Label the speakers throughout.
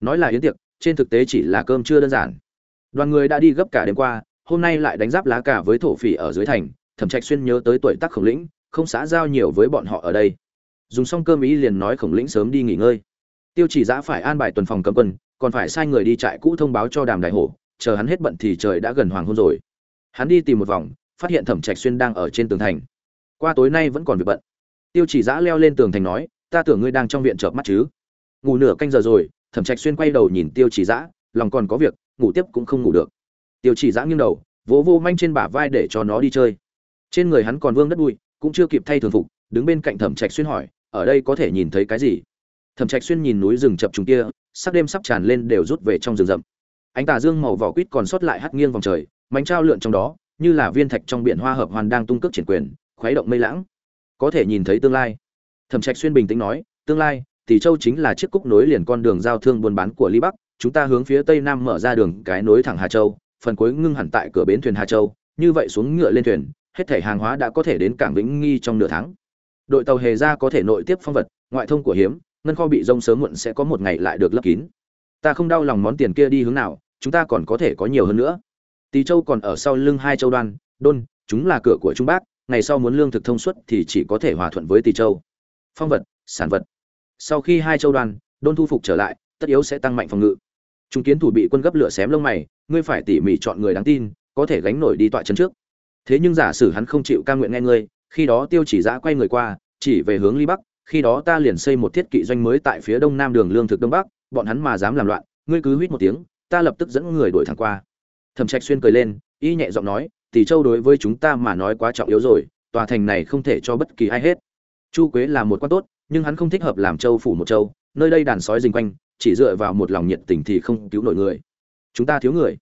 Speaker 1: nói là yến tiệc, trên thực tế chỉ là cơm chưa đơn giản. Đoàn người đã đi gấp cả đêm qua, hôm nay lại đánh giáp lá cả với thổ phỉ ở dưới thành, thẩm trạch xuyên nhớ tới tuổi tác khổng lĩnh, không xã giao nhiều với bọn họ ở đây. Dùng xong cơm ý liền nói khổng lĩnh sớm đi nghỉ ngơi. Tiêu chỉ giã phải an bài tuần phòng cấm quân, còn phải sai người đi trại cũ thông báo cho đàm đại hổ, chờ hắn hết bận thì trời đã gần hoàng hôn rồi. Hắn đi tìm một vòng, phát hiện thẩm trạch xuyên đang ở trên tường thành. Qua tối nay vẫn còn việc bận. Tiêu chỉ giã leo lên tường thành nói, ta tưởng ngươi đang trong viện chợp mắt chứ. Ngủ nửa canh giờ rồi thẩm trạch xuyên quay đầu nhìn tiêu chỉ Dã, lòng còn có việc ngủ tiếp cũng không ngủ được. Tiêu chỉ Dã nghiêng đầu vỗ vô manh trên bả vai để cho nó đi chơi. Trên người hắn còn vương đất bụi cũng chưa kịp thay thường phục đứng bên cạnh thẩm trạch xuyên hỏi ở đây có thể nhìn thấy cái gì? Thẩm trạch xuyên nhìn núi rừng chập trùng kia sắc đêm sắp tràn lên đều rút về trong rừng rậm. Ánh tà dương màu vỏ quýt còn sót lại hắt nghiêng vòng trời mảnh trao lượn trong đó như là viên thạch trong biển hoa hợp hoàn đang tung cước triển quyền khuấy động mây lãng. Có thể nhìn thấy tương lai. Thẩm trạch xuyên bình tĩnh nói tương lai tỷ châu chính là chiếc cúc nối liền con đường giao thương buôn bán của ly bắc. Chúng ta hướng phía tây nam mở ra đường, cái nối thẳng hà châu, phần cuối ngưng hẳn tại cửa bến thuyền hà châu. Như vậy xuống ngựa lên thuyền, hết thảy hàng hóa đã có thể đến cảng vĩnh nghi trong nửa tháng. Đội tàu hề ra có thể nội tiếp phong vật, ngoại thông của hiếm, ngân kho bị rông sớm muộn sẽ có một ngày lại được lấp kín. Ta không đau lòng món tiền kia đi hướng nào, chúng ta còn có thể có nhiều hơn nữa. Tỳ châu còn ở sau lưng hai châu đoan, đôn, chúng là cửa của trung bắc ngày sau muốn lương thực thông suốt thì chỉ có thể hòa thuận với tỳ châu. Phong vật, sản vật sau khi hai châu đoàn đôn thu phục trở lại, tất yếu sẽ tăng mạnh phòng ngự. Chúng kiến thủ bị quân gấp lửa xém lông mày, ngươi phải tỉ mỉ chọn người đáng tin, có thể gánh nổi đi tọa chân trước. Thế nhưng giả sử hắn không chịu ca nguyện nghe ngươi, khi đó tiêu chỉ giã quay người qua, chỉ về hướng ly bắc, khi đó ta liền xây một thiết kỵ doanh mới tại phía đông nam đường lương thực đông bắc, bọn hắn mà dám làm loạn, ngươi cứ huýt một tiếng, ta lập tức dẫn người đuổi thẳng qua. Thẩm trạch xuyên cười lên, y nhẹ giọng nói, tỷ châu đối với chúng ta mà nói quá trọng yếu rồi, tòa thành này không thể cho bất kỳ ai hết. Chu quế là một quan tốt nhưng hắn không thích hợp làm châu phủ một châu, nơi đây đàn sói rình quanh, chỉ dựa vào một lòng nhiệt tình thì không cứu nổi người. Chúng ta thiếu người.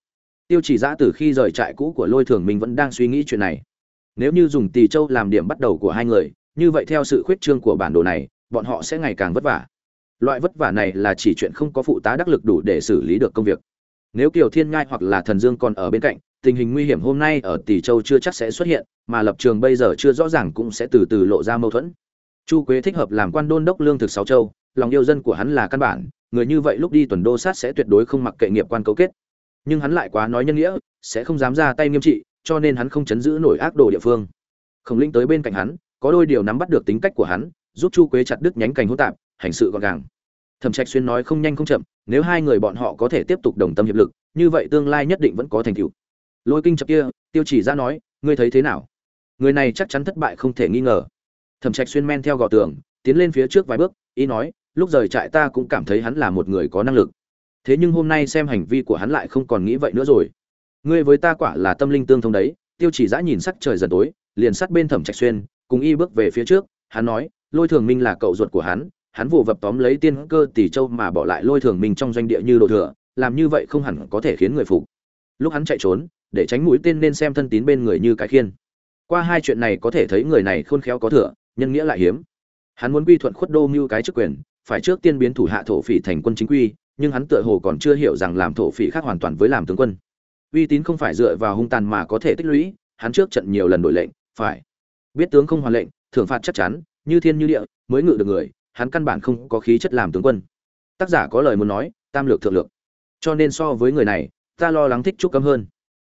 Speaker 1: Tiêu chỉ giã từ khi rời trại cũ của lôi thường mình vẫn đang suy nghĩ chuyện này. Nếu như dùng tỳ châu làm điểm bắt đầu của hai người, như vậy theo sự khuyết trương của bản đồ này, bọn họ sẽ ngày càng vất vả. Loại vất vả này là chỉ chuyện không có phụ tá đắc lực đủ để xử lý được công việc. Nếu kiều thiên ngai hoặc là thần dương còn ở bên cạnh, tình hình nguy hiểm hôm nay ở tỷ châu chưa chắc sẽ xuất hiện, mà lập trường bây giờ chưa rõ ràng cũng sẽ từ từ lộ ra mâu thuẫn chu quế thích hợp làm quan đôn đốc lương thực sáu châu, lòng yêu dân của hắn là căn bản, người như vậy lúc đi tuần đô sát sẽ tuyệt đối không mặc kệ nghiệp quan cấu kết. Nhưng hắn lại quá nói nhân nghĩa, sẽ không dám ra tay nghiêm trị, cho nên hắn không chấn giữ nổi ác đồ địa phương. Khổng linh tới bên cạnh hắn, có đôi điều nắm bắt được tính cách của hắn, giúp chu quế chặt đứt nhánh cành hỗn tạp, hành sự gọn gàng. Thẩm trạch xuyên nói không nhanh không chậm, nếu hai người bọn họ có thể tiếp tục đồng tâm hiệp lực, như vậy tương lai nhất định vẫn có thành tựu. Lôi kinh chập kia, tiêu chỉ ra nói, ngươi thấy thế nào? Người này chắc chắn thất bại không thể nghi ngờ thẩm trạch xuyên men theo gò tường, tiến lên phía trước vài bước, ý nói, lúc rời trại ta cũng cảm thấy hắn là một người có năng lực. Thế nhưng hôm nay xem hành vi của hắn lại không còn nghĩ vậy nữa rồi. Ngươi với ta quả là tâm linh tương thông đấy. Tiêu chỉ giã nhìn sắc trời dần tối, liền sát bên thẩm trạch xuyên, cùng y bước về phía trước. Hắn nói, lôi thường minh là cậu ruột của hắn hắn vụ vập tóm lấy tiên cơ tỷ châu mà bỏ lại lôi thường minh trong doanh địa như đồ thừa, làm như vậy không hẳn có thể khiến người phục. Lúc hắn chạy trốn, để tránh mũi tên nên xem thân tín bên người như cái khiên. Qua hai chuyện này có thể thấy người này khôn khéo có thừa nhân nghĩa lại hiếm. Hắn muốn quy thuận khuất đô mưu cái chức quyền, phải trước tiên biến thủ hạ thổ phỉ thành quân chính quy, nhưng hắn tựa hồ còn chưa hiểu rằng làm thổ phỉ khác hoàn toàn với làm tướng quân. Uy tín không phải dựa vào hung tàn mà có thể tích lũy, hắn trước trận nhiều lần đổi lệnh, phải. Biết tướng không hoàn lệnh, thưởng phạt chắc chắn, như thiên như địa, mới ngự được người, hắn căn bản không có khí chất làm tướng quân. Tác giả có lời muốn nói, tam lược thượng lược. Cho nên so với người này, ta lo lắng thích trúc cấm hơn.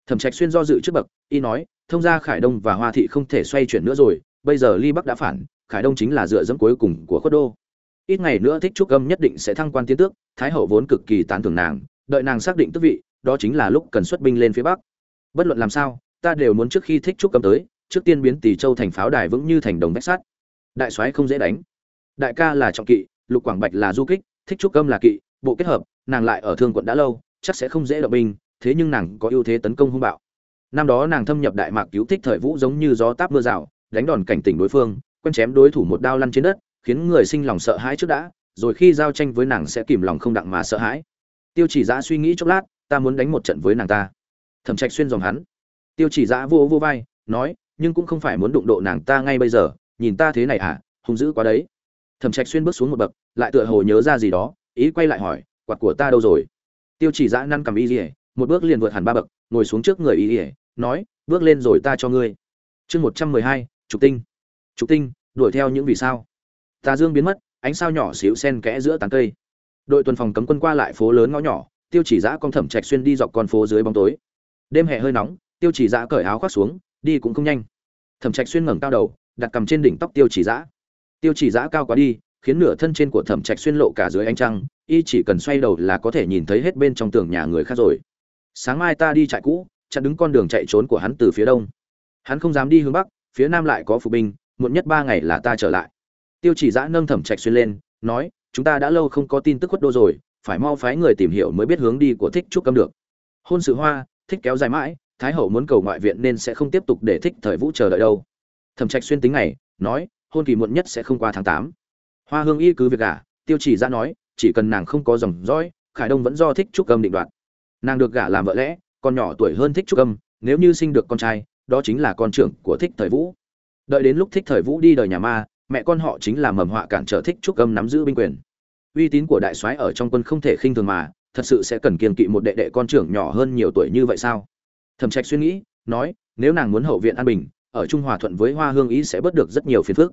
Speaker 1: Thẩm trạch xuyên do dự trước bậc, y nói, thông gia khải đông và hoa thị không thể xoay chuyển nữa rồi bây giờ ly bắc đã phản, khải đông chính là dựa dẫm cuối cùng của khuất đô. Ít ngày nữa thích trúc âm nhất định sẽ thăng quan tiến tước, thái hậu vốn cực kỳ tán thưởng nàng, đợi nàng xác định tước vị, đó chính là lúc cần xuất binh lên phía bắc. Bất luận làm sao, ta đều muốn trước khi thích trúc âm tới, trước tiên biến tỷ châu thành pháo đài vững như thành đồng bách sắt. Đại soái không dễ đánh. Đại ca là trọng kỵ, lục quảng bạch là du kích, thích trúc âm là kỵ, bộ kết hợp, nàng lại ở thương quận đã lâu, chắc sẽ không dễ động binh, thế nhưng nàng có ưu thế tấn công hung bạo. Năm đó nàng thâm nhập đại mạc cứu thích thời vũ giống như gió táp mưa rào đánh đòn cảnh tỉnh đối phương quen chém đối thủ một đao lăn trên đất, khiến người sinh lòng sợ hãi trước đã, rồi khi giao tranh với nàng sẽ kìm lòng không đặng mà sợ hãi. Tiêu chỉ giã suy nghĩ chốc lát, ta muốn đánh một trận với nàng ta. Thẩm trạch xuyên dòng hắn. Tiêu chỉ giã vô vô vai, nói, nhưng cũng không phải muốn đụng độ nàng ta ngay bây giờ, nhìn ta thế này à hung dữ quá đấy. Thẩm trạch xuyên bước xuống một bậc, lại tựa hồ nhớ ra gì đó, ý quay lại hỏi, quạt của ta đâu rồi? Tiêu chỉ giã năn cầm y ỉa một bước liền vượt hẳn ba bậc, ngồi xuống trước người y ỉa nói, bước lên rồi ta cho ngươi. Chương một trăm mười hai trục tinh. Trục tinh, đuổi theo những vì sao? Tà dương biến mất, ánh sao nhỏ xíu sen kẽ giữa tán cây. Đội tuần phòng cấm quân qua lại phố lớn ngõ nhỏ, tiêu chỉ giã con thẩm trạch xuyên đi dọc con phố dưới bóng tối. Đêm hè hơi nóng, tiêu chỉ giã cởi áo khoác xuống, đi cũng không nhanh. Thẩm trạch xuyên ngẩng cao đầu, đặt cầm trên đỉnh tóc tiêu chỉ giã tiêu chỉ giã cao quá đi, khiến nửa thân trên của thẩm trạch xuyên lộ cả dưới ánh trăng, y chỉ cần xoay đầu là có thể nhìn thấy hết bên trong tường nhà người khác rồi. Sáng mai ta đi trại cũ, chặn đứng con đường chạy trốn của hắn từ phía đông. Hắn không dám đi hướng bắc phía nam lại có phục binh, muộn nhất ba ngày là ta trở lại. Tiêu chỉ giã nâng thẩm trạch xuyên lên, nói, chúng ta đã lâu không có tin tức khuất đô rồi, phải mau phái người tìm hiểu mới biết hướng đi của thích trúc câm được. Hôn sự hoa, thích kéo dài mãi, thái hậu muốn cầu ngoại viện nên sẽ không tiếp tục để thích thời vũ chờ đợi đâu. Thẩm trạch xuyên tính này nói, hôn kỳ muộn nhất sẽ không qua tháng tám. Hoa hương y cứ việc gả, tiêu chỉ Giã nói, chỉ cần nàng không có dòng dõi, khải đông vẫn do thích trúc âm định đoạt. Nàng được gả làm vợ lẽ con nhỏ tuổi hơn thích trúc âm nếu như sinh được con trai đó chính là con trưởng của thích thời vũ. Đợi đến lúc thích thời vũ đi đời nhà ma, mẹ con họ chính là mầm họa cản trở thích trúc âm nắm giữ binh quyền. Uy tín của đại soái ở trong quân không thể khinh thường mà, thật sự sẽ cần kiên kỵ một đệ đệ con trưởng nhỏ hơn nhiều tuổi như vậy sao? Thẩm trạch suy nghĩ, nói, nếu nàng muốn hậu viện an bình, ở trung hòa thuận với hoa hương ý sẽ bớt được rất nhiều phiền phức.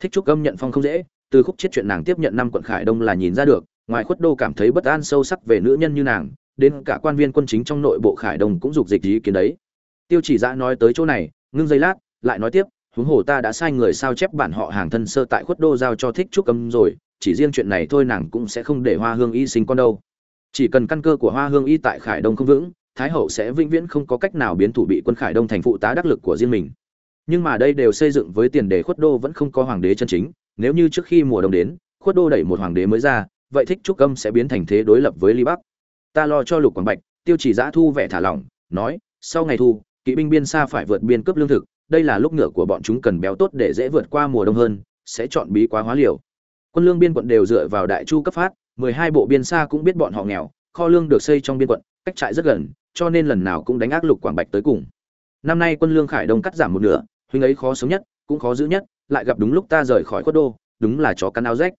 Speaker 1: Thích trúc âm nhận phong không dễ, từ khúc chết chuyện nàng tiếp nhận năm quận khải đông là nhìn ra được, ngoài khuất đô cảm thấy bất an sâu sắc về nữ nhân như nàng, đến cả quan viên quân chính trong nội bộ khải đông cũng dục dịch ý kiến đấy tiêu chỉ dã nói tới chỗ này, ngưng giây lát, lại nói tiếp, huống hồ ta đã sai người sao chép bản họ hàng thân sơ tại khuất đô giao cho thích trúc âm rồi, chỉ riêng chuyện này thôi nàng cũng sẽ không để hoa hương y sinh con đâu. Chỉ cần căn cơ của hoa hương y tại khải đông không vững, thái hậu sẽ vĩnh viễn không có cách nào biến thủ bị quân khải đông thành phụ tá đắc lực của riêng mình. Nhưng mà đây đều xây dựng với tiền đề khuất đô vẫn không có hoàng đế chân chính, nếu như trước khi mùa đông đến, khuất đô đẩy một hoàng đế mới ra, vậy thích trúc âm sẽ biến thành thế đối lập với ly bắc. Ta lo cho lục quảng bạch. Tiêu chỉ giã thu vẻ thả lỏng, nói, sau ngày thu kỵ binh biên xa phải vượt biên cướp lương thực, đây là lúc ngựa của bọn chúng cần béo tốt để dễ vượt qua mùa đông hơn, sẽ chọn bí quá hóa liều. Quân lương biên quận đều dựa vào đại chu cấp phát, mười hai bộ biên xa cũng biết bọn họ nghèo, kho lương được xây trong biên quận, cách trại rất gần, cho nên lần nào cũng đánh ác lục quảng bạch tới cùng. Năm nay quân lương khải đông cắt giảm một nửa, huynh ấy khó sống nhất, cũng khó giữ nhất, lại gặp đúng lúc ta rời khỏi khuất đô, đúng là chó cắn áo rách.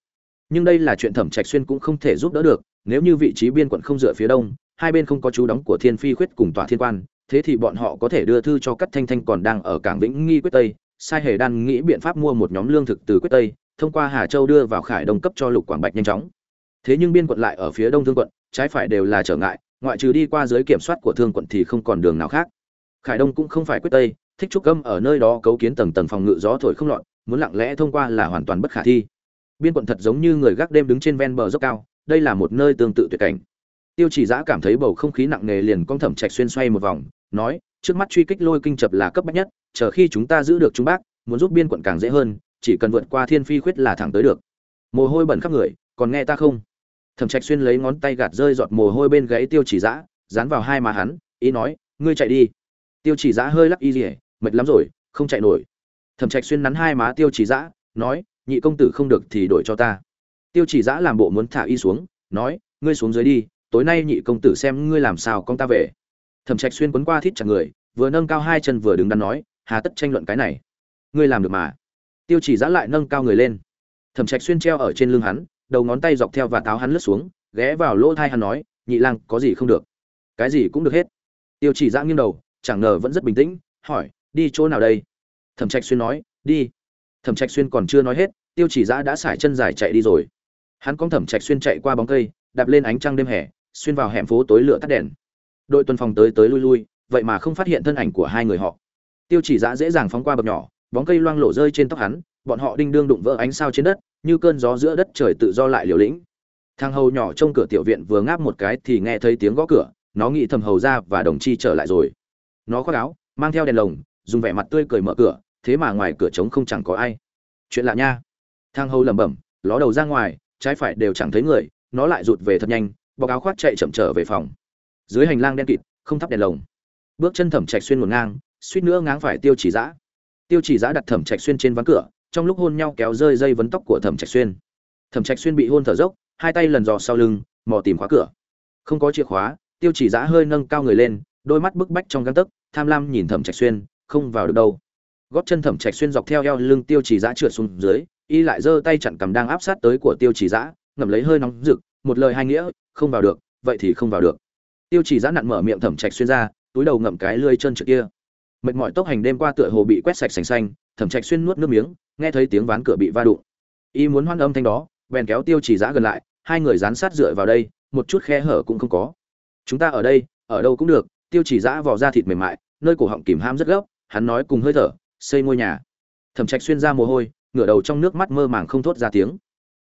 Speaker 1: Nhưng đây là chuyện thẩm trạch xuyên cũng không thể giúp đỡ được, nếu như vị trí biên quận không dựa phía đông, hai bên không có chú đóng của thiên phi khuyết cùng tòa thiên quan thế thì bọn họ có thể đưa thư cho cắt thanh thanh còn đang ở cảng vĩnh nghi quyết tây. Sai hề đan nghĩ biện pháp mua một nhóm lương thực từ quyết tây, thông qua hà châu đưa vào khải đông cấp cho lục quảng bạch nhanh chóng. Thế nhưng biên quận lại ở phía đông thương quận, trái phải đều là trở ngại, ngoại trừ đi qua dưới kiểm soát của thương quận thì không còn đường nào khác. Khải đông cũng không phải quyết tây, thích trúc âm ở nơi đó cấu kiến tầng tầng phòng ngự gió thổi không lọt, muốn lặng lẽ thông qua là hoàn toàn bất khả thi. Biên quận thật giống như người gác đêm đứng trên ven bờ dốc cao, đây là một nơi tương tự tuyệt cảnh. Tiêu chỉ giã cảm thấy bầu không khí nặng nề liền cong thẩm trạch xuyên xoay một vòng nói, trước mắt truy kích lôi kinh chập là cấp bách nhất, chờ khi chúng ta giữ được trung bắc muốn giúp biên quận càng dễ hơn, chỉ cần vượt qua thiên phi khuyết là thẳng tới được. Mồ hôi bẩn khắp người, còn nghe ta không? Thẩm trạch xuyên lấy ngón tay gạt rơi giọt mồ hôi bên gáy tiêu chỉ dã, dán vào hai má hắn, ý nói, ngươi chạy đi. Tiêu chỉ dã hơi lắc y rỉa mệt lắm rồi, không chạy nổi. Thẩm trạch xuyên nắn hai má tiêu chỉ dã, nói, nhị công tử không được thì đổi cho ta. Tiêu chỉ dã làm bộ muốn thả y xuống, nói, ngươi xuống dưới đi, tối nay nhị công tử xem ngươi làm sao con ta về thẩm trạch xuyên quấn qua thít chặt người, vừa nâng cao hai chân vừa đứng đắn nói, hà tất tranh luận cái này, ngươi làm được mà. Tiêu chỉ giã lại nâng cao người lên. Thẩm trạch xuyên treo ở trên lưng hắn, đầu ngón tay dọc theo và táo hắn lướt xuống, ghé vào lỗ thai hắn nói, nhị lang, có gì không được? Cái gì cũng được hết. Tiêu chỉ giã nghiêng đầu, chẳng ngờ vẫn rất bình tĩnh, hỏi, đi chỗ nào đây? Thẩm trạch xuyên nói, đi. Thẩm trạch xuyên còn chưa nói hết, tiêu chỉ giã đã xải chân dài chạy đi rồi. Hắn con thẩm trạch xuyên chạy qua bóng cây, đạp lên ánh trăng đêm hè, xuyên vào hẻm phố tối lửa tắt đèn đội tuần phòng tới tới lui lui, vậy mà không phát hiện thân ảnh của hai người họ. Tiêu chỉ giã dễ dàng phóng qua bậc nhỏ, bóng cây loang lộ rơi trên tóc hắn, bọn họ đinh đương đụng vỡ ánh sao trên đất, như cơn gió giữa đất trời tự do lại liều lĩnh. Thằng hầu nhỏ trong cửa tiểu viện vừa ngáp một cái thì nghe thấy tiếng gõ cửa, nó nghĩ thầm hầu ra và đồng chi trở lại rồi. Nó khoác áo, mang theo đèn lồng, dùng vẻ mặt tươi cười mở cửa, thế mà ngoài cửa trống không chẳng có ai. Chuyện lạ nha. Thang hầu lẩm bẩm, ló đầu ra ngoài, trái phải đều chẳng thấy người, nó lại rụt về thật nhanh, bọc áo khoác chạy chậm trở về phòng dưới hành lang đen kịt, không thắp đèn lồng. Bước chân thẩm trạch xuyên một ngang, suýt nữa ngáng phải tiêu chỉ giã. Tiêu chỉ giã đặt thẩm trạch xuyên trên ván cửa, trong lúc hôn nhau kéo rơi dây vấn tóc của thẩm trạch xuyên. Thẩm trạch xuyên bị hôn thở dốc, hai tay lần dò sau lưng, mò tìm khóa cửa. Không có chìa khóa, tiêu chỉ giã hơi nâng cao người lên, đôi mắt bức bách trong găng tấc, tham lam nhìn thẩm trạch xuyên, không vào được đâu. Gót chân thẩm trạch xuyên dọc theo eo lưng tiêu chỉ giã trượt xuống dưới, y lại giơ tay chặn cầm đang áp sát tới của tiêu chỉ giã, ngậm lấy hơi nóng rực, một lời hai nghĩa, không vào được, vậy thì không vào được tiêu chỉ giã nặn mở miệng thẩm trạch xuyên ra, túi đầu ngậm cái lưỡi chân trước kia. Mệt mỏi tốc hành đêm qua tựa hồ bị quét sạch sành xanh, thẩm trạch xuyên nuốt nước miếng, nghe thấy tiếng ván cửa bị va đụng. Y muốn hoan âm thanh đó, bèn kéo tiêu chỉ giã gần lại, hai người dán sát dựa vào đây, một chút khe hở cũng không có. Chúng ta ở đây, ở đâu cũng được, tiêu chỉ giã vò ra thịt mềm mại, nơi cổ họng kìm ham rất gấp, hắn nói cùng hơi thở, xây ngôi nhà. Thẩm trạch xuyên ra mồ hôi, ngửa đầu trong nước mắt mơ màng không thốt ra tiếng.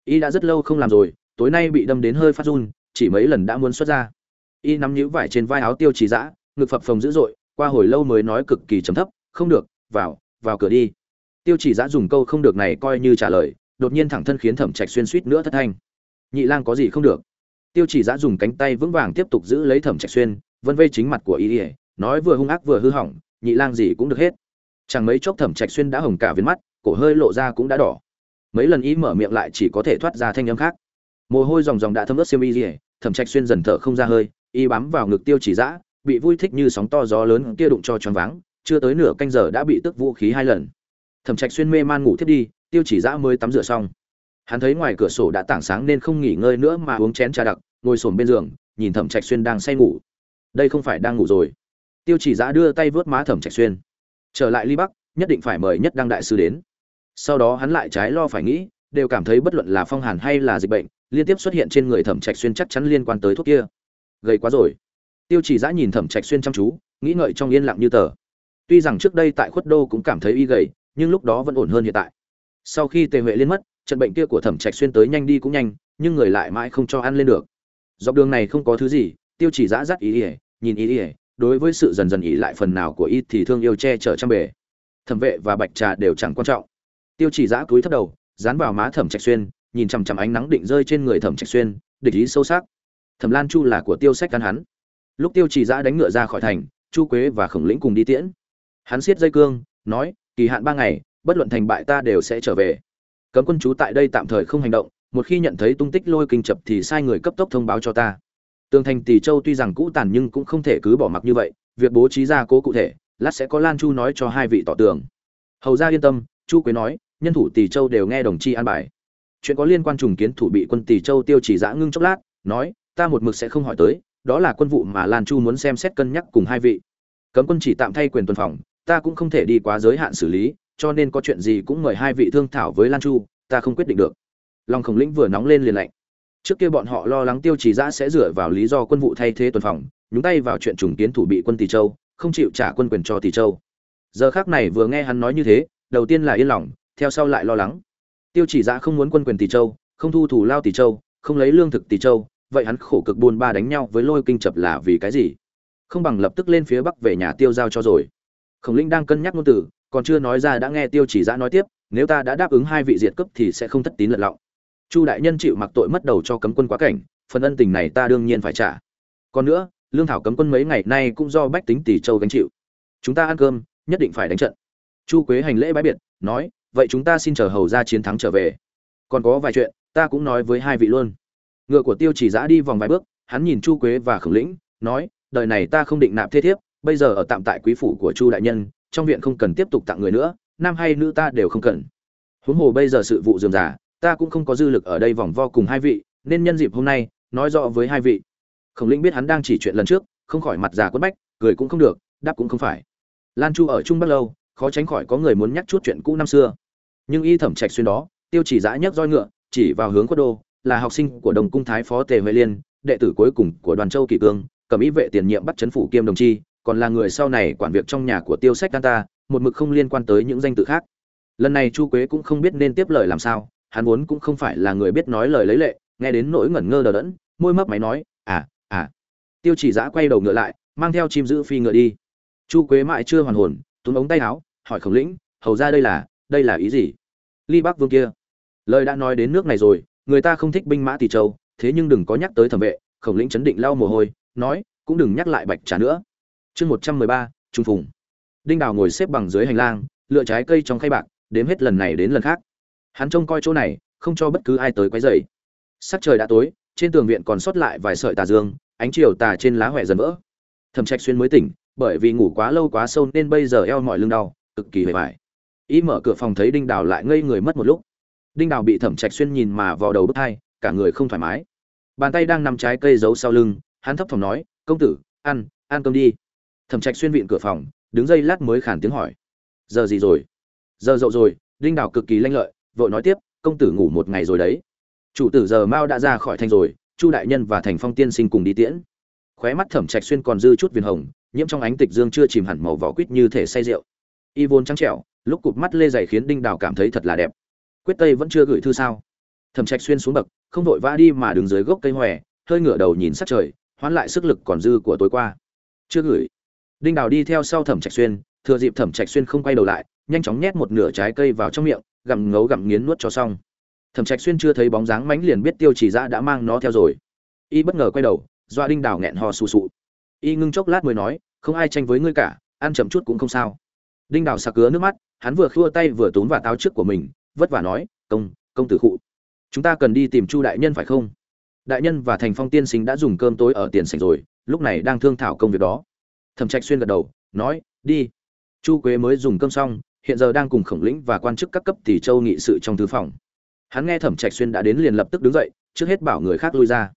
Speaker 1: Y đã rất lâu không làm rồi, tối nay bị đâm đến hơi phát run, chỉ mấy lần đã muốn xuất ra y nắm nhíu vải trên vai áo tiêu chỉ giã ngực phập phồng dữ dội, qua hồi lâu mới nói cực kỳ trầm thấp, không được, vào vào cửa đi. Tiêu chỉ giã dùng câu không được này coi như trả lời, đột nhiên thẳng thân khiến thẩm trạch xuyên suýt nữa thất thanh. Nhị lang có gì không được? Tiêu chỉ giã dùng cánh tay vững vàng tiếp tục giữ lấy thẩm trạch xuyên, vân vây chính mặt của y ỉa nói vừa hung ác vừa hư hỏng, nhị lang gì cũng được hết. Chẳng mấy chốc thẩm trạch xuyên đã hồng cả viên mắt, cổ hơi lộ ra cũng đã đỏ. Mấy lần y mở miệng lại chỉ có thể thoát ra thanh âm khác. Mồ hôi ròng ròng đã thấm ướt xiêm y ỉa thẩm trạch xuyên dần thở không ra hơi y bám vào ngực tiêu chỉ dã, bị vui thích như sóng to gió lớn kia đụng cho choáng váng, chưa tới nửa canh giờ đã bị tức vũ khí hai lần. Thẩm trạch xuyên mê man ngủ thiếp đi, tiêu chỉ dã mới tắm rửa xong. Hắn thấy ngoài cửa sổ đã tảng sáng nên không nghỉ ngơi nữa mà uống chén trà đặc, ngồi xổm bên giường, nhìn thẩm trạch xuyên đang say ngủ. Đây không phải đang ngủ rồi. Tiêu chỉ giã đưa tay vớt má thẩm trạch xuyên. Trở lại ly bắc, nhất định phải mời nhất đăng đại sư đến. Sau đó hắn lại trái lo phải nghĩ, đều cảm thấy bất luận là phong hàn hay là dịch bệnh, liên tiếp xuất hiện trên người thẩm trạch xuyên chắc chắn liên quan tới thuốc kia gầy quá rồi. Tiêu chỉ giã nhìn thẩm trạch xuyên chăm chú, nghĩ ngợi trong yên lặng như tờ. Tuy rằng trước đây tại khuất đô cũng cảm thấy y gầy, nhưng lúc đó vẫn ổn hơn hiện tại. Sau khi tề huệ liên mất, trận bệnh kia của thẩm trạch xuyên tới nhanh đi cũng nhanh, nhưng người lại mãi không cho ăn lên được. Dọc đường này không có thứ gì, tiêu chỉ giã dắt ý ỉa nhìn ý ỉa đối với sự dần dần ỉ lại phần nào của y thì thương yêu che chở trăm bề. Thẩm vệ và bạch trà đều chẳng quan trọng. Tiêu chỉ giã cúi thấp đầu, dán vào má thẩm trạch xuyên, nhìn chằm chằm ánh nắng định rơi trên người thẩm trạch xuyên địch ý sâu sắc thẩm lan chu là của tiêu sách căn hắn. Lúc tiêu chỉ giã đánh ngựa ra khỏi thành, chu quế và khổng lĩnh cùng đi tiễn. Hắn siết dây cương, nói, kỳ hạn ba ngày, bất luận thành bại ta đều sẽ trở về. Cấm quân chú tại đây tạm thời không hành động, một khi nhận thấy tung tích lôi kinh chập thì sai người cấp tốc thông báo cho ta. Tường thành tỷ châu tuy rằng cũ tàn nhưng cũng không thể cứ bỏ mặc như vậy, việc bố trí ra cố cụ thể, lát sẽ có lan chu nói cho hai vị tỏ tường. Hầu ra yên tâm, chu quế nói, nhân thủ tỷ châu đều nghe đồng chi an bài. Chuyện có liên quan trùng kiến thủ bị quân tỷ châu tiêu chỉ giã ngưng chốc lát, nói ta một mực sẽ không hỏi tới, đó là quân vụ mà lan chu muốn xem xét cân nhắc cùng hai vị. Cấm quân chỉ tạm thay quyền tuần phòng, ta cũng không thể đi quá giới hạn xử lý, cho nên có chuyện gì cũng mời hai vị thương thảo với lan chu, ta không quyết định được. Lòng khổng lĩnh vừa nóng lên liền lạnh. Trước kia bọn họ lo lắng tiêu trì giã sẽ dựa vào lý do quân vụ thay thế tuần phòng, nhúng tay vào chuyện trùng kiến thủ bị quân tỷ châu, không chịu trả quân quyền cho tỷ châu. Giờ khác này vừa nghe hắn nói như thế, đầu tiên là yên lòng, theo sau lại lo lắng. Tiêu chỉ giã không muốn quân quyền tỷ châu, không thu thủ lao tỷ châu, không lấy lương thực tỷ châu vậy hắn khổ cực buôn ba đánh nhau với lôi kinh chập là vì cái gì? Không bằng lập tức lên phía bắc về nhà tiêu giao cho rồi. Khổng linh đang cân nhắc ngôn từ, còn chưa nói ra đã nghe tiêu chỉ giã nói tiếp, nếu ta đã đáp ứng hai vị diệt cấp thì sẽ không thất tín lật lọng. Chu đại nhân chịu mặc tội mất đầu cho cấm quân quá cảnh, phần ân tình này ta đương nhiên phải trả. Còn nữa, lương thảo cấm quân mấy ngày nay cũng do bách tính tỷ châu gánh chịu. Chúng ta ăn cơm, nhất định phải đánh trận. Chu quế hành lễ bái biệt, nói, vậy chúng ta xin chờ hầu ra chiến thắng trở về. Còn có vài chuyện, ta cũng nói với hai vị luôn ngựa của tiêu chỉ giã đi vòng vài bước, hắn nhìn chu quế và khổng lĩnh, nói, đời này ta không định nạp thế thiếp, bây giờ ở tạm tại quý phủ của chu đại nhân, trong viện không cần tiếp tục tặng người nữa, nam hay nữ ta đều không cần. Huống hồ bây giờ sự vụ dườm giả ta cũng không có dư lực ở đây vòng vo cùng hai vị, nên nhân dịp hôm nay, nói rõ với hai vị. Khổng lĩnh biết hắn đang chỉ chuyện lần trước, không khỏi mặt già quất bách, cười cũng không được, đáp cũng không phải. Lan chu ở chung bắt lâu, khó tránh khỏi có người muốn nhắc chút chuyện cũ năm xưa. Nhưng y thẩm trạch xuyên đó, tiêu chỉ giã nhấc roi ngựa, chỉ vào hướng quốc đô là học sinh của đồng cung thái phó tề huệ liên, đệ tử cuối cùng của đoàn châu kỷ cương, cầm ý vệ tiền nhiệm bắt chấn phủ kiêm đồng chi, còn là người sau này quản việc trong nhà của tiêu sách ta, một mực không liên quan tới những danh tự khác. Lần này chu quế cũng không biết nên tiếp lời làm sao, hắn vốn cũng không phải là người biết nói lời lấy lệ, nghe đến nỗi ngẩn ngơ đờ đẫn, môi mấp máy nói à à. Tiêu chỉ giã quay đầu ngựa lại, mang theo chim giữ phi ngựa đi. Chu quế mãi chưa hoàn hồn, túm ống tay áo, hỏi khổng lĩnh, hầu ra đây là đây là ý gì? Ly bắc vương kia, lời đã nói đến nước này rồi người ta không thích binh mã tỷ châu, thế nhưng đừng có nhắc tới thẩm vệ, khổng lĩnh chấn định lau mồ hôi, nói, cũng đừng nhắc lại bạch trà nữa. Chương một trăm mười ba, trung phùng. Đinh đào ngồi xếp bằng dưới hành lang, lựa trái cây trong khay bạc, đếm hết lần này đến lần khác. Hắn trông coi chỗ này, không cho bất cứ ai tới quấy rầy. Sắc trời đã tối, trên tường viện còn sót lại vài sợi tà dương, ánh chiều tà trên lá huệ dần vỡ. Thẩm trạch xuyên mới tỉnh, bởi vì ngủ quá lâu quá sâu nên bây giờ eo mọi lưng đau, cực kỳ hề vải ý mở cửa phòng thấy đinh đào lại ngây người mất một lúc đinh đào bị thẩm trạch xuyên nhìn mà vào đầu bức thai cả người không thoải mái. Bàn tay đang nằm trái cây giấu sau lưng, hắn thấp thỏm nói, công tử, ăn ăn cơm đi. Thẩm trạch xuyên vịn cửa phòng, đứng dây lát mới khản tiếng hỏi, giờ gì rồi? Giờ dậu rồi, đinh đào cực kỳ lanh lợi, vội nói tiếp, công tử ngủ một ngày rồi đấy. Chủ tử giờ mao đã ra khỏi thành rồi, chu đại nhân và thành phong tiên sinh cùng đi tiễn. Khóe mắt thẩm trạch xuyên còn dư chút viền hồng, nhiễm trong ánh tịch dương chưa chìm hẳn màu vỏ quýt như thể say rượu. Y vốn trắng trẻo, lúc cụp mắt lê dày khiến đinh đào cảm thấy thật là đẹp quyết tây vẫn chưa gửi thư sao? Thẩm trạch xuyên xuống bậc, không vội vã đi mà đứng dưới gốc cây hòe, hơi ngửa đầu nhìn sát trời, hoán lại sức lực còn dư của tối qua. Chưa gửi. Đinh đào đi theo sau thẩm trạch xuyên, thừa dịp thẩm trạch xuyên không quay đầu lại, nhanh chóng nhét một nửa trái cây vào trong miệng, gặm ngấu gặm nghiến nuốt cho xong. Thẩm trạch xuyên chưa thấy bóng dáng mánh liền biết tiêu chỉ Dã đã mang nó theo rồi. Y bất ngờ quay đầu doa đinh đào nghẹn ho sù sụ. Y ngưng chốc lát mới nói, không ai tranh với ngươi cả, ăn chậm chút cũng không sao. Đinh đào sặc cứa nước mắt, hắn vừa khua tay vừa túm vào táo trước của mình vất vả nói, công công tử khụ, chúng ta cần đi tìm chu đại nhân phải không? Đại nhân và thành phong tiên sinh đã dùng cơm tối ở tiền sảnh rồi, lúc này đang thương thảo công việc đó. Thẩm trạch xuyên gật đầu, nói, đi. Chu quế mới dùng cơm xong, hiện giờ đang cùng khổng lĩnh và quan chức các cấp tỷ châu nghị sự trong thư phòng. Hắn nghe thẩm trạch xuyên đã đến liền lập tức đứng dậy, trước hết bảo người khác lui ra.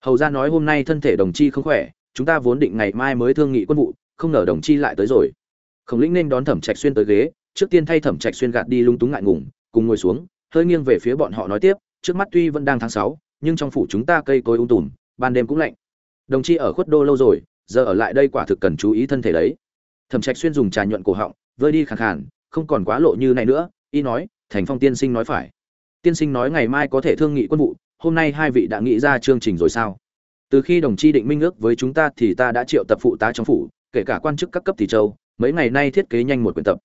Speaker 1: Hầu ra nói hôm nay thân thể đồng chi không khỏe, chúng ta vốn định ngày mai mới thương nghị quân vụ, không ngờ đồng chi lại tới rồi. Khổng lĩnh nên đón thẩm trạch xuyên tới ghế, trước tiên thay thẩm trạch xuyên gạt đi lung túng ngại ngùng cùng ngồi xuống, hơi nghiêng về phía bọn họ nói tiếp, trước mắt tuy vẫn đang tháng sáu, nhưng trong phủ chúng ta cây cối um tùm, ban đêm cũng lạnh. Đồng chi ở khuất đô lâu rồi, giờ ở lại đây quả thực cần chú ý thân thể đấy. Thẩm trạch xuyên dùng trà nhuận cổ họng, vơi đi khàn khàn, không còn quá lộ như này nữa, y nói, thành phong tiên sinh nói phải. Tiên sinh nói ngày mai có thể thương nghị quân vụ, hôm nay hai vị đã nghĩ ra chương trình rồi sao? Từ khi đồng chi định minh ước với chúng ta thì ta đã triệu tập phụ tá trong phủ, kể cả quan chức các cấp tỷ châu, mấy ngày nay thiết kế nhanh một quyển tập.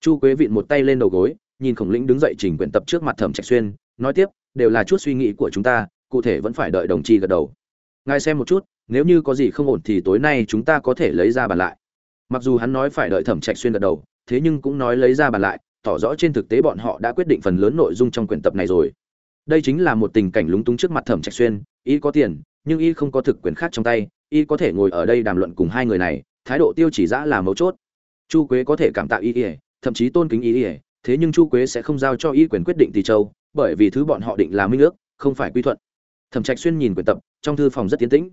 Speaker 1: Chu quế vịn một tay lên đầu gối nhìn khổng lĩnh đứng dậy chỉnh quyển tập trước mặt thẩm trạch xuyên, nói tiếp, đều là chút suy nghĩ của chúng ta, cụ thể vẫn phải đợi đồng chi gật đầu. Ngài xem một chút, nếu như có gì không ổn thì tối nay chúng ta có thể lấy ra bàn lại. Mặc dù hắn nói phải đợi thẩm trạch xuyên gật đầu, thế nhưng cũng nói lấy ra bàn lại, tỏ rõ trên thực tế bọn họ đã quyết định phần lớn nội dung trong quyển tập này rồi. Đây chính là một tình cảnh lúng túng trước mặt thẩm trạch xuyên, y có tiền, nhưng y không có thực quyền khác trong tay, y có thể ngồi ở đây đàm luận cùng hai người này, thái độ tiêu chỉ dã là mấu chốt. Chu quế có thể cảm tạ y ỉa thậm chí tôn kính y ỉa thế nhưng chu quế sẽ không giao cho y quyền quyết định tỷ châu, bởi vì thứ bọn họ định là minh ước, không phải quy thuận. Thẩm trạch xuyên nhìn quyển tập, trong thư phòng rất tiến tĩnh.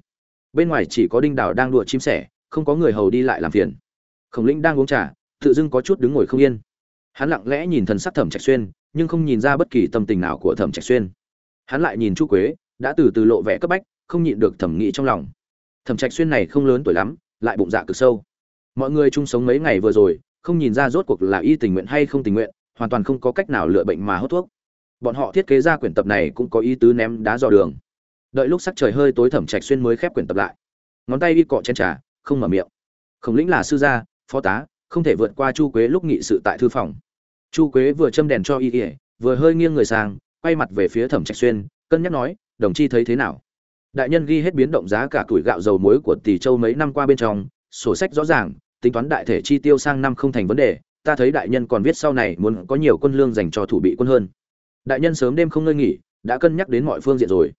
Speaker 1: Bên ngoài chỉ có đinh đào đang đùa chim sẻ, không có người hầu đi lại làm phiền. Khổng lĩnh đang uống trà, tự dưng có chút đứng ngồi không yên. Hắn lặng lẽ nhìn thần sắc thẩm trạch xuyên, nhưng không nhìn ra bất kỳ tâm tình nào của thẩm trạch xuyên. Hắn lại nhìn chu quế, đã từ từ lộ vẻ cấp bách, không nhịn được thẩm nghĩ trong lòng. Thẩm trạch xuyên này không lớn tuổi lắm, lại bụng dạ cực sâu. Mọi người chung sống mấy ngày vừa rồi không nhìn ra rốt cuộc là y tình nguyện hay không tình nguyện, hoàn toàn không có cách nào lựa bệnh mà hút thuốc. Bọn họ thiết kế ra quyển tập này cũng có ý tứ ném đá dò đường. Đợi lúc sắc trời hơi tối thẩm trạch xuyên mới khép quyển tập lại. Ngón tay đi cọ trên trà, không mở miệng. Khổng lĩnh là sư gia, phó tá, không thể vượt qua chu quế lúc nghị sự tại thư phòng. Chu quế vừa châm đèn cho y ỉa vừa hơi nghiêng người sang, quay mặt về phía thẩm trạch xuyên, cân nhắc nói, đồng chi thấy thế nào? Đại nhân ghi hết biến động giá cả tuổi gạo dầu muối của tỷ châu mấy năm qua bên trong, sổ sách rõ ràng tính toán đại thể chi tiêu sang năm không thành vấn đề, ta thấy đại nhân còn viết sau này muốn có nhiều quân lương dành cho thủ bị quân hơn. Đại nhân sớm đêm không ngơi nghỉ, đã cân nhắc đến mọi phương diện rồi.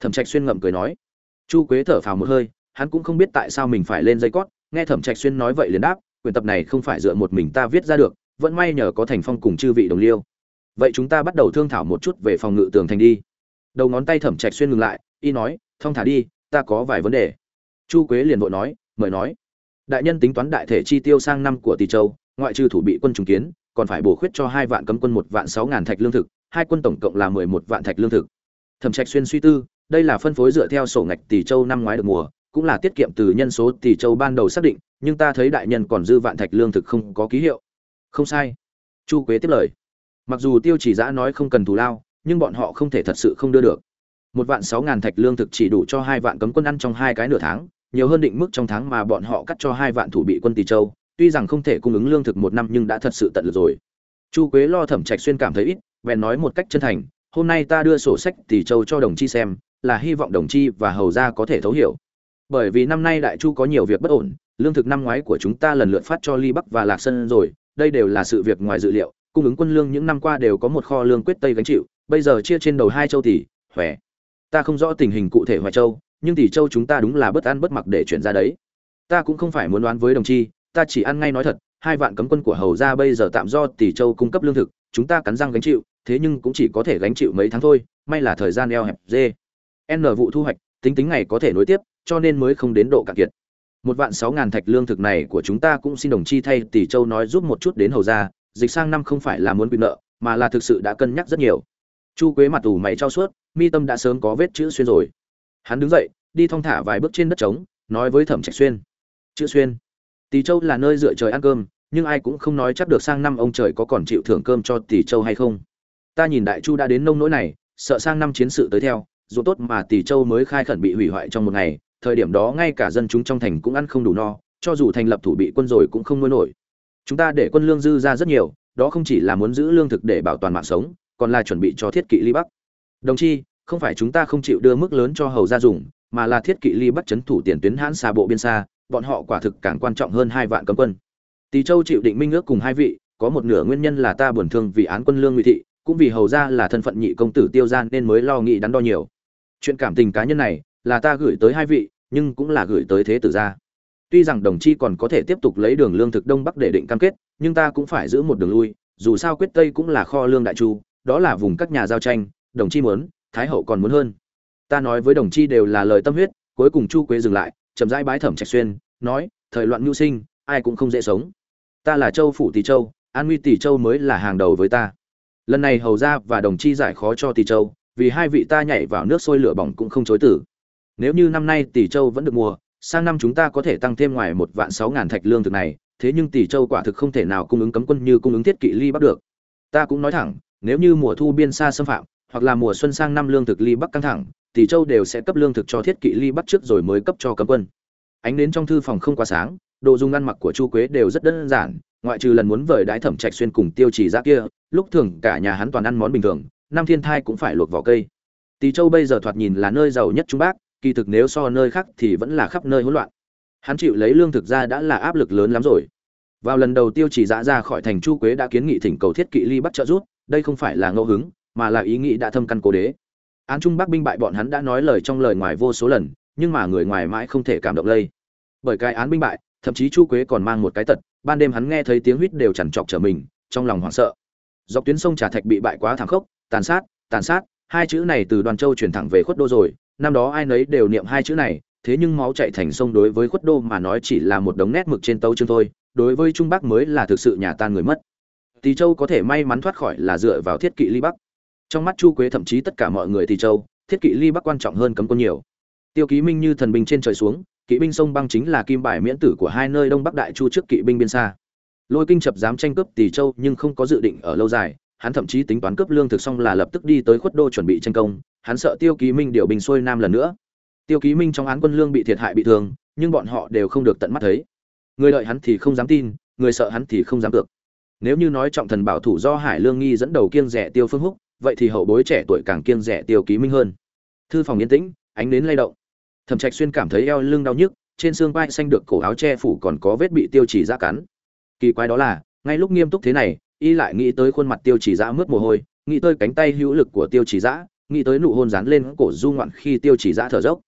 Speaker 1: Thẩm trạch xuyên ngậm cười nói. Chu quế thở phào một hơi, hắn cũng không biết tại sao mình phải lên dây cót, nghe thẩm trạch xuyên nói vậy liền đáp quyển tập này không phải dựa một mình ta viết ra được, vẫn may nhờ có thành phong cùng chư vị đồng liêu. Vậy chúng ta bắt đầu thương thảo một chút về phòng ngự tường thành đi. Đầu ngón tay thẩm trạch xuyên ngừng lại, y nói, thong thả đi, ta có vài vấn đề. Chu quế liền vội nói, mời nói đại nhân tính toán đại thể chi tiêu sang năm của tỷ châu, ngoại trừ thủ bị quân trùng kiến, còn phải bổ khuyết cho hai vạn cấm quân một vạn sáu ngàn thạch lương thực, hai quân tổng cộng là mười một vạn thạch lương thực. Thẩm trạch xuyên suy tư, đây là phân phối dựa theo sổ ngạch tỷ châu năm ngoái được mùa, cũng là tiết kiệm từ nhân số tỷ châu ban đầu xác định, nhưng ta thấy đại nhân còn dư vạn thạch lương thực không có ký hiệu. Không sai. Chu quế tiếp lời. Mặc dù tiêu chỉ giã nói không cần thù lao, nhưng bọn họ không thể thật sự không đưa được. Một vạn sáu ngàn thạch lương thực chỉ đủ cho hai vạn cấm quân ăn trong hai cái nửa tháng nhiều hơn định mức trong tháng mà bọn họ cắt cho hai vạn thủ bị quân tỷ châu, tuy rằng không thể cung ứng lương thực một năm nhưng đã thật sự tận lực rồi. Chu quế lo thẩm trạch xuyên cảm thấy ít, bèn nói một cách chân thành, hôm nay ta đưa sổ sách tỷ châu cho đồng chi xem, là hy vọng đồng chi và hầu gia có thể thấu hiểu. Bởi vì năm nay đại chu có nhiều việc bất ổn, lương thực năm ngoái của chúng ta lần lượt phát cho ly bắc và lạc sơn rồi, đây đều là sự việc ngoài dự liệu, cung ứng quân lương những năm qua đều có một kho lương quyết tây gánh chịu, bây giờ chia trên đầu hai châu tỷ khỏe ta không rõ tình hình cụ thể hoài châu nhưng tỷ châu chúng ta đúng là bất ăn bất mặc để chuyển ra đấy. Ta cũng không phải muốn đoán với đồng chi, ta chỉ ăn ngay nói thật, hai vạn cấm quân của hầu ra bây giờ tạm do tỷ châu cung cấp lương thực, chúng ta cắn răng gánh chịu, thế nhưng cũng chỉ có thể gánh chịu mấy tháng thôi, may là thời gian eo hẹp dê. N vụ thu hoạch, tính tính ngày có thể nối tiếp, cho nên mới không đến độ cạn kiệt. Một vạn sáu ngàn thạch lương thực này của chúng ta cũng xin đồng chi thay tỷ châu nói giúp một chút đến hầu ra dịch sang năm không phải là muốn bị nợ, mà là thực sự đã cân nhắc rất nhiều. Chu quế mặt ủ mày trao suốt, mi tâm đã sớm có vết chữ xuyên rồi hắn đứng dậy, đi thong thả vài bước trên đất trống, nói với thẩm trạch xuyên. Chữ xuyên tỷ châu là nơi dựa trời ăn cơm, nhưng ai cũng không nói chắc được sang năm ông trời có còn chịu thưởng cơm cho tỷ châu hay không. Ta nhìn đại chu đã đến nông nỗi này, sợ sang năm chiến sự tới theo, dù tốt mà tỷ châu mới khai khẩn bị hủy hoại trong một ngày, thời điểm đó ngay cả dân chúng trong thành cũng ăn không đủ no, cho dù thành lập thủ bị quân rồi cũng không nuôi nổi. Chúng ta để quân lương dư ra rất nhiều, đó không chỉ là muốn giữ lương thực để bảo toàn mạng sống, còn là chuẩn bị cho thiết kỵ ly bắc. Đồng chi không phải chúng ta không chịu đưa mức lớn cho hầu gia dùng mà là thiết kỵ ly bắt chấn thủ tiền tuyến hãn xa bộ biên xa bọn họ quả thực càng quan trọng hơn hai vạn cấm quân Tỳ Châu chịu định minh ước cùng hai vị, có một nửa nguyên nhân là ta buồn thương vì án quân lương ngụy thị, cũng vì hầu ra là thân phận nhị công tử tiêu gian nên mới lo nghĩ đắn đo nhiều. Chuyện cảm tình cá nhân này là ta gửi tới hai vị, nhưng cũng là gửi tới thế tử gia. Tuy rằng đồng chi còn có thể tiếp tục lấy đường lương thực đông bắc để định cam kết, nhưng ta cũng phải giữ một đường lui, dù sao quyết tây cũng là kho lương đại chu, đó là vùng các nhà giao tranh, đồng chi muốn, thái hậu còn muốn hơn. Ta nói với đồng chi đều là lời tâm huyết, cuối cùng Chu Quế dừng lại, chậm rãi bái thẩm Trạch Xuyên, nói, thời loạn nhu sinh, ai cũng không dễ sống. Ta là châu phủ tỷ châu an nguy tỷ châu mới là hàng đầu với ta. Lần này hầu ra và đồng chi giải khó cho tỷ châu vì hai vị ta nhảy vào nước sôi lửa bỏng cũng không chối tử. Nếu như năm nay tỷ châu vẫn được mùa sang năm chúng ta có thể tăng thêm ngoài một vạn sáu ngàn thạch lương thực này thế nhưng tỷ châu quả thực không thể nào cung ứng cấm quân như cung ứng thiết kỵ ly bắt được. Ta cũng nói thẳng nếu như mùa thu biên xa xâm phạm hoặc là mùa xuân sang năm lương thực ly bắc căng thẳng tỷ châu đều sẽ cấp lương thực cho thiết kỵ ly bắc trước rồi mới cấp cho cấm quân. Ánh đến trong thư phòng không quá sáng, đồ dùng ăn mặc của chu quế đều rất đơn giản, ngoại trừ lần muốn vời đái thẩm trạch xuyên cùng tiêu chỉ ra kia, lúc thường cả nhà hắn toàn ăn món bình thường, năm thiên thai cũng phải luộc vỏ cây. Tỷ châu bây giờ thoạt nhìn là nơi giàu nhất trung bắc, kỳ thực nếu so nơi khác thì vẫn là khắp nơi hỗn loạn. Hắn chịu lấy lương thực ra đã là áp lực lớn lắm rồi. Vào lần đầu tiêu chỉ dã ra khỏi thành chu quế đã kiến nghị thỉnh cầu thiết kỵ ly bắt trợ rút đây không phải là ngẫu hứng mà là ý nghĩ đã thâm căn cố đế. Án trung bắc binh bại bọn hắn đã nói lời trong lời ngoài vô số lần, nhưng mà người ngoài mãi không thể cảm động lây. Bởi cái án binh bại, thậm chí chu quế còn mang một cái tật, ban đêm hắn nghe thấy tiếng huýt đều chằn chọc trở mình, trong lòng hoảng sợ. Dọc tuyến sông trà thạch bị bại quá thảm khốc, tàn sát tàn sát, hai chữ này từ đoàn châu chuyển thẳng về khuất đô rồi, năm đó ai nấy đều niệm hai chữ này, thế nhưng máu chạy thành sông đối với khuất đô mà nói chỉ là một đống nét mực trên tấu chương thôi, đối với trung bắc mới là thực sự nhà tan người mất. Tỳ châu có thể may mắn thoát khỏi là dựa vào thiết kỵ ly bắc trong mắt chu quế thậm chí tất cả mọi người thì châu thiết kỵ ly bắc quan trọng hơn cấm quân nhiều. Tiêu ký minh như thần binh trên trời xuống, kỵ binh sông băng chính là kim bài miễn tử của hai nơi đông bắc đại chu trước kỵ binh biên xa. Lôi kinh chập dám tranh cướp tỷ châu nhưng không có dự định ở lâu dài, hắn thậm chí tính toán cướp lương thực xong là lập tức đi tới khuất đô chuẩn bị tranh công, hắn sợ tiêu ký minh điều binh xuôi nam lần nữa. Tiêu ký minh trong án quân lương bị thiệt hại bị thương, nhưng bọn họ đều không được tận mắt thấy. Người đợi hắn thì không dám tin, người sợ hắn thì không dám cược nếu như nói trọng thần bảo thủ do hải lương nghi dẫn đầu kiêng rẻ tiêu phương húc vậy thì hậu bối trẻ tuổi càng kiêng rẻ tiêu ký minh hơn. Thư phòng yên tĩnh, ánh đến lay động. Thẩm trạch xuyên cảm thấy eo lưng đau nhức, trên xương vai xanh được cổ áo che phủ còn có vết bị tiêu chỉ ra cắn. Kỳ quái đó là, ngay lúc nghiêm túc thế này, y lại nghĩ tới khuôn mặt tiêu chỉ dã mướt mồ hôi, nghĩ tới cánh tay hữu lực của tiêu chỉ dã nghĩ tới nụ hôn dán lên cổ du ngoạn khi tiêu chỉ dã thở dốc.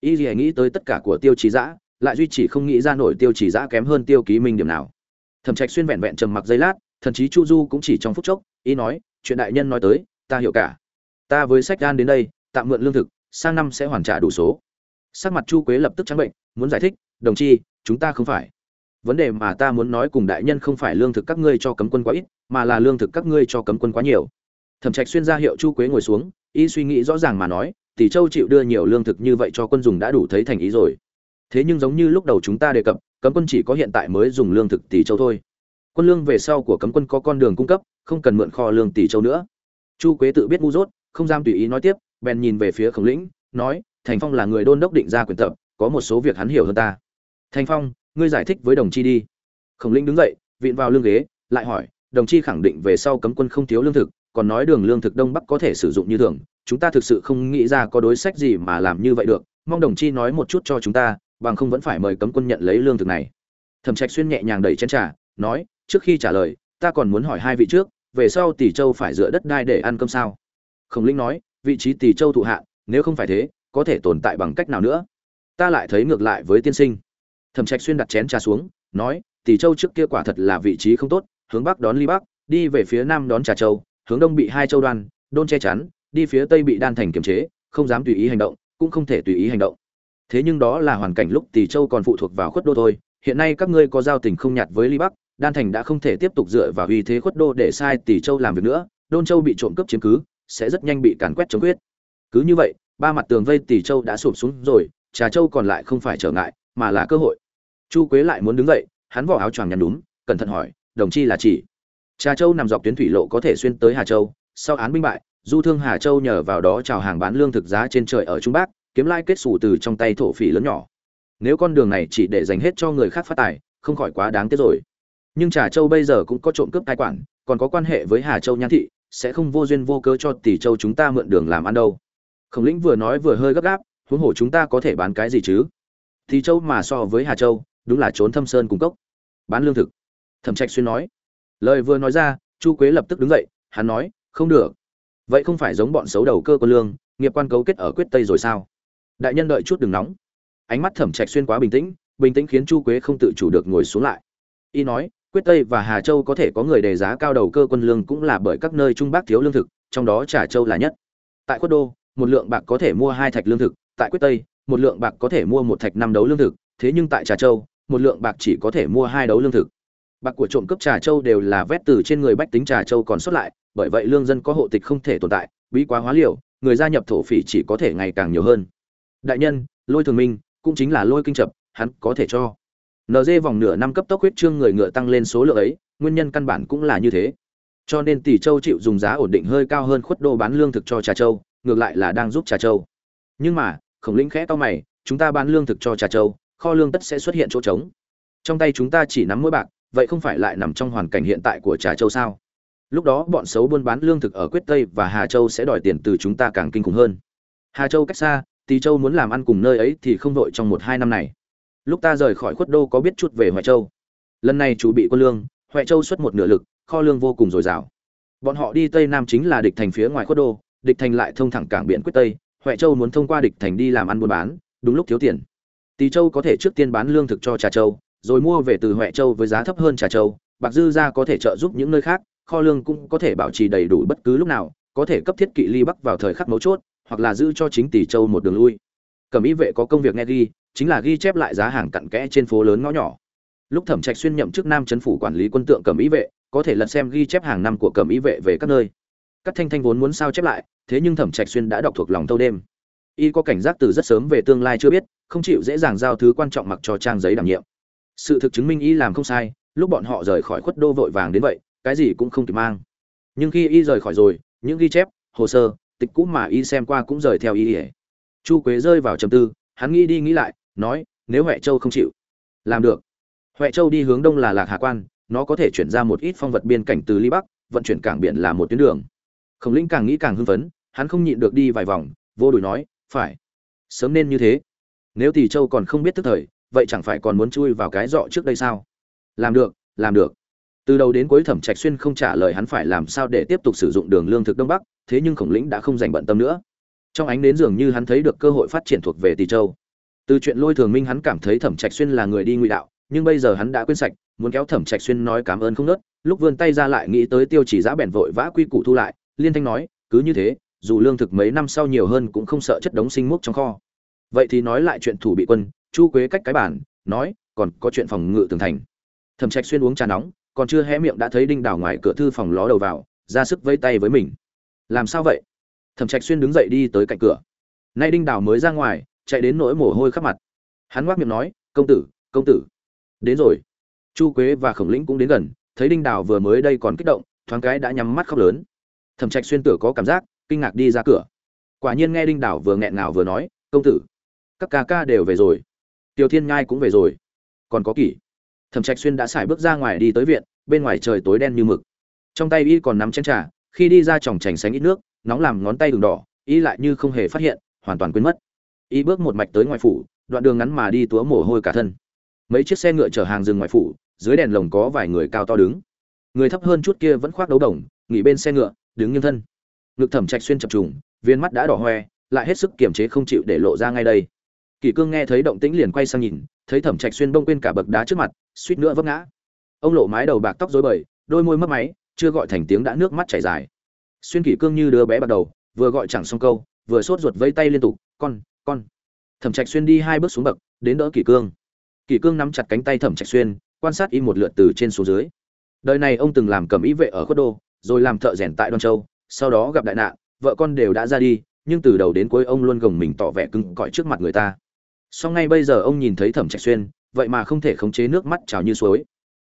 Speaker 1: Y lại nghĩ tới tất cả của tiêu chỉ dã lại duy chỉ không nghĩ ra nổi tiêu chỉ dã kém hơn tiêu ký minh điểm nào. Thẩm trạch xuyên vẹn vẹn trầm mặc giây lát, thần chí chu du cũng chỉ trong phút chốc, y nói, chuyện đại nhân nói tới ta hiểu cả. Ta với sách gan đến đây, tạm mượn lương thực, sang năm sẽ hoàn trả đủ số. Sắc mặt chu quế lập tức trắng bệnh, muốn giải thích, đồng chi, chúng ta không phải. Vấn đề mà ta muốn nói cùng đại nhân không phải lương thực các ngươi cho cấm quân quá ít, mà là lương thực các ngươi cho cấm quân quá nhiều. Thẩm trạch xuyên ra hiệu chu quế ngồi xuống, y suy nghĩ rõ ràng mà nói, tỷ châu chịu đưa nhiều lương thực như vậy cho quân dùng đã đủ thấy thành ý rồi. Thế nhưng giống như lúc đầu chúng ta đề cập, cấm quân chỉ có hiện tại mới dùng lương thực tỷ châu thôi. Quân lương về sau của cấm quân có con đường cung cấp, không cần mượn kho lương tỷ châu nữa chu quế tự biết ngu dốt, không dám tùy ý nói tiếp, bèn nhìn về phía khổng lĩnh, nói, thành phong là người đôn đốc định ra quyền tập, có một số việc hắn hiểu hơn ta. Thành phong, ngươi giải thích với đồng chi đi. Khổng Lĩnh đứng dậy, vịn vào lưng ghế, lại hỏi, đồng chi khẳng định về sau cấm quân không thiếu lương thực, còn nói đường lương thực đông bắc có thể sử dụng như thường, chúng ta thực sự không nghĩ ra có đối sách gì mà làm như vậy được, mong đồng chi nói một chút cho chúng ta, bằng không vẫn phải mời cấm quân nhận lấy lương thực này. Thẩm trạch xuyên nhẹ nhàng đẩy chén trà, nói, trước khi trả lời, ta còn muốn hỏi hai vị trước về sau tỷ châu phải dựa đất đai để ăn cơm sao? Khổng linh nói, vị trí tỷ châu thụ hạ, nếu không phải thế, có thể tồn tại bằng cách nào nữa? Ta lại thấy ngược lại với tiên sinh. Thẩm trạch xuyên đặt chén trà xuống, nói, tỷ châu trước kia quả thật là vị trí không tốt, hướng bắc đón ly bắc, đi về phía nam đón trà châu, hướng đông bị hai châu đoan, đôn che chắn, đi phía tây bị đan thành kiềm chế, không dám tùy ý hành động, cũng không thể tùy ý hành động. Thế nhưng đó là hoàn cảnh lúc tỷ châu còn phụ thuộc vào khuất đô thôi, hiện nay các ngươi có giao tình không nhạt với ly bắc đan thành đã không thể tiếp tục dựa vào uy thế khuất đô để sai tỷ châu làm việc nữa, đôn châu bị trộm cướp chiếm cứ, sẽ rất nhanh bị càn quét chống quyết. Cứ như vậy, ba mặt tường vây tỷ châu đã sụp xuống rồi, trà châu còn lại không phải trở ngại, mà là cơ hội. Chu quế lại muốn đứng dậy, hắn vỏ áo choàng nhăn đúng cẩn thận hỏi, đồng chi là chỉ? Trà châu nằm dọc tuyến thủy lộ có thể xuyên tới hà châu, sau án binh bại, du thương hà châu nhờ vào đó chào hàng bán lương thực giá trên trời ở trung bắc, kiếm lai kết xù từ trong tay thổ phỉ lớn nhỏ. Nếu con đường này chỉ để dành hết cho người khác phát tài, không khỏi quá đáng tiếc rồi nhưng trà châu bây giờ cũng có trộm cướp tài quản còn có quan hệ với hà châu nhan thị, sẽ không vô duyên vô cớ cho tỷ châu chúng ta mượn đường làm ăn đâu. Khổng lĩnh vừa nói vừa hơi gấp gáp, huống hồ chúng ta có thể bán cái gì chứ? Tỷ châu mà so với hà châu, đúng là trốn thâm sơn cung cốc. Bán lương thực. Thẩm trạch xuyên nói. Lời vừa nói ra, chu quế lập tức đứng dậy, hắn nói, không được. Vậy không phải giống bọn xấu đầu cơ quân lương, nghiệp quan cấu kết ở quyết tây rồi sao? Đại nhân đợi chút đừng nóng. Ánh mắt thẩm trạch xuyên quá bình tĩnh bình tĩnh khiến chu quế không tự chủ được ngồi xuống lại. Y nói quyết tây và hà châu có thể có người đề giá cao đầu cơ quân lương cũng là bởi các nơi trung bắc thiếu lương thực, trong đó trà châu là nhất. Tại khuất đô, một lượng bạc có thể mua hai thạch lương thực, tại quyết tây, một lượng bạc có thể mua một thạch năm đấu lương thực, thế nhưng tại trà châu, một lượng bạc chỉ có thể mua hai đấu lương thực. Bạc của trộm cướp trà châu đều là vét từ trên người bách tính trà châu còn xuất lại, bởi vậy lương dân có hộ tịch không thể tồn tại, bí quá hóa liều, người gia nhập thổ phỉ chỉ có thể ngày càng nhiều hơn. Đại nhân, lôi thường minh, cũng chính là lôi kinh chập, hắn có thể cho. NG vòng nửa năm cấp tốc huyết trương người ngựa tăng lên số lượng ấy, nguyên nhân căn bản cũng là như thế. Cho nên tỷ châu chịu dùng giá ổn định hơi cao hơn khuất đô bán lương thực cho trà châu, ngược lại là đang giúp trà châu. Nhưng mà, khổng lĩnh khẽ to mày, chúng ta bán lương thực cho trà châu, kho lương tất sẽ xuất hiện chỗ trống. Trong tay chúng ta chỉ nắm mỗi bạc, vậy không phải lại nằm trong hoàn cảnh hiện tại của trà châu sao? Lúc đó bọn xấu buôn bán lương thực ở quyết tây và hà châu sẽ đòi tiền từ chúng ta càng kinh khủng hơn. Hà châu cách xa, tỷ châu muốn làm ăn cùng nơi ấy thì không đội trong một hai năm này lúc ta rời khỏi khuất đô có biết chút về hoài châu. Lần này chủ bị quân lương huệ châu xuất một nửa lực, kho lương vô cùng dồi dào. Bọn họ đi tây nam chính là địch thành phía ngoài khuất đô, địch thành lại thông thẳng cảng biển quyết tây. Huệ châu muốn thông qua địch thành đi làm ăn buôn bán, đúng lúc thiếu tiền. Tỳ châu có thể trước tiên bán lương thực cho trà châu, rồi mua về từ huệ châu với giá thấp hơn trà châu. Bạc dư ra có thể trợ giúp những nơi khác, kho lương cũng có thể bảo trì đầy đủ bất cứ lúc nào, có thể cấp thiết kỵ ly bắc vào thời khắc mấu chốt, hoặc là giữ cho chính tỷ châu một đường lui. Cẩm ý vệ có công việc nghe ghi chính là ghi chép lại giá hàng cặn kẽ trên phố lớn ngõ nhỏ. Lúc thẩm trạch xuyên nhậm chức nam chấn phủ quản lý quân tượng cẩm ý vệ, có thể lật xem ghi chép hàng năm của cẩm ý vệ về các nơi. Các thanh thanh vốn muốn sao chép lại, thế nhưng thẩm trạch xuyên đã đọc thuộc lòng thâu đêm. Y có cảnh giác từ rất sớm về tương lai chưa biết, không chịu dễ dàng giao thứ quan trọng mặc cho trang giấy đảm nhiệm. Sự thực chứng minh y làm không sai, lúc bọn họ rời khỏi khuất đô vội vàng đến vậy, cái gì cũng không kịp mang. Nhưng khi y rời khỏi rồi, những ghi chép, hồ sơ, tịch cũ mà y xem qua cũng rời theo y ỉa chu quế rơi vào trầm tư, hắn nghĩ đi nghĩ lại nói, nếu huệ châu không chịu, làm được. Huệ châu đi hướng đông là lạc hà quan, nó có thể chuyển ra một ít phong vật biên cảnh từ ly bắc, vận chuyển cảng biển là một tuyến đường. Khổng lĩnh càng nghĩ càng hưng phấn, hắn không nhịn được đi vài vòng, vô đùi nói, phải, sớm nên như thế. Nếu tỷ châu còn không biết tức thời, vậy chẳng phải còn muốn chui vào cái dọ trước đây sao? Làm được làm được. Từ đầu đến cuối thẩm trạch xuyên không trả lời hắn phải làm sao để tiếp tục sử dụng đường lương thực đông bắc, thế nhưng khổng lĩnh đã không dành bận tâm nữa. Trong ánh đến dường như hắn thấy được cơ hội phát triển thuộc về tỷ châu từ chuyện lôi thường minh hắn cảm thấy thẩm trạch xuyên là người đi ngụy đạo, nhưng bây giờ hắn đã quên sạch, muốn kéo thẩm trạch xuyên nói cảm ơn không nớt, lúc vươn tay ra lại nghĩ tới tiêu chỉ giã bèn vội vã quy củ thu lại, liên thanh nói, cứ như thế, dù lương thực mấy năm sau nhiều hơn cũng không sợ chất đống sinh múc trong kho. Vậy thì nói lại chuyện thủ bị quân, chu quế cách cái bản, nói, còn có chuyện phòng ngự tường thành. Thẩm trạch xuyên uống trà nóng, còn chưa hé miệng đã thấy đinh đảo ngoài cửa thư phòng ló đầu vào, ra sức vây tay với mình. Làm sao vậy? Thẩm trạch xuyên đứng dậy đi tới cạnh cửa. Nay đinh đảo mới ra ngoài chạy đến nỗi mồ hôi khắp mặt. Hắn ngoác miệng nói, công tử công tử. Đến rồi. Chu quế và khổng lĩnh cũng đến gần, thấy đinh đào vừa mới đây còn kích động, thoáng cái đã nhắm mắt khóc lớn. Thẩm trạch xuyên tử có cảm giác, kinh ngạc đi ra cửa. Quả nhiên nghe đinh đào vừa nghẹn ngào vừa nói, công tử, các ca ca đều về rồi. Tiểu thiên nhai cũng về rồi. Còn có kỷ. Thẩm trạch xuyên đã xài bước ra ngoài đi tới viện, bên ngoài trời tối đen như mực. Trong tay y còn nắm chén trà, khi đi ra tròng trành sánh ít nước, nóng làm ngón tay đường đỏ, y lại như không hề phát hiện, hoàn toàn quên mất y bước một mạch tới ngoài phủ, đoạn đường ngắn mà đi túa mồ hôi cả thân. Mấy chiếc xe ngựa chở hàng dừng ngoài phủ, dưới đèn lồng có vài người cao to đứng. Người thấp hơn chút kia vẫn khoác đấu đồng, nghỉ bên xe ngựa, đứng nghiêng thân. Ngực thẩm trạch xuyên chập trùng, viên mắt đã đỏ hoe, lại hết sức kiềm chế không chịu để lộ ra ngay đây. Kỷ cương nghe thấy động tĩnh liền quay sang nhìn, thấy thẩm trạch xuyên bông quên cả bậc đá trước mặt, suýt nữa vấp ngã. Ông lộ mái đầu bạc tóc rối bời, đôi môi mấp máy, chưa gọi thành tiếng đã nước mắt chảy dài. Xuyên kỷ cương như đứa bé bắt đầu, vừa gọi chẳng xong câu, vừa sốt ruột vây tay liên tục, con con. Thẩm trạch xuyên đi hai bước xuống bậc, đến đỡ kỷ cương. Kỷ cương nắm chặt cánh tay thẩm trạch xuyên, quan sát y một lượt từ trên xuống dưới. Đời này ông từng làm cầm ý vệ ở khuất đô, rồi làm thợ rèn tại đoan châu, sau đó gặp đại nạn, vợ con đều đã ra đi, nhưng từ đầu đến cuối ông luôn gồng mình tỏ vẻ cứng cỏi trước mặt người ta. Song ngay bây giờ ông nhìn thấy thẩm trạch xuyên, vậy mà không thể khống chế nước mắt trào như suối.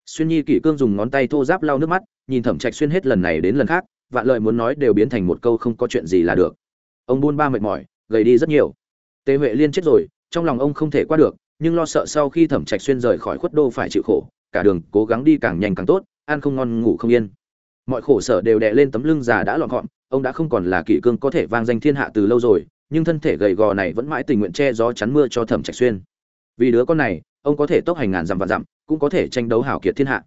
Speaker 1: Xuyên nhi kỷ cương dùng ngón tay thô giáp lau nước mắt, nhìn thẩm trạch xuyên hết lần này đến lần khác, vạn lợi muốn nói đều biến thành một câu không có chuyện gì là được. Ông buôn ba mệt mỏi, gầy đi rất nhiều tề huệ liên chết rồi, trong lòng ông không thể qua được, nhưng lo sợ sau khi thẩm trạch xuyên rời khỏi khuất đô phải chịu khổ, cả đường cố gắng đi càng nhanh càng tốt, ăn không ngon ngủ không yên. Mọi khổ sở đều đè lên tấm lưng già đã lọn gọn, ông đã không còn là kỷ cương có thể vang danh thiên hạ từ lâu rồi, nhưng thân thể gầy gò này vẫn mãi tình nguyện che gió chắn mưa cho thẩm trạch xuyên. Vì đứa con này, ông có thể tốc hành ngàn dặm vạn dặm, cũng có thể tranh đấu hảo kiệt thiên hạ.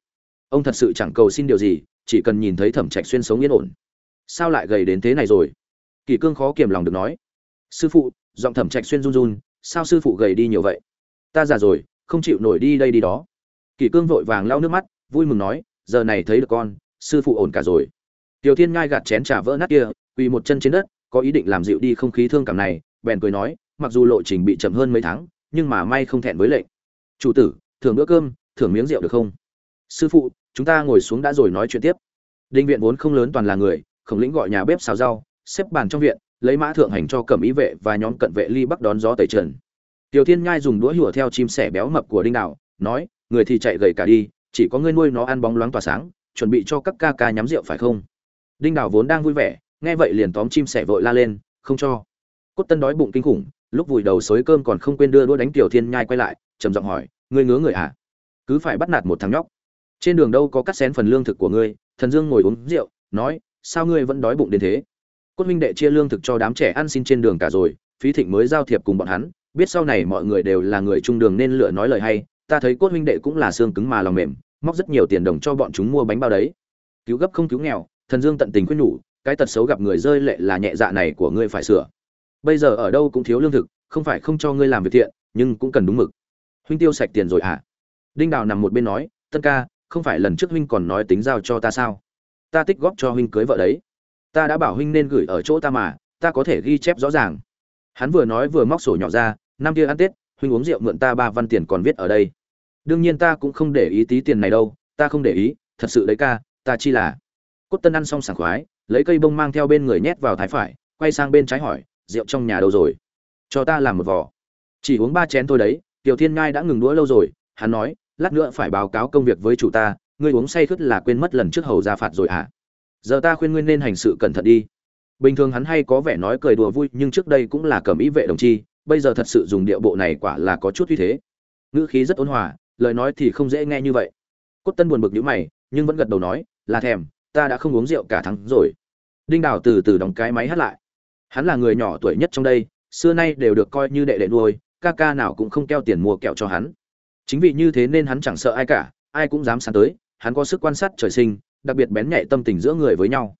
Speaker 1: Ông thật sự chẳng cầu xin điều gì, chỉ cần nhìn thấy thẩm trạch xuyên sống yên ổn. Sao lại gầy đến thế này rồi? Kỷ cương khó kiềm lòng được nói. Sư phụ giọng thẩm trạch xuyên run run, sao sư phụ gầy đi nhiều vậy? Ta già rồi, không chịu nổi đi đây đi đó. Kỷ cương vội vàng lau nước mắt, vui mừng nói, giờ này thấy được con, sư phụ ổn cả rồi. Tiểu thiên ngai gạt chén trà vỡ nát kia, quỳ một chân trên đất, có ý định làm dịu đi không khí thương cảm này, bèn cười nói, mặc dù lộ trình bị chậm hơn mấy tháng, nhưng mà may không thẹn với lệnh. Chủ tử, thưởng bữa cơm, thưởng miếng rượu được không? Sư phụ, chúng ta ngồi xuống đã rồi nói chuyện tiếp. Đinh viện vốn không lớn toàn là người, khổng lĩnh gọi nhà bếp xào rau, xếp bàn trong viện lấy mã thượng hành cho cẩm ý vệ và nhóm cận vệ ly bắc đón gió tẩy trần. Tiểu thiên nhai dùng đũa hùa theo chim sẻ béo mập của đinh đạo, nói, người thì chạy gầy cả đi, chỉ có ngươi nuôi nó ăn bóng loáng tỏa sáng, chuẩn bị cho các ca ca nhắm rượu phải không? Đinh đảo vốn đang vui vẻ, nghe vậy liền tóm chim sẻ vội la lên, không cho. Cốt tân đói bụng kinh khủng, lúc vùi đầu xối cơm còn không quên đưa đũa đánh tiểu thiên nhai quay lại, trầm giọng hỏi, ngươi ngứa người à cứ phải bắt nạt một thằng nhóc. Trên đường đâu có cắt xén phần lương thực của ngươi? Thần dương ngồi uống rượu, nói, sao ngươi vẫn đói bụng đến thế? Cốt huynh đệ chia lương thực cho đám trẻ ăn xin trên đường cả rồi, phí thịnh mới giao thiệp cùng bọn hắn, biết sau này mọi người đều là người trung đường nên lựa nói lời hay, ta thấy cốt huynh đệ cũng là xương cứng mà lòng mềm, móc rất nhiều tiền đồng cho bọn chúng mua bánh bao đấy. Cứu gấp không cứu nghèo, thần dương tận tình khuyên nhủ, cái tật xấu gặp người rơi lệ là nhẹ dạ này của ngươi phải sửa. Bây giờ ở đâu cũng thiếu lương thực, không phải không cho ngươi làm việc thiện, nhưng cũng cần đúng mực. Huynh tiêu sạch tiền rồi à đinh đào nằm một bên nói, tân ca, không phải lần trước huynh còn nói tính giao cho ta sao? Ta tích góp cho huynh cưới vợ đấy ta đã bảo huynh nên gửi ở chỗ ta mà, ta có thể ghi chép rõ ràng. Hắn vừa nói vừa móc sổ nhỏ ra, năm kia ăn tết, huynh uống rượu mượn ta ba văn tiền còn viết ở đây. Đương nhiên ta cũng không để ý tí tiền này đâu, ta không để ý, thật sự đấy ca, ta chi là. Cốt tân ăn xong sảng khoái, lấy cây bông mang theo bên người nhét vào thái phải, quay sang bên trái hỏi, rượu trong nhà đâu rồi? Cho ta làm một vỏ chỉ uống ba chén thôi đấy, tiểu thiên ngai đã ngừng đũa lâu rồi. Hắn nói, lát nữa phải báo cáo công việc với chủ ta, ngươi uống say khướt là quên mất lần trước hầu ra phạt rồi à? Giờ ta khuyên ngươi nên hành sự cẩn thận đi. Bình thường hắn hay có vẻ nói cười đùa vui, nhưng trước đây cũng là cầm ý vệ đồng chi, bây giờ thật sự dùng điệu bộ này quả là có chút uy thế. Ngữ khí rất ôn hòa, lời nói thì không dễ nghe như vậy. Cốt tân buồn bực nhữ mày, nhưng vẫn gật đầu nói, là thèm, ta đã không uống rượu cả tháng rồi. Đinh đào từ từ đóng cái máy hát lại. Hắn là người nhỏ tuổi nhất trong đây, xưa nay đều được coi như đệ đệ nuôi, ca ca nào cũng không keo tiền mua kẹo cho hắn. Chính vì như thế nên hắn chẳng sợ ai cả, ai cũng dám sán tới, hắn có sức quan sát trời sinh đặc biệt bén nhạy tâm tình giữa người với nhau.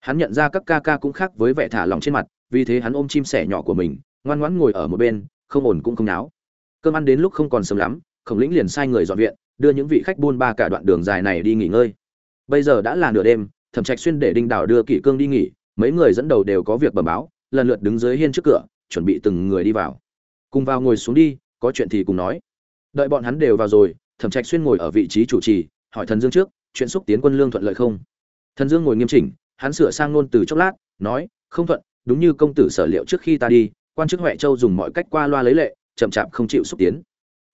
Speaker 1: Hắn nhận ra các ca ca cũng khác với vẻ thả lòng trên mặt, vì thế hắn ôm chim sẻ nhỏ của mình, ngoan ngoãn ngồi ở một bên, không ổn cũng không náo. Cơm ăn đến lúc không còn sớm lắm, khổng lĩnh liền sai người dọn viện, đưa những vị khách buôn ba cả đoạn đường dài này đi nghỉ ngơi. Bây giờ đã là nửa đêm, thẩm trạch xuyên để đinh đảo đưa kỷ cương đi nghỉ, mấy người dẫn đầu đều có việc bẩm báo, lần lượt đứng dưới hiên trước cửa, chuẩn bị từng người đi vào. Cùng vào ngồi xuống đi, có chuyện thì cùng nói. Đợi bọn hắn đều vào rồi, thẩm trạch xuyên ngồi ở vị trí chủ trì, hỏi thần dương trước chuyện xúc tiến quân lương thuận lợi không? Thần dương ngồi nghiêm chỉnh, hắn sửa sang ngôn từ chốc lát, nói, không thuận, đúng như công tử sở liệu trước khi ta đi, quan chức huệ châu dùng mọi cách qua loa lấy lệ, chậm chạp không chịu xúc tiến.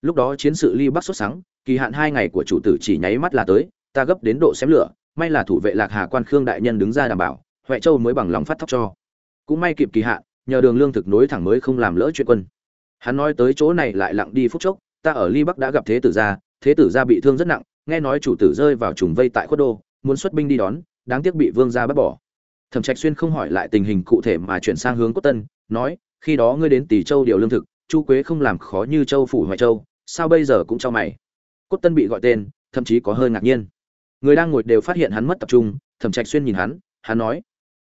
Speaker 1: Lúc đó chiến sự ly bắc xuất sáng kỳ hạn hai ngày của chủ tử chỉ nháy mắt là tới, ta gấp đến độ xém lửa, may là thủ vệ lạc hà quan khương đại nhân đứng ra đảm bảo, huệ châu mới bằng lòng phát thóc cho. Cũng may kịp kỳ hạn, nhờ đường lương thực nối thẳng mới không làm lỡ chuyện quân. Hắn nói tới chỗ này lại lặng đi phút chốc, ta ở ly bắc đã gặp thế tử gia, thế tử gia bị thương rất nặng nghe nói chủ tử rơi vào trùng vây tại khuất đô, muốn xuất binh đi đón, đáng tiếc bị vương gia bắt bỏ. Thẩm trạch xuyên không hỏi lại tình hình cụ thể mà chuyển sang hướng cốt tân, nói, khi đó ngươi đến tỷ châu điều lương thực, chu quế không làm khó như châu phủ hoài châu, sao bây giờ cũng cho mày? Cốt tân bị gọi tên, thậm chí có hơi ngạc nhiên. Người đang ngồi đều phát hiện hắn mất tập trung, thẩm trạch xuyên nhìn hắn hắn nói,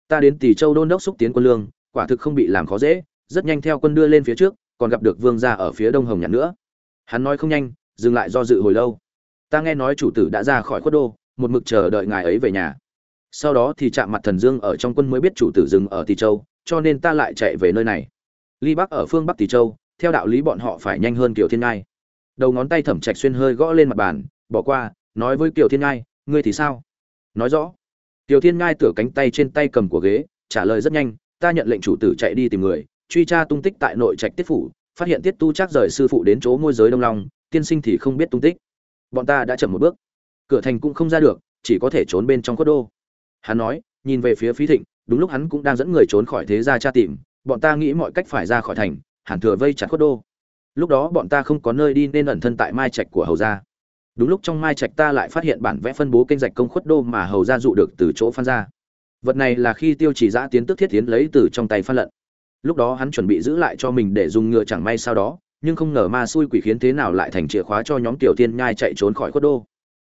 Speaker 1: ta đến tỷ châu đôn đốc xúc tiến quân lương, quả thực không bị làm khó dễ, rất nhanh theo quân đưa lên phía trước, còn gặp được vương gia ở phía đông hồng nhạn nữa. Hắn nói không nhanh, dừng lại do dự hồi lâu ta nghe nói chủ tử đã ra khỏi khuất đô, một mực chờ đợi ngài ấy về nhà. Sau đó thì chạm mặt thần dương ở trong quân mới biết chủ tử dừng ở tỷ châu, cho nên ta lại chạy về nơi này. Ly bắc ở phương bắc tỷ châu, theo đạo lý bọn họ phải nhanh hơn kiểu thiên ngai. Đầu ngón tay thẩm trạch xuyên hơi gõ lên mặt bàn, bỏ qua, nói với kiểu thiên ngai, ngươi thì sao? Nói rõ. Tiểu thiên ngai tựa cánh tay trên tay cầm của ghế, trả lời rất nhanh, ta nhận lệnh chủ tử chạy đi tìm người, truy tra tung tích tại nội trạch tiết phủ, phát hiện tiết tu chắc rời sư phụ đến chỗ môi giới đông long, tiên sinh thì không biết tung tích bọn ta đã chậm một bước. Cửa thành cũng không ra được, chỉ có thể trốn bên trong cốt đô. Hắn nói, nhìn về phía phí thịnh, đúng lúc hắn cũng đang dẫn người trốn khỏi thế gia tra tìm, bọn ta nghĩ mọi cách phải ra khỏi thành, hẳn thừa vây chặt cốt đô. Lúc đó bọn ta không có nơi đi nên ẩn thân tại mai trạch của hầu gia. Đúng lúc trong mai trạch ta lại phát hiện bản vẽ phân bố kênh rạch công khuất đô mà hầu gia dụ được từ chỗ phan ra. Vật này là khi tiêu chỉ giã tiến tức thiết tiến lấy từ trong tay phan lận. Lúc đó hắn chuẩn bị giữ lại cho mình để dùng ngựa chẳng may sau đó nhưng không ngờ ma xui quỷ khiến thế nào lại thành chìa khóa cho nhóm tiểu tiên nhai chạy trốn khỏi khuất đô.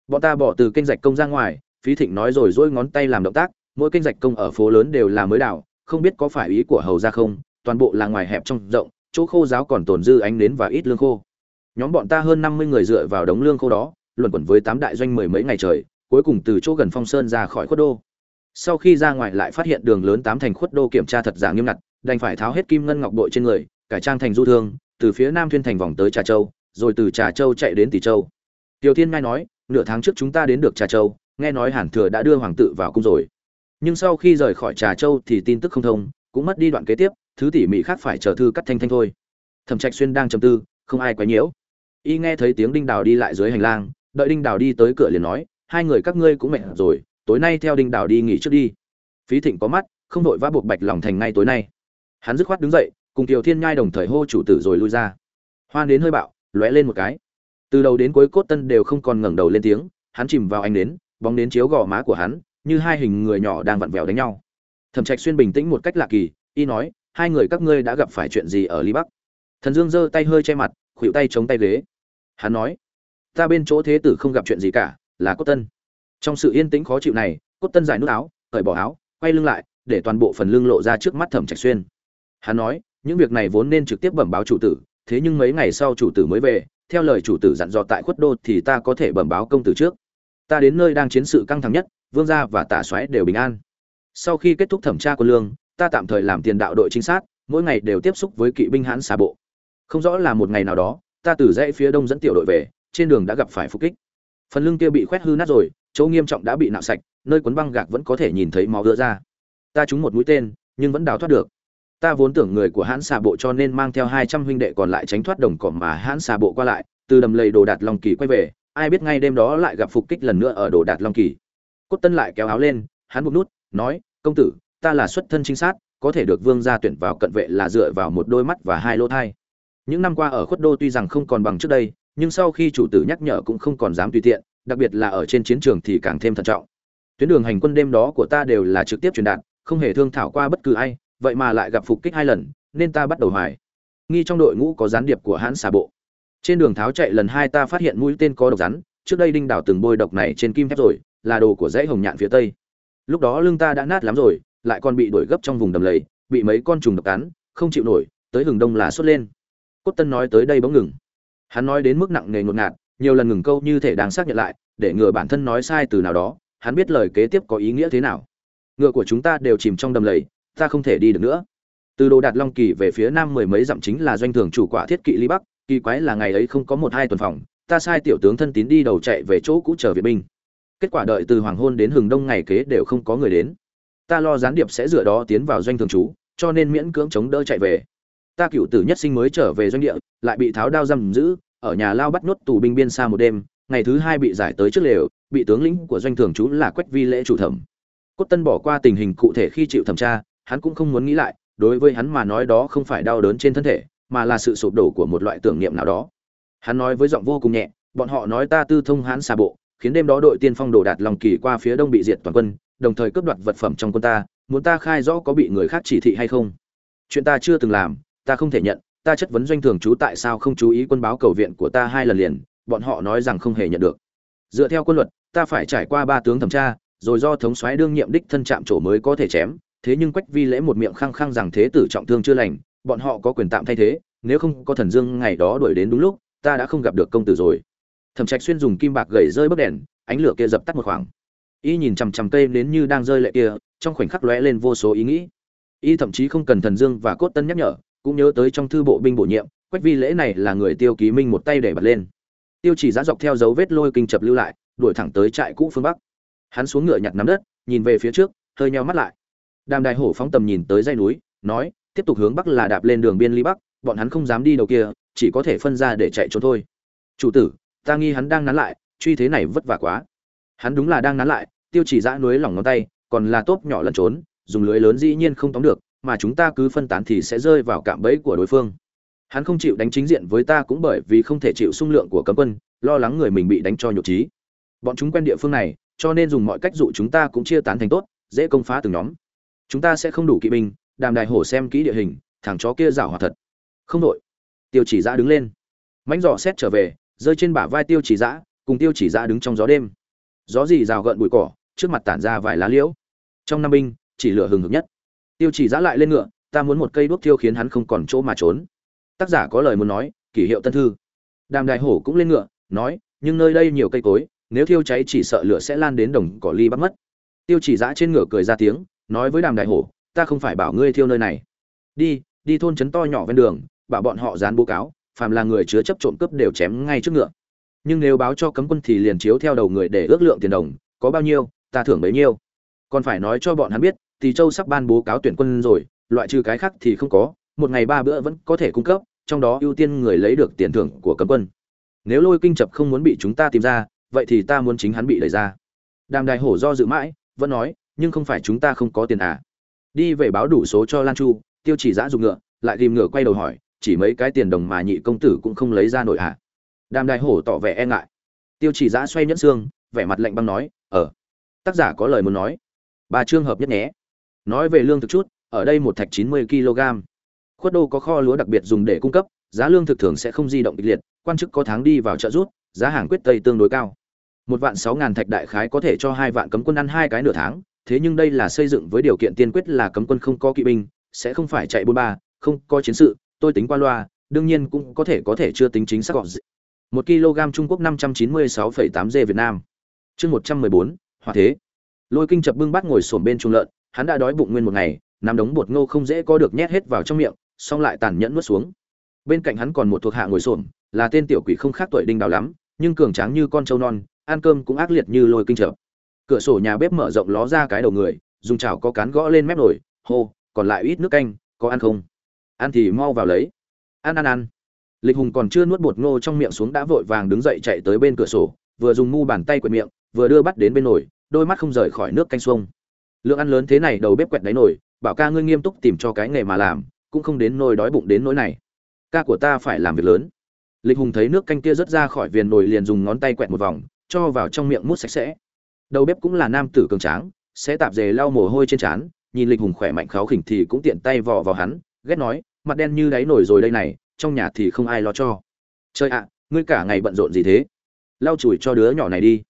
Speaker 1: Bọn ta bỏ từ kênh rạch công ra ngoài, phí thịnh nói rồi dỗi ngón tay làm động tác, mỗi kênh rạch công ở phố lớn đều là mới đảo, không biết có phải ý của hầu ra không, toàn bộ là ngoài hẹp trong rộng, chỗ khô giáo còn tồn dư ánh nến và ít lương khô. Nhóm bọn ta hơn năm mươi người dựa vào đống lương khô đó, luẩn quẩn với tám đại doanh mười mấy ngày trời, cuối cùng từ chỗ gần phong sơn ra khỏi khuất đô. Sau khi ra ngoài lại phát hiện đường lớn tám thành khuất đô kiểm tra thật giả nghiêm ngặt, đành phải tháo hết kim ngân ngọc bội trên người, cải trang thành du thương từ phía nam thiên thành vòng tới trà châu, rồi từ trà châu chạy đến tỷ châu. Tiểu thiên ngay nói, nửa tháng trước chúng ta đến được trà châu, nghe nói hàn thừa đã đưa hoàng tự vào cung rồi. Nhưng sau khi rời khỏi trà châu thì tin tức không thông, cũng mất đi đoạn kế tiếp, thứ tỉ mỉ khác phải chờ thư cắt thanh thanh thôi. Thẩm trạch xuyên đang trầm tư, không ai quấy nhiễu. Y nghe thấy tiếng đinh đào đi lại dưới hành lang, đợi đinh đào đi tới cửa liền nói, hai người các ngươi cũng mệt rồi, tối nay theo đinh đào đi nghỉ trước đi. Phí thịnh có mắt, không đội vã buộc bạch lòng thành ngay tối nay. Hắn dứt khoát đứng dậy cùng kiều thiên nhai đồng thời hô chủ tử rồi lui ra. Hoan đến hơi bạo, lóe lên một cái. Từ đầu đến cuối cốt tân đều không còn ngẩng đầu lên tiếng, hắn chìm vào ánh đến bóng đến chiếu gò má của hắn, như hai hình người nhỏ đang vặn vẹo đánh nhau. Thẩm trạch xuyên bình tĩnh một cách lạ kỳ, y nói, hai người các ngươi đã gặp phải chuyện gì ở ly bắc? Thần dương giơ tay hơi che mặt khuỷu tay chống tay ghế. Hắn nói, ta bên chỗ thế tử không gặp chuyện gì cả, là cốt tân. Trong sự yên tĩnh khó chịu này, cốt tân giải nút áo, cởi bỏ áo, quay lưng lại, để toàn bộ phần lưng lộ ra trước mắt thẩm trạch xuyên. Hắn nói những việc này vốn nên trực tiếp bẩm báo chủ tử, thế nhưng mấy ngày sau chủ tử mới về, theo lời chủ tử dặn dò tại khuất đô thì ta có thể bẩm báo công tử trước. Ta đến nơi đang chiến sự căng thẳng nhất, vương gia và tả soái đều bình an. Sau khi kết thúc thẩm tra quân lương, ta tạm thời làm tiền đạo đội chính sát, mỗi ngày đều tiếp xúc với kỵ binh hãn xà bộ. Không rõ là một ngày nào đó, ta từ dãy phía đông dẫn tiểu đội về, trên đường đã gặp phải phục kích. Phần lưng kia bị khoét hư nát rồi, chỗ nghiêm trọng đã bị nạo sạch, nơi cuốn băng gạc vẫn có thể nhìn thấy máu đưa ra. Ta trúng một mũi tên, nhưng vẫn đào thoát được ta vốn tưởng người của hãn xà bộ cho nên mang theo hai trăm huynh đệ còn lại tránh thoát đồng cỏ mà hãn xà bộ qua lại, từ đầm lầy đồ đạt long kỳ quay về, ai biết ngay đêm đó lại gặp phục kích lần nữa ở đồ đạt long kỳ. Cốt tân lại kéo áo lên, hắn buộc nút, nói, công tử, ta là xuất thân trinh sát, có thể được vương gia tuyển vào cận vệ là dựa vào một đôi mắt và hai lỗ thai. Những năm qua ở khuất đô tuy rằng không còn bằng trước đây, nhưng sau khi chủ tử nhắc nhở cũng không còn dám tùy tiện, đặc biệt là ở trên chiến trường thì càng thêm thận trọng. Tuyến đường hành quân đêm đó của ta đều là trực tiếp truyền đạt, không hề thương thảo qua bất cứ ai vậy mà lại gặp phục kích hai lần, nên ta bắt đầu hoài. Nghi trong đội ngũ có gián điệp của hãn xà bộ. Trên đường tháo chạy lần hai ta phát hiện mũi tên có độc rắn, trước đây đinh đảo từng bôi độc này trên kim thép rồi, là đồ của dãy hồng nhạn phía tây. Lúc đó lưng ta đã nát lắm rồi, lại còn bị đuổi gấp trong vùng đầm lầy, bị mấy con trùng độc cắn, không chịu nổi, tới hừng đông là xuất lên. Cốt tân nói tới đây bỗng ngừng. Hắn nói đến mức nặng nề ngột ngạt, nhiều lần ngừng câu như thể đang xác nhận lại, để ngừa bản thân nói sai từ nào đó, hắn biết lời kế tiếp có ý nghĩa thế nào. Ngựa của chúng ta đều chìm trong đầm lầy ta không thể đi được nữa. Từ đồ đạt long kỳ về phía nam mười mấy dặm chính là doanh thường chủ quả thiết kỵ ly bắc, kỳ quái là ngày ấy không có một hai tuần phòng, ta sai tiểu tướng thân tín đi đầu chạy về chỗ cũ chờ viện binh. Kết quả đợi từ hoàng hôn đến hừng đông ngày kế đều không có người đến. Ta lo gián điệp sẽ dựa đó tiến vào doanh thường trú cho nên miễn cưỡng chống đỡ chạy về. Ta cựu tử nhất sinh mới trở về doanh địa, lại bị tháo đao giam giữ, ở nhà lao bắt nhốt tù binh biên xa một đêm, ngày thứ hai bị giải tới trước lều, bị tướng lĩnh của doanh thường trú là quách vi lễ chủ thẩm. Cốt tân bỏ qua tình hình cụ thể khi chịu thẩm tra hắn cũng không muốn nghĩ lại, đối với hắn mà nói đó không phải đau đớn trên thân thể, mà là sự sụp đổ của một loại tưởng niệm nào đó. Hắn nói với giọng vô cùng nhẹ, bọn họ nói ta tư thông hắn xà bộ, khiến đêm đó đội tiên phong đồ đạt lòng kỳ qua phía đông bị diệt toàn quân, đồng thời cướp đoạt vật phẩm trong quân ta, muốn ta khai rõ có bị người khác chỉ thị hay không? Chuyện ta chưa từng làm, ta không thể nhận, ta chất vấn doanh thường chú tại sao không chú ý quân báo cầu viện của ta hai lần liền, bọn họ nói rằng không hề nhận được. Dựa theo quân luật, ta phải trải qua ba tướng thẩm tra, rồi do thống soái đương nhiệm đích thân chạm chỗ mới có thể chém thế nhưng quách vi lễ một miệng khăng khăng rằng thế tử trọng thương chưa lành, bọn họ có quyền tạm thay thế, nếu không có thần dương ngày đó đuổi đến đúng lúc, ta đã không gặp được công tử rồi. Thẩm trạch xuyên dùng kim bạc gậy rơi bấc đèn, ánh lửa kia dập tắt một khoảng. Y nhìn chằm chằm cây đến như đang rơi lệ kia, trong khoảnh khắc lóe lên vô số ý nghĩ. Y thậm chí không cần thần dương và cốt tân nhắc nhở, cũng nhớ tới trong thư bộ binh bổ nhiệm, quách vi lễ này là người tiêu ký minh một tay để bật lên. Tiêu chỉ giã dọc theo dấu vết lôi kinh chập lưu lại, đuổi thẳng tới trại cũ phương bắc. Hắn xuống ngựa nhặt nắm đất, nhìn về phía trước, hơi nheo mắt lại đàm đại hổ phóng tầm nhìn tới dãy núi, nói, tiếp tục hướng bắc là đạp lên đường biên ly bắc, bọn hắn không dám đi đầu kia, chỉ có thể phân ra để chạy trốn thôi. Chủ tử, ta nghi hắn đang nán lại, truy thế này vất vả quá. Hắn đúng là đang nán lại, tiêu chỉ giã núi lỏng ngón tay, còn là tốp nhỏ lẩn trốn, dùng lưới lớn dĩ nhiên không tóm được, mà chúng ta cứ phân tán thì sẽ rơi vào cạm bẫy của đối phương. Hắn không chịu đánh chính diện với ta cũng bởi vì không thể chịu xung lượng của cấm quân, lo lắng người mình bị đánh cho nhục trí bọn chúng quen địa phương này, cho nên dùng mọi cách dụ chúng ta cũng chia tán thành tốt, dễ công phá từng nhóm chúng ta sẽ không đủ kỵ binh, đàm đại hổ xem kỹ địa hình, thằng chó kia rảo hòa thật. Không đội. Tiêu chỉ giã đứng lên. Mánh giỏ xét trở về, rơi trên bả vai tiêu chỉ giã, cùng tiêu chỉ giã đứng trong gió đêm. Gió gì rào gợn bụi cỏ, trước mặt tản ra vài lá liễu. Trong năm binh, chỉ lửa hừng hực nhất. Tiêu chỉ giã lại lên ngựa, ta muốn một cây đuốc thiêu khiến hắn không còn chỗ mà trốn. Tác giả có lời muốn nói, kỷ hiệu tân thư. Đàm đại hổ cũng lên ngựa, nói, nhưng nơi đây nhiều cây cối, nếu thiêu cháy chỉ sợ lửa sẽ lan đến đồng cỏ ly bắt mất. Tiêu chỉ giã trên ngựa cười ra tiếng nói với đàm đại hổ, ta không phải bảo ngươi thiêu nơi này. Đi đi thôn trấn to nhỏ ven đường, bảo bọn họ dán bố cáo, phàm là người chứa chấp trộm cướp đều chém ngay trước ngựa. Nhưng nếu báo cho cấm quân thì liền chiếu theo đầu người để ước lượng tiền đồng, có bao nhiêu, ta thưởng bấy nhiêu. Còn phải nói cho bọn hắn biết thì châu sắp ban bố cáo tuyển quân rồi, loại trừ cái khác thì không có, một ngày ba bữa vẫn có thể cung cấp, trong đó ưu tiên người lấy được tiền thưởng của cấm quân. Nếu lôi kinh chập không muốn bị chúng ta tìm ra, vậy thì ta muốn chính hắn bị đẩy ra. Đàm đại hổ do dự mãi, vẫn nói nhưng không phải chúng ta không có tiền à. Đi về báo đủ số cho lan chu, tiêu chỉ giã dùng ngựa, lại tìm ngựa quay đầu hỏi, chỉ mấy cái tiền đồng mà nhị công tử cũng không lấy ra nổi à. Đàm đại hổ tỏ vẻ e ngại. Tiêu chỉ giã xoay nhẫn xương, vẻ mặt lạnh băng nói ở ờ. tác giả có lời muốn nói. Ba trường hợp nhất nhé. Nói về lương thực chút, ở đây một thạch chín mươi kg. Khuất đô có kho lúa đặc biệt dùng để cung cấp, giá lương thực thường sẽ không di động kịch liệt, quan chức có tháng đi vào trợ rút, giá hàng quyết tây tương đối cao. Một vạn sáu ngàn thạch đại khái có thể cho hai vạn cấm quân ăn hai cái nửa tháng thế nhưng đây là xây dựng với điều kiện tiên quyết là cấm quân không có kỵ binh, sẽ không phải chạy bôn ba, không có chiến sự, tôi tính qua loa, đương nhiên cũng có thể có thể chưa tính chính xác. Gọn một kg trung quốc năm trăm chín mươi sáu phẩy tám g việt nam. Chương một trăm mười bốn hòa thế. Lôi kinh chập bưng bát ngồi xổm bên chuồng lợn, hắn đã đói bụng nguyên một ngày, nằm đống bột ngô không dễ có được nhét hết vào trong miệng, xong lại tàn nhẫn nuốt xuống. Bên cạnh hắn còn một thuộc hạ ngồi xổm, là tên tiểu quỷ không khác tuổi đinh đào lắm, nhưng cường tráng như con trâu non, ăn cơm cũng ác liệt như lôi kinh chập cửa sổ nhà bếp mở rộng ló ra cái đầu người, dùng chảo có cán gõ lên mép nổi hô, còn lại ít nước canh, có ăn không? Ăn thì mau vào lấy. Ăn ăn ăn. Lịch hùng còn chưa nuốt bột ngô trong miệng xuống đã vội vàng đứng dậy chạy tới bên cửa sổ, vừa dùng mu bàn tay quẹt miệng, vừa đưa bắt đến bên nồi, đôi mắt không rời khỏi nước canh xuông. Lượng ăn lớn thế này đầu bếp quẹt đáy nồi, bảo ca ngươi nghiêm túc tìm cho cái nghề mà làm, cũng không đến nồi đói bụng đến nỗi này. Ca của ta phải làm việc lớn. Lịch hùng thấy nước canh kia rớt ra khỏi viền nồi liền dùng ngón tay quẹt một vòng, cho vào trong miệng mút sạch sẽ đầu bếp cũng là nam tử cường tráng sẽ tạp dề lau mồ hôi trên trán, nhìn lịch hùng khỏe mạnh kháo khỉnh thì cũng tiện tay vò vào hắn, ghét nói, mặt đen như đáy nổi rồi đây này, trong nhà thì không ai lo cho. Trời ạ, ngươi cả ngày bận rộn gì thế? Lau chùi cho đứa nhỏ này đi.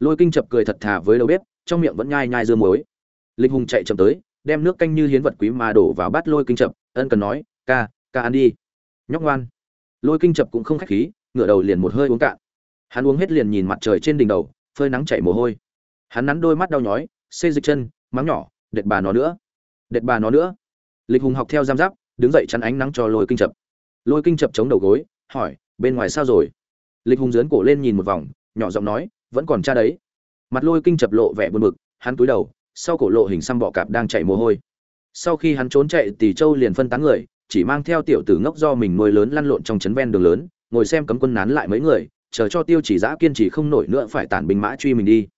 Speaker 1: Lôi kinh chập cười thật thà với đầu bếp, trong miệng vẫn nhai nhai dưa muối. Lịch hùng chạy chậm tới, đem nước canh như hiến vật quý mà đổ vào bát lôi kinh chập, ân cần nói, ca ca ăn đi. Nhóc ngoan. Lôi kinh chập cũng không khách khí, ngửa đầu liền một hơi uống cạn. Hắn uống hết liền nhìn mặt trời trên đỉnh đầu, phơi nắng chảy mồ hôi hắn nắn đôi mắt đau nhói, xê dịch chân, mắng nhỏ, đệt bà nó nữa! Đệt bà nó nữa! Lịch hùng học theo giam giáp, đứng dậy chắn ánh nắng cho lôi kinh chập. Lôi kinh chập chống đầu gối, hỏi, bên ngoài sao rồi? Lịch hùng dướn cổ lên nhìn một vòng, nhỏ giọng nói, vẫn còn cha đấy. Mặt lôi kinh chập lộ vẻ buồn bực, hắn cúi đầu, sau cổ lộ hình xăm bọ cạp đang chạy mồ hôi. Sau khi hắn trốn chạy tỷ châu liền phân tán người, chỉ mang theo tiểu tử ngốc do mình nuôi lớn lăn lộn trong trấn ven đường lớn, ngồi xem cấm quân nán lại mấy người, chờ cho tiêu chỉ giã kiên trì không nổi nữa phải tản binh mã truy mình đi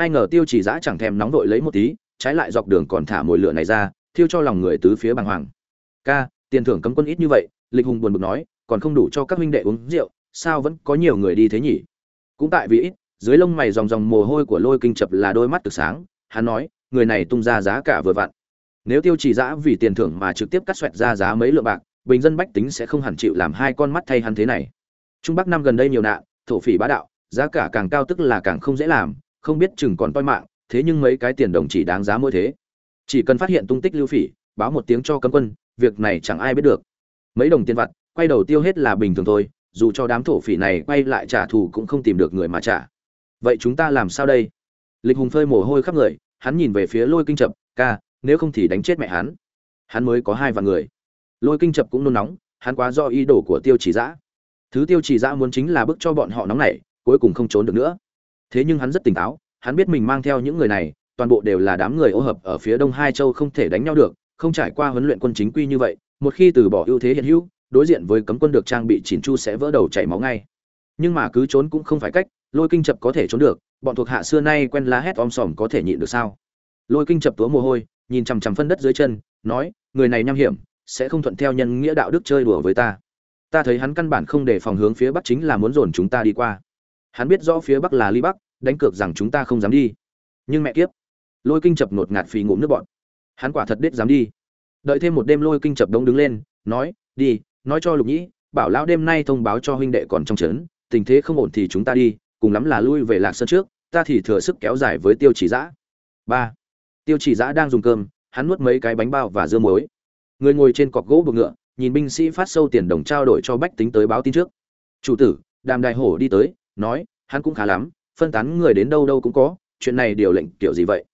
Speaker 1: ai ngờ tiêu chỉ giã chẳng thèm nóng vội lấy một tí, trái lại dọc đường còn thả mồi lửa này ra, thiêu cho lòng người tứ phía bàng hoàng. Ca, tiền thưởng cấm quân ít như vậy, lịch hùng buồn bực nói, còn không đủ cho các huynh đệ uống rượu, sao vẫn có nhiều người đi thế nhỉ? Cũng tại vì ít, dưới lông mày dòng dòng mồ hôi của lôi kinh chập là đôi mắt cực sáng, hắn nói, người này tung ra giá cả vừa vặn. Nếu tiêu chỉ giã vì tiền thưởng mà trực tiếp cắt xoẹt ra giá mấy lượng bạc, bình dân bách tính sẽ không hẳn chịu làm hai con mắt thay hắn thế này. Trung bắc năm gần đây nhiều nạn, thổ phỉ bá đạo, giá cả càng cao tức là càng không dễ làm không biết chừng còn toi mạng, thế nhưng mấy cái tiền đồng chỉ đáng giá mỗi thế. Chỉ cần phát hiện tung tích lưu phỉ, báo một tiếng cho cấm quân, việc này chẳng ai biết được. Mấy đồng tiền vặt, quay đầu tiêu hết là bình thường thôi, dù cho đám thổ phỉ này quay lại trả thù cũng không tìm được người mà trả. Vậy chúng ta làm sao đây? Lịch hùng phơi mồ hôi khắp người, hắn nhìn về phía lôi kinh chập, ca, nếu không thì đánh chết mẹ hắn. Hắn mới có hai vạn người. Lôi kinh chập cũng nôn nóng, hắn quá do ý đồ của tiêu chỉ giã thứ tiêu chỉ giã muốn chính là bức cho bọn họ nóng nảy, cuối cùng không trốn được nữa thế nhưng hắn rất tỉnh táo, hắn biết mình mang theo những người này, toàn bộ đều là đám người ô hợp ở phía đông hai châu không thể đánh nhau được, không trải qua huấn luyện quân chính quy như vậy, một khi từ bỏ ưu thế hiện hữu, đối diện với cấm quân được trang bị chỉn chu sẽ vỡ đầu chảy máu ngay. Nhưng mà cứ trốn cũng không phải cách, lôi kinh chập có thể trốn được, bọn thuộc hạ xưa nay quen lá hét om sòm có thể nhịn được sao? Lôi kinh chập túa mồ hôi, nhìn chằm chằm phân đất dưới chân, nói, người này nham hiểm, sẽ không thuận theo nhân nghĩa đạo đức chơi đùa với ta. Ta thấy hắn căn bản không để phòng hướng phía bắc chính là muốn dồn chúng ta đi qua hắn biết rõ phía bắc là ly bắc, đánh cược rằng chúng ta không dám đi. Nhưng mẹ kiếp, lôi kinh chập nột ngạt phì ngụm nước bọn hắn quả thật đết dám đi. Đợi thêm một đêm lôi kinh chập đông đứng lên, nói, đi, nói cho lục nhĩ, bảo lão đêm nay thông báo cho huynh đệ còn trong trấn, tình thế không ổn thì chúng ta đi, cùng lắm là lui về lạc sơn trước, ta thì thừa sức kéo dài với tiêu chỉ giã. Ba, tiêu chỉ giã đang dùng cơm, hắn nuốt mấy cái bánh bao và dưa muối. Người ngồi trên cọc gỗ buộc ngựa, nhìn binh sĩ phát sâu tiền đồng trao đổi cho bách tính tới báo tin trước. Chủ tử, đàm đại hổ đi tới nói, hắn cũng khá lắm, phân tán người đến đâu đâu cũng có, chuyện này điều lệnh kiểu gì vậy?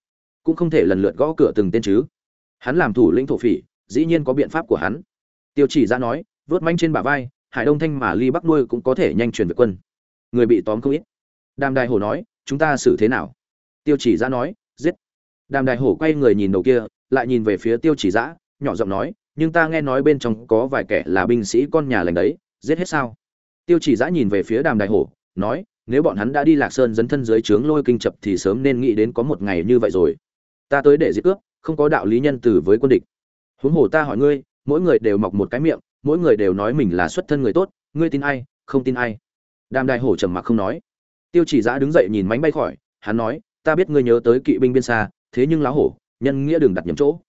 Speaker 1: Cũng không thể lần lượt gõ cửa từng tên chứ. Hắn làm thủ lĩnh thổ phỉ, dĩ nhiên có biện pháp của hắn. Tiêu chỉ ra nói, vớt manh trên bả vai, hải đông thanh mà ly bắc nuôi cũng có thể nhanh truyền về quân. Người bị tóm không ít. Đàm đại hổ nói, chúng ta xử thế nào? Tiêu chỉ ra nói, giết. Đàm đại hổ quay người nhìn đầu kia, lại nhìn về phía tiêu chỉ giã nhỏ giọng nói, nhưng ta nghe nói bên trong có vài kẻ là binh sĩ con nhà lành đấy, giết hết sao? Tiêu chỉ giã nhìn về phía đàm đại hổ nói, nếu bọn hắn đã đi lạc sơn dấn thân dưới trướng lôi kinh chập thì sớm nên nghĩ đến có một ngày như vậy rồi. Ta tới để giết cướp, không có đạo lý nhân từ với quân địch. Huống hồ ta hỏi ngươi, mỗi người đều mọc một cái miệng, mỗi người đều nói mình là xuất thân người tốt, ngươi tin ai, không tin ai? Đàm đại hổ trầm mặc không nói. Tiêu chỉ giã đứng dậy nhìn mánh bay khỏi, hắn nói, ta biết ngươi nhớ tới kỵ binh biên xa, thế nhưng lá hổ, nhân nghĩa đừng đặt nhầm chỗ.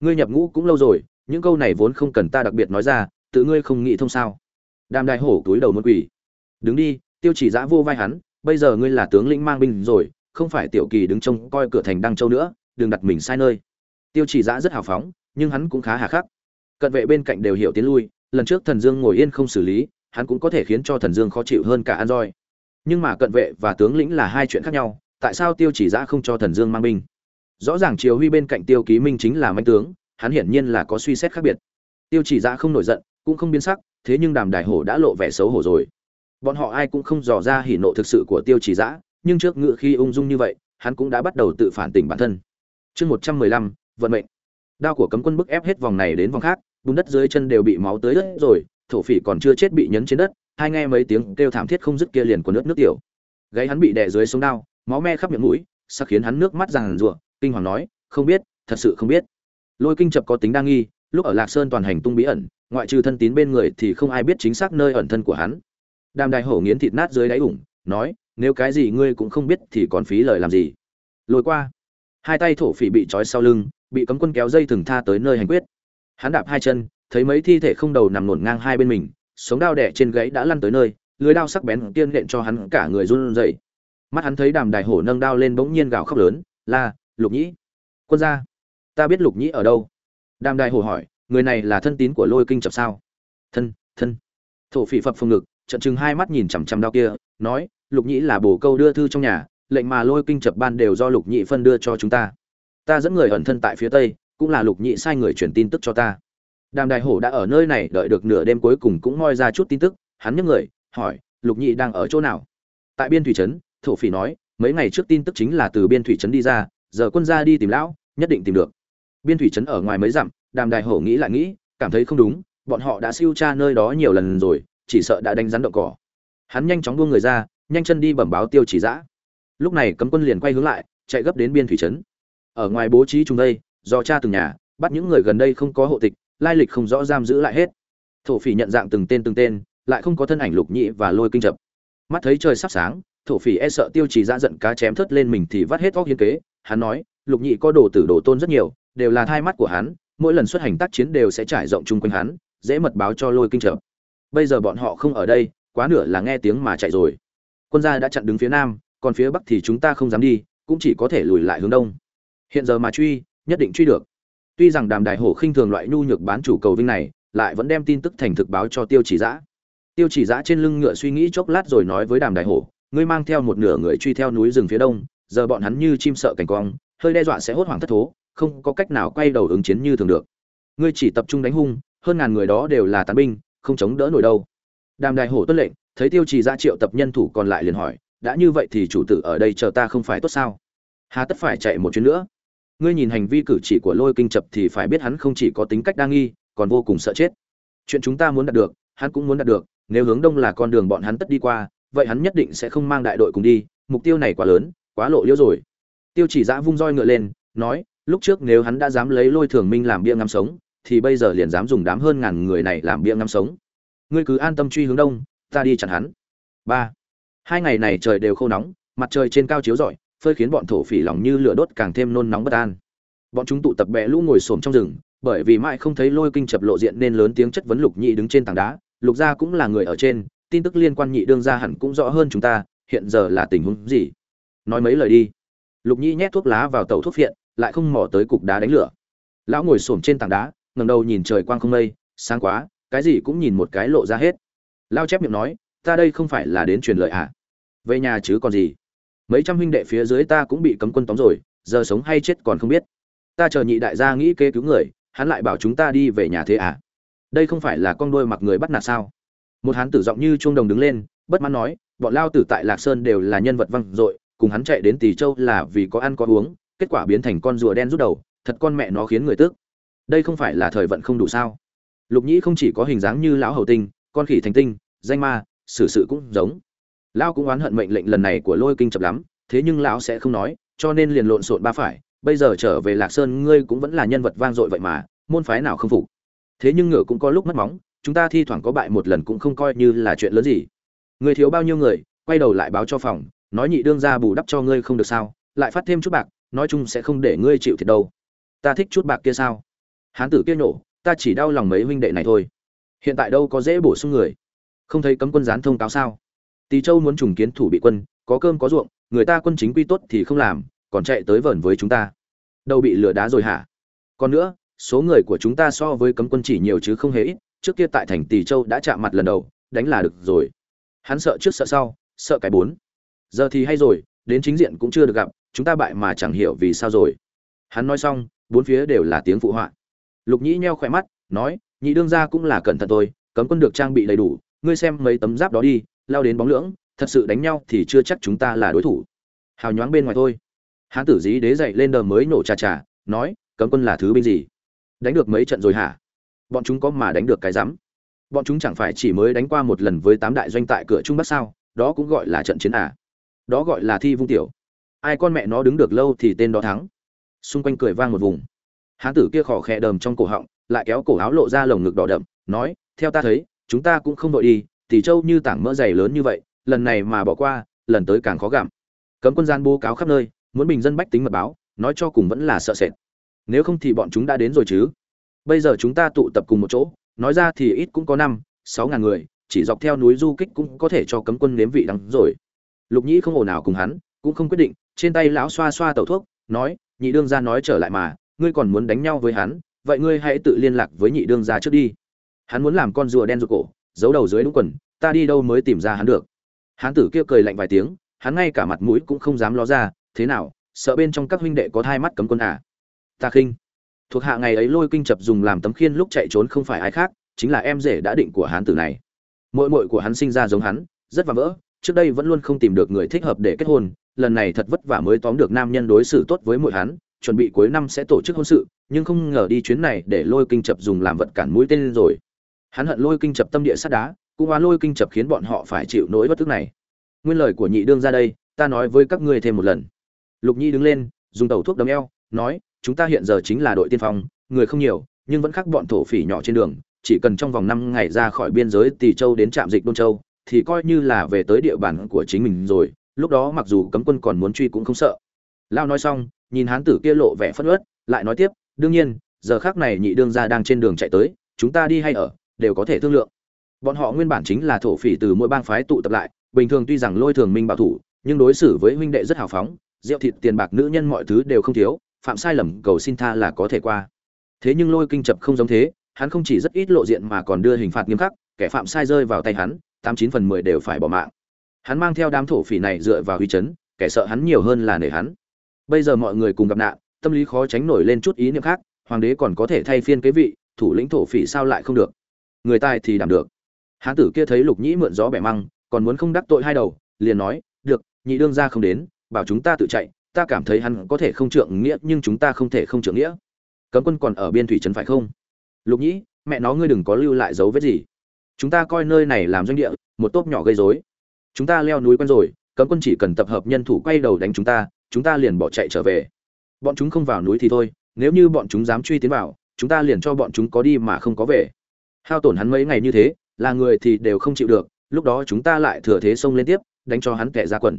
Speaker 1: Ngươi nhập ngũ cũng lâu rồi, những câu này vốn không cần ta đặc biệt nói ra, tự ngươi không nghĩ thông sao? Đàm đại hổ túi đầu muốn quỷ đứng đi tiêu chỉ giã vô vai hắn, bây giờ ngươi là tướng lĩnh mang binh rồi, không phải tiểu kỳ đứng trông coi cửa thành đăng châu nữa, đừng đặt mình sai nơi. Tiêu chỉ giã rất hào phóng, nhưng hắn cũng khá hà khắc. Cận vệ bên cạnh đều hiểu tiến lui, lần trước thần dương ngồi yên không xử lý, hắn cũng có thể khiến cho thần dương khó chịu hơn cả an roi nhưng mà cận vệ và tướng lĩnh là hai chuyện khác nhau, tại sao tiêu chỉ giã không cho thần dương mang binh? Rõ ràng triều huy bên cạnh tiêu ký minh chính là manh tướng, hắn hiển nhiên là có suy xét khác biệt. Tiêu chỉ giã không nổi giận, cũng không biến sắc, thế nhưng đàm đại hổ đã lộ vẻ xấu hổ rồi bọn họ ai cũng không dò ra hỉ nộ thực sự của tiêu chỉ giã nhưng trước ngự khi ung dung như vậy, hắn cũng đã bắt đầu tự phản tỉnh bản thân. Chương một trăm mười lăm, vận mệnh. Đao của cấm quân bức ép hết vòng này đến vòng khác, bùn đất dưới chân đều bị máu tới đất rồi, thổ phỉ còn chưa chết bị nhấn trên đất, hai nghe mấy tiếng kêu thảm thiết không dứt kia liền của nước nước tiểu. Gáy hắn bị đè dưới sống đao, máu me khắp miệng mũi, sắc khiến hắn nước mắt ràng rụa, kinh hoàng nói, không biết, thật sự không biết. Lôi kinh chập có tính đa nghi, lúc ở lạc sơn toàn hành tung bí ẩn, ngoại trừ thân tín bên người thì không ai biết chính xác nơi ẩn thân của hắn đàm đại hổ nghiến thịt nát dưới đáy ủng, nói, nếu cái gì ngươi cũng không biết thì còn phí lời làm gì? Lôi qua. Hai tay thổ phỉ bị trói sau lưng, bị cấm quân kéo dây thừng tha tới nơi hành quyết. Hắn đạp hai chân, thấy mấy thi thể không đầu nằm nổn ngang hai bên mình, sống đao đẻ trên gãy đã lăn tới nơi, lưới đao sắc bén tiên nện cho hắn cả người run rẩy. Mắt hắn thấy đàm đại hổ nâng đao lên bỗng nhiên gào khóc lớn, la, lục nhĩ, quân gia, ta biết lục nhĩ ở đâu? Đàm đại hổ hỏi, người này là thân tín của lôi kinh chập sao? Thân thân. Thổ phỉ phập phồng ngực trận chừng hai mắt nhìn chằm chằm đao kia, nói, lục nhĩ là bồ câu đưa thư trong nhà, lệnh mà lôi kinh chập ban đều do lục nhị phân đưa cho chúng ta. Ta dẫn người ẩn thân tại phía tây, cũng là lục nhị sai người truyền tin tức cho ta. Đàm đại hổ đã ở nơi này đợi được nửa đêm cuối cùng cũng moi ra chút tin tức, hắn nhấc người, hỏi, lục nhị đang ở chỗ nào? Tại biên thủy trấn, thổ phỉ nói, mấy ngày trước tin tức chính là từ biên thủy trấn đi ra, giờ quân ra đi tìm lão, nhất định tìm được. Biên thủy trấn ở ngoài mấy dặm, đàm đại hổ nghĩ lại nghĩ, cảm thấy không đúng, bọn họ đã siêu tra nơi đó nhiều lần rồi chỉ sợ đã đánh rắn động cỏ. Hắn nhanh chóng buông người ra, nhanh chân đi bẩm báo tiêu chỉ giã lúc này cấm quân liền quay hướng lại, chạy gấp đến biên thủy trấn. Ở ngoài bố trí chúng đây do cha từng nhà, bắt những người gần đây không có hộ tịch, lai lịch không rõ giam giữ lại hết. Thổ phỉ nhận dạng từng tên từng tên, lại không có thân ảnh lục nhị và lôi kinh chập. Mắt thấy trời sắp sáng, thổ phỉ e sợ tiêu chỉ ra giận cá chém thớt lên mình thì vắt hết óc hiên kế. Hắn nói, lục nhị có đồ tử đồ tôn rất nhiều, đều là thai mắt của hắn, mỗi lần xuất hành tác chiến đều sẽ trải rộng chung quanh hắn, dễ mật báo cho lôi kinh chập bây giờ bọn họ không ở đây, quá nửa là nghe tiếng mà chạy rồi. Quân gia đã chặn đứng phía nam, còn phía bắc thì chúng ta không dám đi, cũng chỉ có thể lùi lại hướng đông. Hiện giờ mà truy, nhất định truy được. Tuy rằng đàm đại hổ khinh thường loại nhu nhược bán chủ cầu vinh này, lại vẫn đem tin tức thành thực báo cho tiêu chỉ giã. Tiêu chỉ giã trên lưng ngựa suy nghĩ chốc lát rồi nói với đàm đại hổ, ngươi mang theo một nửa người truy theo núi rừng phía đông, giờ bọn hắn như chim sợ cảnh quang hơi đe dọa sẽ hốt hoảng thất thố, không có cách nào quay đầu ứng chiến như thường được. Ngươi chỉ tập trung đánh hung, hơn ngàn người đó đều là tán binh không chống đỡ nổi đâu. Đàm đại hổ tuân lệnh, thấy tiêu trì ra triệu tập nhân thủ còn lại liền hỏi, đã như vậy thì chủ tử ở đây chờ ta không phải tốt sao? Hà tất phải chạy một chuyến nữa. Ngươi nhìn hành vi cử chỉ của lôi kinh chập thì phải biết hắn không chỉ có tính cách đa nghi, còn vô cùng sợ chết. Chuyện chúng ta muốn đạt được, hắn cũng muốn đạt được, nếu hướng đông là con đường bọn hắn tất đi qua, vậy hắn nhất định sẽ không mang đại đội cùng đi, mục tiêu này quá lớn, quá lộ liễu rồi. Tiêu chỉ giã dạ vung roi ngựa lên, nói, lúc trước nếu hắn đã dám lấy lôi thường minh làm bia ngắm sống thì bây giờ liền dám dùng đám hơn ngàn người này làm bia ngắm sống. Ngươi cứ an tâm truy hướng đông, ta đi chặn hắn. Ba. Hai ngày này trời đều khô nóng, mặt trời trên cao chiếu rọi, phơi khiến bọn thổ phỉ lòng như lửa đốt càng thêm nôn nóng bất an. Bọn chúng tụ tập bè lũ ngồi xổm trong rừng, bởi vì mãi không thấy lôi kinh chập lộ diện nên lớn tiếng chất vấn lục nhị đứng trên tảng đá. Lục gia cũng là người ở trên, tin tức liên quan nhị đương gia hẳn cũng rõ hơn chúng ta, hiện giờ là tình huống gì? Nói mấy lời đi. Lục nhị nhét thuốc lá vào tàu thuốc phiện, lại không mò tới cục đá đánh lửa. Lão ngồi xổm trên tảng đá ngẩng đầu nhìn trời quang không mây, sáng quá, cái gì cũng nhìn một cái lộ ra hết. Lao chép miệng nói, ta đây không phải là đến truyền lợi à? Về nhà chứ còn gì? Mấy trăm huynh đệ phía dưới ta cũng bị cấm quân tóm rồi, giờ sống hay chết còn không biết. Ta chờ nhị đại gia nghĩ kế cứu người, hắn lại bảo chúng ta đi về nhà thế à? Đây không phải là con đuôi mặc người bắt nạt sao? Một hán tử giọng như chuông đồng đứng lên, bất mãn nói, bọn lao tử tại lạc sơn đều là nhân vật văng dội, cùng hắn chạy đến tỳ châu là vì có ăn có uống, kết quả biến thành con rùa đen rút đầu, thật con mẹ nó khiến người tức đây không phải là thời vận không đủ sao? Lục nhĩ không chỉ có hình dáng như lão hầu tinh, con khỉ thành tinh, danh ma, xử sự cũng giống. Lão cũng oán hận mệnh lệnh lần này của lôi kinh chập lắm, thế nhưng lão sẽ không nói, cho nên liền lộn xộn ba phải, bây giờ trở về lạc sơn ngươi cũng vẫn là nhân vật vang dội vậy mà, môn phái nào không phục? Thế nhưng ngựa cũng có lúc mất móng, chúng ta thi thoảng có bại một lần cũng không coi như là chuyện lớn gì. Người thiếu bao nhiêu người, quay đầu lại báo cho phòng, nói nhị đương ra bù đắp cho ngươi không được sao, lại phát thêm chút bạc, nói chung sẽ không để ngươi chịu thiệt đâu. Ta thích chút bạc kia sao? Hán tử kia nổ ta chỉ đau lòng mấy huynh đệ này thôi. Hiện tại đâu có dễ bổ sung người. Không thấy cấm quân gián thông cáo sao? Tỳ châu muốn trùng kiến thủ bị quân, có cơm có ruộng, người ta quân chính quy tốt thì không làm, còn chạy tới vờn với chúng ta. Đâu bị lừa đá rồi hả? Còn nữa, số người của chúng ta so với cấm quân chỉ nhiều chứ không hề ít, trước kia tại thành tỳ châu đã chạm mặt lần đầu, đánh là được rồi. Hắn sợ trước sợ sau, sợ cái bốn. Giờ thì hay rồi, đến chính diện cũng chưa được gặp, chúng ta bại mà chẳng hiểu vì sao rồi. Hắn nói xong, bốn phía đều là tiếng phụ họa lục nhĩ nheo khỏe mắt, nói, nhị đương gia cũng là cẩn thận tôi cấm quân được trang bị đầy đủ, ngươi xem mấy tấm giáp đó đi, lao đến bóng lưỡng, thật sự đánh nhau thì chưa chắc chúng ta là đối thủ. Hào nhoáng bên ngoài thôi. Hán tử dí đế dậy lên đờ mới nổ trà trà, nói, cấm quân là thứ binh gì? Đánh được mấy trận rồi hả? Bọn chúng có mà đánh được cái rắm bọn chúng chẳng phải chỉ mới đánh qua một lần với tám đại doanh tại cửa trung bắc sao? Đó cũng gọi là trận chiến à? Đó gọi là thi vung tiểu. Ai con mẹ nó đứng được lâu thì tên đó thắng. Xung quanh cười vang một vùng hán tử kia khỏ khẽ đờm trong cổ họng, lại kéo cổ áo lộ ra lồng ngực đỏ đậm, nói, theo ta thấy, chúng ta cũng không đội đi, tỷ châu như tảng mỡ dày lớn như vậy, lần này mà bỏ qua, lần tới càng khó gặm. Cấm quân gian bố cáo khắp nơi, muốn bình dân bách tính mật báo, nói cho cùng vẫn là sợ sệt. Nếu không thì bọn chúng đã đến rồi chứ. Bây giờ chúng ta tụ tập cùng một chỗ, nói ra thì ít cũng có năm, sáu ngàn người, chỉ dọc theo núi du kích cũng có thể cho cấm quân nếm vị đắng rồi. Lục nhĩ không ồn nào cùng hắn, cũng không quyết định, trên tay lão xoa xoa tẩu thuốc, nói, nhị đương gia nói trở lại mà ngươi còn muốn đánh nhau với hắn, vậy ngươi hãy tự liên lạc với nhị đương gia trước đi. Hắn muốn làm con rùa đen rụt cổ, giấu đầu dưới đúng quần, ta đi đâu mới tìm ra hắn được. Hán tử kia cười lạnh vài tiếng, hắn ngay cả mặt mũi cũng không dám ló ra, thế nào, sợ bên trong các huynh đệ có hai mắt cấm quân à? Ta khinh. Thuộc hạ ngày ấy lôi kinh chập dùng làm tấm khiên lúc chạy trốn không phải ai khác, chính là em rể đã định của hán tử này. Mội mội của hắn sinh ra giống hắn, rất và vỡ, trước đây vẫn luôn không tìm được người thích hợp để kết hôn, lần này thật vất vả mới tóm được nam nhân đối xử tốt với mội hắn chuẩn bị cuối năm sẽ tổ chức hôn sự, nhưng không ngờ đi chuyến này để lôi kinh chập dùng làm vật cản mũi tên lên rồi. Hắn hận lôi kinh chập tâm địa sắt đá, cũng oán lôi kinh chập khiến bọn họ phải chịu nỗi bất tức này. Nguyên lời của nhị đương ra đây, ta nói với các ngươi thêm một lần. Lục nhi đứng lên, dùng tàu thuốc đấm eo, nói, chúng ta hiện giờ chính là đội tiên phong, người không nhiều, nhưng vẫn khác bọn thổ phỉ nhỏ trên đường, chỉ cần trong vòng năm ngày ra khỏi biên giới tỷ châu đến trạm dịch đôn châu, thì coi như là về tới địa bàn của chính mình rồi, lúc đó mặc dù cấm quân còn muốn truy cũng không sợ. Lao nói xong nhìn hán tử kia lộ vẻ phất ớt lại nói tiếp, đương nhiên, giờ khác này nhị đương gia đang trên đường chạy tới, chúng ta đi hay ở, đều có thể thương lượng. Bọn họ nguyên bản chính là thổ phỉ từ mỗi bang phái tụ tập lại, bình thường tuy rằng lôi thường minh bảo thủ, nhưng đối xử với huynh đệ rất hào phóng, rượu thịt tiền bạc nữ nhân mọi thứ đều không thiếu, phạm sai lầm cầu xin tha là có thể qua. Thế nhưng lôi kinh chập không giống thế, hắn không chỉ rất ít lộ diện mà còn đưa hình phạt nghiêm khắc, kẻ phạm sai rơi vào tay hắn, tám chín phần mười đều phải bỏ mạng. Hắn mang theo đám thổ phỉ này dựa vào huy chấn, kẻ sợ hắn nhiều hơn là nể hắn bây giờ mọi người cùng gặp nạn, tâm lý khó tránh nổi lên chút ý niệm khác, hoàng đế còn có thể thay phiên kế vị, thủ lĩnh thổ phỉ sao lại không được? Người tài thì đảm được. Hán tử kia thấy lục nhĩ mượn gió bẻ măng, còn muốn không đắc tội hai đầu, liền nói, được, nhị đương ra không đến, bảo chúng ta tự chạy, ta cảm thấy hắn có thể không trượng nghĩa, nhưng chúng ta không thể không trượng nghĩa. Cấm quân còn ở biên thủy trấn phải không? Lục nhĩ, mẹ nó ngươi đừng có lưu lại dấu vết gì. Chúng ta coi nơi này làm doanh địa, một tốp nhỏ gây rối. Chúng ta leo núi quen rồi, cấm quân chỉ cần tập hợp nhân thủ quay đầu đánh chúng ta chúng ta liền bỏ chạy trở về. Bọn chúng không vào núi thì thôi, nếu như bọn chúng dám truy tiến vào, chúng ta liền cho bọn chúng có đi mà không có về. Hao tổn hắn mấy ngày như thế, là người thì đều không chịu được, lúc đó chúng ta lại thừa thế xông lên tiếp, đánh cho hắn kẻ ra quần.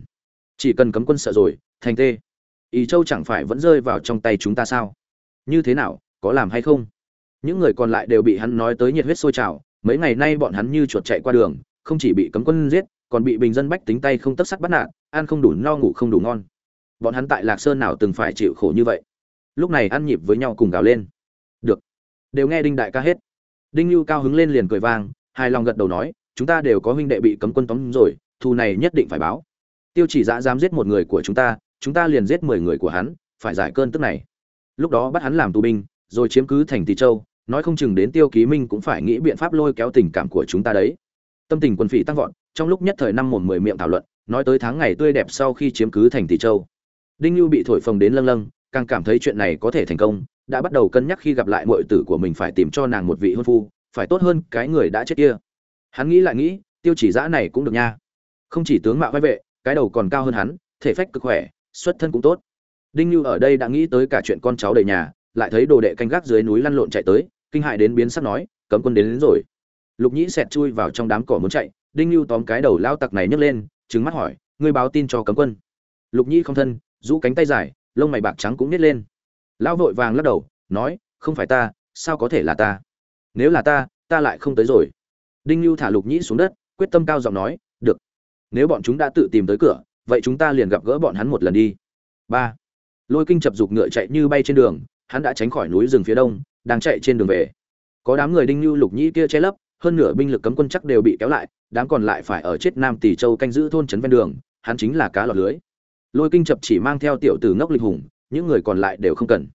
Speaker 1: Chỉ cần cấm quân sợ rồi, thành tê. Ý châu chẳng phải vẫn rơi vào trong tay chúng ta sao? Như thế nào, có làm hay không? Những người còn lại đều bị hắn nói tới nhiệt huyết sôi trào, mấy ngày nay bọn hắn như chuột chạy qua đường, không chỉ bị cấm quân giết, còn bị bình dân bách tính tay không tất sắt bắt nạt, ăn không đủ no ngủ không đủ ngon bọn hắn tại lạc sơn nào từng phải chịu khổ như vậy? Lúc này ăn nhịp với nhau cùng gào lên. Được. Đều nghe đinh đại ca hết. Đinh lưu cao hứng lên liền cười vang, hài lòng gật đầu nói, chúng ta đều có huynh đệ bị cấm quân tóm rồi, thù này nhất định phải báo. Tiêu chỉ dã dám giết một người của chúng ta chúng ta liền giết mười người của hắn, phải giải cơn tức này. Lúc đó bắt hắn làm tù binh, rồi chiếm cứ thành tỳ châu, nói không chừng đến tiêu ký minh cũng phải nghĩ biện pháp lôi kéo tình cảm của chúng ta đấy. Tâm tình quân phỉ tăng vọt, trong lúc nhất thời năm một mười miệng thảo luận, nói tới tháng ngày tươi đẹp sau khi chiếm cứ thành tỳ châu đinh lưu bị thổi phồng đến lâng lâng càng cảm thấy chuyện này có thể thành công đã bắt đầu cân nhắc khi gặp lại mọi tử của mình phải tìm cho nàng một vị hôn phu phải tốt hơn cái người đã chết kia. Hắn nghĩ lại nghĩ tiêu chỉ giã này cũng được nha. Không chỉ tướng mạo vai vệ cái đầu còn cao hơn hắn thể phách cực khỏe xuất thân cũng tốt. Đinh Lưu ở đây đã nghĩ tới cả chuyện con cháu đầy nhà lại thấy đồ đệ canh gác dưới núi lăn lộn chạy tới kinh hại đến biến sắc nói cấm quân đến, đến rồi. Lục nhĩ xẹt chui vào trong đám cỏ muốn chạy đinh Lưu tóm cái đầu lao tặc này nhấc lên trứng mắt hỏi ngươi báo tin cho cấm quân? Lục nhĩ không thân rũ cánh tay dài, lông mày bạc trắng cũng nít lên. Lão vội vàng lắc đầu, nói, không phải ta, sao có thể là ta? Nếu là ta ta lại không tới rồi. Đinh lưu thả lục nhĩ xuống đất, quyết tâm cao giọng nói, được, nếu bọn chúng đã tự tìm tới cửa, vậy chúng ta liền gặp gỡ bọn hắn một lần đi. Ba, lôi kinh chập dục ngựa chạy như bay trên đường, hắn đã tránh khỏi núi rừng phía đông, đang chạy trên đường về. Có đám người đinh lưu lục nhĩ kia che lấp, hơn nửa binh lực cấm quân chắc đều bị kéo lại, đám còn lại phải ở chết nam tỷ châu canh giữ thôn trấn ven đường, hắn chính là cá lọt lưới lôi kinh chập chỉ mang theo tiểu tử ngốc lịch hùng, những người còn lại đều không cần.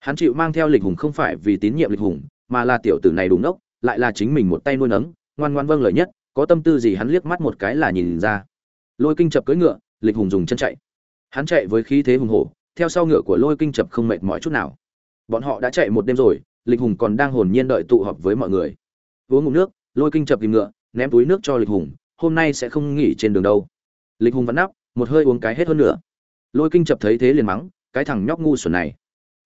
Speaker 1: Hắn chịu mang theo lịch hùng không phải vì tín nhiệm lịch hùng, mà là tiểu tử này đúng ngốc, lại là chính mình một tay nuôi nấng, ngoan ngoan vâng lời nhất, có tâm tư gì hắn liếc mắt một cái là nhìn ra. Lôi kinh chập cưỡi ngựa, lịch hùng dùng chân chạy. Hắn chạy với khí thế hùng hổ, theo sau ngựa của lôi kinh chập không mệt mỏi chút nào. Bọn họ đã chạy một đêm rồi, lịch hùng còn đang hồn nhiên đợi tụ họp với mọi người. Uống ngụm nước, lôi kinh chập tìm ngựa, ném túi nước cho lịch hùng, hôm nay sẽ không nghỉ trên đường đâu. Lịch hùng vẫn nắp một hơi uống cái hết hơn nữa. Lôi kinh chập thấy thế liền mắng, cái thằng nhóc ngu xuẩn này.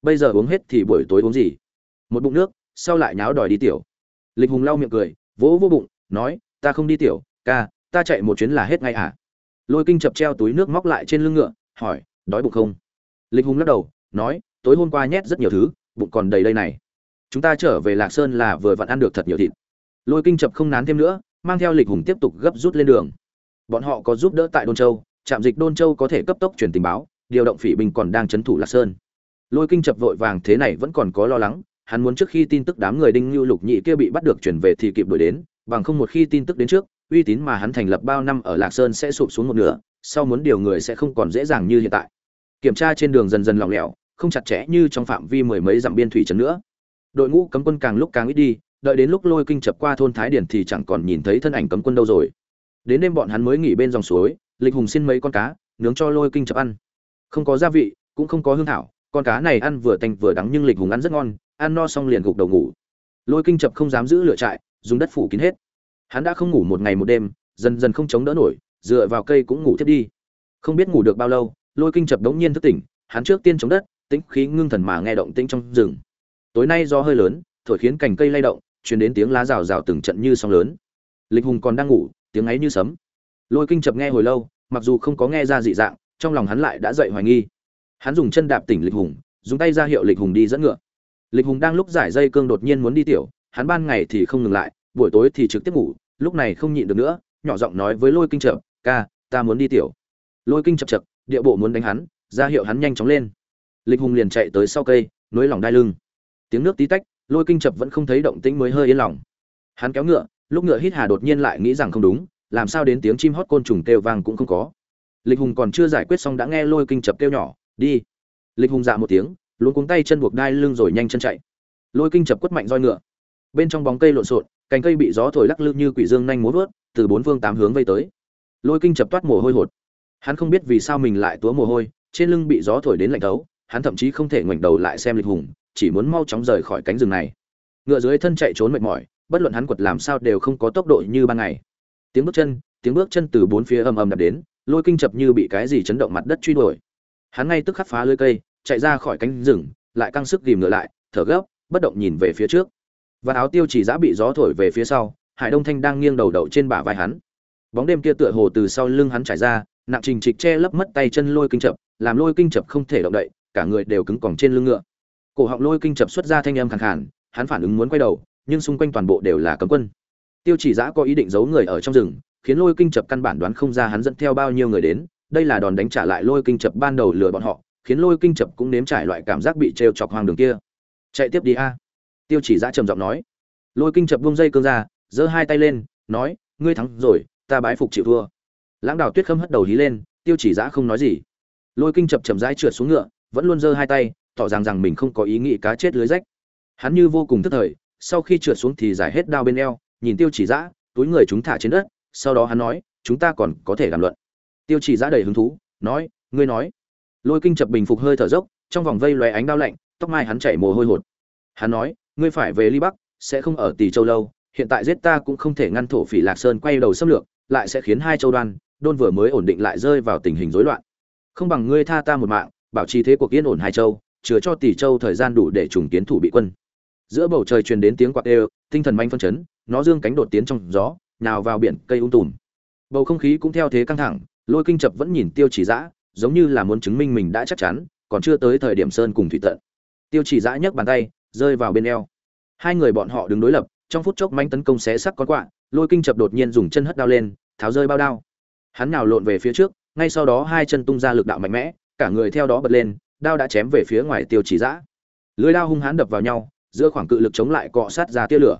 Speaker 1: Bây giờ uống hết thì buổi tối uống gì? Một bụng nước, sau lại nháo đòi đi tiểu. Lịch hùng lau miệng cười, vỗ vô bụng, nói, ta không đi tiểu, ca, ta chạy một chuyến là hết ngay à? Lôi kinh chập treo túi nước móc lại trên lưng ngựa, hỏi, đói bụng không? Lịch hùng lắc đầu, nói, tối hôm qua nhét rất nhiều thứ, bụng còn đầy đây này. Chúng ta trở về lạc sơn là vừa vặn ăn được thật nhiều thịt. Lôi kinh chập không nán thêm nữa, mang theo lịch hùng tiếp tục gấp rút lên đường. Bọn họ có giúp đỡ tại đôn châu trạm dịch đôn châu có thể cấp tốc truyền tình báo, điều động phỉ binh còn đang chấn thủ lạc sơn. Lôi kinh chập vội vàng thế này vẫn còn có lo lắng, hắn muốn trước khi tin tức đám người đinh lưu lục nhị kia bị bắt được chuyển về thì kịp đuổi đến, bằng không một khi tin tức đến trước, uy tín mà hắn thành lập bao năm ở lạc sơn sẽ sụp xuống một nửa, sau muốn điều người sẽ không còn dễ dàng như hiện tại. Kiểm tra trên đường dần dần lỏng lẻo, không chặt chẽ như trong phạm vi mười mấy dặm biên thủy trấn nữa. Đội ngũ cấm quân càng lúc càng ít đi, đợi đến lúc lôi kinh chập qua thôn thái điển thì chẳng còn nhìn thấy thân ảnh cấm quân đâu rồi đến đêm bọn hắn mới nghỉ bên dòng suối, lịch hùng xin mấy con cá, nướng cho lôi kinh chập ăn. Không có gia vị, cũng không có hương thảo, con cá này ăn vừa tanh vừa đắng nhưng lịch hùng ăn rất ngon, ăn no xong liền gục đầu ngủ. Lôi kinh chập không dám giữ lửa trại, dùng đất phủ kín hết. Hắn đã không ngủ một ngày một đêm, dần dần không chống đỡ nổi, dựa vào cây cũng ngủ thiếp đi. Không biết ngủ được bao lâu, lôi kinh chập đống nhiên thức tỉnh, hắn trước tiên chống đất, tĩnh khí ngưng thần mà nghe động tĩnh trong rừng. Tối nay do hơi lớn, thổi khiến cành cây lay động, truyền đến tiếng lá rào rào từng trận như sóng lớn. Lịch hùng còn đang ngủ tiếng ấy như sấm. Lôi kinh chập nghe hồi lâu, mặc dù không có nghe ra dị dạng, trong lòng hắn lại đã dậy hoài nghi. Hắn dùng chân đạp tỉnh lịch hùng, dùng tay ra hiệu lịch hùng đi dẫn ngựa. Lịch hùng đang lúc giải dây cương đột nhiên muốn đi tiểu, hắn ban ngày thì không ngừng lại, buổi tối thì trực tiếp ngủ, lúc này không nhịn được nữa, nhỏ giọng nói với lôi kinh chập ca, ta muốn đi tiểu. Lôi kinh chập chập địa bộ muốn đánh hắn, ra hiệu hắn nhanh chóng lên. Lịch hùng liền chạy tới sau cây, nối lòng đai lưng. Tiếng nước tí tách, lôi kinh chập vẫn không thấy động tĩnh mới hơi yên lòng. Hắn kéo ngựa lúc ngựa hít hà đột nhiên lại nghĩ rằng không đúng, làm sao đến tiếng chim hót côn trùng kêu vang cũng không có. Lịch hùng còn chưa giải quyết xong đã nghe lôi kinh chập kêu nhỏ, đi. Lịch hùng dạ một tiếng luôn cuống tay chân buộc đai lưng rồi nhanh chân chạy. Lôi kinh chập quất mạnh roi ngựa. Bên trong bóng cây lộn xộn, cành cây bị gió thổi lắc lư như quỷ dương nhanh múa vớt từ bốn phương tám hướng vây tới. Lôi kinh chập toát mồ hôi hột. Hắn không biết vì sao mình lại túa mồ hôi, trên lưng bị gió thổi đến lạnh thấu, hắn thậm chí không thể ngoảnh đầu lại xem lịch hùng, chỉ muốn mau chóng rời khỏi cánh rừng này. Ngựa dưới thân chạy trốn mệt mỏi bất luận hắn quật làm sao đều không có tốc độ như ban ngày. Tiếng bước chân, tiếng bước chân từ bốn phía ầm ầm đập đến, lôi kinh chập như bị cái gì chấn động mặt đất truy đuổi. Hắn ngay tức khắc phá lưới cây, chạy ra khỏi cánh rừng, lại căng sức ghìm ngựa lại, thở gấp, bất động nhìn về phía trước. Và áo tiêu chỉ giã bị gió thổi về phía sau, hải đông thanh đang nghiêng đầu đậu trên bả vai hắn. Bóng đêm kia tựa hồ từ sau lưng hắn trải ra, nặng trình trịch che lấp mất tay chân lôi kinh chập, làm lôi kinh chập không thể động đậy, cả người đều cứng còng trên lưng ngựa. Cổ họng lôi kinh chập xuất ra thanh âm khàn khàn, hắn phản ứng muốn quay đầu nhưng xung quanh toàn bộ đều là cấm quân. Tiêu chỉ giã có ý định giấu người ở trong rừng, khiến lôi kinh chập căn bản đoán không ra hắn dẫn theo bao nhiêu người đến, đây là đòn đánh trả lại lôi kinh chập ban đầu lừa bọn họ, khiến lôi kinh chập cũng nếm trải loại cảm giác bị trêu chọc hoang đường kia. Chạy tiếp đi a. Tiêu chỉ giã trầm giọng nói. Lôi kinh chập buông dây cương ra, giơ hai tay lên, nói, ngươi thắng rồi, ta bái phục chịu thua. Lãng đào tuyết khâm hất đầu hí lên, tiêu chỉ giã không nói gì. Lôi kinh chập chậm rãi trượt xuống ngựa, vẫn luôn giơ hai tay, tỏ rằng rằng mình không có ý nghĩ cá chết lưới rách. Hắn như vô cùng tức thời sau khi trượt xuống thì giải hết đao bên eo, nhìn tiêu chỉ giã, túi người chúng thả trên đất, sau đó hắn nói, chúng ta còn có thể làm luận. Tiêu chỉ giã đầy hứng thú, nói, ngươi nói. Lôi kinh chập bình phục hơi thở dốc, trong vòng vây loé ánh đao lạnh, tóc mai hắn chảy mồ hôi hột. Hắn nói, ngươi phải về ly bắc, sẽ không ở tỷ châu lâu, hiện tại giết ta cũng không thể ngăn thổ phỉ lạc sơn quay đầu xâm lược, lại sẽ khiến hai châu đoan, đôn vừa mới ổn định lại rơi vào tình hình rối loạn. Không bằng ngươi tha ta một mạng, bảo trì thế cuộc yên ổn hai châu chứa cho tỷ châu thời gian đủ để trùng tiến thủ bị quân giữa bầu trời truyền đến tiếng quạt đều, tinh thần manh phân chấn, nó dương cánh đột tiến trong gió nào vào biển cây ung tùm. Bầu không khí cũng theo thế căng thẳng, lôi kinh chập vẫn nhìn tiêu chỉ dã, giống như là muốn chứng minh mình đã chắc chắn, còn chưa tới thời điểm sơn cùng thủy tận. Tiêu chỉ dã nhấc bàn tay, rơi vào bên eo. Hai người bọn họ đứng đối lập, trong phút chốc manh tấn công xé sắc con quạ, lôi kinh chập đột nhiên dùng chân hất đao lên, tháo rơi bao đao. Hắn nào lộn về phía trước, ngay sau đó hai chân tung ra lực đạo mạnh mẽ, cả người theo đó bật lên, đao đã chém về phía ngoài tiêu chỉ dã. Lưới đao hung hãn đập vào nhau giữa khoảng cự lực chống lại cọ sát ra tia lửa.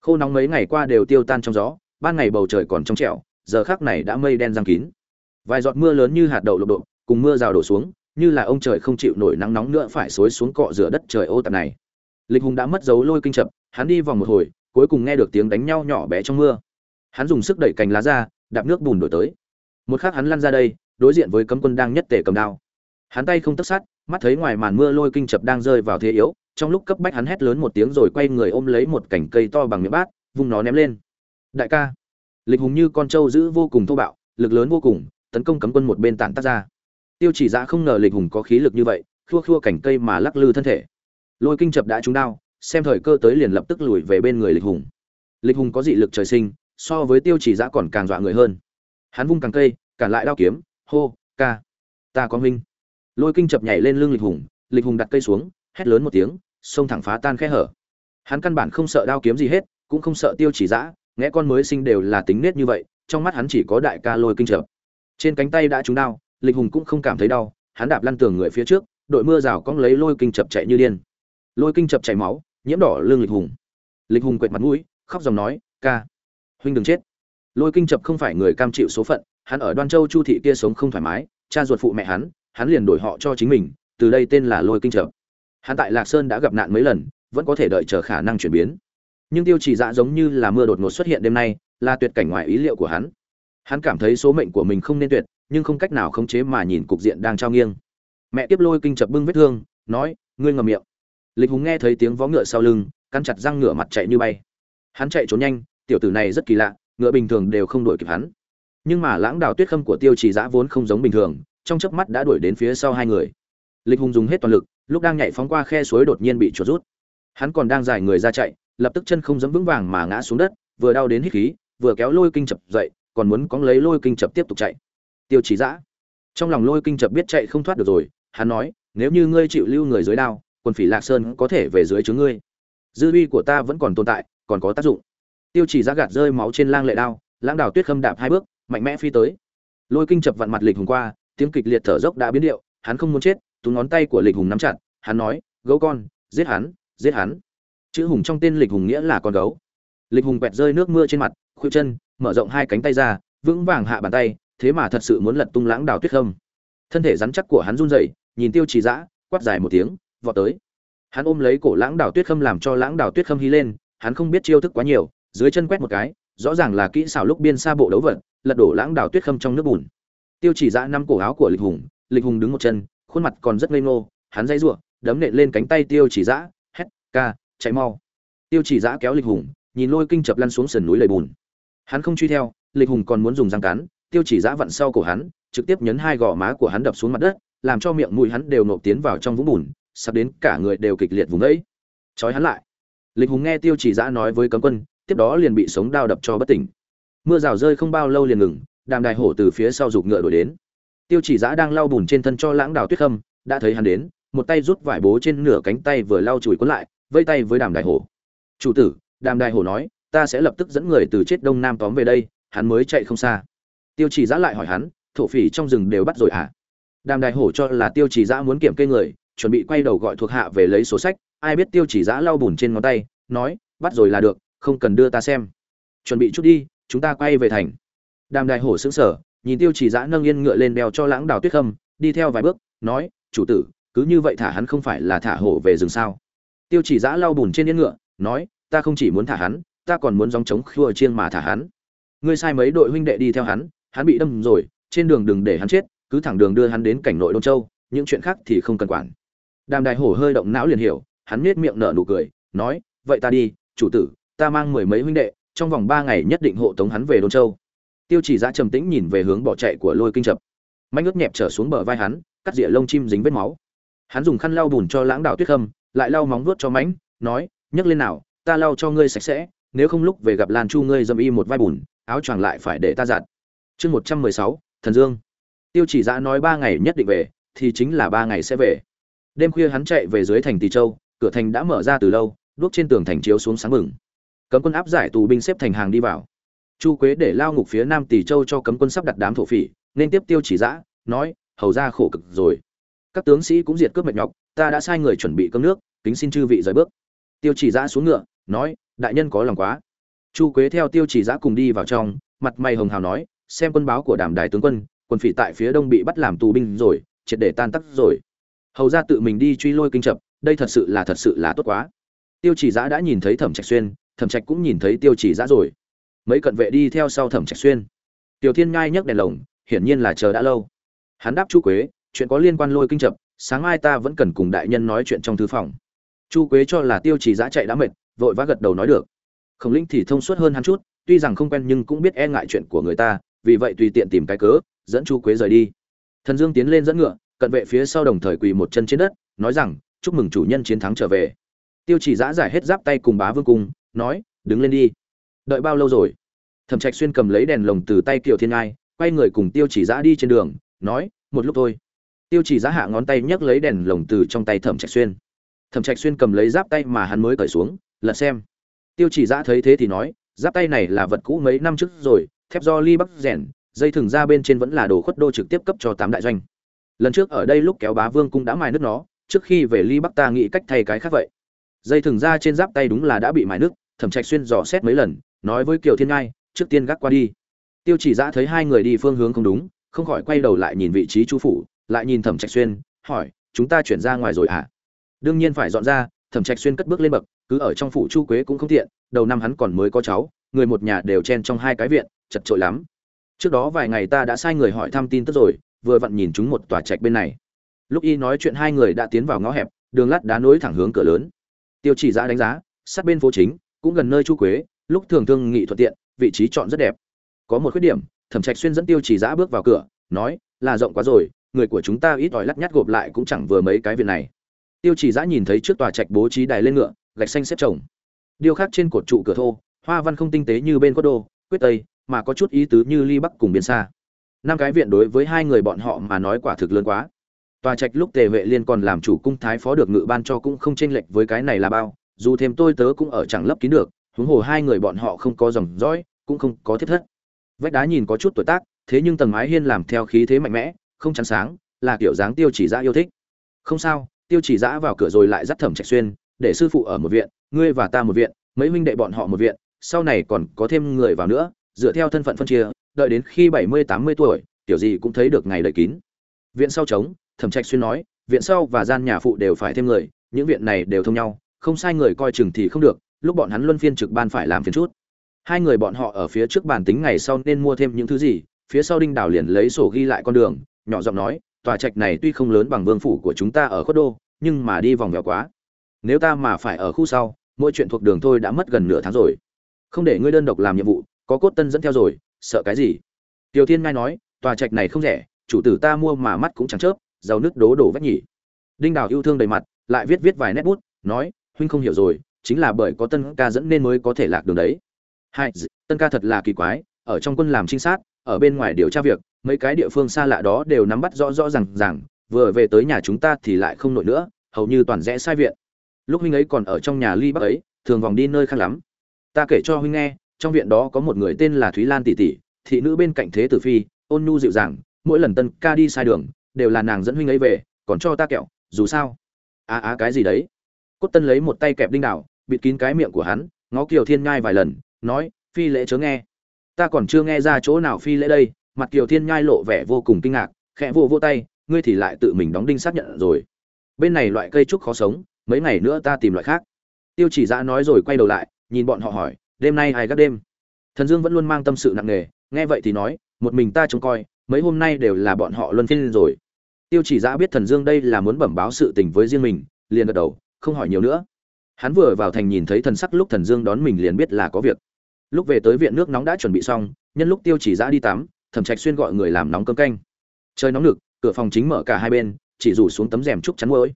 Speaker 1: Khô nóng mấy ngày qua đều tiêu tan trong gió, ban ngày bầu trời còn trong trẻo, giờ khác này đã mây đen giăng kín. Vài giọt mưa lớn như hạt đậu lục độ cùng mưa rào đổ xuống, như là ông trời không chịu nổi nắng nóng nữa phải xối xuống cọ rửa đất trời ô tạp này. Lịch hùng đã mất dấu lôi kinh chập, hắn đi vòng một hồi, cuối cùng nghe được tiếng đánh nhau nhỏ bé trong mưa. Hắn dùng sức đẩy cành lá ra, đạp nước bùn đổi tới. Một khắc hắn lăn ra đây, đối diện với cấm quân đang nhất tể cầm đao. Hắn tay không tất sát, mắt thấy ngoài màn mưa lôi kinh chập đang rơi vào thế yếu trong lúc cấp bách hắn hét lớn một tiếng rồi quay người ôm lấy một cành cây to bằng miệng bát, vung nó ném lên. Đại ca, lịch hùng như con trâu giữ vô cùng thô bạo, lực lớn vô cùng, tấn công cấm quân một bên tàn tác ra. Tiêu chỉ dạ không ngờ lịch hùng có khí lực như vậy, khua khua cành cây mà lắc lư thân thể. Lôi kinh chập đã trúng đao, xem thời cơ tới liền lập tức lùi về bên người lịch hùng. Lịch hùng có dị lực trời sinh, so với tiêu chỉ dạ còn càng dọa người hơn. Hắn vung càng cây, cản lại đao kiếm, hô, ca, ta có minh lôi kinh chập nhảy lên lưng lịch hùng lịch hùng đặt cây xuống hét lớn một tiếng, xông thẳng phá tan khe hở. Hắn căn bản không sợ đao kiếm gì hết, cũng không sợ tiêu chỉ giã nghe con mới sinh đều là tính nết như vậy, trong mắt hắn chỉ có đại ca lôi kinh trợ. Trên cánh tay đã trúng đao, lịch hùng cũng không cảm thấy đau, hắn đạp lăn tường người phía trước, đội mưa rào cong lấy lôi kinh chập chạy như điên. Lôi kinh chập chảy máu, nhiễm đỏ lưng lịch hùng. Lịch hùng quệt mặt mũi, khóc dòng nói, ca, huynh đừng chết. Lôi kinh chập không phải người cam chịu số phận, hắn ở đoan châu chu thị kia sống không thoải mái, cha ruột phụ mẹ hắn hắn liền đổi họ cho chính mình, từ đây tên là lôi kinh chập hắn tại lạc sơn đã gặp nạn mấy lần, vẫn có thể đợi chờ khả năng chuyển biến. Nhưng tiêu chỉ dạ giống như là mưa đột ngột xuất hiện đêm nay, là tuyệt cảnh ngoài ý liệu của hắn. Hắn cảm thấy số mệnh của mình không nên tuyệt, nhưng không cách nào khống chế mà nhìn cục diện đang trao nghiêng. Mẹ tiếp lôi kinh chập bưng vết thương, nói, ngươi ngầm miệng. Lịch hùng nghe thấy tiếng vó ngựa sau lưng căn chặt răng ngựa mặt chạy như bay. Hắn chạy trốn nhanh, tiểu tử này rất kỳ lạ, ngựa bình thường đều không đuổi kịp hắn. Nhưng mà lãng đào tuyết khâm của tiêu chỉ giã vốn không giống bình thường, trong chớp mắt đã đuổi đến phía sau hai người. Lịch hùng dùng hết toàn lực lúc đang nhảy phóng qua khe suối đột nhiên bị chuột rút. Hắn còn đang dài người ra chạy, lập tức chân không dẫm vững vàng mà ngã xuống đất, vừa đau đến hít khí, vừa kéo lôi kinh chập dậy, còn muốn cóng lấy lôi kinh chập tiếp tục chạy. Tiêu chỉ giã trong lòng lôi kinh chập biết chạy không thoát được rồi, hắn nói, nếu như ngươi chịu lưu người dưới đao quân phỉ lạc sơn có thể về dưới chướng ngươi. Dư uy của ta vẫn còn tồn tại, còn có tác dụng. Tiêu chỉ giã gạt rơi máu trên lang lệ đao, lãng đào tuyết khâm đạp hai bước, mạnh mẽ phi tới. Lôi kinh chập vặn mặt lịch hùng qua, tiếng kịch liệt thở dốc đã biến điệu, hắn không muốn chết tú ngón tay của lịch hùng nắm chặt, hắn nói, gấu con, giết hắn giết hắn. Chữ hùng trong tên lịch hùng nghĩa là con gấu. Lịch hùng quẹt rơi nước mưa trên mặt, khuỵu chân, mở rộng hai cánh tay ra, vững vàng hạ bàn tay, thế mà thật sự muốn lật tung lãng đào tuyết khâm. Thân thể rắn chắc của hắn run rẩy, nhìn tiêu trì dã, quát dài một tiếng, vọt tới. Hắn ôm lấy cổ lãng đào tuyết khâm làm cho lãng đào tuyết khâm hí lên, hắn không biết chiêu thức quá nhiều, dưới chân quét một cái, rõ ràng là kỹ xảo lúc biên xa bộ đấu vật, lật đổ lãng đào tuyết khâm trong nước bùn. Tiêu chỉ dã năm cổ áo của lịch hùng lịch hùng đứng một chân khuôn mặt còn rất ngây ngô, hắn dây giụa, đấm nện lên cánh tay tiêu chỉ dã, hét, ca, chạy mau. Tiêu chỉ dã kéo lịch hùng, nhìn lôi kinh chập lăn xuống sườn núi lầy bùn. Hắn không truy theo, lịch hùng còn muốn dùng răng cắn, tiêu chỉ dã vặn sau cổ hắn, trực tiếp nhấn hai gò má của hắn đập xuống mặt đất, làm cho miệng mũi hắn đều nộp tiến vào trong vũng bùn, sắp đến cả người đều kịch liệt vùng ấy trói hắn lại. Lịch hùng nghe tiêu chỉ dã nói với cấm quân, tiếp đó liền bị sống đao đập cho bất tỉnh. Mưa rào rơi không bao lâu liền ngừng, đàm đài hổ từ phía sau giục ngựa đuổi đến tiêu chỉ giã đang lau bùn trên thân cho lãng đào tuyết khâm, đã thấy hắn đến, một tay rút vải bố trên nửa cánh tay vừa lau chùi cuốn lại, vây tay với đàm đại hổ. Chủ tử, đàm đại hổ nói, ta sẽ lập tức dẫn người từ chết đông nam tóm về đây, hắn mới chạy không xa. Tiêu chỉ giã lại hỏi hắn, thổ phỉ trong rừng đều bắt rồi à đàm đại hổ cho là tiêu chỉ giã muốn kiểm kê người, chuẩn bị quay đầu gọi thuộc hạ về lấy số sách, ai biết tiêu chỉ giã lau bùn trên ngón tay, nói, bắt rồi là được, không cần đưa ta xem. Chuẩn bị chút đi, chúng ta quay về thành. Đàm đại hổ sững sờ nhìn tiêu chỉ dã nâng yên ngựa lên đeo cho lãng đào tuyết khâm, đi theo vài bước, nói, chủ tử, cứ như vậy thả hắn không phải là thả hổ về rừng sao? Tiêu chỉ dã lau bùn trên yên ngựa, nói, ta không chỉ muốn thả hắn, ta còn muốn dòng chống khua chiên mà thả hắn. Ngươi sai mấy đội huynh đệ đi theo hắn hắn bị đâm rồi, trên đường đừng để hắn chết, cứ thẳng đường đưa hắn đến cảnh nội đông châu, những chuyện khác thì không cần quản. Đàm đài hổ hơi động não liền hiểu, hắn nết miệng nở nụ cười, nói, vậy ta đi, chủ tử, ta mang mười mấy huynh đệ, trong vòng ba ngày nhất định hộ tống hắn về đông châu tiêu chỉ giã trầm tĩnh nhìn về hướng bỏ chạy của lôi kinh chập. Manh ướt nhẹp trở xuống bờ vai hắn, cắt rỉa lông chim dính vết máu. Hắn dùng khăn lau bùn cho lãng đạo tuyết khâm lại lau móng vuốt cho mãnh, nói, nhấc lên nào, ta lau cho ngươi sạch sẽ, nếu không lúc về gặp lan chu ngươi dâm y một vai bùn, áo choàng lại phải để ta giặt. Chương một trăm mười sáu, thần dương. Tiêu chỉ giã nói ba ngày nhất định về, thì chính là ba ngày sẽ về. Đêm khuya hắn chạy về dưới thành tỳ châu, cửa thành đã mở ra từ lâu, đuốc trên tường thành chiếu xuống sáng mừng cấm quân áp giải tù binh xếp thành hàng đi vào chu quế để lao ngục phía nam tỷ châu cho cấm quân sắp đặt đám thổ phỉ, nên tiếp tiêu chỉ giã nói, hầu ra khổ cực rồi. Các tướng sĩ cũng diệt cướp mệt nhọc, ta đã sai người chuẩn bị cơm nước, kính xin chư vị rời bước. Tiêu chỉ giã xuống ngựa, nói, đại nhân có lòng quá. Chu quế theo tiêu chỉ giã cùng đi vào trong, mặt mày hồng hào nói, xem quân báo của đàm đài tướng quân quân phỉ tại phía đông bị bắt làm tù binh rồi, triệt để tan tắc rồi. Hầu ra tự mình đi truy lôi kinh chập, đây thật sự là thật sự là tốt quá. Tiêu chỉ giã đã nhìn thấy thẩm trạch xuyên, thẩm trạch cũng nhìn thấy tiêu chỉ giã rồi mấy cận vệ đi theo sau thẩm trạch xuyên. Tiểu thiên ngai nhấc đèn lồng, hiển nhiên là chờ đã lâu. Hắn đáp chu quế, chuyện có liên quan lôi kinh chập sáng mai ta vẫn cần cùng đại nhân nói chuyện trong thư phòng. Chu quế cho là tiêu trì giã chạy đã mệt, vội vã gật đầu nói được. Khổng linh thì thông suốt hơn hắn chút, tuy rằng không quen nhưng cũng biết e ngại chuyện của người ta, vì vậy tùy tiện tìm cái cớ, dẫn chu quế rời đi. Thần dương tiến lên dẫn ngựa, cận vệ phía sau đồng thời quỳ một chân trên đất, nói rằng, chúc mừng chủ nhân chiến thắng trở về. Tiêu chỉ giã giải hết giáp tay cùng bá vương cung, nói, đứng lên đi đợi bao lâu rồi? Thẩm trạch xuyên cầm lấy đèn lồng từ tay kiều thiên ngai, quay người cùng tiêu chỉ giã đi trên đường, nói, một lúc thôi. Tiêu chỉ giã hạ ngón tay nhấc lấy đèn lồng từ trong tay thẩm trạch xuyên. Thẩm trạch xuyên cầm lấy giáp tay mà hắn mới cởi xuống, lật xem. Tiêu chỉ giã thấy thế thì nói, giáp tay này là vật cũ mấy năm trước rồi, thép do ly bắc rèn, dây thừng ra bên trên vẫn là đồ khuất đô trực tiếp cấp cho tám đại doanh. Lần trước ở đây lúc kéo bá vương cũng đã mài nước nó, trước khi về ly bắc ta nghĩ cách thay cái khác vậy. Dây thừng ra trên giáp tay đúng là đã bị mài nước thẩm trạch xuyên dò xét mấy lần nói với kiều thiên ngai, trước tiên gác qua đi. Tiêu chỉ giã thấy hai người đi phương hướng không đúng, không khỏi quay đầu lại nhìn vị trí chu phủ, lại nhìn thẩm trạch xuyên, hỏi, chúng ta chuyển ra ngoài rồi à đương nhiên phải dọn ra, thẩm trạch xuyên cất bước lên bậc, cứ ở trong phủ chu quế cũng không tiện, đầu năm hắn còn mới có cháu, người một nhà đều chen trong hai cái viện, chật trội lắm. Trước đó vài ngày ta đã sai người hỏi thăm tin tức rồi, vừa vặn nhìn chúng một tòa trạch bên này. Lúc y nói chuyện hai người đã tiến vào ngõ hẹp, đường lát đá nối thẳng hướng cửa lớn. Tiêu chỉ giã đánh giá, sát bên phố chính, cũng gần nơi chu quế lúc thường thương nghị thuận tiện, vị trí chọn rất đẹp. Có một khuyết điểm, thẩm trạch xuyên dẫn tiêu chỉ giã bước vào cửa, nói, là rộng quá rồi, người của chúng ta ít ỏi lắt nhắt gộp lại cũng chẳng vừa mấy cái viện này. Tiêu chỉ giã nhìn thấy trước tòa trạch bố trí đài lên ngựa, gạch xanh xếp chồng. Điêu khắc trên cột trụ cửa thô, hoa văn không tinh tế như bên cốt đô, quyết tây, mà có chút ý tứ như ly bắc cùng biên xa. Năm cái viện đối với hai người bọn họ mà nói quả thực lớn quá. Tòa trạch lúc tề vệ liên còn làm chủ cung thái phó được ngự ban cho cũng không chênh lệch với cái này là bao, dù thêm tôi tớ cũng ở chẳng lấp kín được huống hồ hai người bọn họ không có dòng dõi, cũng không có thiết thất. Vách đá nhìn có chút tuổi tác, thế nhưng tầng mái hiên làm theo khí thế mạnh mẽ, không chắn sáng, là kiểu dáng tiêu chỉ giã yêu thích. Không sao, tiêu chỉ giã vào cửa rồi lại dắt thẩm trạch xuyên, để sư phụ ở một viện, ngươi và ta một viện, mấy huynh đệ bọn họ một viện, sau này còn có thêm người vào nữa, dựa theo thân phận phân chia, đợi đến khi bảy mươi, tám mươi tuổi tiểu gì cũng thấy được ngày đợi kín. Viện sau trống, thẩm trạch xuyên nói, viện sau và gian nhà phụ đều phải thêm người, những viện này đều thông nhau, không sai người coi chừng thì không được lúc bọn hắn luân phiên trực ban phải làm phiền chút. Hai người bọn họ ở phía trước bàn tính ngày sau nên mua thêm những thứ gì, phía sau đinh đảo liền lấy sổ ghi lại con đường, nhỏ giọng nói, tòa trạch này tuy không lớn bằng vương phủ của chúng ta ở khuất đô, nhưng mà đi vòng vèo quá. Nếu ta mà phải ở khu sau, mỗi chuyện thuộc đường thôi đã mất gần nửa tháng rồi. Không để ngươi đơn độc làm nhiệm vụ, có cốt tân dẫn theo rồi, sợ cái gì? Tiểu thiên ngai nói, tòa trạch này không rẻ, chủ tử ta mua mà mắt cũng chẳng chớp, giàu nước đố đổ vách nhỉ. Đinh đào yêu thương đầy mặt, lại viết viết vài nét bút, nói, huynh không hiểu rồi chính là bởi có tân ca dẫn nên mới có thể lạc đường đấy. Hai tân ca thật là kỳ quái, ở trong quân làm trinh sát, ở bên ngoài điều tra việc, mấy cái địa phương xa lạ đó đều nắm bắt rõ rõ rằng rằng vừa về tới nhà chúng ta thì lại không nổi nữa, hầu như toàn rẽ sai viện. Lúc huynh ấy còn ở trong nhà ly bắc ấy, thường vòng đi nơi khác lắm. Ta kể cho huynh nghe, trong viện đó có một người tên là thúy lan tỷ tỷ, thị nữ bên cạnh thế tử phi, ôn nhu dịu dàng, mỗi lần tân ca đi sai đường, đều là nàng dẫn huynh ấy về, còn cho ta kẹo, dù sao. Á á cái gì đấy? Cốt tân lấy một tay kẹp đinh đảo bịt kín cái miệng của hắn, ngó kiều thiên nhai vài lần, nói, phi lễ chớ nghe. Ta còn chưa nghe ra chỗ nào phi lễ đây. Mặt kiều thiên nhai lộ vẻ vô cùng kinh ngạc, khẽ vô vô tay, ngươi thì lại tự mình đóng đinh xác nhận rồi. Bên này loại cây trúc khó sống, mấy ngày nữa ta tìm loại khác. Tiêu chỉ giã nói rồi quay đầu lại, nhìn bọn họ hỏi, đêm nay ai gác đêm? Thần dương vẫn luôn mang tâm sự nặng nề, nghe vậy thì nói, một mình ta trông coi, mấy hôm nay đều là bọn họ luân phiên rồi. Tiêu chỉ giã biết thần dương đây là muốn bẩm báo sự tình với riêng mình, liền gật đầu không hỏi nhiều nữa. Hắn vừa vào thành nhìn thấy thần sắc lúc thần dương đón mình liền biết là có việc. Lúc về tới viện nước nóng đã chuẩn bị xong, nhân lúc tiêu chỉ giã đi tắm, thẩm trạch xuyên gọi người làm nóng cơm canh. Trời nóng lực cửa phòng chính mở cả hai bên, chỉ rủ xuống tấm rèm trúc chắn môi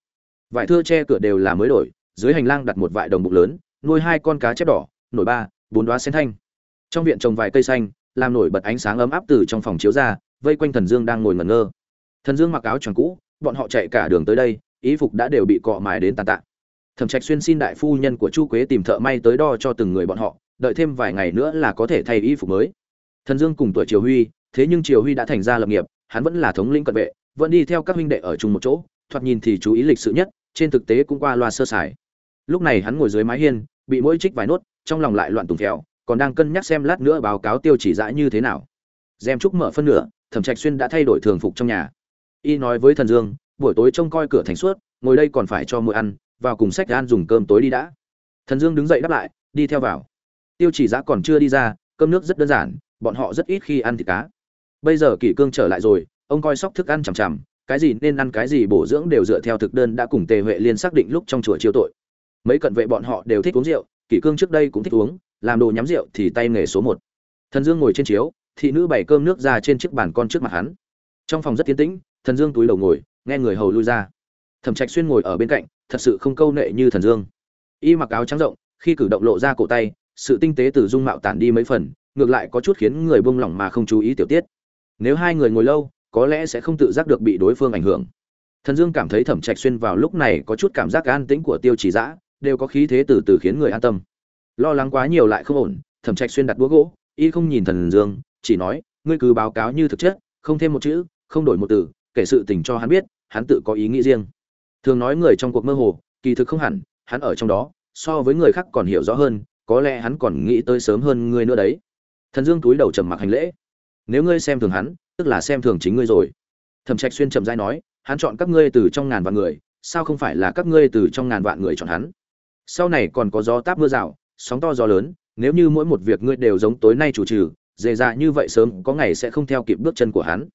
Speaker 1: vải thưa che cửa đều là mới đổi, dưới hành lang đặt một vại đồng bụng lớn, nuôi hai con cá chép đỏ, nổi ba, bốn đoá sen thanh. Trong viện trồng vài cây xanh, làm nổi bật ánh sáng ấm áp từ trong phòng chiếu ra, vây quanh thần dương đang ngồi ngẩn ngơ. Thần dương mặc áo choàng cũ, bọn họ chạy cả đường tới đây ý phục đã đều bị cọ mài đến tàn tạ thẩm trạch xuyên xin đại phu nhân của chu quế tìm thợ may tới đo cho từng người bọn họ, đợi thêm vài ngày nữa là có thể thay y phục mới. Thần dương cùng tuổi triều huy, thế nhưng triều huy đã thành ra lập nghiệp, hắn vẫn là thống lĩnh cận vệ, vẫn đi theo các huynh đệ ở chung một chỗ, thoạt nhìn thì chú ý lịch sự nhất, trên thực tế cũng qua loa sơ sài. Lúc này hắn ngồi dưới mái hiên, bị mỗi trích vài nốt, trong lòng lại loạn tùng phèo, còn đang cân nhắc xem lát nữa báo cáo tiêu chỉ dãi như thế nào. Gem trúc mở phân nửa, thẩm trạch xuyên đã thay đổi thường phục trong nhà. Y nói với thần dương, buổi tối trông coi cửa thành suốt, ngồi đây còn phải cho mũi ăn vào cùng sách gan dùng cơm tối đi đã. Thần dương đứng dậy đáp lại, đi theo vào. Tiêu chỉ giã còn chưa đi ra, cơm nước rất đơn giản, bọn họ rất ít khi ăn thịt cá. Bây giờ kỷ cương trở lại rồi, ông coi sóc thức ăn chằm chằm, cái gì nên ăn cái gì bổ dưỡng đều dựa theo thực đơn đã cùng tề huệ liên xác định lúc trong chùa chiêu tội. Mấy cận vệ bọn họ đều thích uống rượu, kỷ cương trước đây cũng thích uống, làm đồ nhắm rượu thì tay nghề số một. Thần dương ngồi trên chiếu, thị nữ bày cơm nước ra trên chiếc bàn con trước mặt hắn. Trong phòng rất tiến tĩnh, thần dương túi đầu ngồi, nghe người hầu lui ra. Thẩm trạch xuyên ngồi ở bên cạnh thật sự không câu nệ như thần dương. Y mặc áo trắng rộng, khi cử động lộ ra cổ tay, sự tinh tế từ dung mạo tản đi mấy phần, ngược lại có chút khiến người buông lỏng mà không chú ý tiểu tiết. Nếu hai người ngồi lâu, có lẽ sẽ không tự giác được bị đối phương ảnh hưởng. Thần dương cảm thấy thẩm trạch xuyên vào lúc này có chút cảm giác an tĩnh của tiêu chỉ dã, đều có khí thế từ từ khiến người an tâm. Lo lắng quá nhiều lại không ổn, thẩm trạch xuyên đặt búa gỗ, y không nhìn thần dương, chỉ nói, ngươi cứ báo cáo như thực chất, không thêm một chữ, không đổi một từ, kể sự tình cho hắn biết, hắn tự có ý nghĩ riêng thường nói người trong cuộc mơ hồ, kỳ thực không hẳn, hắn ở trong đó, so với người khác còn hiểu rõ hơn, có lẽ hắn còn nghĩ tới sớm hơn ngươi nữa đấy. Thần dương túi đầu trầm mặc hành lễ. Nếu ngươi xem thường hắn, tức là xem thường chính ngươi rồi. Thẩm trạch xuyên trầm dai nói, hắn chọn các ngươi từ trong ngàn vạn người, sao không phải là các ngươi từ trong ngàn vạn người chọn hắn? Sau này còn có gió táp mưa rào, sóng to gió lớn, nếu như mỗi một việc ngươi đều giống tối nay chủ trừ, dề dạ như vậy sớm, có ngày sẽ không theo kịp bước chân của hắn.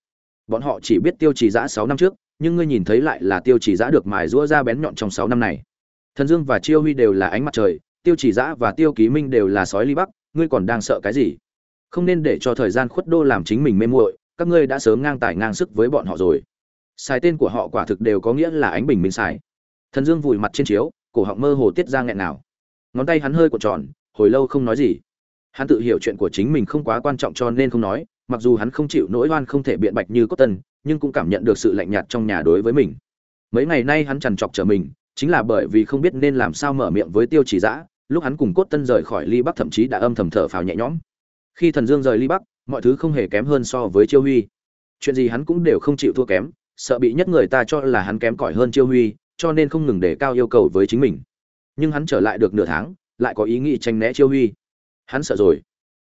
Speaker 1: Bọn họ chỉ biết tiêu trì giã sáu năm trước nhưng ngươi nhìn thấy lại là tiêu chỉ giã được mài rũa ra bén nhọn trong sáu năm này. Thần dương và chiêu huy đều là ánh mặt trời, tiêu chỉ giã và tiêu ký minh đều là sói ly bắc, ngươi còn đang sợ cái gì? Không nên để cho thời gian khuất đô làm chính mình mê muội, các ngươi đã sớm ngang tài ngang sức với bọn họ rồi. Sai tên của họ quả thực đều có nghĩa là ánh bình minh xài. Thần dương vùi mặt trên chiếu, cổ họng mơ hồ tiết ra nghẹn nào. Ngón tay hắn hơi cuộn tròn, hồi lâu không nói gì. Hắn tự hiểu chuyện của chính mình không quá quan trọng cho nên không nói, mặc dù hắn không chịu nỗi oan không thể biện bạch như cốt tân nhưng cũng cảm nhận được sự lạnh nhạt trong nhà đối với mình. Mấy ngày nay hắn trằn trọc trở mình, chính là bởi vì không biết nên làm sao mở miệng với tiêu chỉ dã, lúc hắn cùng cốt tân rời khỏi ly bắc thậm chí đã âm thầm thở phào nhẹ nhõm. Khi thần dương rời ly bắc, mọi thứ không hề kém hơn so với chiêu huy. Chuyện gì hắn cũng đều không chịu thua kém, sợ bị nhất người ta cho là hắn kém cỏi hơn chiêu huy, cho nên không ngừng để cao yêu cầu với chính mình. Nhưng hắn trở lại được nửa tháng, lại có ý nghĩ tranh né chiêu huy. Hắn sợ rồi.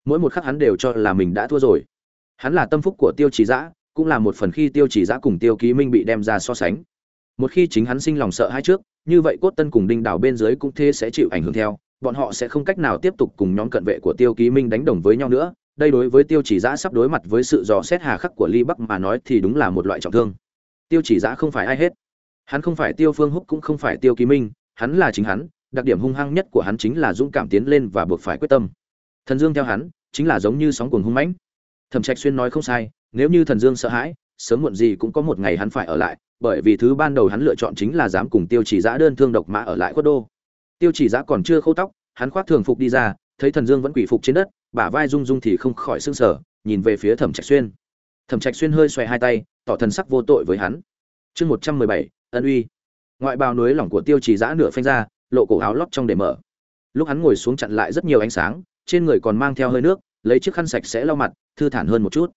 Speaker 1: Mỗi một khắc hắn đều cho là mình đã thua rồi. Hắn là tâm phúc của tiêu chỉ giã cũng là một phần khi tiêu chỉ giã cùng tiêu ký minh bị đem ra so sánh. Một khi chính hắn sinh lòng sợ hai trước, như vậy cốt tân cùng đinh đảo bên dưới cũng thế sẽ chịu ảnh hưởng theo, bọn họ sẽ không cách nào tiếp tục cùng nhóm cận vệ của tiêu ký minh đánh đồng với nhau nữa. Đây đối với tiêu chỉ giã sắp đối mặt với sự dò xét hà khắc của ly bắc mà nói thì đúng là một loại trọng thương. Tiêu chỉ giã không phải ai hết. Hắn không phải tiêu phương húc cũng không phải tiêu ký minh, hắn là chính hắn, đặc điểm hung hăng nhất của hắn chính là dũng cảm tiến lên và buộc phải quyết tâm. Thần dương theo hắn, chính là giống như sóng cuồng hung mãnh. Thẩm trạch xuyên nói không sai nếu như thần dương sợ hãi, sớm muộn gì cũng có một ngày hắn phải ở lại, bởi vì thứ ban đầu hắn lựa chọn chính là dám cùng tiêu chỉ giã đơn thương độc mã ở lại khuất đô. Tiêu chỉ giã còn chưa khâu tóc, hắn khoác thường phục đi ra, thấy thần dương vẫn quỷ phục trên đất, bả vai rung rung thì không khỏi sưng sở nhìn về phía thẩm trạch xuyên. Thẩm trạch xuyên hơi xoay hai tay, tỏ thần sắc vô tội với hắn. Chương một trăm mười bảy, ân uy. Ngoại bào núi lỏng của tiêu chỉ giã nửa phanh ra, lộ cổ áo lót trong để mở. Lúc hắn ngồi xuống chặn lại rất nhiều ánh sáng, trên người còn mang theo hơi nước, lấy chiếc khăn sạch sẽ lau mặt, thư thản hơn một chút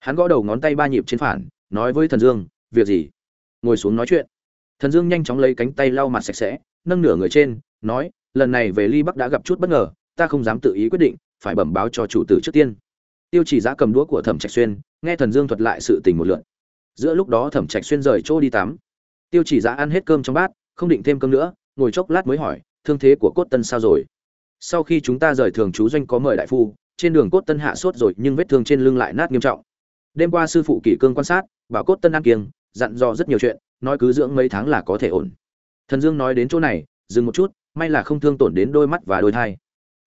Speaker 1: hắn gõ đầu ngón tay ba nhịp trên phản, nói với thần dương, việc gì? Ngồi xuống nói chuyện. Thần dương nhanh chóng lấy cánh tay lau mặt sạch sẽ, nâng nửa người trên, nói, lần này về ly bắc đã gặp chút bất ngờ, ta không dám tự ý quyết định, phải bẩm báo cho chủ tử trước tiên. Tiêu chỉ giã cầm đũa của thẩm trạch xuyên, nghe thần dương thuật lại sự tình một lượn giữa lúc đó thẩm trạch xuyên rời chỗ đi tắm. Tiêu chỉ giã ăn hết cơm trong bát, không định thêm cơm nữa, ngồi chốc lát mới hỏi, thương thế của cốt tân sao rồi? Sau khi chúng ta rời thường chú doanh có mời đại phu, trên đường cốt tân hạ sốt rồi, nhưng vết thương trên lưng lại nát nghiêm trọng đêm qua sư phụ kỷ cương quan sát, bảo cốt tân an kiêng, dặn dò rất nhiều chuyện, nói cứ dưỡng mấy tháng là có thể ổn. Thần dương nói đến chỗ này, dừng một chút, may là không thương tổn đến đôi mắt và đôi thai.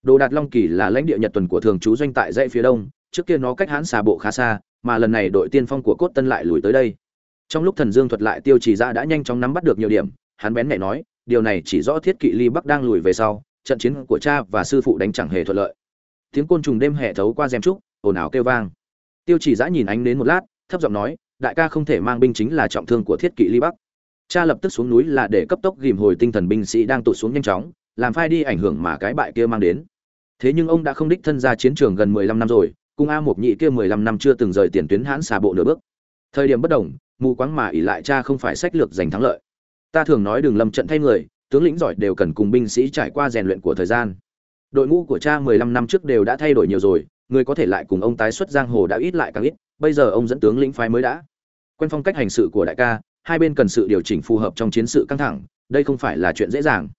Speaker 1: Đồ đạt long kỳ là lãnh địa nhật tuần của thường trú doanh tại dãy phía đông, trước kia nó cách hãn xà bộ khá xa, mà lần này đội tiên phong của cốt tân lại lùi tới đây. Trong lúc thần dương thuật lại tiêu chỉ ra đã nhanh chóng nắm bắt được nhiều điểm, hắn bén mẹ nói, điều này chỉ rõ thiết kỵ ly bắc đang lùi về sau, trận chiến của cha và sư phụ đánh chẳng hề thuận lợi. Tiếng côn trùng đêm hệ thấu qua rèm trúc, ồn ào kêu vang tiêu chỉ giã nhìn ánh đến một lát, thấp giọng nói, đại ca không thể mang binh chính là trọng thương của thiết kỵ ly bắc. Cha lập tức xuống núi là để cấp tốc ghìm hồi tinh thần binh sĩ đang tụt xuống nhanh chóng, làm phai đi ảnh hưởng mà cái bại kia mang đến. Thế nhưng ông đã không đích thân ra chiến trường gần mười lăm năm rồi, cùng a mộc nhị kia mười lăm năm chưa từng rời tiền tuyến hãn xà bộ nửa bước. Thời điểm bất đồng, mù quáng mà ỉ lại cha không phải sách lược giành thắng lợi. Ta thường nói đừng lâm trận thay người, tướng lĩnh giỏi đều cần cùng binh sĩ trải qua rèn luyện của thời gian. Đội ngũ của cha mười lăm năm trước đều đã thay đổi nhiều rồi người có thể lại cùng ông tái xuất giang hồ đã ít lại càng ít, bây giờ ông dẫn tướng lĩnh phái mới đã. Quen phong cách hành sự của đại ca, hai bên cần sự điều chỉnh phù hợp trong chiến sự căng thẳng, đây không phải là chuyện dễ dàng.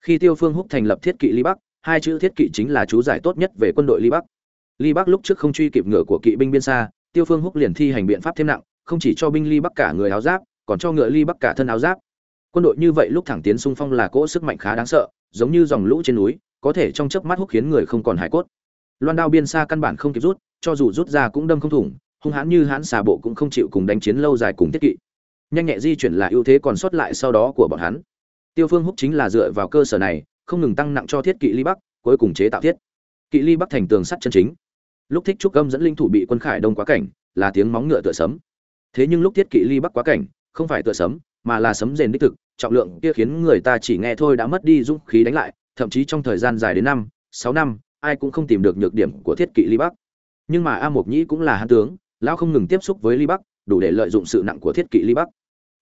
Speaker 1: Khi tiêu phương húc thành lập thiết kỵ ly bắc, hai chữ thiết kỵ chính là chú giải tốt nhất về quân đội ly bắc. Ly bắc lúc trước không truy kịp ngựa của kỵ binh biên xa, tiêu phương húc liền thi hành biện pháp thêm nặng, không chỉ cho binh ly bắc cả người áo giáp, còn cho ngựa ly bắc cả thân áo giáp. Quân đội như vậy lúc thẳng tiến xung phong là cỗ sức mạnh khá đáng sợ, giống như dòng lũ trên núi, có thể trong chớp mắt húc khiến người không còn hải cốt loan đao biên xa căn bản không kịp rút, cho dù rút ra cũng đâm không thủng, hung hãn như hãn xà bộ cũng không chịu cùng đánh chiến lâu dài cùng thiết kỵ. Nhanh nhẹ di chuyển là ưu thế còn sót lại sau đó của bọn hắn. Tiêu phương húc chính là dựa vào cơ sở này, không ngừng tăng nặng cho thiết kỵ ly bắc, cuối cùng chế tạo thiết. Kỵ ly bắc thành tường sắt chân chính. Lúc thích trúc gâm dẫn linh thủ bị quân khải đông quá cảnh, là tiếng móng ngựa tựa sấm. Thế nhưng lúc thiết kỵ ly bắc quá cảnh, không phải tựa sấm, mà là sấm rền đích thực, trọng lượng kia khiến người ta chỉ nghe thôi đã mất đi dũng khí đánh lại, thậm chí trong thời gian dài đến năm, sáu năm ai cũng không tìm được nhược điểm của thiết kỵ ly bắc. Nhưng mà a mộc nhĩ cũng là hán tướng, lão không ngừng tiếp xúc với ly bắc, đủ để lợi dụng sự nặng của thiết kỵ ly bắc.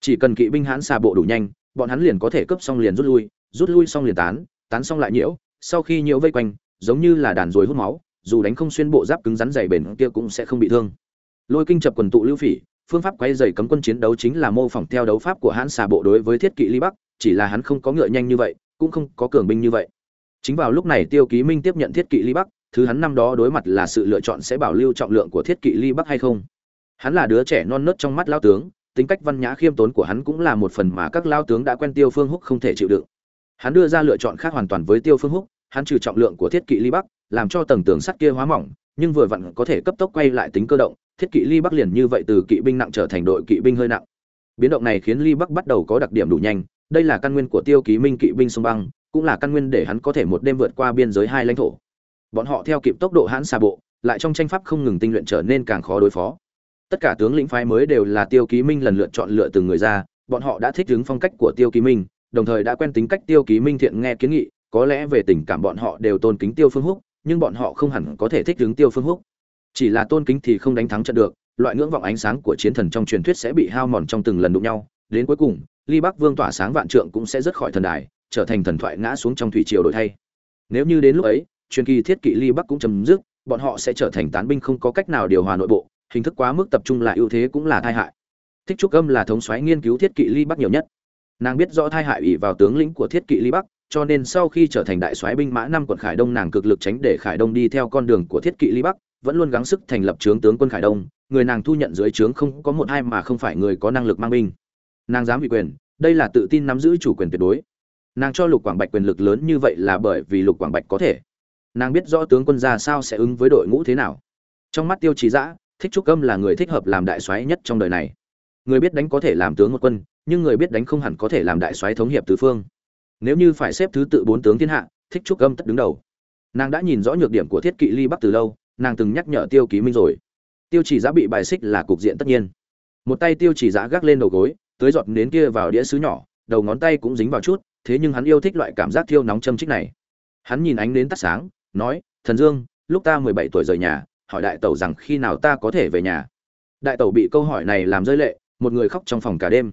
Speaker 1: Chỉ cần kỵ binh hãn xà bộ đủ nhanh, bọn hắn liền có thể cấp xong liền rút lui rút lui xong liền tán tán xong lại nhiễu, sau khi nhiễu vây quanh, giống như là đàn ruồi hút máu, dù đánh không xuyên bộ giáp cứng rắn dày bền kia cũng sẽ không bị thương. Lôi kinh chập quần tụ lưu phỉ, phương pháp quay dày cấm quân chiến đấu chính là mô phỏng theo đấu pháp của hãn xà bộ đối với thiết kỵ ly bắc, chỉ là hắn không có ngựa nhanh như vậy, cũng không có cường binh như vậy chính vào lúc này tiêu ký minh tiếp nhận thiết kỵ ly bắc, thứ hắn năm đó đối mặt là sự lựa chọn sẽ bảo lưu trọng lượng của thiết kỵ ly bắc hay không? Hắn là đứa trẻ non nớt trong mắt lao tướng, tính cách văn nhã khiêm tốn của hắn cũng là một phần mà các lao tướng đã quen tiêu phương húc không thể chịu đựng. Hắn đưa ra lựa chọn khác hoàn toàn với tiêu phương húc, hắn trừ trọng lượng của thiết kỵ ly bắc, làm cho tầng tường sắt kia hóa mỏng, nhưng vừa vặn có thể cấp tốc quay lại tính cơ động, thiết kỵ ly bắc liền như vậy từ kỵ binh nặng trở thành đội kỵ binh hơi nặng. Biến động này khiến ly bắc bắt đầu có đặc điểm đủ nhanh, đây là căn nguyên của tiêu ký minh kỵ binh sông băng cũng là căn nguyên để hắn có thể một đêm vượt qua biên giới hai lãnh thổ. Bọn họ theo kịp tốc độ hãn xa bộ, lại trong tranh pháp không ngừng tinh luyện trở nên càng khó đối phó. Tất cả tướng lĩnh phái mới đều là tiêu ký minh lần lượt chọn lựa từng người ra, bọn họ đã thích ứng phong cách của tiêu ký minh, đồng thời đã quen tính cách tiêu ký minh thiện nghe kiến nghị, có lẽ về tình cảm bọn họ đều tôn kính tiêu phương húc, nhưng bọn họ không hẳn có thể thích ứng tiêu phương húc. Chỉ là tôn kính thì không đánh thắng trận được, loại ngưỡng vọng ánh sáng của chiến thần trong truyền thuyết sẽ bị hao mòn trong từng lần đụng nhau, đến cuối cùng, ly bắc vương tỏa sáng vạn trượng cũng sẽ rớt khỏi thần đài trở thành thần thoại ngã xuống trong thủy triều đổi thay. Nếu như đến lúc ấy, truyền kỳ thiết kỵ ly bắc cũng chấm dứt, bọn họ sẽ trở thành tán binh không có cách nào điều hòa nội bộ, hình thức quá mức tập trung là ưu thế cũng là tai hại. Thích trúc âm là thống soái nghiên cứu thiết kỵ ly bắc nhiều nhất. Nàng biết rõ tai hại ủy vào tướng lĩnh của thiết kỵ ly bắc, cho nên sau khi trở thành đại soái binh mã năm quận khải đông nàng cực lực tránh để khải đông đi theo con đường của thiết kỵ ly bắc, vẫn luôn gắng sức thành lập trướng tướng quân khải đông, người nàng thu nhận dưới trướng không có một hai mà không phải người có năng lực mang binh. Nàng dám ủy quyền, đây là tự tin nắm giữ chủ quyền tuyệt đối nàng cho lục quảng bạch quyền lực lớn như vậy là bởi vì lục quảng bạch có thể. Nàng biết rõ tướng quân ra sao sẽ ứng với đội ngũ thế nào. Trong mắt tiêu trí giã thích trúc âm là người thích hợp làm đại soái nhất trong đời này. Người biết đánh có thể làm tướng một quân, nhưng người biết đánh không hẳn có thể làm đại soái thống hiệp tứ phương. Nếu như phải xếp thứ tự bốn tướng thiên hạ, thích trúc âm tất đứng đầu. Nàng đã nhìn rõ nhược điểm của thiết kỵ ly bắc từ lâu, nàng từng nhắc nhở tiêu ký minh rồi. Tiêu chỉ giá bị bài xích là cục diện tất nhiên. Một tay tiêu chỉ giá gác lên đầu gối tới giọt nến kia vào đĩa sứ nhỏ, đầu ngón tay cũng dính vào chút thế nhưng hắn yêu thích loại cảm giác thiêu nóng châm trích này. Hắn nhìn ánh đến tắt sáng, nói, thần dương, lúc ta mười bảy tuổi rời nhà, hỏi đại tẩu rằng khi nào ta có thể về nhà? Đại tẩu bị câu hỏi này làm rơi lệ, một người khóc trong phòng cả đêm.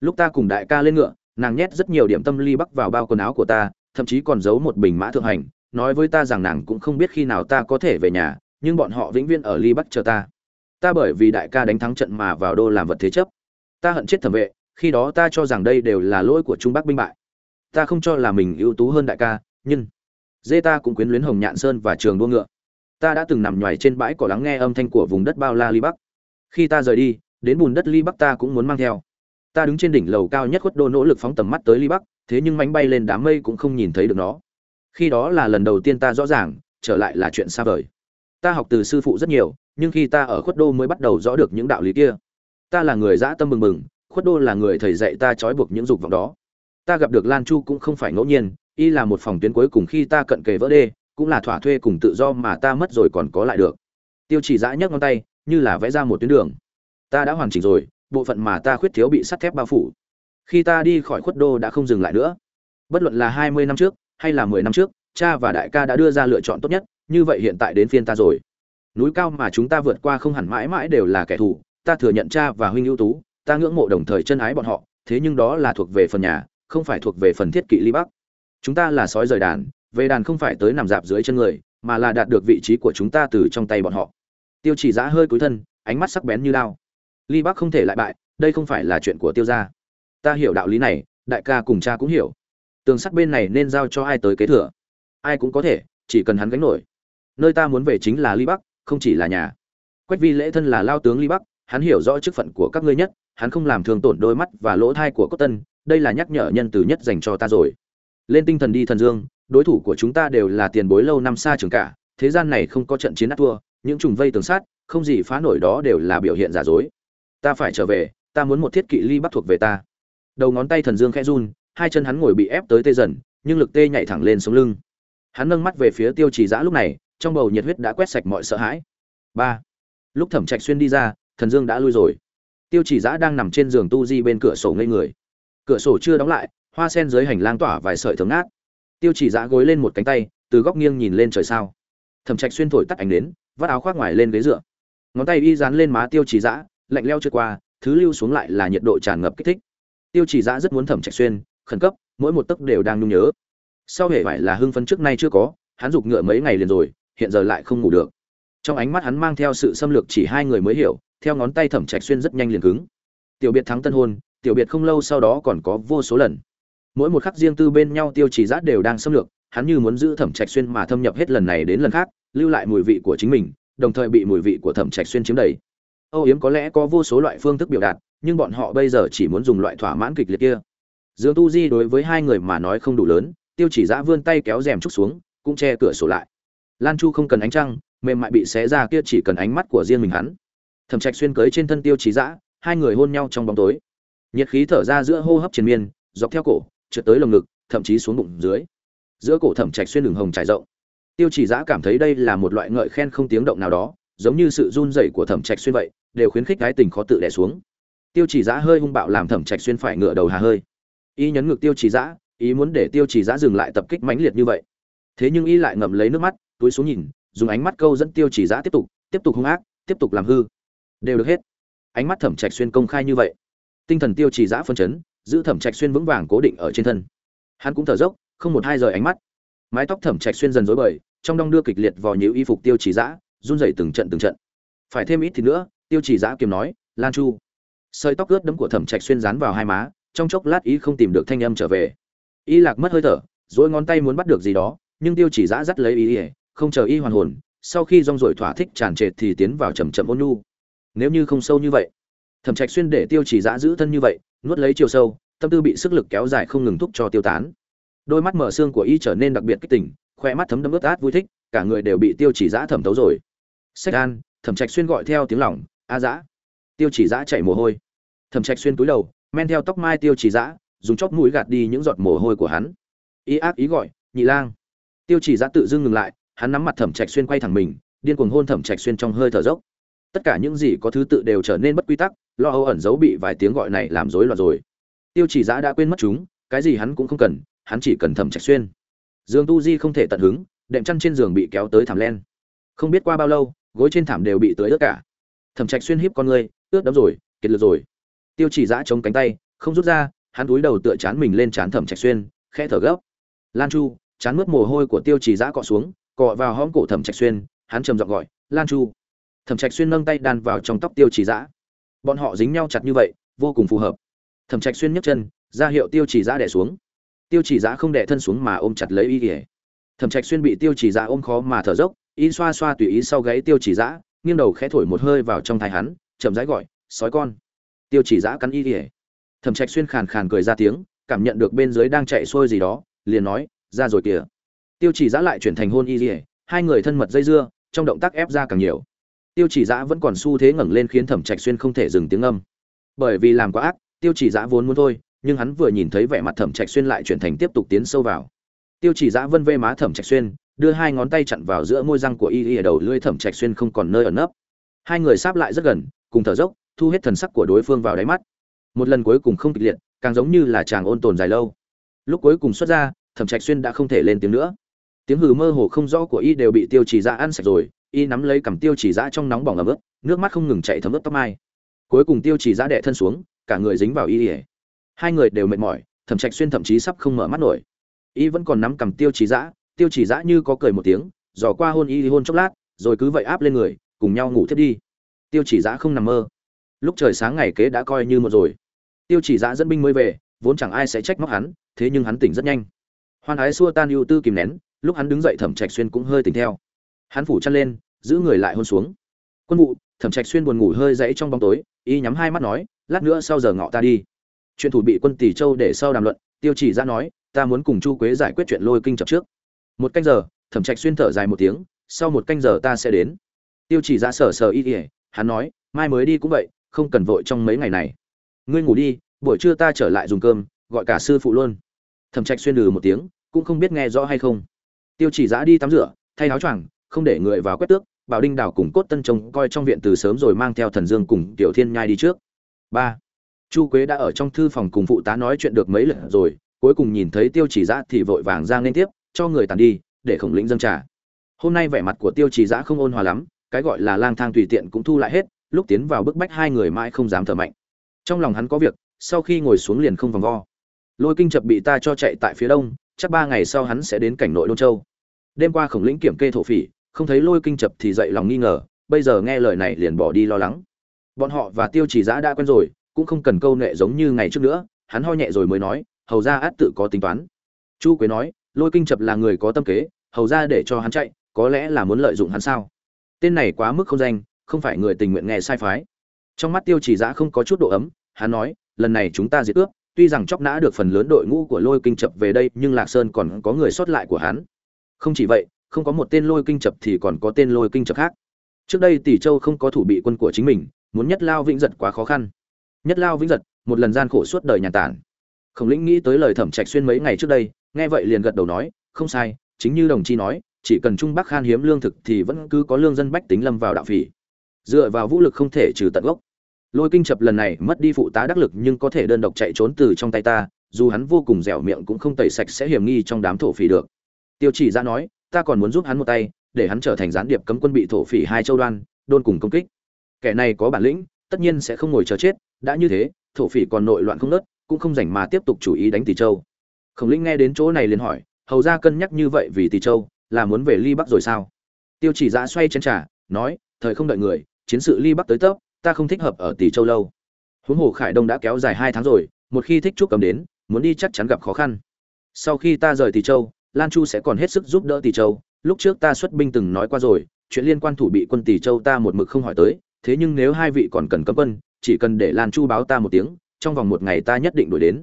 Speaker 1: Lúc ta cùng đại ca lên ngựa, nàng nhét rất nhiều điểm tâm ly bắc vào bao quần áo của ta, thậm chí còn giấu một bình mã thượng hành, nói với ta rằng nàng cũng không biết khi nào ta có thể về nhà, nhưng bọn họ vĩnh viễn ở ly bắc chờ ta. Ta bởi vì đại ca đánh thắng trận mà vào đô làm vật thế chấp. Ta hận chết thẩm vệ, khi đó ta cho rằng đây đều là lỗi của trung bắc binh bại ta không cho là mình ưu tú hơn đại ca, nhưng dê ta cũng quyến luyến hồng nhạn sơn và trường đua ngựa. Ta đã từng nằm nhoài trên bãi cỏ lắng nghe âm thanh của vùng đất bao la ly bắc. Khi ta rời đi, đến bùn đất ly bắc ta cũng muốn mang theo. Ta đứng trên đỉnh lầu cao nhất khuất đô nỗ lực phóng tầm mắt tới ly bắc, thế nhưng mánh bay lên đám mây cũng không nhìn thấy được nó. Khi đó là lần đầu tiên ta rõ ràng, trở lại là chuyện xa vời. Ta học từ sư phụ rất nhiều, nhưng khi ta ở khuất đô mới bắt đầu rõ được những đạo lý kia. Ta là người dã tâm mừng mừng, khuất đô là người thầy dạy ta trói buộc những dục vọng đó ta gặp được lan chu cũng không phải ngẫu nhiên, y là một phòng tuyến cuối cùng khi ta cận kề vỡ đê, cũng là thỏa thuê cùng tự do mà ta mất rồi còn có lại được. Tiêu chỉ Giã nhấc ngón tay, như là vẽ ra một tuyến đường. Ta đã hoàn chỉnh rồi, bộ phận mà ta khuyết thiếu bị sắt thép bao phủ. Khi ta đi khỏi khuất đô đã không dừng lại nữa. Bất luận là hai mươi năm trước, hay là mười năm trước, cha và đại ca đã đưa ra lựa chọn tốt nhất, như vậy hiện tại đến phiên ta rồi. Núi cao mà chúng ta vượt qua không hẳn mãi mãi đều là kẻ thù, ta thừa nhận cha và huynh ưu tú, ta ngưỡng mộ đồng thời chân ái bọn họ, thế nhưng đó là thuộc về phần nhà không phải thuộc về phần thiết kỵ ly bắc. Chúng ta là sói rời đàn, về đàn không phải tới nằm dạp dưới chân người, mà là đạt được vị trí của chúng ta từ trong tay bọn họ. Tiêu chỉ giã hơi cúi thân, ánh mắt sắc bén như lao ly bắc không thể lại bại, đây không phải là chuyện của tiêu gia. Ta hiểu đạo lý này, đại ca cùng cha cũng hiểu. Tường sắt bên này nên giao cho ai tới kế thừa? Ai cũng có thể, chỉ cần hắn gánh nổi. Nơi ta muốn về chính là ly bắc, không chỉ là nhà. Quách vi lễ thân là lao tướng ly bắc, hắn hiểu rõ chức phận của các ngươi nhất, hắn không làm thường tổn đôi mắt và lỗ thai của cốt tân đây là nhắc nhở nhân từ nhất dành cho ta rồi. Lên tinh thần đi thần dương, đối thủ của chúng ta đều là tiền bối lâu năm xa trường cả, thế gian này không có trận chiến át thua, những trùng vây tường sát, không gì phá nổi đó đều là biểu hiện giả dối. Ta phải trở về, ta muốn một thiết kỵ ly bắc thuộc về ta. Đầu ngón tay thần dương khẽ run, hai chân hắn ngồi bị ép tới tê dần, nhưng lực tê nhảy thẳng lên sống lưng. Hắn nâng mắt về phía tiêu trì giã lúc này, trong bầu nhiệt huyết đã quét sạch mọi sợ hãi. Ba. Lúc thẩm trạch xuyên đi ra, thần dương đã lui rồi. Tiêu trì giã đang nằm trên giường tu di bên cửa sổ ngây người cửa sổ chưa đóng lại, hoa sen dưới hành lang tỏa vài sợi thấm ngát. Tiêu chỉ giã gối lên một cánh tay, từ góc nghiêng nhìn lên trời sao. Thẩm trạch xuyên thổi tắt ánh đến vắt áo khoác ngoài lên ghế dựa. Ngón tay y dán lên má tiêu chỉ giã lạnh leo trượt qua, thứ lưu xuống lại là nhiệt độ tràn ngập kích thích. Tiêu chỉ giã rất muốn thẩm trạch xuyên, khẩn cấp, mỗi một tấc đều đang nhung nhớ. Sau hệ phải là hưng phấn trước nay chưa có, hắn giục ngựa mấy ngày liền rồi, hiện giờ lại không ngủ được. Trong ánh mắt hắn mang theo sự xâm lược chỉ hai người mới hiểu, theo ngón tay thẩm trạch xuyên rất nhanh liền cứng. Tiểu biệt thắng tân hôn tiểu biệt không lâu sau đó còn có vô số lần. Mỗi một khắc riêng tư bên nhau tiêu chỉ giã đều đang xâm lược, hắn như muốn giữ thẩm trạch xuyên mà thâm nhập hết lần này đến lần khác, lưu lại mùi vị của chính mình, đồng thời bị mùi vị của thẩm trạch xuyên chiếm đầy. Âu yếm có lẽ có vô số loại phương thức biểu đạt, nhưng bọn họ bây giờ chỉ muốn dùng loại thỏa mãn kịch liệt kia. Dương tu di đối với hai người mà nói không đủ lớn, tiêu chỉ giã vươn tay kéo rèm trúc xuống, cũng che cửa sổ lại. Lan chu không cần ánh trăng, mềm mại bị xé ra kia chỉ cần ánh mắt của riêng mình hắn. Thẩm trạch xuyên cưới trên thân tiêu chỉ giã hai người hôn nhau trong bóng tối nhiệt khí thở ra giữa hô hấp triền miên, dọc theo cổ, trượt tới lồng ngực, thậm chí xuống bụng dưới. Giữa cổ thẩm trạch xuyên đường hồng trải rộng. Tiêu chỉ giã cảm thấy đây là một loại ngợi khen không tiếng động nào đó, giống như sự run rẩy của thẩm trạch xuyên vậy, đều khuyến khích cái tình khó tự đè xuống. Tiêu chỉ giã hơi hung bạo làm thẩm trạch xuyên phải ngựa đầu hà hơi. Y nhấn ngực tiêu chỉ giã, ý muốn để tiêu chỉ giã dừng lại tập kích mãnh liệt như vậy. Thế nhưng y lại ngậm lấy nước mắt, túi xuống nhìn, dùng ánh mắt câu dẫn tiêu chỉ giã tiếp tục tiếp tục hung ác, tiếp tục làm hư. Đều được hết. Ánh mắt thẩm trạch xuyên công khai như vậy tinh thần tiêu trì giã phân chấn, giữ thẩm trạch xuyên vững vàng cố định ở trên thân. Hắn cũng thở dốc, không một hai giờ ánh mắt. Mái tóc thẩm trạch xuyên dần rối bời, trong đong đưa kịch liệt vào nhiều y phục tiêu trì giã run rẩy từng trận từng trận. Phải thêm ít thì nữa, tiêu trì giã kiềm nói, lan chu. Sợi tóc ướt đẫm của thẩm trạch xuyên dán vào hai má, trong chốc lát ý không tìm được thanh âm trở về. Y lạc mất hơi thở dỗi ngón tay muốn bắt được gì đó, nhưng tiêu chỉ giã dắt lấy ý ỉa không chờ y hoàn hồn, sau khi rong rồi thỏa thích tràn trệt thì tiến vào chầm chậm ôn nhu. Nếu như không sâu như vậy thẩm trạch xuyên để tiêu chỉ giã giữ thân như vậy, nuốt lấy chiều sâu, tâm tư bị sức lực kéo dài không ngừng thúc cho tiêu tán. Đôi mắt mở xương của y trở nên đặc biệt kích tỉnh khoe mắt thấm đẫm ướt át vui thích, cả người đều bị tiêu chỉ giã thẩm thấu rồi. Sách an, thẩm trạch xuyên gọi theo tiếng lỏng, a dã. Tiêu chỉ giã chạy mồ hôi. Thẩm trạch xuyên túi đầu, men theo tóc mai tiêu chỉ giã dùng chóp mũi gạt đi những giọt mồ hôi của hắn. Ý ác ý gọi, nhị lang. Tiêu chỉ giã tự dưng ngừng lại, hắn nắm mặt thẩm trạch xuyên quay thẳng mình, điên cuồng hôn thẩm trạch xuyên trong hơi thở dốc tất cả những gì có thứ tự đều trở nên bất quy tắc, lo âu ẩn giấu bị vài tiếng gọi này làm rối loạn rồi. Tiêu chỉ giã đã quên mất chúng, cái gì hắn cũng không cần, hắn chỉ cần thẩm trạch xuyên. Dương tu di không thể tận hứng, đệm chăn trên giường bị kéo tới thảm len. Không biết qua bao lâu, gối trên thảm đều bị tưới ướt cả. Thẩm trạch xuyên híp con người ướt đẫm rồi, kiệt lực rồi. Tiêu chỉ giã chống cánh tay, không rút ra, hắn túi đầu tựa chán mình lên chán thẩm trạch xuyên, khẽ thở gấp. Lan chu, chán mướt mồ hôi của tiêu chỉ giã cọ xuống, cọ vào hõm cổ thẩm trạch xuyên, hắn trầm giọng gọi, lan chu thẩm trạch xuyên nâng tay đan vào trong tóc tiêu chỉ giã. Bọn họ dính nhau chặt như vậy, vô cùng phù hợp. Thẩm trạch xuyên nhấc chân, ra hiệu tiêu chỉ giã đẻ xuống. Tiêu chỉ giã không đẻ thân xuống mà ôm chặt lấy y kỉa thẩm trạch xuyên bị tiêu chỉ giã ôm khó mà thở dốc, y xoa xoa tùy ý sau gáy tiêu chỉ giã, nghiêng đầu khẽ thổi một hơi vào trong thai hắn, chậm rãi gọi, sói con. Tiêu chỉ giã cắn y kỉa thẩm trạch xuyên khàn khàn cười ra tiếng, cảm nhận được bên dưới đang chạy xuôi gì đó, liền nói, ra rồi kìa. Tiêu chỉ giã lại chuyển thành hôn y kỉa hai người thân mật dây dưa, trong động tác ép ra càng nhiều tiêu chỉ giã vẫn còn xu thế ngẩng lên khiến thẩm trạch xuyên không thể dừng tiếng âm. Bởi vì làm quá ác, tiêu chỉ giã vốn muốn thôi, nhưng hắn vừa nhìn thấy vẻ mặt thẩm trạch xuyên lại chuyển thành tiếp tục tiến sâu vào. Tiêu chỉ giã vân vê má thẩm trạch xuyên, đưa hai ngón tay chặn vào giữa môi răng của y y ở đầu lưỡi thẩm trạch xuyên không còn nơi ẩn nấp. Hai người sáp lại rất gần, cùng thở dốc, thu hết thần sắc của đối phương vào đáy mắt. Một lần cuối cùng không kịch liệt, càng giống như là chàng ôn tồn dài lâu. Lúc cuối cùng xuất ra, thẩm trạch xuyên đã không thể lên tiếng nữa. Tiếng hừ mơ hồ không rõ của y đều bị tiêu chỉ giã ăn sạch rồi y nắm lấy cầm tiêu chỉ giã trong nóng bỏng ấm ướt, nước mắt không ngừng chạy thấm ướt tóc mai. Cuối cùng tiêu chỉ giã đẻ thân xuống, cả người dính vào y ỉa hai người đều mệt mỏi, thẩm trạch xuyên thậm chí sắp không mở mắt nổi. Y vẫn còn nắm cầm tiêu chỉ giã tiêu chỉ giã như có cười một tiếng, dò qua hôn y hôn chốc lát, rồi cứ vậy áp lên người, cùng nhau ngủ thiết đi. Tiêu chỉ giã không nằm mơ. Lúc trời sáng ngày kế đã coi như một rồi. Tiêu chỉ giã dẫn binh mới về, vốn chẳng ai sẽ trách móc hắn, thế nhưng hắn tỉnh rất nhanh. Hoan ái xua tan ưu tư kìm nén, lúc hắn đứng dậy thẩm trạch xuyên cũng hơi tỉnh theo. Hắn phủ chăn lên giữ người lại hôn xuống. Quân vụ, thẩm trạch xuyên buồn ngủ hơi dãy trong bóng tối, y nhắm hai mắt nói, lát nữa sau giờ ngọ ta đi. Chuyện thủ bị quân tỷ châu để sau đàm luận, tiêu chỉ ra nói, ta muốn cùng chu quế giải quyết chuyện lôi kinh chập trước. Một canh giờ, thẩm trạch xuyên thở dài một tiếng, sau một canh giờ ta sẽ đến. Tiêu chỉ ra sở sở y ỉa hắn nói, mai mới đi cũng vậy, không cần vội trong mấy ngày này. Ngươi ngủ đi, buổi trưa ta trở lại dùng cơm, gọi cả sư phụ luôn. Thẩm trạch xuyên lừ một tiếng, cũng không biết nghe rõ hay không. Tiêu chỉ giã đi tắm rửa, thay áo choàng, không để người vào quét tước bảo đinh đào cùng cốt tân trông coi trong viện từ sớm rồi mang theo thần dương cùng tiểu thiên nhai đi trước. Ba, chu quế đã ở trong thư phòng cùng phụ tá nói chuyện được mấy lần rồi, cuối cùng nhìn thấy tiêu chỉ giã thì vội vàng ra lên tiếp, cho người tàn đi, để khổng lĩnh dâng trà. Hôm nay vẻ mặt của tiêu chỉ giã không ôn hòa lắm, cái gọi là lang thang tùy tiện cũng thu lại hết, lúc tiến vào bức bách hai người mãi không dám thở mạnh. Trong lòng hắn có việc, sau khi ngồi xuống liền không vòng vo. Lôi kinh chập bị ta cho chạy tại phía đông, chắc ba ngày sau hắn sẽ đến cảnh nội đôn châu. Đêm qua khổng lĩnh kiểm kê thổ phỉ không thấy lôi kinh chập thì dậy lòng nghi ngờ, bây giờ nghe lời này liền bỏ đi lo lắng. Bọn họ và tiêu chỉ giã đã quen rồi, cũng không cần câu nệ giống như ngày trước nữa, hắn ho nhẹ rồi mới nói, hầu ra át tự có tính toán. Chu quế nói, lôi kinh chập là người có tâm kế, hầu ra để cho hắn chạy, có lẽ là muốn lợi dụng hắn sao? Tên này quá mức không danh, không phải người tình nguyện nghe sai phái. Trong mắt tiêu chỉ giã không có chút độ ấm, hắn nói, lần này chúng ta diệt ước, tuy rằng chóc nã được phần lớn đội ngũ của lôi kinh chập về đây, nhưng lạc sơn còn có người sót lại của hắn. Không chỉ vậy không có một tên lôi kinh chập thì còn có tên lôi kinh chập khác. Trước đây tỷ châu không có thủ bị quân của chính mình, muốn nhất lao vĩnh giật quá khó khăn. Nhất lao vĩnh giật, một lần gian khổ suốt đời nhàn tản. Khổng lĩnh nghĩ tới lời thẩm trạch xuyên mấy ngày trước đây, nghe vậy liền gật đầu nói, không sai, chính như đồng chi nói, chỉ cần trung bắc khan hiếm lương thực thì vẫn cứ có lương dân bách tính lâm vào đạo phỉ. Dựa vào vũ lực không thể trừ tận gốc. Lôi kinh chập lần này mất đi phụ tá đắc lực nhưng có thể đơn độc chạy trốn từ trong tay ta, dù hắn vô cùng dẻo miệng cũng không tẩy sạch sẽ hiểm nghi trong đám thổ phỉ được. Tiêu chỉ ra nói ta còn muốn giúp hắn một tay, để hắn trở thành gián điệp cấm quân bị thổ phỉ hai châu đoan, đôn cùng công kích. Kẻ này có bản lĩnh, tất nhiên sẽ không ngồi chờ chết, đã như thế, thổ phỉ còn nội loạn không nớt, cũng không rảnh mà tiếp tục chủ ý đánh tỷ châu. Khổng lĩnh nghe đến chỗ này liền hỏi, hầu ra cân nhắc như vậy vì tỷ châu, là muốn về ly bắc rồi sao? Tiêu chỉ ra xoay chén trà, nói, thời không đợi người, chiến sự ly bắc tới tấp, ta không thích hợp ở tỷ châu lâu. Huống hồ khải đông đã kéo dài hai tháng rồi, một khi thích trúc cầm đến, muốn đi chắc chắn gặp khó khăn. Sau khi ta rời tỷ châu lan chu sẽ còn hết sức giúp đỡ tỷ châu. Lúc trước ta xuất binh từng nói qua rồi, chuyện liên quan thủ bị quân tỷ châu ta một mực không hỏi tới, thế nhưng nếu hai vị còn cần cấm quân, chỉ cần để lan chu báo ta một tiếng, trong vòng một ngày ta nhất định đuổi đến.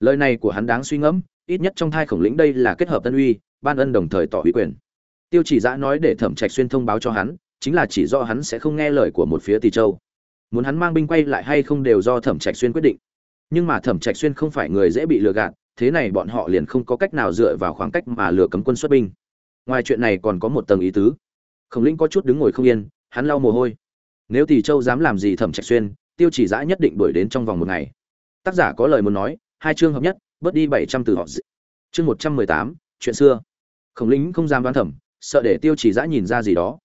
Speaker 1: Lời này của hắn đáng suy ngẫm, ít nhất trong thai khổng lĩnh đây là kết hợp tân uy, ban ân đồng thời tỏ uy quyền. Tiêu chỉ giã nói để thẩm trạch xuyên thông báo cho hắn, chính là chỉ do hắn sẽ không nghe lời của một phía tỷ châu. Muốn hắn mang binh quay lại hay không đều do thẩm trạch xuyên quyết định. Nhưng mà thẩm trạch xuyên không phải người dễ bị lừa gạt thế này bọn họ liền không có cách nào dựa vào khoảng cách mà lừa cấm quân xuất binh. Ngoài chuyện này còn có một tầng ý tứ. Khổng lĩnh có chút đứng ngồi không yên, hắn lau mồ hôi. Nếu tỷ châu dám làm gì thẩm trạch xuyên, tiêu chỉ giã nhất định đuổi đến trong vòng một ngày. Tác giả có lời muốn nói, hai chương hợp nhất, bớt đi bảy trăm từ họ chương một trăm mười tám, chuyện xưa. Khổng lĩnh không dám đoán thẩm, sợ để tiêu chỉ giã nhìn ra gì đó.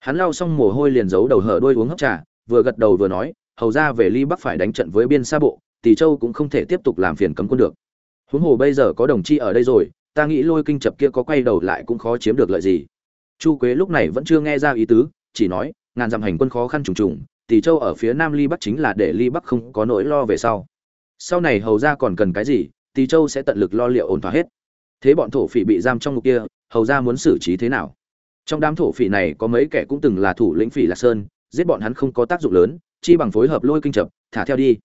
Speaker 1: Hắn lau xong mồ hôi liền giấu đầu hở đuôi uống hấp trà, vừa gật đầu vừa nói, hầu ra về ly bắc phải đánh trận với biên xa bộ tỷ châu cũng không thể tiếp tục làm phiền cấm quân được huống hồ bây giờ có đồng chi ở đây rồi, ta nghĩ lôi kinh chập kia có quay đầu lại cũng khó chiếm được lợi gì. Chu quế lúc này vẫn chưa nghe ra ý tứ, chỉ nói, ngàn dặm hành quân khó khăn trùng trùng tỷ châu ở phía nam ly bắc chính là để ly bắc không có nỗi lo về sau. Sau này hầu ra còn cần cái gì tỷ châu sẽ tận lực lo liệu ổn thỏa hết. Thế bọn thổ phỉ bị giam trong ngục kia, hầu ra muốn xử trí thế nào? Trong đám thổ phỉ này có mấy kẻ cũng từng là thủ lĩnh phỉ lạc sơn, giết bọn hắn không có tác dụng lớn, chi bằng phối hợp lôi kinh chập, thả theo đi.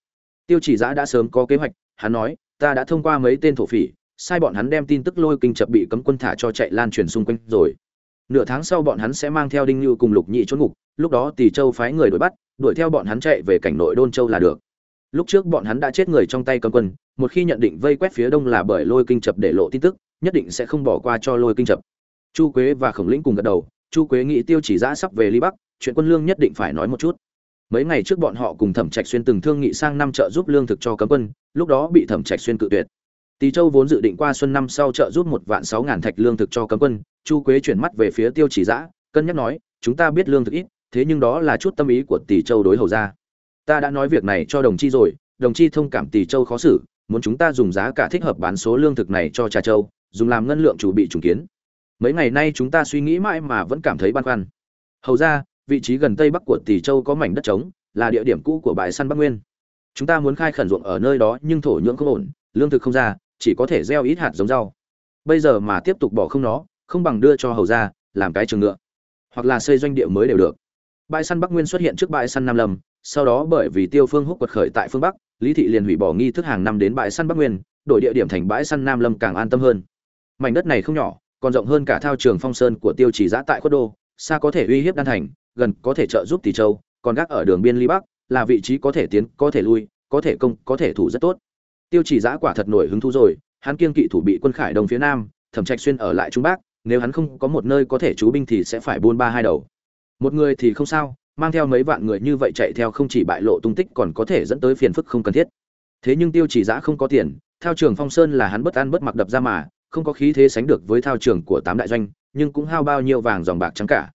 Speaker 1: Tiêu chỉ giã đã sớm có kế hoạch, hắn nói ta đã thông qua mấy tên thổ phỉ, sai bọn hắn đem tin tức lôi kinh chập bị cấm quân thả cho chạy lan truyền xung quanh rồi. Nửa tháng sau bọn hắn sẽ mang theo đinh như cùng lục nhị trốn ngục, lúc đó tỷ châu phái người đuổi bắt, đuổi theo bọn hắn chạy về cảnh nội đôn châu là được. Lúc trước bọn hắn đã chết người trong tay cấm quân, một khi nhận định vây quét phía đông là bởi lôi kinh chập để lộ tin tức, nhất định sẽ không bỏ qua cho lôi kinh chập. Chu quế và khổng lĩnh cùng gật đầu, chu quế nghĩ tiêu chỉ giã sắp về ly bắc, chuyện quân lương nhất định phải nói một chút. Mấy ngày trước bọn họ cùng thẩm trạch xuyên từng thương nghị sang năm trợ giúp lương thực cho cấm quân lúc đó bị thẩm trạch xuyên cự tuyệt. Tỳ châu vốn dự định qua xuân năm sau trợ giúp một vạn sáu ngàn thạch lương thực cho cấm quân, chu quế chuyển mắt về phía tiêu chỉ giã cân nhắc nói, chúng ta biết lương thực ít, thế nhưng đó là chút tâm ý của tỷ châu đối hầu ra. Ta đã nói việc này cho đồng chi rồi, đồng chi thông cảm tỷ châu khó xử, muốn chúng ta dùng giá cả thích hợp bán số lương thực này cho trà châu, dùng làm ngân lượng chủ bị trùng kiến. Mấy ngày nay chúng ta suy nghĩ mãi mà vẫn cảm thấy băn khoăn. Hầu ra, vị trí gần tây bắc của tỷ châu có mảnh đất trống, là địa điểm cũ của bãi săn bắc nguyên chúng ta muốn khai khẩn ruộng ở nơi đó nhưng thổ nhưỡng không ổn, lương thực không ra, chỉ có thể gieo ít hạt giống rau. Bây giờ mà tiếp tục bỏ không nó, không bằng đưa cho hầu ra làm cái trường ngựa. Hoặc là xây doanh địa mới đều được. Bãi săn bắc nguyên xuất hiện trước bãi săn nam lâm, sau đó bởi vì tiêu phương húc quật khởi tại phương bắc, lý thị liền hủy bỏ nghi thức hàng năm đến bãi săn bắc nguyên, đổi địa điểm thành bãi săn nam lâm càng an tâm hơn. Mảnh đất này không nhỏ, còn rộng hơn cả thao trường phong sơn của tiêu chỉ giã tại khuất đô, xa có thể uy hiếp đan thành, gần có thể trợ giúp tỷ châu, còn gác ở đường biên ly bắc là vị trí có thể tiến, có thể lui, có thể công, có thể thủ rất tốt. Tiêu chỉ giã quả thật nổi hứng thú rồi, hắn kiên kỵ thủ bị quân khải đông phía nam, thẩm trạch xuyên ở lại trung bắc, nếu hắn không có một nơi có thể trú binh thì sẽ phải buôn ba hai đầu. Một người thì không sao, mang theo mấy vạn người như vậy chạy theo không chỉ bại lộ tung tích còn có thể dẫn tới phiền phức không cần thiết. Thế nhưng tiêu chỉ giã không có tiền theo trường phong sơn là hắn bất ăn bất mặc đập ra mà, không có khí thế sánh được với thao trường của tám đại doanh, nhưng cũng hao bao nhiêu vàng dòng bạc trắng cả.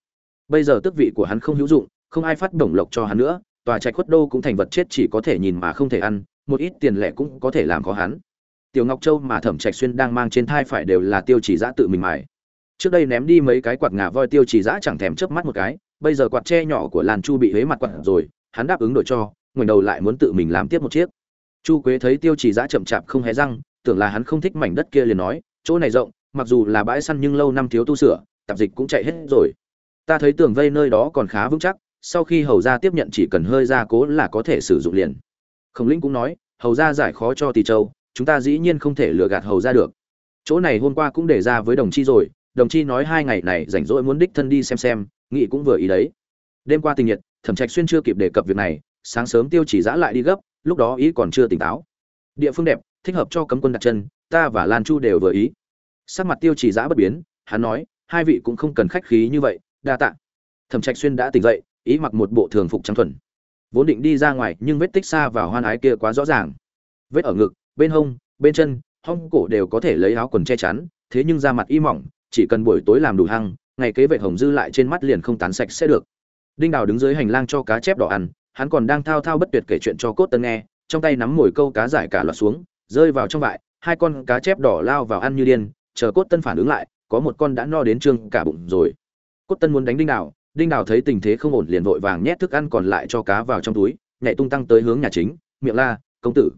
Speaker 1: Bây giờ tước vị của hắn không hữu dụng, không ai phát bổng lộc cho hắn nữa tòa trạch khuất đô cũng thành vật chết chỉ có thể nhìn mà không thể ăn, một ít tiền lẻ cũng có thể làm khó hắn. Tiểu ngọc châu mà thẩm trạch xuyên đang mang trên thai phải đều là tiêu chỉ giã tự mình mài. Trước đây ném đi mấy cái quạt ngà voi tiêu chỉ giã chẳng thèm chớp mắt một cái, bây giờ quạt tre nhỏ của làn chu bị huế mặt quạt rồi, hắn đáp ứng đổi cho, ngoảnh đầu lại muốn tự mình làm tiếp một chiếc. Chu quế thấy tiêu chỉ giã chậm chạp không hé răng, tưởng là hắn không thích mảnh đất kia liền nói, chỗ này rộng, mặc dù là bãi săn nhưng lâu năm thiếu tu sửa, tạp dịch cũng chạy hết rồi. Ta thấy tường vây nơi đó còn khá vững chắc sau khi hầu ra tiếp nhận chỉ cần hơi ra cố là có thể sử dụng liền. Khổng lĩnh cũng nói, hầu ra giải khó cho tỷ châu, chúng ta dĩ nhiên không thể lừa gạt hầu ra được. Chỗ này hôm qua cũng để ra với đồng chi rồi, đồng chi nói hai ngày này rảnh rỗi muốn đích thân đi xem xem nghị cũng vừa ý đấy. Đêm qua tình nhiệt, thẩm trạch xuyên chưa kịp đề cập việc này, sáng sớm tiêu chỉ giã lại đi gấp, lúc đó ý còn chưa tỉnh táo. Địa phương đẹp, thích hợp cho cấm quân đặt chân, ta và lan chu đều vừa ý. Sắc mặt tiêu chỉ giã bất biến, hắn nói, hai vị cũng không cần khách khí như vậy, đa tạ. Thẩm trạch xuyên đã tỉnh dậy ý mặc một bộ thường phục trắng thuần. Vốn định đi ra ngoài, nhưng vết tích xa vào hoan ái kia quá rõ ràng. Vết ở ngực, bên hông, bên chân, hông cổ đều có thể lấy áo quần che chắn, thế nhưng da mặt y mỏng, chỉ cần buổi tối làm đủ hăng, ngày kế vệ hồng dư lại trên mắt liền không tán sạch sẽ được. Đinh đào đứng dưới hành lang cho cá chép đỏ ăn, hắn còn đang thao thao bất tuyệt kể chuyện cho cốt tân nghe, trong tay nắm mồi câu cá giải cả loạt xuống, rơi vào trong vại, hai con cá chép đỏ lao vào ăn như điên, chờ cốt tân phản ứng lại, có một con đã no đến trương cả bụng rồi. Cốt tân muốn đánh đinh đào đinh đào thấy tình thế không ổn liền vội vàng nhét thức ăn còn lại cho cá vào trong túi, nhảy tung tăng tới hướng nhà chính, miệng la, công tử,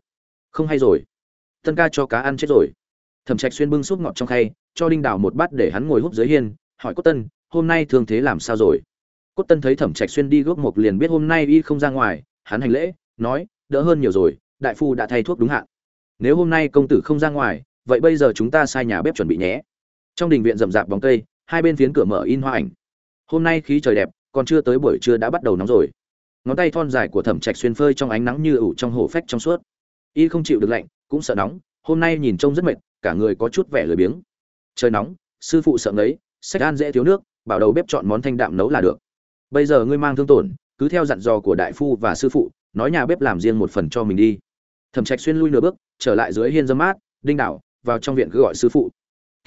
Speaker 1: không hay rồi. Tân ca cho cá ăn chết rồi. Thẩm trạch xuyên bưng súp ngọt trong khay, cho đinh đào một bát để hắn ngồi húp dưới hiên, hỏi cốt tân, hôm nay thương thế làm sao rồi? Cốt tân thấy thẩm trạch xuyên đi gốc một liền biết hôm nay y không ra ngoài, hắn hành lễ, nói, đỡ hơn nhiều rồi, đại phu đã thay thuốc đúng hạn. Nếu hôm nay công tử không ra ngoài, vậy bây giờ chúng ta sai nhà bếp chuẩn bị nhé. Trong đình viện rậm rạp bóng cây, hai bên phiến cửa mở in hoa ảnh hôm nay khí trời đẹp, còn chưa tới buổi trưa đã bắt đầu nóng rồi. Ngón tay thon dài của thẩm trạch xuyên phơi trong ánh nắng như ủ trong hồ phách trong suốt. Y không chịu được lạnh, cũng sợ nóng, hôm nay nhìn trông rất mệt, cả người có chút vẻ lười biếng. Trời nóng, sư phụ sợ ngấy, sách ăn dễ thiếu nước, bảo đầu bếp chọn món thanh đạm nấu là được. Bây giờ ngươi mang thương tổn, cứ theo dặn dò của đại phu và sư phụ, nói nhà bếp làm riêng một phần cho mình đi. Thẩm trạch xuyên lui nửa bước, trở lại dưới hiên dâm mát, đinh đảo, vào trong viện cứ gọi sư phụ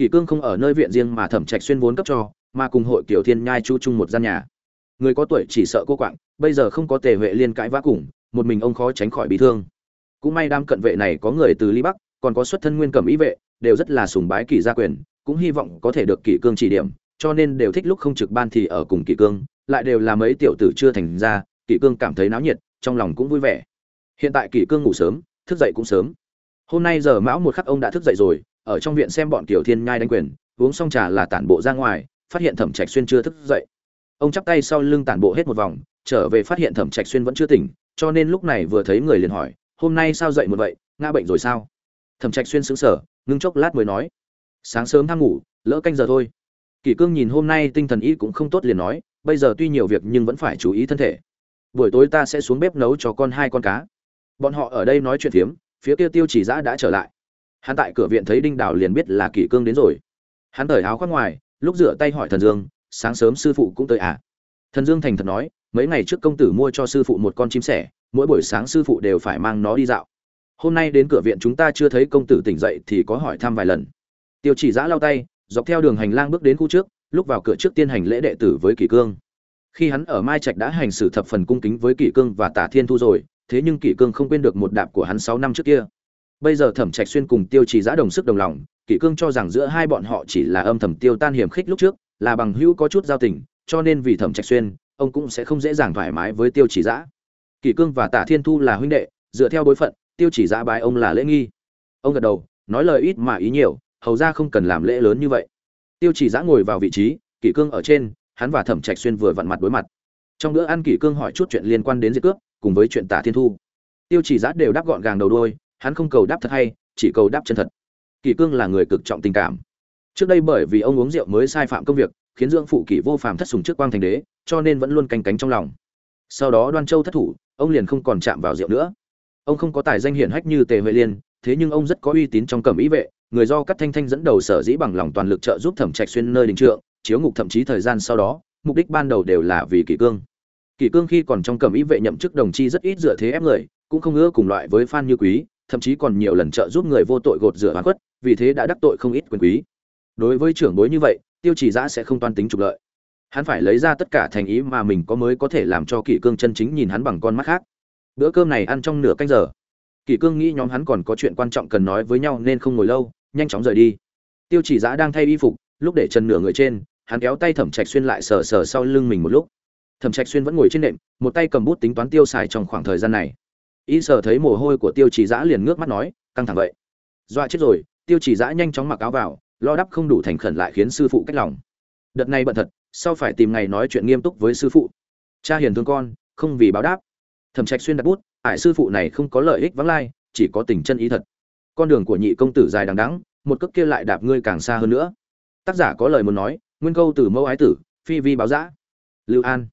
Speaker 1: kỷ cương không ở nơi viện riêng mà thẩm trạch xuyên vốn cấp cho, mà cùng hội tiểu thiên nhai chu chung một gian nhà. Người có tuổi chỉ sợ cô quạng, bây giờ không có tề huệ liên cãi vã cùng, một mình ông khó tránh khỏi bị thương. Cũng may đám cận vệ này có người từ ly bắc, còn có xuất thân nguyên cẩm ý vệ, đều rất là sùng bái kỷ gia quyền, cũng hy vọng có thể được kỷ cương chỉ điểm, cho nên đều thích lúc không trực ban thì ở cùng kỷ cương, lại đều là mấy tiểu tử chưa thành ra kỷ cương cảm thấy náo nhiệt, trong lòng cũng vui vẻ. Hiện tại kỷ cương ngủ sớm, thức dậy cũng sớm. Hôm nay giờ mão một khắc ông đã thức dậy rồi ở trong viện xem bọn tiểu thiên nhai đánh quyền uống xong trà là tản bộ ra ngoài phát hiện thẩm trạch xuyên chưa thức dậy. Ông chắp tay sau lưng tản bộ hết một vòng trở về phát hiện thẩm trạch xuyên vẫn chưa tỉnh cho nên lúc này vừa thấy người liền hỏi hôm nay sao dậy một vậy? Ngã bệnh rồi sao? Thẩm trạch xuyên sững sờ ngưng chốc lát mới nói sáng sớm tham ngủ lỡ canh giờ thôi. Kỷ cương nhìn hôm nay tinh thần y cũng không tốt liền nói bây giờ tuy nhiều việc nhưng vẫn phải chú ý thân thể. Buổi tối ta sẽ xuống bếp nấu cho con hai con cá. Bọn họ ở đây nói chuyện thiếm, phía kia tiêu chỉ Dã đã trở lại hắn tại cửa viện thấy đinh đào liền biết là kỷ cương đến rồi. Hắn thời áo khoác ngoài, lúc rửa tay hỏi thần dương, sáng sớm sư phụ cũng tới à? Thần dương thành thật nói, mấy ngày trước công tử mua cho sư phụ một con chim sẻ, mỗi buổi sáng sư phụ đều phải mang nó đi dạo. Hôm nay đến cửa viện chúng ta chưa thấy công tử tỉnh dậy thì có hỏi thăm vài lần. Tiêu chỉ giã lau tay, dọc theo đường hành lang bước đến khu trước, lúc vào cửa trước tiên hành lễ đệ tử với kỷ cương. Khi hắn ở mai trạch đã hành xử thập phần cung kính với kỷ cương và tả thiên thu rồi, thế nhưng kỷ cương không quên được một đạp của hắn sáu năm trước kia bây giờ thẩm trạch xuyên cùng tiêu trì giã đồng sức đồng lòng, kỷ cương cho rằng giữa hai bọn họ chỉ là âm thầm tiêu tan hiểm khích lúc trước, là bằng hữu có chút giao tình, cho nên vì thẩm trạch xuyên, ông cũng sẽ không dễ dàng thoải mái với tiêu chỉ giã. Kỷ cương và tả thiên thu là huynh đệ, dựa theo bối phận, tiêu chỉ giã bái ông là lễ nghi. Ông gật đầu, nói lời ít mà ý nhiều, hầu ra không cần làm lễ lớn như vậy. Tiêu chỉ giã ngồi vào vị trí, kỷ cương ở trên, hắn và thẩm trạch xuyên vừa vặn mặt đối mặt. Trong bữa ăn kỷ cương hỏi chút chuyện liên quan đến diệt cướp, cùng với chuyện tả thiên thu. Tiêu chỉ giã đều đáp gọn gàng đầu đôi hắn không cầu đáp thật hay, chỉ cầu đáp chân thật. Kỷ cương là người cực trọng tình cảm. Trước đây bởi vì ông uống rượu mới sai phạm công việc, khiến dưỡng phụ kỷ vô phàm thất sùng trước quang thành đế, cho nên vẫn luôn canh cánh trong lòng. Sau đó đoan châu thất thủ, ông liền không còn chạm vào rượu nữa. Ông không có tài danh hiển hách như tề huệ liên, thế nhưng ông rất có uy tín trong cẩm ý vệ, người do các thanh thanh dẫn đầu sở dĩ bằng lòng toàn lực trợ giúp thẩm trạch xuyên nơi đình trượng, chiếu ngục thậm chí thời gian sau đó, mục đích ban đầu đều là vì kỷ cương. Kỷ cương khi còn trong cẩm ý vệ nhậm chức đồng chi rất ít dựa thế ép người, cũng không ưa cùng loại với phan như quý thậm chí còn nhiều lần trợ giúp người vô tội gột rửa hoàn khuất, vì thế đã đắc tội không ít quyền quý. Đối với trưởng bối như vậy, tiêu chỉ giã sẽ không toan tính trục lợi. Hắn phải lấy ra tất cả thành ý mà mình có mới có thể làm cho kỷ cương chân chính nhìn hắn bằng con mắt khác. Bữa cơm này ăn trong nửa canh giờ. Kỷ cương nghĩ nhóm hắn còn có chuyện quan trọng cần nói với nhau nên không ngồi lâu, nhanh chóng rời đi. Tiêu chỉ giã đang thay y phục, lúc để chân nửa người trên, hắn kéo tay thẩm trạch xuyên lại sờ sờ sau lưng mình một lúc. Thẩm trạch xuyên vẫn ngồi trên nệm, một tay cầm bút tính toán tiêu xài trong khoảng thời gian này y sở thấy mồ hôi của tiêu chỉ giã liền ngước mắt nói, căng thẳng vậy. Dọa chết rồi. Tiêu chỉ giã nhanh chóng mặc áo vào, lo đắp không đủ thành khẩn lại khiến sư phụ cách lòng. Đợt này bận thật, sau phải tìm ngày nói chuyện nghiêm túc với sư phụ. Cha hiền thương con, không vì báo đáp. Thẩm trạch xuyên đặt bút, ải sư phụ này không có lợi ích vắng lai, chỉ có tình chân ý thật. Con đường của nhị công tử dài đằng đẵng, một cước kia lại đạp ngươi càng xa hơn nữa. Tác giả có lời muốn nói, nguyên câu từ mẫu ái tử, phi vi báo giã lưu an.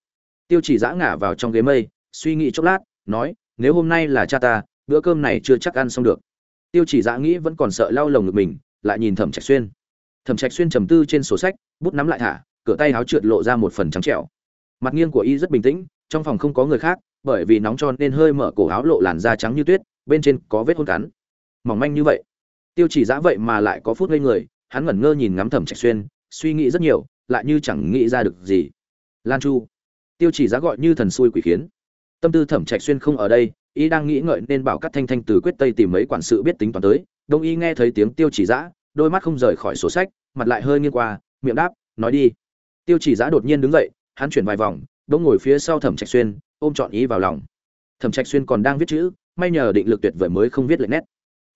Speaker 1: Tiêu chỉ giã ngả vào trong ghế mây, suy nghĩ chốc lát, nói nếu hôm nay là cha ta, bữa cơm này chưa chắc ăn xong được. Tiêu chỉ giã nghĩ vẫn còn sợ lau lồng ngực mình, lại nhìn thẩm trạch xuyên. Thẩm trạch xuyên trầm tư trên sổ sách, bút nắm lại thả, cửa tay áo trượt lộ ra một phần trắng trẻo. Mặt nghiêng của y rất bình tĩnh, trong phòng không có người khác, bởi vì nóng tròn nên hơi mở cổ áo lộ làn da trắng như tuyết, bên trên có vết hôn cắn. Mỏng manh như vậy. Tiêu chỉ dã vậy mà lại có phút ngây người, hắn ngẩn ngơ nhìn ngắm thẩm trạch xuyên, suy nghĩ rất nhiều, lại như chẳng nghĩ ra được gì. Lan chu. Tiêu chỉ dã gọi như thần xui quỷ khiến tâm tư thẩm trạch xuyên không ở đây, y đang nghĩ ngợi nên bảo cắt thanh thanh từ quyết tây tìm mấy quản sự biết tính toán tới, đông y nghe thấy tiếng tiêu chỉ giã, đôi mắt không rời khỏi sổ sách, mặt lại hơi nghiêng qua, miệng đáp, nói đi. Tiêu chỉ giã đột nhiên đứng dậy, hắn chuyển vài vòng đông ngồi phía sau thẩm trạch xuyên, ôm trọn ý vào lòng. Thẩm trạch xuyên còn đang viết chữ, may nhờ định lực tuyệt vời mới không viết lệch nét.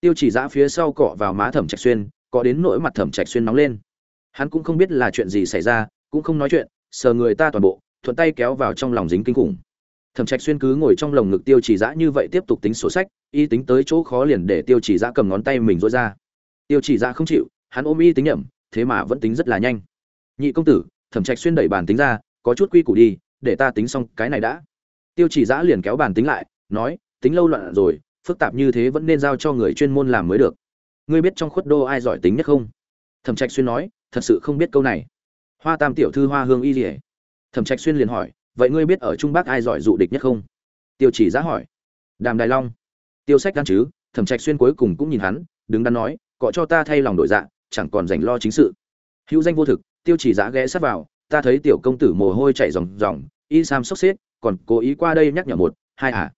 Speaker 1: Tiêu chỉ giã phía sau cọ vào má thẩm trạch xuyên có đến nỗi mặt thẩm trạch xuyên nóng lên. Hắn cũng không biết là chuyện gì xảy ra, cũng không nói chuyện, sờ người ta toàn bộ, thuận tay kéo vào trong lòng dính kinh khủng thẩm trạch xuyên cứ ngồi trong lồng ngực tiêu chỉ Dã như vậy tiếp tục tính sổ sách y tính tới chỗ khó liền để tiêu chỉ Dã cầm ngón tay mình rối ra. Tiêu chỉ Dã không chịu hắn ôm y tính nhầm, thế mà vẫn tính rất là nhanh. Nhị công tử thẩm trạch xuyên đẩy bàn tính ra có chút quy củ đi để ta tính xong cái này đã. Tiêu chỉ Dã liền kéo bàn tính lại nói tính lâu loạn rồi phức tạp như thế vẫn nên giao cho người chuyên môn làm mới được. Ngươi biết trong khuất đô ai giỏi tính nhất không? Thẩm trạch xuyên nói thật sự không biết câu này. Hoa tam tiểu thư hoa hương y rỉa thẩm trạch xuyên liền hỏi vậy ngươi biết ở trung bắc ai giỏi dụ địch nhất không? Tiêu chỉ Giá hỏi. Đàm đài long. Tiêu sách đan chứ, thẩm trạch xuyên cuối cùng cũng nhìn hắn, đứng đắn nói, cọ cho ta thay lòng đổi dạ chẳng còn dành lo chính sự. Hữu danh vô thực, tiêu chỉ Giá ghé sát vào, ta thấy tiểu công tử mồ hôi chảy ròng ròng, y sam sốc xếp, còn cố ý qua đây nhắc nhở một, hai à.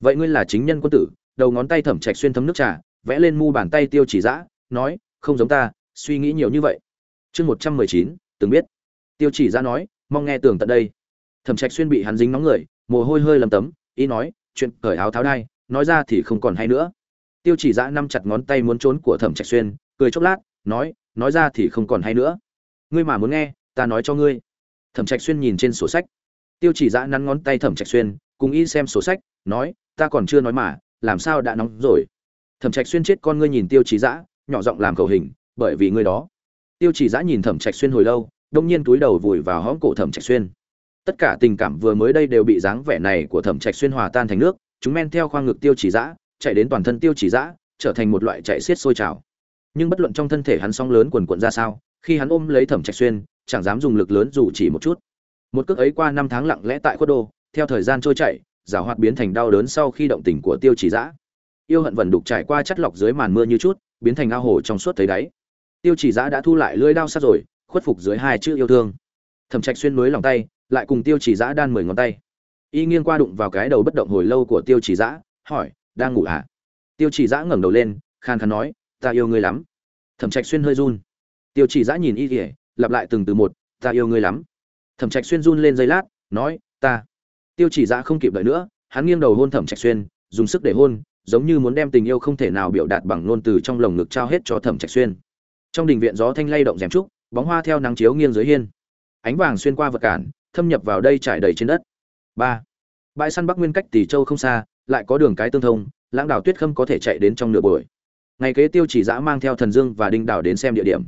Speaker 1: Vậy ngươi là chính nhân quân tử, đầu ngón tay thẩm trạch xuyên thấm nước trà, vẽ lên mu bàn tay tiêu chỉ giã, nói, không giống ta, suy nghĩ nhiều như vậy. Chương một trăm mười chín, từng biết. Tiêu chỉ giã nói, mong nghe tường tận đây thẩm trạch xuyên bị hắn dính nóng người mồ hôi hơi lấm tấm ý nói chuyện cởi áo tháo đai nói ra thì không còn hay nữa. Tiêu chỉ dạ Dã năm chặt ngón tay muốn trốn của thẩm trạch xuyên cười chốc lát nói nói ra thì không còn hay nữa. Ngươi mà muốn nghe ta nói cho ngươi. Thẩm trạch xuyên nhìn trên sổ sách. Tiêu chỉ Dã nắn ngón tay thẩm trạch xuyên cùng y xem sổ sách nói ta còn chưa nói mà làm sao đã nóng rồi? Thẩm trạch xuyên chết con ngươi nhìn tiêu chỉ Dã, nhỏ giọng làm cầu hình bởi vì ngươi đó. Tiêu chỉ Dã nhìn thẩm trạch xuyên hồi lâu đông nhiên túi đầu vùi vào hõm cổ thẩm trạch xuyên tất cả tình cảm vừa mới đây đều bị dáng vẻ này của thẩm trạch xuyên hòa tan thành nước chúng men theo khoang ngực tiêu chỉ Dã, chạy đến toàn thân tiêu chỉ Dã, trở thành một loại chạy xiết sôi trào. Nhưng bất luận trong thân thể hắn sóng lớn quần quận ra sao khi hắn ôm lấy thẩm trạch xuyên chẳng dám dùng lực lớn dù chỉ một chút. Một cước ấy qua năm tháng lặng lẽ tại khuất đô theo thời gian trôi chảy giả hoạt biến thành đau đớn sau khi động tình của tiêu chỉ Dã, yêu hận vần đục trải qua chất lọc dưới màn mưa như chút biến thành ao hồ trong suốt thấy đáy. Tiêu chỉ Dã đã thu lại lưỡi đao sát rồi khuất phục dưới hai chữ yêu thương. Thẩm trạch xuyên núi lòng tay lại cùng tiêu chỉ giã đan mười ngón tay. Y nghiêng qua đụng vào cái đầu bất động hồi lâu của tiêu chỉ giã hỏi, đang ngủ à tiêu chỉ giã ngẩng đầu lên khan khan nói, ta yêu ngươi lắm. Thẩm trạch xuyên hơi run. Tiêu chỉ giã nhìn y kỉa lặp lại từng từ một, ta yêu ngươi lắm. Thẩm trạch xuyên run lên giây lát, nói, ta. Tiêu chỉ giã không kịp đợi nữa, hắn nghiêng đầu hôn thẩm trạch xuyên, dùng sức để hôn, giống như muốn đem tình yêu không thể nào biểu đạt bằng ngôn từ trong lồng ngực trao hết cho thẩm trạch xuyên. Trong đình viện gió thanh lay động rèm trúc, bóng hoa theo nắng chiếu nghiêng dưới hiên. Ánh vàng xuyên qua vật cản thâm nhập vào đây trải đầy trên đất. Ba. Bãi săn bắc nguyên cách tỷ châu không xa, lại có đường cái tương thông, lãng đảo tuyết khâm có thể chạy đến trong nửa buổi. Ngày kế tiêu chỉ giã mang theo thần dương và đinh đảo đến xem địa điểm.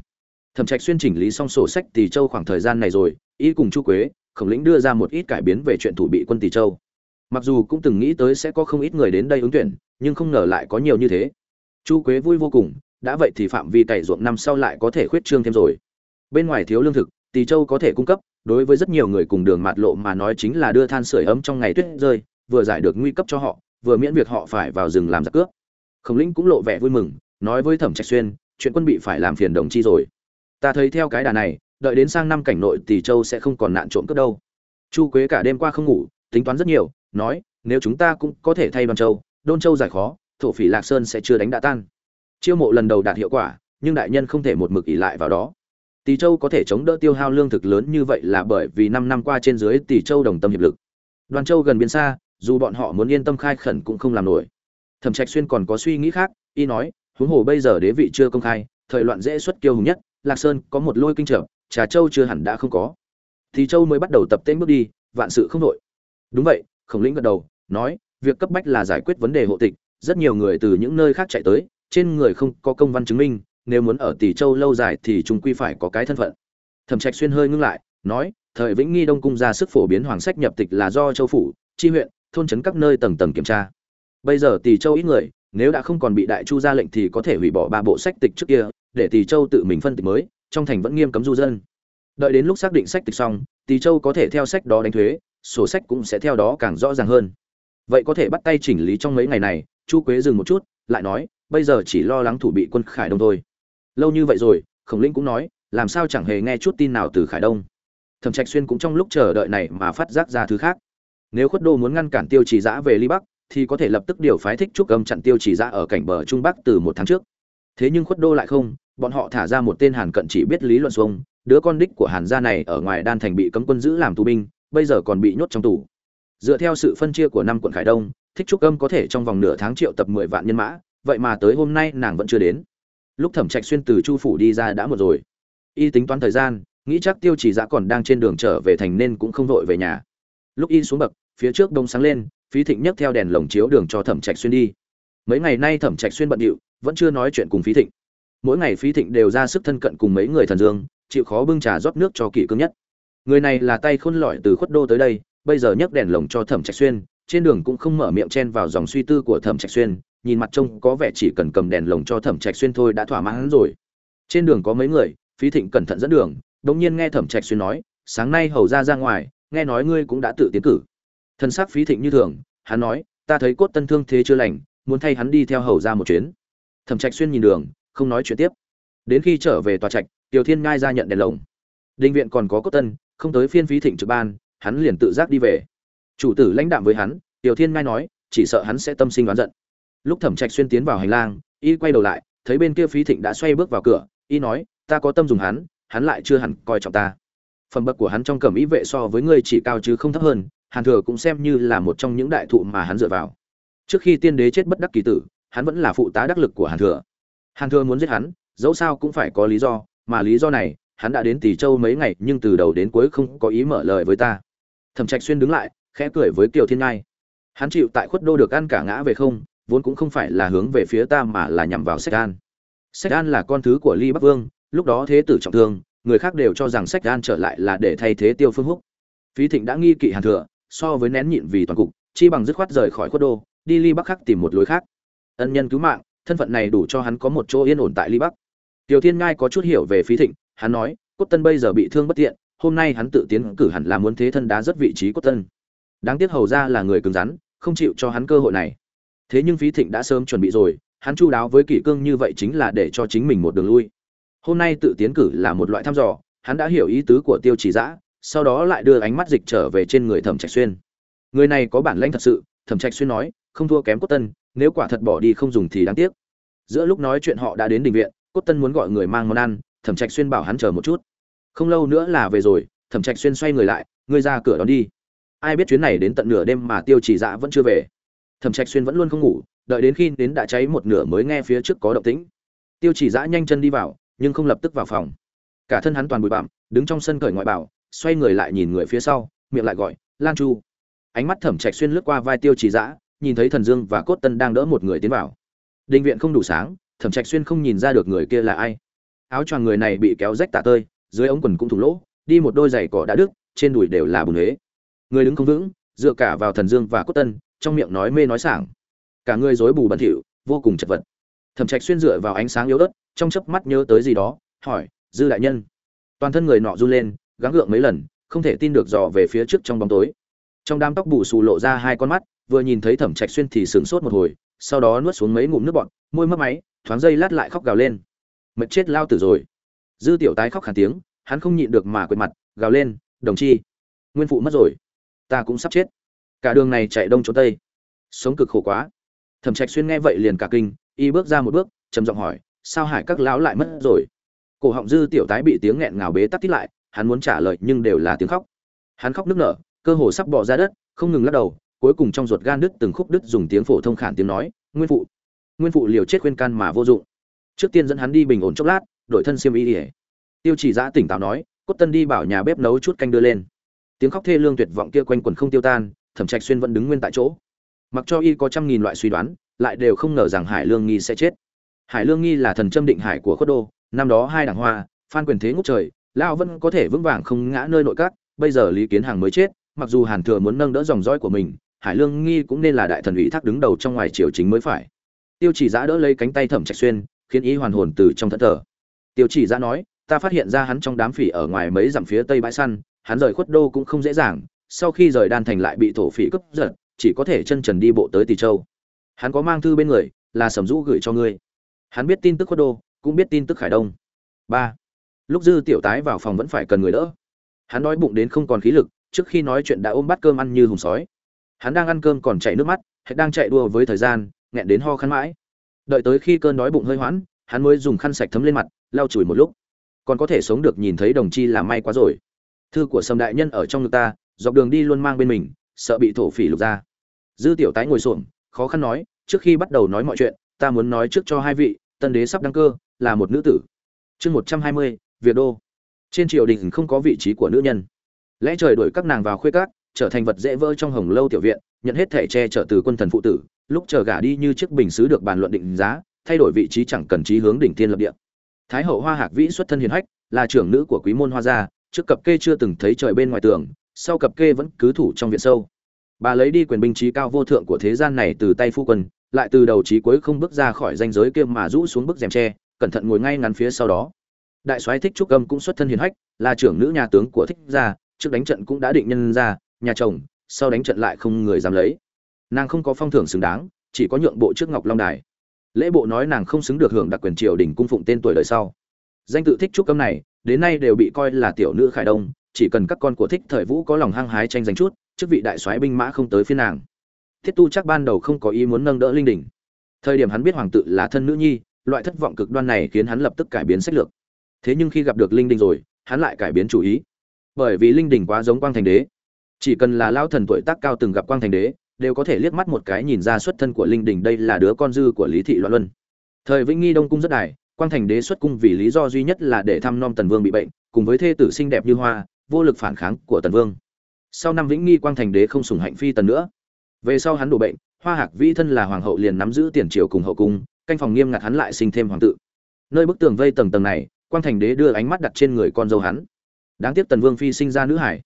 Speaker 1: Thẩm trạch xuyên chỉnh lý xong sổ sách tỷ châu khoảng thời gian này rồi ý cùng chu quế, khổng lĩnh đưa ra một ít cải biến về chuyện thủ bị quân tỷ châu. Mặc dù cũng từng nghĩ tới sẽ có không ít người đến đây ứng tuyển, nhưng không ngờ lại có nhiều như thế. Chu quế vui vô cùng, đã vậy thì phạm vi cày ruộng năm sau lại có thể khuyết trương thêm rồi. Bên ngoài thiếu lương thực tỷ châu có thể cung cấp đối với rất nhiều người cùng đường mạt lộ mà nói chính là đưa than sưởi ấm trong ngày tuyết rơi, vừa giải được nguy cấp cho họ, vừa miễn việc họ phải vào rừng làm giặc cướp. Khổng lĩnh cũng lộ vẻ vui mừng, nói với thẩm trạch xuyên, chuyện quân bị phải làm phiền đồng chi rồi. Ta thấy theo cái đà này, đợi đến sang năm cảnh nội thì châu sẽ không còn nạn trộm cướp đâu. Chu quế cả đêm qua không ngủ, tính toán rất nhiều, nói, nếu chúng ta cũng có thể thay đoàn châu, đôn châu giải khó, thổ phỉ lạc sơn sẽ chưa đánh đã tan. Chiêu mộ lần đầu đạt hiệu quả, nhưng đại nhân không thể một mực ỉ lại vào đó tỷ châu có thể chống đỡ tiêu hao lương thực lớn như vậy là bởi vì năm năm qua trên dưới tỷ châu đồng tâm hiệp lực. Đoàn châu gần biên xa, dù bọn họ muốn yên tâm khai khẩn cũng không làm nổi. Thẩm trạch xuyên còn có suy nghĩ khác, y nói, huống hồ bây giờ đế vị chưa công khai, thời loạn dễ xuất kiêu hùng nhất, lạc sơn có một lôi kinh trở, trà châu chưa hẳn đã không có. Tỷ châu mới bắt đầu tập tên bước đi, vạn sự không đổi. đúng vậy, khổng lĩnh gật đầu, nói, việc cấp bách là giải quyết vấn đề hộ tịch, rất nhiều người từ những nơi khác chạy tới, trên người không có công văn chứng minh nếu muốn ở tỷ châu lâu dài thì chúng quy phải có cái thân phận. Thẩm trạch xuyên hơi ngưng lại, nói, thời vĩnh nghi đông cung ra sức phổ biến hoàng sách nhập tịch là do châu phủ tri huyện, thôn trấn các nơi tầng tầng kiểm tra. Bây giờ tỷ châu ít người, nếu đã không còn bị đại chu ra lệnh thì có thể hủy bỏ ba bộ sách tịch trước kia, để tỷ châu tự mình phân tịch mới, trong thành vẫn nghiêm cấm du dân. Đợi đến lúc xác định sách tịch xong tỷ châu có thể theo sách đó đánh thuế, sổ sách cũng sẽ theo đó càng rõ ràng hơn. Vậy có thể bắt tay chỉnh lý trong mấy ngày này, chu quế dừng một chút, lại nói, bây giờ chỉ lo lắng thủ bị quân khải đông thôi lâu như vậy rồi, khổng Lĩnh cũng nói, làm sao chẳng hề nghe chút tin nào từ khải đông. Thẩm trạch xuyên cũng trong lúc chờ đợi này mà phát giác ra thứ khác. Nếu khuất đô muốn ngăn cản tiêu chỉ giã về ly bắc, thì có thể lập tức điều phái thích trúc âm chặn tiêu chỉ giã ở cảnh bờ trung bắc từ một tháng trước. Thế nhưng khuất đô lại không, bọn họ thả ra một tên hàn cận chỉ biết lý luận xuông, đứa con đích của hàn gia này ở ngoài đan thành bị cấm quân giữ làm tù binh, bây giờ còn bị nhốt trong tù. Dựa theo sự phân chia của năm quận khải đông, thích trúc âm có thể trong vòng nửa tháng triệu tập mười vạn nhân mã, vậy mà tới hôm nay nàng vẫn chưa đến lúc thẩm trạch xuyên từ chu phủ đi ra đã một rồi. Y tính toán thời gian, nghĩ chắc tiêu chỉ dã còn đang trên đường trở về thành nên cũng không vội về nhà. Lúc y xuống bậc, phía trước đông sáng lên, phí thịnh nhấc theo đèn lồng chiếu đường cho thẩm trạch xuyên đi. Mấy ngày nay thẩm trạch xuyên bận điệu, vẫn chưa nói chuyện cùng phí thịnh. Mỗi ngày phí thịnh đều ra sức thân cận cùng mấy người thần dương, chịu khó bưng trà rót nước cho kỷ cương nhất. Người này là tay khôn lỏi từ khuất đô tới đây, bây giờ nhấc đèn lồng cho thẩm trạch xuyên, trên đường cũng không mở miệng chen vào dòng suy tư của thẩm trạch xuyên nhìn mặt trông có vẻ chỉ cần cầm đèn lồng cho thẩm trạch xuyên thôi đã thỏa mãn rồi. Trên đường có mấy người, phí thịnh cẩn thận dẫn đường, đống nhiên nghe thẩm trạch xuyên nói, sáng nay hầu ra ra ngoài, nghe nói ngươi cũng đã tự tiến cử. Thân xác phí thịnh như thường, hắn nói, ta thấy cốt tân thương thế chưa lành, muốn thay hắn đi theo hầu ra một chuyến. Thẩm trạch xuyên nhìn đường, không nói chuyện tiếp. Đến khi trở về tòa trạch, tiểu thiên ngai ra nhận đèn lồng. Định viện còn có cốt tân, không tới phiên phí thịnh trực ban, hắn liền tự giác đi về. Chủ tử lãnh đạm với hắn, tiểu thiên ngai nói, chỉ sợ hắn sẽ tâm sinh đoán giận lúc thẩm trạch xuyên tiến vào hành lang, y quay đầu lại, thấy bên kia phí thịnh đã xoay bước vào cửa, y nói, ta có tâm dùng hắn hắn lại chưa hẳn coi trọng ta. Phẩm bậc của hắn trong cẩm ý vệ so với ngươi chỉ cao chứ không thấp hơn, hàn thừa cũng xem như là một trong những đại thụ mà hắn dựa vào. Trước khi tiên đế chết bất đắc kỳ tử, hắn vẫn là phụ tá đắc lực của hàn thừa. Hàn thừa muốn giết hắn, dẫu sao cũng phải có lý do, mà lý do này, hắn đã đến tỷ châu mấy ngày, nhưng từ đầu đến cuối không có ý mở lời với ta. Thẩm trạch xuyên đứng lại, khẽ cười với kiều thiên ngai. Hắn chịu tại khuất đô được ăn cả ngã về không vốn cũng không phải là hướng về phía ta mà là nhằm vào sách an. Sách an là con thứ của ly bắc vương, lúc đó thế tử trọng thương, người khác đều cho rằng sách an trở lại là để thay thế tiêu phương húc. Phí thịnh đã nghi kỵ hàn thừa, so với nén nhịn vì toàn cục, chi bằng dứt khoát rời khỏi khuất đô, đi ly bắc khác tìm một lối khác. Ân nhân cứu mạng, thân phận này đủ cho hắn có một chỗ yên ổn tại ly bắc. Tiểu thiên ngai có chút hiểu về phí thịnh, hắn nói, cốt tân bây giờ bị thương bất tiện, hôm nay hắn tự tiến cử hẳn là muốn thế thân đá rất vị trí cốt tân. Đáng tiếc hầu ra là người cứng rắn, không chịu cho hắn cơ hội này thế nhưng phí thịnh đã sớm chuẩn bị rồi, hắn chu đáo với kỷ cương như vậy chính là để cho chính mình một đường lui. Hôm nay tự tiến cử là một loại thăm dò, hắn đã hiểu ý tứ của tiêu chỉ giã, sau đó lại đưa ánh mắt dịch trở về trên người thẩm trạch xuyên. Người này có bản lãnh thật sự, thẩm trạch xuyên nói, không thua kém cốt tân, nếu quả thật bỏ đi không dùng thì đáng tiếc. Giữa lúc nói chuyện họ đã đến đình viện, cốt tân muốn gọi người mang món ăn, thẩm trạch xuyên bảo hắn chờ một chút. Không lâu nữa là về rồi, thẩm trạch xuyên xoay người lại, ngươi ra cửa đón đi. Ai biết chuyến này đến tận nửa đêm mà tiêu chỉ dạ vẫn chưa về thẩm trạch xuyên vẫn luôn không ngủ, đợi đến khi đến đã cháy một nửa mới nghe phía trước có động tĩnh. Tiêu chỉ dã nhanh chân đi vào, nhưng không lập tức vào phòng. Cả thân hắn toàn bụi bặm, đứng trong sân cởi ngoại bảo, xoay người lại nhìn người phía sau, miệng lại gọi, lan chu. Ánh mắt thẩm trạch xuyên lướt qua vai tiêu chỉ dã, nhìn thấy thần dương và cốt tân đang đỡ một người tiến vào. Đình viện không đủ sáng, thẩm trạch xuyên không nhìn ra được người kia là ai. Áo choàng người này bị kéo rách tả tơi, dưới ống quần cũng thủng lỗ, đi một đôi giày cỏ đã đứt, trên đùi đều là bùn huế người đứng không vững, dựa cả vào thần dương và cốt tân trong miệng nói mê nói sảng. Cả người rối bù bẩn thỉu, vô cùng chật vật. Thẩm trạch xuyên dựa vào ánh sáng yếu ớt, trong chớp mắt nhớ tới gì đó, hỏi, dư đại nhân. Toàn thân người nọ run lên, gắng gượng mấy lần, không thể tin được dò về phía trước trong bóng tối. Trong đám tóc bù xù lộ ra hai con mắt, vừa nhìn thấy thẩm trạch xuyên thì sửng sốt một hồi, sau đó nuốt xuống mấy ngụm nước bọt, môi mấp máy, thoáng dây lát lại khóc gào lên. Mệt chết lao tử rồi. Dư tiểu tái khóc khàn tiếng, hắn không nhịn được mà quệt mặt, gào lên, đồng chi, nguyên phụ mất rồi, ta cũng sắp chết cả đường này chạy đông trốn tây. Sống cực khổ quá. Thẩm trạch xuyên nghe vậy liền cả kinh, y bước ra một bước, trầm giọng hỏi, sao hải các lão lại mất rồi? Cổ họng dư tiểu tái bị tiếng nghẹn ngào bế tắc tít lại, hắn muốn trả lời nhưng đều là tiếng khóc. Hắn khóc nức nở, cơ hồ sắp bỏ ra đất, không ngừng lắc đầu, cuối cùng trong ruột gan đứt từng khúc đứt dùng tiếng phổ thông khản tiếng nói, nguyên phụ nguyên phụ liều chết khuyên can mà vô dụng. Trước tiên dẫn hắn đi bình ổn chốc lát, đổi thân xiêm y ỉa tiêu chỉ giã tỉnh táo nói, cốt tân đi bảo nhà bếp nấu chút canh đưa lên. Tiếng khóc thê lương tuyệt vọng kia quanh quần không tiêu tan thẩm trạch xuyên vẫn đứng nguyên tại chỗ. Mặc cho y có trăm nghìn loại suy đoán, lại đều không ngờ rằng hải lương nghi sẽ chết. Hải lương nghi là thần châm định hải của khuất đô, năm đó hai đảng hoa, phan quyền thế ngốc trời, lão vẫn có thể vững vàng không ngã nơi nội các, bây giờ lý kiến hàng mới chết, mặc dù hàn thừa muốn nâng đỡ dòng dõi của mình, hải lương nghi cũng nên là đại thần ủy thác đứng đầu trong ngoài triều chính mới phải. Tiêu chỉ giã đỡ lấy cánh tay thẩm trạch xuyên, khiến ý hoàn hồn từ trong thẫn thờ. Tiêu chỉ giã nói, ta phát hiện ra hắn trong đám phỉ ở ngoài mấy dặm phía tây bãi săn, hắn rời khuất đô cũng không dễ dàng sau khi rời đan thành lại bị thổ phỉ cướp giật, chỉ có thể chân trần đi bộ tới tỷ châu. Hắn có mang thư bên người, là sầm rũ gửi cho ngươi. Hắn biết tin tức khuất đô, cũng biết tin tức khải đông. Ba. Lúc dư tiểu tái vào phòng vẫn phải cần người đỡ. Hắn đói bụng đến không còn khí lực, trước khi nói chuyện đã ôm bát cơm ăn như hùng sói. Hắn đang ăn cơm còn chảy nước mắt hay đang chạy đua với thời gian, nghẹn đến ho khăn mãi. Đợi tới khi cơn đói bụng hơi hoãn, hắn mới dùng khăn sạch thấm lên mặt, lau chùi một lúc. Còn có thể sống được nhìn thấy đồng chi là may quá rồi. Thư của sầm đại nhân ở trong ngực ta dọc đường đi luôn mang bên mình, sợ bị thổ phỉ lục ra. Dư tiểu tái ngồi xổm, khó khăn nói, trước khi bắt đầu nói mọi chuyện, ta muốn nói trước cho hai vị, tân đế sắp đăng cơ, là một nữ tử. Chương một trăm hai mươi, việt đô. Trên triều đình không có vị trí của nữ nhân. Lẽ trời đuổi các nàng vào khuê cát trở thành vật dễ vỡ trong hồng lâu tiểu viện, nhận hết thể che chở từ quân thần phụ tử, lúc chờ gả đi như chiếc bình xứ được bàn luận định giá, thay đổi vị trí chẳng cần trí hướng đỉnh tiên lập địa. Thái hậu hoa hạc vĩ xuất thân hiền hách, là trưởng nữ của quý môn hoa gia, trước cập kê chưa từng thấy trời bên ngoài tường sau cập kê vẫn cứ thủ trong viện sâu. Bà lấy đi quyền binh trí cao vô thượng của thế gian này từ tay phu quân, lại từ đầu trí cuối không bước ra khỏi danh giới kia mà rũ xuống bức rèm tre, cẩn thận ngồi ngay ngắn phía sau đó. Đại soái thích trúc âm cũng xuất thân hiền hách, là trưởng nữ nhà tướng của thích gia, trước đánh trận cũng đã định nhân ra, nhà chồng, sau đánh trận lại không người dám lấy. Nàng không có phong thưởng xứng đáng, chỉ có nhượng bộ trước ngọc long đài. Lễ bộ nói nàng không xứng được hưởng đặc quyền triều đình cung phụng tên tuổi đời sau. Danh tự thích trúc âm này, đến nay đều bị coi là tiểu nữ khải đông chỉ cần các con của thích thời vũ có lòng hăng hái tranh giành chút, chức vị đại soái binh mã không tới phiên nàng. Thiết tu chắc ban đầu không có ý muốn nâng đỡ linh đình. Thời điểm hắn biết hoàng tự là thân nữ nhi, loại thất vọng cực đoan này khiến hắn lập tức cải biến sách lược. Thế nhưng khi gặp được linh đình rồi, hắn lại cải biến chủ ý. Bởi vì linh đình quá giống quang thành đế. Chỉ cần là lao thần tuổi tác cao từng gặp quang thành đế, đều có thể liếc mắt một cái nhìn ra xuất thân của linh đình đây là đứa con dư của lý thị loạn luân. Thời vĩnh nghi đông cung rất đài quang thành đế xuất cung vì lý do duy nhất là để thăm nom tần vương bị bệnh, cùng với thê tử xinh đẹp như hoa vô lực phản kháng của tần vương. Sau năm vĩnh nghi quang thành đế không sùng hạnh phi tần nữa. Về sau hắn đổ bệnh, hoa hạc vĩ thân là hoàng hậu liền nắm giữ tiền triều cùng hậu cung, canh phòng nghiêm ngặt hắn lại sinh thêm hoàng tự. Nơi bức tường vây tầng tầng này, quang thành đế đưa ánh mắt đặt trên người con dâu hắn. Đáng tiếc tần vương phi sinh ra nữ hải.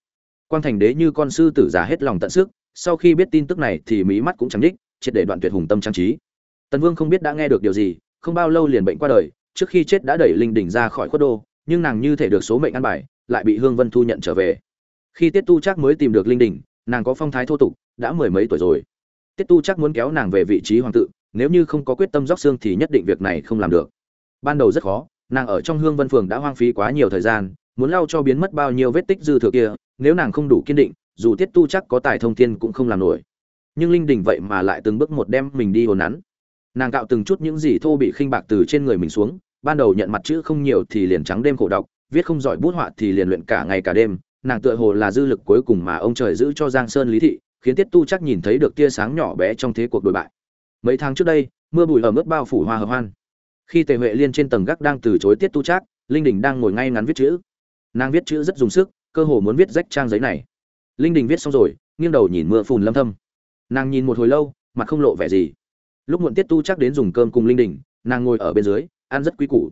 Speaker 1: Quang thành đế như con sư tử già hết lòng tận sức, sau khi biết tin tức này thì mí mắt cũng chẳng đích triệt để đoạn tuyệt hùng tâm trang trí. Tần vương không biết đã nghe được điều gì, không bao lâu liền bệnh qua đời, trước khi chết đã đẩy linh đỉnh ra khỏi khuất đô, nhưng nàng như thể được số mệnh ăn bài lại bị hương vân thu nhận trở về. Khi tiết tu chắc mới tìm được linh Đình, nàng có phong thái thô tục đã mười mấy tuổi rồi. Tiết tu chắc muốn kéo nàng về vị trí hoàng tự nếu như không có quyết tâm róc xương thì nhất định việc này không làm được. Ban đầu rất khó nàng ở trong hương vân phường đã hoang phí quá nhiều thời gian muốn lau cho biến mất bao nhiêu vết tích dư thừa kia nếu nàng không đủ kiên định dù tiết tu chắc có tài thông thiên cũng không làm nổi. Nhưng linh đình vậy mà lại từng bước một đem mình đi hồn nắn. Nàng cạo từng chút những gì thô bị khinh bạc từ trên người mình xuống ban đầu nhận mặt chữ không nhiều thì liền trắng đêm khổ đọc viết không giỏi bút họa thì liền luyện cả ngày cả đêm, nàng tựa hồ là dư lực cuối cùng mà ông trời giữ cho giang sơn lý thị, khiến tiết tu chắc nhìn thấy được tia sáng nhỏ bé trong thế cuộc đổi bại. Mấy tháng trước đây, mưa bụi ở mức bao phủ hoa hợp hoan. Khi tề huệ liên trên tầng gác đang từ chối tiết tu chắc, linh đình đang ngồi ngay ngắn viết chữ. Nàng viết chữ rất dùng sức, cơ hồ muốn viết rách trang giấy này. Linh đình viết xong rồi, nghiêng đầu nhìn mưa phùn lâm thâm. Nàng nhìn một hồi lâu, mặt không lộ vẻ gì. Lúc muộn tiết tu chắc đến dùng cơm cùng linh đình, nàng ngồi ở bên dưới, ăn rất quý củ.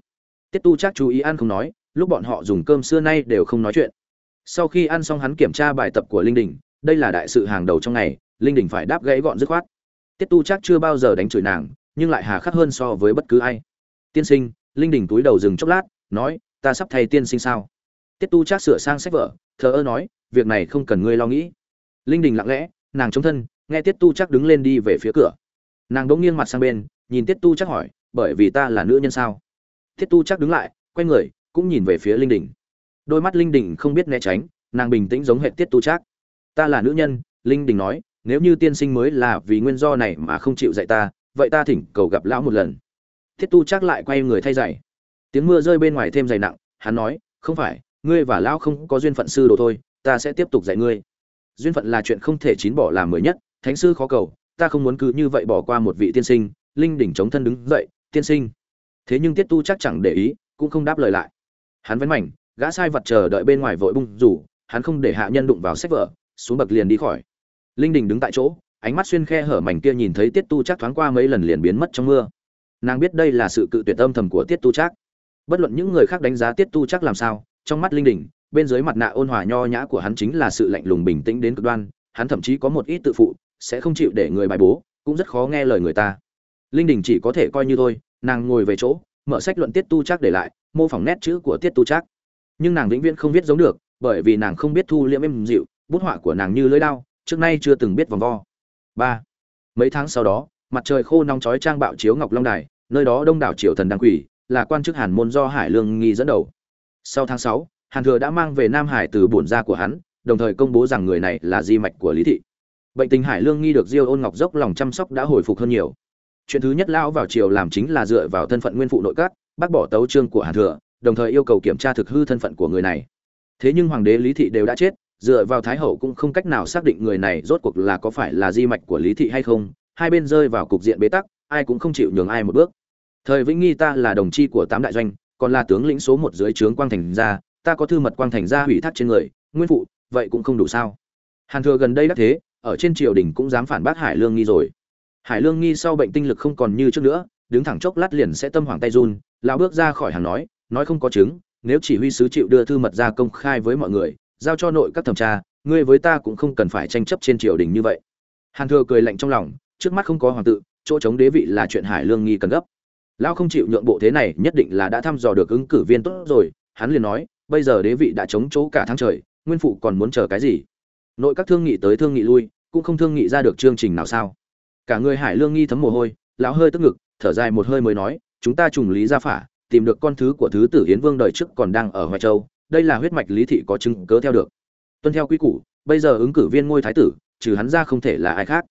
Speaker 1: Tiết tu chắc chú ý ăn không nói lúc bọn họ dùng cơm xưa nay đều không nói chuyện. Sau khi ăn xong hắn kiểm tra bài tập của linh đình, đây là đại sự hàng đầu trong ngày, linh đình phải đáp gãy gọn dứt khoát. Tiết tu chắc chưa bao giờ đánh chửi nàng, nhưng lại hà khắc hơn so với bất cứ ai. Tiên sinh, linh đình túi đầu dừng chốc lát, nói, ta sắp thay tiên sinh sao? Tiết tu chắc sửa sang sách vở, thờ ơ nói, việc này không cần ngươi lo nghĩ. Linh đình lặng lẽ, nàng chống thân, nghe tiết tu chắc đứng lên đi về phía cửa. Nàng đỗng nghiêng mặt sang bên, nhìn tiết tu chắc hỏi, bởi vì ta là nữ nhân sao? Tiết tu chắc đứng lại, quay người cũng nhìn về phía linh đỉnh. đôi mắt linh đỉnh không biết né tránh, nàng bình tĩnh giống hệ tiết tu trác. ta là nữ nhân, linh đình nói, nếu như tiên sinh mới là vì nguyên do này mà không chịu dạy ta, vậy ta thỉnh cầu gặp lão một lần thiết tu chắc lại quay người thay dạy. tiếng mưa rơi bên ngoài thêm dày nặng, hắn nói, không phải, ngươi và lão không có duyên phận sư đồ thôi, ta sẽ tiếp tục dạy ngươi duyên phận là chuyện không thể chín bỏ làm mới nhất, thánh sư khó cầu, ta không muốn cứ như vậy bỏ qua một vị tiên sinh, linh đỉnh chống thân đứng dậy, tiên sinh thế nhưng tiết tu chắc chẳng để ý, cũng không đáp lời lại hắn vén mảnh, gã sai vật chờ đợi bên ngoài vội bung rủ, hắn không để hạ nhân đụng vào sách vở, xuống bậc liền đi khỏi. Linh đình đứng tại chỗ, ánh mắt xuyên khe hở mảnh kia nhìn thấy tiết tu chắc thoáng qua mấy lần liền biến mất trong mưa. Nàng biết đây là sự cự tuyệt âm thầm của tiết tu chắc bất luận những người khác đánh giá tiết tu chắc làm sao, trong mắt linh đình, bên dưới mặt nạ ôn hòa nho nhã của hắn chính là sự lạnh lùng bình tĩnh đến cực đoan, hắn thậm chí có một ít tự phụ, sẽ không chịu để người bài bố, cũng rất khó nghe lời người ta. Linh đình chỉ có thể coi như thôi, nàng ngồi về chỗ, mở sách luận tiết tu chắc để lại mô phỏng nét chữ của tiết tu Trác, nhưng nàng vĩnh viễn không viết giống được bởi vì nàng không biết thu liễm êm dịu bút họa của nàng như lưỡi đao trước nay chưa từng biết vòng vo. Ba. Mấy tháng sau đó mặt trời khô nóng chói trang bạo chiếu ngọc long đài nơi đó đông đảo triều thần đăng quỷ là quan chức hàn môn do hải lương nghi dẫn đầu. Sau tháng sáu hàn thừa đã mang về nam hải từ bổn gia của hắn đồng thời công bố rằng người này là di mạch của lý thị. Bệnh tình hải lương nghi được diêu ôn ngọc dốc lòng chăm sóc đã hồi phục hơn nhiều. Chuyện thứ nhất lão vào triều làm chính là dựa vào thân phận nguyên phụ nội các bác bỏ tấu trương của hàn thừa, đồng thời yêu cầu kiểm tra thực hư thân phận của người này. Thế nhưng hoàng đế lý thị đều đã chết, dựa vào thái hậu cũng không cách nào xác định người này rốt cuộc là có phải là di mạch của lý thị hay không, hai bên rơi vào cục diện bế tắc, ai cũng không chịu nhường ai một bước. Thời vĩnh nghi ta là đồng chi của tám đại doanh, còn là tướng lĩnh số một dưới trướng quang thành gia, ta có thư mật quang thành gia hủy thác trên người, nguyên phụ, vậy cũng không đủ sao. Hàn thừa gần đây đắc thế, ở trên triều đình cũng dám phản bác hải lương nghi rồi. Hải lương nghi sau bệnh tinh lực không còn như trước nữa, đứng thẳng chốc lát liền sẽ tâm hoàng tay run lão bước ra khỏi hàng nói nói không có chứng, nếu chỉ huy sứ chịu đưa thư mật ra công khai với mọi người, giao cho nội các thẩm tra, ngươi với ta cũng không cần phải tranh chấp trên triều đình như vậy. Hàn thừa cười lạnh trong lòng, trước mắt không có hoàng tự, chỗ chống đế vị là chuyện hải lương nghi cần gấp. Lão không chịu nhượng bộ thế này, nhất định là đã thăm dò được ứng cử viên tốt rồi, hắn liền nói, bây giờ đế vị đã chống chỗ cả tháng trời, nguyên phụ còn muốn chờ cái gì? Nội các thương nghị tới thương nghị lui, cũng không thương nghị ra được chương trình nào sao? Cả người hải lương nghi thấm mồ hôi, lão hơi tức ngực, thở dài một hơi mới nói chúng ta trùng lý gia phả, tìm được con thứ của thứ tử hiến vương đời trước còn đang ở hoài châu, đây là huyết mạch lý thị có chứng cớ theo được. Tuân theo quy củ, bây giờ ứng cử viên ngôi thái tử, trừ hắn ra không thể là ai khác.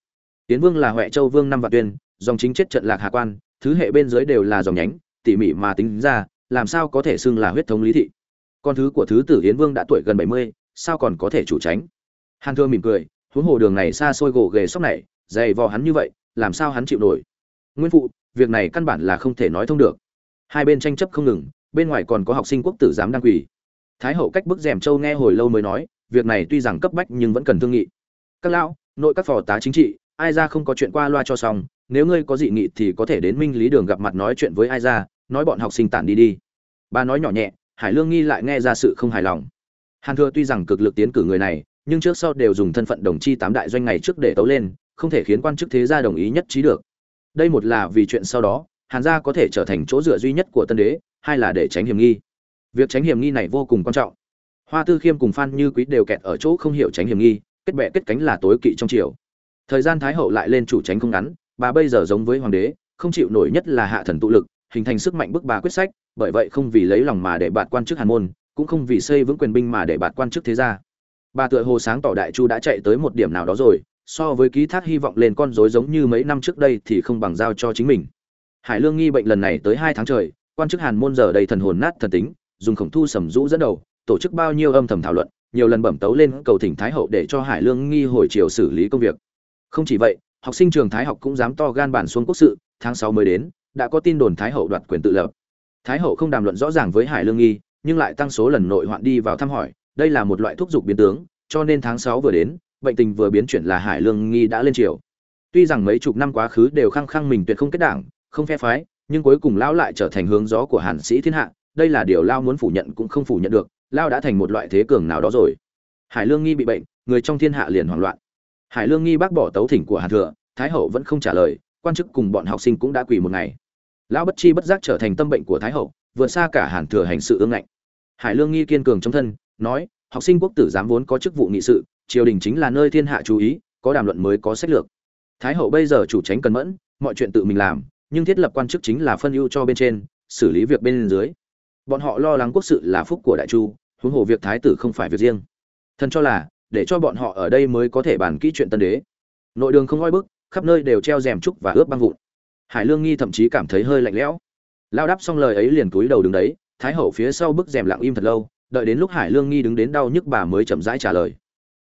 Speaker 1: Hiến vương là huệ châu vương năm vạn tuyên, dòng chính chết trận lạc hà quan, thứ hệ bên dưới đều là dòng nhánh, tỉ mỉ mà tính ra, làm sao có thể xưng là huyết thống lý thị? Con thứ của thứ tử hiến vương đã tuổi gần bảy mươi, sao còn có thể chủ tránh? Hàn thưa mỉm cười, huống hồ đường này xa xôi gỗ ghề sóc này, dày vò hắn như vậy, làm sao hắn chịu nổi? Nguyên phụ việc này căn bản là không thể nói thông được. Hai bên tranh chấp không ngừng, bên ngoài còn có học sinh quốc tử giám đăng quỷ thái hậu cách bức rèm châu nghe hồi lâu mới nói, việc này tuy rằng cấp bách nhưng vẫn cần thương nghị. Các lão, nội các phò tá chính trị, ai ra không có chuyện qua loa cho xong, nếu ngươi có dị nghị thì có thể đến minh lý đường gặp mặt nói chuyện với ai ra, nói bọn học sinh tản đi đi. Bà nói nhỏ nhẹ, hải lương nghi lại nghe ra sự không hài lòng. Hàn thừa tuy rằng cực lực tiến cử người này, nhưng trước sau đều dùng thân phận đồng chi tám đại doanh ngày trước để tấu lên, không thể khiến quan chức thế gia đồng ý nhất trí được đây một là vì chuyện sau đó, hàn gia có thể trở thành chỗ dựa duy nhất của tân đế, hai là để tránh hiểm nghi. Việc tránh hiểm nghi này vô cùng quan trọng. Hoa tư khiêm cùng phan như quý đều kẹt ở chỗ không hiểu tránh hiểm nghi, kết bệ kết cánh là tối kỵ trong triều. Thời gian thái hậu lại lên chủ tránh không ngắn, bà bây giờ giống với hoàng đế, không chịu nổi nhất là hạ thần tụ lực, hình thành sức mạnh bức bà quyết sách, bởi vậy không vì lấy lòng mà để bạt quan chức hàn môn, cũng không vì xây vững quyền binh mà để bạt quan chức thế gia. Bà tựa hồ sáng tỏ đại chu đã chạy tới một điểm nào đó rồi so với ký thác hy vọng lên con rối giống như mấy năm trước đây thì không bằng giao cho chính mình. Hải lương nghi bệnh lần này tới hai tháng trời, quan chức hàn môn giờ đầy thần hồn nát thần tính, dùng khổng thu sầm rũ dẫn đầu, tổ chức bao nhiêu âm thầm thảo luận, nhiều lần bẩm tấu lên cầu thỉnh thái hậu để cho hải lương nghi hồi chiều xử lý công việc. Không chỉ vậy, học sinh trường thái học cũng dám to gan bản xuống quốc sự, tháng sáu mới đến, đã có tin đồn thái hậu đoạt quyền tự lập. Thái hậu không đàm luận rõ ràng với hải lương nghi, nhưng lại tăng số lần nội hoạn đi vào thăm hỏi, đây là một loại thuốc dục biến tướng, cho nên tháng sáu vừa đến bệnh tình vừa biến chuyển là hải lương nghi đã lên triều. Tuy rằng mấy chục năm quá khứ đều khăng khăng mình tuyệt không kết đảng, không phe phái, nhưng cuối cùng lão lại trở thành hướng gió của hàn sĩ thiên hạ, đây là điều lao muốn phủ nhận cũng không phủ nhận được, lao đã thành một loại thế cường nào đó rồi. Hải lương nghi bị bệnh, người trong thiên hạ liền hoảng loạn. Hải lương nghi bác bỏ tấu thỉnh của hàn thừa, thái hậu vẫn không trả lời, quan chức cùng bọn học sinh cũng đã quỳ một ngày. Lão bất chi bất giác trở thành tâm bệnh của thái hậu, vượt xa cả hàn thừa hành sự ương ngạnh. Hải lương nghi kiên cường trong thân, nói, học sinh quốc tử giám vốn có chức vụ nghị sự triều đình chính là nơi thiên hạ chú ý, có đàm luận mới có sách lược. Thái hậu bây giờ chủ tránh cần mẫn, mọi chuyện tự mình làm, nhưng thiết lập quan chức chính là phân ưu cho bên trên, xử lý việc bên dưới. Bọn họ lo lắng quốc sự là phúc của đại chu, huống hồ việc thái tử không phải việc riêng. Thần cho là, để cho bọn họ ở đây mới có thể bàn kỹ chuyện tân đế. Nội đường không oi bức, khắp nơi đều treo rèm trúc và ướp băng vụn. Hải lương nghi thậm chí cảm thấy hơi lạnh lẽo. Lao đáp xong lời ấy liền cúi đầu đứng đấy, thái hậu phía sau bức rèm lặng im thật lâu, đợi đến lúc hải lương nghi đứng đến đau nhức bà mới chậm rãi trả lời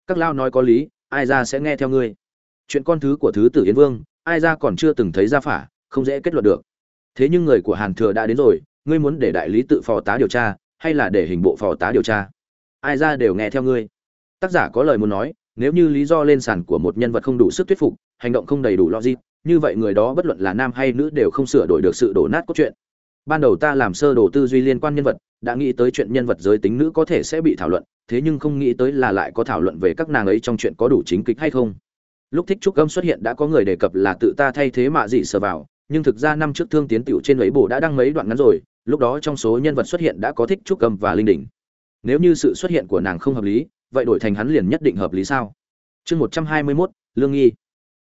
Speaker 1: các lao nói có lý, ai ra sẽ nghe theo ngươi. Chuyện con thứ của thứ tử yến vương, ai ra còn chưa từng thấy ra phả, không dễ kết luận được. Thế nhưng người của hàn thừa đã đến rồi, ngươi muốn để đại lý tự phò tá điều tra, hay là để hình bộ phò tá điều tra? Ai ra đều nghe theo ngươi. Tác giả có lời muốn nói, nếu như lý do lên sàn của một nhân vật không đủ sức thuyết phục, hành động không đầy đủ logic, như vậy người đó bất luận là nam hay nữ đều không sửa đổi được sự đổ nát cốt truyện. Ban đầu ta làm sơ đồ tư duy liên quan nhân vật, đã nghĩ tới chuyện nhân vật giới tính nữ có thể sẽ bị thảo luận thế nhưng không nghĩ tới là lại có thảo luận về các nàng ấy trong chuyện có đủ chính kịch hay không. Lúc thích trúc âm xuất hiện đã có người đề cập là tự ta thay thế mạ dị sờ vào, nhưng thực ra năm trước thương tiến tiểu trên ấy bổ đã đăng mấy đoạn ngắn rồi, lúc đó trong số nhân vật xuất hiện đã có thích trúc âm và linh đỉnh nếu như sự xuất hiện của nàng không hợp lý, vậy đổi thành hắn liền nhất định hợp lý sao? Chương một trăm hai mươi mốt, lương nghi.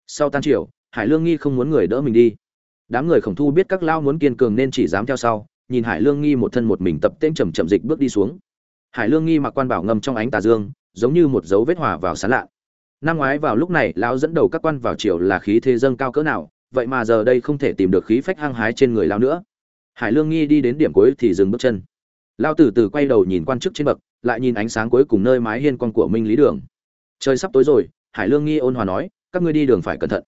Speaker 1: Sau tan triều, hải lương nghi không muốn người đỡ mình đi. Đám người khổng thu biết các lao muốn kiên cường nên chỉ dám theo sau, nhìn hải lương nghi một thân một mình tập tên chầm chậm dịch bước đi xuống hải lương nghi mặc quan bảo ngâm trong ánh tà dương, giống như một dấu vết hòa vào sán lạ. Năm ngoái vào lúc này, lão dẫn đầu các quan vào triều là khí thế dâng cao cỡ nào, vậy mà giờ đây không thể tìm được khí phách hăng hái trên người lão nữa. Hải lương nghi đi đến điểm cuối thì dừng bước chân. Lao từ từ quay đầu nhìn quan chức trên bậc, lại nhìn ánh sáng cuối cùng nơi mái hiên con của minh lý đường. Trời sắp tối rồi, hải lương nghi ôn hòa nói, các ngươi đi đường phải cẩn thận.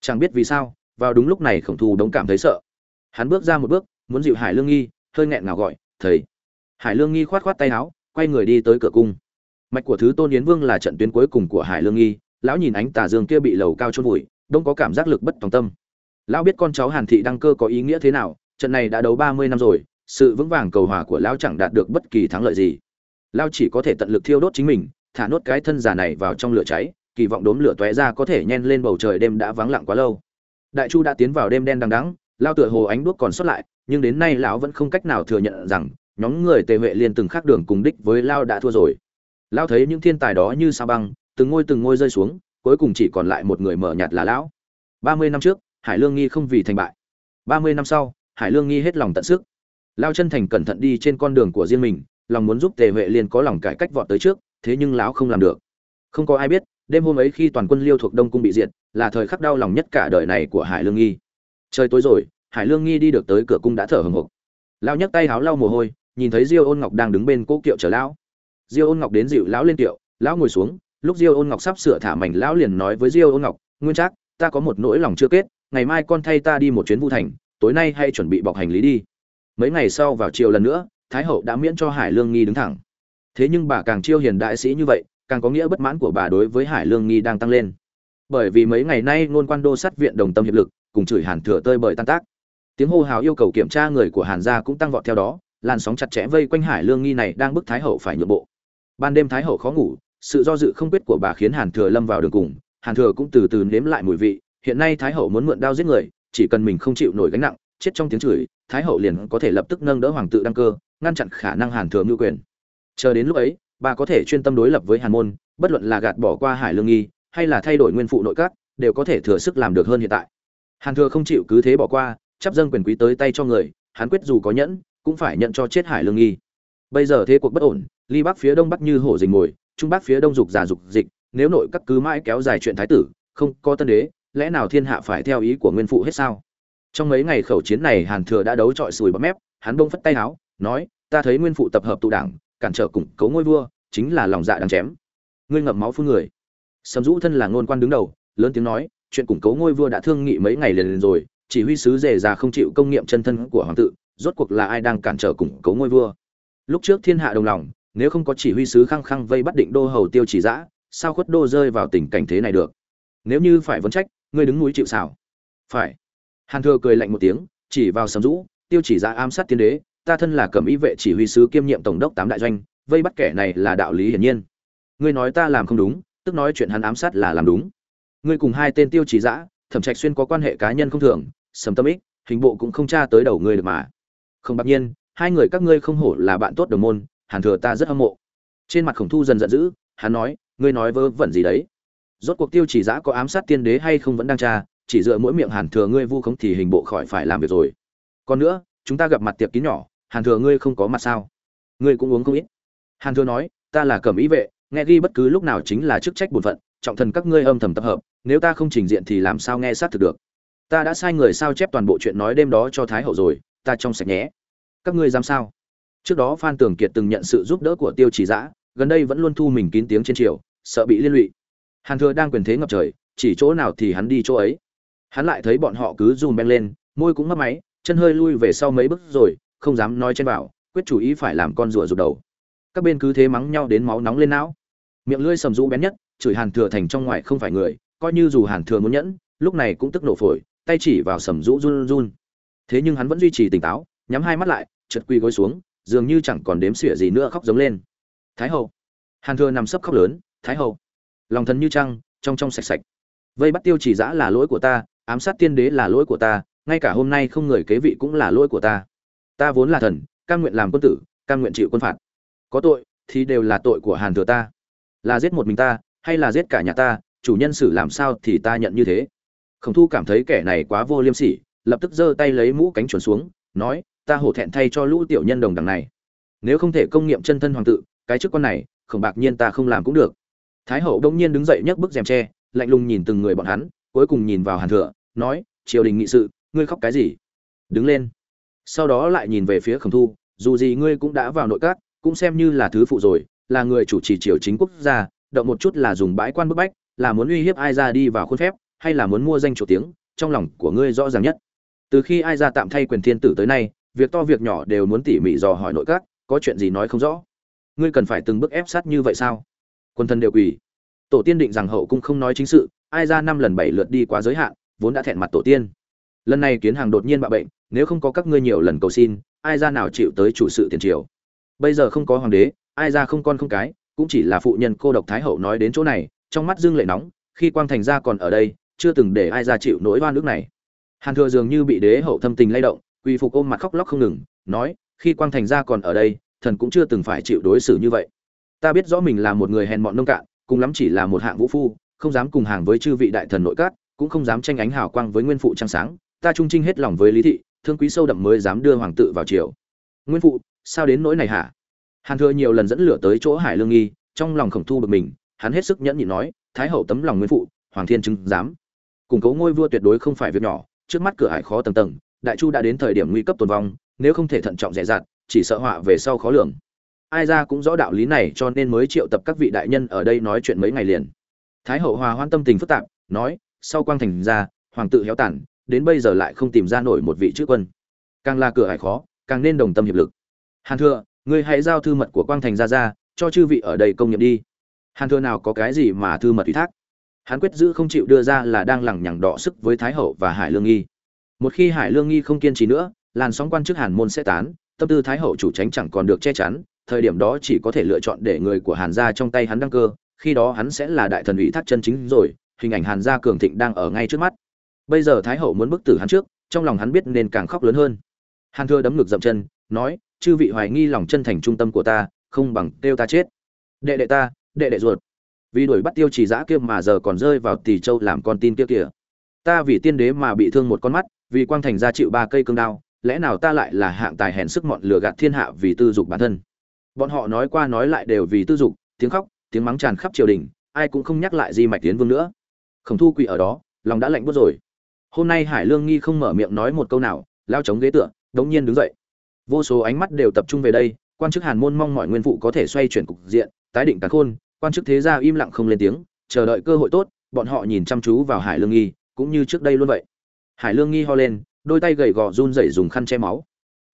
Speaker 1: Chẳng biết vì sao, vào đúng lúc này khổng thù đống cảm thấy sợ. Hắn bước ra một bước, muốn dịu hải lương nghi, hơi nghẹn ngào gọi, thầy. Hải lương nghi khoát khoát tay áo quay người đi tới cửa cung. Mạch của thứ tôn yến vương là trận tuyến cuối cùng của hải lương nghi, lão nhìn ánh tà dương kia bị lầu cao chôn vùi, đông có cảm giác lực bất tòng tâm. Lão biết con cháu hàn thị đăng cơ có ý nghĩa thế nào, trận này đã đấu ba mươi năm rồi, sự vững vàng cầu hòa của lão chẳng đạt được bất kỳ thắng lợi gì. Lão chỉ có thể tận lực thiêu đốt chính mình, thả nốt cái thân già này vào trong lửa cháy, kỳ vọng đốm lửa tóe ra có thể nhen lên bầu trời đêm đã vắng lặng quá lâu. Đại chu đã tiến vào đêm đen đằng đẵng lao tựa hồ ánh đuốc còn sót lại, nhưng đến nay lão vẫn không cách nào thừa nhận rằng nhóm người tề huệ liên từng khác đường cùng đích với lao đã thua rồi. Lao thấy những thiên tài đó như sao băng, từng ngôi từng ngôi rơi xuống, cuối cùng chỉ còn lại một người mở nhạt là lão. Ba mươi năm trước, hải lương nghi không vì thành bại. Ba mươi năm sau, hải lương nghi hết lòng tận sức. Lao chân thành cẩn thận đi trên con đường của riêng mình, lòng muốn giúp tề huệ liên có lòng cải cách vọt tới trước, thế nhưng lão không làm được. Không có ai biết, đêm hôm ấy khi toàn quân liêu thuộc đông cung bị diệt, là thời khắc đau lòng nhất cả đời này của hải lương nghi. Trời tối rồi, hải lương nghi đi được tới cửa cung đã thở hừng hực. Lao nhấc tay háo lau mồ hôi nhìn thấy diêu ôn ngọc đang đứng bên cố kiệu chờ lão. Diêu ôn ngọc đến dịu lão lên kiệu, lão ngồi xuống, lúc diêu ôn ngọc sắp sửa thả mảnh, lão liền nói với diêu ôn ngọc, nguyên trác, ta có một nỗi lòng chưa kết, ngày mai con thay ta đi một chuyến vu thành, tối nay hay chuẩn bị bọc hành lý đi. Mấy ngày sau vào chiều lần nữa, thái hậu đã miễn cho hải lương nghi đứng thẳng. Thế nhưng bà càng chiêu hiền đại sĩ như vậy, càng có nghĩa bất mãn của bà đối với hải lương nghi đang tăng lên. Bởi vì mấy ngày nay ngôn quan đô sát viện đồng tâm hiệp lực cùng chửi hàn thừa tơi bời tan tác. Tiếng hô hào yêu cầu kiểm tra người của hàn gia cũng tăng vọt theo đó làn sóng chặt chẽ vây quanh hải lương nghi này đang bức thái hậu phải nhượng bộ. Ban đêm thái hậu khó ngủ, sự do dự không quyết của bà khiến hàn thừa lâm vào đường cùng, hàn thừa cũng từ từ nếm lại mùi vị. Hiện nay thái hậu muốn mượn đao giết người, chỉ cần mình không chịu nổi gánh nặng, chết trong tiếng chửi, thái hậu liền có thể lập tức nâng đỡ hoàng tự đăng cơ, ngăn chặn khả năng hàn thừa ngưu quyền. Chờ đến lúc ấy, bà có thể chuyên tâm đối lập với hàn môn, bất luận là gạt bỏ qua hải lương nghi, hay là thay đổi nguyên phụ nội các, đều có thể thừa sức làm được hơn hiện tại. Hàn thừa không chịu cứ thế bỏ qua chấp dâng quyền quý tới tay cho người, hắn quyết dù có nhẫn cũng phải nhận cho chết hải lương nghi. Bây giờ thế cuộc bất ổn, ly bắc phía đông bắc như hổ dình mồi, trung bắc phía đông dục giả dục dịch, nếu nội các cứ mãi kéo dài chuyện thái tử, không có tân đế, lẽ nào thiên hạ phải theo ý của nguyên phụ hết sao? Trong mấy ngày khẩu chiến này hàn thừa đã đấu trọi sùi bọt mép, hắn bông phất tay áo nói, ta thấy nguyên phụ tập hợp tụ đảng, cản trở củng cấu ngôi vua, chính là lòng dạ đáng chém. Ngươi ngậm máu phun người. Sầm dũ thân là ngôn quan đứng đầu, lớn tiếng nói, chuyện củng cố ngôi vua đã thương nghị mấy ngày liền liền rồi, chỉ huy sứ rể già không chịu công nghiệm chân thân của hoàng tự rốt cuộc là ai đang cản trở củng cố ngôi vua? Lúc trước thiên hạ đồng lòng, nếu không có chỉ huy sứ khăng khăng vây bắt định đô hầu tiêu chỉ giã sao khuất đô rơi vào tình cảnh thế này được? Nếu như phải vấn trách, ngươi đứng núi chịu xảo phải. Hàn thừa cười lạnh một tiếng, chỉ vào sầm rũ, tiêu chỉ giã ám sát tiên đế, ta thân là cẩm ý vệ chỉ huy sứ kiêm nhiệm tổng đốc tám đại doanh, vây bắt kẻ này là đạo lý hiển nhiên. Ngươi nói ta làm không đúng, tức nói chuyện hắn ám sát là làm đúng. Ngươi cùng hai tên tiêu chỉ giã thẩm trạch xuyên có quan hệ cá nhân không thường, sầm tâm ích, hình bộ cũng không tra tới đầu ngươi được mà không bạc nhiên, hai người các ngươi không hổ là bạn tốt đồng môn, hàn thừa ta rất hâm mộ. Trên mặt khổng thu dần giận dữ hắn nói, ngươi nói vớ vẩn gì đấy? Rốt cuộc tiêu chỉ giã có ám sát tiên đế hay không vẫn đang tra, chỉ dựa mỗi miệng hàn thừa ngươi vu khống thì hình bộ khỏi phải làm việc rồi. Còn nữa, chúng ta gặp mặt tiệc kín nhỏ, hàn thừa ngươi không có mặt sao? Ngươi cũng uống không ít. Hàn thừa nói, ta là cẩm ý vệ, nghe ghi bất cứ lúc nào chính là chức trách bổn phận, trọng thần các ngươi âm thầm tập hợp, nếu ta không trình diện thì làm sao nghe sát thực được? Ta đã sai người sao chép toàn bộ chuyện nói đêm đó cho thái hậu rồi ta trong sạch nhé. Các ngươi dám sao? Trước đó phan tường kiệt từng nhận sự giúp đỡ của tiêu chỉ giã gần đây vẫn luôn thu mình kín tiếng trên triều, sợ bị liên lụy. Hàn thừa đang quyền thế ngập trời, chỉ chỗ nào thì hắn đi chỗ ấy. Hắn lại thấy bọn họ cứ dùm beng lên, môi cũng mất máy, chân hơi lui về sau mấy bước rồi, không dám nói trên bảo, quyết chủ ý phải làm con rùa rụt đầu. Các bên cứ thế mắng nhau đến máu nóng lên não. Miệng lưỡi sầm rũ bén nhất, chửi hàn thừa thành trong ngoài không phải người, coi như dù hàn thừa muốn nhẫn, lúc này cũng tức nổ phổi, tay chỉ vào sầm rũ run run thế nhưng hắn vẫn duy trì tỉnh táo, nhắm hai mắt lại chật quy gối xuống, dường như chẳng còn đếm xỉa gì nữa khóc giống lên. Thái hậu. Hàn thừa nằm sấp khóc lớn, thái hậu. Lòng thần như trăng, trong trong sạch sạch. Vây bắt tiêu chỉ giã là lỗi của ta, ám sát tiên đế là lỗi của ta, ngay cả hôm nay không người kế vị cũng là lỗi của ta. Ta vốn là thần, cam nguyện làm quân tử, cam nguyện chịu quân phạt. Có tội, thì đều là tội của hàn thừa ta. Là giết một mình ta, hay là giết cả nhà ta, chủ nhân xử làm sao thì ta nhận như thế. Khổng thu cảm thấy kẻ này quá vô liêm sỉ lập tức giơ tay lấy mũ cánh chuồn xuống, nói, ta hổ thẹn thay cho lũ tiểu nhân đồng đằng này. Nếu không thể công nghiệm chân thân hoàng tự, cái chức quan này, khổng bạc nhiên ta không làm cũng được. Thái hậu đông nhiên đứng dậy nhấc bức rèm tre, lạnh lùng nhìn từng người bọn hắn, cuối cùng nhìn vào hàn thừa, nói, triều đình nghị sự, ngươi khóc cái gì? Đứng lên. Sau đó lại nhìn về phía khổng thu, dù gì ngươi cũng đã vào nội các, cũng xem như là thứ phụ rồi, là người chủ trì triều chính quốc gia, động một chút là dùng bãi quan bức bách, là muốn uy hiếp ai ra đi vào khuôn phép, hay là muốn mua danh chỗ tiếng, trong lòng của ngươi rõ ràng nhất từ khi ai ra tạm thay quyền thiên tử tới nay, việc to việc nhỏ đều muốn tỉ mỉ dò hỏi nội các, có chuyện gì nói không rõ. Ngươi cần phải từng bước ép sát như vậy sao? Quân thần đều quỳ. Tổ tiên định rằng hậu cung không nói chính sự, ai ra năm lần bảy lượt đi quá giới hạn, vốn đã thẹn mặt tổ tiên. Lần này kiến hàng đột nhiên bạo bệnh, nếu không có các ngươi nhiều lần cầu xin, ai ra nào chịu tới chủ sự tiền triều? Bây giờ không có hoàng đế, ai ra không con không cái, cũng chỉ là phụ nhân cô độc thái hậu nói đến chỗ này, trong mắt dương lệ nóng, khi quang thành gia còn ở đây, chưa từng để ai ra chịu nỗi oan nước này hàn thừa dường như bị đế hậu thâm tình lay động, quỳ phục ôm mặt khóc lóc không ngừng, nói, khi quang thành gia còn ở đây, thần cũng chưa từng phải chịu đối xử như vậy. Ta biết rõ mình là một người hèn mọn nông cạn, cùng lắm chỉ là một hạng vũ phu, không dám cùng hàng với chư vị đại thần nội các, cũng không dám tranh ánh hào quang với nguyên phụ trăng sáng. Ta trung trinh hết lòng với lý thị, thương quý sâu đậm mới dám đưa hoàng tự vào triều. Nguyên phụ, sao đến nỗi này hả? Hàn thừa nhiều lần dẫn lửa tới chỗ hải lương nghi, trong lòng khổng thu bực mình, hắn hết sức nhẫn nhịn nói, thái hậu tấm lòng nguyên phụ, hoàng thiên chứng dám củng cố ngôi vua tuyệt đối không phải việc nhỏ trước mắt cửa hải khó tầng tầng, đại chu đã đến thời điểm nguy cấp tồn vong, nếu không thể thận trọng dè dặt, chỉ sợ họa về sau khó lường. Ai ra cũng rõ đạo lý này, cho nên mới triệu tập các vị đại nhân ở đây nói chuyện mấy ngày liền. Thái hậu hòa hoan tâm tình phức tạp, nói, sau quang thành ra, hoàng tự héo tàn, đến bây giờ lại không tìm ra nổi một vị chữ quân. Càng là cửa hải khó, càng nên đồng tâm hiệp lực. Hàn thừa, ngươi hãy giao thư mật của quang thành ra ra, cho chư vị ở đây công nhiệm đi. Hàn thừa nào có cái gì mà thư mật ủy thác? Hắn quyết giữ không chịu đưa ra là đang lẳng nhằng đọ sức với thái hậu và hải lương nghi. Một khi hải lương nghi không kiên trì nữa, làn sóng quan chức hàn môn sẽ tán, tâm tư thái hậu chủ tránh chẳng còn được che chắn, thời điểm đó chỉ có thể lựa chọn để người của hàn gia trong tay hắn đăng cơ, khi đó hắn sẽ là đại thần ủy thác chân chính rồi, hình ảnh hàn gia cường thịnh đang ở ngay trước mắt. Bây giờ thái hậu muốn bức tử hắn trước, trong lòng hắn biết nên càng khóc lớn hơn. Hàn thưa đấm ngực dậm chân, nói, chư vị hoài nghi lòng chân thành trung tâm của ta, không bằng kêu ta chết. Đệ đệ ta, đệ đệ ruột vì đuổi bắt tiêu trì giã kia mà giờ còn rơi vào tỷ châu làm con tin kia kìa. Ta vì tiên đế mà bị thương một con mắt, vì quang thành gia chịu ba cây cương đao, lẽ nào ta lại là hạng tài hèn sức mọn lừa gạt thiên hạ vì tư dục bản thân? Bọn họ nói qua nói lại đều vì tư dục, tiếng khóc, tiếng mắng tràn khắp triều đình, ai cũng không nhắc lại di mạch tiến vương nữa. Khổng thu quỳ ở đó, lòng đã lạnh bớt rồi. Hôm nay hải lương nghi không mở miệng nói một câu nào, lao chống ghế tựa, đống nhiên đứng dậy. Vô số ánh mắt đều tập trung về đây, quan chức hàn môn mong mọi nguyên vụ có thể xoay chuyển cục diện, tái định cả khôn quan chức thế gia im lặng không lên tiếng, chờ đợi cơ hội tốt, bọn họ nhìn chăm chú vào hải lương nghi, cũng như trước đây luôn vậy. Hải lương nghi ho lên, đôi tay gầy gò run rẩy dùng khăn che máu.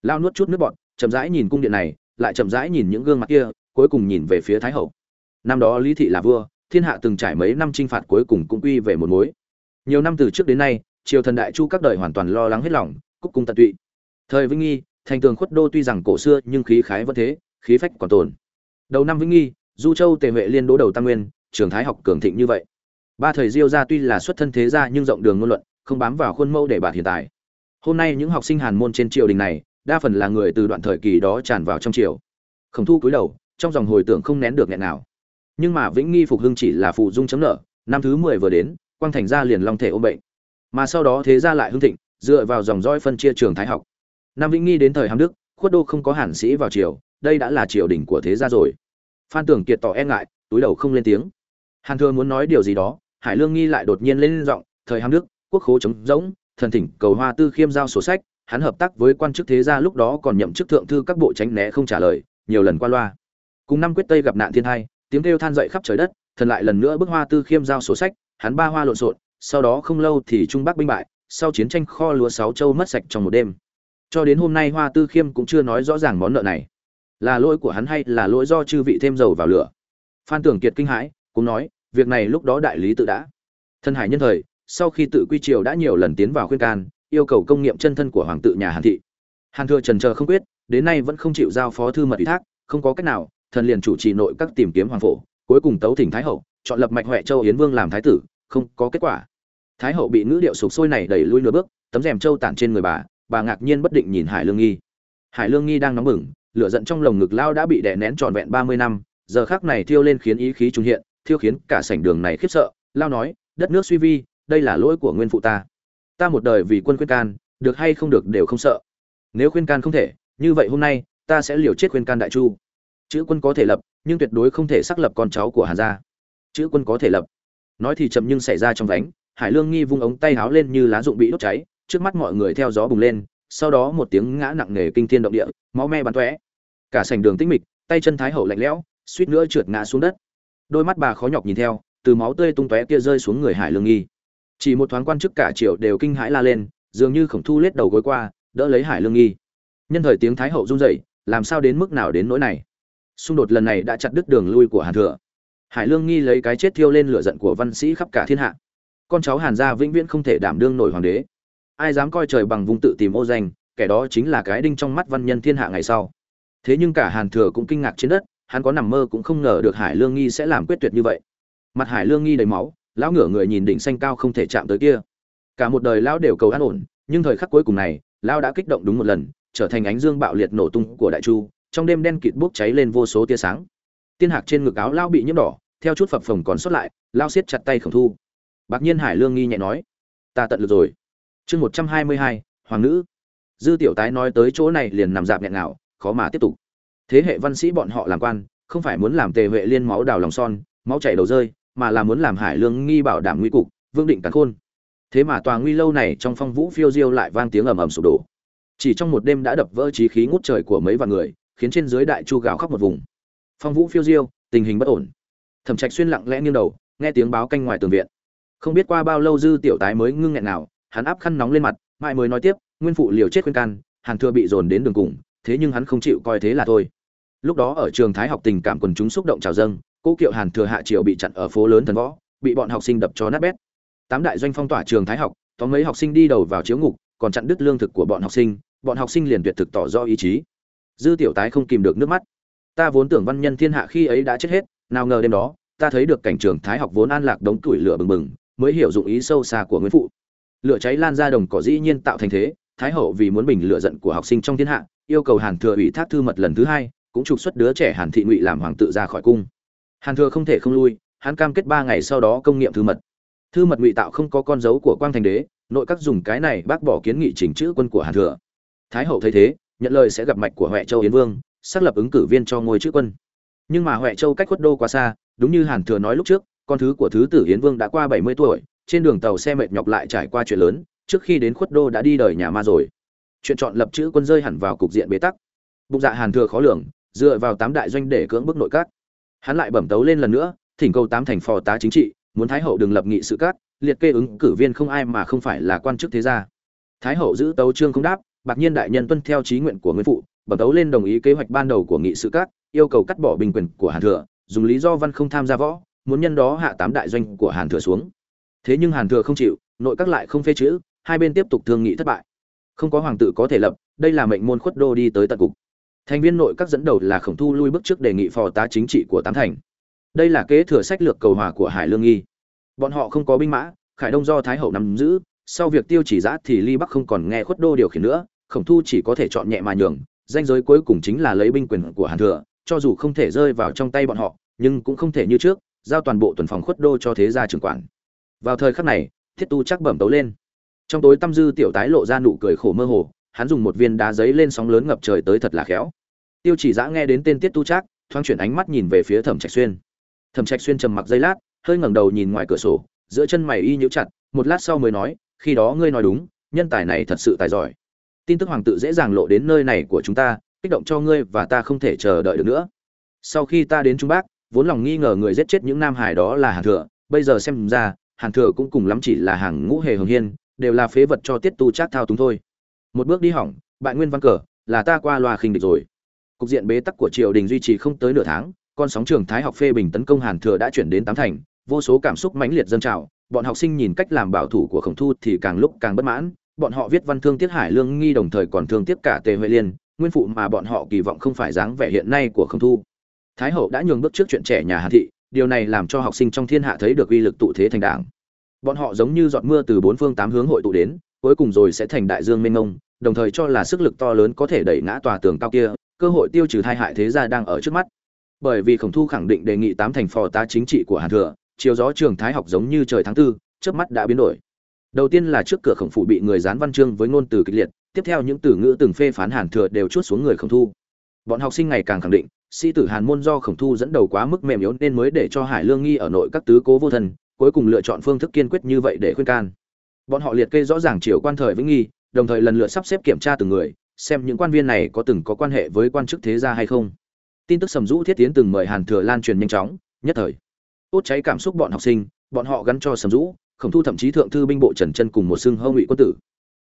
Speaker 1: Lao nuốt chút nước bọt, chậm rãi nhìn cung điện này, lại chậm rãi nhìn những gương mặt kia, cuối cùng nhìn về phía thái hậu. Năm đó lý thị là vua, thiên hạ từng trải mấy năm chinh phạt cuối cùng cũng quy về một mối. Nhiều năm từ trước đến nay, triều thần đại chu các đời hoàn toàn lo lắng hết lòng, cúc cung tận tụy. Thời vĩnh nghi, thành tường khuất đô tuy rằng cổ xưa nhưng khí khái vẫn thế, khí phách còn tồn. Đầu năm vĩnh nghi du châu tề huệ liên đỗ đầu tam nguyên, trường thái học cường thịnh như vậy. Ba thời diêu gia tuy là xuất thân thế gia nhưng rộng đường ngôn luận, không bám vào khuôn mẫu để bạt hiện tại. Hôm nay những học sinh hàn môn trên triều đình này, đa phần là người từ đoạn thời kỳ đó tràn vào trong triều. Khổng thu cúi đầu, trong dòng hồi tưởng không nén được nghẹn nào. Nhưng mà vĩnh nghi phục hưng chỉ là phụ dung chấm nợ, năm thứ mười vừa đến, quang thành gia liền long thể ôm bệnh. Mà sau đó thế gia lại hưng thịnh, dựa vào dòng roi phân chia trường thái học. Năm vĩnh nghi đến thời hàm đức, khuất đô không có hàn sĩ vào triều, đây đã là triều đình của thế gia rồi phan tưởng kiệt tỏ e ngại, túi đầu không lên tiếng. Hàn thừa muốn nói điều gì đó, hải lương nghi lại đột nhiên lên giọng, thời hàm đức, quốc khố chống rỗng, thần thỉnh cầu hoa tư khiêm giao sổ sách, hắn hợp tác với quan chức thế gia lúc đó còn nhậm chức thượng thư các bộ tránh né không trả lời, nhiều lần qua loa. Cùng năm quyết tây gặp nạn thiên hai tiếng kêu than dậy khắp trời đất, thần lại lần nữa bước hoa tư khiêm giao sổ sách, hắn ba hoa lộn xộn, sau đó không lâu thì trung bắc binh bại, sau chiến tranh kho lúa sáu châu mất sạch trong một đêm. Cho đến hôm nay hoa tư khiêm cũng chưa nói rõ ràng món nợ này là lỗi của hắn hay là lỗi do chư vị thêm dầu vào lửa? Phan tưởng kiệt kinh hãi, cũng nói, việc này lúc đó đại lý tự đã. Thân hải nhân thời, sau khi tự quy triều đã nhiều lần tiến vào khuyên can, yêu cầu công nghiệm chân thân của hoàng tự nhà hàn thị. Hàn thừa trần chờ không quyết, đến nay vẫn không chịu giao phó thư mật ủy thác, không có cách nào, thần liền chủ trì nội các tìm kiếm hoàng phổ, cuối cùng tấu thỉnh thái hậu, chọn lập mạch huệ châu yến vương làm thái tử, không có kết quả. Thái hậu bị ngữ điệu sụp sôi này đẩy lui nửa bước, tấm rèm châu tản trên người bà bà ngạc nhiên bất định nhìn hải lương nghi. Hải lương nghi đang nóng bừng lửa giận trong lồng ngực lao đã bị đè nén tròn vẹn ba mươi năm, giờ khắc này thiêu lên khiến ý khí trung hiện, thiêu khiến cả sảnh đường này khiếp sợ, lao nói, đất nước suy vi, đây là lỗi của nguyên phụ ta. Ta một đời vì quân khuyên can, được hay không được đều không sợ. Nếu khuyên can không thể, như vậy hôm nay, ta sẽ liều chết khuyên can đại chu. Chữ quân có thể lập, nhưng tuyệt đối không thể xác lập con cháu của hàn gia. Chữ quân có thể lập. Nói thì chậm nhưng xảy ra trong vánh, hải lương nghi vung ống tay háo lên như lá dụng bị đốt cháy, trước mắt mọi người theo gió bùng lên, sau đó một tiếng ngã nặng nề kinh thiên động địa, máu me bắn tóe cả sảnh đường tĩnh mịch, tay chân thái hậu lạnh lẽo, suýt nữa trượt ngã xuống đất. Đôi mắt bà khó nhọc nhìn theo, từ máu tươi tung tóe kia rơi xuống người hải lương nghi. Chỉ một thoáng quan chức cả triều đều kinh hãi la lên, dường như khổng thu lết đầu gối qua, đỡ lấy hải lương nghi. Nhân thời tiếng thái hậu run rẩy, làm sao đến mức nào đến nỗi này? Xung đột lần này đã chặt đứt đường lui của hàn thừa. Hải lương nghi lấy cái chết thiêu lên lửa giận của văn sĩ khắp cả thiên hạ. Con cháu hàn gia vĩnh viễn không thể đảm đương nổi hoàng đế. Ai dám coi trời bằng vung tự tìm ô danh, kẻ đó chính là cái đinh trong mắt văn nhân thiên hạ ngày sau thế nhưng cả hàn thừa cũng kinh ngạc trên đất, hắn có nằm mơ cũng không ngờ được hải lương nghi sẽ làm quyết tuyệt như vậy. Mặt hải lương nghi đầy máu, lão ngửa người nhìn đỉnh xanh cao không thể chạm tới kia. Cả một đời lão đều cầu an ổn, nhưng thời khắc cuối cùng này, lão đã kích động đúng một lần, trở thành ánh dương bạo liệt nổ tung của đại chu, trong đêm đen kịt bốc cháy lên vô số tia sáng. Tiên hạc trên ngực áo lão bị nhiễm đỏ, theo chút phập phồng còn sót lại, lão siết chặt tay khổng thu. Bạc nhiên hải lương nghi nhẹ nói, ta tận lực rồi. Chương một trăm hai mươi hai, hoàng nữ. Dư tiểu tái nói tới chỗ này liền nằm dạp nghẹn ngào khó mà tiếp tục. Thế hệ văn sĩ bọn họ làm quan, không phải muốn làm tề huệ liên máu đào lòng son, máu chảy đầu rơi, mà là muốn làm hải lương nghi bảo đảm nguy cục, vương định cắn khôn. Thế mà tòa nguy lâu này trong phong vũ phiêu diêu lại vang tiếng ầm ầm sụp đổ. Chỉ trong một đêm đã đập vỡ trí khí ngút trời của mấy vạn người, khiến trên dưới đại chu gào khóc một vùng. Phong vũ phiêu diêu, tình hình bất ổn. Thẩm trạch xuyên lặng lẽ nghiêng đầu, nghe tiếng báo canh ngoài tường viện. Không biết qua bao lâu dư tiểu tái mới ngưng nghẹn nào, hắn áp khăn nóng lên mặt, mãi mới nói tiếp, nguyên phụ liều chết khuyên can hàn thừa bị dồn đến đường cùng thế nhưng hắn không chịu coi thế là thôi. Lúc đó ở trường thái học tình cảm quần chúng xúc động trào dâng, cô kiệu hàn thừa hạ triều bị chặn ở phố lớn thần võ, bị bọn học sinh đập cho nát bét. Tám đại doanh phong tỏa trường thái học, có mấy học sinh đi đầu vào chiếu ngục, còn chặn đứt lương thực của bọn học sinh, bọn học sinh liền tuyệt thực tỏ do ý chí. Dư tiểu tái không kìm được nước mắt. Ta vốn tưởng văn nhân thiên hạ khi ấy đã chết hết, nào ngờ đêm đó, ta thấy được cảnh trường thái học vốn an lạc đống tuổi lửa bừng bừng, mới hiểu dụng ý sâu xa của nguyễn phụ. Lửa cháy lan ra đồng cỏ dĩ nhiên tạo thành thế, thái hậu vì muốn bình lửa giận của học sinh trong thiên hạ yêu cầu hàn thừa ủy thác thư mật lần thứ hai, cũng trục xuất đứa trẻ hàn thị ngụy làm hoàng tự ra khỏi cung. Hàn thừa không thể không lui, hắn cam kết ba ngày sau đó công nghiệm thư mật. Thư mật ngụy tạo không có con dấu của quang thành đế, nội các dùng cái này bác bỏ kiến nghị chỉnh chữ quân của hàn thừa. Thái hậu thấy thế, nhận lời sẽ gặp mạch của huệ châu yến vương, xác lập ứng cử viên cho ngôi chữ quân. Nhưng mà huệ châu cách khuất đô quá xa, đúng như hàn thừa nói lúc trước, con thứ của thứ tử yến vương đã qua bảy mươi tuổi, trên đường tàu xe mệt nhọc lại trải qua chuyện lớn, trước khi đến khuất đô đã đi đời nhà ma rồi chuyện chọn lập chữ quân rơi hẳn vào cục diện bế tắc. Bụng dạ hàn thừa khó lường, dựa vào tám đại doanh để cưỡng bức nội các. Hắn lại bẩm tấu lên lần nữa, thỉnh cầu tám thành phò tá chính trị, muốn thái hậu đừng lập nghị sự cát liệt kê ứng cử viên không ai mà không phải là quan chức thế gia. Thái hậu giữ tấu trương không đáp, bạc nhiên đại nhân tuân theo trí nguyện của nguyên phụ, bẩm tấu lên đồng ý kế hoạch ban đầu của nghị sự cát yêu cầu cắt bỏ bình quyền của hàn thừa, dùng lý do văn không tham gia võ, muốn nhân đó hạ tám đại doanh của hàn thừa xuống. Thế nhưng hàn thừa không chịu, nội các lại không phê chữ, hai bên tiếp tục thương nghị thất bại không có hoàng tự có thể lập, đây là mệnh môn khuất đô đi tới tận cục. Thành viên nội các dẫn đầu là khổng thu lui bước trước đề nghị phò tá chính trị của tám thành. Đây là kế thừa sách lược cầu hòa của hải lương nghi. Bọn họ không có binh mã, khải đông do thái hậu nắm giữ, sau việc tiêu chỉ giã thì ly bắc không còn nghe khuất đô điều khiển nữa, khổng thu chỉ có thể chọn nhẹ mà nhường, danh giới cuối cùng chính là lấy binh quyền của hàn thừa, cho dù không thể rơi vào trong tay bọn họ, nhưng cũng không thể như trước, giao toàn bộ tuần phòng khuất đô cho thế gia trưởng quản. Vào thời khắc này, thiết tu chắc bẩm tấu lên trong tối tâm dư tiểu tái lộ ra nụ cười khổ mơ hồ, hắn dùng một viên đá giấy lên sóng lớn ngập trời tới thật là khéo. Tiêu chỉ giã nghe đến tên tiết tu trác, thoáng chuyển ánh mắt nhìn về phía thẩm trạch xuyên. Thẩm trạch xuyên trầm mặc giây lát, hơi ngẩng đầu nhìn ngoài cửa sổ, giữa chân mày y nhíu chặt, một lát sau mới nói, khi đó ngươi nói đúng, nhân tài này thật sự tài giỏi. Tin tức hoàng tự dễ dàng lộ đến nơi này của chúng ta, kích động cho ngươi và ta không thể chờ đợi được nữa. Sau khi ta đến trung bắc, vốn lòng nghi ngờ người giết chết những nam hải đó là hàn thừa, bây giờ xem ra, hàn thừa cũng cùng lắm chỉ là hàng ngũ hề hồng hiên đều là phế vật cho tiết tu trác thao túng thôi. Một bước đi hỏng, bại nguyên văn cờ, là ta qua loa khinh địch rồi. Cục diện bế tắc của triều đình duy trì không tới nửa tháng, con sóng trường thái học phê bình tấn công hàn thừa đã chuyển đến tám thành, vô số cảm xúc mãnh liệt dâng trào, bọn học sinh nhìn cách làm bảo thủ của khổng thu thì càng lúc càng bất mãn, bọn họ viết văn thương tiết hải lương nghi đồng thời còn thương tiếc cả tề huệ liên, nguyên phụ mà bọn họ kỳ vọng không phải dáng vẻ hiện nay của khổng thu. Thái hậu đã nhường bước trước chuyện trẻ nhà hà thị, điều này làm cho học sinh trong thiên hạ thấy được uy lực tụ thế thành đảng bọn họ giống như giọt mưa từ bốn phương tám hướng hội tụ đến, cuối cùng rồi sẽ thành đại dương mênh mông, đồng thời cho là sức lực to lớn có thể đẩy ngã tòa tường cao kia, cơ hội tiêu trừ tai hại thế gia đang ở trước mắt. Bởi vì khổng thu khẳng định đề nghị tám thành phò tá chính trị của hàn thừa chiều gió trường thái học giống như trời tháng tư trước mắt đã biến đổi. Đầu tiên là trước cửa khổng phụ bị người dán văn chương với ngôn từ kịch liệt, tiếp theo những từ ngữ từng phê phán hàn thừa đều chút xuống người khổng thu. Bọn học sinh ngày càng khẳng định, sĩ tử hàn môn do khổng thu dẫn đầu quá mức mềm yếu nên mới để cho hải lương nghi ở nội các tứ cố vô thần cuối cùng lựa chọn phương thức kiên quyết như vậy để khuyên can. Bọn họ liệt kê rõ ràng chiều quan thời vĩnh nghi, đồng thời lần lượt sắp xếp kiểm tra từng người, xem những quan viên này có từng có quan hệ với quan chức thế gia hay không. Tin tức sầm rũ thiết tiến từng mời hàn thừa lan truyền nhanh chóng, nhất thời. Tốt cháy cảm xúc bọn học sinh, bọn họ gắn cho sầm rũ, khổng thu thậm chí thượng thư binh bộ trần chân cùng một xưng hâu ngụy quân tử.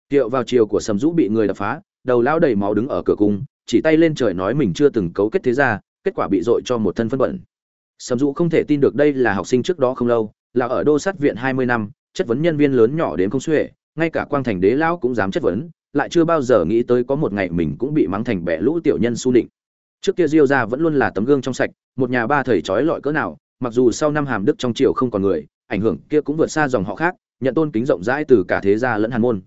Speaker 1: Tiệu vào chiều của sầm rũ bị người đập phá, đầu lao đầy máu đứng ở cửa cung, chỉ tay lên trời nói mình chưa từng cấu kết thế gia, kết quả bị dội cho một thân phân bẩn. Sầm rũ không thể tin được đây là học sinh trước đó không lâu là ở đô sát viện hai mươi năm, chất vấn nhân viên lớn nhỏ đến không xuể, ngay cả quang thành đế lão cũng dám chất vấn, lại chưa bao giờ nghĩ tới có một ngày mình cũng bị mắng thành bẻ lũ tiểu nhân su định trước kia diêu gia vẫn luôn là tấm gương trong sạch, một nhà ba thầy trói lọi cỡ nào, mặc dù sau năm hàm đức trong triều không còn người, ảnh hưởng kia cũng vượt xa dòng họ khác, nhận tôn kính rộng rãi từ cả thế gia lẫn hàn môn.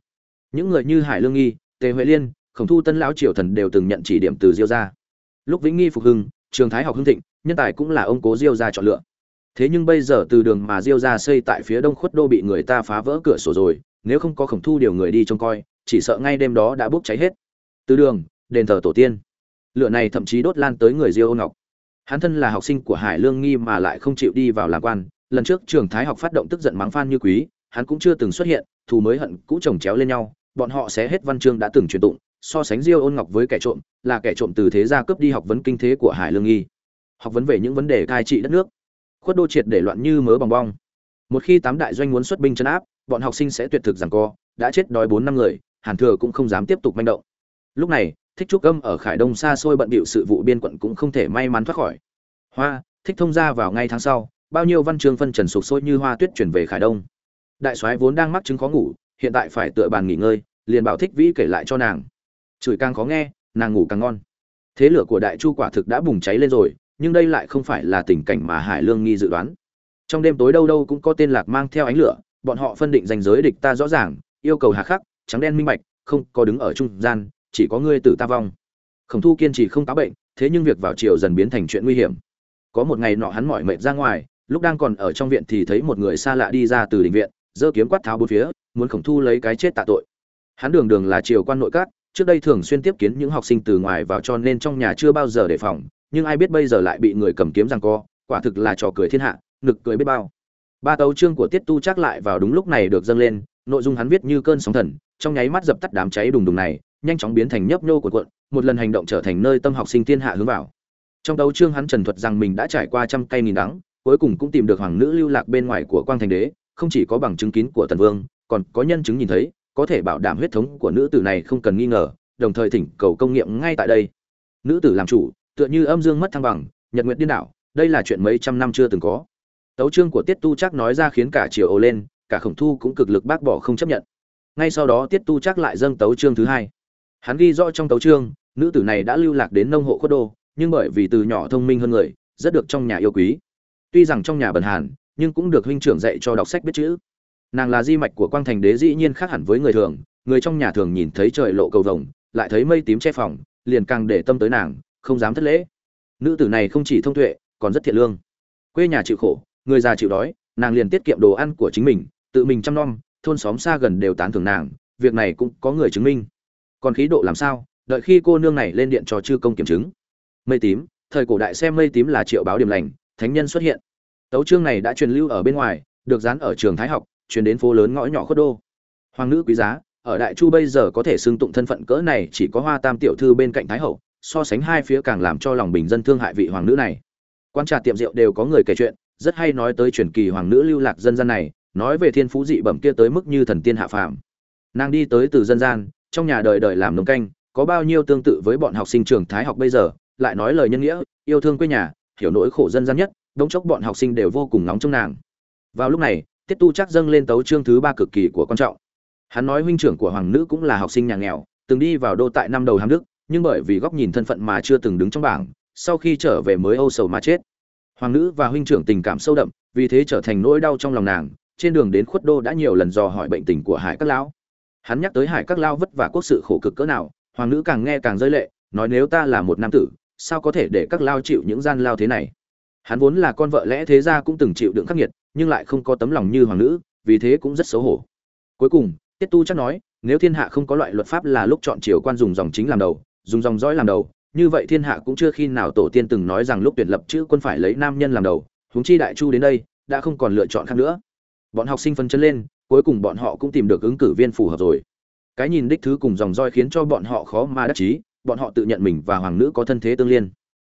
Speaker 1: Những người như hải lương nghi, tề huệ liên, khổng thu tân lão triều thần đều từng nhận chỉ điểm từ diêu gia. Lúc vĩnh nghi phục hưng, trường thái học hưng thịnh, nhân tài cũng là ông cố diêu gia chọn lựa thế nhưng bây giờ từ đường mà diêu gia xây tại phía đông khuất đô bị người ta phá vỡ cửa sổ rồi, nếu không có khổng thu điều người đi trông coi, chỉ sợ ngay đêm đó đã bốc cháy hết. Từ đường, đền thờ tổ tiên. Lửa này thậm chí đốt lan tới người diêu ngọc. Hắn thân là học sinh của hải lương nghi mà lại không chịu đi vào làm quan. Lần trước trường thái học phát động tức giận mắng phan như quý, hắn cũng chưa từng xuất hiện, thù mới hận cũ chồng chéo lên nhau. Bọn họ sẽ hết văn chương đã từng truyền tụng, so sánh diêu ôn ngọc với kẻ trộm, là kẻ trộm từ thế gia cướp đi học vấn kinh thế của hải lương nghi. Học vấn về những vấn đề cai trị đất nước khuất đô triệt để loạn như mớ bong bong. Một khi tám đại doanh muốn xuất binh chấn áp, bọn học sinh sẽ tuyệt thực rằng co, đã chết đói bốn năm người, hàn thừa cũng không dám tiếp tục manh động. Lúc này, thích trúc âm ở khải đông xa xôi bận bịu sự vụ biên quận cũng không thể may mắn thoát khỏi. Hoa, thích thông ra vào ngay tháng sau, bao nhiêu văn chương phân trần sụp sôi như hoa tuyết chuyển về khải đông. Đại soái vốn đang mắc chứng khó ngủ, hiện tại phải tựa bàn nghỉ ngơi, liền bảo thích vĩ kể lại cho nàng. Chửi càng khó nghe, nàng ngủ càng ngon. Thế lửa của đại chu quả thực đã bùng cháy lên rồi nhưng đây lại không phải là tình cảnh mà hải lương nghi dự đoán. Trong đêm tối đâu đâu cũng có tên lạc mang theo ánh lửa, bọn họ phân định danh giới địch ta rõ ràng, yêu cầu hà khắc, trắng đen minh bạch, không có đứng ở trung gian, chỉ có ngươi tử ta vong. Khổng thu kiên trì không cáo bệnh, thế nhưng việc vào chiều dần biến thành chuyện nguy hiểm. Có một ngày nọ hắn mỏi mệt ra ngoài, lúc đang còn ở trong viện thì thấy một người xa lạ đi ra từ đình viện, giơ kiếm quát tháo bốn phía, muốn khổng thu lấy cái chết tạ tội. Hắn đường đường là triều quan nội các, trước đây thường xuyên tiếp kiến những học sinh từ ngoài vào cho nên trong nhà chưa bao giờ đề phòng nhưng ai biết bây giờ lại bị người cầm kiếm giằng co, quả thực là trò cười thiên hạ nực cười biết bao. Ba tấu chương của tiết tu chắc lại vào đúng lúc này được dâng lên, nội dung hắn viết như cơn sóng thần, trong nháy mắt dập tắt đám cháy đùng đùng này, nhanh chóng biến thành nhấp nhô của cuộn, một lần hành động trở thành nơi tâm học sinh thiên hạ hướng vào. Trong tấu chương hắn trần thuật rằng mình đã trải qua trăm cây nghìn đắng, cuối cùng cũng tìm được hoàng nữ lưu lạc bên ngoài của quang thành đế, không chỉ có bằng chứng kín của tần vương, còn có nhân chứng nhìn thấy, có thể bảo đảm huyết thống của nữ tử này không cần nghi ngờ, đồng thời thỉnh cầu công nghiệm ngay tại đây. Nữ tử làm chủ tựa như âm dương mất thăng bằng, nhật nguyện điên đảo, đây là chuyện mấy trăm năm chưa từng có. Tấu chương của tiết tu chắc nói ra khiến cả triều ồ lên, cả khổng thu cũng cực lực bác bỏ không chấp nhận. Ngay sau đó tiết tu chắc lại dâng tấu chương thứ hai. Hắn ghi rõ trong tấu chương, nữ tử này đã lưu lạc đến nông hộ khuất đô, nhưng bởi vì từ nhỏ thông minh hơn người, rất được trong nhà yêu quý. Tuy rằng trong nhà bần hàn, nhưng cũng được huynh trưởng dạy cho đọc sách biết chữ. Nàng là di mạch của quang thành đế dĩ nhiên khác hẳn với người thường, người trong nhà thường nhìn thấy trời lộ cầu vồng, lại thấy mây tím che phòng, liền càng để tâm tới nàng không dám thất lễ. Nữ tử này không chỉ thông tuệ, còn rất thiện lương. Quê nhà chịu khổ, người già chịu đói, nàng liền tiết kiệm đồ ăn của chính mình, tự mình chăm nom, thôn xóm xa gần đều tán thưởng nàng, việc này cũng có người chứng minh. Còn khí độ làm sao, đợi khi cô nương này lên điện cho chư công kiểm chứng. Mây tím, thời cổ đại xem mây tím là triệu báo điểm lành, thánh nhân xuất hiện. Tấu chương này đã truyền lưu ở bên ngoài, được dán ở trường thái học, truyền đến phố lớn ngõ nhỏ khuất đô. Hoàng nữ quý giá, ở đại chu bây giờ có thể xưng tụng thân phận cỡ này chỉ có hoa tam tiểu thư bên cạnh thái hậu so sánh hai phía càng làm cho lòng bình dân thương hại vị hoàng nữ này. Quan trà tiệm rượu đều có người kể chuyện, rất hay nói tới truyền kỳ hoàng nữ lưu lạc dân gian này, nói về thiên phú dị bẩm kia tới mức như thần tiên hạ phàm. Nàng đi tới từ dân gian, trong nhà đời đời làm nông canh, có bao nhiêu tương tự với bọn học sinh trường thái học bây giờ, lại nói lời nhân nghĩa, yêu thương quê nhà, hiểu nỗi khổ dân gian nhất đống chốc bọn học sinh đều vô cùng nóng trong nàng. Vào lúc này, tiết tu chắc dâng lên tấu chương thứ ba cực kỳ của quan trọng. Hắn nói huynh trưởng của hoàng nữ cũng là học sinh nhà nghèo, từng đi vào đô tại năm đầu hàm đức nhưng bởi vì góc nhìn thân phận mà chưa từng đứng trong bảng, sau khi trở về mới âu sầu mà chết. Hoàng nữ và huynh trưởng tình cảm sâu đậm, vì thế trở thành nỗi đau trong lòng nàng, trên đường đến khuất đô đã nhiều lần dò hỏi bệnh tình của hải các lão. Hắn nhắc tới hải các lao vất vả quốc sự khổ cực cỡ nào, hoàng nữ càng nghe càng rơi lệ, nói nếu ta là một nam tử, sao có thể để các lao chịu những gian lao thế này? Hắn vốn là con vợ lẽ thế ra cũng từng chịu đựng khắc nghiệt, nhưng lại không có tấm lòng như hoàng nữ, vì thế cũng rất xấu hổ. Cuối cùng, tiết tu chắc nói, nếu thiên hạ không có loại luật pháp là lúc chọn triều quan dùng dòng chính làm đầu dùng dòng dõi làm đầu, như vậy thiên hạ cũng chưa khi nào tổ tiên từng nói rằng lúc tuyển lập chữ quân phải lấy nam nhân làm đầu, huống chi đại chu đến đây, đã không còn lựa chọn khác nữa. Bọn học sinh phân chân lên, cuối cùng bọn họ cũng tìm được ứng cử viên phù hợp rồi. Cái nhìn đích thứ cùng dòng roi khiến cho bọn họ khó mà đắc chí, bọn họ tự nhận mình và hoàng nữ có thân thế tương liên.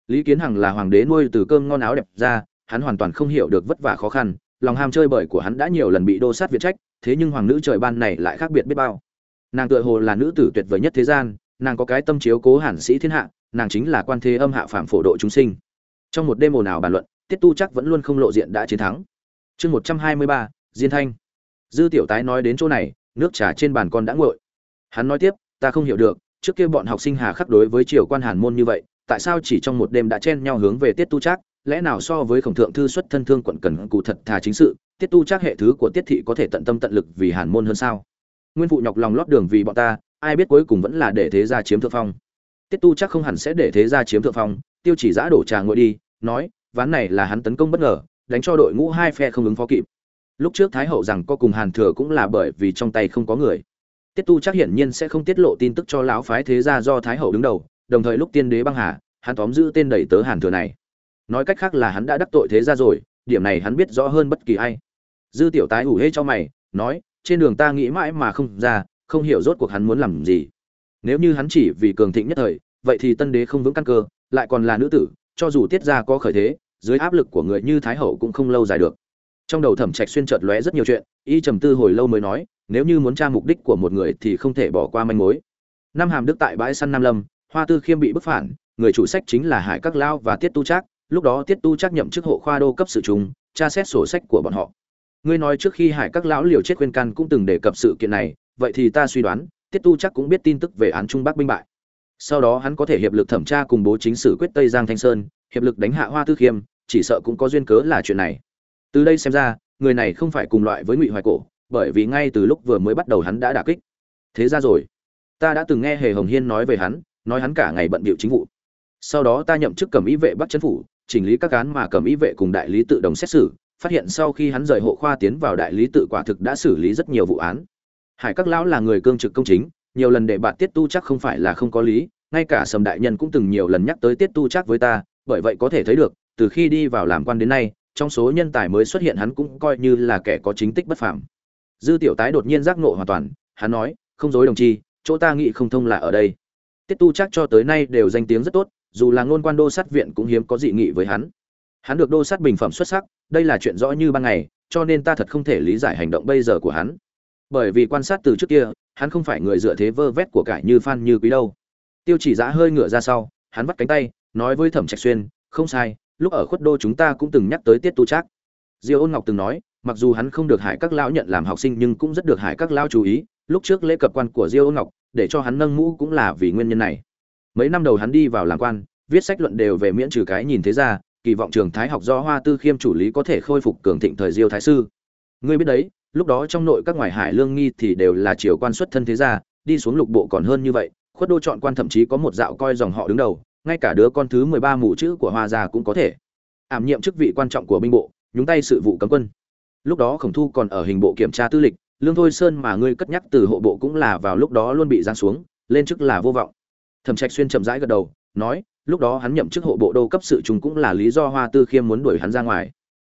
Speaker 1: Lý kiến hằng là hoàng đế nuôi từ cơm ngon áo đẹp ra, hắn hoàn toàn không hiểu được vất vả khó khăn, lòng ham chơi bời của hắn đã nhiều lần bị đô sát việt trách, thế nhưng hoàng nữ trời ban này lại khác biệt biết bao. Nàng tựa hồ là nữ tử tuyệt vời nhất thế gian nàng có cái tâm chiếu cố hẳn sĩ thiên hạ, nàng chính là quan thế âm hạ phạm phổ độ chúng sinh. Trong một đêm ồn ào bàn luận, tiết tu chắc vẫn luôn không lộ diện đã chiến thắng. Chương một trăm hai mươi ba, diên thanh. Dư tiểu tái nói đến chỗ này, nước trà trên bàn con đã nguội. Hắn nói tiếp, ta không hiểu được, trước kia bọn học sinh hà khắc đối với triều quan hàn môn như vậy, tại sao chỉ trong một đêm đã chen nhau hướng về tiết tu trác lẽ nào so với khổng thượng thư xuất thân thương quận cần cụ thật thà chính sự, tiết tu trác hệ thứ của tiết thị có thể tận tâm tận lực vì hàn môn hơn sao? Nguyên phụ nhọc lòng lót đường vì bọn ta ai biết cuối cùng vẫn là để thế gia chiếm thượng phong. Tiết tu chắc không hẳn sẽ để thế gia chiếm thượng phong, tiêu chỉ giã đổ trà ngồi đi, nói, ván này là hắn tấn công bất ngờ, đánh cho đội ngũ hai phe không ứng phó kịp. Lúc trước thái hậu rằng có cùng hàn thừa cũng là bởi vì trong tay không có người. Tiết tu chắc hiển nhiên sẽ không tiết lộ tin tức cho lão phái thế gia do thái hậu đứng đầu, đồng thời lúc tiên đế băng hà, hắn tóm giữ tên đẩy tớ hàn thừa này. Nói cách khác là hắn đã đắc tội thế gia rồi, điểm này hắn biết rõ hơn bất kỳ ai. Dư tiểu tái ủ hê cho mày, nói, trên đường ta nghĩ mãi mà không ra không hiểu rốt cuộc hắn muốn làm gì. Nếu như hắn chỉ vì cường thịnh nhất thời, vậy thì tân đế không vững căn cơ, lại còn là nữ tử, cho dù tiết ra có khởi thế, dưới áp lực của người như thái hậu cũng không lâu dài được. Trong đầu thẩm trạch xuyên chợt lóe rất nhiều chuyện, y trầm tư hồi lâu mới nói, nếu như muốn tra mục đích của một người thì không thể bỏ qua manh mối. Năm hàm đức tại bãi săn nam lâm, hoa tư khiêm bị bức phản, người chủ sách chính là hải các lao và tiết tu trác, lúc đó tiết tu trác nhậm chức hộ khoa đô cấp sự trùng, tra xét sổ sách của bọn họ. Ngươi nói trước khi hải các lão liều chết khuyên căn cũng từng đề cập sự kiện này vậy thì ta suy đoán, tiết tu chắc cũng biết tin tức về án trung bắc binh bại. Sau đó hắn có thể hiệp lực thẩm tra cùng bố chính sử quyết tây giang thanh sơn, hiệp lực đánh hạ hoa tư khiêm, chỉ sợ cũng có duyên cớ là chuyện này. Từ đây xem ra, người này không phải cùng loại với ngụy hoài cổ, bởi vì ngay từ lúc vừa mới bắt đầu hắn đã đả kích. Thế ra rồi, ta đã từng nghe hề hồng hiên nói về hắn, nói hắn cả ngày bận bịu chính vụ. Sau đó ta nhậm chức cầm ý vệ bắc chân phủ, chỉnh lý các án mà cầm ý vệ cùng đại lý tự đồng xét xử, phát hiện sau khi hắn rời hộ khoa tiến vào đại lý tự quả thực đã xử lý rất nhiều vụ án hải các lão là người cương trực công chính, nhiều lần để bạn tiết tu chắc không phải là không có lý, ngay cả sầm đại nhân cũng từng nhiều lần nhắc tới tiết tu chắc với ta, bởi vậy có thể thấy được, từ khi đi vào làm quan đến nay, trong số nhân tài mới xuất hiện hắn cũng coi như là kẻ có chính tích bất phàm. Dư tiểu tái đột nhiên giác ngộ hoàn toàn, hắn nói, không dối đồng chi, chỗ ta nghĩ không thông là ở đây. Tiết tu chắc cho tới nay đều danh tiếng rất tốt, dù là ngôn quan đô sát viện cũng hiếm có dị nghị với hắn. Hắn được đô sát bình phẩm xuất sắc, đây là chuyện rõ như ban ngày, cho nên ta thật không thể lý giải hành động bây giờ của hắn bởi vì quan sát từ trước kia, hắn không phải người dựa thế vơ vét của cải như phan như quý đâu. Tiêu chỉ giã hơi ngửa ra sau, hắn vắt cánh tay, nói với thẩm trạch xuyên, không sai, lúc ở khuất đô chúng ta cũng từng nhắc tới tiết tu trác. Diêu ôn ngọc từng nói, mặc dù hắn không được hải các lão nhận làm học sinh nhưng cũng rất được hải các lão chú ý, lúc trước lễ cập quan của diêu ôn ngọc, để cho hắn nâng mũ cũng là vì nguyên nhân này. Mấy năm đầu hắn đi vào làm quan, viết sách luận đều về miễn trừ cái nhìn thế ra, kỳ vọng trường thái học do hoa tư khiêm chủ lý có thể khôi phục cường thịnh thời diêu thái sư. Ngươi biết đấy lúc đó trong nội các ngoài hải lương nghi thì đều là triều quan xuất thân thế gia, đi xuống lục bộ còn hơn như vậy, khuất đô chọn quan thậm chí có một dạo coi dòng họ đứng đầu, ngay cả đứa con thứ mười ba mù chữ của hoa gia cũng có thể. Ảm nhiệm chức vị quan trọng của binh bộ, nhúng tay sự vụ cấm quân. Lúc đó khổng thu còn ở hình bộ kiểm tra tư lịch, lương thôi sơn mà ngươi cất nhắc từ hộ bộ cũng là vào lúc đó luôn bị giáng xuống, lên chức là vô vọng. Thẩm trạch xuyên chậm rãi gật đầu, nói, lúc đó hắn nhậm chức hộ bộ đô cấp sự trung cũng là lý do hoa tư khiêm muốn đuổi hắn ra ngoài.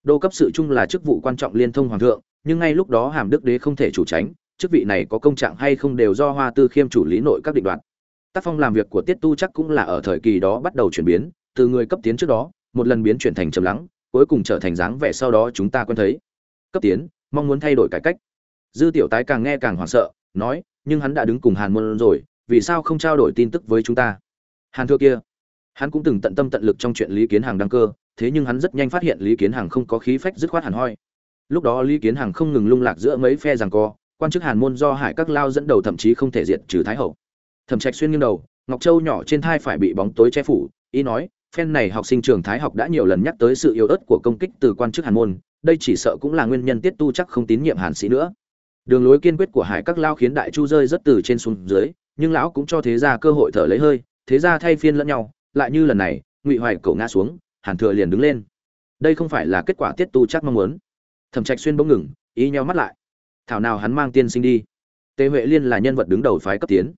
Speaker 1: Đô cấp sự trung là chức vụ quan trọng liên thông hoàng thượng nhưng ngay lúc đó hàm đức đế không thể chủ tránh, chức vị này có công trạng hay không đều do hoa tư khiêm chủ lý nội các định đoạt. Tác phong làm việc của tiết tu chắc cũng là ở thời kỳ đó bắt đầu chuyển biến, từ người cấp tiến trước đó, một lần biến chuyển thành trầm lắng, cuối cùng trở thành dáng vẻ sau đó chúng ta quen thấy. Cấp tiến, mong muốn thay đổi cải cách. Dư tiểu tái càng nghe càng hoảng sợ, nói, nhưng hắn đã đứng cùng hàn môn rồi, vì sao không trao đổi tin tức với chúng ta? Hàn thưa kia, hắn cũng từng tận tâm tận lực trong chuyện lý kiến hàng đăng cơ, thế nhưng hắn rất nhanh phát hiện lý kiến hàng không có khí phách dứt khoát hẳn hoi lúc đó lý kiến hàng không ngừng lung lạc giữa mấy phe rằng co, quan chức hàn môn do hải các lao dẫn đầu thậm chí không thể diệt trừ thái hậu. Thẩm trạch xuyên nghiêng đầu, ngọc châu nhỏ trên thai phải bị bóng tối che phủ, ý nói, phen này học sinh trường thái học đã nhiều lần nhắc tới sự yếu ớt của công kích từ quan chức hàn môn, đây chỉ sợ cũng là nguyên nhân tiết tu chắc không tín nhiệm hàn sĩ nữa. Đường lối kiên quyết của hải các lao khiến đại chu rơi rất từ trên xuống dưới, nhưng lão cũng cho thế gia cơ hội thở lấy hơi, thế gia thay phiên lẫn nhau, lại như lần này, ngụy hoài cậu ngã xuống, hàn thừa liền đứng lên. Đây không phải là kết quả tiết tu chắc mong muốn thẩm trạch xuyên bỗng ngừng, ý nhau mắt lại. Thảo nào hắn mang tiên sinh đi? Tề huệ liên là nhân vật đứng đầu phái cấp tiến.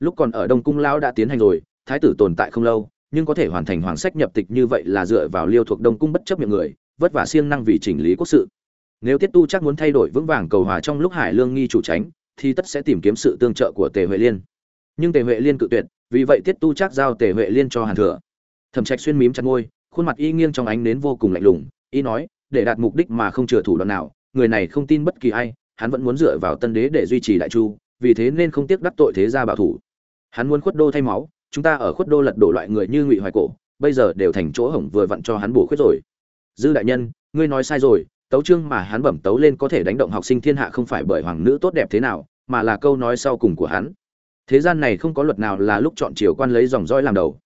Speaker 1: Lúc còn ở đông cung lão đã tiến hành rồi, thái tử tồn tại không lâu, nhưng có thể hoàn thành hoàng sách nhập tịch như vậy là dựa vào liêu thuộc đông cung bất chấp miệng người, vất vả siêng năng vì chỉnh lý quốc sự. Nếu tiết tu chắc muốn thay đổi vững vàng cầu hòa trong lúc hải lương nghi chủ tránh, thì tất sẽ tìm kiếm sự tương trợ của tề huệ liên. Nhưng tề huệ liên cự tuyệt, vì vậy tiết tu chắc giao tề huệ liên cho hàn thừa. Thẩm trạch xuyên mím chặt môi, khuôn mặt y nghiêng trong ánh nến vô cùng lạnh lùng, y nói để đạt mục đích mà không chừa thủ đoạn nào, người này không tin bất kỳ ai, hắn vẫn muốn dựa vào tân đế để duy trì đại chu, vì thế nên không tiếc đắc tội thế gia bảo thủ. Hắn muốn khuất đô thay máu, chúng ta ở khuất đô lật đổ loại người như ngụy hoài cổ, bây giờ đều thành chỗ hổng vừa vặn cho hắn bổ khuyết rồi. Dư đại nhân, ngươi nói sai rồi, tấu chương mà hắn bẩm tấu lên có thể đánh động học sinh thiên hạ không phải bởi hoàng nữ tốt đẹp thế nào, mà là câu nói sau cùng của hắn. Thế gian này không có luật nào là lúc chọn triều quan lấy dòng dõi làm đầu.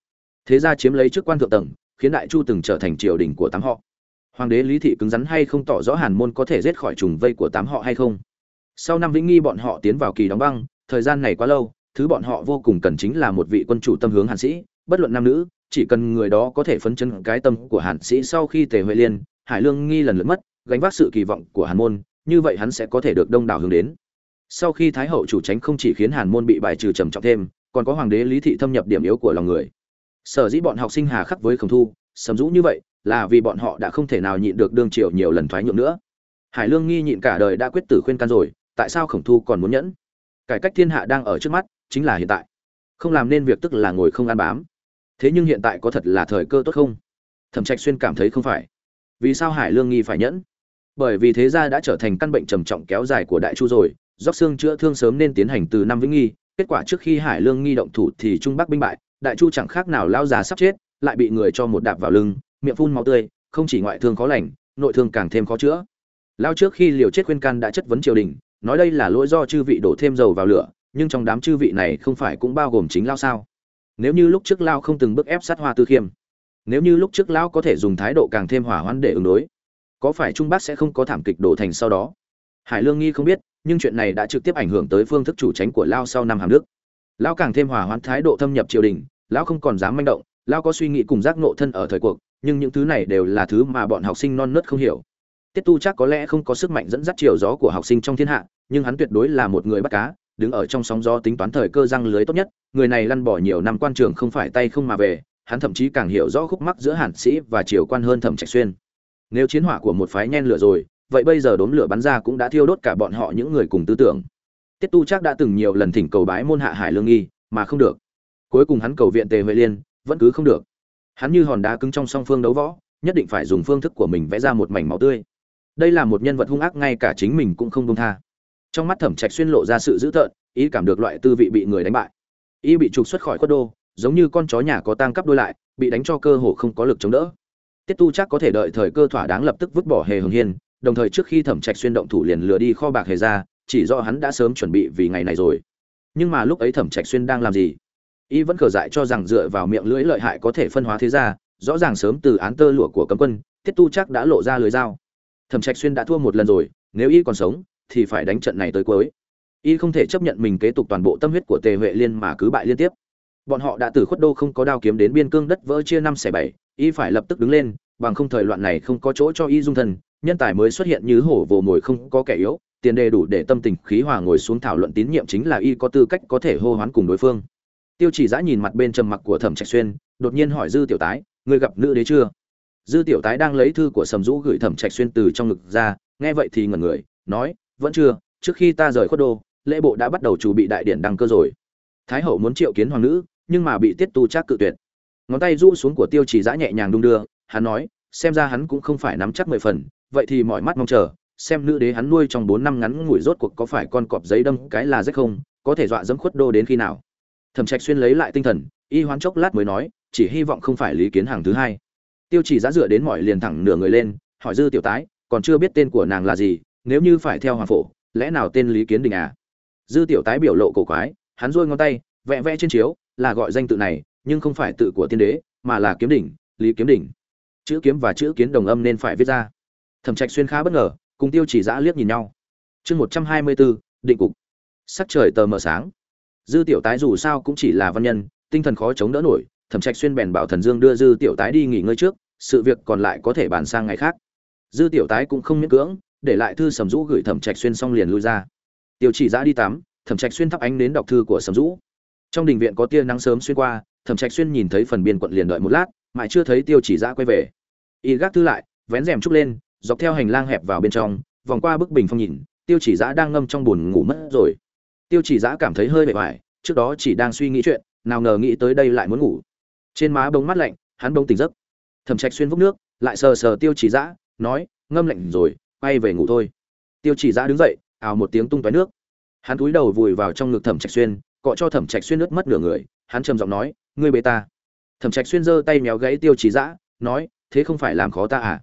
Speaker 1: Thế gia chiếm lấy chức quan thượng tầng, khiến đại chu từng trở thành triều đình của tám họ hoàng đế lý thị cứng rắn hay không tỏ rõ hàn môn có thể rết khỏi trùng vây của tám họ hay không? Sau năm vĩnh nghi bọn họ tiến vào kỳ đóng băng, thời gian này quá lâu, thứ bọn họ vô cùng cần chính là một vị quân chủ tâm hướng hàn sĩ. Bất luận nam nữ, chỉ cần người đó có thể phấn chân cái tâm của hàn sĩ sau khi tề huệ liên, hải lương nghi lần lượt mất, gánh vác sự kỳ vọng của hàn môn, như vậy hắn sẽ có thể được đông đảo hướng đến. Sau khi thái hậu chủ tránh không chỉ khiến hàn môn bị bài trừ trầm trọng thêm, còn có hoàng đế lý thị thâm nhập điểm yếu của lòng người. Sở dĩ bọn học sinh hà khắc với khổng thu, sầm rũ như vậy là vì bọn họ đã không thể nào nhịn được đương triều nhiều lần thoái nhượng nữa. Hải lương nghi nhịn cả đời đã quyết tử khuyên can rồi, tại sao khổng thu còn muốn nhẫn? Cải cách thiên hạ đang ở trước mắt, chính là hiện tại. Không làm nên việc tức là ngồi không ăn bám. Thế nhưng hiện tại có thật là thời cơ tốt không? Thẩm trạch xuyên cảm thấy không phải. Vì sao hải lương nghi phải nhẫn? Bởi vì thế gia đã trở thành căn bệnh trầm trọng kéo dài của đại chu rồi rót xương chữa thương sớm nên tiến hành từ năm vĩnh nghi, kết quả trước khi hải lương nghi động thủ thì trung bắc binh bại, đại chu chẳng khác nào lao già sắp chết, lại bị người cho một đạp vào lưng miệng phun máu tươi, không chỉ ngoại thương khó lành, nội thương càng thêm khó chữa. Lao trước khi liều chết khuyên can đã chất vấn triều đình, nói đây là lỗi do chư vị đổ thêm dầu vào lửa, nhưng trong đám chư vị này không phải cũng bao gồm chính lao sao? Nếu như lúc trước lao không từng bước ép sát hoa tư khiêm, nếu như lúc trước lão có thể dùng thái độ càng thêm hỏa hoãn để ứng đối, có phải trung bắc sẽ không có thảm kịch đổ thành sau đó? Hải lương nghi không biết, nhưng chuyện này đã trực tiếp ảnh hưởng tới phương thức chủ tránh của lao sau năm hàm đức. Lão càng thêm hòa hoãn thái độ thâm nhập triều đình lão không còn dám manh động, lao có suy nghĩ cùng giác nộ thân ở thời cuộc nhưng những thứ này đều là thứ mà bọn học sinh non nớt không hiểu. Tiết tu chắc có lẽ không có sức mạnh dẫn dắt chiều gió của học sinh trong thiên hạ, nhưng hắn tuyệt đối là một người bắt cá, đứng ở trong sóng gió tính toán thời cơ răng lưới tốt nhất, người này lăn bỏ nhiều năm quan trường không phải tay không mà về, hắn thậm chí càng hiểu rõ khúc mắc giữa hàn sĩ và triều quan hơn thẩm trạch xuyên. Nếu chiến hỏa của một phái nhen lửa rồi, vậy bây giờ đốm lửa bắn ra cũng đã thiêu đốt cả bọn họ những người cùng tư tưởng. Tiết tu chắc đã từng nhiều lần thỉnh cầu bái môn hạ hải lương nghi, mà không được. Cuối cùng hắn cầu viện tề huệ liên, vẫn cứ không được hắn như hòn đá cứng trong song phương đấu võ, nhất định phải dùng phương thức của mình vẽ ra một mảnh máu tươi. Đây là một nhân vật hung ác, ngay cả chính mình cũng không công tha. Trong mắt thẩm trạch xuyên lộ ra sự dữ tợn, ý cảm được loại tư vị bị người đánh bại. Ý bị trục xuất khỏi khuất đô, giống như con chó nhà có tang cắp đôi lại, bị đánh cho cơ hồ không có lực chống đỡ. Tiết tu chắc có thể đợi thời cơ thỏa đáng lập tức vứt bỏ hề hồng hiên, đồng thời trước khi thẩm trạch xuyên động thủ liền lừa đi kho bạc hề ra, chỉ do hắn đã sớm chuẩn bị vì ngày này rồi. Nhưng mà lúc ấy thẩm trạch xuyên đang làm gì? Y vẫn khở dại cho rằng dựa vào miệng lưỡi lợi hại có thể phân hóa thế gia. rõ ràng sớm từ án tơ lụa của cấm quân, tiết tu chắc đã lộ ra lưới dao. Thẩm trạch xuyên đã thua một lần rồi, nếu y còn sống, thì phải đánh trận này tới cuối. Y không thể chấp nhận mình kế tục toàn bộ tâm huyết của tề huệ liên mà cứ bại liên tiếp. Bọn họ đã từ khuất đô không có đao kiếm đến biên cương đất vỡ chia năm xẻ bảy, y phải lập tức đứng lên, bằng không thời loạn này không có chỗ cho y dung thân, nhân tài mới xuất hiện như hổ vồ mồi không có kẻ yếu, tiền đề đủ để tâm tình khí hòa ngồi xuống thảo luận tín nhiệm chính là y có tư cách có thể hô hoán cùng đối phương tiêu chỉ giã nhìn mặt bên trầm mặc của thẩm trạch xuyên, đột nhiên hỏi dư tiểu tái người gặp nữ đế chưa? Dư tiểu tái đang lấy thư của sầm dũ gửi thẩm trạch xuyên từ trong ngực ra, nghe vậy thì ngẩn người, nói, vẫn chưa, trước khi ta rời khuất đô, lễ bộ đã bắt đầu chuẩn bị đại điển đăng cơ rồi. Thái hậu muốn triệu kiến hoàng nữ, nhưng mà bị tiết tu trác cự tuyệt. Ngón tay rũ xuống của tiêu chỉ giã nhẹ nhàng đung đưa, hắn nói, xem ra hắn cũng không phải nắm chắc mười phần, vậy thì mọi mắt mong chờ, xem nữ đế hắn nuôi trong bốn năm ngắn ngủi rốt cuộc có phải con cọp giấy đâm cái là rách không, có thể dọa dẫm khuất đô đến khi nào? Thẩm trạch xuyên lấy lại tinh thần, y hoán chốc lát mới nói, chỉ hy vọng không phải lý kiến hàng thứ hai. Tiêu chỉ giã dựa đến mọi liền thẳng nửa người lên, hỏi dư tiểu tái, còn chưa biết tên của nàng là gì, nếu như phải theo hoàng phổ, lẽ nào tên lý kiến đình à? Dư tiểu tái biểu lộ cổ quái, hắn rôi ngón tay, vẽ vẽ trên chiếu, là gọi danh tự này, nhưng không phải tự của tiên đế, mà là kiếm đỉnh, lý kiếm đỉnh. Chữ kiếm và chữ kiến đồng âm nên phải viết ra. Thẩm trạch xuyên khá bất ngờ, cùng tiêu chỉ giã liếc nhìn nhau. Chương một trăm hai mươi bốn, định cục. Sắc trời tờ mờ sáng dư tiểu tái dù sao cũng chỉ là văn nhân, tinh thần khó chống đỡ nổi, thẩm trạch xuyên bèn bảo thần dương đưa dư tiểu tái đi nghỉ ngơi trước, sự việc còn lại có thể bàn sang ngày khác. Dư tiểu tái cũng không miễn cưỡng, để lại thư sầm rũ gửi thẩm trạch xuyên xong liền lui ra. Tiêu chỉ giã đi tắm, thẩm trạch xuyên thắp ánh đến đọc thư của sầm rũ trong đình viện có tia nắng sớm xuyên qua, thẩm trạch xuyên nhìn thấy phần biên quận liền đợi một lát, mãi chưa thấy tiêu chỉ giã quay về. Y gác thư lại, vén rèm trúc lên, dọc theo hành lang hẹp vào bên trong, vòng qua bức bình phong nhìn, tiêu chỉ giã đang ngâm trong buồn ngủ mất rồi tiêu chỉ giã cảm thấy hơi bề ngoài, trước đó chỉ đang suy nghĩ chuyện, nào ngờ nghĩ tới đây lại muốn ngủ. Trên má bông mắt lạnh, hắn bông tỉnh giấc. Thẩm trạch xuyên vốc nước, lại sờ sờ tiêu chỉ giã, nói, ngâm lạnh rồi, quay về ngủ thôi. Tiêu chỉ giã đứng dậy, ào một tiếng tung tói nước. Hắn cúi đầu vùi vào trong ngực thẩm trạch xuyên, cọ cho thẩm trạch xuyên nước mất nửa người, hắn trầm giọng nói, ngươi bê ta. Thẩm trạch xuyên giơ tay méo gãy tiêu chỉ giã, nói, thế không phải làm khó ta à?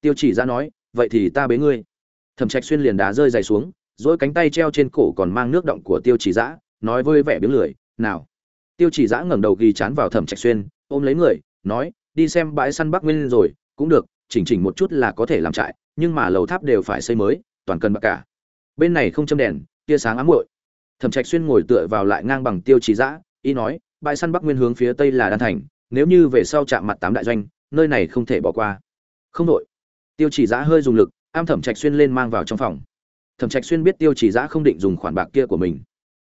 Speaker 1: Tiêu chỉ giã nói, vậy thì ta bế ngươi. Thẩm trạch xuyên liền đá rơi dày xuống dỗi cánh tay treo trên cổ còn mang nước động của tiêu chỉ giã nói với vẻ biếng lười, nào. Tiêu chỉ giã ngẩng đầu ghi chán vào thẩm trạch xuyên, ôm lấy người, nói, đi xem bãi săn bắc nguyên rồi, cũng được, chỉnh chỉnh một chút là có thể làm trại, nhưng mà lầu tháp đều phải xây mới, toàn cần bạc cả. Bên này không châm đèn, tia sáng ám muội. Thẩm trạch xuyên ngồi tựa vào lại ngang bằng tiêu chỉ giã y nói, bãi săn bắc nguyên hướng phía tây là đan thành, nếu như về sau chạm mặt tám đại doanh, nơi này không thể bỏ qua. Không đội. Tiêu chỉ giã hơi dùng lực am thẩm trạch xuyên lên mang vào trong phòng thẩm trạch xuyên biết tiêu chỉ giã không định dùng khoản bạc kia của mình.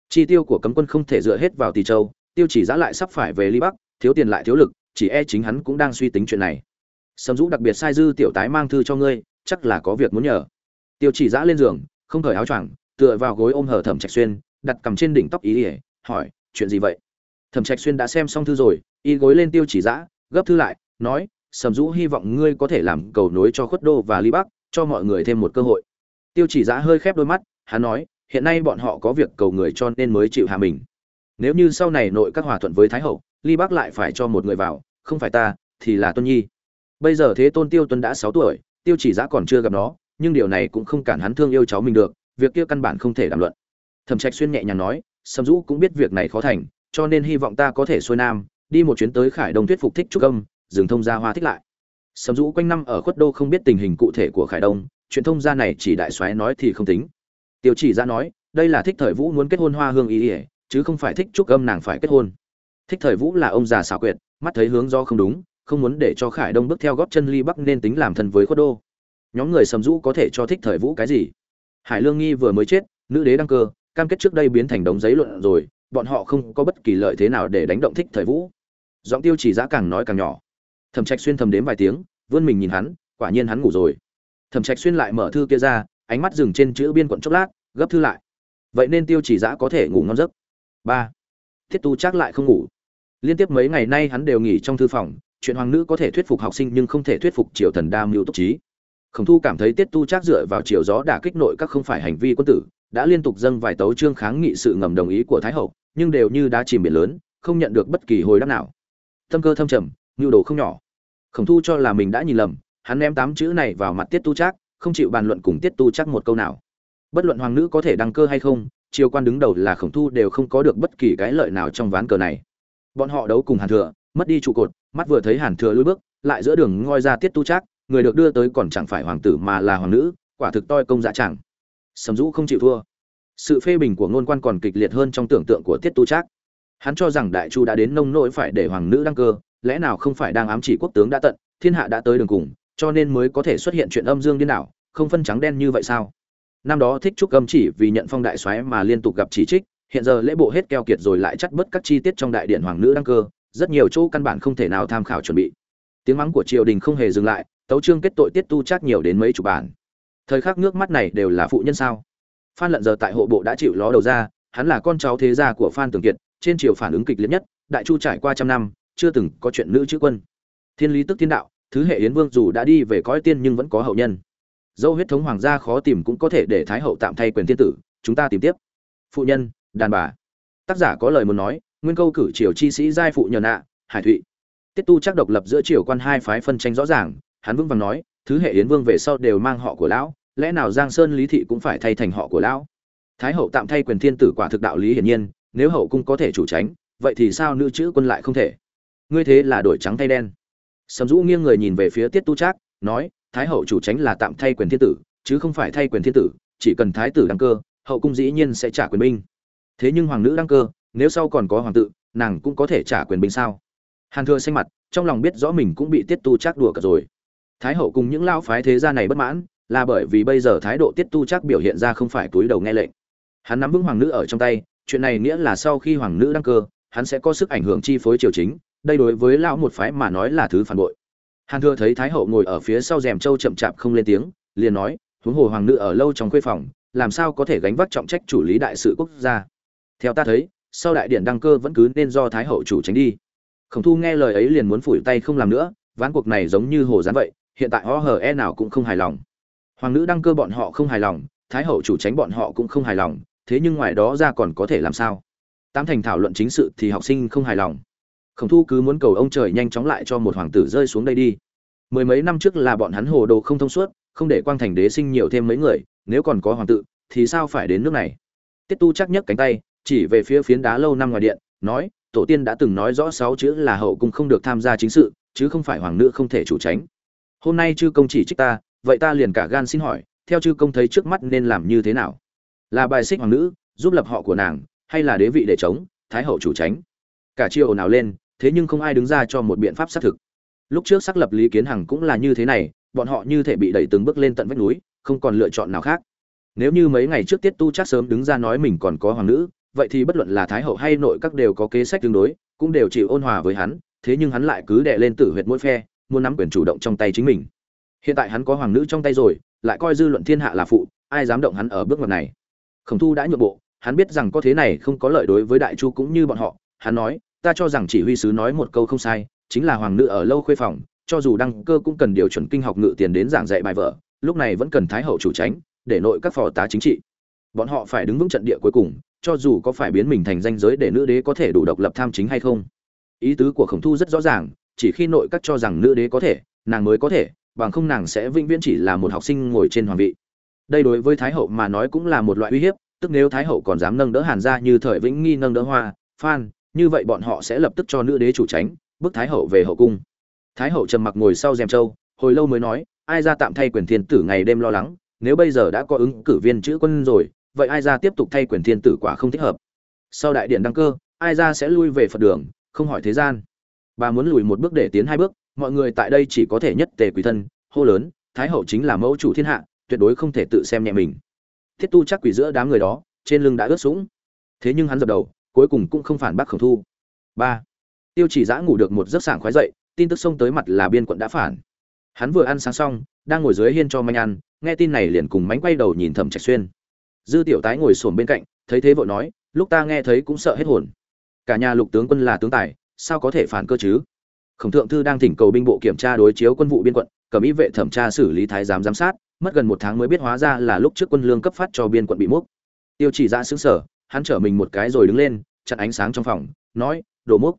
Speaker 1: Chi tiêu của cấm quân không thể dựa hết vào tỷ châu, tiêu chỉ giã lại sắp phải về ly bắc, thiếu tiền lại thiếu lực, chỉ e chính hắn cũng đang suy tính chuyện này. Sầm dũ đặc biệt sai dư tiểu tái mang thư cho ngươi, chắc là có việc muốn nhờ. Tiêu chỉ giã lên giường, không cởi áo choàng, tựa vào gối ôm hở thẩm trạch xuyên, đặt cầm trên đỉnh tóc ý ỉa hỏi, chuyện gì vậy? Thẩm trạch xuyên đã xem xong thư rồi, y gối lên tiêu chỉ giã, gấp thư lại, nói sầm dũ hy vọng ngươi có thể làm cầu nối cho khuất đô và ly bắc, cho mọi người thêm một cơ hội tiêu chỉ giã hơi khép đôi mắt, hắn nói, hiện nay bọn họ có việc cầu người cho nên mới chịu hạ mình. Nếu như sau này nội các hòa thuận với thái hậu, ly bắc lại phải cho một người vào, không phải ta, thì là tuân nhi. Bây giờ thế tôn tiêu tuân đã sáu tuổi, tiêu chỉ giã còn chưa gặp nó, nhưng điều này cũng không cản hắn thương yêu cháu mình được, việc kia căn bản không thể đàm luận. Thẩm trạch xuyên nhẹ nhàng nói, sầm dũ cũng biết việc này khó thành, cho nên hy vọng ta có thể xuôi nam, đi một chuyến tới khải đông thuyết phục thích trúc âm dừng thông gia hoa thích lại. Sầm dũ quanh năm ở khuất đô không biết tình hình cụ thể của khải đông chuyện thông gia này chỉ đại soái nói thì không tính. Tiêu chỉ ra nói, đây là thích thời vũ muốn kết hôn hoa hương ý ỉa chứ không phải thích trúc âm nàng phải kết hôn. Thích thời vũ là ông già xảo quyệt, mắt thấy hướng do không đúng, không muốn để cho khải đông bước theo góp chân ly bắc nên tính làm thân với khuất đô. Nhóm người sầm dũ có thể cho thích thời vũ cái gì? Hải lương nghi vừa mới chết, nữ đế đăng cơ, cam kết trước đây biến thành đống giấy luận rồi, bọn họ không có bất kỳ lợi thế nào để đánh động thích thời vũ. Giọng tiêu chỉ giá càng nói càng nhỏ. Thẩm trạch xuyên thầm đếm vài tiếng, vươn mình nhìn hắn, quả nhiên hắn ngủ rồi thẩm trạch xuyên lại mở thư kia ra, ánh mắt dừng trên chữ biên quận chốc lát, gấp thư lại. Vậy nên tiêu chỉ giã có thể ngủ ngon giấc. Ba. Thiết tu chắc lại không ngủ. Liên tiếp mấy ngày nay hắn đều nghỉ trong thư phòng, chuyện hoàng nữ có thể thuyết phục học sinh nhưng không thể thuyết phục triều thần đa mưu túc trí. Khổng thu cảm thấy tiết tu chắc dựa vào chiều gió đả kích nội các không phải hành vi quân tử, đã liên tục dâng vài tấu chương kháng nghị sự ngầm đồng ý của thái hậu, nhưng đều như đã chìm biển lớn, không nhận được bất kỳ hồi đáp nào. Tâm cơ thâm trầm, nhu đồ không nhỏ. Khổng thu cho là mình đã nhìn lầm hắn ném tám chữ này vào mặt tiết tu Trác, không chịu bàn luận cùng tiết tu Trác một câu nào. Bất luận hoàng nữ có thể đăng cơ hay không triều quan đứng đầu là khổng thu đều không có được bất kỳ cái lợi nào trong ván cờ này. Bọn họ đấu cùng hàn thừa mất đi trụ cột mắt vừa thấy hàn thừa lùi bước lại giữa đường ngoi ra tiết tu Trác, người được đưa tới còn chẳng phải hoàng tử mà là hoàng nữ quả thực toi công dạ chẳng. Sầm dũ không chịu thua. Sự phê bình của ngôn quan còn kịch liệt hơn trong tưởng tượng của tiết tu trác. Hắn cho rằng đại chu đã đến nông nỗi phải để hoàng nữ đăng cơ lẽ nào không phải đang ám chỉ quốc tướng đã tận thiên hạ đã tới đường cùng cho nên mới có thể xuất hiện chuyện âm dương điên đảo, không phân trắng đen như vậy sao? Năm đó thích trúc âm chỉ vì nhận phong đại soái mà liên tục gặp chỉ trích, hiện giờ lễ bộ hết keo kiệt rồi lại chắt bớt các chi tiết trong đại điện hoàng nữ đăng cơ, rất nhiều chỗ căn bản không thể nào tham khảo chuẩn bị. Tiếng mắng của triều đình không hề dừng lại, tấu chương kết tội tiết tu chắc nhiều đến mấy chục bản. Thời khắc nước mắt này đều là phụ nhân sao? Phan lận giờ tại hộ bộ đã chịu ló đầu ra, hắn là con cháu thế gia của phan tường kiệt, trên triều phản ứng kịch liệt nhất, đại chu trải qua trăm năm, chưa từng có chuyện nữ chữ quân. Thiên lý tức thiên đạo thứ hệ yến vương dù đã đi về cõi tiên nhưng vẫn có hậu nhân. Dâu huyết thống hoàng gia khó tìm cũng có thể để thái hậu tạm thay quyền thiên tử, chúng ta tìm tiếp. Phụ nhân, đàn bà. Tác giả có lời muốn nói, nguyên câu cử triều chi sĩ giai phụ nhờ nạ, hải thụy. Tiết tu chắc độc lập giữa triều quan hai phái phân tranh rõ ràng, hắn vững vàng nói, thứ hệ yến vương về sau đều mang họ của lão, lẽ nào giang sơn lý thị cũng phải thay thành họ của lão? Thái hậu tạm thay quyền thiên tử quả thực đạo lý hiển nhiên, nếu hậu cung có thể chủ tránh, vậy thì sao nữ chữ quân lại không thể? Ngươi thế là đổi trắng thay đen sầm dũ nghiêng người nhìn về phía tiết tu trác, nói, thái hậu chủ tránh là tạm thay quyền thiên tử, chứ không phải thay quyền thiên tử, chỉ cần thái tử đăng cơ, hậu cung dĩ nhiên sẽ trả quyền binh. Thế nhưng hoàng nữ đăng cơ, nếu sau còn có hoàng tự, nàng cũng có thể trả quyền binh sao? Hàn thừa xanh mặt, trong lòng biết rõ mình cũng bị tiết tu trác đùa cả rồi. Thái hậu cùng những lao phái thế gia này bất mãn, là bởi vì bây giờ thái độ tiết tu Trác biểu hiện ra không phải túi đầu nghe lệnh. Hắn nắm vững hoàng nữ ở trong tay, chuyện này nghĩa là sau khi hoàng nữ đăng cơ, hắn sẽ có sức ảnh hưởng chi phối triều chính đây đối với lão một phái mà nói là thứ phản bội. Hàn thừa thấy thái hậu ngồi ở phía sau rèm trâu chậm chạp không lên tiếng, liền nói, huống hồ hoàng nữ ở lâu trong khuê phòng, làm sao có thể gánh vác trọng trách chủ lý đại sự quốc gia? Theo ta thấy, sau đại điện đăng cơ vẫn cứ nên do thái hậu chủ tránh đi. Khổng thu nghe lời ấy liền muốn phủi tay không làm nữa, ván cuộc này giống như hồ gián vậy, hiện tại họ hờ e nào cũng không hài lòng. Hoàng nữ đăng cơ bọn họ không hài lòng, thái hậu chủ tránh bọn họ cũng không hài lòng, thế nhưng ngoài đó ra còn có thể làm sao? Tám thành thảo luận chính sự thì học sinh không hài lòng khổng thu cứ muốn cầu ông trời nhanh chóng lại cho một hoàng tử rơi xuống đây đi. Mười mấy năm trước là bọn hắn hồ đồ không thông suốt, không để quang thành đế sinh nhiều thêm mấy người, nếu còn có hoàng tự thì sao phải đến nước này? Tiết tu chắc nhấc cánh tay, chỉ về phía phiến đá lâu năm ngoài điện, nói, tổ tiên đã từng nói rõ sáu chữ là hậu cung không được tham gia chính sự, chứ không phải hoàng nữ không thể chủ tránh. Hôm nay chư công chỉ trích ta, vậy ta liền cả gan xin hỏi, theo chư công thấy trước mắt nên làm như thế nào? Là bài xích hoàng nữ, giúp lập họ của nàng, hay là đế vị để chống, thái hậu chủ tránh? Cả chiều ồn ào lên thế nhưng không ai đứng ra cho một biện pháp xác thực. Lúc trước xác lập lý kiến hằng cũng là như thế này, bọn họ như thể bị đẩy từng bước lên tận vách núi, không còn lựa chọn nào khác. Nếu như mấy ngày trước tiết tu chắc sớm đứng ra nói mình còn có hoàng nữ, vậy thì bất luận là thái hậu hay nội các đều có kế sách tương đối, cũng đều chịu ôn hòa với hắn, thế nhưng hắn lại cứ đè lên tử huyệt mỗi phe, muốn nắm quyền chủ động trong tay chính mình. Hiện tại hắn có hoàng nữ trong tay rồi, lại coi dư luận thiên hạ là phụ, ai dám động hắn ở bước ngoặt này? Khổng thu đã nhượng bộ, hắn biết rằng có thế này không có lợi đối với đại chu cũng như bọn họ, hắn nói ta cho rằng chỉ huy sứ nói một câu không sai, chính là hoàng nữ ở lâu khuê phòng, cho dù đăng cơ cũng cần điều chuẩn kinh học ngự tiền đến giảng dạy bài vở, lúc này vẫn cần thái hậu chủ tránh, để nội các phò tá chính trị. Bọn họ phải đứng vững trận địa cuối cùng, cho dù có phải biến mình thành danh giới để nữ đế có thể đủ độc lập tham chính hay không. Ý tứ của khổng thu rất rõ ràng, chỉ khi nội các cho rằng nữ đế có thể, nàng mới có thể, bằng không nàng sẽ vĩnh viễn chỉ là một học sinh ngồi trên hoàng vị. Đây đối với thái hậu mà nói cũng là một loại uy hiếp, tức nếu thái hậu còn dám nâng đỡ hàn ra như thời vĩnh nghi nâng đỡ hoa, phan như vậy bọn họ sẽ lập tức cho nữ đế chủ tránh bức thái hậu về hậu cung. Thái hậu trầm mặc ngồi sau rèm châu hồi lâu mới nói, ai ra tạm thay quyền thiên tử ngày đêm lo lắng, nếu bây giờ đã có ứng cử viên chữ quân rồi, vậy ai ra tiếp tục thay quyền thiên tử quả không thích hợp? Sau đại điện đăng cơ, ai ra sẽ lui về phật đường, không hỏi thế gian. Bà muốn lùi một bước để tiến hai bước, mọi người tại đây chỉ có thể nhất tề quỷ thân, hô lớn, thái hậu chính là mẫu chủ thiên hạ, tuyệt đối không thể tự xem nhẹ mình. Thiết tu chắc quỷ giữa đám người đó, trên lưng đã ướt sũng. Thế nhưng hắn dập đầu cuối cùng cũng không phản bác Khổng thu. Ba. Tiêu chỉ giã ngủ được một giấc sảng khoái dậy, tin tức xông tới mặt là biên quận đã phản. Hắn vừa ăn sáng xong, đang ngồi dưới hiên cho manh ăn, nghe tin này liền cùng mánh quay đầu nhìn thẩm trạch xuyên. Dư tiểu tái ngồi xổm bên cạnh, thấy thế vội nói, lúc ta nghe thấy cũng sợ hết hồn. Cả nhà lục tướng quân là tướng tài, sao có thể phản cơ chứ? Khổng thượng thư đang thỉnh cầu binh bộ kiểm tra đối chiếu quân vụ biên quận, cầm ý vệ thẩm tra xử lý thái giám giám sát, mất gần một tháng mới biết hóa ra là lúc trước quân lương cấp phát cho biên quận bị múc. Tiêu chỉ ra xứng sở hắn trở mình một cái rồi đứng lên, chặn ánh sáng trong phòng, nói, đồ mốc.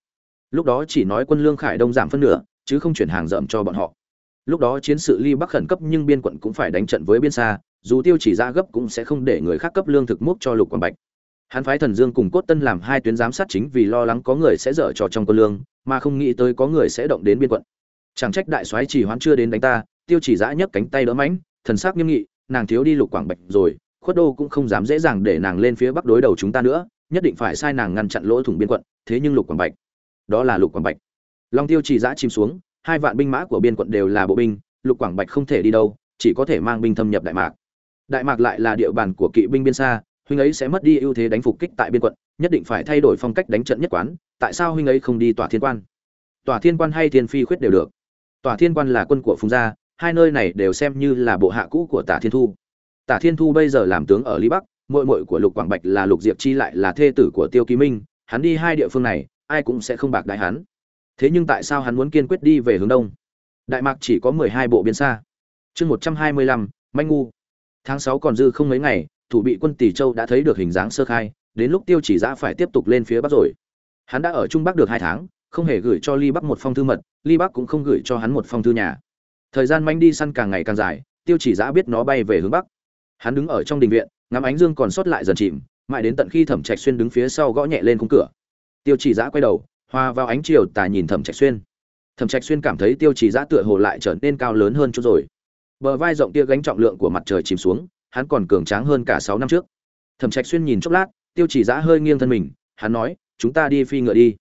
Speaker 1: Lúc đó chỉ nói quân lương khải đông giảm phân nửa, chứ không chuyển hàng rậm cho bọn họ. Lúc đó chiến sự ly bắc khẩn cấp nhưng biên quận cũng phải đánh trận với biên xa, dù tiêu chỉ ra gấp cũng sẽ không để người khác cấp lương thực mốc cho lục quảng bạch. Hắn phái thần dương cùng cốt tân làm hai tuyến giám sát chính vì lo lắng có người sẽ dở trò trong quân lương, mà không nghĩ tới có người sẽ động đến biên quận. Chẳng trách đại soái chỉ hoán chưa đến đánh ta, tiêu chỉ giã nhấc cánh tay đỡ mãnh, thần sắc nghiêm nghị, nàng thiếu đi lục quảng bạch rồi khuất đô cũng không dám dễ dàng để nàng lên phía bắc đối đầu chúng ta nữa, nhất định phải sai nàng ngăn chặn lỗ thủng biên quận, thế nhưng lục quảng bạch, đó là lục quảng bạch. Long tiêu chỉ giã chìm xuống, hai vạn binh mã của biên quận đều là bộ binh, lục quảng bạch không thể đi đâu, chỉ có thể mang binh thâm nhập đại mạc. Đại mạc lại là địa bàn của kỵ binh biên xa, huynh ấy sẽ mất đi ưu thế đánh phục kích tại biên quận, nhất định phải thay đổi phong cách đánh trận nhất quán, tại sao huynh ấy không đi tòa thiên quan? Tòa thiên quan hay thiên phi khuyết đều được. Tòa thiên quan là quân của phùng gia, hai nơi này đều xem như là bộ hạ cũ của tả thiên thu tả thiên thu bây giờ làm tướng ở lý bắc, muội muội của lục quảng bạch là lục diệp chi lại là thê tử của tiêu ký minh, hắn đi hai địa phương này, ai cũng sẽ không bạc đại hắn. Thế nhưng tại sao hắn muốn kiên quyết đi về hướng đông? Đại mạc chỉ có mười hai bộ biên xa. Chương một trăm hai mươi lăm, manh ngu. Tháng sáu còn dư không mấy ngày, thủ bị quân tỷ châu đã thấy được hình dáng sơ khai, đến lúc tiêu chỉ Dã phải tiếp tục lên phía bắc rồi. Hắn đã ở trung bắc được hai tháng, không hề gửi cho ly bắc một phong thư mật, ly bắc cũng không gửi cho hắn một phong thư nhà. Thời gian manh đi săn càng ngày càng dài, tiêu chỉ Dã biết nó bay về hướng bắc hắn đứng ở trong đình viện, ngắm ánh dương còn sót lại dần chìm, mãi đến tận khi thẩm trạch xuyên đứng phía sau gõ nhẹ lên khung cửa. Tiêu chỉ giã quay đầu, hoa vào ánh chiều tà nhìn thẩm trạch xuyên. Thẩm trạch xuyên cảm thấy tiêu chỉ giã tựa hồ lại trở nên cao lớn hơn chút rồi. Bờ vai rộng tia gánh trọng lượng của mặt trời chìm xuống, hắn còn cường tráng hơn cả sáu năm trước. Thẩm trạch xuyên nhìn chốc lát, tiêu chỉ giã hơi nghiêng thân mình, hắn nói, chúng ta đi phi ngựa đi.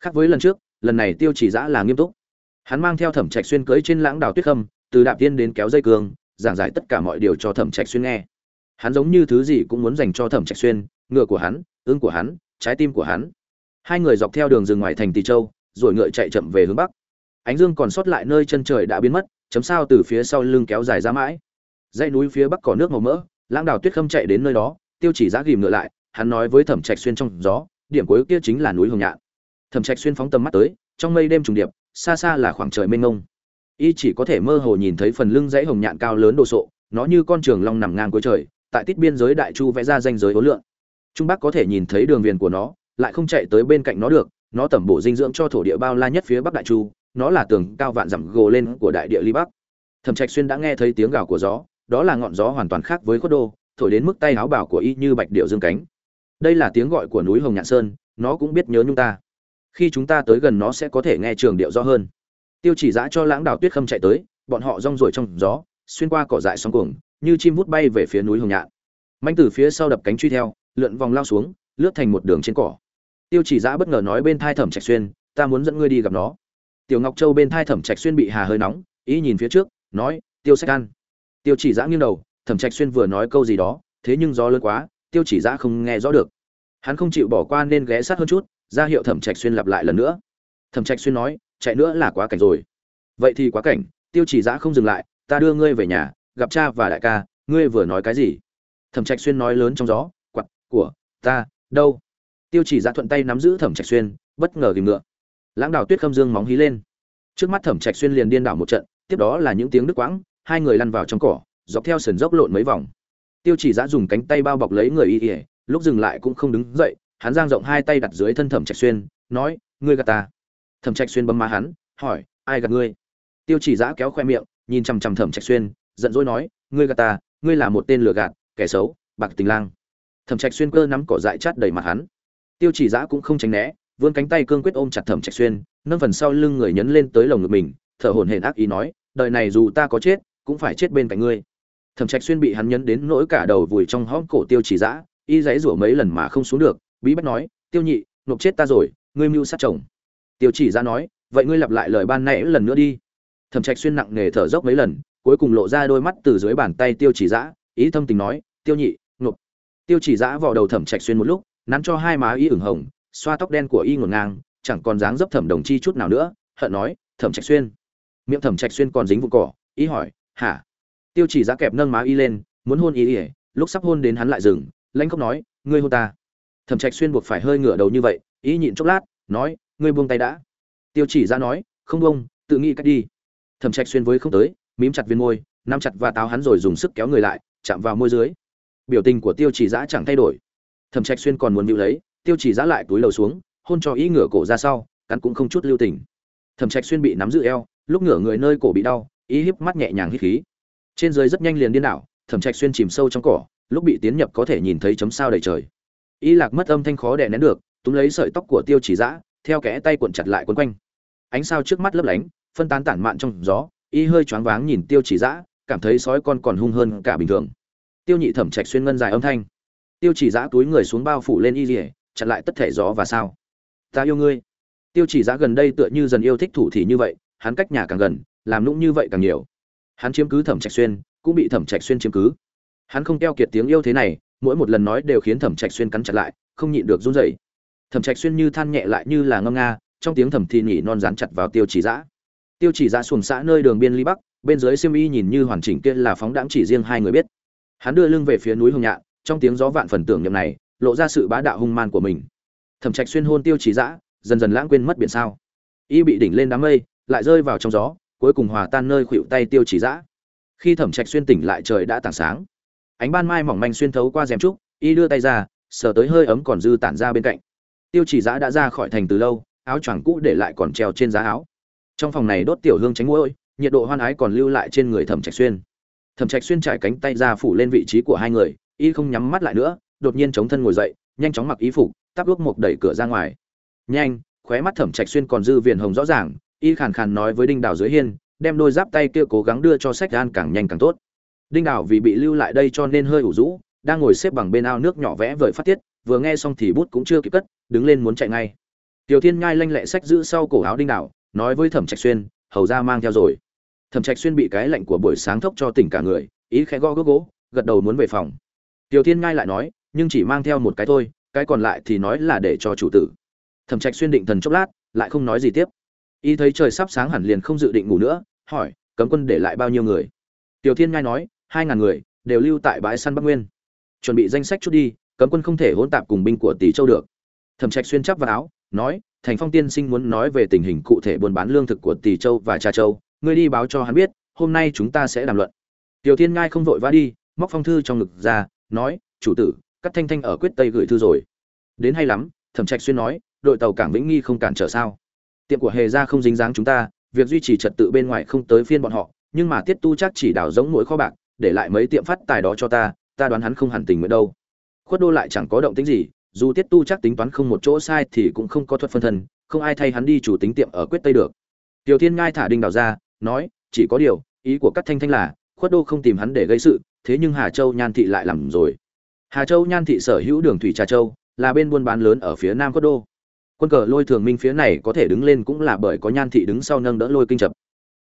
Speaker 1: Khác với lần trước, lần này tiêu chỉ giã là nghiêm túc. Hắn mang theo thẩm trạch xuyên cưỡi trên lãng đào tuyết khâm, từ đạp tiên đến kéo dây cường giảng giải tất cả mọi điều cho thẩm trạch xuyên nghe. Hắn giống như thứ gì cũng muốn dành cho thẩm trạch xuyên, ngựa của hắn ương của hắn, trái tim của hắn. Hai người dọc theo đường rừng ngoài thành tỳ châu, rồi ngựa chạy chậm về hướng bắc. Ánh dương còn sót lại nơi chân trời đã biến mất, chấm sao từ phía sau lưng kéo dài ra mãi. Dãy núi phía bắc có nước màu mỡ, lãng đào tuyết khâm chạy đến nơi đó, tiêu chỉ giá ghìm ngựa lại, hắn nói với thẩm trạch xuyên trong gió, điểm cuối kia chính là núi hồng nhạn. Thẩm trạch xuyên phóng tầm mắt tới, trong mây đêm trùng điệp, xa xa là khoảng trời mênh mông y chỉ có thể mơ hồ nhìn thấy phần lưng dãy hồng nhạn cao lớn đồ sộ, nó như con trường long nằm ngang cuối trời, tại tít biên giới đại chu vẽ ra danh giới ố lượng. Trung bắc có thể nhìn thấy đường viền của nó, lại không chạy tới bên cạnh nó được, nó tẩm bổ dinh dưỡng cho thổ địa bao la nhất phía bắc đại chu, nó là tường cao vạn dặm gồ lên của đại địa ly bắc. Thẩm trạch xuyên đã nghe thấy tiếng gào của gió, đó là ngọn gió hoàn toàn khác với khuất đô, thổi đến mức tay áo bảo của y như bạch điệu dương cánh. Đây là tiếng gọi của núi hồng nhạn sơn, nó cũng biết nhớ nhung ta. Khi chúng ta tới gần nó sẽ có thể nghe trường điệu rõ hơn tiêu chỉ giã cho lãng đào tuyết khâm chạy tới, bọn họ rong ruổi trong gió, xuyên qua cỏ dại sóng cuồng, như chim vút bay về phía núi hồng nhạn. Manh từ phía sau đập cánh truy theo, lượn vòng lao xuống, lướt thành một đường trên cỏ. Tiêu chỉ giã bất ngờ nói bên thai thẩm trạch xuyên, ta muốn dẫn ngươi đi gặp nó. Tiểu ngọc châu bên thai thẩm trạch xuyên bị hà hơi nóng, ý nhìn phía trước, nói, tiêu sách ăn tiêu chỉ giã nghiêng đầu, thẩm trạch xuyên vừa nói câu gì đó, thế nhưng gió lớn quá, tiêu chỉ giã không nghe rõ được. Hắn không chịu bỏ qua nên ghé sát hơn chút, ra hiệu thẩm trạch xuyên lặp lại lần nữa. Thẩm trạch xuyên nói chạy nữa là quá cảnh rồi. Vậy thì quá cảnh, tiêu chỉ giã không dừng lại, ta đưa ngươi về nhà, gặp cha và đại ca, ngươi vừa nói cái gì? Thẩm trạch xuyên nói lớn trong gió quặt của ta, đâu? Tiêu chỉ giã thuận tay nắm giữ thẩm trạch xuyên, bất ngờ ghìm ngựa. Lãng đảo tuyết khâm dương móng hí lên. Trước mắt thẩm trạch xuyên liền điên đảo một trận, tiếp đó là những tiếng đứt quãng, hai người lăn vào trong cỏ, dọc theo sườn dốc lộn mấy vòng. Tiêu chỉ giã dùng cánh tay bao bọc lấy người y ỉa lúc dừng lại cũng không đứng dậy, hắn giang rộng hai tay đặt dưới thân thẩm trạch xuyên, nói, ngươi gạt ta thẩm trạch xuyên bấm má hắn, hỏi, ai gạt ngươi? Tiêu chỉ giã kéo khoe miệng, nhìn chằm chằm thẩm trạch xuyên, giận dỗi nói, ngươi gạt ta, ngươi là một tên lừa gạt, kẻ xấu, bạc tình lang. Thẩm trạch xuyên cơ nắm cỏ dại chát đầy mặt hắn. Tiêu chỉ giã cũng không tránh né, vươn cánh tay cương quyết ôm chặt thẩm trạch xuyên, nâng phần sau lưng người nhấn lên tới lồng ngực mình, thở hổn hển ác ý nói, đời này dù ta có chết, cũng phải chết bên cạnh ngươi. Thẩm trạch xuyên bị hắn nhấn đến nỗi cả đầu vùi trong hõm cổ tiêu chỉ giã, y giấy rủa mấy lần mà không xuống được, bí bách nói, tiêu nhị, nộp chết ta rồi, ngươi mưu sát chồng tiêu chỉ Ra nói vậy ngươi lặp lại lời ban nãy lần nữa đi. Thẩm trạch xuyên nặng nề thở dốc mấy lần cuối cùng lộ ra đôi mắt từ dưới bàn tay tiêu chỉ Dã, ý thâm tình nói tiêu nhị nộp. Tiêu chỉ Dã vào đầu thẩm trạch xuyên một lúc nắn cho hai má y ửng hồng xoa tóc đen của y ngổn ngang chẳng còn dáng dấp thẩm đồng chi chút nào nữa hận nói thẩm trạch xuyên. Miệng thẩm trạch xuyên còn dính vụn cỏ y hỏi hả? Tiêu chỉ Dã kẹp nâng má y lên muốn hôn y ỉa lúc sắp hôn đến hắn lại dừng lãnh khóc nói ngươi hôn ta. Thẩm trạch xuyên buộc phải hơi ngửa đầu như vậy ý nhịn chốc lát nói ngươi buông tay đã. Tiêu chỉ ra nói, không buông, tự nghĩ cách đi. Thẩm trạch xuyên với không tới, mím chặt viên môi, nắm chặt và táo hắn rồi dùng sức kéo người lại, chạm vào môi dưới. Biểu tình của tiêu chỉ giã chẳng thay đổi. Thẩm trạch xuyên còn muốn níu lấy, tiêu chỉ giã lại túi lầu xuống, hôn cho ý ngửa cổ ra sau, cắn cũng không chút lưu tình. Thẩm trạch xuyên bị nắm giữ eo, lúc ngửa người nơi cổ bị đau, ý hiếp mắt nhẹ nhàng hít khí. Trên dưới rất nhanh liền điên đảo, thẩm trạch xuyên chìm sâu trong cỏ, lúc bị tiến nhập có thể nhìn thấy chấm sao đầy trời. Y lạc mất âm thanh khó đè nén được, túm lấy sợi tóc của tiêu chỉ giã theo kẽ tay cuộn chặt lại quấn quanh. Ánh sao trước mắt lấp lánh, phân tán tản mạn trong gió, y hơi choáng váng nhìn tiêu chỉ dã, cảm thấy sói con còn hung hơn cả bình thường. Tiêu nhị thẩm trạch xuyên ngân dài âm thanh. Tiêu chỉ dã túi người xuống bao phủ lên y rỉa chặn lại tất thể gió và sao. Ta yêu ngươi. Tiêu chỉ dã gần đây tựa như dần yêu thích thủ thì như vậy, hắn cách nhà càng gần, làm nũng như vậy càng nhiều. Hắn chiếm cứ thẩm trạch xuyên, cũng bị thẩm trạch xuyên chiếm cứ. Hắn không keo kiệt tiếng yêu thế này, mỗi một lần nói đều khiến thẩm trạch xuyên cắn chặt lại, không nhịn được run rẩy thẩm trạch xuyên như than nhẹ lại như là ngâm nga trong tiếng thẩm thì nhỉ non dán chặt vào tiêu chỉ Dã. tiêu chỉ Dã xuồng xã nơi đường biên ly bắc bên dưới xiêm y nhìn như hoàn chỉnh kia là phóng đãng chỉ riêng hai người biết. Hắn đưa lưng về phía núi hồng nhạn trong tiếng gió vạn phần tưởng niệm này lộ ra sự bá đạo hung man của mình. Thẩm trạch xuyên hôn tiêu chỉ Dã, dần dần lãng quên mất biển sao. Y bị đỉnh lên đám mây lại rơi vào trong gió cuối cùng hòa tan nơi khuỵu tay tiêu chỉ Dã. khi thẩm trạch xuyên tỉnh lại trời đã tảng sáng. Ánh ban mai mỏng manh xuyên thấu qua rèm trúc y đưa tay ra sờ tới hơi ấm còn dư tản ra bên cạnh tiêu chỉ giã đã ra khỏi thành từ lâu, áo choàng cũ để lại còn treo trên giá áo. Trong phòng này đốt tiểu hương tránh mũi nhiệt độ hoan ái còn lưu lại trên người thẩm trạch xuyên. Thẩm trạch xuyên trải cánh tay ra phủ lên vị trí của hai người, y không nhắm mắt lại nữa, đột nhiên chống thân ngồi dậy, nhanh chóng mặc ý phục, tắp ước một đẩy cửa ra ngoài. Nhanh, khóe mắt thẩm trạch xuyên còn dư viền hồng rõ ràng, y khàn khàn nói với đinh đào dưới hiên, đem đôi giáp tay kia cố gắng đưa cho sách gan càng nhanh càng tốt. Đinh đào vì bị lưu lại đây cho nên hơi ủ rũ, đang ngồi xếp bằng bên ao nước nhỏ vẽ vời phát tiết, vừa nghe xong thì bút cũng chưa kịp cất đứng lên muốn chạy ngay. Tiểu thiên nhai lanh lẹ sách giữ sau cổ áo đinh đảo, nói với thẩm trạch xuyên hầu ra mang theo rồi. Thẩm trạch xuyên bị cái lạnh của buổi sáng thốc cho tỉnh cả người ý khẽ gõ gốc gỗ gật đầu muốn về phòng. Tiểu thiên nhai lại nói nhưng chỉ mang theo một cái thôi cái còn lại thì nói là để cho chủ tử. Thẩm trạch xuyên định thần chốc lát lại không nói gì tiếp. Y thấy trời sắp sáng hẳn liền không dự định ngủ nữa hỏi cấm quân để lại bao nhiêu người? Tiểu thiên nhai nói hai ngàn người đều lưu tại bãi săn bắc nguyên. Chuẩn bị danh sách chút đi cấm quân không thể hỗn tạp cùng binh của tỷ châu được thẩm trạch xuyên chắp vào áo, nói, thành phong tiên sinh muốn nói về tình hình cụ thể buôn bán lương thực của tỷ châu và trà châu, ngươi đi báo cho hắn biết, hôm nay chúng ta sẽ đàm luận. Tiểu thiên ngai không vội vã đi, móc phong thư trong ngực ra, nói, chủ tử cắt thanh thanh ở quyết tây gửi thư rồi. Đến hay lắm, thẩm trạch xuyên nói, đội tàu cảng vĩnh nghi không cản trở sao? Tiệm của hề gia không dính dáng chúng ta, việc duy trì trật tự bên ngoài không tới phiên bọn họ, nhưng mà tiết tu chắc chỉ đào giống mỗi kho bạc, để lại mấy tiệm phát tài đó cho ta ta đoán hắn không hẳn tình nguyện đâu. Khuất đô lại chẳng có động tính gì dù tiết tu chắc tính toán không một chỗ sai thì cũng không có thuật phân thân, không ai thay hắn đi chủ tính tiệm ở quyết tây được. Tiểu thiên ngai thả đinh đào ra, nói, chỉ có điều, ý của các thanh thanh là, khuất đô không tìm hắn để gây sự, thế nhưng hà châu nhan thị lại làm rồi. Hà châu nhan thị sở hữu đường thủy trà châu, là bên buôn bán lớn ở phía nam khuất đô. Quân cờ lôi thường minh phía này có thể đứng lên cũng là bởi có nhan thị đứng sau nâng đỡ lôi kinh chập.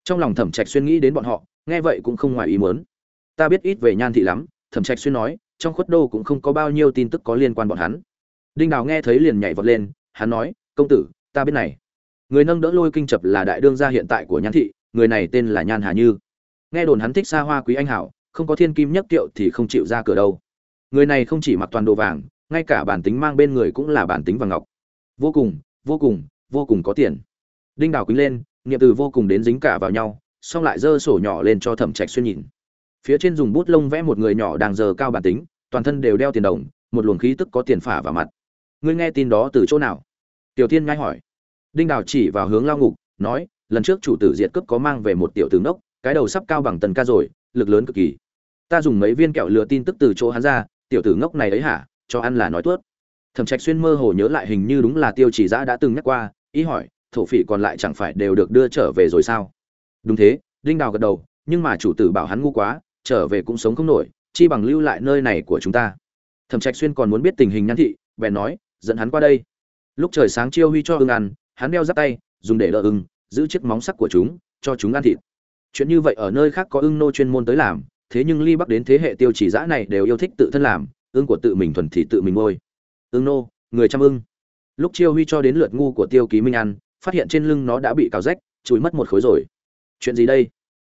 Speaker 1: Trong lòng thẩm trạch xuyên nghĩ đến bọn họ, nghe vậy cũng không ngoài ý muốn. Ta biết ít về nhan thị lắm, thẩm trạch xuyên nói, trong khuất đô cũng không có bao nhiêu tin tức có liên quan bọn hắn đinh đào nghe thấy liền nhảy vọt lên, hắn nói, công tử, ta biết này. Người nâng đỡ lôi kinh chập là đại đương gia hiện tại của nhan thị, người này tên là nhan hà như. Nghe đồn hắn thích xa hoa quý anh hảo, không có thiên kim nhất tiệu thì không chịu ra cửa đâu. Người này không chỉ mặc toàn đồ vàng, ngay cả bản tính mang bên người cũng là bản tính vàng ngọc. Vô cùng vô cùng vô cùng có tiền. Đinh đào quýnh lên nghiệm từ vô cùng đến dính cả vào nhau, xong lại giơ sổ nhỏ lên cho thẩm trạch xuyên nhìn. Phía trên dùng bút lông vẽ một người nhỏ đang giờ cao bản tính, toàn thân đều đeo tiền đồng, một luồng khí tức có tiền phả vào mặt ngươi nghe tin đó từ chỗ nào? Tiểu thiên ngay hỏi. Đinh đào chỉ vào hướng lao ngục, nói, lần trước chủ tử diệt cướp có mang về một tiểu tướng đốc, cái đầu sắp cao bằng tần ca rồi, lực lớn cực kỳ. Ta dùng mấy viên kẹo lừa tin tức từ chỗ hắn ra, tiểu tử ngốc này ấy hả, cho ăn là nói tuốt. Thẩm trạch xuyên mơ hồ nhớ lại hình như đúng là tiêu chỉ giã đã từng nhắc qua, ý hỏi, thổ phỉ còn lại chẳng phải đều được đưa trở về rồi sao? Đúng thế, đinh đào gật đầu, nhưng mà chủ tử bảo hắn ngu quá, trở về cũng sống không nổi, chi bằng lưu lại nơi này của chúng ta. Thẩm trạch xuyên còn muốn biết tình hình nhan thị, bèn nói dẫn hắn qua đây. Lúc trời sáng chiêu huy cho ưng ăn, hắn đeo giáp tay, dùng để đỡ ưng, giữ chiếc móng sắc của chúng, cho chúng ăn thịt. Chuyện như vậy ở nơi khác có ưng nô chuyên môn tới làm, thế nhưng ly bắc đến thế hệ tiêu chỉ giã này đều yêu thích tự thân làm, ưng của tự mình thuần thì tự mình ngôi ưng nô, người chăm ưng. Lúc chiêu huy cho đến lượt ngu của tiêu ký minh ăn, phát hiện trên lưng nó đã bị cào rách, chùi mất một khối rồi. Chuyện gì đây?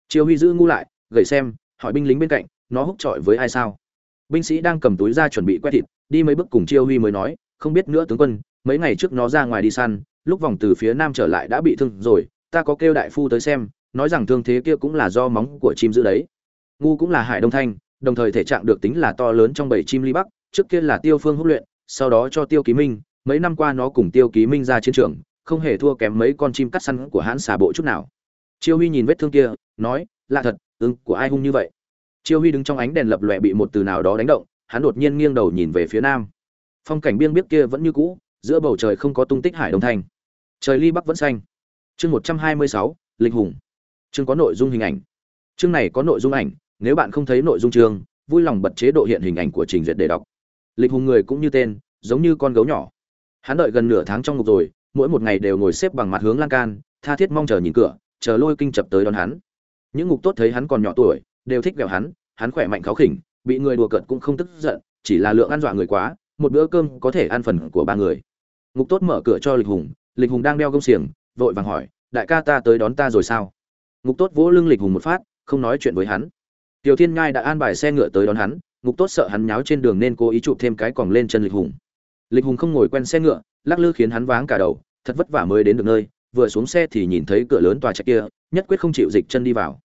Speaker 1: Chiêu huy giữ ngu lại, gầy xem, hỏi binh lính bên cạnh, nó húc trọi với ai sao? Binh sĩ đang cầm túi ra chuẩn bị quét thịt, đi mấy bước cùng chiêu huy mới nói không biết nữa tướng quân, mấy ngày trước nó ra ngoài đi săn, lúc vòng từ phía nam trở lại đã bị thương rồi, ta có kêu đại phu tới xem, nói rằng thương thế kia cũng là do móng của chim giữ đấy. Ngu cũng là hải đông thanh, đồng thời thể trạng được tính là to lớn trong bảy chim ly bắc, trước kia là tiêu phương húc luyện, sau đó cho tiêu ký minh, mấy năm qua nó cùng tiêu ký minh ra chiến trường, không hề thua kém mấy con chim cắt săn của hãn xà bộ chút nào. Chiêu huy nhìn vết thương kia, nói, lạ thật ứng của ai hung như vậy? Chiêu huy đứng trong ánh đèn lập lòe bị một từ nào đó đánh động, hắn đột nhiên nghiêng đầu nhìn về phía nam phong cảnh biên biết kia vẫn như cũ, giữa bầu trời không có tung tích hải đồng thanh trời ly bắc vẫn xanh. Chương một trăm hai mươi sáu, lịch hùng. Chương có nội dung hình ảnh. Chương này có nội dung ảnh, nếu bạn không thấy nội dung chương, vui lòng bật chế độ hiện hình ảnh của trình duyệt để đọc. Lịch hùng người cũng như tên, giống như con gấu nhỏ. Hắn đợi gần nửa tháng trong ngục rồi, mỗi một ngày đều ngồi xếp bằng mặt hướng lan can, tha thiết mong chờ nhìn cửa, chờ lôi kinh chập tới đón hắn. Những ngục tốt thấy hắn còn nhỏ tuổi, đều thích vẹo hắn hắn khỏe mạnh kháo khỉnh, bị người đùa cợt cũng không tức giận, chỉ là lượng ăn dọa người quá một bữa cơm có thể ăn phần của ba người. Ngục tốt mở cửa cho lịch hùng lịch hùng đang đeo gông xiềng, vội vàng hỏi, đại ca ta tới đón ta rồi sao? Ngục tốt vỗ lưng lịch hùng một phát, không nói chuyện với hắn. Tiểu thiên ngai đã an bài xe ngựa tới đón hắn, ngục tốt sợ hắn nháo trên đường nên cố ý chụp thêm cái còng lên chân lịch hùng. Lịch hùng không ngồi quen xe ngựa, lắc lư khiến hắn váng cả đầu, thật vất vả mới đến được nơi, vừa xuống xe thì nhìn thấy cửa lớn tòa trạch kia, nhất quyết không chịu dịch chân đi vào.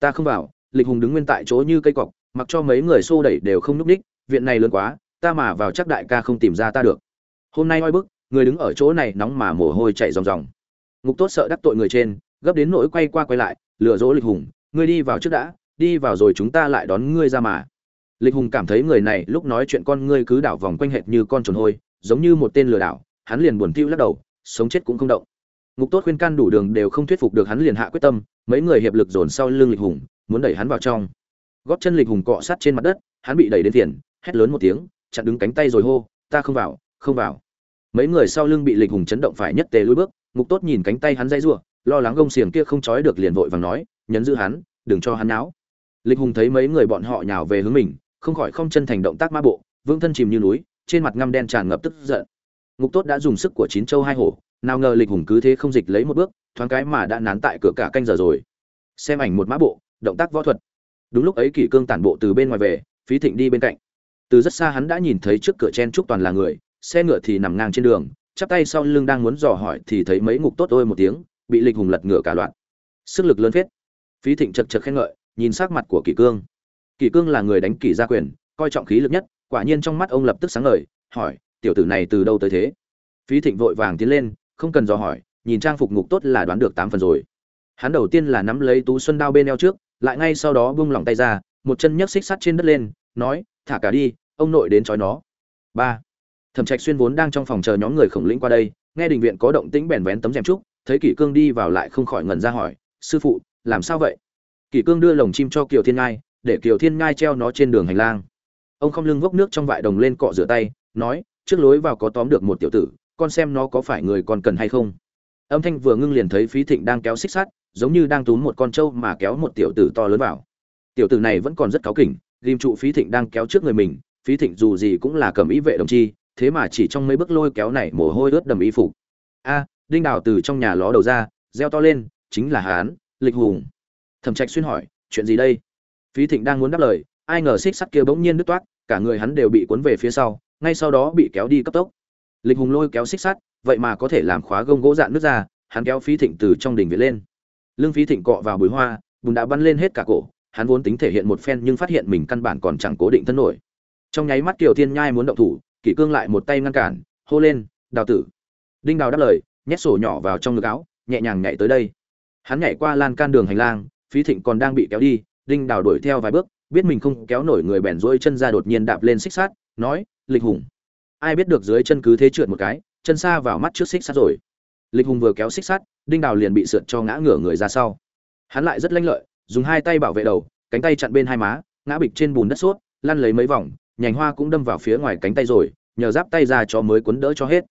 Speaker 1: Ta không vào. Lịch hùng đứng nguyên tại chỗ như cây cọc, mặc cho mấy người xô đẩy đều không núp ních viện này lớn quá ta mà vào chắc đại ca không tìm ra ta được. Hôm nay oi bức, người đứng ở chỗ này nóng mà mồ hôi chảy ròng ròng. Ngục tốt sợ đắc tội người trên, gấp đến nỗi quay qua quay lại, lừa dỗ lịch hùng, ngươi đi vào trước đã, đi vào rồi chúng ta lại đón ngươi ra mà. Lịch hùng cảm thấy người này lúc nói chuyện con ngươi cứ đảo vòng quanh hệt như con trồn hôi, giống như một tên lừa đảo, hắn liền buồn tiêu lắc đầu, sống chết cũng không động. Ngục tốt khuyên can đủ đường đều không thuyết phục được hắn liền hạ quyết tâm, mấy người hiệp lực dồn sau lưng lịch hùng, muốn đẩy hắn vào trong. Gót chân lịch hùng cọ sát trên mặt đất, hắn bị đẩy đến tiền, hét lớn một tiếng chặn đứng cánh tay rồi hô, ta không vào không vào. Mấy người sau lưng bị lịch hùng chấn động phải nhất tề lui bước ngục tốt nhìn cánh tay hắn dây rủa, lo lắng gông xiềng kia không trói được liền vội vàng nói, nhấn giữ hắn, đừng cho hắn náo. Lịch hùng thấy mấy người bọn họ nhào về hướng mình, không khỏi không chân thành động tác ma bộ vương thân chìm như núi, trên mặt ngăm đen tràn ngập tức giận. Ngục tốt đã dùng sức của chín châu hai hổ, nào ngờ lịch hùng cứ thế không dịch lấy một bước, thoáng cái mà đã nán tại cửa cả canh giờ rồi. Xem ảnh một mã bộ, động tác võ thuật. Đúng lúc ấy kỷ cương tản bộ từ bên ngoài về, phí thịnh đi bên cạnh từ rất xa hắn đã nhìn thấy trước cửa chen trúc toàn là người, xe ngựa thì nằm ngang trên đường, chắp tay sau lưng đang muốn dò hỏi thì thấy mấy ngục tốt ôi một tiếng, bị lịch hùng lật ngựa cả loạn sức lực lớn phết. Phí thịnh chật chật khen ngợi, nhìn sắc mặt của kỷ cương. Kỷ cương là người đánh kỷ gia quyền, coi trọng khí lực nhất, quả nhiên trong mắt ông lập tức sáng ngời, hỏi, tiểu tử này từ đâu tới thế? Phí thịnh vội vàng tiến lên, không cần dò hỏi, nhìn trang phục ngục tốt là đoán được tám phần rồi. Hắn đầu tiên là nắm lấy tú xuân đao bên eo trước, lại ngay sau đó buông lỏng tay ra, một chân nhấc xích sắt trên đất lên, nói, thả cả đi ông nội đến chói nó. Ba, thẩm trạch xuyên vốn đang trong phòng chờ nhóm người khổng lĩnh qua đây, nghe đình viện có động tĩnh bèn vén tấm rèm trúc, thấy kỷ cương đi vào lại không khỏi ngẩn ra hỏi, sư phụ, làm sao vậy? Kỷ cương đưa lồng chim cho kiều thiên ngai, để kiều thiên ngai treo nó trên đường hành lang. Ông không lưng vốc nước trong vại đồng lên cọ rửa tay, nói, trước lối vào có tóm được một tiểu tử, con xem nó có phải người còn cần hay không. Âm thanh vừa ngưng liền thấy phí thịnh đang kéo xích sắt, giống như đang túm một con trâu mà kéo một tiểu tử to lớn vào. Tiểu tử này vẫn còn rất cáu kỉnh, ghim trụ phí thịnh đang kéo trước người mình phí thịnh dù gì cũng là cầm ý vệ đồng chi, thế mà chỉ trong mấy bước lôi kéo này mồ hôi ướt đầm y phục. A, đinh đào từ trong nhà ló đầu ra, reo to lên, chính là hán, lịch hùng. Thẩm trạch xuyên hỏi, chuyện gì đây? Phí thịnh đang muốn đáp lời, ai ngờ xích sắt kia bỗng nhiên đứt toát, cả người hắn đều bị cuốn về phía sau, ngay sau đó bị kéo đi cấp tốc. Lịch hùng lôi kéo xích sắt, vậy mà có thể làm khóa gông gỗ dạn nước ra, hắn kéo phí thịnh từ trong đỉnh viện lên. Lưng phí thịnh cọ vào bùi hoa, bùn đã bắn lên hết cả cổ, hắn vốn tính thể hiện một phen nhưng phát hiện mình căn bản còn chẳng cố định thân nổi trong nháy mắt kiều thiên nhai muốn động thủ, kỷ cương lại một tay ngăn cản, hô lên, đào tử! Đinh đào đáp lời, nhét sổ nhỏ vào trong ngực áo, nhẹ nhàng nhảy tới đây. Hắn nhảy qua lan can đường hành lang, phí thịnh còn đang bị kéo đi, đinh đào đuổi theo vài bước, biết mình không kéo nổi người bèn rỗi chân ra đột nhiên đạp lên xích sát nói, lịch hùng! Ai biết được dưới chân cứ thế trượt một cái, chân xa vào mắt trước xích sát rồi. Lịch hùng vừa kéo xích sát đinh đào liền bị sượt cho ngã ngửa người ra sau. Hắn lại rất lanh lợi, dùng hai tay bảo vệ đầu, cánh tay chặn bên hai má, ngã bịch trên bùn đất suốt lăn lấy mấy vòng nhành hoa cũng đâm vào phía ngoài cánh tay rồi, nhờ giáp tay ra cho mới quấn đỡ cho hết.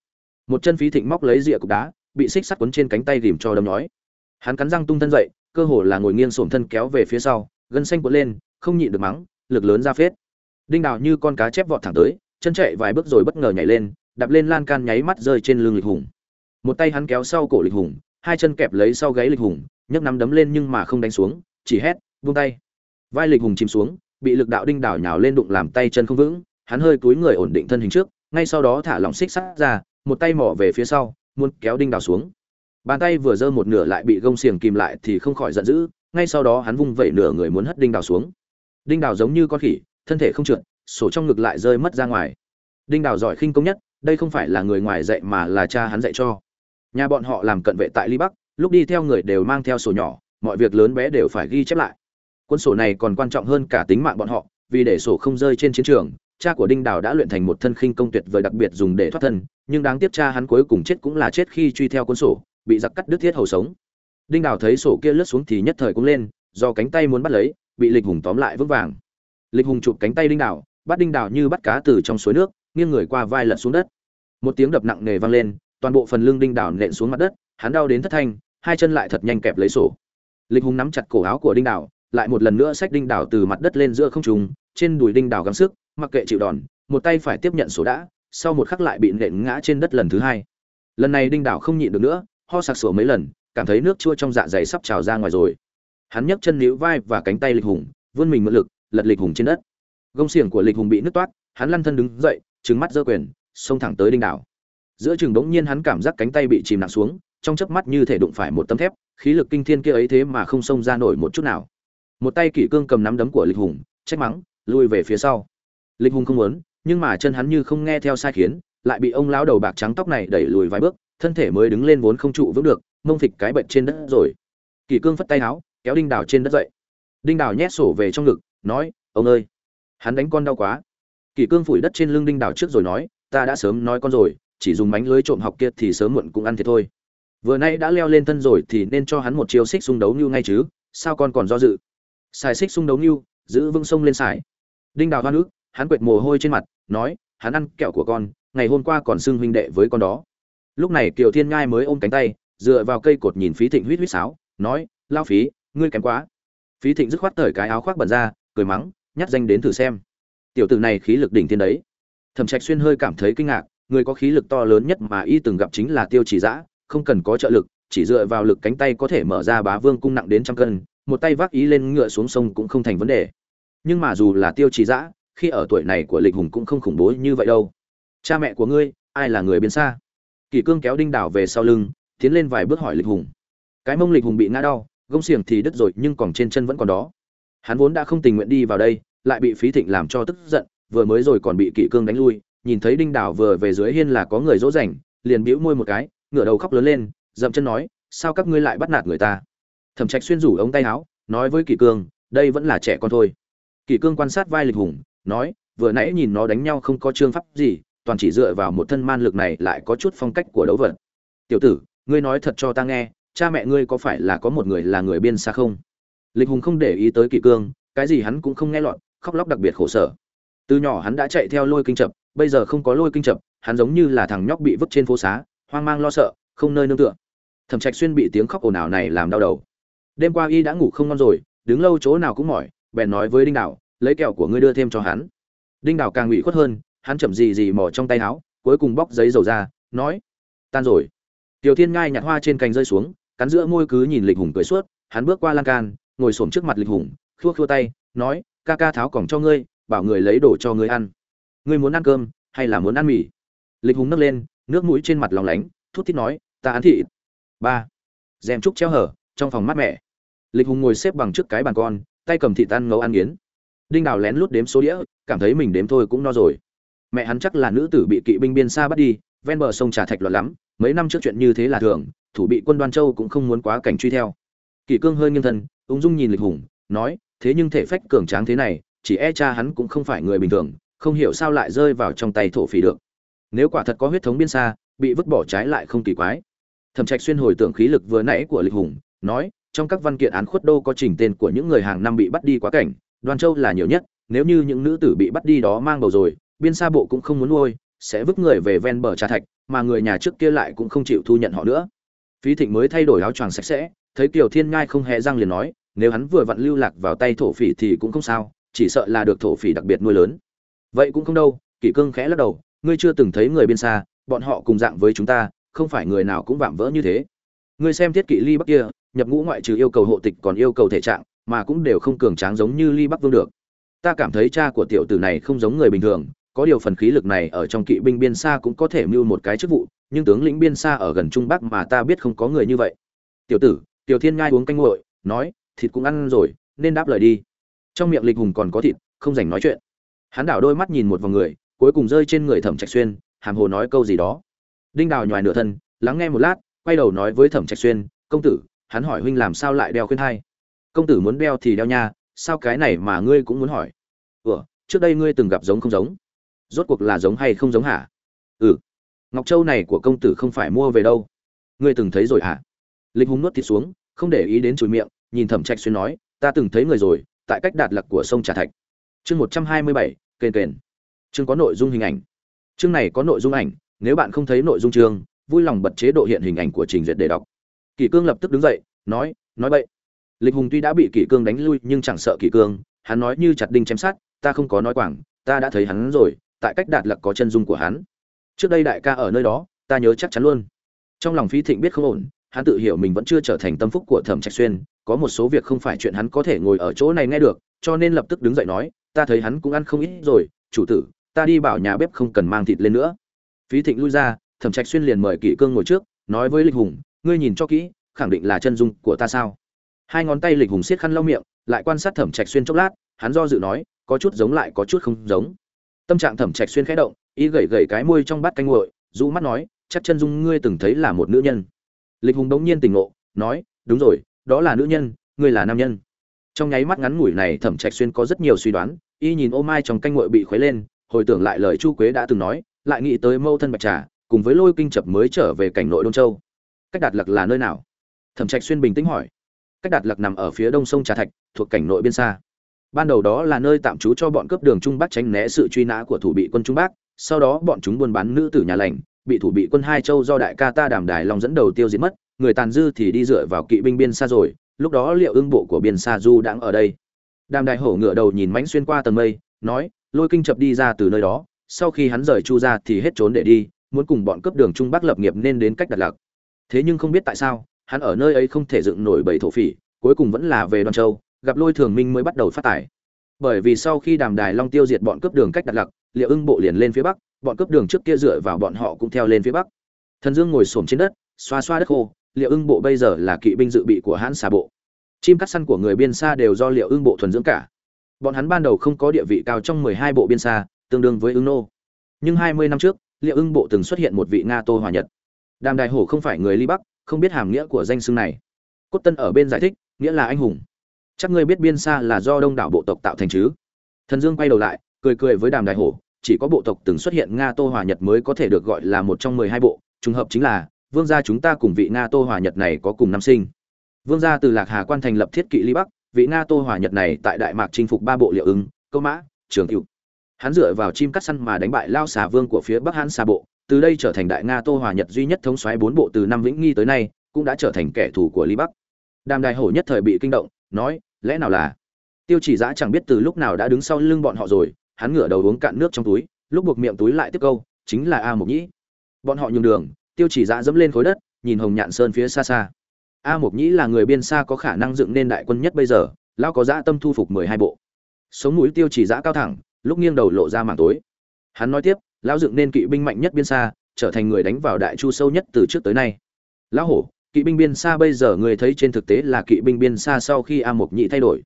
Speaker 1: Một chân phí thịnh móc lấy rìa cục đá, bị xích sắt quấn trên cánh tay rìm cho đâm nhói. Hắn cắn răng tung thân dậy, cơ hồ là ngồi nghiêng xổm thân kéo về phía sau, gân xanh quấn lên, không nhịn được mắng, lực lớn ra phết. Đinh đào như con cá chép vọt thẳng tới, chân chạy vài bước rồi bất ngờ nhảy lên, đạp lên lan can nháy mắt rơi trên lưng lịch hùng. Một tay hắn kéo sau cổ lịch hùng, hai chân kẹp lấy sau gáy lịch hùng, nhấc nắm đấm lên nhưng mà không đánh xuống, chỉ hét, buông tay. Vai lịch hùng chìm xuống bị lực đạo đinh đảo nhào lên đụng làm tay chân không vững, hắn hơi cúi người ổn định thân hình trước, ngay sau đó thả lỏng xích sắt ra, một tay mỏ về phía sau, muốn kéo đinh đào xuống. Bàn tay vừa giơ một nửa lại bị gông xiềng kìm lại thì không khỏi giận dữ, ngay sau đó hắn vung vẩy nửa người muốn hất đinh đào xuống. Đinh đào giống như con khỉ, thân thể không trượt, sổ trong ngực lại rơi mất ra ngoài. Đinh đào giỏi khinh công nhất, đây không phải là người ngoài dạy mà là cha hắn dạy cho. Nhà bọn họ làm cận vệ tại ly bắc, lúc đi theo người đều mang theo sổ nhỏ, mọi việc lớn bé đều phải ghi chép lại cuốn sổ này còn quan trọng hơn cả tính mạng bọn họ, vì để sổ không rơi trên chiến trường, cha của đinh đào đã luyện thành một thân khinh công tuyệt vời đặc biệt dùng để thoát thân, nhưng đáng tiếc cha hắn cuối cùng chết cũng là chết khi truy theo cuốn sổ, bị giặc cắt đứt thiết hầu sống. Đinh đào thấy sổ kia lướt xuống thì nhất thời cũng lên, do cánh tay muốn bắt lấy, bị lịch hùng tóm lại vững vàng. Lịch hùng chụp cánh tay đinh đào, bắt đinh đào như bắt cá từ trong suối nước, nghiêng người qua vai lật xuống đất. Một tiếng đập nặng nề vang lên, toàn bộ phần lưng đinh đào nện xuống mặt đất, hắn đau đến thất thanh, hai chân lại thật nhanh kẹp lấy sổ. Lịch hùng nắm chặt cổ áo của đinh đào lại một lần nữa sách đinh đảo từ mặt đất lên giữa không trung, trên đùi đinh đảo gắng sức, mặc kệ chịu đòn, một tay phải tiếp nhận sổ đã, sau một khắc lại bị nện ngã trên đất lần thứ hai. Lần này đinh đảo không nhịn được nữa, ho sặc sủa mấy lần, cảm thấy nước chua trong dạ dày sắp trào ra ngoài rồi. Hắn nhấc chân níu vai và cánh tay lịch hùng, vươn mình mượn lực, lật lịch hùng trên đất. Gông xiềng của lịch hùng bị nứt toát, hắn lăn thân đứng dậy trứng mắt giơ quyền, xông thẳng tới đinh đảo giữa chừng đống nhiên hắn cảm giác cánh tay bị chìm nặng xuống, trong chớp mắt như thể đụng phải một tấm thép, khí lực kinh thiên kia ấy thế mà không xông ra nổi một chút nào một tay kỷ cương cầm nắm đấm của lịch hùng, trách mắng, lui về phía sau. Lịch hùng không muốn, nhưng mà chân hắn như không nghe theo sai khiến, lại bị ông lão đầu bạc trắng tóc này đẩy lùi vài bước, thân thể mới đứng lên vốn không trụ vững được, mông thịt cái bệnh trên đất rồi. Kỳ cương phất tay áo, kéo đinh đào trên đất dậy. Đinh đào nhét sổ về trong ngực, nói, ông ơi, hắn đánh con đau quá. Kỳ cương phủi đất trên lưng đinh đào trước rồi nói, ta đã sớm nói con rồi, chỉ dùng mánh lưới trộm học kia thì sớm muộn cũng ăn thiệt thôi. Vừa nay đã leo lên thân rồi thì nên cho hắn một chiêu xích xung đấu như ngay chứ, sao con còn do dự? Xài xích xung đấu như giữ vững sông lên xài. Đinh đào hoa nước hắn quệt mồ hôi trên mặt, nói, hắn ăn kẹo của con, ngày hôm qua còn xưng huynh đệ với con đó. Lúc này kiều thiên ngai mới ôm cánh tay, dựa vào cây cột nhìn phí thịnh huýt huýt sáo, nói, lao phí, ngươi kém quá. Phí thịnh dứt khoát thời cái áo khoác bẩn ra, cười mắng, nhắc danh đến thử xem. Tiểu tử này khí lực đỉnh thiên đấy. Thẩm trạch xuyên hơi cảm thấy kinh ngạc, người có khí lực to lớn nhất mà y từng gặp chính là tiêu chỉ dã, không cần có trợ lực, chỉ dựa vào lực cánh tay có thể mở ra bá vương cung nặng đến trăm cân một tay vác ý lên ngựa xuống sông cũng không thành vấn đề. Nhưng mà dù là tiêu trì dã khi ở tuổi này của lịch hùng cũng không khủng bố như vậy đâu. Cha mẹ của ngươi, ai là người biến xa? Kỳ cương kéo đinh đảo về sau lưng, tiến lên vài bước hỏi lịch hùng. Cái mông lịch hùng bị ngã đau, gông xiềng thì đứt rồi, nhưng còn trên chân vẫn còn đó. Hắn vốn đã không tình nguyện đi vào đây, lại bị phí thịnh làm cho tức giận, vừa mới rồi còn bị kỵ cương đánh lui, nhìn thấy đinh đảo vừa về dưới hiên là có người dỗ dành, liền bĩu môi một cái, ngửa đầu khóc lớn lên, dậm chân nói, sao các ngươi lại bắt nạt người ta? Thẩm trạch xuyên rủ ống tay áo, nói với kỷ cương, đây vẫn là trẻ con thôi. Kỷ cương quan sát vai lịch hùng, nói, vừa nãy nhìn nó đánh nhau không có trương pháp gì, toàn chỉ dựa vào một thân man lực này lại có chút phong cách của đấu vật. Tiểu tử, ngươi nói thật cho ta nghe, cha mẹ ngươi có phải là có một người là người biên xa không? Lịch hùng không để ý tới kỷ cương, cái gì hắn cũng không nghe lọt, khóc lóc đặc biệt khổ sở. Từ nhỏ hắn đã chạy theo lôi kinh chập, bây giờ không có lôi kinh chập, hắn giống như là thằng nhóc bị vứt trên phố xá, hoang mang lo sợ, không nơi nương tựa. Thẩm trạch xuyên bị tiếng khóc ồn ào này làm đau đầu đêm qua y đã ngủ không ngon rồi, đứng lâu chỗ nào cũng mỏi, bèn nói với đinh đảo lấy kẹo của ngươi đưa thêm cho hắn. Đinh đảo càng ủy khuất hơn, hắn chậm gì gì mò trong tay áo, cuối cùng bóc giấy dầu ra, nói, tan rồi. Tiểu thiên ngai nhặt hoa trên cành rơi xuống, cắn giữa môi cứ nhìn lịch hùng cười suốt, hắn bước qua lan can, ngồi xổm trước mặt lịch hùng, khua khua tay, nói, ca ca tháo cổng cho ngươi, bảo người lấy đồ cho ngươi ăn. Ngươi muốn ăn cơm, hay là muốn ăn mì? Lịch hùng nấc lên, nước mũi trên mặt lòng lánh, thút thít nói, ta ăn thịt. Ba. Rèm trúc treo hở trong phòng mát mẻ. Lịch hùng ngồi xếp bằng trước cái bàn con, tay cầm thịt ăn ngấu ăn nghiến. Đinh đào lén lút đếm số đĩa, cảm thấy mình đếm thôi cũng no rồi. Mẹ hắn chắc là nữ tử bị kỵ binh biên xa bắt đi, ven bờ sông trà thạch loạn lắm, mấy năm trước chuyện như thế là thường, thủ bị quân đoan châu cũng không muốn quá cảnh truy theo. Kỷ cương hơi nghiêng thân, ung dung nhìn lịch hùng, nói, thế nhưng thể phách cường tráng thế này, chỉ e cha hắn cũng không phải người bình thường, không hiểu sao lại rơi vào trong tay thổ phỉ được. Nếu quả thật có huyết thống biên xa, bị vứt bỏ trái lại không kỳ quái. Thẩm trạch xuyên hồi tưởng khí lực vừa nãy của lịch hùng nói, trong các văn kiện án khuất đô có trình tên của những người hàng năm bị bắt đi quá cảnh Đoàn châu là nhiều nhất, nếu như những nữ tử bị bắt đi đó mang bầu rồi, biên xa bộ cũng không muốn nuôi, sẽ vứt người về ven bờ trà thạch, mà người nhà trước kia lại cũng không chịu thu nhận họ nữa. Phí thịnh mới thay đổi áo choàng sạch sẽ, thấy kiều thiên ngai không hề răng liền nói, nếu hắn vừa vặn lưu lạc vào tay thổ phỉ thì cũng không sao, chỉ sợ là được thổ phỉ đặc biệt nuôi lớn. Vậy cũng không đâu, kỷ cương khẽ lắc đầu, ngươi chưa từng thấy người biên xa bọn họ cùng dạng với chúng ta, không phải người nào cũng vạm vỡ như thế. Ngươi xem thiết kỵ ly bắc kia nhập ngũ ngoại trừ yêu cầu hộ tịch còn yêu cầu thể trạng, mà cũng đều không cường tráng giống như ly bắc vương được. Ta cảm thấy cha của tiểu tử này không giống người bình thường, có điều phần khí lực này ở trong kỵ binh biên xa cũng có thể mưu một cái chức vụ, nhưng tướng lĩnh biên xa ở gần trung bắc mà ta biết không có người như vậy. Tiểu tử, tiểu thiên ngai uống canh nguội, nói, thịt cũng ăn rồi, nên đáp lời đi. Trong miệng lịch hùng còn có thịt, không dành nói chuyện. Hắn đảo đôi mắt nhìn một vòng người, cuối cùng rơi trên người thẩm trạch xuyên, hàm hồ nói câu gì đó. Đinh đào nhòi nửa thân, lắng nghe một lát, quay đầu nói với thẩm trạch xuyên, công tử hắn hỏi huynh làm sao lại đeo khuyên thai? Công tử muốn đeo thì đeo nha, sao cái này mà ngươi cũng muốn hỏi? Ủa, trước đây ngươi từng gặp giống không giống? Rốt cuộc là giống hay không giống hả? Ừ. Ngọc châu này của công tử không phải mua về đâu. Ngươi từng thấy rồi hả? Lịch hùng nuốt thịt xuống, không để ý đến chùi miệng, nhìn thẩm trạch xuyên nói, ta từng thấy người rồi, tại cách đạt lặc của sông trà thạch. Chương một trăm hai mươi bảy, kền kền. Chương có nội dung hình ảnh. Chương này có nội dung ảnh, nếu bạn không thấy nội dung chương, vui lòng bật chế độ hiện hình ảnh của trình duyệt để đọc kỷ cương lập tức đứng dậy, nói nói vậy lịch hùng tuy đã bị kỷ cương đánh lui nhưng chẳng sợ kỷ cương, hắn nói như chặt đinh chém sát ta không có nói quảng, ta đã thấy hắn rồi, tại cách đạt lặc có chân dung của hắn. Trước đây đại ca ở nơi đó, ta nhớ chắc chắn luôn. Trong lòng Phi thịnh biết không ổn, hắn tự hiểu mình vẫn chưa trở thành tâm phúc của thẩm trạch xuyên, có một số việc không phải chuyện hắn có thể ngồi ở chỗ này nghe được, cho nên lập tức đứng dậy nói, ta thấy hắn cũng ăn không ít rồi, chủ tử, ta đi bảo nhà bếp không cần mang thịt lên nữa. Phí thịnh lui ra, thẩm trạch xuyên liền mời kỷ cương ngồi trước, nói với lịch hùng ngươi nhìn cho kỹ, khẳng định là chân dung của ta sao? Hai ngón tay lịch hùng siết khăn lau miệng, lại quan sát thẩm trạch xuyên chốc lát, hắn do dự nói, có chút giống lại có chút không giống. Tâm trạng thẩm trạch xuyên khẽ động, y gẩy gẩy cái môi trong bát canh nguội, rũ mắt nói, chắc chân dung ngươi từng thấy là một nữ nhân. Lịch hùng đống nhiên tỉnh ngộ, nói, đúng rồi, đó là nữ nhân, ngươi là nam nhân. Trong nháy mắt ngắn ngủi này thẩm trạch xuyên có rất nhiều suy đoán, y nhìn ô mai trong canh nguội bị khuấy lên, hồi tưởng lại lời chu quế đã từng nói, lại nghĩ tới mâu thân bạch trà, cùng với lôi kinh chập mới trở về cảnh nội đông châu cách đạt lặc là nơi nào? Thẩm trạch xuyên bình tĩnh hỏi. Cách đạt lặc nằm ở phía đông sông trà thạch, thuộc cảnh nội biên xa. Ban đầu đó là nơi tạm trú cho bọn cướp đường trung bắc tránh né sự truy nã của thủ bị quân trung bắc, sau đó bọn chúng buôn bán nữ tử nhà lành, bị thủ bị quân hai châu do đại ca ta đàm đài long dẫn đầu tiêu diệt mất, người tàn dư thì đi dựa vào kỵ binh biên xa rồi, lúc đó liệu ương bộ của biên xa du đang ở đây? Đàm đại hổ ngựa đầu nhìn mãnh xuyên qua tầng mây, nói, lôi kinh chập đi ra từ nơi đó, sau khi hắn rời chu ra thì hết trốn để đi, muốn cùng bọn cướp đường trung bắc lập nghiệp nên đến cách đặt lạc thế nhưng không biết tại sao, hắn ở nơi ấy không thể dựng nổi bảy thổ phỉ, cuối cùng vẫn là về đoàn châu, gặp lôi thường minh mới bắt đầu phát tải bởi vì sau khi đàm đài long tiêu diệt bọn cướp đường cách đặt lặc liệu ưng bộ liền lên phía bắc, bọn cướp đường trước kia dựa vào bọn họ cũng theo lên phía bắc. Thần dương ngồi xổm trên đất, xoa xoa đất khô liệu ưng bộ bây giờ là kỵ binh dự bị của hãn xà bộ. Chim cắt săn của người biên xa đều do liệu ưng bộ thuần dưỡng cả. Bọn hắn ban đầu không có địa vị cao trong mười hai bộ biên xa, tương đương với ưng nô. Nhưng hai mươi năm trước liệu ưng bộ từng xuất hiện một vị nga tô hòa nhật đàm đại hổ không phải người ly bắc, không biết hàm nghĩa của danh xưng này. Cốt tân ở bên giải thích, nghĩa là anh hùng. Chắc ngươi biết biên xa là do đông đảo bộ tộc tạo thành chứ? Thần dương quay đầu lại, cười cười với đàm đại hổ, chỉ có bộ tộc từng xuất hiện nga tô hòa nhật mới có thể được gọi là một trong mười hai bộ, trùng hợp chính là, vương gia chúng ta cùng vị nga tô hòa nhật này có cùng năm sinh. Vương gia từ lạc hà quan thành lập thiết kỵ ly bắc, vị nga tô hòa nhật này tại đại mạc chinh phục ba bộ liệu ứng, câu mã, trường cựu hắn dựa vào chim cắt săn mà đánh bại lao xà vương của phía bắc hãn xà bộ từ đây trở thành đại nga tô hòa nhật duy nhất thống xoáy bốn bộ từ năm vĩnh nghi tới nay, cũng đã trở thành kẻ thù của ly bắc. Đàm đại hổ nhất thời bị kinh động, nói, lẽ nào là? Tiêu chỉ giã chẳng biết từ lúc nào đã đứng sau lưng bọn họ rồi, hắn ngửa đầu uống cạn nước trong túi, lúc buộc miệng túi lại tiếp câu, chính là a mục nhĩ. Bọn họ nhường đường, tiêu chỉ giã dẫm lên khối đất, nhìn hồng nhạn sơn phía xa xa. A mục nhĩ là người biên xa có khả năng dựng nên đại quân nhất bây giờ lao có dã tâm thu phục mười hai bộ. Sống mũi tiêu chỉ giã cao thẳng, lúc nghiêng đầu lộ ra mảng tối. Hắn nói tiếp lão dựng nên kỵ binh mạnh nhất biên xa, trở thành người đánh vào đại chu sâu nhất từ trước tới nay. Lão hổ, kỵ binh biên xa bây giờ người thấy trên thực tế là kỵ binh biên xa sau khi a mộc nhị thay đổi.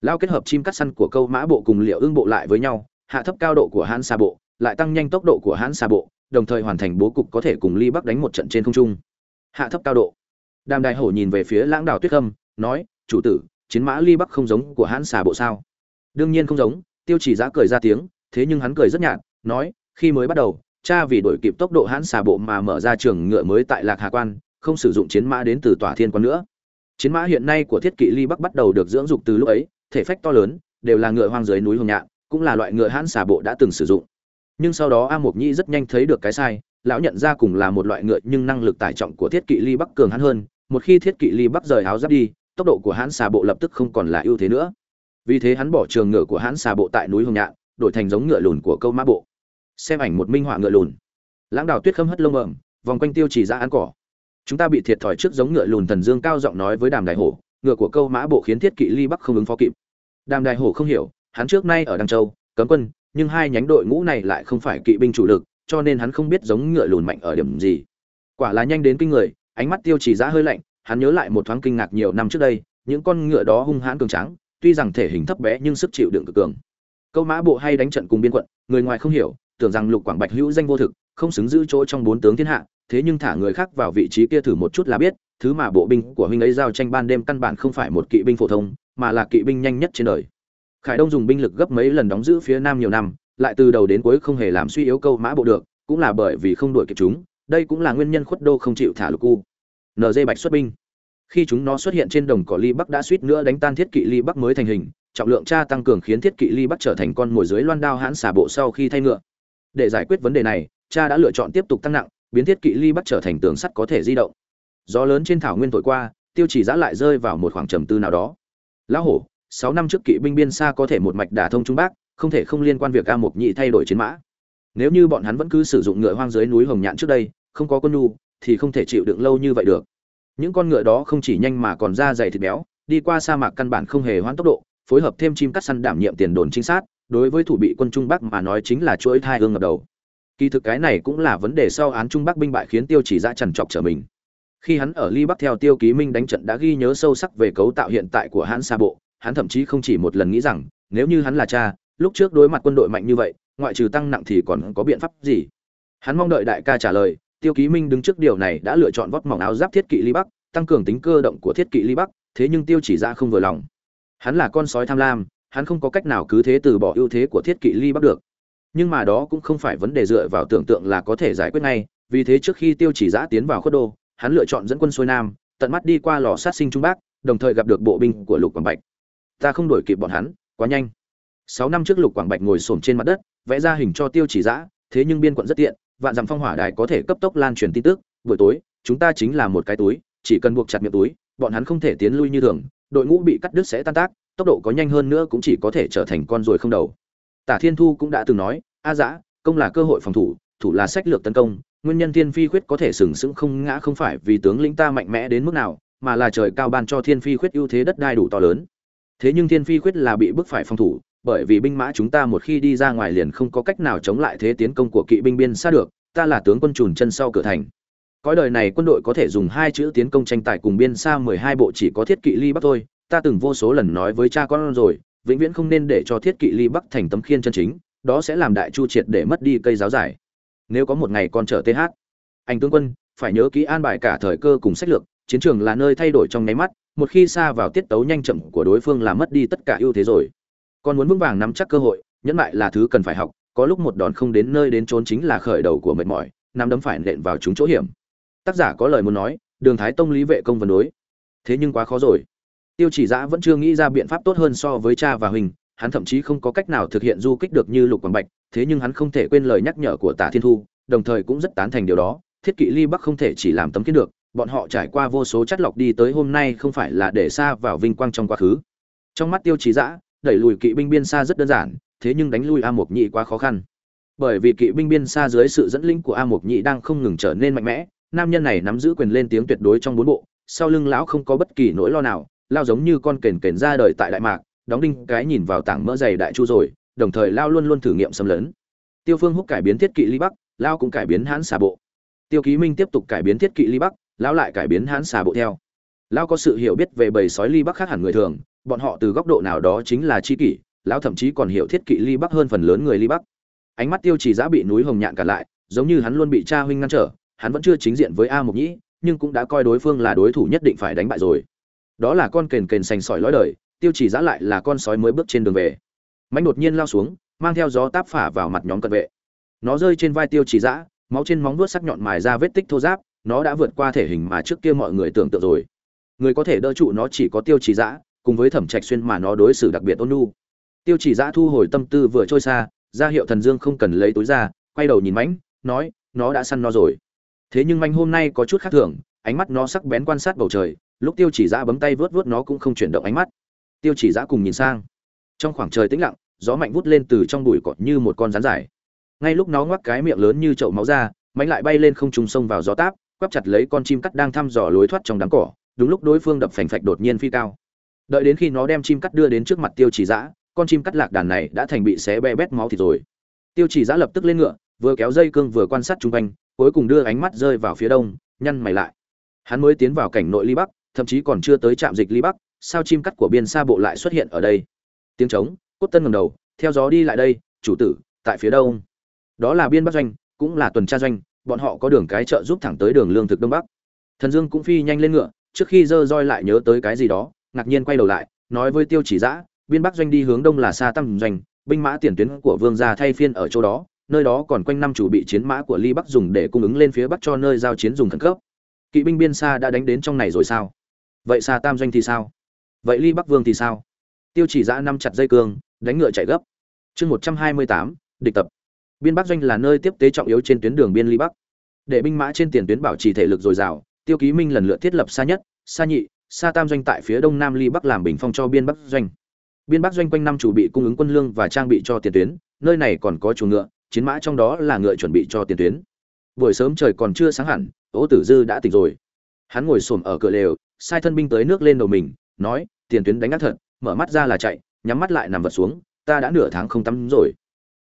Speaker 1: Lão kết hợp chim cắt săn của câu mã bộ cùng liệu ương bộ lại với nhau, hạ thấp cao độ của hãn xa bộ, lại tăng nhanh tốc độ của hãn xa bộ, đồng thời hoàn thành bố cục có thể cùng ly bắc đánh một trận trên không trung. Hạ thấp cao độ. Đàm đại hổ nhìn về phía lãng đảo tuyết khâm, nói, chủ tử, chiến mã ly bắc không giống của hãn xà bộ sao? Đương nhiên không giống. Tiêu chỉ giã cười ra tiếng, thế nhưng hắn cười rất nhạt, nói khi mới bắt đầu, cha vì đổi kịp tốc độ hãn xà bộ mà mở ra trường ngựa mới tại lạc hà quan, không sử dụng chiến mã đến từ tòa thiên quan nữa. Chiến mã hiện nay của thiết kỵ ly bắc bắt đầu được dưỡng dục từ lúc ấy, thể phách to lớn, đều là ngựa hoang dưới núi hồng nhạn, cũng là loại ngựa hãn xà bộ đã từng sử dụng. Nhưng sau đó a mộc nhĩ rất nhanh thấy được cái sai, lão nhận ra cùng là một loại ngựa nhưng năng lực tải trọng của thiết kỵ ly bắc cường hắn hơn, một khi thiết kỵ ly bắc rời áo giáp đi, tốc độ của hãn xà bộ lập tức không còn là ưu thế nữa. Vì thế hắn bỏ trường ngựa của hãn xà bộ tại núi hồng nhạn, đổi thành giống ngựa lùn của câu mã bộ xem ảnh một minh họa ngựa lùn. Lãng đào tuyết khâm hất lông ẩm vòng quanh tiêu chỉ ra ăn cỏ. Chúng ta bị thiệt thòi trước giống ngựa lùn thần dương cao giọng nói với đàm đại hổ, ngựa của câu mã bộ khiến thiết kỵ ly bắc không ứng phó kịp. Đàm đại hổ không hiểu, hắn trước nay ở đăng châu, cấm quân, nhưng hai nhánh đội ngũ này lại không phải kỵ binh chủ lực, cho nên hắn không biết giống ngựa lùn mạnh ở điểm gì. Quả là nhanh đến kinh người, ánh mắt tiêu chỉ ra hơi lạnh, hắn nhớ lại một thoáng kinh ngạc nhiều năm trước đây, những con ngựa đó hung hãn cường tráng, tuy rằng thể hình thấp bé nhưng sức chịu đựng cực cường. Câu mã bộ hay đánh trận cùng biên quận, người ngoài không hiểu tưởng rằng lục quảng bạch hữu danh vô thực, không xứng giữ chỗ trong bốn tướng thiên hạ, thế nhưng thả người khác vào vị trí kia thử một chút là biết, thứ mà bộ binh của huynh ấy giao tranh ban đêm căn bản không phải một kỵ binh phổ thông, mà là kỵ binh nhanh nhất trên đời. Khải đông dùng binh lực gấp mấy lần đóng giữ phía nam nhiều năm, lại từ đầu đến cuối không hề làm suy yếu câu mã bộ được, cũng là bởi vì không đuổi kịp chúng, đây cũng là nguyên nhân khuất đô không chịu thả lục cu nd bạch xuất binh. Khi chúng nó xuất hiện trên đồng cỏ ly bắc đã suýt nữa đánh tan thiết kỵ ly bắc mới thành hình, trọng lượng cha tăng cường khiến thiết kỵ ly bắc trở thành con mồi dưới loan đao hãn xả bộ sau khi thay ngựa để giải quyết vấn đề này cha đã lựa chọn tiếp tục tăng nặng biến thiết kỵ ly bắt trở thành tường sắt có thể di động. Gió lớn trên thảo nguyên thổi qua tiêu chỉ giã lại rơi vào một khoảng trầm tư nào đó. Lão hổ sáu năm trước kỵ binh biên xa có thể một mạch đả thông trung bắc không thể không liên quan việc a mục nhị thay đổi chiến mã. Nếu như bọn hắn vẫn cứ sử dụng ngựa hoang dưới núi hồng nhạn trước đây không có con nhu, thì không thể chịu đựng lâu như vậy được. Những con ngựa đó không chỉ nhanh mà còn da dày thịt béo đi qua sa mạc căn bản không hề hoãn tốc độ phối hợp thêm chim cắt săn đảm nhiệm tiền đồn trinh sát đối với thủ bị quân trung bắc mà nói chính là chuỗi thai hương ngập đầu. Kỳ thực cái này cũng là vấn đề sau án trung bắc binh bại khiến tiêu chỉ Dã trằn trọc trở mình. Khi hắn ở ly bắc theo tiêu ký minh đánh trận đã ghi nhớ sâu sắc về cấu tạo hiện tại của hãn xa bộ, hắn thậm chí không chỉ một lần nghĩ rằng, nếu như hắn là cha, lúc trước đối mặt quân đội mạnh như vậy, ngoại trừ tăng nặng thì còn có biện pháp gì? Hắn mong đợi đại ca trả lời, tiêu ký minh đứng trước điều này đã lựa chọn vót mỏng áo giáp thiết kỵ ly bắc, tăng cường tính cơ động của thiết kỵ ly bắc, thế nhưng tiêu chỉ Dã không vừa lòng. Hắn là con sói tham lam hắn không có cách nào cứ thế từ bỏ ưu thế của thiết kỵ ly bắc được. Nhưng mà đó cũng không phải vấn đề dựa vào tưởng tượng là có thể giải quyết ngay, vì thế trước khi tiêu chỉ giã tiến vào khuất đô, hắn lựa chọn dẫn quân xuôi nam, tận mắt đi qua lò sát sinh trung bắc, đồng thời gặp được bộ binh của lục quảng bạch. Ta không đổi kịp bọn hắn, quá nhanh. Sáu năm trước lục quảng bạch ngồi xổm trên mặt đất, vẽ ra hình cho tiêu chỉ giã, thế nhưng biên quận rất tiện, vạn dặm phong hỏa đài có thể cấp tốc lan truyền tin tức, buổi tối, chúng ta chính là một cái túi, chỉ cần buộc chặt miệng túi, bọn hắn không thể tiến lui như thường, đội ngũ bị cắt đứt sẽ tan tác tốc độ có nhanh hơn nữa cũng chỉ có thể trở thành con ruồi không đầu. Tả thiên thu cũng đã từng nói, a dã, công là cơ hội phòng thủ thủ là sách lược tấn công, nguyên nhân thiên phi khuyết có thể sừng sững không ngã không phải vì tướng lĩnh ta mạnh mẽ đến mức nào, mà là trời cao ban cho thiên phi khuyết ưu thế đất đai đủ to lớn. Thế nhưng thiên phi khuyết là bị bức phải phòng thủ, bởi vì binh mã chúng ta một khi đi ra ngoài liền không có cách nào chống lại thế tiến công của kỵ binh biên xa được, ta là tướng quân trùn chân sau cửa thành. Cõi đời này quân đội có thể dùng hai chữ tiến công tranh tài cùng biên xa mười hai bộ chỉ có thiết kỵ ly bắc thôi ta từng vô số lần nói với cha con rồi, vĩnh viễn không nên để cho thiết kỵ ly bắc thành tấm khiên chân chính, đó sẽ làm đại chu triệt để mất đi cây giáo giải. Nếu có một ngày con trở th anh tướng quân, phải nhớ kỹ an bài cả thời cơ cùng sách lược, chiến trường là nơi thay đổi trong nháy mắt, một khi xa vào tiết tấu nhanh chậm của đối phương là mất đi tất cả ưu thế rồi. Còn muốn vững vàng nắm chắc cơ hội, nhẫn lại là thứ cần phải học, có lúc một đòn không đến nơi đến trốn chính là khởi đầu của mệt mỏi, nắm đấm phải nện vào chúng chỗ hiểm. Tác giả có lời muốn nói, đường thái tông lý vệ công vấn đối. Thế nhưng quá khó rồi tiêu chỉ giã vẫn chưa nghĩ ra biện pháp tốt hơn so với cha và huỳnh hắn thậm chí không có cách nào thực hiện du kích được như lục quảng bạch, thế nhưng hắn không thể quên lời nhắc nhở của tả thiên thu, đồng thời cũng rất tán thành điều đó. Thiết kỵ ly bắc không thể chỉ làm tấm kiến được, bọn họ trải qua vô số chất lọc đi tới hôm nay không phải là để xa vào vinh quang trong quá khứ. Trong mắt tiêu chí giã đẩy lùi kỵ binh biên xa rất đơn giản, thế nhưng đánh lui a mộc nhị quá khó khăn. Bởi vì kỵ binh biên xa dưới sự dẫn linh của a mộc nhị đang không ngừng trở nên mạnh mẽ, nam nhân này nắm giữ quyền lên tiếng tuyệt đối trong bốn bộ, sau lưng lão không có bất kỳ nỗi lo nào lao giống như con kền kền ra đời tại đại mạc, đóng đinh cái nhìn vào tảng mỡ dày đại chu rồi, đồng thời lao luôn luôn thử nghiệm xâm lấn. Tiêu phương húc cải biến thiết kỵ ly bắc, lao cũng cải biến hãn xà bộ. Tiêu ký minh tiếp tục cải biến thiết kỵ ly bắc lão lại cải biến hãn xà bộ theo. Lão có sự hiểu biết về bầy sói ly bắc khác hẳn người thường, bọn họ từ góc độ nào đó chính là chi kỷ lão thậm chí còn hiểu thiết kỵ ly bắc hơn phần lớn người ly bắc. Ánh mắt tiêu chỉ giã bị núi hồng nhạn cả lại, giống như hắn luôn bị cha huynh ngăn trở, hắn vẫn chưa chính diện với a mục nhĩ, nhưng cũng đã coi đối phương là đối thủ nhất định phải đánh bại rồi đó là con kền kền sành sỏi lõi đời, tiêu chỉ giã lại là con sói mới bước trên đường về. Mạnh đột nhiên lao xuống, mang theo gió táp phả vào mặt nhóm cận vệ. Nó rơi trên vai tiêu chỉ giã, máu trên móng vuốt sắc nhọn mài ra vết tích thô giáp nó đã vượt qua thể hình mà trước kia mọi người tưởng tượng rồi. Người có thể đỡ trụ nó chỉ có tiêu chỉ giã, cùng với thẩm trạch xuyên mà nó đối xử đặc biệt ôn nhu. Tiêu chỉ giã thu hồi tâm tư vừa trôi xa, ra hiệu thần dương không cần lấy túi ra, quay đầu nhìn mãnh, nói, nó đã săn nó rồi. Thế nhưng manh hôm nay có chút khác thường, ánh mắt nó sắc bén quan sát bầu trời lúc tiêu chỉ giã bấm tay vớt vớt nó cũng không chuyển động ánh mắt. Tiêu chỉ giã cùng nhìn sang. Trong khoảng trời tĩnh lặng, gió mạnh vút lên từ trong bụi cọt như một con rắn dài. Ngay lúc nó ngoắc cái miệng lớn như chậu máu ra mạnh lại bay lên không trùng sông vào gió táp, quắp chặt lấy con chim cắt đang thăm dò lối thoát trong đám cỏ, đúng lúc đối phương đập phành phạch đột nhiên phi cao. Đợi đến khi nó đem chim cắt đưa đến trước mặt tiêu chỉ giã, con chim cắt lạc đàn này đã thành bị xé be bét máu thịt rồi. Tiêu chỉ giã lập tức lên ngựa, vừa kéo dây cương vừa quan sát chung quanh, cuối cùng đưa ánh mắt rơi vào phía đông, nhăn mày lại. Hắn mới tiến vào cảnh nội ly bắc thậm chí còn chưa tới trạm dịch ly bắc, sao chim cắt của biên xa bộ lại xuất hiện ở đây? Tiếng trống, cốt tân ngầm đầu, theo gió đi lại đây, chủ tử, tại phía đông. Đó là biên bắc doanh, cũng là tuần tra doanh, bọn họ có đường cái chợ giúp thẳng tới đường lương thực đông bắc. Thần dương cũng phi nhanh lên ngựa, trước khi dơ roi lại nhớ tới cái gì đó, ngạc nhiên quay đầu lại, nói với tiêu chỉ giã, biên bắc doanh đi hướng đông là xa tăng doanh, binh mã tiền tuyến của vương gia thay phiên ở chỗ đó, nơi đó còn quanh năm chủ bị chiến mã của ly bắc dùng để cung ứng lên phía bắc cho nơi giao chiến dùng khẩn cấp. Kỵ binh biên xa đã đánh đến trong này rồi sao? Vậy xa tam doanh thì sao? Vậy ly bắc vương thì sao? Tiêu chỉ giã năm chặt dây cương, đánh ngựa chạy gấp. Chương một trăm hai mươi tám, địch tập. Biên bắc doanh là nơi tiếp tế trọng yếu trên tuyến đường biên ly bắc. Để binh mã trên tiền tuyến bảo trì thể lực dồi dào, tiêu ký minh lần lượt thiết lập xa nhất xa nhị xa tam doanh tại phía đông nam ly bắc làm bình phong cho biên bắc doanh. Biên bắc doanh quanh năm chủ bị cung ứng quân lương và trang bị cho tiền tuyến, nơi này còn có chuồng ngựa, chiến mã trong đó là ngựa chuẩn bị cho tiền tuyến. Buổi sớm trời còn chưa sáng hẳn ô tử dư đã tỉnh rồi. Hắn ngồi xổm ở cửa lều sai thân binh tới nước lên đầu mình, nói, tiền tuyến đánh ác thật, mở mắt ra là chạy, nhắm mắt lại nằm vật xuống, ta đã nửa tháng không tắm rồi.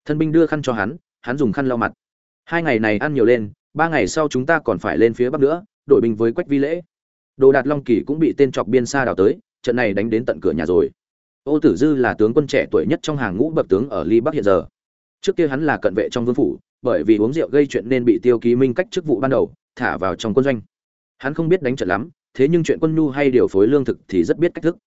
Speaker 1: Thân binh đưa khăn cho hắn hắn dùng khăn lau mặt. Hai ngày này ăn nhiều lên, ba ngày sau chúng ta còn phải lên phía bắc nữa, đội binh với quách vi lễ. Đồ đạt long kỳ cũng bị tên trọc biên xa đào tới, trận này đánh đến tận cửa nhà rồi. Ô tử dư là tướng quân trẻ tuổi nhất trong hàng ngũ bậc tướng ở ly bắc hiện giờ. Trước kia hắn là cận vệ trong vương phủ, bởi vì uống rượu gây chuyện nên bị tiêu ký minh cách chức vụ ban đầu, thả vào trong quân doanh. Hắn không biết đánh trận lắm thế nhưng chuyện quân nhu hay điều phối lương thực thì rất biết cách thức.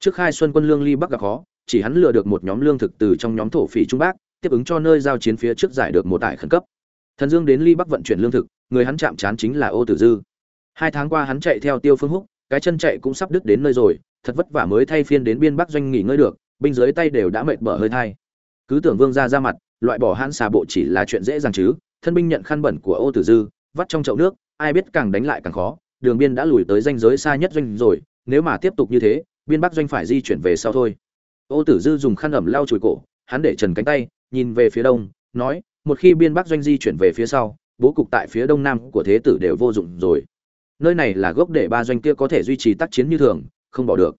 Speaker 1: Trước khai xuân quân lương ly bắc gặp khó, chỉ hắn lừa được một nhóm lương thực từ trong nhóm thổ phỉ trung bắc, tiếp ứng cho nơi giao chiến phía trước giải được một tải khẩn cấp. Thần dương đến ly bắc vận chuyển lương thực, người hắn chạm trán chính là ô tử dư. Hai tháng qua hắn chạy theo tiêu phương húc, cái chân chạy cũng sắp đứt đến nơi rồi, thật vất vả mới thay phiên đến biên bắc doanh nghỉ ngơi được, binh dưới tay đều đã mệt bở hơi thai. Cứ tưởng vương ra ra mặt, loại bỏ hãn xà bộ chỉ là chuyện dễ dàng chứ, thân binh nhận khăn bẩn của ô tử dư, vắt trong chậu nước, ai biết càng đánh lại càng khó đường biên đã lùi tới danh giới xa nhất doanh rồi, nếu mà tiếp tục như thế, biên bắc doanh phải di chuyển về sau thôi. Ô tử dư dùng khăn ẩm lau chùi cổ, hắn để trần cánh tay, nhìn về phía đông, nói, một khi biên bắc doanh di chuyển về phía sau, bố cục tại phía đông nam của thế tử đều vô dụng rồi. Nơi này là gốc để ba doanh kia có thể duy trì tác chiến như thường, không bỏ được.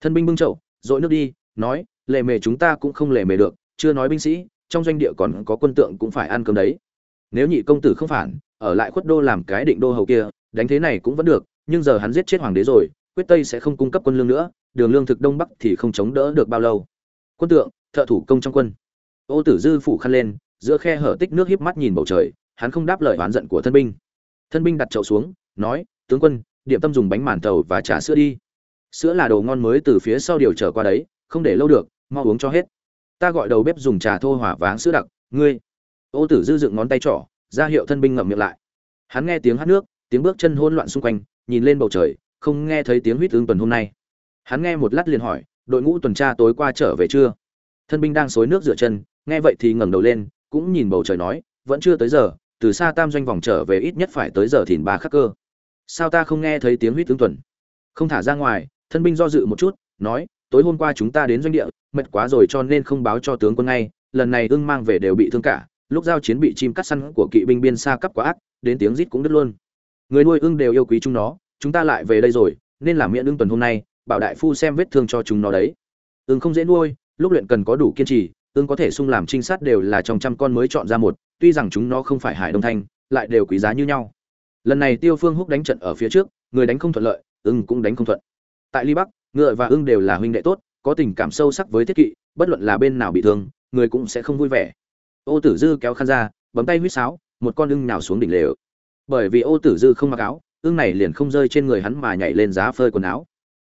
Speaker 1: Thân binh bưng chậu, dội nước đi, nói, lề mề chúng ta cũng không lề mề được, chưa nói binh sĩ, trong doanh địa còn có quân tượng cũng phải ăn cơm đấy. Nếu nhị công tử không phản, ở lại khuất đô làm cái định đô hầu kia đánh thế này cũng vẫn được, nhưng giờ hắn giết chết hoàng đế rồi, quyết tây sẽ không cung cấp quân lương nữa, đường lương thực đông bắc thì không chống đỡ được bao lâu. Quân tượng, thợ thủ công trong quân. Ô tử dư phủ khăn lên, giữa khe hở tích nước híp mắt nhìn bầu trời, hắn không đáp lời oán giận của thân binh. Thân binh đặt chậu xuống, nói, tướng quân, điểm tâm dùng bánh màn tàu và trà sữa đi. Sữa là đồ ngon mới từ phía sau điều trở qua đấy, không để lâu được, mau uống cho hết. Ta gọi đầu bếp dùng trà thô hỏa váng sữa đặc, ngươi. Ô tử dư dựng ngón tay trỏ, ra hiệu thân binh ngậm miệng lại. Hắn nghe tiếng hát nước tiếng bước chân hỗn loạn xung quanh, nhìn lên bầu trời, không nghe thấy tiếng huýt ương tuần hôm nay. Hắn nghe một lát liền hỏi, đội ngũ tuần tra tối qua trở về chưa? Thân binh đang xối nước rửa chân, nghe vậy thì ngẩng đầu lên, cũng nhìn bầu trời nói, vẫn chưa tới giờ, từ xa tam doanh vòng trở về ít nhất phải tới giờ thìn ba khắc cơ. Sao ta không nghe thấy tiếng huýt ương tuần? Không thả ra ngoài, thân binh do dự một chút, nói, tối hôm qua chúng ta đến doanh địa, mệt quá rồi cho nên không báo cho tướng quân ngay, lần này ưng mang về đều bị thương cả, lúc giao chiến bị chim cắt săn của kỵ binh biên xa cấp quá ác, đến tiếng rít cũng đứt luôn người nuôi ưng đều yêu quý chúng nó, chúng ta lại về đây rồi, nên làm miễn ưng tuần hôm nay, bảo đại phu xem vết thương cho chúng nó đấy. Ưng không dễ nuôi, lúc luyện cần có đủ kiên trì, ưng có thể sung làm trinh sát đều là trong trăm con mới chọn ra một, tuy rằng chúng nó không phải hải đông thanh, lại đều quý giá như nhau. Lần này tiêu phương húc đánh trận ở phía trước, người đánh không thuận lợi, ưng cũng đánh không thuận. Tại ly bắc, ngựa và ưng đều là huynh đệ tốt, có tình cảm sâu sắc với thiết kỵ, bất luận là bên nào bị thương, người cũng sẽ không vui vẻ. Ô tử dư kéo khăn ra, bấm tay huýt sáo, một con ưng nào xuống đỉnh lều bởi vì ô tử dư không mặc áo, ương này liền không rơi trên người hắn mà nhảy lên giá phơi quần áo.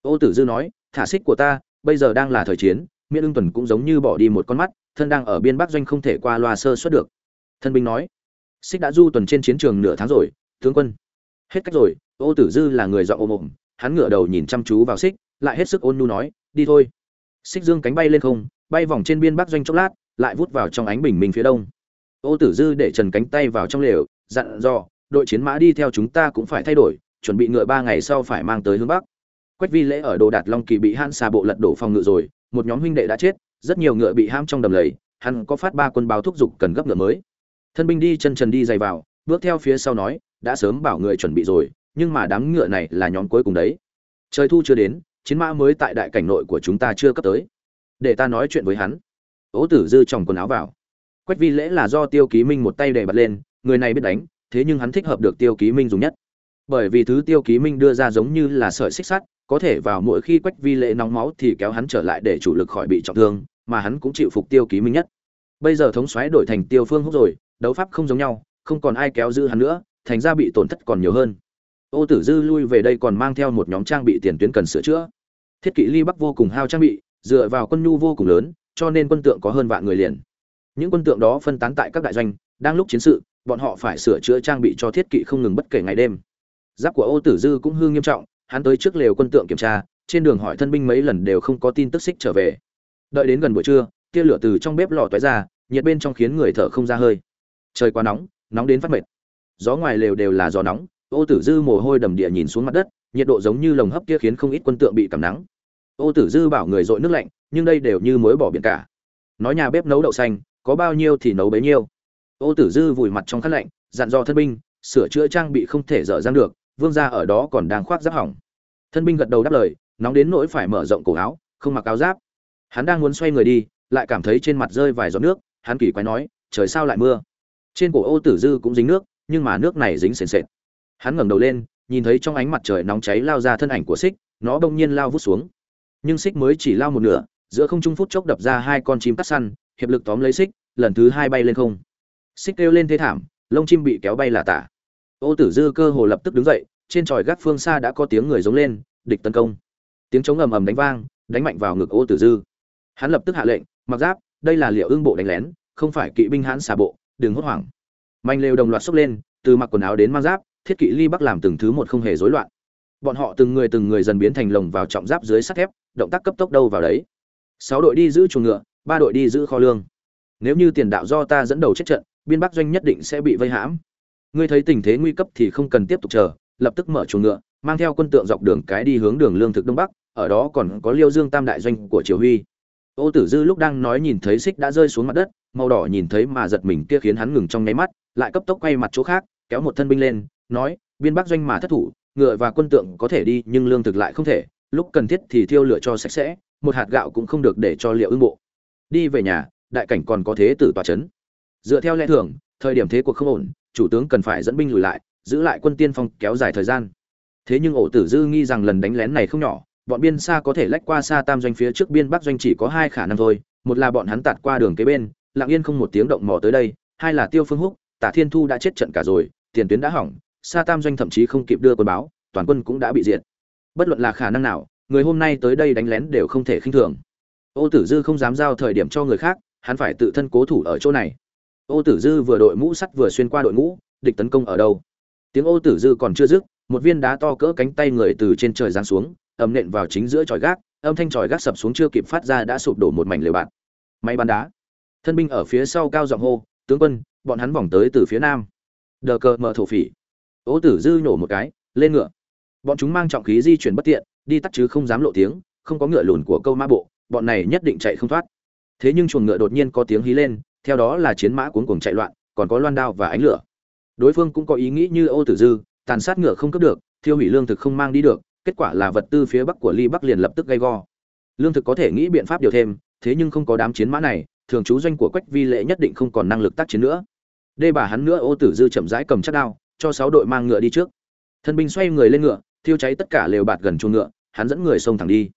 Speaker 1: Ô tử dư nói, thả xích của ta, bây giờ đang là thời chiến, miễn ưng tuần cũng giống như bỏ đi một con mắt, thân đang ở biên bắc doanh không thể qua loa sơ xuất được. Thân binh nói, xích đã du tuần trên chiến trường nửa tháng rồi, tướng quân. Hết cách rồi, ô tử dư là người dọn ôm ôm hắn ngửa đầu nhìn chăm chú vào xích, lại hết sức ôn nhu nói, đi thôi. Xích dương cánh bay lên không, bay vòng trên biên bắc doanh chốc lát, lại vút vào trong ánh bình minh phía đông. Ô tử dư để trần cánh tay vào trong lều, dặn dò đội chiến mã đi theo chúng ta cũng phải thay đổi, chuẩn bị ngựa ba ngày sau phải mang tới hướng bắc. Quách vi lễ ở đồ đạt long kỳ bị hãn xà bộ lật đổ phòng ngựa rồi, một nhóm huynh đệ đã chết, rất nhiều ngựa bị ham trong đầm lầy, hắn có phát ba quân báo thúc giục cần gấp ngựa mới. Thân binh đi chân trần đi dày vào, bước theo phía sau nói, đã sớm bảo người chuẩn bị rồi, nhưng mà đám ngựa này là nhóm cuối cùng đấy. Trời thu chưa đến, chiến mã mới tại đại cảnh nội của chúng ta chưa cấp tới. Để ta nói chuyện với hắn. Ố tử dư tròng quần áo vào. Quách vi lễ là do tiêu ký minh một tay để bật lên, người này biết đánh thế nhưng hắn thích hợp được tiêu ký minh dùng nhất. Bởi vì thứ tiêu ký minh đưa ra giống như là sợi xích sắt, có thể vào mỗi khi quách vi lệ nóng máu thì kéo hắn trở lại để chủ lực khỏi bị trọng thương, mà hắn cũng chịu phục tiêu ký minh nhất. Bây giờ thống xoáy đổi thành tiêu phương húc rồi, đấu pháp không giống nhau, không còn ai kéo giữ hắn nữa, thành ra bị tổn thất còn nhiều hơn. Ô tử dư lui về đây còn mang theo một nhóm trang bị tiền tuyến cần sửa chữa. Thiết kỵ ly bắc vô cùng hao trang bị, dựa vào quân nhu vô cùng lớn, cho nên quân tượng có hơn vạn người liền. Những quân tượng đó phân tán tại các đại doanh, đang lúc chiến sự bọn họ phải sửa chữa trang bị cho thiết kỵ không ngừng bất kể ngày đêm. Giáp của ô tử dư cũng hư nghiêm trọng, hắn tới trước lều quân tượng kiểm tra, trên đường hỏi thân binh mấy lần đều không có tin tức xích trở về. Đợi đến gần buổi trưa, tia lửa từ trong bếp lò tóe ra, nhiệt bên trong khiến người thở không ra hơi. Trời quá nóng nóng đến phát mệt. Gió ngoài lều đều là gió nóng, ô tử dư mồ hôi đầm địa nhìn xuống mặt đất, nhiệt độ giống như lồng hấp kia khiến không ít quân tượng bị cảm nắng. Ô tử dư bảo người dội nước lạnh, nhưng đây đều như mối bỏ biển cả. Nói nhà bếp nấu đậu xanh, có bao nhiêu thì nấu bấy nhiêu ô tử dư vùi mặt trong khát lạnh, dặn dò thân binh, sửa chữa trang bị không thể dở dang được, vương gia ở đó còn đang khoác giáp hỏng. Thân binh gật đầu đáp lời, nóng đến nỗi phải mở rộng cổ áo, không mặc áo giáp. Hắn đang muốn xoay người đi, lại cảm thấy trên mặt rơi vài giọt nước, hắn kỳ quái nói, trời sao lại mưa? Trên cổ ô tử dư cũng dính nước, nhưng mà nước này dính sền sệt. Hắn ngẩng đầu lên, nhìn thấy trong ánh mặt trời nóng cháy lao ra thân ảnh của xích nó bỗng nhiên lao vút xuống. Nhưng xích mới chỉ lao một nửa, giữa không trung phút chốc đập ra hai con chim cắt săn, hiệp lực tóm lấy xích lần thứ hai bay lên không xích kêu lên thế thảm, lông chim bị kéo bay là tả. Ô tử dư cơ hồ lập tức đứng dậy, trên tròi gác phương xa đã có tiếng người giống lên, địch tấn công. Tiếng chống ầm ầm đánh vang, đánh mạnh vào ngực ô tử dư. Hắn lập tức hạ lệnh, mặc giáp, đây là liệu ương bộ đánh lén, không phải kỵ binh hãn xà bộ, đừng hốt hoảng. Manh lều đồng loạt xốc lên, từ mặc quần áo đến mang giáp, thiết kỵ ly bắc làm từng thứ một không hề rối loạn. Bọn họ từng người từng người dần biến thành lồng vào trọng giáp dưới sắt thép, động tác cấp tốc đâu vào đấy. Sáu đội đi giữ chuồng ngựa, ba đội đi giữ kho lương. Nếu như tiền đạo do ta dẫn đầu chết trận biên bắc doanh nhất định sẽ bị vây hãm. Ngươi thấy tình thế nguy cấp thì không cần tiếp tục chờ, lập tức mở chuồng ngựa, mang theo quân tượng dọc đường cái đi hướng đường lương thực đông bắc, ở đó còn có liêu dương tam đại doanh của triều huy. Ô tử dư lúc đang nói nhìn thấy xích đã rơi xuống mặt đất, màu đỏ nhìn thấy mà giật mình kia khiến hắn ngừng trong nháy mắt, lại cấp tốc quay mặt chỗ khác, kéo một thân binh lên, nói, biên bắc doanh mà thất thủ, ngựa và quân tượng có thể đi, nhưng lương thực lại không thể, lúc cần thiết thì thiêu lửa cho sạch sẽ, một hạt gạo cũng không được để cho liệu ưng bộ. Đi về nhà, đại cảnh còn có thế tử tòa chấn dựa theo lẽ thường, thời điểm thế cuộc không ổn, chủ tướng cần phải dẫn binh lùi lại, giữ lại quân tiên phong kéo dài thời gian. Thế nhưng ổ tử dư nghi rằng lần đánh lén này không nhỏ, bọn biên xa có thể lách qua xa tam doanh phía trước biên bắc doanh chỉ có hai khả năng thôi, một là bọn hắn tạt qua đường kế bên, lặng yên không một tiếng động mò tới đây, hai là tiêu phương húc, tả thiên thu đã chết trận cả rồi, tiền tuyến đã hỏng, xa tam doanh thậm chí không kịp đưa quân báo, toàn quân cũng đã bị diệt. Bất luận là khả năng nào, người hôm nay tới đây đánh lén đều không thể khinh thường. Ô tử dư không dám giao thời điểm cho người khác, hắn phải tự thân cố thủ ở chỗ này ô tử dư vừa đội mũ sắt vừa xuyên qua đội ngũ, địch tấn công ở đâu? Tiếng ô tử dư còn chưa dứt, một viên đá to cỡ cánh tay người từ trên trời giáng xuống, ầm nện vào chính giữa tròi gác, âm thanh tròi gác sập xuống chưa kịp phát ra đã sụp đổ một mảnh lều bạt. Máy bắn đá. Thân binh ở phía sau cao giọng hô, tướng quân, bọn hắn vòng tới từ phía nam. Đờ cờ mở thổ phỉ. Ô tử dư nhổ một cái, lên ngựa. Bọn chúng mang trọng khí di chuyển bất tiện, đi tắt chứ không dám lộ tiếng, không có ngựa lùn của câu mã bộ, bọn này nhất định chạy không thoát. Thế nhưng chuồng ngựa đột nhiên có tiếng hí lên theo đó là chiến mã cuống cuồng chạy loạn, còn có loan đao và ánh lửa. Đối phương cũng có ý nghĩ như ô tử dư, tàn sát ngựa không cướp được, thiêu hủy lương thực không mang đi được, kết quả là vật tư phía bắc của ly bắc liền lập tức gây go. Lương thực có thể nghĩ biện pháp điều thêm, thế nhưng không có đám chiến mã này, thường trú doanh của quách vi lệ nhất định không còn năng lực tác chiến nữa. Đê bà hắn nữa ô tử dư chậm rãi cầm chắc đao, cho sáu đội mang ngựa đi trước. Thân binh xoay người lên ngựa, thiêu cháy tất cả lều bạt gần chuồng ngựa, hắn dẫn người xông thẳng đi.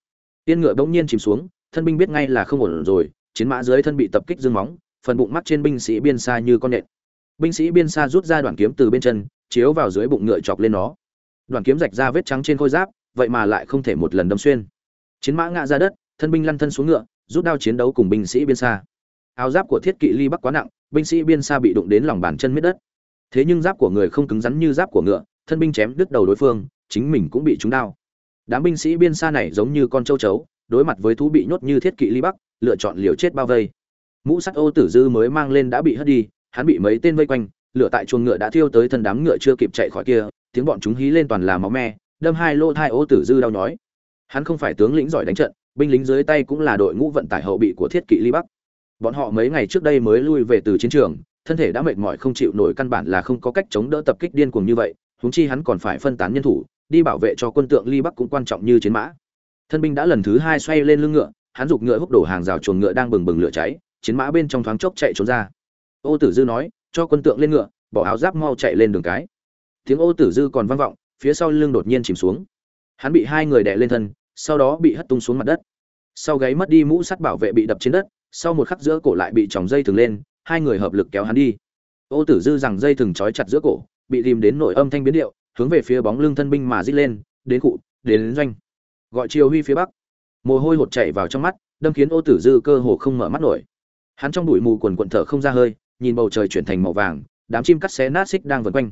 Speaker 1: Tiên ngựa bỗng nhiên chìm xuống, thân binh biết ngay là không ổn rồi, chiến mã dưới thân bị tập kích dương móng phần bụng mắt trên binh sĩ biên xa như con nện. Binh sĩ biên xa rút ra đoạn kiếm từ bên chân, chiếu vào dưới bụng ngựa chọc lên nó. Đoạn kiếm rạch ra vết trắng trên khôi giáp, vậy mà lại không thể một lần đâm xuyên. Chiến mã ngã ra đất, thân binh lăn thân xuống ngựa, rút đao chiến đấu cùng binh sĩ biên xa. Áo giáp của thiết kỵ ly bắc quá nặng, binh sĩ biên xa bị đụng đến lòng bàn chân miết đất. Thế nhưng giáp của người không cứng rắn như giáp của ngựa, thân binh chém đứt đầu đối phương, chính mình cũng bị trúng đao. Đám binh sĩ biên xa này giống như con châu chấu, đối mặt với thú bị nhốt như thiết kỵ ly bắc, lựa chọn liều chết bao vây mũ sắt ô tử dư mới mang lên đã bị hất đi, hắn bị mấy tên vây quanh, lửa tại chuồng ngựa đã thiêu tới thân đám ngựa chưa kịp chạy khỏi kia, tiếng bọn chúng hí lên toàn là máu me, đâm hai lô thai ô tử dư đau nhói. Hắn không phải tướng lĩnh giỏi đánh trận, binh lính dưới tay cũng là đội ngũ vận tải hậu bị của thiết kỵ ly bắc. Bọn họ mấy ngày trước đây mới lui về từ chiến trường, thân thể đã mệt mỏi không chịu nổi căn bản là không có cách chống đỡ tập kích điên cuồng như vậy húng chi hắn còn phải phân tán nhân thủ, đi bảo vệ cho quân tượng ly bắc cũng quan trọng như chiến mã. Thân binh đã lần thứ hai xoay lên lưng ngựa, hắn giục ngựa húc đổ hàng rào chuồng ngựa đang bừng bừng lửa cháy chiến mã bên trong thoáng chốc chạy trốn ra. Ô tử dư nói, cho quân tượng lên ngựa, bỏ áo giáp mau chạy lên đường cái. Tiếng ô tử dư còn vang vọng, phía sau lưng đột nhiên chìm xuống. Hắn bị hai người đè lên thân, sau đó bị hất tung xuống mặt đất. Sau gáy mất đi mũ sắt bảo vệ bị đập trên đất, sau một khắc giữa cổ lại bị tròng dây thừng lên, hai người hợp lực kéo hắn đi. Ô tử dư rằng dây thừng trói chặt giữa cổ, bị ghìm đến nội âm thanh biến điệu, hướng về phía bóng lưng thân binh mà rít lên, đến cụ đến doanh. Gọi chiều huy phía bắc. Mồ hôi hột chảy vào trong mắt, đâm khiến ô tử dư cơ hồ không mở mắt nổi hắn trong bụi mù quần quần thở không ra hơi, nhìn bầu trời chuyển thành màu vàng, đám chim cắt xé nát xích đang vần quanh.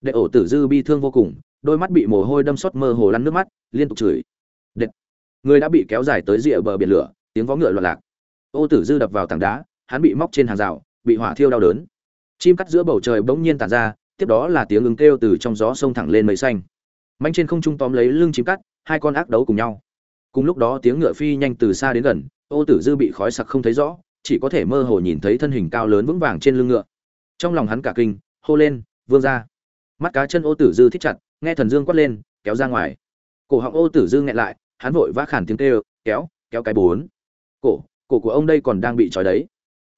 Speaker 1: Đệ ổ tử dư bi thương vô cùng, đôi mắt bị mồ hôi đâm xót mơ hồ lăn nước mắt, liên tục chửi. Đệ, người đã bị kéo dài tới rìa bờ biển lửa, tiếng vó ngựa loạn lạc. Ô tử dư đập vào tảng đá, hắn bị móc trên hàng rào, bị hỏa thiêu đau đớn. Chim cắt giữa bầu trời bỗng nhiên tàn ra, tiếp đó là tiếng ứng kêu từ trong gió sông thẳng lên mây xanh. Manh trên không trung tóm lấy lưng chim cắt, hai con ác đấu cùng nhau. Cùng lúc đó tiếng ngựa phi nhanh từ xa đến gần, ô tử dư bị khói sặc không thấy rõ chỉ có thể mơ hồ nhìn thấy thân hình cao lớn vững vàng trên lưng ngựa. Trong lòng hắn cả kinh, hô lên, vương ra mắt cá chân ô tử dư thích chặt, nghe thần dương quát lên, kéo ra ngoài. Cổ họng ô tử dư nghẹn lại, hắn vội vã khản tiếng kêu, kéo kéo cái bốn. Cổ cổ của ông đây còn đang bị trói đấy.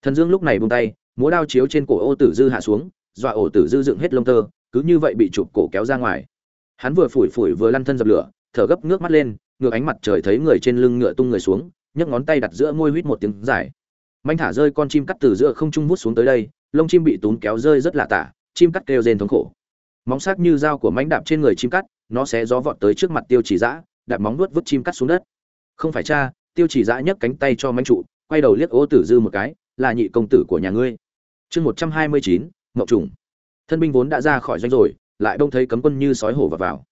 Speaker 1: Thần dương lúc này buông tay, múa đao chiếu trên cổ ô tử dư hạ xuống, dọa ổ tử dư dựng hết lông tơ, cứ như vậy bị chụp cổ kéo ra ngoài. Hắn vừa phủi phủi vừa lăn thân dập lửa, thở gấp nước mắt lên, ngược ánh mặt trời thấy người trên lưng ngựa tung người xuống, nhấc ngón tay đặt giữa môi huýt một tiếng dài manh thả rơi con chim cắt từ giữa không trung vút xuống tới đây, lông chim bị tún kéo rơi rất lạ tả, chim cắt kêu rên thống khổ. Móng sắc như dao của mánh đạp trên người chim cắt, nó sẽ gió vọt tới trước mặt tiêu chỉ dã, đạp móng nuốt vứt chim cắt xuống đất. Không phải cha, tiêu chỉ dã nhấc cánh tay cho manh trụ, quay đầu liếc ô tử dư một cái, là nhị công tử của nhà ngươi. Chương một trăm hai mươi chín mậu trùng. Thân binh vốn đã ra khỏi doanh rồi, lại đông thấy cấm quân như sói hổ vào vào.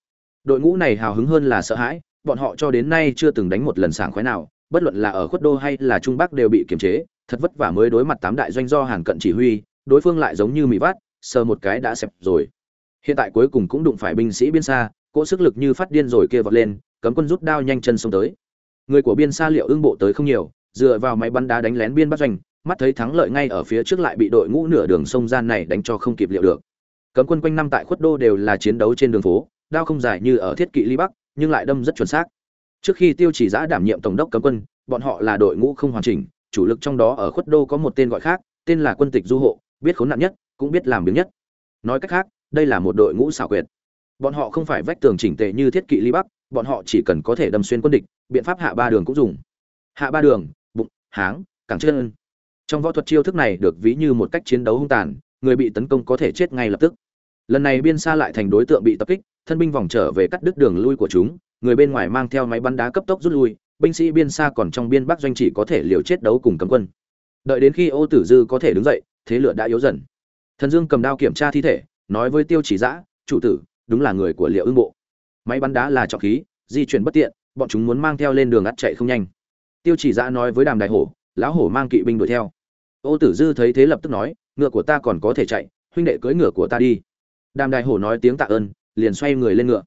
Speaker 1: Đội ngũ này hào hứng hơn là sợ hãi, bọn họ cho đến nay chưa từng đánh một lần sảng khoái nào, bất luận là ở khuất đô hay là trung bắc đều bị kiềm chế thật vất vả mới đối mặt tám đại doanh do hàn cận chỉ huy, đối phương lại giống như mì vát sờ một cái đã xẹp rồi. Hiện tại cuối cùng cũng đụng phải binh sĩ biên xa, cỗ sức lực như phát điên rồi kia vọt lên, cấm quân rút đao nhanh chân xông tới. Người của biên xa liệu ưng bộ tới không nhiều, dựa vào máy bắn đá đánh lén biên bắt doanh, mắt thấy thắng lợi ngay ở phía trước lại bị đội ngũ nửa đường sông gian này đánh cho không kịp liệu được. Cấm quân quanh năm tại khuất đô đều là chiến đấu trên đường phố, đao không dài như ở thiết kỵ ly bắc, nhưng lại đâm rất chuẩn xác. Trước khi tiêu chỉ giã đảm nhiệm tổng đốc cấm quân, bọn họ là đội ngũ không hoàn chỉnh chủ lực trong đó ở khuất đô có một tên gọi khác, tên là quân tịch du hộ, biết khốn nạn nhất, cũng biết làm biếng nhất. Nói cách khác, đây là một đội ngũ xảo quyệt. Bọn họ không phải vách tường chỉnh tề như thiết kỵ ly bắc, bọn họ chỉ cần có thể đâm xuyên quân địch, biện pháp hạ ba đường cũng dùng. Hạ ba đường, bụng, háng, cẳng chân. Trong võ thuật chiêu thức này được ví như một cách chiến đấu hung tàn, người bị tấn công có thể chết ngay lập tức. Lần này biên xa lại thành đối tượng bị tập kích, thân binh vòng trở về cắt đứt đường lui của chúng, người bên ngoài mang theo máy bắn đá cấp tốc rút lui binh sĩ biên xa còn trong biên bắc doanh chỉ có thể liều chết đấu cùng cấm quân. Đợi đến khi ô tử dư có thể đứng dậy, thế lửa đã yếu dần. Thần dương cầm đao kiểm tra thi thể, nói với tiêu chỉ giã chủ tử, đúng là người của liệu ưng bộ. Máy bắn đá là trọng khí, di chuyển bất tiện, bọn chúng muốn mang theo lên đường ắt chạy không nhanh. Tiêu chỉ giã nói với đàm đại hổ, lão hổ mang kỵ binh đuổi theo. Ô tử dư thấy thế lập tức nói, ngựa của ta còn có thể chạy, huynh đệ cưỡi ngựa của ta đi. Đàm đại hổ nói tiếng tạ ơn, liền xoay người lên ngựa.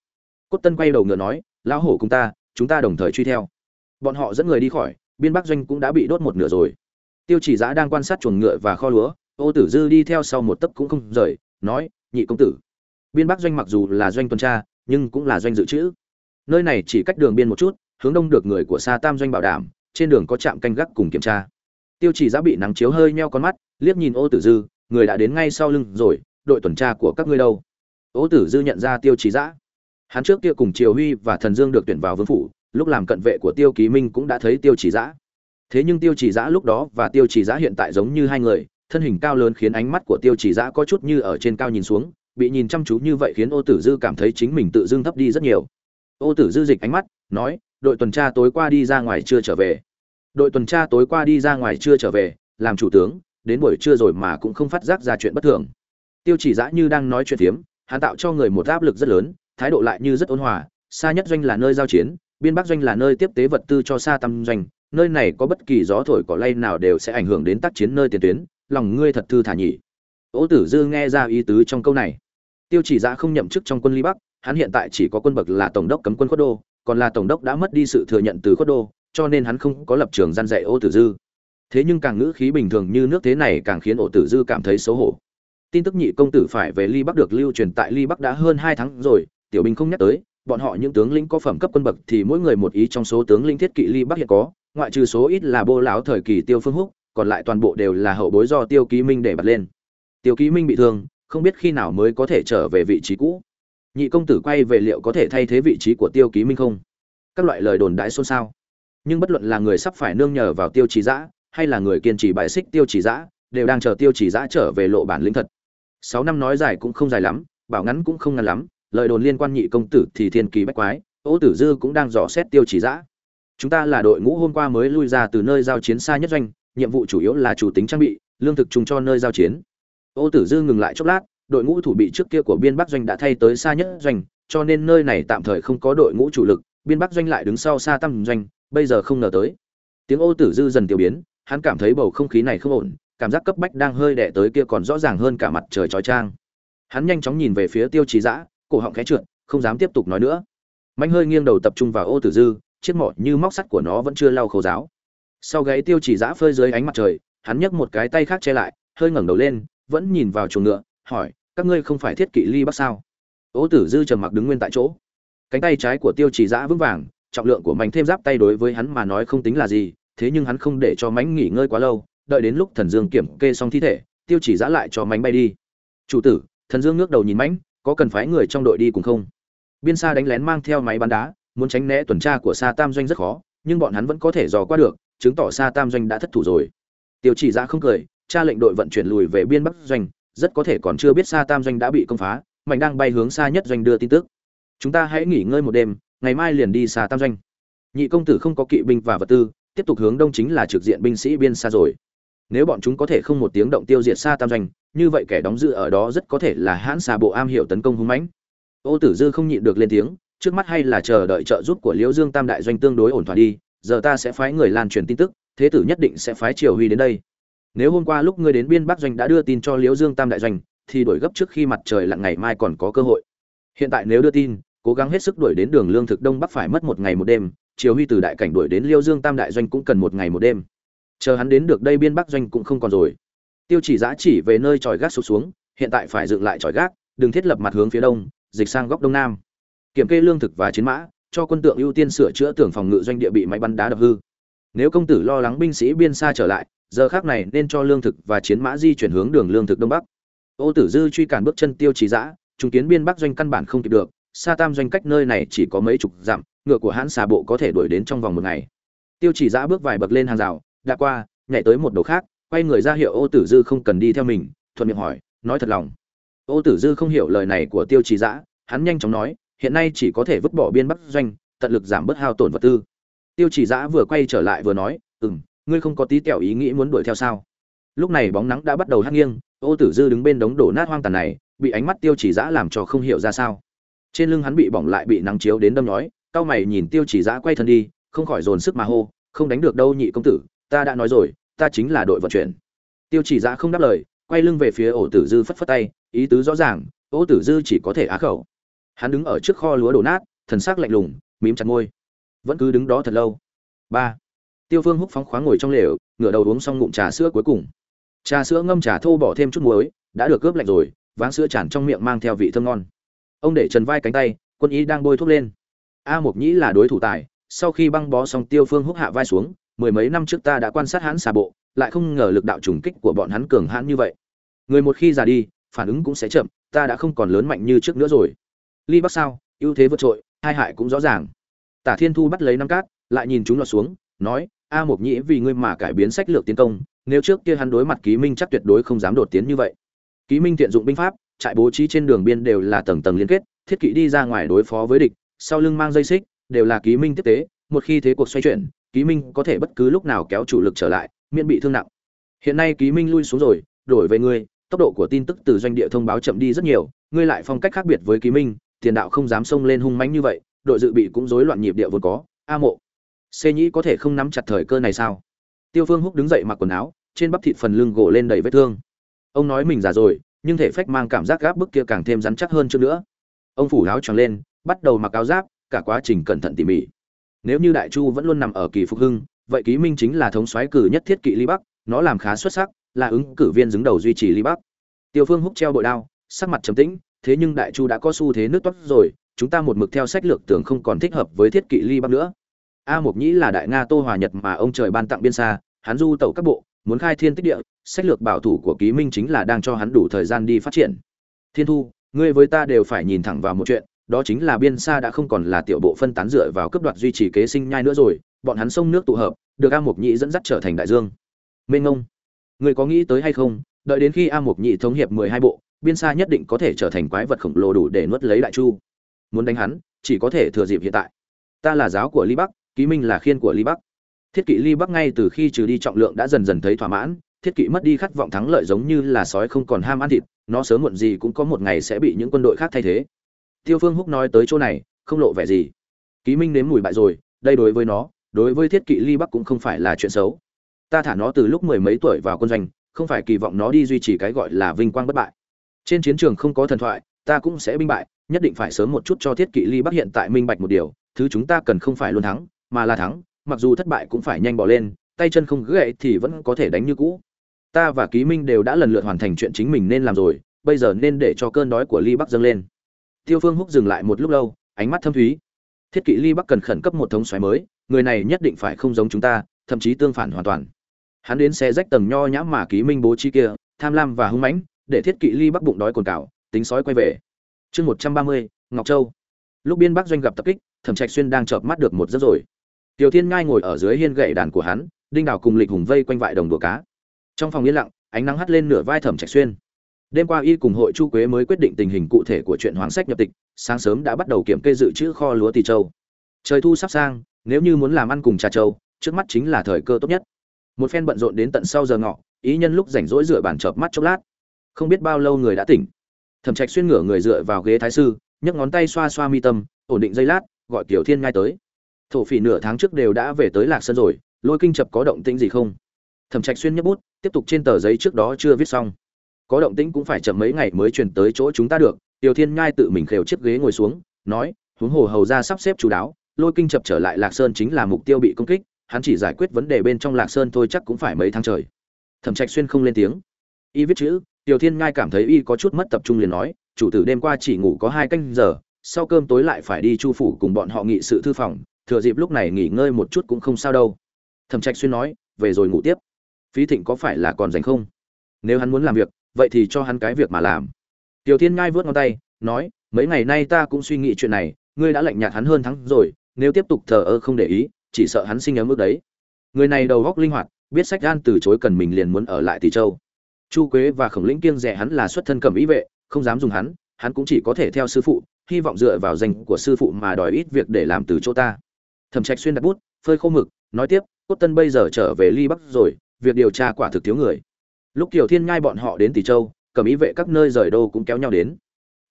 Speaker 1: Cốt tân quay đầu ngựa nói, lão hổ cùng ta, chúng ta đồng thời truy theo bọn họ dẫn người đi khỏi, biên bắc doanh cũng đã bị đốt một nửa rồi. Tiêu chỉ giã đang quan sát chuồng ngựa và kho lúa, ô tử dư đi theo sau một tấc cũng không rời, nói, nhị công tử, biên bắc doanh mặc dù là doanh tuần tra, nhưng cũng là doanh dự trữ. Nơi này chỉ cách đường biên một chút, hướng đông được người của xa tam doanh bảo đảm, trên đường có trạm canh gác cùng kiểm tra. Tiêu chỉ giã bị nắng chiếu hơi meo con mắt, liếc nhìn ô tử dư, người đã đến ngay sau lưng rồi, đội tuần tra của các ngươi đâu? Ô tử dư nhận ra tiêu chỉ giã. Hắn trước kia cùng triều huy và thần dương được tuyển vào vương phủ lúc làm cận vệ của tiêu ký minh cũng đã thấy tiêu chỉ giã. Thế nhưng tiêu chỉ giã lúc đó và tiêu chỉ giã hiện tại giống như hai người, thân hình cao lớn khiến ánh mắt của tiêu chỉ giã có chút như ở trên cao nhìn xuống, bị nhìn chăm chú như vậy khiến ô tử dư cảm thấy chính mình tự dưng thấp đi rất nhiều. Ô tử dư dịch ánh mắt, nói, đội tuần tra tối qua đi ra ngoài chưa trở về. Đội tuần tra tối qua đi ra ngoài chưa trở về, làm chủ tướng, đến buổi trưa rồi mà cũng không phát giác ra chuyện bất thường. Tiêu chỉ giã như đang nói chuyện phiếm, hắn tạo cho người một áp lực rất lớn, thái độ lại như rất ôn hòa, xa nhất doanh là nơi giao chiến biên bắc doanh là nơi tiếp tế vật tư cho xa tâm doanh, nơi này có bất kỳ gió thổi cỏ lay nào đều sẽ ảnh hưởng đến tác chiến nơi tiền tuyến, lòng ngươi thật thư thả nhỉ. Ỗ tử dư nghe ra ý tứ trong câu này. Tiêu chỉ giã không nhậm chức trong quân ly bắc, hắn hiện tại chỉ có quân bậc là tổng đốc cấm quân khuất đô, còn là tổng đốc đã mất đi sự thừa nhận từ khuất đô, cho nên hắn không có lập trường gian dạy ô tử dư. Thế nhưng càng ngữ khí bình thường như nước thế này càng khiến ô tử dư cảm thấy xấu hổ. Tin tức nhị công tử phải về ly bắc được lưu truyền tại ly bắc đã hơn hai tháng rồi, tiểu binh không nhắc tới bọn họ những tướng lĩnh có phẩm cấp quân bậc thì mỗi người một ý trong số tướng lĩnh thiết kỵ ly bắc hiện có, ngoại trừ số ít là bô lão thời kỳ tiêu phương húc, còn lại toàn bộ đều là hậu bối do tiêu ký minh để bật lên. Tiêu ký minh bị thương, không biết khi nào mới có thể trở về vị trí cũ. Nhị công tử quay về liệu có thể thay thế vị trí của tiêu ký minh không? Các loại lời đồn đãi xôn xao. Nhưng bất luận là người sắp phải nương nhờ vào tiêu trì giã hay là người kiên trì bài xích tiêu trì giã đều đang chờ tiêu trì giã trở về lộ bản lĩnh thật. Sáu năm nói dài cũng không dài lắm, bảo ngắn cũng không ngắn lắm lời đồn liên quan nhị công tử thì thiên kỳ bách quái, ô tử dư cũng đang dò xét tiêu Chỉ giã chúng ta là đội ngũ hôm qua mới lui ra từ nơi giao chiến xa nhất doanh, nhiệm vụ chủ yếu là chủ tính trang bị, lương thực chung cho nơi giao chiến. Ô tử dư ngừng lại chốc lát, đội ngũ thủ bị trước kia của biên bắc doanh đã thay tới xa nhất doanh, cho nên nơi này tạm thời không có đội ngũ chủ lực, biên bắc doanh lại đứng sau xa tăm doanh, bây giờ không ngờ tới. Tiếng ô tử dư dần tiêu biến, hắn cảm thấy bầu không khí này không ổn, cảm giác cấp bách đang hơi đẻ tới kia còn rõ ràng hơn cả mặt trời trói trang. Hắn nhanh chóng nhìn về phía tiêu chí dã cổ họng khẽ trượt, không dám tiếp tục nói nữa. Mạnh hơi nghiêng đầu tập trung vào ô tử dư, chiếc mỏ như móc sắt của nó vẫn chưa lau khâu giáo sau gáy tiêu chỉ dã phơi dưới ánh mặt trời, hắn nhấc một cái tay khác che lại, hơi ngẩng đầu lên, vẫn nhìn vào chuồng ngựa, hỏi, các ngươi không phải thiết kỵ ly bắc sao? Ô tử dư trầm mặc đứng nguyên tại chỗ. Cánh tay trái của tiêu chỉ dã vững vàng, trọng lượng của mảnh thêm giáp tay đối với hắn mà nói không tính là gì, thế nhưng hắn không để cho mảnh nghỉ ngơi quá lâu, đợi đến lúc thần dương kiểm kê xong thi thể, tiêu chỉ dã lại cho mảnh bay đi. Chủ tử, thần dương ngước đầu nhìn mảnh có cần phái người trong đội đi cùng không? Biên xa đánh lén mang theo máy bắn đá, muốn tránh né tuần tra của sa tam doanh rất khó, nhưng bọn hắn vẫn có thể dò qua được, chứng tỏ sa tam doanh đã thất thủ rồi. Tiêu chỉ ra không cười, cha lệnh đội vận chuyển lùi về biên bắc doanh, rất có thể còn chưa biết sa tam doanh đã bị công phá mạnh đang bay hướng xa nhất doanh đưa tin tức. Chúng ta hãy nghỉ ngơi một đêm, ngày mai liền đi xa tam doanh. Nhị công tử không có kỵ binh và vật tư, tiếp tục hướng đông chính là trực diện binh sĩ biên xa rồi nếu bọn chúng có thể không một tiếng động tiêu diệt xa tam doanh, như vậy kẻ đóng giữ ở đó rất có thể là hãn xà bộ am hiểu tấn công hung mãnh. Ô tử dư không nhịn được lên tiếng, trước mắt hay là chờ đợi trợ giúp của liễu dương tam đại doanh tương đối ổn thỏa đi, giờ ta sẽ phái người lan truyền tin tức, thế tử nhất định sẽ phái triều huy đến đây. Nếu hôm qua lúc ngươi đến biên bắc doanh đã đưa tin cho liễu dương tam đại doanh, thì đổi gấp trước khi mặt trời lặn ngày mai còn có cơ hội. Hiện tại nếu đưa tin, cố gắng hết sức đuổi đến đường lương thực đông bắc phải mất một ngày một đêm, triều huy từ đại cảnh đuổi đến liêu dương tam đại doanh cũng cần một ngày một đêm chờ hắn đến được đây biên bắc doanh cũng không còn rồi. Tiêu chỉ giã chỉ về nơi tròi gác sụp xuống, hiện tại phải dựng lại tròi gác, đừng thiết lập mặt hướng phía đông, dịch sang góc đông nam. Kiểm kê lương thực và chiến mã, cho quân tượng ưu tiên sửa chữa tưởng phòng ngự doanh địa bị máy bắn đá đập hư. Nếu công tử lo lắng binh sĩ biên xa trở lại, giờ khác này nên cho lương thực và chiến mã di chuyển hướng đường lương thực đông bắc. Ô tử dư truy cản bước chân tiêu Chỉ giã chứng kiến biên bắc doanh căn bản không kịp được, xa tam doanh cách nơi này chỉ có mấy chục dặm, ngựa của hãn xà bộ có thể đuổi đến trong vòng một ngày. Tiêu chỉ giã bước vài bậc lên hàng rào đã qua, nhảy tới một đầu khác, quay người ra hiệu ô tử dư không cần đi theo mình, thuận miệng hỏi, nói thật lòng. Ô tử dư không hiểu lời này của tiêu chỉ giã hắn nhanh chóng nói, hiện nay chỉ có thể vứt bỏ biên bắc doanh, tận lực giảm bớt hao tổn vật tư. Tiêu chỉ giã vừa quay trở lại vừa nói ừ m ngươi không có tí kẹo ý nghĩ muốn đuổi theo sao? Lúc này bóng nắng đã bắt đầu hắt nghiêng, ô tử dư đứng bên đống đổ nát hoang tàn này, bị ánh mắt tiêu chỉ giã làm cho không hiểu ra sao. Trên lưng hắn bị bỏng lại bị nắng chiếu đến đâm nhói, cao mày nhìn tiêu chỉ giã quay thân đi, không khỏi dồn sức mà hô, không đánh được đâu nhị công tử ta đã nói rồi, ta chính là đội vận chuyển. Tiêu chỉ giã không đáp lời, quay lưng về phía ổ tử dư phất phất tay, ý tứ rõ ràng, ổ tử dư chỉ có thể á khẩu. Hắn đứng ở trước kho lúa đổ nát, thần sắc lạnh lùng, mím chặt môi. Vẫn cứ đứng đó thật lâu. Ba. Tiêu phương húc phóng khoáng ngồi trong lều, ngửa đầu uống xong ngụm trà sữa cuối cùng. Trà sữa ngâm trà thô bỏ thêm chút muối, đã được cướp lạnh rồi, váng sữa tràn trong miệng mang theo vị thơm ngon. Ông để trần vai cánh tay, quân ý đang bôi thuốc lên. A mộc nhĩ là đối thủ tài, sau khi băng bó xong tiêu phương húc hạ vai xuống mười mấy năm trước ta đã quan sát hắn xà bộ, lại không ngờ lực đạo trùng kích của bọn hắn cường hãn như vậy. Người một khi già đi, phản ứng cũng sẽ chậm, ta đã không còn lớn mạnh như trước nữa rồi. Ly bắc sao? Ưu thế vượt trội, hai hại cũng rõ ràng. Tả thiên thu bắt lấy năm cát, lại nhìn chúng lọt xuống, nói, a mộc nhĩ, vì ngươi mà cải biến sách lược tiến công, nếu trước kia hắn đối mặt ký minh chắc tuyệt đối không dám đột tiến như vậy. Ký minh tiện dụng binh pháp, trại bố trí trên đường biên đều là tầng tầng liên kết, thiết kỵ đi ra ngoài đối phó với địch, sau lưng mang dây xích, đều là ký minh tiếp tế, một khi thế cuộc xoay chuyển ký minh có thể bất cứ lúc nào kéo chủ lực trở lại, miễn bị thương nặng. Hiện nay ký minh lui xuống rồi, đổi về ngươi, tốc độ của tin tức từ doanh địa thông báo chậm đi rất nhiều, ngươi lại phong cách khác biệt với ký minh, tiền đạo không dám xông lên hung mãnh như vậy, đội dự bị cũng rối loạn nhịp địa vốn có, a mộ. Xê nhĩ có thể không nắm chặt thời cơ này sao? Tiêu phương húc đứng dậy mặc quần áo, trên bắp thịt phần lưng gỗ lên đầy vết thương. Ông nói mình già rồi, nhưng thể phách mang cảm giác gáp bức kia càng thêm rắn chắc hơn chưa nữa. Ông phủ áo tròn lên, bắt đầu mặc áo giáp, cả quá trình cẩn thận tỉ mỉ nếu như đại chu vẫn luôn nằm ở kỳ phục hưng, vậy ký minh chính là thống soái cử nhất thiết kỵ ly bắc, nó làm khá xuất sắc, là ứng cử viên đứng đầu duy trì ly bắc. Tiêu phương húc treo bội đao, sắc mặt trầm tĩnh, thế nhưng đại chu đã có xu thế nước toát rồi, chúng ta một mực theo sách lược tưởng không còn thích hợp với thiết kỵ ly bắc nữa. A mộc nhĩ là đại nga tô hòa nhật mà ông trời ban tặng biên xa, hắn du tẩu các bộ, muốn khai thiên tích địa, sách lược bảo thủ của ký minh chính là đang cho hắn đủ thời gian đi phát triển. Thiên thu, ngươi với ta đều phải nhìn thẳng vào một chuyện đó chính là biên xa đã không còn là tiểu bộ phân tán dựa vào cấp đoạt duy trì kế sinh nhai nữa rồi, bọn hắn sông nước tụ hợp, được a mộc nhị dẫn dắt trở thành đại dương. Mênh ngông người có nghĩ tới hay không? Đợi đến khi a mộc nhị thống hiệp mười hai bộ, biên xa nhất định có thể trở thành quái vật khổng lồ đủ để nuốt lấy đại chu. Muốn đánh hắn, chỉ có thể thừa dịp hiện tại. Ta là giáo của ly bắc, ký minh là khiên của ly bắc. Thiết kỵ ly bắc ngay từ khi trừ đi trọng lượng đã dần dần thấy thỏa mãn, thiết kỵ mất đi khát vọng thắng lợi giống như là sói không còn ham ăn thịt, nó sớm muộn gì cũng có một ngày sẽ bị những quân đội khác thay thế tiêu phương húc nói tới chỗ này, không lộ vẻ gì. Ký minh nếm mùi bại rồi, đây đối với nó, đối với thiết kỵ ly bắc cũng không phải là chuyện xấu. Ta thả nó từ lúc mười mấy tuổi vào quân doanh, không phải kỳ vọng nó đi duy trì cái gọi là vinh quang bất bại. Trên chiến trường không có thần thoại, ta cũng sẽ binh bại, nhất định phải sớm một chút cho thiết kỵ ly bắc hiện tại minh bạch một điều, thứ chúng ta cần không phải luôn thắng, mà là thắng, mặc dù thất bại cũng phải nhanh bỏ lên, tay chân không gãy thì vẫn có thể đánh như cũ. Ta và ký minh đều đã lần lượt hoàn thành chuyện chính mình nên làm rồi, bây giờ nên để cho cơn đói của ly bắc dâng lên tiêu phương húc dừng lại một lúc lâu, ánh mắt thâm thúy. Thiết kỵ ly bắc cần khẩn cấp một thống xoáy mới, người này nhất định phải không giống chúng ta, thậm chí tương phản hoàn toàn. Hắn đến xe rách tầng nho nhã mà ký minh bố trí kia, tham lam và hung mãnh, để thiết kỵ ly bắc bụng đói cồn cào, tính sói quay về. Chương một trăm ba mươi, ngọc châu. Lúc biên bắc doanh gặp tập kích, thẩm trạch xuyên đang chợp mắt được một giấc rồi. Tiểu thiên ngai ngồi ở dưới hiên gậy đàn của hắn, đinh đào cùng lịch hùng vây quanh vại đồng đùa cá. Trong phòng yên lặng, ánh nắng hắt lên nửa vai thẩm trạch xuyên đêm qua y cùng hội chu quế mới quyết định tình hình cụ thể của chuyện hoàng sách nhập tịch, sáng sớm đã bắt đầu kiểm kê dự trữ kho lúa tỳ châu. Trời thu sắp sang, nếu như muốn làm ăn cùng trà châu trước mắt chính là thời cơ tốt nhất. Một phen bận rộn đến tận sau giờ ngọ ý nhân lúc rảnh rỗi dựa bàn chợp mắt chốc lát. Không biết bao lâu người đã tỉnh. Thẩm trạch xuyên ngửa người dựa vào ghế thái sư, nhấc ngón tay xoa xoa mi tâm, ổn định giây lát, gọi tiểu thiên ngay tới. Thổ phỉ nửa tháng trước đều đã về tới lạc sơn rồi, lôi kinh chập có động tĩnh gì không? Thẩm trạch xuyên nhấc bút, tiếp tục trên tờ giấy trước đó chưa viết xong có động tĩnh cũng phải chậm mấy ngày mới truyền tới chỗ chúng ta được. Tiểu thiên nhai tự mình khều chiếc ghế ngồi xuống, nói, huống hồ hầu ra sắp xếp chú đáo, lôi kinh chập trở lại lạc sơn chính là mục tiêu bị công kích, hắn chỉ giải quyết vấn đề bên trong lạc sơn thôi chắc cũng phải mấy tháng trời. Thẩm trạch xuyên không lên tiếng. Y viết chữ, tiểu thiên nhai cảm thấy y có chút mất tập trung liền nói, chủ tử đêm qua chỉ ngủ có hai canh giờ, sau cơm tối lại phải đi chu phủ cùng bọn họ nghị sự thư phòng, thừa dịp lúc này nghỉ ngơi một chút cũng không sao đâu. Thẩm trạch xuyên nói, về rồi ngủ tiếp. Phí thịnh có phải là còn dành không? Nếu hắn muốn làm việc vậy thì cho hắn cái việc mà làm. Tiểu thiên ngai vớt ngón tay, nói, mấy ngày nay ta cũng suy nghĩ chuyện này, ngươi đã lạnh nhạt hắn hơn thắng rồi, nếu tiếp tục thờ ơ không để ý, chỉ sợ hắn sinh ấm ước đấy. Người này đầu góc linh hoạt, biết sách gan từ chối cần mình liền muốn ở lại tỷ châu. Chu quế và khổng lĩnh kiêng rẻ hắn là xuất thân cầm ý vệ, không dám dùng hắn hắn cũng chỉ có thể theo sư phụ, hy vọng dựa vào danh của sư phụ mà đòi ít việc để làm từ chỗ ta. Thẩm trạch xuyên đặt bút, phơi khô mực, nói tiếp, cốt tân bây giờ trở về ly bắc rồi, việc điều tra quả thực thiếu người lúc kiều thiên nhai bọn họ đến tỷ châu, cẩm ý vệ các nơi rời đô cũng kéo nhau đến.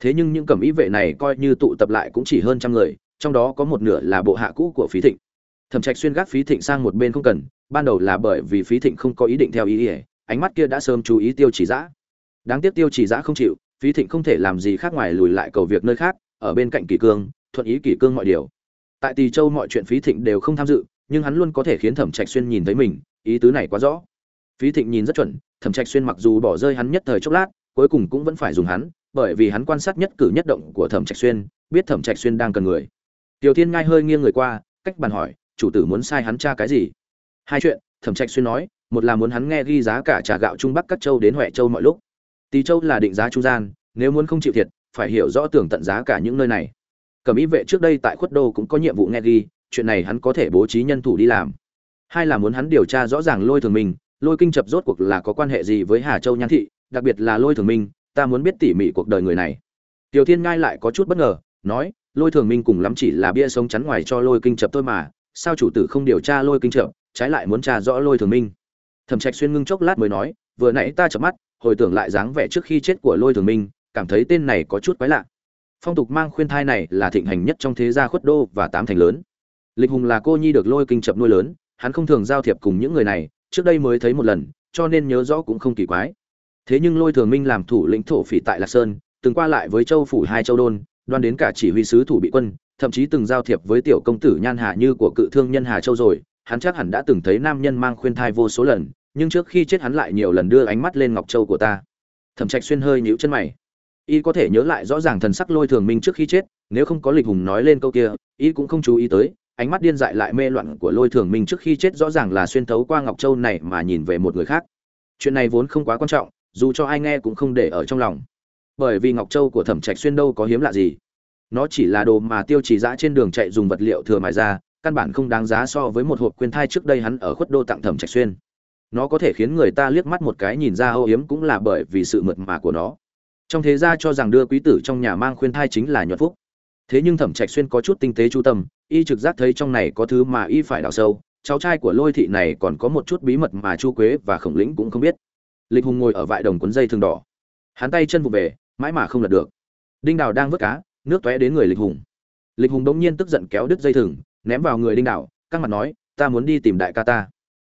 Speaker 1: Thế nhưng những cẩm ý vệ này coi như tụ tập lại cũng chỉ hơn trăm người, trong đó có một nửa là bộ hạ cũ của phí thịnh. Thẩm trạch xuyên gác phí thịnh sang một bên không cần, ban đầu là bởi vì phí thịnh không có ý định theo ý ỉa ánh mắt kia đã sớm chú ý tiêu chỉ giã. Đáng tiếc tiêu chỉ giã không chịu, phí thịnh không thể làm gì khác ngoài lùi lại cầu việc nơi khác, ở bên cạnh kỷ cương, thuận ý kỷ cương mọi điều. Tại tỳ châu mọi chuyện phí thịnh đều không tham dự, nhưng hắn luôn có thể khiến thẩm trạch xuyên nhìn thấy mình, ý tứ này quá rõ. Phí thịnh nhìn rất chuẩn thẩm trạch xuyên mặc dù bỏ rơi hắn nhất thời chốc lát, cuối cùng cũng vẫn phải dùng hắn, bởi vì hắn quan sát nhất cử nhất động của thẩm trạch xuyên, biết thẩm trạch xuyên đang cần người. Tiểu thiên ngai hơi nghiêng người qua, cách bàn hỏi, chủ tử muốn sai hắn tra cái gì? Hai chuyện, thẩm trạch xuyên nói, một là muốn hắn nghe ghi giá cả trà gạo trung bắc các châu đến huệ châu mọi lúc. Tỳ châu là định giá trung gian, nếu muốn không chịu thiệt, phải hiểu rõ tưởng tận giá cả những nơi này. Cẩm ý vệ trước đây tại khuất đô cũng có nhiệm vụ nghe ghi, chuyện này hắn có thể bố trí nhân thủ đi làm. Hai là muốn hắn điều tra rõ ràng lôi thường mình lôi kinh chập rốt cuộc là có quan hệ gì với hà châu nhan thị, đặc biệt là lôi thường minh, ta muốn biết tỉ mỉ cuộc đời người này. Tiểu thiên ngai lại có chút bất ngờ, nói, lôi thường minh cùng lắm chỉ là bia sống chắn ngoài cho lôi kinh chập thôi mà, sao chủ tử không điều tra lôi kinh chập, trái lại muốn tra rõ lôi thường minh. Thẩm trạch xuyên ngưng chốc lát mới nói, vừa nãy ta chợp mắt, hồi tưởng lại dáng vẻ trước khi chết của lôi thường minh, cảm thấy tên này có chút quái lạ. Phong tục mang khuyên thai này là thịnh hành nhất trong thế gia khuất đô và tám thành lớn. Lịch hùng là cô nhi được lôi kinh chập nuôi lớn, hắn không thường giao thiệp cùng những người này trước đây mới thấy một lần, cho nên nhớ rõ cũng không kỳ quái. Thế nhưng lôi thường minh làm thủ lĩnh thổ phỉ tại lạc sơn, từng qua lại với châu phủ hai châu đôn, đoan đến cả chỉ huy sứ thủ bị quân, thậm chí từng giao thiệp với tiểu công tử nhan hà như của cự thương nhân hà châu rồi, hắn chắc hẳn đã từng thấy nam nhân mang khuyên thai vô số lần, nhưng trước khi chết hắn lại nhiều lần đưa ánh mắt lên ngọc châu của ta. Thẩm trạch xuyên hơi nhíu chân mày. Y có thể nhớ lại rõ ràng thần sắc lôi thường minh trước khi chết, nếu không có lịch hùng nói lên câu kia, y cũng không chú ý tới ánh mắt điên dại lại mê loạn của lôi thường minh trước khi chết rõ ràng là xuyên thấu qua ngọc châu này mà nhìn về một người khác. Chuyện này vốn không quá quan trọng, dù cho ai nghe cũng không để ở trong lòng. Bởi vì ngọc châu của thẩm trạch xuyên đâu có hiếm lạ gì. Nó chỉ là đồ mà tiêu chỉ giã trên đường chạy dùng vật liệu thừa mài ra, căn bản không đáng giá so với một hộp khuyên thai trước đây hắn ở khuất đô tặng thẩm trạch xuyên. Nó có thể khiến người ta liếc mắt một cái nhìn ra âu yếm cũng là bởi vì sự mượt mà của nó. Trong thế gia cho rằng đưa quý tử trong nhà mang khuyên thai chính là nhuận phúc. Thế nhưng thẩm trạch xuyên có chút tinh tế chu tâm y trực giác thấy trong này có thứ mà y phải đào sâu, cháu trai của lôi thị này còn có một chút bí mật mà chu quế và khổng lĩnh cũng không biết. Lịch hùng ngồi ở vại đồng cuốn dây thường đỏ. Hắn tay chân vụ về, mãi mà không lật được. Đinh đào đang vớt cá, nước tóe đến người lịch hùng. Lịch hùng đống nhiên tức giận kéo đứt dây thừng, ném vào người đinh đào, căng mặt nói, ta muốn đi tìm đại ca ta.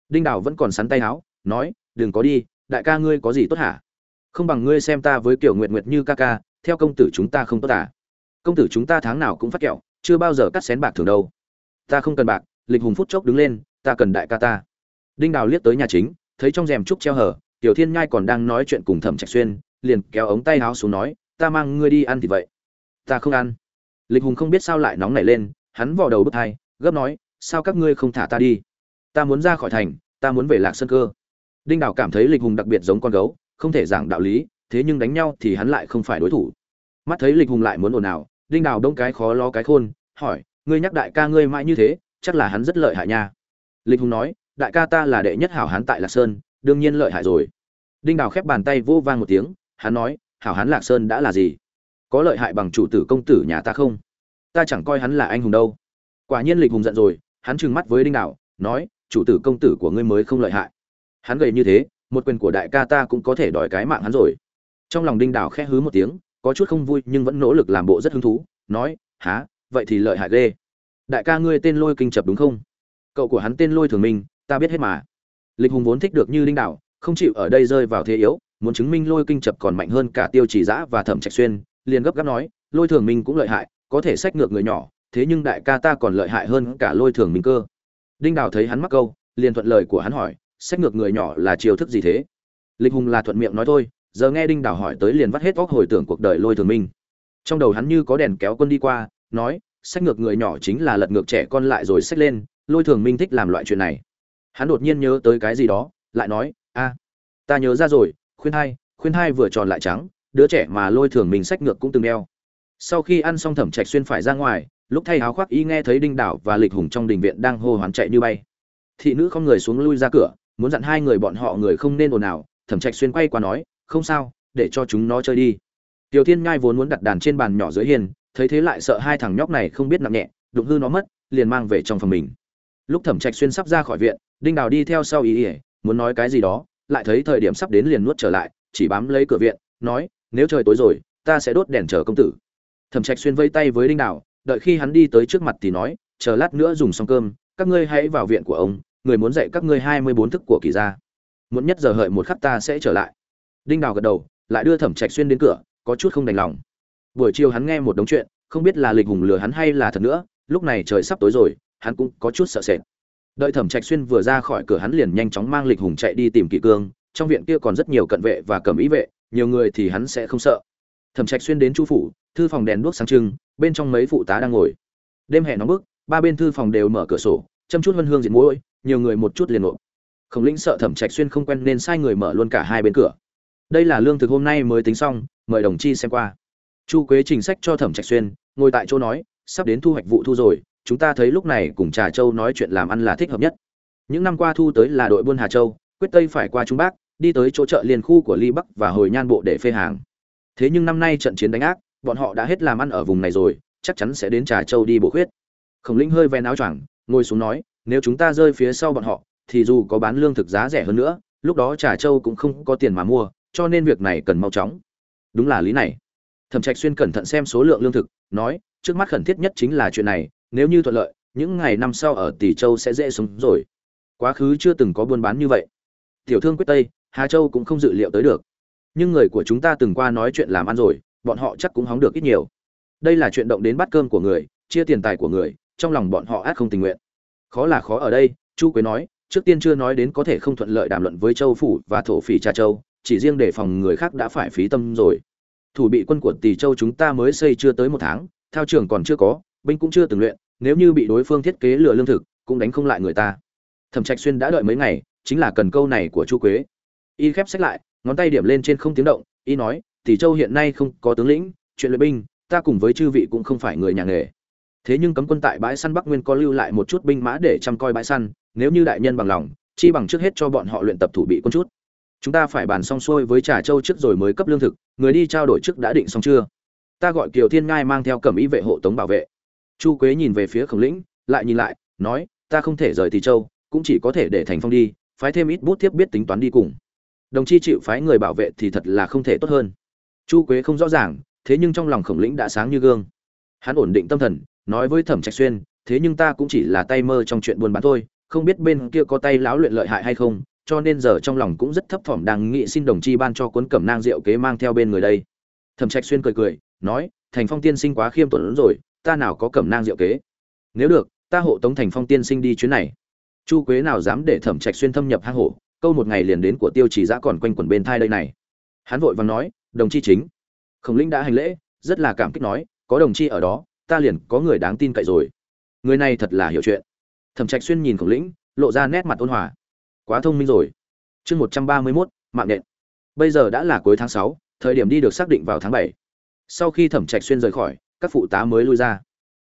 Speaker 1: Đinh đào vẫn còn sắn tay áo, nói, đừng có đi, đại ca ngươi có gì tốt hả? Không bằng ngươi xem ta với kiểu nguyệt nguyệt như ca ca, theo công tử chúng ta không tốt à? Công tử chúng ta tháng nào cũng phát kẹo chưa bao giờ cắt xén bạc thường đâu. Ta không cần bạc, lịch hùng phút chốc đứng lên, ta cần đại ca ta. Đinh đào liếc tới nhà chính, thấy trong rèm trúc treo hở, tiểu thiên nhai còn đang nói chuyện cùng thẩm trạch xuyên, liền kéo ống tay áo xuống nói, ta mang ngươi đi ăn thì vậy. Ta không ăn. Lịch hùng không biết sao lại nóng nảy lên, hắn vò đầu bức thai gấp nói, sao các ngươi không thả ta đi? Ta muốn ra khỏi thành, ta muốn về lạc sơn cơ. Đinh đào cảm thấy lịch hùng đặc biệt giống con gấu, không thể giảng đạo lý, thế nhưng đánh nhau thì hắn lại không phải đối thủ. Mắt thấy lịch hùng lại muốn ồn ào đinh đào đông cái khó lo cái khôn, hỏi, ngươi nhắc đại ca ngươi mãi như thế, chắc là hắn rất lợi hại nha. Lịch hùng nói, đại ca ta là đệ nhất hảo hán tại lạc sơn, đương nhiên lợi hại rồi. Đinh đào khép bàn tay vô vang một tiếng, hắn nói, hảo hán lạc sơn đã là gì? Có lợi hại bằng chủ tử công tử nhà ta không? Ta chẳng coi hắn là anh hùng đâu. Quả nhiên lịch hùng giận rồi, hắn trừng mắt với đinh đào, nói, chủ tử công tử của ngươi mới không lợi hại. Hắn gầy như thế, một quyền của đại ca ta cũng có thể đòi cái mạng hắn rồi. Trong lòng đinh đào khẽ hứ một tiếng có chút không vui nhưng vẫn nỗ lực làm bộ rất hứng thú, nói há vậy thì lợi hại ghê. Đại ca ngươi tên lôi kinh chập đúng không? Cậu của hắn tên lôi thường minh, ta biết hết mà. Lịch hùng vốn thích được như đinh đảo không chịu ở đây rơi vào thế yếu, muốn chứng minh lôi kinh chập còn mạnh hơn cả tiêu chỉ giã và thẩm trạch xuyên, liền gấp gáp nói, lôi thường minh cũng lợi hại, có thể sách ngược người nhỏ, thế nhưng đại ca ta còn lợi hại hơn cả lôi thường minh cơ. Đinh đảo thấy hắn mắc câu, liền thuận lời của hắn hỏi, sách ngược người nhỏ là chiêu thức gì thế? Lịch hùng là thuận miệng nói thôi giờ nghe đinh đảo hỏi tới liền vắt hết óc hồi tưởng cuộc đời lôi thường minh. Trong đầu hắn như có đèn kéo quân đi qua, nói, sách ngược người nhỏ chính là lật ngược trẻ con lại rồi sách lên, lôi thường minh thích làm loại chuyện này. Hắn đột nhiên nhớ tới cái gì đó, lại nói, a, ta nhớ ra rồi, khuyên hai khuyên hai vừa tròn lại trắng, đứa trẻ mà lôi thường minh sách ngược cũng từng đeo. Sau khi ăn xong thẩm trạch xuyên phải ra ngoài, lúc thay áo khoác y nghe thấy đinh đảo và lịch hùng trong đình viện đang hô hoán chạy như bay. Thị nữ không người xuống lui ra cửa, muốn dặn hai người bọn họ người không nên ồn ào, thẩm trạch xuyên quay qua nói không sao, để cho chúng nó chơi đi. Tiểu thiên ngai vốn muốn đặt đàn trên bàn nhỏ dưới hiên thấy thế lại sợ hai thằng nhóc này không biết nặng nhẹ, đụng hư nó mất, liền mang về trong phòng mình. Lúc thẩm trạch xuyên sắp ra khỏi viện, đinh đào đi theo sau ý ỉa muốn nói cái gì đó, lại thấy thời điểm sắp đến liền nuốt trở lại, chỉ bám lấy cửa viện, nói, nếu trời tối rồi, ta sẽ đốt đèn chờ công tử. Thẩm trạch xuyên vây tay với đinh đào, đợi khi hắn đi tới trước mặt thì nói, chờ lát nữa dùng xong cơm, các ngươi hãy vào viện của ông, người muốn dạy các ngươi hai mươi bốn thức của kỳ gia. Muốn nhất giờ hợi một khắc ta sẽ trở lại đinh đào gật đầu, lại đưa thẩm trạch xuyên đến cửa, có chút không đành lòng. Buổi chiều hắn nghe một đống chuyện, không biết là lịch hùng lừa hắn hay là thật nữa, lúc này trời sắp tối rồi, hắn cũng có chút sợ sệt. Đợi thẩm trạch xuyên vừa ra khỏi cửa hắn liền nhanh chóng mang lịch hùng chạy đi tìm kỵ cương, trong viện kia còn rất nhiều cận vệ và cầm ý vệ, nhiều người thì hắn sẽ không sợ. Thẩm trạch xuyên đến chu phủ, thư phòng đèn đuốc sáng trưng, bên trong mấy phụ tá đang ngồi. Đêm hè nóng bức, ba bên thư phòng đều mở cửa sổ, châm chút vân hương diện mũi nhiều người một chút liền nộp. Khổng lĩnh sợ thẩm trạch xuyên không quen nên sai người mở luôn cả hai bên cửa đây là lương thực hôm nay mới tính xong, mời đồng chi xem qua. Chu quế trình sách cho thẩm trạch xuyên, ngồi tại chỗ nói, sắp đến thu hoạch vụ thu rồi, chúng ta thấy lúc này cùng trà châu nói chuyện làm ăn là thích hợp nhất. Những năm qua thu tới là đội buôn hà châu, quyết tây phải qua trung bắc, đi tới chỗ chợ liền khu của ly bắc và hồi nhan bộ để phê hàng. Thế nhưng năm nay trận chiến đánh ác, bọn họ đã hết làm ăn ở vùng này rồi, chắc chắn sẽ đến trà châu đi bổ khuyết. Khổng lĩnh hơi ven áo choàng, ngồi xuống nói, nếu chúng ta rơi phía sau bọn họ, thì dù có bán lương thực giá rẻ hơn nữa, lúc đó trà châu cũng không có tiền mà mua cho nên việc này cần mau chóng. Đúng là lý này. Thẩm trạch xuyên cẩn thận xem số lượng lương thực, nói, trước mắt khẩn thiết nhất chính là chuyện này, nếu như thuận lợi, những ngày năm sau ở tỷ châu sẽ dễ sống rồi. Quá khứ chưa từng có buôn bán như vậy. Tiểu thương quyết tây, hà châu cũng không dự liệu tới được. Nhưng người của chúng ta từng qua nói chuyện làm ăn rồi, bọn họ chắc cũng hóng được ít nhiều. Đây là chuyện động đến bát cơm của người, chia tiền tài của người, trong lòng bọn họ át không tình nguyện. Khó là khó ở đây, chu quế nói, trước tiên chưa nói đến có thể không thuận lợi đàm luận với châu phủ và thổ phỉ trà châu chỉ riêng để phòng người khác đã phải phí tâm rồi. Thủ bị quân của tỷ châu chúng ta mới xây chưa tới một tháng, thao trường còn chưa có, binh cũng chưa từng luyện, nếu như bị đối phương thiết kế lừa lương thực, cũng đánh không lại người ta. Thẩm trạch xuyên đã đợi mấy ngày, chính là cần câu này của chu quế. Y khép sách lại, ngón tay điểm lên trên không tiếng động, y nói tỷ châu hiện nay không có tướng lĩnh, chuyện luyện binh, ta cùng với chư vị cũng không phải người nhà nghề. Thế nhưng cấm quân tại bãi săn bắc nguyên có lưu lại một chút binh mã để chăm coi bãi săn, nếu như đại nhân bằng lòng, chi bằng trước hết cho bọn họ luyện tập thủ bị quân chút chúng ta phải bàn xong xuôi với trà châu trước rồi mới cấp lương thực, người đi trao đổi trước đã định xong chưa? Ta gọi kiều thiên ngai mang theo cẩm ý vệ hộ tống bảo vệ. Chu quế nhìn về phía khổng lĩnh, lại nhìn lại, nói, ta không thể rời thì châu, cũng chỉ có thể để thành phong đi, phái thêm ít bút tiếp biết tính toán đi cùng. Đồng chi chịu phái người bảo vệ thì thật là không thể tốt hơn. Chu quế không rõ ràng, thế nhưng trong lòng khổng lĩnh đã sáng như gương. Hắn ổn định tâm thần, nói với thẩm trạch xuyên, thế nhưng ta cũng chỉ là tay mơ trong chuyện buôn bán thôi, không biết bên kia có tay láo luyện lợi hại hay không cho nên giờ trong lòng cũng rất thấp thỏm đang nghĩ xin đồng chi ban cho cuốn cẩm nang rượu kế mang theo bên người đây. Thẩm trạch xuyên cười cười, nói, thành phong tiên sinh quá khiêm tốn rồi, ta nào có cẩm nang rượu kế? Nếu được, ta hộ tống thành phong tiên sinh đi chuyến này. Chu quế nào dám để thẩm trạch xuyên thâm nhập hang hổ, câu một ngày liền đến của tiêu chỉ giã còn quanh quẩn bên thai đây này. Hắn vội vàng nói, đồng chi chính. Khổng linh đã hành lễ, rất là cảm kích nói, có đồng chi ở đó, ta liền có người đáng tin cậy rồi. Người này thật là hiểu chuyện. Thẩm trạch xuyên nhìn khổng lĩnh, lộ ra nét mặt ôn hòa quá thông minh rồi. Chương một trăm ba mươi mốt, mạng nện bây giờ đã là cuối tháng sáu, thời điểm đi được xác định vào tháng bảy. Sau khi thẩm trạch xuyên rời khỏi, các phụ tá mới lui ra.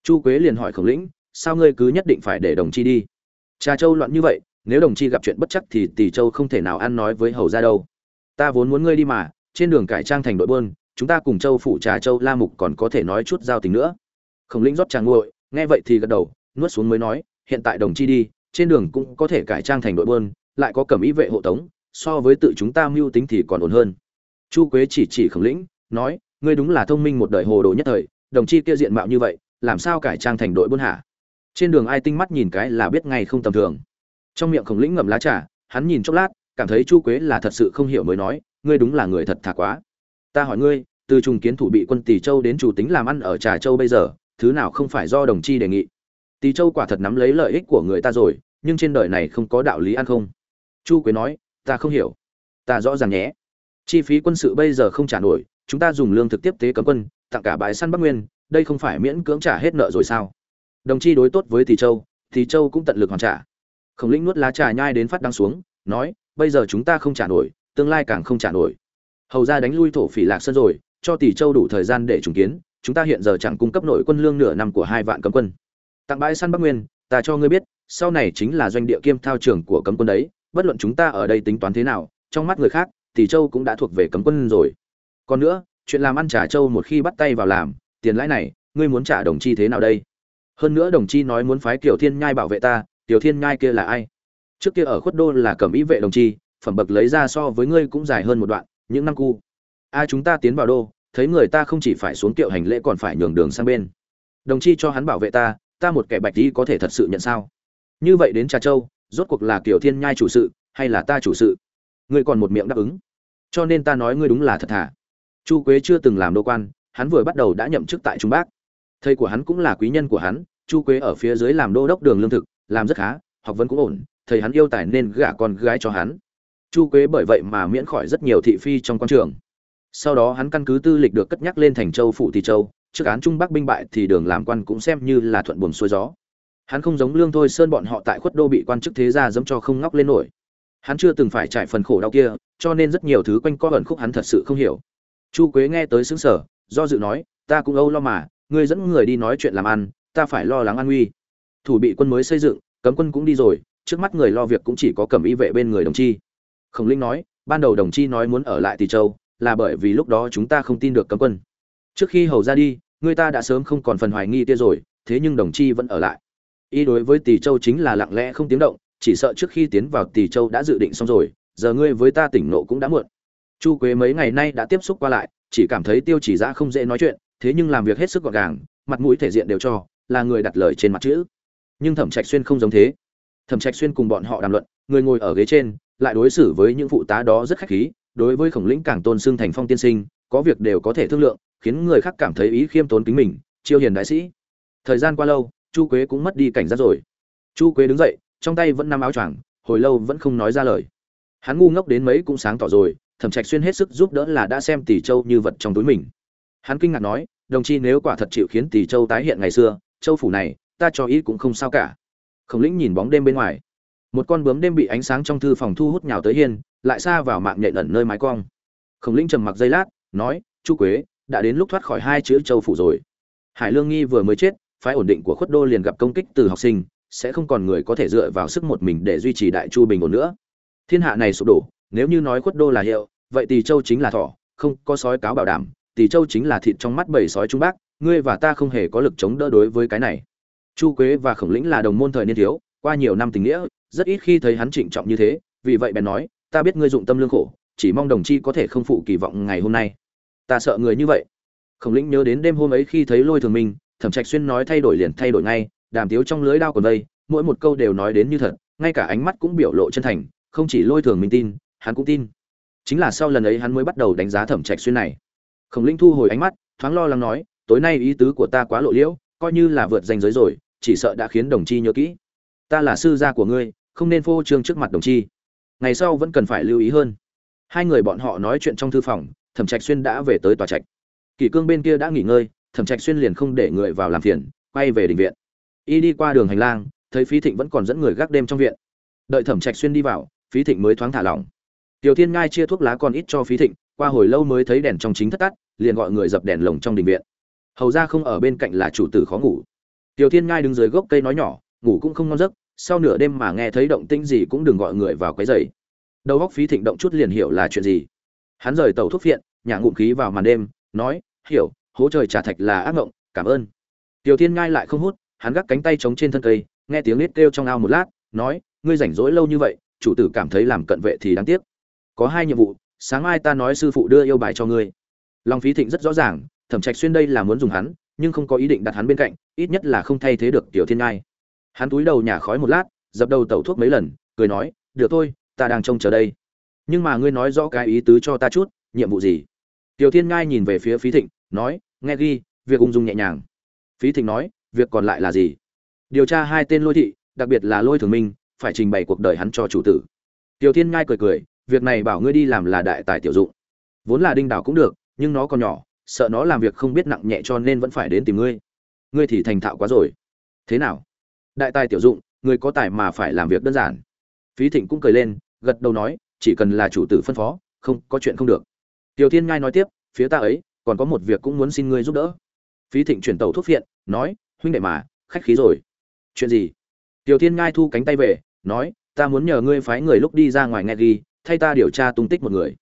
Speaker 1: Chu quế liền hỏi khổng lĩnh, sao ngươi cứ nhất định phải để đồng chi đi? Trà châu loạn như vậy, nếu đồng chi gặp chuyện bất chắc thì tỷ châu không thể nào ăn nói với hầu ra đâu. Ta vốn muốn ngươi đi mà, trên đường cải trang thành đội buôn, chúng ta cùng châu phụ trà châu la mục còn có thể nói chút giao tình nữa. Khổng lĩnh rót trà nguội, nghe vậy thì gật đầu, nuốt xuống mới nói, hiện tại đồng chi đi, trên đường cũng có thể cải trang thành đội buôn lại có cầm ý vệ hộ tống, so với tự chúng ta mưu tính thì còn ổn hơn. Chu quế chỉ chỉ khổng lĩnh, nói, ngươi đúng là thông minh một đời hồ đồ nhất thời, đồng chi kia diện mạo như vậy, làm sao cải trang thành đội buôn hạ? Trên đường ai tinh mắt nhìn cái là biết ngay không tầm thường. Trong miệng khổng lĩnh ngậm lá trà, hắn nhìn chốc lát, cảm thấy chu quế là thật sự không hiểu mới nói, ngươi đúng là người thật thà quá. Ta hỏi ngươi, từ trùng kiến thủ bị quân tỷ châu đến chủ tính làm ăn ở trà châu bây giờ, thứ nào không phải do đồng chi đề nghị? Tỷ châu quả thật nắm lấy lợi ích của người ta rồi, nhưng trên đời này không có đạo lý ăn không chu quế nói, ta không hiểu. Ta rõ ràng nhé. Chi phí quân sự bây giờ không trả nổi, chúng ta dùng lương thực tiếp tế cấm quân, tặng cả bãi săn bắc nguyên, đây không phải miễn cưỡng trả hết nợ rồi sao? Đồng chi đối tốt với tỷ châu tỷ châu cũng tận lực hoàn trả. Khổng lĩnh nuốt lá trà nhai đến phát đăng xuống, nói, bây giờ chúng ta không trả nổi, tương lai càng không trả nổi. Hầu ra đánh lui thổ phỉ lạc sơn rồi, cho tỷ châu đủ thời gian để trùng kiến, chúng ta hiện giờ chẳng cung cấp nội quân lương nửa năm của hai vạn cấm quân. Tặng bãi săn bắc nguyên, ta cho ngươi biết, sau này chính là doanh địa kiêm thao trường của cấm quân đấy bất luận chúng ta ở đây tính toán thế nào, trong mắt người khác tỷ châu cũng đã thuộc về cấm quân rồi. Còn nữa, chuyện làm ăn trả châu một khi bắt tay vào làm, tiền lãi này, ngươi muốn trả đồng chi thế nào đây? Hơn nữa đồng chi nói muốn phái kiều thiên nhai bảo vệ ta, kiều thiên nhai kia là ai? Trước kia ở khuất đô là cẩm ý vệ đồng chi, phẩm bậc lấy ra so với ngươi cũng dài hơn một đoạn, những năm cu a, chúng ta tiến vào đô, thấy người ta không chỉ phải xuống kiệu hành lễ còn phải nhường đường sang bên. Đồng chi cho hắn bảo vệ ta ta một kẻ bạch đi có thể thật sự nhận sao? Như vậy đến trà châu rốt cuộc là kiểu thiên nhai chủ sự, hay là ta chủ sự? Ngươi còn một miệng đáp ứng. Cho nên ta nói ngươi đúng là thật thà. Chu quế chưa từng làm đô quan, hắn vừa bắt đầu đã nhậm chức tại trung bắc thầy của hắn cũng là quý nhân của hắn, chu quế ở phía dưới làm đô đốc đường lương thực, làm rất khá, học vấn cũng ổn, thầy hắn yêu tài nên gả con gái cho hắn. Chu quế bởi vậy mà miễn khỏi rất nhiều thị phi trong quan trường. Sau đó hắn căn cứ tư lịch được cất nhắc lên thành châu phụ thị châu, trước án trung bắc binh bại thì đường làm quan cũng xem như là thuận buồm xuôi gió hắn không giống lương thôi sơn bọn họ tại khuất đô bị quan chức thế gia dẫm cho không ngóc lên nổi. Hắn chưa từng phải trải phần khổ đau kia, cho nên rất nhiều thứ quanh co ẩn khúc hắn thật sự không hiểu. Chu quế nghe tới xứng sở do dự nói, ta cũng âu lo mà, ngươi dẫn người đi nói chuyện làm ăn, ta phải lo lắng an nguy. Thủ bị quân mới xây dựng, cấm quân cũng đi rồi, trước mắt người lo việc cũng chỉ có cầm y vệ bên người đồng chi. Khổng linh nói, ban đầu đồng chi nói muốn ở lại tỷ châu, là bởi vì lúc đó chúng ta không tin được cấm quân. Trước khi hầu ra đi, người ta đã sớm không còn phần hoài nghi kia rồi, thế nhưng đồng chi vẫn ở lại y đối với tỷ châu chính là lặng lẽ không tiếng động, chỉ sợ trước khi tiến vào tỷ châu đã dự định xong rồi, giờ ngươi với ta tỉnh nộ cũng đã muộn. Chu quế mấy ngày nay đã tiếp xúc qua lại, chỉ cảm thấy tiêu chỉ ra không dễ nói chuyện, thế nhưng làm việc hết sức gọn gàng, mặt mũi thể diện đều cho, là người đặt lời trên mặt chữ. Nhưng thẩm trạch xuyên không giống thế. Thẩm trạch xuyên cùng bọn họ đàm luận, người ngồi ở ghế trên, lại đối xử với những phụ tá đó rất khách khí, đối với khổng lĩnh càng tôn xưng thành phong tiên sinh, có việc đều có thể thương lượng, khiến người khác cảm thấy ý khiêm tốn kính mình, chiêu hiền đại sĩ. Thời gian qua lâu chu quế cũng mất đi cảnh giác rồi. Chu quế đứng dậy, trong tay vẫn nắm áo choàng, hồi lâu vẫn không nói ra lời. Hắn ngu ngốc đến mấy cũng sáng tỏ rồi, thẩm trạch xuyên hết sức giúp đỡ là đã xem tỷ châu như vật trong túi mình. Hắn kinh ngạc nói, đồng chi nếu quả thật chịu khiến tỷ châu tái hiện ngày xưa, châu phủ này, ta cho ý cũng không sao cả. Khổng lĩnh nhìn bóng đêm bên ngoài. Một con bướm đêm bị ánh sáng trong thư phòng thu hút nhào tới hiên, lại xa vào mạng nhện ẩn nơi mái cong. Khổng lĩnh trầm mặc giây lát, nói, chu quế, đã đến lúc thoát khỏi hai chữ châu phủ rồi. Hải lương nghi vừa mới chết phái ổn định của khuất đô liền gặp công kích từ học sinh, sẽ không còn người có thể dựa vào sức một mình để duy trì đại chu bình ổn nữa. Thiên hạ này sụp đổ, nếu như nói khuất đô là hiệu, vậy tỳ châu chính là thỏ, không có sói cáo bảo đảm, tỳ châu chính là thịt trong mắt bầy sói trung bắc ngươi và ta không hề có lực chống đỡ đối với cái này. Chu quế và khổng lĩnh là đồng môn thời niên thiếu, qua nhiều năm tình nghĩa, rất ít khi thấy hắn trịnh trọng như thế, vì vậy bèn nói, ta biết ngươi dụng tâm lương khổ, chỉ mong đồng chi có thể không phụ kỳ vọng ngày hôm nay. Ta sợ người như vậy. Khổng lĩnh nhớ đến đêm hôm ấy khi thấy lôi thường minh thẩm trạch xuyên nói thay đổi liền thay đổi ngay, đàm tiếu trong lưới đao còn đây mỗi một câu đều nói đến như thật, ngay cả ánh mắt cũng biểu lộ chân thành, không chỉ lôi thường mình tin, hắn cũng tin. Chính là sau lần ấy hắn mới bắt đầu đánh giá thẩm trạch xuyên này. Khổng linh thu hồi ánh mắt, thoáng lo lắng nói, tối nay ý tứ của ta quá lộ liễu, coi như là vượt danh giới rồi, chỉ sợ đã khiến đồng chi nhớ kỹ. Ta là sư gia của ngươi, không nên phô trương trước mặt đồng chi. Ngày sau vẫn cần phải lưu ý hơn. Hai người bọn họ nói chuyện trong thư phòng, thẩm trạch xuyên đã về tới tòa trạch. Kỷ cương bên kia đã nghỉ ngơi thẩm trạch xuyên liền không để người vào làm phiền, quay về đình viện. Y đi qua đường hành lang, thấy phí thịnh vẫn còn dẫn người gác đêm trong viện. Đợi thẩm trạch xuyên đi vào, phí thịnh mới thoáng thả lỏng. Tiểu thiên ngai chia thuốc lá còn ít cho phí thịnh, qua hồi lâu mới thấy đèn trong chính thất tắt, liền gọi người dập đèn lồng trong đình viện. Hầu ra không ở bên cạnh là chủ tử khó ngủ. Tiểu thiên ngai đứng dưới gốc cây nói nhỏ, ngủ cũng không ngon giấc, sau nửa đêm mà nghe thấy động tĩnh gì cũng đừng gọi người vào quấy rầy. Đầu góc phí thịnh động chút liền hiểu là chuyện gì. Hắn rời tàu thuốc viện nhà ngụm khí vào màn đêm, nói, hiểu hố trời trả thạch là ác ngộng cảm ơn. Tiểu thiên ngai lại không hút, hắn gác cánh tay chống trên thân cây, nghe tiếng nít kêu trong ao một lát, nói, ngươi rảnh rỗi lâu như vậy, chủ tử cảm thấy làm cận vệ thì đáng tiếc. Có hai nhiệm vụ, sáng mai ta nói sư phụ đưa yêu bài cho ngươi. Long phí thịnh rất rõ ràng, thẩm trạch xuyên đây là muốn dùng hắn, nhưng không có ý định đặt hắn bên cạnh, ít nhất là không thay thế được tiểu thiên ngai. Hắn túi đầu nhả khói một lát, dập đầu tẩu thuốc mấy lần, cười nói, được thôi, ta đang trông chờ đây. Nhưng mà ngươi nói rõ cái ý tứ cho ta chút, nhiệm vụ gì? Tiểu thiên ngai nhìn về phía phí thịnh, nói nghe ghi, việc ung dung nhẹ nhàng. Phí thịnh nói, việc còn lại là gì? Điều tra hai tên lôi thị, đặc biệt là lôi thường minh, phải trình bày cuộc đời hắn cho chủ tử. Tiểu thiên ngai cười cười, việc này bảo ngươi đi làm là đại tài tiểu dụng. Vốn là đinh đảo cũng được, nhưng nó còn nhỏ, sợ nó làm việc không biết nặng nhẹ cho nên vẫn phải đến tìm ngươi. Ngươi thì thành thạo quá rồi. Thế nào? Đại tài tiểu dụng, người có tài mà phải làm việc đơn giản. Phí thịnh cũng cười lên, gật đầu nói, chỉ cần là chủ tử phân phó, không, có chuyện không được. Tiểu thiên ngai nói tiếp, phía ta ấy còn có một việc cũng muốn xin ngươi giúp đỡ. Phí thịnh chuyển tàu thuốc phiện, nói, huynh đệ mà, khách khí rồi. Chuyện gì? Tiểu thiên ngai thu cánh tay về, nói, ta muốn nhờ ngươi phái người lúc đi ra ngoài nghe ghi, thay ta điều tra tung tích một người.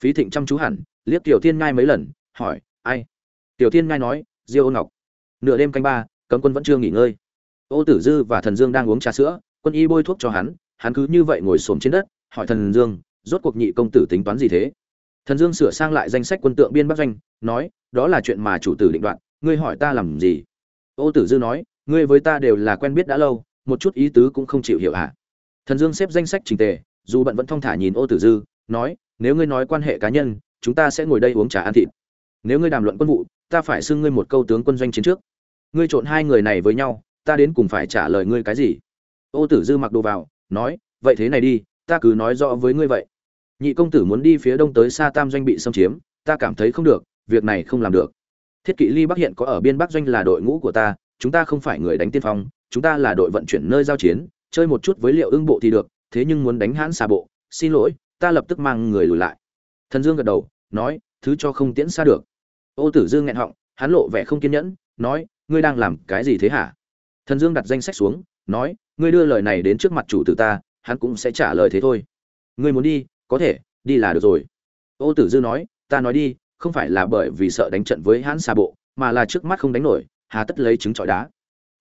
Speaker 1: Phí thịnh chăm chú hẳn, liếc tiểu thiên ngai mấy lần, hỏi, ai? Tiểu thiên ngai nói, diêu ôn ngọc. Nửa đêm canh ba, cấm quân vẫn chưa nghỉ ngơi. Ô tử dư và thần dương đang uống trà sữa, quân y bôi thuốc cho hắn hắn cứ như vậy ngồi xổm trên đất, hỏi thần dương, rốt cuộc nhị công tử tính toán gì thế? Thần dương sửa sang lại danh sách quân tượng biên bắc doanh, nói, đó là chuyện mà chủ tử định đoạt, ngươi hỏi ta làm gì? Ô tử dư nói, ngươi với ta đều là quen biết đã lâu, một chút ý tứ cũng không chịu hiểu hả? Thần dương xếp danh sách trình tề, dù bận vẫn thong thả nhìn ô tử dư, nói, nếu ngươi nói quan hệ cá nhân, chúng ta sẽ ngồi đây uống trà ăn thịt. Nếu ngươi đàm luận quân vụ, ta phải xưng ngươi một câu tướng quân doanh chiến trước. Ngươi trộn hai người này với nhau, ta đến cùng phải trả lời ngươi cái gì? Ô tử dư mặc đồ vào, nói, vậy thế này đi, ta cứ nói rõ với ngươi vậy nhị công tử muốn đi phía đông tới xa tam doanh bị xâm chiếm, ta cảm thấy không được, việc này không làm được. Thiết kỵ ly bắc hiện có ở biên bắc doanh là đội ngũ của ta, chúng ta không phải người đánh tiên phong, chúng ta là đội vận chuyển nơi giao chiến, chơi một chút với liệu ưng bộ thì được, thế nhưng muốn đánh hãn xà bộ, xin lỗi, ta lập tức mang người lùi lại. Thần dương gật đầu, nói, thứ cho không tiễn xa được. Ô tử dương nghẹn họng, hắn lộ vẻ không kiên nhẫn, nói, ngươi đang làm cái gì thế hả? Thần dương đặt danh sách xuống, nói, ngươi đưa lời này đến trước mặt chủ tử ta, hắn cũng sẽ trả lời thế thôi. Ngươi muốn đi có thể, đi là được rồi. Ô tử dư nói, ta nói đi, không phải là bởi vì sợ đánh trận với hãn xà bộ, mà là trước mắt không đánh nổi, hà tất lấy trứng trọi đá.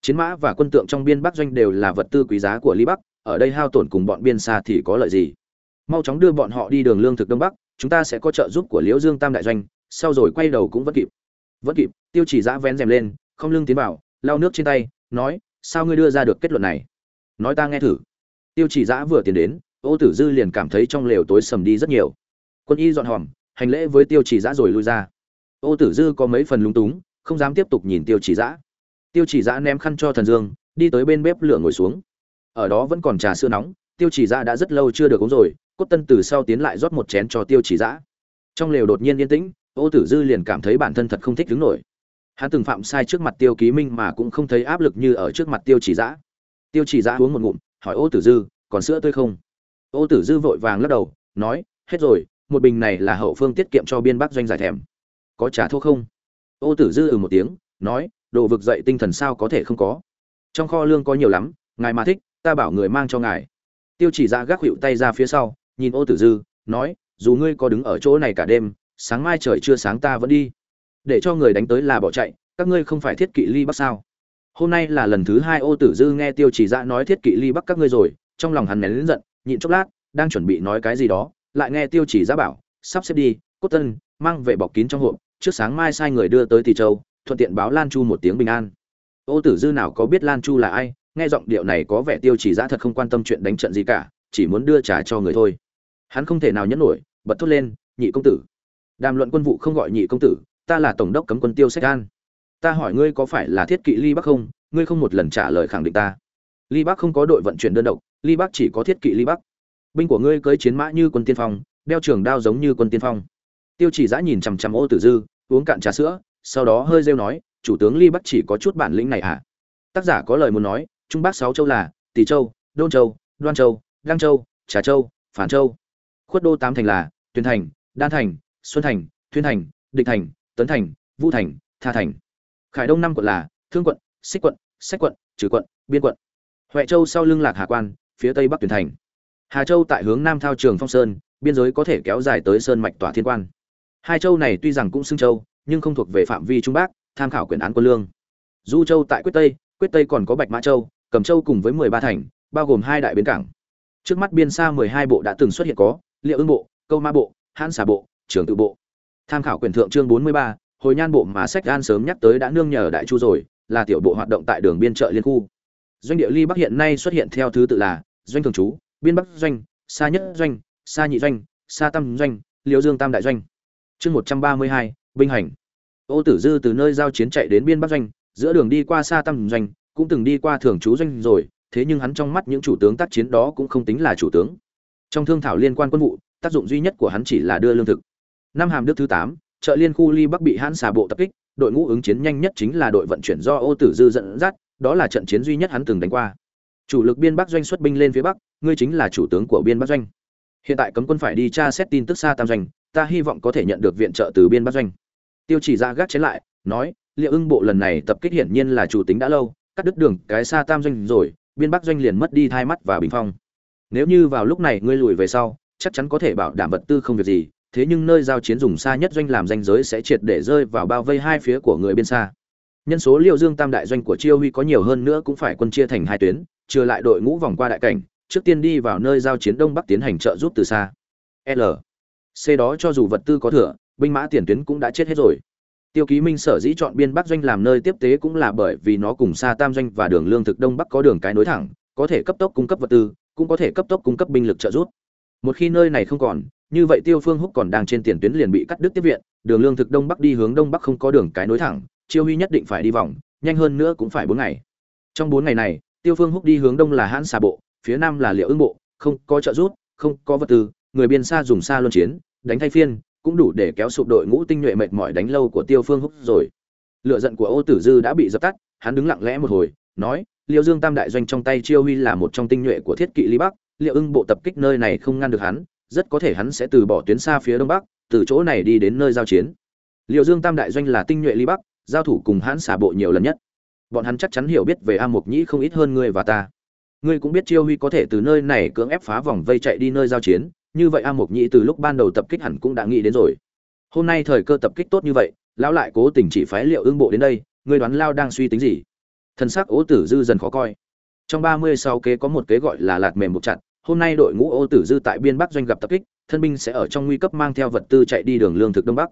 Speaker 1: Chiến mã và quân tượng trong biên bắc doanh đều là vật tư quý giá của ly bắc, ở đây hao tổn cùng bọn biên xa thì có lợi gì? Mau chóng đưa bọn họ đi đường lương thực đông bắc, chúng ta sẽ có trợ giúp của liễu dương tam đại doanh, sau rồi quay đầu cũng vẫn kịp. Vẫn kịp, tiêu chỉ giã vén rèm lên, không lưng tiến vào, lau nước trên tay, nói, sao ngươi đưa ra được kết luận này? Nói ta nghe thử. Tiêu chỉ giã vừa tiến đến ô tử dư liền cảm thấy trong lều tối sầm đi rất nhiều. Quân y dọn hòm, hành lễ với tiêu chỉ giã rồi lui ra. Ô tử dư có mấy phần lúng túng, không dám tiếp tục nhìn tiêu chỉ giã tiêu chỉ giã ném khăn cho thần dương, đi tới bên bếp lửa ngồi xuống. Ở đó vẫn còn trà sữa nóng, tiêu chỉ giã đã rất lâu chưa được uống rồi, cốt tân từ sau tiến lại rót một chén cho tiêu chỉ giã trong lều đột nhiên yên tĩnh, ô tử dư liền cảm thấy bản thân thật không thích đứng nổi. Hắn từng phạm sai trước mặt tiêu ký minh mà cũng không thấy áp lực như ở trước mặt tiêu chỉ giã tiêu chỉ giã uống một ngụm, hỏi ô tử dư, còn sữa tươi không? Ô tử dư vội vàng lắc đầu, nói, hết rồi, một bình này là hậu phương tiết kiệm cho biên bắc doanh giải thèm. Có trả thô không? Ô tử dư ừ một tiếng, nói, đồ vực dậy tinh thần sao có thể không có? Trong kho lương có nhiều lắm, ngài mà thích, ta bảo người mang cho ngài. Tiêu chỉ ra gác hiệu tay ra phía sau, nhìn ô tử dư, nói, dù ngươi có đứng ở chỗ này cả đêm, sáng mai trời chưa sáng ta vẫn đi. Để cho người đánh tới là bỏ chạy, các ngươi không phải thiết kỵ ly bắc sao? Hôm nay là lần thứ hai ô tử dư nghe tiêu chỉ ra nói thiết kỵ ly bắc các ngươi rồi, trong lòng hắn nén lớn giận nhịn chốc lát, đang chuẩn bị nói cái gì đó, lại nghe tiêu chỉ Giá bảo, sắp xếp đi, cốt tân, mang về bọc kín trong hộp, trước sáng mai sai người đưa tới tỷ châu, thuận tiện báo lan chu một tiếng bình an. Ô tử dư nào có biết lan chu là ai, nghe giọng điệu này có vẻ tiêu chỉ Giá thật không quan tâm chuyện đánh trận gì cả, chỉ muốn đưa trà cho người thôi. Hắn không thể nào nhẫn nổi, bật thốt lên, nhị công tử. Đàm luận quân vụ không gọi nhị công tử, ta là tổng đốc cấm quân tiêu sách an. Ta hỏi ngươi có phải là thiết kỵ ly bắc không? Ngươi không một lần trả lời khẳng định ta. Ly bắc không có đội vận chuyển đơn độc ly bắc chỉ có thiết kỵ ly bắc. Binh của ngươi cưỡi chiến mã như quân tiên phong, đeo trường đao giống như quân tiên phong. Tiêu chỉ giã nhìn chằm chằm ô tử dư, uống cạn trà sữa, sau đó hơi rêu nói, chủ tướng ly bắc chỉ có chút bản lĩnh này à? Tác giả có lời muốn nói, trung bắc sáu châu là tỷ châu, đôn châu, đoan châu đăng châu, trà châu, phản châu. Khuất đô tám thành là tuyên thành, đan thành, xuân thành, thuyên thành, địch thành, tấn thành vũ thành, tha thành. Khải đông năm quận là thương quận, xích quận sách quận, trừ quận, biên quận. Huệ châu sau lưng lạc hà quan phía tây bắc tuyển thành. Hà châu tại hướng nam thao trường phong sơn, biên giới có thể kéo dài tới sơn mạch tỏa thiên quan. Hai châu này tuy rằng cũng xưng châu, nhưng không thuộc về phạm vi trung bắc, tham khảo quyền án quân lương. Du châu tại quyết tây quyết tây còn có bạch mã châu, cầm châu cùng với mười ba thành, bao gồm hai đại bến cảng. Trước mắt biên xa mười hai bộ đã từng xuất hiện có, liệu ưng bộ, câu ma bộ, hãn xà bộ, trường tự bộ. Tham khảo quyền thượng chương bốn mươi ba, hồi nhan bộ mà sách gan sớm nhắc tới đã nương nhờ đại chu rồi, là tiểu bộ hoạt động tại đường biên chợ liên khu doanh địa ly bắc hiện nay xuất hiện theo thứ tự là doanh thường trú, biên bắc doanh xa nhất doanh xa nhị doanh xa tam doanh liễu dương tam đại doanh. Chương một trăm ba mươi hai, binh hành. Ô tử dư từ nơi giao chiến chạy đến biên bắc doanh, giữa đường đi qua xa tam doanh, cũng từng đi qua thường trú doanh rồi, thế nhưng hắn trong mắt những chủ tướng tác chiến đó cũng không tính là chủ tướng. Trong thương thảo liên quan quân vụ, tác dụng duy nhất của hắn chỉ là đưa lương thực. Năm hàm đức thứ tám chợ liên khu ly bắc bị hãn xà bộ tập kích, đội ngũ ứng chiến nhanh nhất chính là đội vận chuyển do ô tử dư dẫn dắt đó là trận chiến duy nhất hắn từng đánh qua. Chủ lực biên bắc doanh xuất binh lên phía bắc, ngươi chính là chủ tướng của biên bắc doanh. Hiện tại cấm quân phải đi tra xét tin tức xa tam doanh, ta hy vọng có thể nhận được viện trợ từ biên bắc doanh. Tiêu chỉ ra gác chế lại, nói, liệu ưng bộ lần này tập kích hiển nhiên là chủ tính đã lâu, cắt đứt đường cái xa tam doanh rồi, biên bắc doanh liền mất đi thai mắt và bình phong. Nếu như vào lúc này ngươi lùi về sau, chắc chắn có thể bảo đảm vật tư không việc gì, thế nhưng nơi giao chiến dùng xa nhất doanh làm danh giới sẽ triệt để rơi vào bao vây hai phía của người biên xa nhân số liệu dương tam đại doanh của chiêu huy có nhiều hơn nữa cũng phải quân chia thành hai tuyến, trừ lại đội ngũ vòng qua đại cảnh, trước tiên đi vào nơi giao chiến đông bắc tiến hành trợ giúp từ xa. L. C đó cho dù vật tư có thừa, binh mã tiền tuyến cũng đã chết hết rồi. Tiêu ký minh sở dĩ chọn biên bắc doanh làm nơi tiếp tế cũng là bởi vì nó cùng xa tam doanh và đường lương thực đông bắc có đường cái nối thẳng, có thể cấp tốc cung cấp vật tư, cũng có thể cấp tốc cung cấp binh lực trợ giúp. Một khi nơi này không còn, như vậy tiêu phương húc còn đang trên tiền tuyến liền bị cắt đứt tiếp viện, đường lương thực đông bắc đi hướng đông bắc không có đường cái nối thẳng chiêu huy nhất định phải đi vòng, nhanh hơn nữa cũng phải bốn ngày. Trong bốn ngày này, tiêu phương húc đi hướng đông là hãn xà bộ, phía nam là liệu ưng bộ, không có trợ giúp, không có vật tư, người biên xa dùng xa luân chiến, đánh thay phiên, cũng đủ để kéo sụp đội ngũ tinh nhuệ mệt mỏi đánh lâu của tiêu phương húc rồi. Lựa giận của ô tử dư đã bị dập tắt, hắn đứng lặng lẽ một hồi, nói, liêu dương tam đại doanh trong tay chiêu huy là một trong tinh nhuệ của thiết kỵ lý bắc, liệu ưng bộ tập kích nơi này không ngăn được hắn, rất có thể hắn sẽ từ bỏ tuyến xa phía đông bắc, từ chỗ này đi đến nơi giao chiến. Liệu dương tam đại doanh là tinh nhuệ lý bắc giao thủ cùng hãn xả bộ nhiều lần nhất. Bọn hắn chắc chắn hiểu biết về a mục nhĩ không ít hơn ngươi và ta. Ngươi cũng biết chiêu huy có thể từ nơi này cưỡng ép phá vòng vây chạy đi nơi giao chiến, như vậy a mục nhĩ từ lúc ban đầu tập kích hẳn cũng đã nghĩ đến rồi. Hôm nay thời cơ tập kích tốt như vậy, lão lại cố tình chỉ phái liệu ương bộ đến đây, ngươi đoán lao đang suy tính gì? Thân xác ố tử dư dần khó coi. Trong ba mươi sáu kế có một kế gọi là lạt mềm một chặt, hôm nay đội ngũ ô tử dư tại biên bắc doanh gặp tập kích, thân binh sẽ ở trong nguy cấp mang theo vật tư chạy đi đường lương thực đông bắc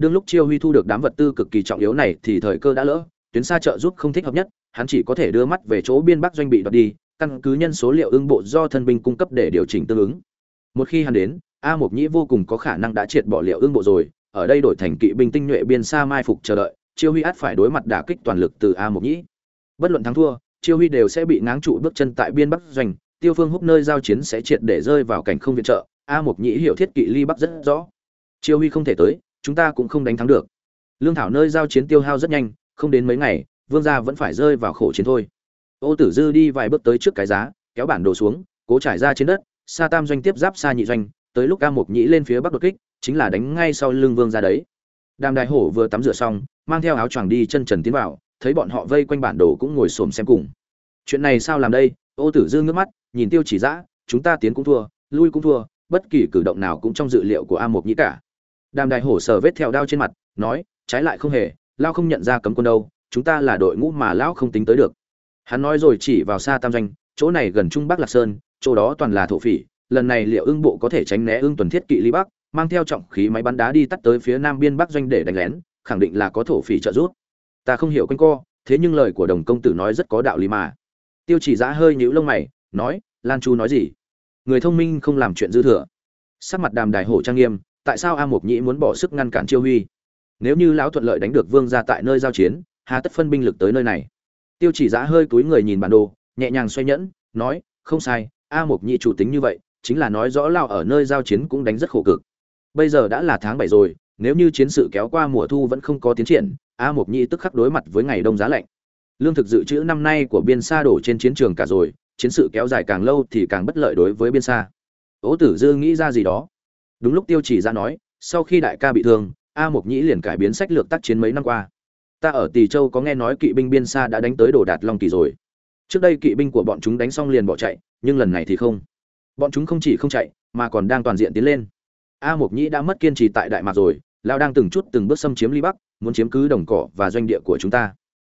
Speaker 1: đương lúc chiêu huy thu được đám vật tư cực kỳ trọng yếu này thì thời cơ đã lỡ, tuyến xa trợ giúp không thích hợp nhất, hắn chỉ có thể đưa mắt về chỗ biên bắc doanh bị đoạt đi, căn cứ nhân số liệu ưng bộ do thân binh cung cấp để điều chỉnh tương ứng. Một khi hắn đến, a mộc nhĩ vô cùng có khả năng đã triệt bỏ liệu ưng bộ rồi, ở đây đổi thành kỵ binh tinh nhuệ biên xa mai phục chờ đợi, chiêu huy át phải đối mặt đả kích toàn lực từ a mộc nhĩ. Bất luận thắng thua, chiêu huy đều sẽ bị ngáng trụ bước chân tại biên bắc doanh, tiêu phương húc nơi giao chiến sẽ triệt để rơi vào cảnh không viện trợ, a mộc nhĩ hiểu thiết kỵ ly bắc rất rõ. Chiêu huy không thể tới chúng ta cũng không đánh thắng được. Lương thảo nơi giao chiến tiêu hao rất nhanh, không đến mấy ngày, vương gia vẫn phải rơi vào khổ chiến thôi. Ô tử dư đi vài bước tới trước cái giá, kéo bản đồ xuống, cố trải ra trên đất, sa tam doanh tiếp giáp sa nhị doanh, tới lúc ca mộc nhĩ lên phía bắc đột kích, chính là đánh ngay sau lưng vương ra đấy. Đàm đại hổ vừa tắm rửa xong, mang theo áo choàng đi chân trần tiến vào, thấy bọn họ vây quanh bản đồ cũng ngồi xổm xem cùng. Chuyện này sao làm đây? Ô tử dư ngước mắt, nhìn tiêu chỉ giã chúng ta tiến cũng thua, lui cũng thua, bất kỳ cử động nào cũng trong dự liệu của a mộc nhĩ cả đàm đại hổ sờ vết theo đao trên mặt, nói, trái lại không hề, lao không nhận ra cấm quân đâu, chúng ta là đội ngũ mà lão không tính tới được. Hắn nói rồi chỉ vào xa tam doanh, chỗ này gần trung bắc lạc sơn, chỗ đó toàn là thổ phỉ, lần này liệu ưng bộ có thể tránh né ưng tuần thiết kỵ ly bắc, mang theo trọng khí máy bắn đá đi tắt tới phía nam biên bắc doanh để đánh lén, khẳng định là có thổ phỉ trợ giúp. Ta không hiểu quanh co, thế nhưng lời của đồng công tử nói rất có đạo lý mà. Tiêu chỉ giã hơi nhíu lông mày, nói, lan chu nói gì? Người thông minh không làm chuyện dư thừa. Sắc mặt đàm đài hổ trang nghiêm tại sao a mộc nhĩ muốn bỏ sức ngăn cản chiêu huy? Nếu như lão thuận lợi đánh được vương ra tại nơi giao chiến, hà tất phân binh lực tới nơi này. Tiêu chỉ giã hơi túi người nhìn bản đồ, nhẹ nhàng xoay nhẫn, nói, không sai, a mộc Nhĩ chủ tính như vậy, chính là nói rõ lao ở nơi giao chiến cũng đánh rất khổ cực. Bây giờ đã là tháng bảy rồi, nếu như chiến sự kéo qua mùa thu vẫn không có tiến triển, a mộc Nhĩ tức khắc đối mặt với ngày đông giá lạnh. Lương thực dự trữ năm nay của biên xa đổ trên chiến trường cả rồi, chiến sự kéo dài càng lâu thì càng bất lợi đối với biên xa ố tử dư nghĩ ra gì đó đúng lúc tiêu chỉ ra nói, sau khi đại ca bị thương, a mộc nhĩ liền cải biến sách lược tác chiến mấy năm qua. Ta ở tỳ châu có nghe nói kỵ binh biên xa đã đánh tới đồ đạt long kỳ rồi. Trước đây kỵ binh của bọn chúng đánh xong liền bỏ chạy, nhưng lần này thì không. Bọn chúng không chỉ không chạy, mà còn đang toàn diện tiến lên. A mộc nhĩ đã mất kiên trì tại đại mạc rồi lao đang từng chút từng bước xâm chiếm ly bắc, muốn chiếm cứ đồng cỏ và doanh địa của chúng ta.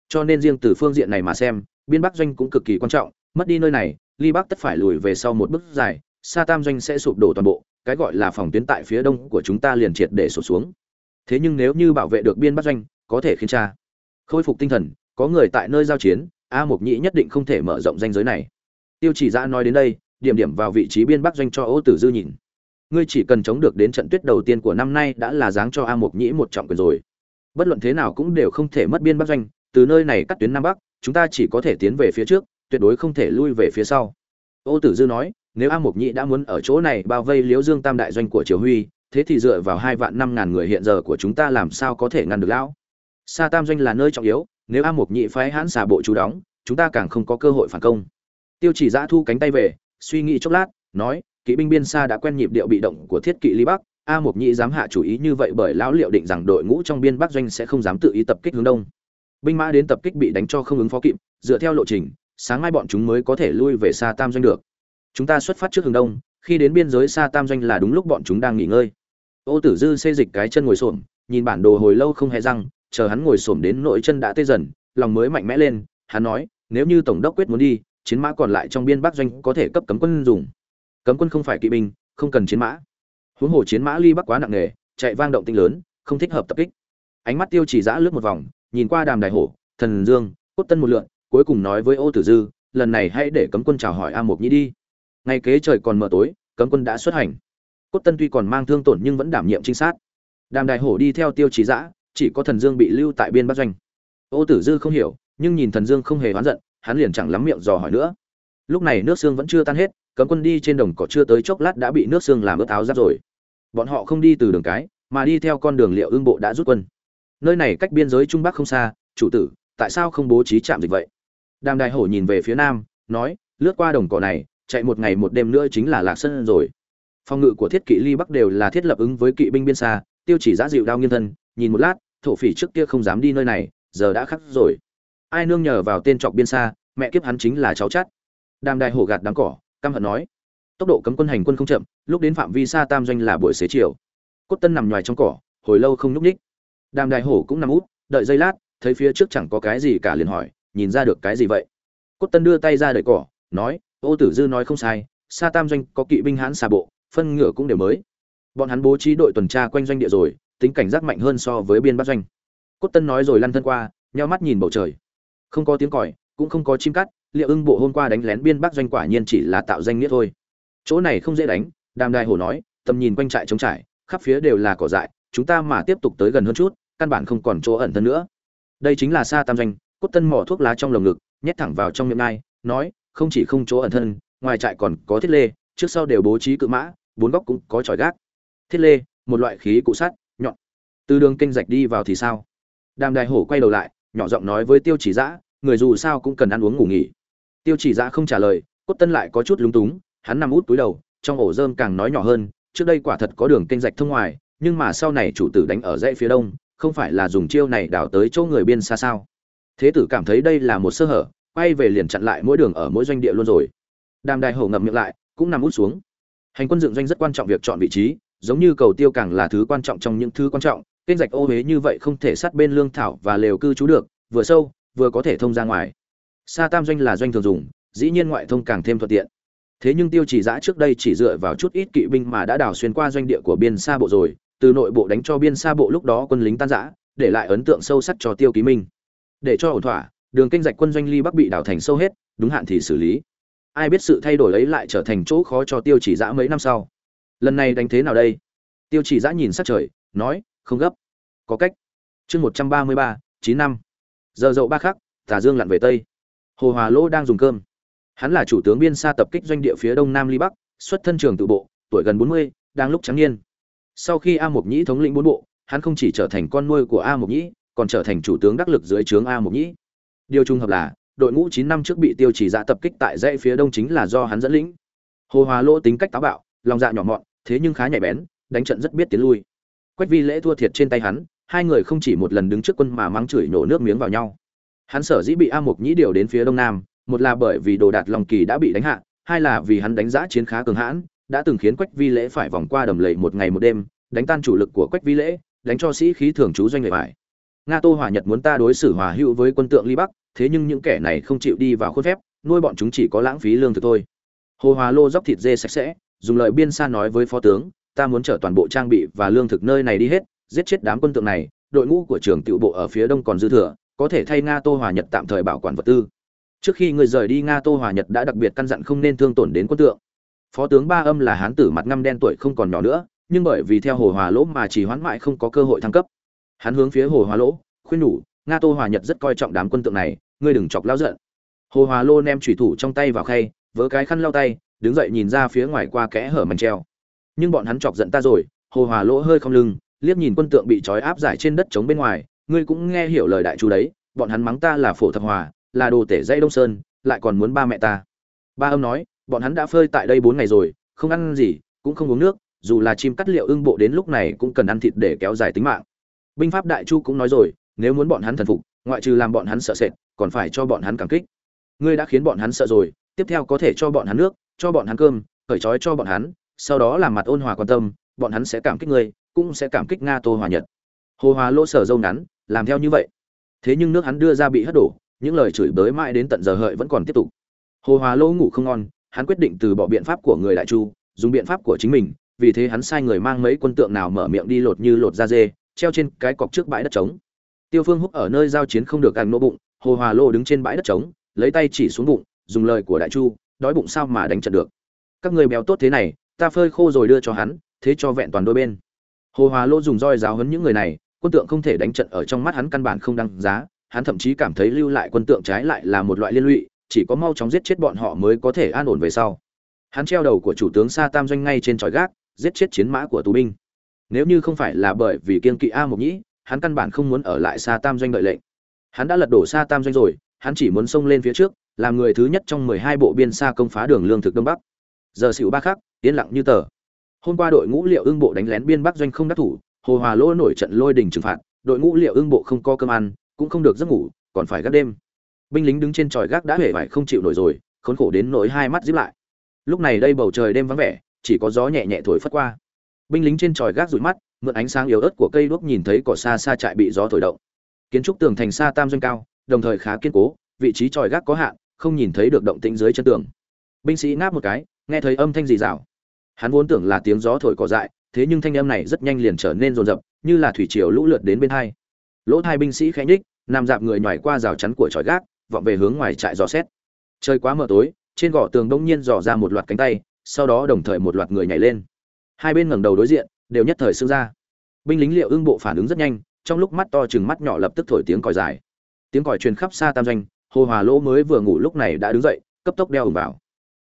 Speaker 1: Cho nên riêng từ phương diện này mà xem, biên bắc doanh cũng cực kỳ quan trọng, mất đi nơi này ly bắc tất phải lùi về sau một bước dài, sa tam doanh sẽ sụp đổ toàn bộ cái gọi là phòng tuyến tại phía đông của chúng ta liền triệt để sổ xuống. Thế nhưng nếu như bảo vệ được biên bắc doanh, có thể khiến cha. Khôi phục tinh thần, có người tại nơi giao chiến, a mộc nhĩ nhất định không thể mở rộng danh giới này. Tiêu chỉ ra nói đến đây, điểm điểm vào vị trí biên bắc doanh cho ô tử dư nhìn. Ngươi chỉ cần chống được đến trận tuyết đầu tiên của năm nay đã là dáng cho a mộc nhĩ một trọng quyền rồi. Bất luận thế nào cũng đều không thể mất biên bắc doanh, từ nơi này cắt tuyến nam bắc, chúng ta chỉ có thể tiến về phía trước, tuyệt đối không thể lui về phía sau. Ô tử dư nói nếu a mộc nhĩ đã muốn ở chỗ này bao vây liễu dương tam đại doanh của triều huy, thế thì dựa vào hai vạn năm ngàn người hiện giờ của chúng ta làm sao có thể ngăn được lão? Sa tam doanh là nơi trọng yếu, nếu a mộc Nhĩ phái hãn xà bộ chú đóng, chúng ta càng không có cơ hội phản công. Tiêu chỉ giã thu cánh tay về, suy nghĩ chốc lát, nói, kỵ binh biên xa đã quen nhịp điệu bị động của thiết kỵ ly bắc, a mộc Nhĩ dám hạ chủ ý như vậy bởi lão liệu định rằng đội ngũ trong biên bắc doanh sẽ không dám tự ý tập kích hướng đông. Binh mã đến tập kích bị đánh cho không ứng phó kịp, dựa theo lộ trình, sáng mai bọn chúng mới có thể lui về xa tam doanh được chúng ta xuất phát trước hướng đông, khi đến biên giới xa tam doanh là đúng lúc bọn chúng đang nghỉ ngơi. Ô tử dư xê dịch cái chân ngồi xổm, nhìn bản đồ hồi lâu không hề răng, chờ hắn ngồi xổm đến nỗi chân đã tê dần, lòng mới mạnh mẽ lên, hắn nói, nếu như tổng đốc quyết muốn đi, chiến mã còn lại trong biên bắc doanh có thể cấp cấm quân dùng. Cấm quân không phải kỵ binh, không cần chiến mã. Huống hồ chiến mã ly bắc quá nặng nề, chạy vang động tinh lớn, không thích hợp tập kích. Ánh mắt tiêu chỉ giã lướt một vòng, nhìn qua đàm đại hổ, thần dương, cốt tân một lượn, cuối cùng nói với ô tử dư, lần này hãy để cấm quân chào hỏi a mộc nhĩ đi ngay kế trời còn mờ tối, cấm quân đã xuất hành. Cốt tân tuy còn mang thương tổn nhưng vẫn đảm nhiệm trinh sát. Đàm đại hổ đi theo tiêu chí giã chỉ có thần dương bị lưu tại biên bắc doanh. Ô tử dư không hiểu, nhưng nhìn thần dương không hề oán giận, hắn liền chẳng lắm miệng dò hỏi nữa. Lúc này nước xương vẫn chưa tan hết, cấm quân đi trên đồng cỏ chưa tới chốc lát đã bị nước xương làm ướt áo giáp rồi. Bọn họ không đi từ đường cái, mà đi theo con đường liệu ương bộ đã rút quân. Nơi này cách biên giới trung bắc không xa, chủ tử, tại sao không bố trí trạm dịch vậy? Đàm đại hổ nhìn về phía nam, nói, lướt qua đồng cỏ này chạy một ngày một đêm nữa chính là lạc sân rồi. Phòng ngự của thiết kỵ ly bắc đều là thiết lập ứng với kỵ binh biên xa, tiêu chỉ giã dịu đao nghiêng thân, nhìn một lát, thổ phỉ trước kia không dám đi nơi này, giờ đã khắc rồi. Ai nương nhờ vào tên trọc biên xa, mẹ kiếp hắn chính là cháu chắt đàm đại hổ gạt đám cỏ, căm hận nói. Tốc độ cấm quân hành quân không chậm, lúc đến phạm vi xa tam doanh là buổi xế chiều. Cốt tân nằm ngoài trong cỏ, hồi lâu không nhúc ních đàm đại hổ cũng nằm út đợi giây lát, thấy phía trước chẳng có cái gì cả liền hỏi, nhìn ra được cái gì vậy? Cốt tân đưa tay ra đợi cỏ, nói ô tử dư nói không sai, Sa tam doanh có kỵ binh hãn xà bộ, phân ngựa cũng đều mới. Bọn hắn bố trí đội tuần tra quanh doanh địa rồi, tính cảnh giác mạnh hơn so với biên bắc doanh. Cốt tân nói rồi lăn thân qua, nheo mắt nhìn bầu trời. Không có tiếng còi, cũng không có chim cắt liệu ưng bộ hôm qua đánh lén biên bắc doanh quả nhiên chỉ là tạo danh nghĩa thôi. Chỗ này không dễ đánh, đàm đài hổ nói, tầm nhìn quanh trại trống trải, khắp phía đều là cỏ dại, chúng ta mà tiếp tục tới gần hơn chút, căn bản không còn chỗ ẩn thân nữa. Đây chính là xa tam doanh, cốt tân mỏ thuốc lá trong lồng ngực, nhét thẳng vào trong miệng ngai nói không chỉ không chỗ ẩn thân, ngoài trại còn có thiết lê, trước sau đều bố trí cự mã, bốn góc cũng có tròi gác. Thiết lê, một loại khí cụ sắt, nhọn. Từ đường kênh rạch đi vào thì sao? Đàm đài hổ quay đầu lại, nhỏ giọng nói với tiêu chỉ giã người dù sao cũng cần ăn uống ngủ nghỉ. Tiêu chỉ giã không trả lời, cốt tân lại có chút lúng túng, hắn nằm út túi đầu, trong ổ rơm càng nói nhỏ hơn, trước đây quả thật có đường kênh rạch thông ngoài, nhưng mà sau này chủ tử đánh ở dãy phía đông, không phải là dùng chiêu này đảo tới chỗ người biên xa sao? Thế tử cảm thấy đây là một sơ hở quay về liền chặn lại mỗi đường ở mỗi doanh địa luôn rồi. Đàm đài hổ ngậm miệng lại, cũng nằm út xuống. Hành quân dựng doanh rất quan trọng việc chọn vị trí, giống như cầu tiêu càng là thứ quan trọng trong những thứ quan trọng, kênh rạch ô huế như vậy không thể sát bên lương thảo và lều cư trú được, vừa sâu, vừa có thể thông ra ngoài. Xa tam doanh là doanh thường dùng, dĩ nhiên ngoại thông càng thêm thuận tiện. Thế nhưng tiêu chỉ giã trước đây chỉ dựa vào chút ít kỵ binh mà đã đào xuyên qua doanh địa của biên xa bộ rồi, từ nội bộ đánh cho biên xa bộ lúc đó quân lính tan rã, để lại ấn tượng sâu sắc cho tiêu ký minh. Để cho ổn thỏa đường kênh rạch quân doanh ly bắc bị đảo thành sâu hết, đúng hạn thì xử lý. Ai biết sự thay đổi ấy lại trở thành chỗ khó cho tiêu chỉ giã mấy năm sau. Lần này đánh thế nào đây? Tiêu chỉ giã nhìn sát trời, nói, không gấp. Có cách. Chương một trăm ba mươi ba, chín năm. Giờ dậu ba khắc, tà dương lặn về tây. Hồ hòa lỗ đang dùng cơm. Hắn là chủ tướng biên xa tập kích doanh địa phía đông nam ly bắc, xuất thân trường tự bộ, tuổi gần bốn mươi, đang lúc trắng niên. Sau khi a mộc nhĩ thống lĩnh bốn bộ, hắn không chỉ trở thành con nuôi của a mộc nhĩ, còn trở thành chủ tướng đắc lực dưới trướng a mộc nhĩ điều trung hợp là, đội ngũ chín năm trước bị tiêu chỉ dạ tập kích tại dãy phía đông chính là do hắn dẫn lĩnh. Hồ hòa lỗ tính cách táo bạo, lòng dạ nhỏ mọn, thế nhưng khá nhạy bén, đánh trận rất biết tiến lui. Quách vi lễ thua thiệt trên tay hắn, hai người không chỉ một lần đứng trước quân mà mắng chửi nổ nước miếng vào nhau. Hắn sở dĩ bị a mộc nhĩ điều đến phía đông nam, một là bởi vì đồ đạt lòng kỳ đã bị đánh hạ, hai là vì hắn đánh giá chiến khá cường hãn, đã từng khiến quách vi lễ phải vòng qua đầm lầy một ngày một đêm, đánh tan chủ lực của quách vi lễ, đánh cho sĩ khí thường trú doanh người bại. nga tô hòa nhật muốn ta đối xử hòa hữu với quân tượng ly bắc thế nhưng những kẻ này không chịu đi vào khuôn phép, nuôi bọn chúng chỉ có lãng phí lương thực thôi. Hồ hòa lô dốc thịt dê sạch sẽ, dùng lời biên xa nói với phó tướng, ta muốn chở toàn bộ trang bị và lương thực nơi này đi hết, giết chết đám quân tượng này, đội ngũ của trường tiểu bộ ở phía đông còn dư thừa, có thể thay nga tô hòa nhật tạm thời bảo quản vật tư. Trước khi người rời đi nga tô hòa nhật đã đặc biệt căn dặn không nên thương tổn đến quân tượng. Phó tướng ba âm là hán tử mặt ngăm đen tuổi không còn nhỏ nữa, nhưng bởi vì theo hồ hòa lỗ mà chỉ hoãn mãi không có cơ hội thăng cấp. Hắn hướng phía hồ hòa lỗ, khuyên nhủ, nga tô hòa nhật rất coi trọng đám quân tượng này ngươi đừng chọc lao giận. Hồ hòa lô nem thủy thủ trong tay vào khay, vớ cái khăn lau tay, đứng dậy nhìn ra phía ngoài qua kẽ hở màn treo. Nhưng bọn hắn chọc giận ta rồi, hồ hòa lỗ hơi không lưng, liếc nhìn quân tượng bị trói áp giải trên đất trống bên ngoài, ngươi cũng nghe hiểu lời đại chú đấy, bọn hắn mắng ta là phổ thập hòa, là đồ tể dây đông sơn, lại còn muốn ba mẹ ta. Ba âm nói, bọn hắn đã phơi tại đây bốn ngày rồi, không ăn gì, cũng không uống nước, dù là chim cắt liệu ưng bộ đến lúc này cũng cần ăn thịt để kéo dài tính mạng. Binh pháp đại chu cũng nói rồi, nếu muốn bọn hắn thần phục ngoại trừ làm bọn hắn sợ sệt, còn phải cho bọn hắn cảm kích. Ngươi đã khiến bọn hắn sợ rồi, tiếp theo có thể cho bọn hắn nước, cho bọn hắn cơm cởi trói cho bọn hắn, sau đó làm mặt ôn hòa quan tâm, bọn hắn sẽ cảm kích ngươi, cũng sẽ cảm kích nga tô hòa nhật. Hồ hòa lỗ sở dâu ngắn, làm theo như vậy. Thế nhưng nước hắn đưa ra bị hất đổ, những lời chửi bới mãi đến tận giờ hợi vẫn còn tiếp tục. Hồ hòa lỗ ngủ không ngon, hắn quyết định từ bỏ biện pháp của người đại chu, dùng biện pháp của chính mình, vì thế hắn sai người mang mấy quân tượng nào mở miệng đi lột như lột da dê, treo trên cái cọc trước bãi đất trống tiêu phương húc ở nơi giao chiến không được ăn nỗ bụng, hồ hòa lô đứng trên bãi đất trống, lấy tay chỉ xuống bụng, dùng lời của đại chu, đói bụng sao mà đánh trận được. Các người béo tốt thế này, ta phơi khô rồi đưa cho hắn, thế cho vẹn toàn đôi bên. Hồ hòa lô dùng roi giáo hấn những người này, quân tượng không thể đánh trận ở trong mắt hắn căn bản không đăng giá, hắn thậm chí cảm thấy lưu lại quân tượng trái lại là một loại liên lụy, chỉ có mau chóng giết chết bọn họ mới có thể an ổn về sau. Hắn treo đầu của chủ tướng sa tam doanh ngay trên tròi gác, giết chết chiến mã của tù binh. Nếu như không phải là bởi vì kiên kỵ a mộc nhĩ hắn căn bản không muốn ở lại sa tam doanh đợi lệnh. Hắn đã lật đổ sa tam doanh rồi, hắn chỉ muốn xông lên phía trước, làm người thứ nhất trong mười hai bộ biên xa công phá đường lương thực đông bắc. Giờ xỉu ba khắc, yên lặng như tờ. Hôm qua đội ngũ liệu ương bộ đánh lén biên bắc doanh không đắc thủ, hồ hòa lỗ nổi trận lôi đình trừng phạt, đội ngũ liệu ương bộ không có cơm ăn, cũng không được giấc ngủ, còn phải gác đêm. Binh lính đứng trên tròi gác đã hể vải không chịu nổi rồi, khốn khổ đến nỗi hai mắt díp lại. Lúc này đây bầu trời đêm vắng vẻ, chỉ có gió nhẹ nhẹ thổi phất qua. Binh lính trên tròi gác rụi mắt mượn ánh sáng yếu ớt của cây đuốc nhìn thấy cỏ xa xa trại bị gió thổi động. Kiến trúc tường thành xa tam doanh cao, đồng thời khá kiên cố, vị trí tròi gác có hạn, không nhìn thấy được động tĩnh dưới chân tường. Binh sĩ ngáp một cái, nghe thấy âm thanh gì rào. Hắn vốn tưởng là tiếng gió thổi cỏ dại, thế nhưng thanh âm này rất nhanh liền trở nên rồn rập, như là thủy triều lũ lượt đến bên hai. Lỗ hai binh sĩ khẽ nhích, nằm dạp người nhòi qua rào chắn của tròi gác, vọng về hướng ngoài trại dò xét. Trời quá mờ tối, trên gò tường đông nhiên dò ra một loạt cánh tay, sau đó đồng thời một loạt người nhảy lên. Hai bên ngẩng đầu đối diện đều nhất thời xưng ra. Binh lính liệu ưng bộ phản ứng rất nhanh, trong lúc mắt to chừng mắt nhỏ lập tức thổi tiếng còi dài. Tiếng còi truyền khắp xa tam doanh, hồ hòa lỗ mới vừa ngủ lúc này đã đứng dậy, cấp tốc đeo ủng vào.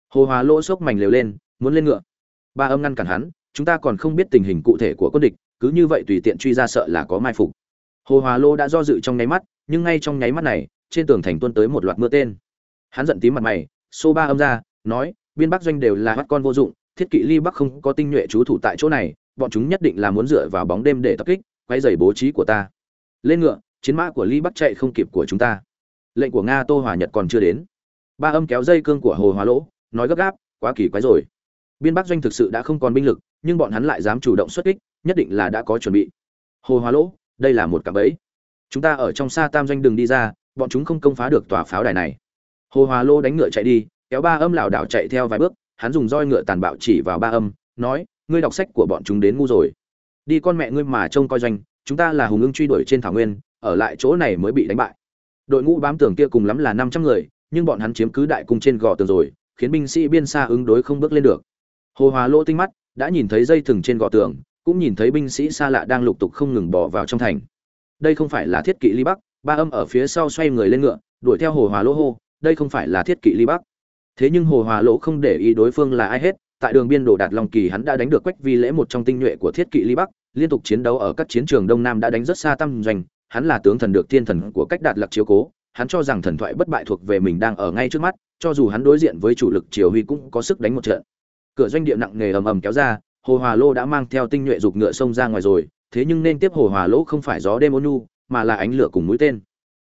Speaker 1: Hồ hòa lỗ xốc mảnh lều lên, muốn lên ngựa. Ba âm ngăn cản hắn, chúng ta còn không biết tình hình cụ thể của quân địch, cứ như vậy tùy tiện truy ra sợ là có mai phục. Hồ hòa lỗ đã do dự trong nháy mắt, nhưng ngay trong nháy mắt này, trên tường thành tuân tới một loạt mưa tên. Hắn giận tím mặt mày, xô ba âm ra, nói, biên bắc doanh đều là bắt con vô dụng, thiết kỵ ly bắc không có tinh nhuệ trú thủ tại chỗ này bọn chúng nhất định là muốn dựa vào bóng đêm để tập kích, quay dày bố trí của ta. Lên ngựa, chiến mã của ly bắc chạy không kịp của chúng ta. Lệnh của nga tô hòa nhật còn chưa đến. Ba âm kéo dây cương của hồ hóa lỗ, nói gấp gáp, quá kỳ quái rồi. Biên bắc doanh thực sự đã không còn binh lực, nhưng bọn hắn lại dám chủ động xuất kích, nhất định là đã có chuẩn bị. Hồ hóa lỗ, đây là một cạm bẫy. Chúng ta ở trong xa tam doanh đường đi ra, bọn chúng không công phá được tòa pháo đài này. Hồ Hóa Lỗ đánh ngựa chạy đi, kéo ba âm lảo đảo chạy theo vài bước, hắn dùng roi ngựa tàn bạo chỉ vào ba âm, nói ngươi đọc sách của bọn chúng đến ngu rồi. Đi con mẹ ngươi mà trông coi doanh, chúng ta là hùng ưng truy đuổi trên thảo nguyên, ở lại chỗ này mới bị đánh bại. Đội ngũ bám tường kia cùng lắm là năm trăm người, nhưng bọn hắn chiếm cứ đại cung trên gò tường rồi, khiến binh sĩ biên xa ứng đối không bước lên được. Hồ hòa lô tinh mắt, đã nhìn thấy dây thừng trên gò tường, cũng nhìn thấy binh sĩ xa lạ đang lục tục không ngừng bỏ vào trong thành. Đây không phải là thiết kỵ ly bắc, ba âm ở phía sau xoay người lên ngựa, đuổi theo hồ hòa lỗ hô, đây không phải là thiết kỵ ly bắc. Thế nhưng hồ hòa lỗ không để ý đối phương là ai hết tại đường biên đồ đạt long kỳ hắn đã đánh được quách vi lễ một trong tinh nhuệ của thiết kỵ ly bắc, liên tục chiến đấu ở các chiến trường đông nam đã đánh rất xa tâm doanh, hắn là tướng thần được thiên thần của cách đạt lặc chiếu cố, hắn cho rằng thần thoại bất bại thuộc về mình đang ở ngay trước mắt, cho dù hắn đối diện với chủ lực triều huy cũng có sức đánh một trận. Cửa doanh địa nặng nề ầm ầm kéo ra, hồ hòa lô đã mang theo tinh nhuệ dục ngựa sông ra ngoài rồi, thế nhưng nên tiếp hồ hòa lỗ không phải gió đêm ôn nhu, mà là ánh lửa cùng mũi tên.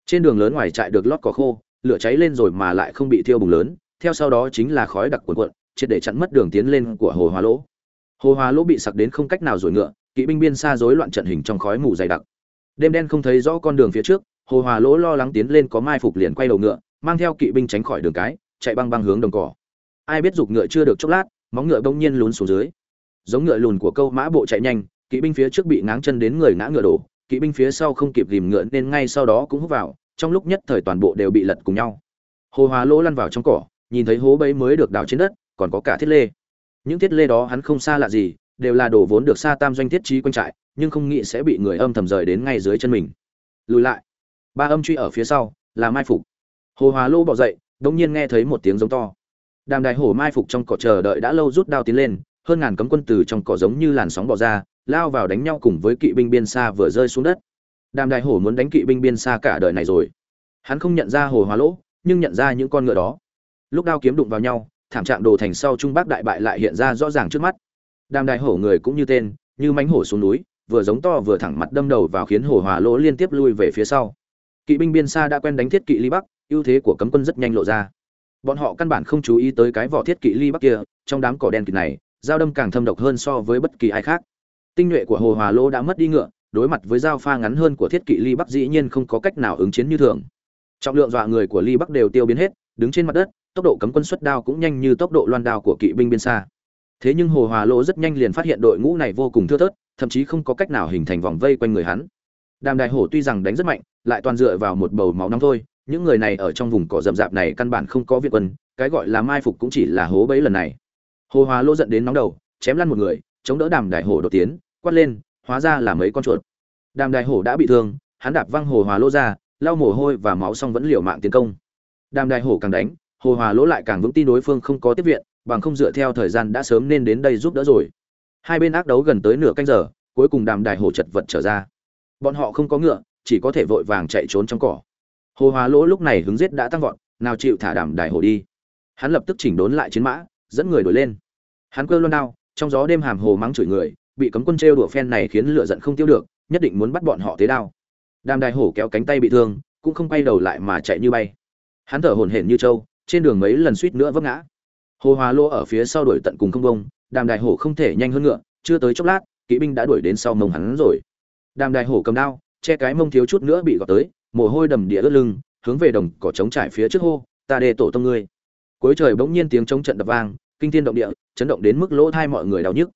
Speaker 1: Trên đường lớn ngoài trại được lót cỏ khô, lửa cháy lên rồi mà lại không bị thiêu bùng lớn, theo sau đó chính là khói đặc cuộn cuộn triệt để chặn mất đường tiến lên của hồ hóa lỗ. Hồ hóa lỗ bị sặc đến không cách nào rồi ngựa, kỵ binh biên xa rối loạn trận hình trong khói mù dày đặc. Đêm đen không thấy rõ con đường phía trước, hồ hòa lỗ lo lắng tiến lên có mai phục liền quay đầu ngựa, mang theo kỵ binh tránh khỏi đường cái, chạy băng băng hướng đồng cỏ. Ai biết giục ngựa chưa được chốc lát, móng ngựa bỗng nhiên lún xuống dưới. Giống ngựa lùn của câu mã bộ chạy nhanh, kỵ binh phía trước bị ngáng chân đến người ngã ngựa đổ, kỵ binh phía sau không kịp tìm ngựa nên ngay sau đó cũng hút vào, trong lúc nhất thời toàn bộ đều bị lật cùng nhau. Hồ hòa lỗ lăn vào trong cỏ, nhìn thấy hố bẫy mới được đào trên đất còn có cả thiết lê. Những thiết lê đó hắn không xa lạ gì, đều là đồ vốn được xa tam doanh thiết trí quanh trại, nhưng không nghĩ sẽ bị người âm thầm rời đến ngay dưới chân mình. Lùi lại. Ba âm truy ở phía sau, là mai phục. Hồ hòa lô bỏ dậy, đống nhiên nghe thấy một tiếng giống to. Đàm đại hổ mai phục trong cỏ chờ đợi đã lâu rút đao tiến lên, hơn ngàn cấm quân từ trong cỏ giống như làn sóng bỏ ra, lao vào đánh nhau cùng với kỵ binh biên xa vừa rơi xuống đất. Đàm đại hổ muốn đánh kỵ binh biên xa cả đời này rồi. Hắn không nhận ra hồ hóa lỗ nhưng nhận ra những con ngựa đó. Lúc đao kiếm đụng vào nhau thảm trạng đồ thành sau trung bắc đại bại lại hiện ra rõ ràng trước mắt. Đàm đại hổ người cũng như tên, như mánh hổ xuống núi, vừa giống to vừa thẳng mặt đâm đầu vào khiến hồ hòa lỗ liên tiếp lui về phía sau. Kỵ binh biên xa đã quen đánh thiết kỵ ly bắc, ưu thế của cấm quân rất nhanh lộ ra. Bọn họ căn bản không chú ý tới cái vỏ thiết kỵ ly bắc kia, trong đám cỏ đen kịt này dao đâm càng thâm độc hơn so với bất kỳ ai khác. Tinh nhuệ của hồ hòa lỗ đã mất đi ngựa, đối mặt với dao pha ngắn hơn của thiết kỵ ly bắc dĩ nhiên không có cách nào ứng chiến như thường. Trọng lượng dọa người của ly bắc đều tiêu biến hết, đứng trên mặt đất tốc độ cấm quân xuất đao cũng nhanh như tốc độ loan đao của kỵ binh biên xa. Thế nhưng hồ hòa lỗ rất nhanh liền phát hiện đội ngũ này vô cùng thưa thớt, thậm chí không có cách nào hình thành vòng vây quanh người hắn. Đàm đại hổ tuy rằng đánh rất mạnh, lại toàn dựa vào một bầu máu nóng thôi, những người này ở trong vùng cỏ rậm rạp này căn bản không có viện quân, cái gọi là mai phục cũng chỉ là hố bẫy lần này. Hồ hòa lỗ giận đến nóng đầu, chém lăn một người, chống đỡ đàm đại hổ đột tiến, quát lên, hóa ra là mấy con chuột. Đàm đại hổ đã bị thương, hắn đạp văng hồ hòa lỗ ra, lau mồ hôi và máu xong vẫn liều mạng tiến công. Đàm đại hổ càng đánh hồ hòa lỗ lại càng vững tin đối phương không có tiếp viện, bằng không dựa theo thời gian đã sớm nên đến đây giúp đỡ rồi. Hai bên ác đấu gần tới nửa canh giờ, cuối cùng đàm đại hổ chật vật trở ra. Bọn họ không có ngựa, chỉ có thể vội vàng chạy trốn trong cỏ. Hồ hòa lỗ lúc này hứng giết đã tăng vọt, nào chịu thả đàm đại hổ đi. Hắn lập tức chỉnh đốn lại chiến mã, dẫn người đuổi lên. Hắn cơ luôn đao, trong gió đêm hàm hồ mắng chửi người, bị cấm quân trêu đùa phen này khiến lửa giận không tiêu được, nhất định muốn bắt bọn họ tế đao. Đàm đại hổ kéo cánh tay bị thương, cũng không quay đầu lại mà chạy như bay. Hắn thở hổn hển như trâu trên đường mấy lần suýt nữa vấp ngã. Hồ hòa lô ở phía sau đuổi tận cùng không bông, đàm đại hổ không thể nhanh hơn ngựa, chưa tới chốc lát, kỵ binh đã đuổi đến sau mông hắn rồi. Đàm đại hổ cầm đao, che cái mông thiếu chút nữa bị gọt tới, mồ hôi đầm địa ướt lưng, hướng về đồng cỏ trống trải phía trước hô, ta đề tổ tông ngươi. Cuối trời bỗng nhiên tiếng trống trận đập vang, kinh thiên động địa, chấn động đến mức lỗ thai mọi người đau nhức.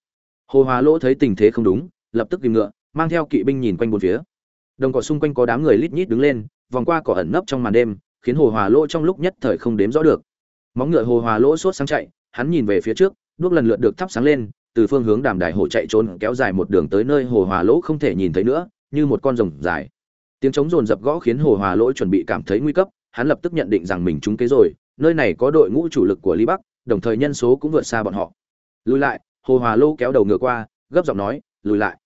Speaker 1: Hồ hòa lỗ thấy tình thế không đúng, lập tức tìm ngựa, mang theo kỵ binh nhìn quanh bốn phía. Đồng cỏ xung quanh có đám người lít nhít đứng lên, vòng qua cỏ ẩn nấp trong màn đêm khiến hồ hòa lỗ trong lúc nhất thời không đếm rõ được. Móng ngựa hồ hòa lỗ sốt sáng chạy, hắn nhìn về phía trước, đuốc lần lượt được thắp sáng lên, từ phương hướng đàm đài hồ chạy trốn kéo dài một đường tới nơi hồ hòa lỗ không thể nhìn thấy nữa, như một con rồng dài. Tiếng trống rồn dập gõ khiến hồ hòa lỗ chuẩn bị cảm thấy nguy cấp, hắn lập tức nhận định rằng mình trúng kế rồi, nơi này có đội ngũ chủ lực của ly bắc, đồng thời nhân số cũng vượt xa bọn họ. Lùi lại, hồ hòa lỗ kéo đầu ngựa qua, gấp giọng nói, lùi lại.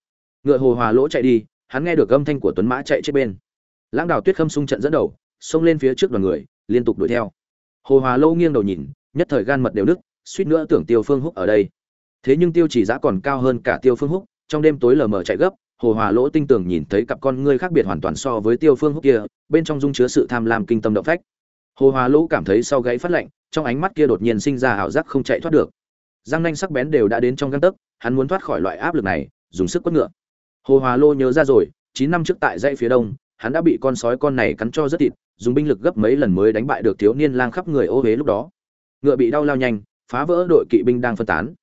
Speaker 1: Ngựa hồ hòa lỗ chạy đi, hắn nghe được âm thanh của tuấn mã chạy chết bên. Lãng đào tuyết khâm sung trận dẫn đầu xông lên phía trước đoàn người, liên tục đuổi theo. Hồ hòa lâu nghiêng đầu nhìn, nhất thời gan mật đều nức suýt nữa tưởng tiêu phương húc ở đây. Thế nhưng tiêu chỉ giá còn cao hơn cả tiêu phương húc, trong đêm tối lờ mờ chạy gấp, hồ hòa lỗ tinh tường nhìn thấy cặp con ngươi khác biệt hoàn toàn so với tiêu phương húc kia, bên trong dung chứa sự tham lam kinh tâm động phách. Hồ hòa lỗ cảm thấy sau gáy phát lạnh, trong ánh mắt kia đột nhiên sinh ra ảo giác không chạy thoát được. Răng nanh sắc bén đều đã đến trong găng tấc, hắn muốn thoát khỏi loại áp lực này, dùng sức quất ngựa. Hồ hòa lô nhớ ra rồi, chín năm trước tại dãy phía đông hắn đã bị con sói con này cắn cho rất thịt, dùng binh lực gấp mấy lần mới đánh bại được thiếu niên lang khắp người ô huế lúc đó. Ngựa bị đau lao nhanh, phá vỡ đội kỵ binh đang phân tán.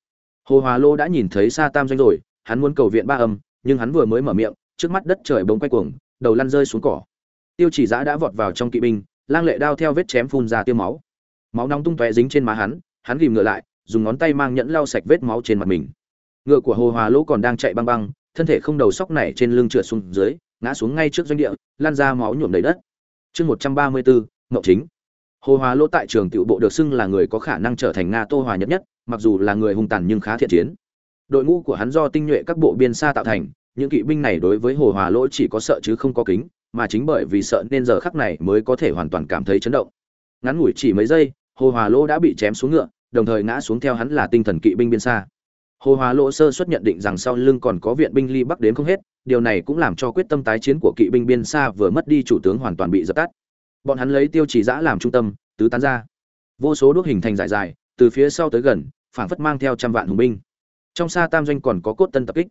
Speaker 1: Hồ hòa lô đã nhìn thấy xa tam doanh rồi, hắn muốn cầu viện ba âm, nhưng hắn vừa mới mở miệng, trước mắt đất trời bỗng quay cuồng, đầu lăn rơi xuống cỏ. Tiêu chỉ giã đã vọt vào trong kỵ binh, lang lệ đao theo vết chém phun ra tiêu máu. Máu nóng tung tóe dính trên má hắn hắn ghìm ngựa lại, dùng ngón tay mang nhẫn lau sạch vết máu trên mặt mình. Ngựa của hồ hòa lỗ còn đang chạy băng băng, thân thể không đầu sóc này trên lưng trượt xuống dưới ngã xuống ngay trước doanh địa, lan ra máu nhuộm đầy đất. Chương một trăm ba mươi bốn mậu chính. Hồ hòa lỗ tại trường tiểu bộ được xưng là người có khả năng trở thành nga tô hòa nhất nhất, mặc dù là người hung tàn nhưng khá thiện chiến. Đội ngũ của hắn do tinh nhuệ các bộ biên xa tạo thành, những kỵ binh này đối với hồ hòa lỗ chỉ có sợ chứ không có kính, mà chính bởi vì sợ nên giờ khắc này mới có thể hoàn toàn cảm thấy chấn động. Ngắn ngủi chỉ mấy giây, hồ hòa lỗ đã bị chém xuống ngựa, đồng thời ngã xuống theo hắn là tinh thần kỵ binh biên xa. Hồ hòa lỗ sơ xuất nhận định rằng sau lưng còn có viện binh ly bắc đến không hết điều này cũng làm cho quyết tâm tái chiến của kỵ binh biên xa vừa mất đi chủ tướng hoàn toàn bị dập tắt. Bọn hắn lấy tiêu chỉ giã làm trung tâm, tứ tán ra. Vô số đuốc hình thành dài dài, từ phía sau tới gần, phảng phất mang theo trăm vạn hùng binh. Trong xa tam doanh còn có cốt tân tập kích.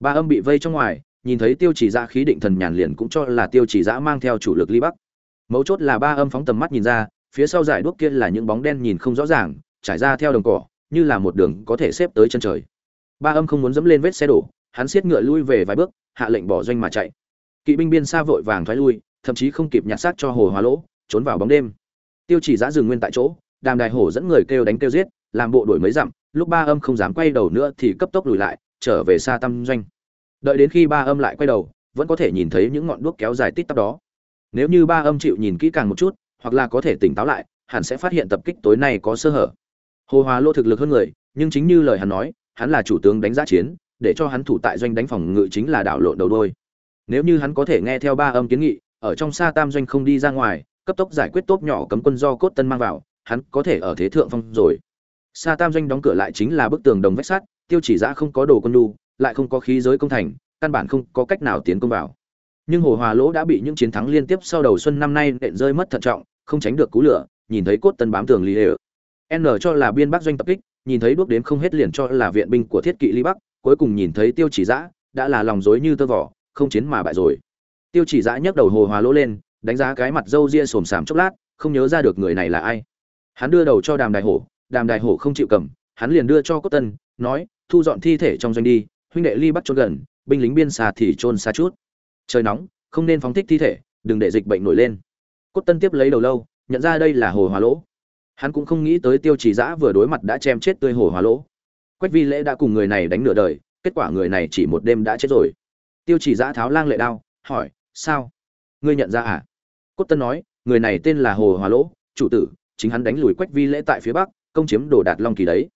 Speaker 1: Ba âm bị vây trong ngoài, nhìn thấy tiêu chỉ giã khí định thần nhàn liền cũng cho là tiêu chỉ giã mang theo chủ lực ly bắc. Mấu chốt là ba âm phóng tầm mắt nhìn ra, phía sau giải đuốc kia là những bóng đen nhìn không rõ ràng, trải ra theo đồng cỏ, như là một đường có thể xếp tới chân trời. Ba âm không muốn dẫm lên vết xe đổ, hắn siết ngựa lui về vài bước hạ lệnh bỏ doanh mà chạy. Kỵ binh biên xa vội vàng thoái lui, thậm chí không kịp nhặt xác cho hồ hóa lỗ, trốn vào bóng đêm. Tiêu chỉ giã dừng nguyên tại chỗ, đàm đài hổ dẫn người kêu đánh kêu giết, làm bộ đuổi mấy dặm, lúc ba âm không dám quay đầu nữa thì cấp tốc lùi lại, trở về xa tâm doanh. Đợi đến khi ba âm lại quay đầu, vẫn có thể nhìn thấy những ngọn đuốc kéo dài tít tắp đó. Nếu như ba âm chịu nhìn kỹ càng một chút, hoặc là có thể tỉnh táo lại, hẳn sẽ phát hiện tập kích tối nay có sơ hở. Hồ hòa lô thực lực hơn người, nhưng chính như lời hắn nói, hắn là chủ tướng đánh giá chiến để cho hắn thủ tại doanh đánh phòng ngự chính là đảo lộn đầu đôi. Nếu như hắn có thể nghe theo ba âm kiến nghị, ở trong xa tam doanh không đi ra ngoài, cấp tốc giải quyết tốt nhỏ cấm quân do cốt tân mang vào, hắn có thể ở thế thượng phong rồi. Xa tam doanh đóng cửa lại chính là bức tường đồng vách sắt, tiêu chỉ giã không có đồ quân đu lại không có khí giới công thành, căn bản không có cách nào tiến công vào. Nhưng hồ hòa lỗ đã bị những chiến thắng liên tiếp sau đầu xuân năm nay nện rơi mất thận trọng, không tránh được cú lửa, nhìn thấy cốt tân bám tường lý lệ. N cho là biên bắc doanh tập kích, nhìn thấy đuốc đến không hết liền cho là viện binh của thiết kỵ ly bắc cuối cùng nhìn thấy tiêu chỉ giã đã là lòng dối như tơ vỏ, không chiến mà bại rồi. Tiêu chỉ giã nhấc đầu hồ hòa lỗ lên, đánh giá cái mặt râu ria xồm xàm chốc lát, không nhớ ra được người này là ai. Hắn đưa đầu cho đàm đại hổ, đàm đại hổ không chịu cầm, hắn liền đưa cho cốt tân, nói, thu dọn thi thể trong doanh đi, huynh đệ ly bắt trốn gần, binh lính biên xa thì trôn xa chút. Trời nóng, không nên phóng thích thi thể, đừng để dịch bệnh nổi lên. Cốt tân tiếp lấy đầu lâu, nhận ra đây là hồ hòa lỗ. Hắn cũng không nghĩ tới tiêu chỉ giã vừa đối mặt đã chém chết tươi hồ hòa lỗ quách vi lễ đã cùng người này đánh nửa đời, kết quả người này chỉ một đêm đã chết rồi. Tiêu chỉ giã tháo lang lệ đao, hỏi, sao? Ngươi nhận ra à? Cốt tân nói, người này tên là hồ hòa lỗ, chủ tử, chính hắn đánh lùi quách vi lễ tại phía bắc, công chiếm đồ đạt long kỳ đấy.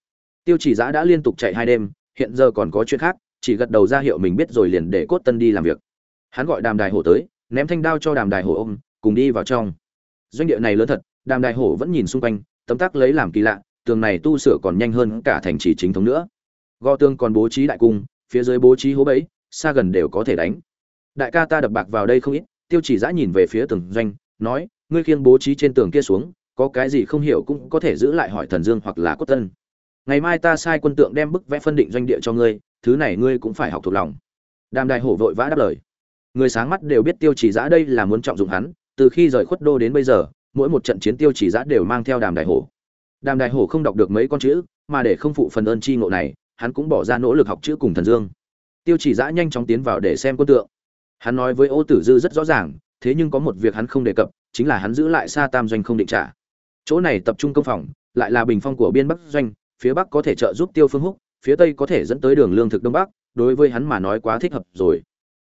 Speaker 1: Tiêu chỉ giã đã liên tục chạy hai đêm, hiện giờ còn có chuyện khác, chỉ gật đầu ra hiệu mình biết rồi liền để cốt tân đi làm việc. Hắn gọi đàm đài hổ tới, ném thanh đao cho đàm đài hổ ôm, cùng đi vào trong. Doanh địa này lớn thật, đàm đài hổ vẫn nhìn xung quanh, tấm tắc lấy làm kỳ lạ tường này tu sửa còn nhanh hơn cả thành trì chính thống nữa. Gò tường còn bố trí đại cung, phía dưới bố trí hố bẫy, xa gần đều có thể đánh. Đại ca ta đập bạc vào đây không ít, tiêu chỉ giã nhìn về phía tường doanh, nói, ngươi khiêng bố trí trên tường kia xuống, có cái gì không hiểu cũng có thể giữ lại hỏi thần dương hoặc là cốt tân. Ngày mai ta sai quân tượng đem bức vẽ phân định doanh địa cho ngươi, thứ này ngươi cũng phải học thuộc lòng. Đàm đại hổ vội vã đáp lời. Người sáng mắt đều biết tiêu chỉ giã đây là muốn trọng dụng hắn, từ khi rời khuất đô đến bây giờ, mỗi một trận chiến tiêu chỉ giã đều mang theo đàm đại hổ đàm đại hổ không đọc được mấy con chữ, mà để không phụ phần ơn chi ngộ này, hắn cũng bỏ ra nỗ lực học chữ cùng thần dương. Tiêu chỉ giã nhanh chóng tiến vào để xem quân tượng. Hắn nói với ô tử dư rất rõ ràng, thế nhưng có một việc hắn không đề cập, chính là hắn giữ lại xa tam doanh không định trả. Chỗ này tập trung công phòng, lại là bình phong của biên bắc doanh, phía bắc có thể trợ giúp tiêu phương húc, phía tây có thể dẫn tới đường lương thực đông bắc, đối với hắn mà nói quá thích hợp rồi.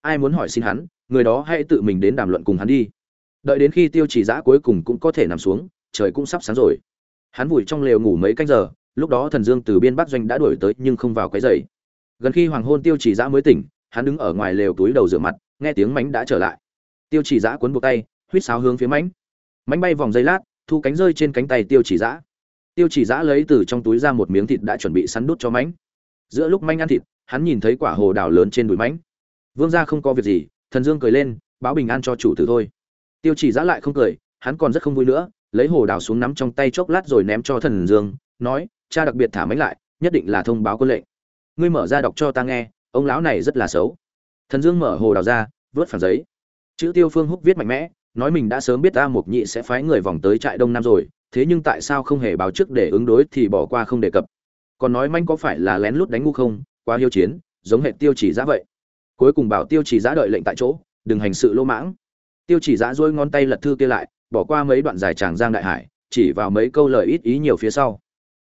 Speaker 1: Ai muốn hỏi xin hắn, người đó hãy tự mình đến đàm luận cùng hắn đi. Đợi đến khi tiêu chỉ giã cuối cùng cũng có thể nằm xuống, trời cũng sắp sáng rồi hắn vùi trong lều ngủ mấy canh giờ, lúc đó thần dương từ biên bắc doanh đã đuổi tới nhưng không vào cái dậy gần khi hoàng hôn tiêu chỉ giã mới tỉnh, hắn đứng ở ngoài lều túi đầu rửa mặt, nghe tiếng mánh đã trở lại. Tiêu chỉ giã cuốn buộc tay, huýt sáo hướng phía mánh. Mánh bay vòng dây lát, thu cánh rơi trên cánh tay tiêu chỉ giã tiêu chỉ giã lấy từ trong túi ra một miếng thịt đã chuẩn bị sắn đút cho mánh. Giữa lúc mánh ăn thịt, hắn nhìn thấy quả hồ đào lớn trên đùi mánh. Vương gia không có việc gì, thần dương cười lên, báo bình an cho chủ tử thôi. Tiêu chỉ giã lại không cười, hắn còn rất không vui nữa lấy hồ đào xuống nắm trong tay chốc lát rồi ném cho thần dương, nói, cha đặc biệt thả máy lại, nhất định là thông báo quân lệnh. Ngươi mở ra đọc cho ta nghe, ông lão này rất là xấu. Thần dương mở hồ đào ra, vớt phản giấy. Chữ tiêu phương húc viết mạnh mẽ, nói mình đã sớm biết ta mục nhị sẽ phái người vòng tới trại đông nam rồi, thế nhưng tại sao không hề báo trước để ứng đối thì bỏ qua không đề cập. Còn nói manh có phải là lén lút đánh ngu không? Quá hiếu chiến, giống hệ tiêu chỉ giã vậy. Cuối cùng bảo tiêu chỉ giã đợi lệnh tại chỗ, đừng hành sự lỗ mãng. Tiêu chỉ giã dôi ngón tay lật thư kia lại bỏ qua mấy đoạn dài tràng giang đại hải, chỉ vào mấy câu lời ít ý nhiều phía sau.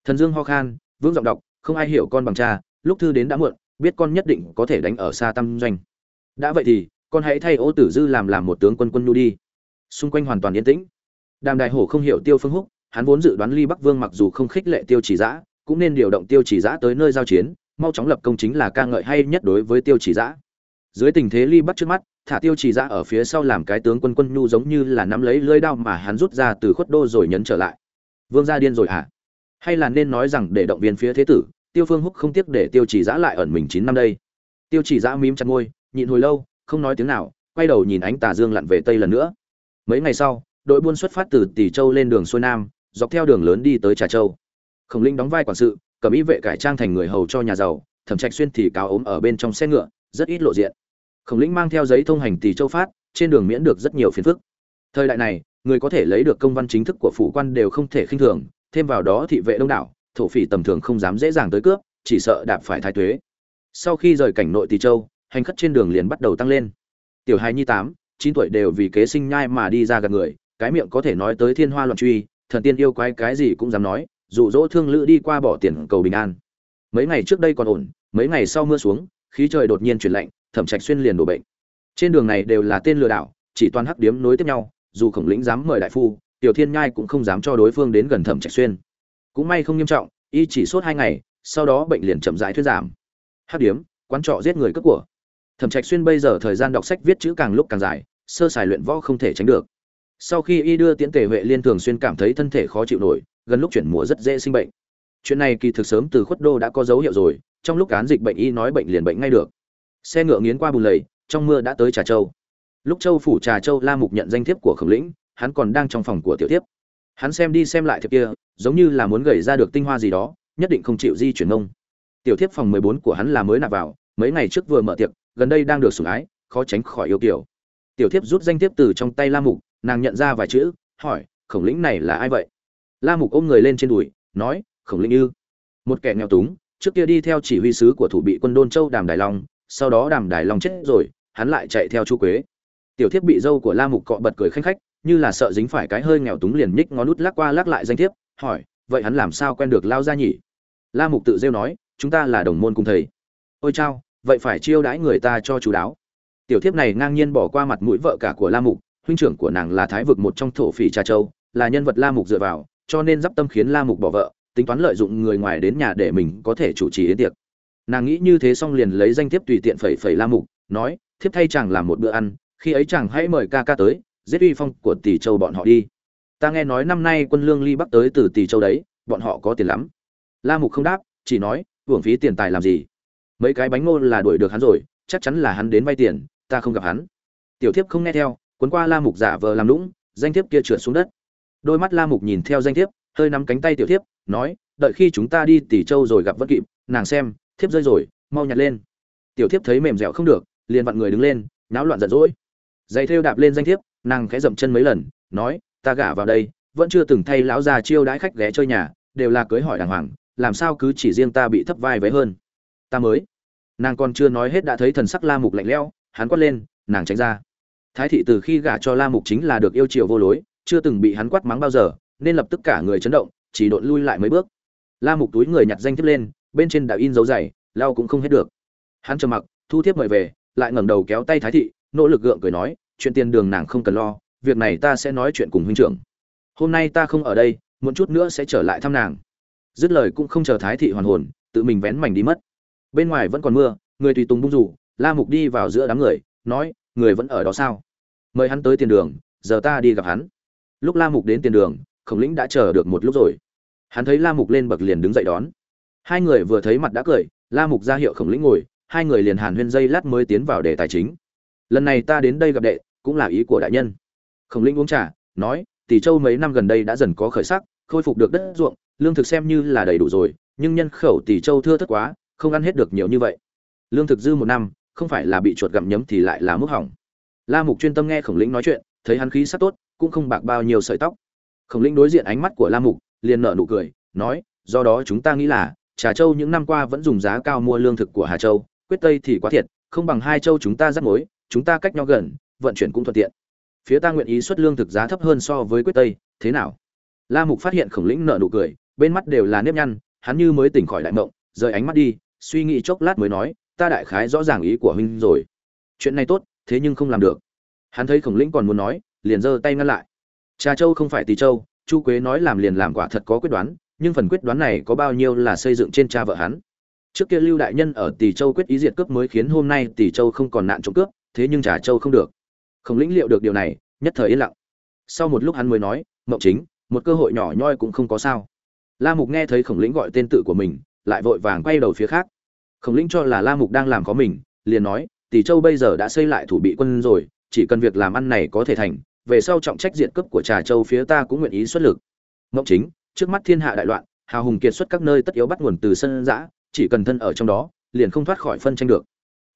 Speaker 1: Thần dương ho khan vương giọng đọc, không ai hiểu con bằng cha, lúc thư đến đã muộn, biết con nhất định có thể đánh ở xa tâm doanh. Đã vậy thì, con hãy thay ô tử dư làm làm một tướng quân quân nhu đi. Xung quanh hoàn toàn yên tĩnh. Đàm đại hổ không hiểu tiêu phương húc, hắn vốn dự đoán ly bắc vương mặc dù không khích lệ tiêu chỉ giã, cũng nên điều động tiêu chỉ giã tới nơi giao chiến, mau chóng lập công chính là ca ngợi hay nhất đối với tiêu chỉ giã. Dưới tình thế ly bắc trước mắt thả tiêu trì giã ở phía sau làm cái tướng quân quân nhu giống như là nắm lấy lưỡi đao mà hắn rút ra từ khuất đô rồi nhấn trở lại. Vương gia điên rồi hả? Hay là nên nói rằng để động viên phía thế tử, tiêu phương húc không tiếc để tiêu trì giã lại ẩn mình chín năm đây. Tiêu trì giã mím chặt môi, nhịn hồi lâu, không nói tiếng nào, quay đầu nhìn ánh tà dương lặn về tây lần nữa. Mấy ngày sau, đội buôn xuất phát từ tỷ châu lên đường xuôi nam, dọc theo đường lớn đi tới trà châu. Khổng linh đóng vai quản sự, cầm ý vệ cải trang thành người hầu cho nhà giàu, thẩm trạch xuyên thì cáo ốm ở bên trong xe ngựa, rất ít lộ diện khổng lĩnh mang theo giấy thông hành tỷ châu phát, trên đường miễn được rất nhiều phiền phức. Thời đại này, người có thể lấy được công văn chính thức của phủ quan đều không thể khinh thường, thêm vào đó thị vệ đông đảo, thổ phỉ tầm thường không dám dễ dàng tới cướp, chỉ sợ đạp phải thái tuế. Sau khi rời cảnh nội tỷ châu, hành khất trên đường liền bắt đầu tăng lên. Tiểu hài nhi tám, chín tuổi đều vì kế sinh nhai mà đi ra gần người, cái miệng có thể nói tới thiên hoa loạn truy, thần tiên yêu quái cái gì cũng dám nói, dụ dỗ thương lữ đi qua bỏ tiền cầu bình an. Mấy ngày trước đây còn ổn, mấy ngày sau mưa xuống, khí trời đột nhiên chuyển lạnh thẩm trạch xuyên liền đổ bệnh. Trên đường này đều là tên lừa đảo, chỉ toàn hắc điếm nối tiếp nhau, dù khổng lĩnh dám mời đại phu, tiểu thiên nhai cũng không dám cho đối phương đến gần thẩm trạch xuyên. Cũng may không nghiêm trọng, y chỉ sốt hai ngày, sau đó bệnh liền chậm rãi thuyên giảm. Hắc điếm, quán trọ giết người cướp của. Thẩm trạch xuyên bây giờ thời gian đọc sách viết chữ càng lúc càng dài, sơ sài luyện võ không thể tránh được. Sau khi y đưa tiễn tề huệ liên thường xuyên cảm thấy thân thể khó chịu nổi, gần lúc chuyển mùa rất dễ sinh bệnh. Chuyện này kỳ thực sớm từ khuất đô đã có dấu hiệu rồi, trong lúc án dịch bệnh y nói bệnh liền bệnh ngay được xe ngựa nghiến qua bùn lầy, trong mưa đã tới trà châu. Lúc châu phủ trà châu la mục nhận danh thiếp của khổng lĩnh, hắn còn đang trong phòng của tiểu thiếp. Hắn xem đi xem lại thiếp kia, giống như là muốn gầy ra được tinh hoa gì đó, nhất định không chịu di chuyển ngông tiểu thiếp phòng mười bốn của hắn là mới nạp vào, mấy ngày trước vừa mở tiệc, gần đây đang được sủng ái, khó tránh khỏi yêu kiểu tiểu thiếp rút danh thiếp từ trong tay la mục, nàng nhận ra vài chữ, hỏi, khổng lĩnh này là ai vậy? La mục ôm người lên trên đùi, nói, khổng lĩnh ư. Một kẻ nghèo túng, trước kia đi theo chỉ huy sứ của thủ bị quân đôn châu đàm đài long sau đó đàm đài long chết rồi, hắn lại chạy theo chu quế. Tiểu thiếp bị dâu của la mục cọ bật cười khanh khách, như là sợ dính phải cái hơi nghèo túng liền nhích ngón nút lắc qua lắc lại danh thiếp, hỏi, vậy hắn làm sao quen được lao ra nhỉ la mục tự rêu nói, chúng ta là đồng môn cùng thầy. Ôi chao, vậy phải chiêu đãi người ta cho chú đáo. Tiểu thiếp này ngang nhiên bỏ qua mặt mũi vợ cả của la mục, huynh trưởng của nàng là thái vực một trong thổ phỉ trà châu, là nhân vật la mục dựa vào, cho nên d tâm khiến la mục bỏ vợ, tính toán lợi dụng người ngoài đến nhà để mình có thể chủ trì yến tiệc nàng nghĩ như thế xong liền lấy danh thiếp tùy tiện phẩy phẩy la mục, nói, thiếp thay chàng làm một bữa ăn, khi ấy chàng hãy mời ca ca tới, giết uy phong của tỷ châu bọn họ đi. Ta nghe nói năm nay quân lương ly bắc tới từ tỷ châu đấy, bọn họ có tiền lắm. La mục không đáp, chỉ nói, hưởng phí tiền tài làm gì? Mấy cái bánh ngô là đuổi được hắn rồi, chắc chắn là hắn đến vay tiền, ta không gặp hắn. Tiểu thiếp không nghe theo, cuốn qua la mục giả vờ làm lũng danh thiếp kia trượt xuống đất. Đôi mắt la mục nhìn theo danh thiếp, hơi nắm cánh tay tiểu thiếp, nói, đợi khi chúng ta đi tỷ châu rồi gặp vân kịp, nàng xem thiếp rơi rồi, mau nhặt lên. Tiểu thiếp thấy mềm dẻo không được, liền vặn người đứng lên, náo loạn giận dỗi. Giày thêu đạp lên danh thiếp, nàng khẽ dậm chân mấy lần, nói, ta gả vào đây, vẫn chưa từng thay lão già chiêu đãi khách ghé chơi nhà, đều là cưới hỏi đàng hoàng, làm sao cứ chỉ riêng ta bị thấp vai váy hơn? Ta mới. Nàng còn chưa nói hết đã thấy thần sắc la mục lạnh lẽo, hắn quát lên, nàng tránh ra. Thái thị từ khi gả cho la mục chính là được yêu chiều vô lối, chưa từng bị hắn quát mắng bao giờ, nên lập tức cả người chấn động, chỉ độn lui lại mấy bước. La mục túi người nhặt danh thiếp lên bên trên đã in dấu dày lao cũng không hết được. Hắn trầm mặc, thu thiếp mời về, lại ngẩng đầu kéo tay thái thị, nỗ lực gượng cười nói, chuyện tiền đường nàng không cần lo, việc này ta sẽ nói chuyện cùng huynh trưởng. Hôm nay ta không ở đây một chút nữa sẽ trở lại thăm nàng. Dứt lời cũng không chờ thái thị hoàn hồn, tự mình vén mảnh đi mất. Bên ngoài vẫn còn mưa, người tùy tùng bung rủ, la mục đi vào giữa đám người, nói, người vẫn ở đó sao? Mời hắn tới tiền đường, giờ ta đi gặp hắn. Lúc la mục đến tiền đường, khổng lĩnh đã chờ được một lúc rồi. Hắn thấy la mục lên bậc liền đứng dậy đón hai người vừa thấy mặt đã cười, la mục ra hiệu khổng lĩnh ngồi, hai người liền hàn huyên dây lát mới tiến vào đề tài chính. Lần này ta đến đây gặp đệ, cũng là ý của đại nhân. Khổng lĩnh uống trà, nói, tỷ châu mấy năm gần đây đã dần có khởi sắc, khôi phục được đất ruộng, lương thực xem như là đầy đủ rồi, nhưng nhân khẩu tỷ châu thưa thất quá, không ăn hết được nhiều như vậy. Lương thực dư một năm, không phải là bị chuột gặm nhấm thì lại là mức hỏng. La mục chuyên tâm nghe khổng lĩnh nói chuyện, thấy hắn khí sắc tốt, cũng không bạc bao nhiêu sợi tóc. Khổng lĩnh đối diện ánh mắt của la mục, liền nở nụ cười, nói, do đó chúng ta nghĩ là trà châu những năm qua vẫn dùng giá cao mua lương thực của hà châu, quyết tây thì quá thiệt, không bằng hai châu chúng ta dắt mối, chúng ta cách nhau gần, vận chuyển cũng thuận tiện. Phía ta nguyện ý xuất lương thực giá thấp hơn so với quyết tây, thế nào? La mục phát hiện khổng lĩnh nở nụ cười, bên mắt đều là nếp nhăn, hắn như mới tỉnh khỏi đại mộng, rời ánh mắt đi, suy nghĩ chốc lát mới nói, ta đại khái rõ ràng ý của huynh rồi. Chuyện này tốt, thế nhưng không làm được. Hắn thấy khổng lĩnh còn muốn nói, liền giơ tay ngăn lại. Trà châu không phải tỳ châu, chu quế nói làm liền làm quả thật có quyết đoán nhưng phần quyết đoán này có bao nhiêu là xây dựng trên cha vợ hắn? Trước kia lưu đại nhân ở tỷ châu quyết ý diệt cướp mới khiến hôm nay tỷ châu không còn nạn trộm cướp, thế nhưng trà châu không được. Không lĩnh liệu được điều này, nhất thời yên lặng. Sau một lúc hắn mới nói mậu chính, một cơ hội nhỏ nhoi cũng không có sao. La mục nghe thấy khổng lĩnh gọi tên tự của mình, lại vội vàng quay đầu phía khác. Khổng lĩnh cho là la mục đang làm có mình, liền nói tỷ châu bây giờ đã xây lại thủ bị quân rồi, chỉ cần việc làm ăn này có thể thành, về sau trọng trách diện cấp của trà châu phía ta cũng nguyện ý xuất lực. Mậu chính trước mắt thiên hạ đại loạn, hào hùng kiệt xuất các nơi tất yếu bắt nguồn từ sân giã, chỉ cần thân ở trong đó, liền không thoát khỏi phân tranh được.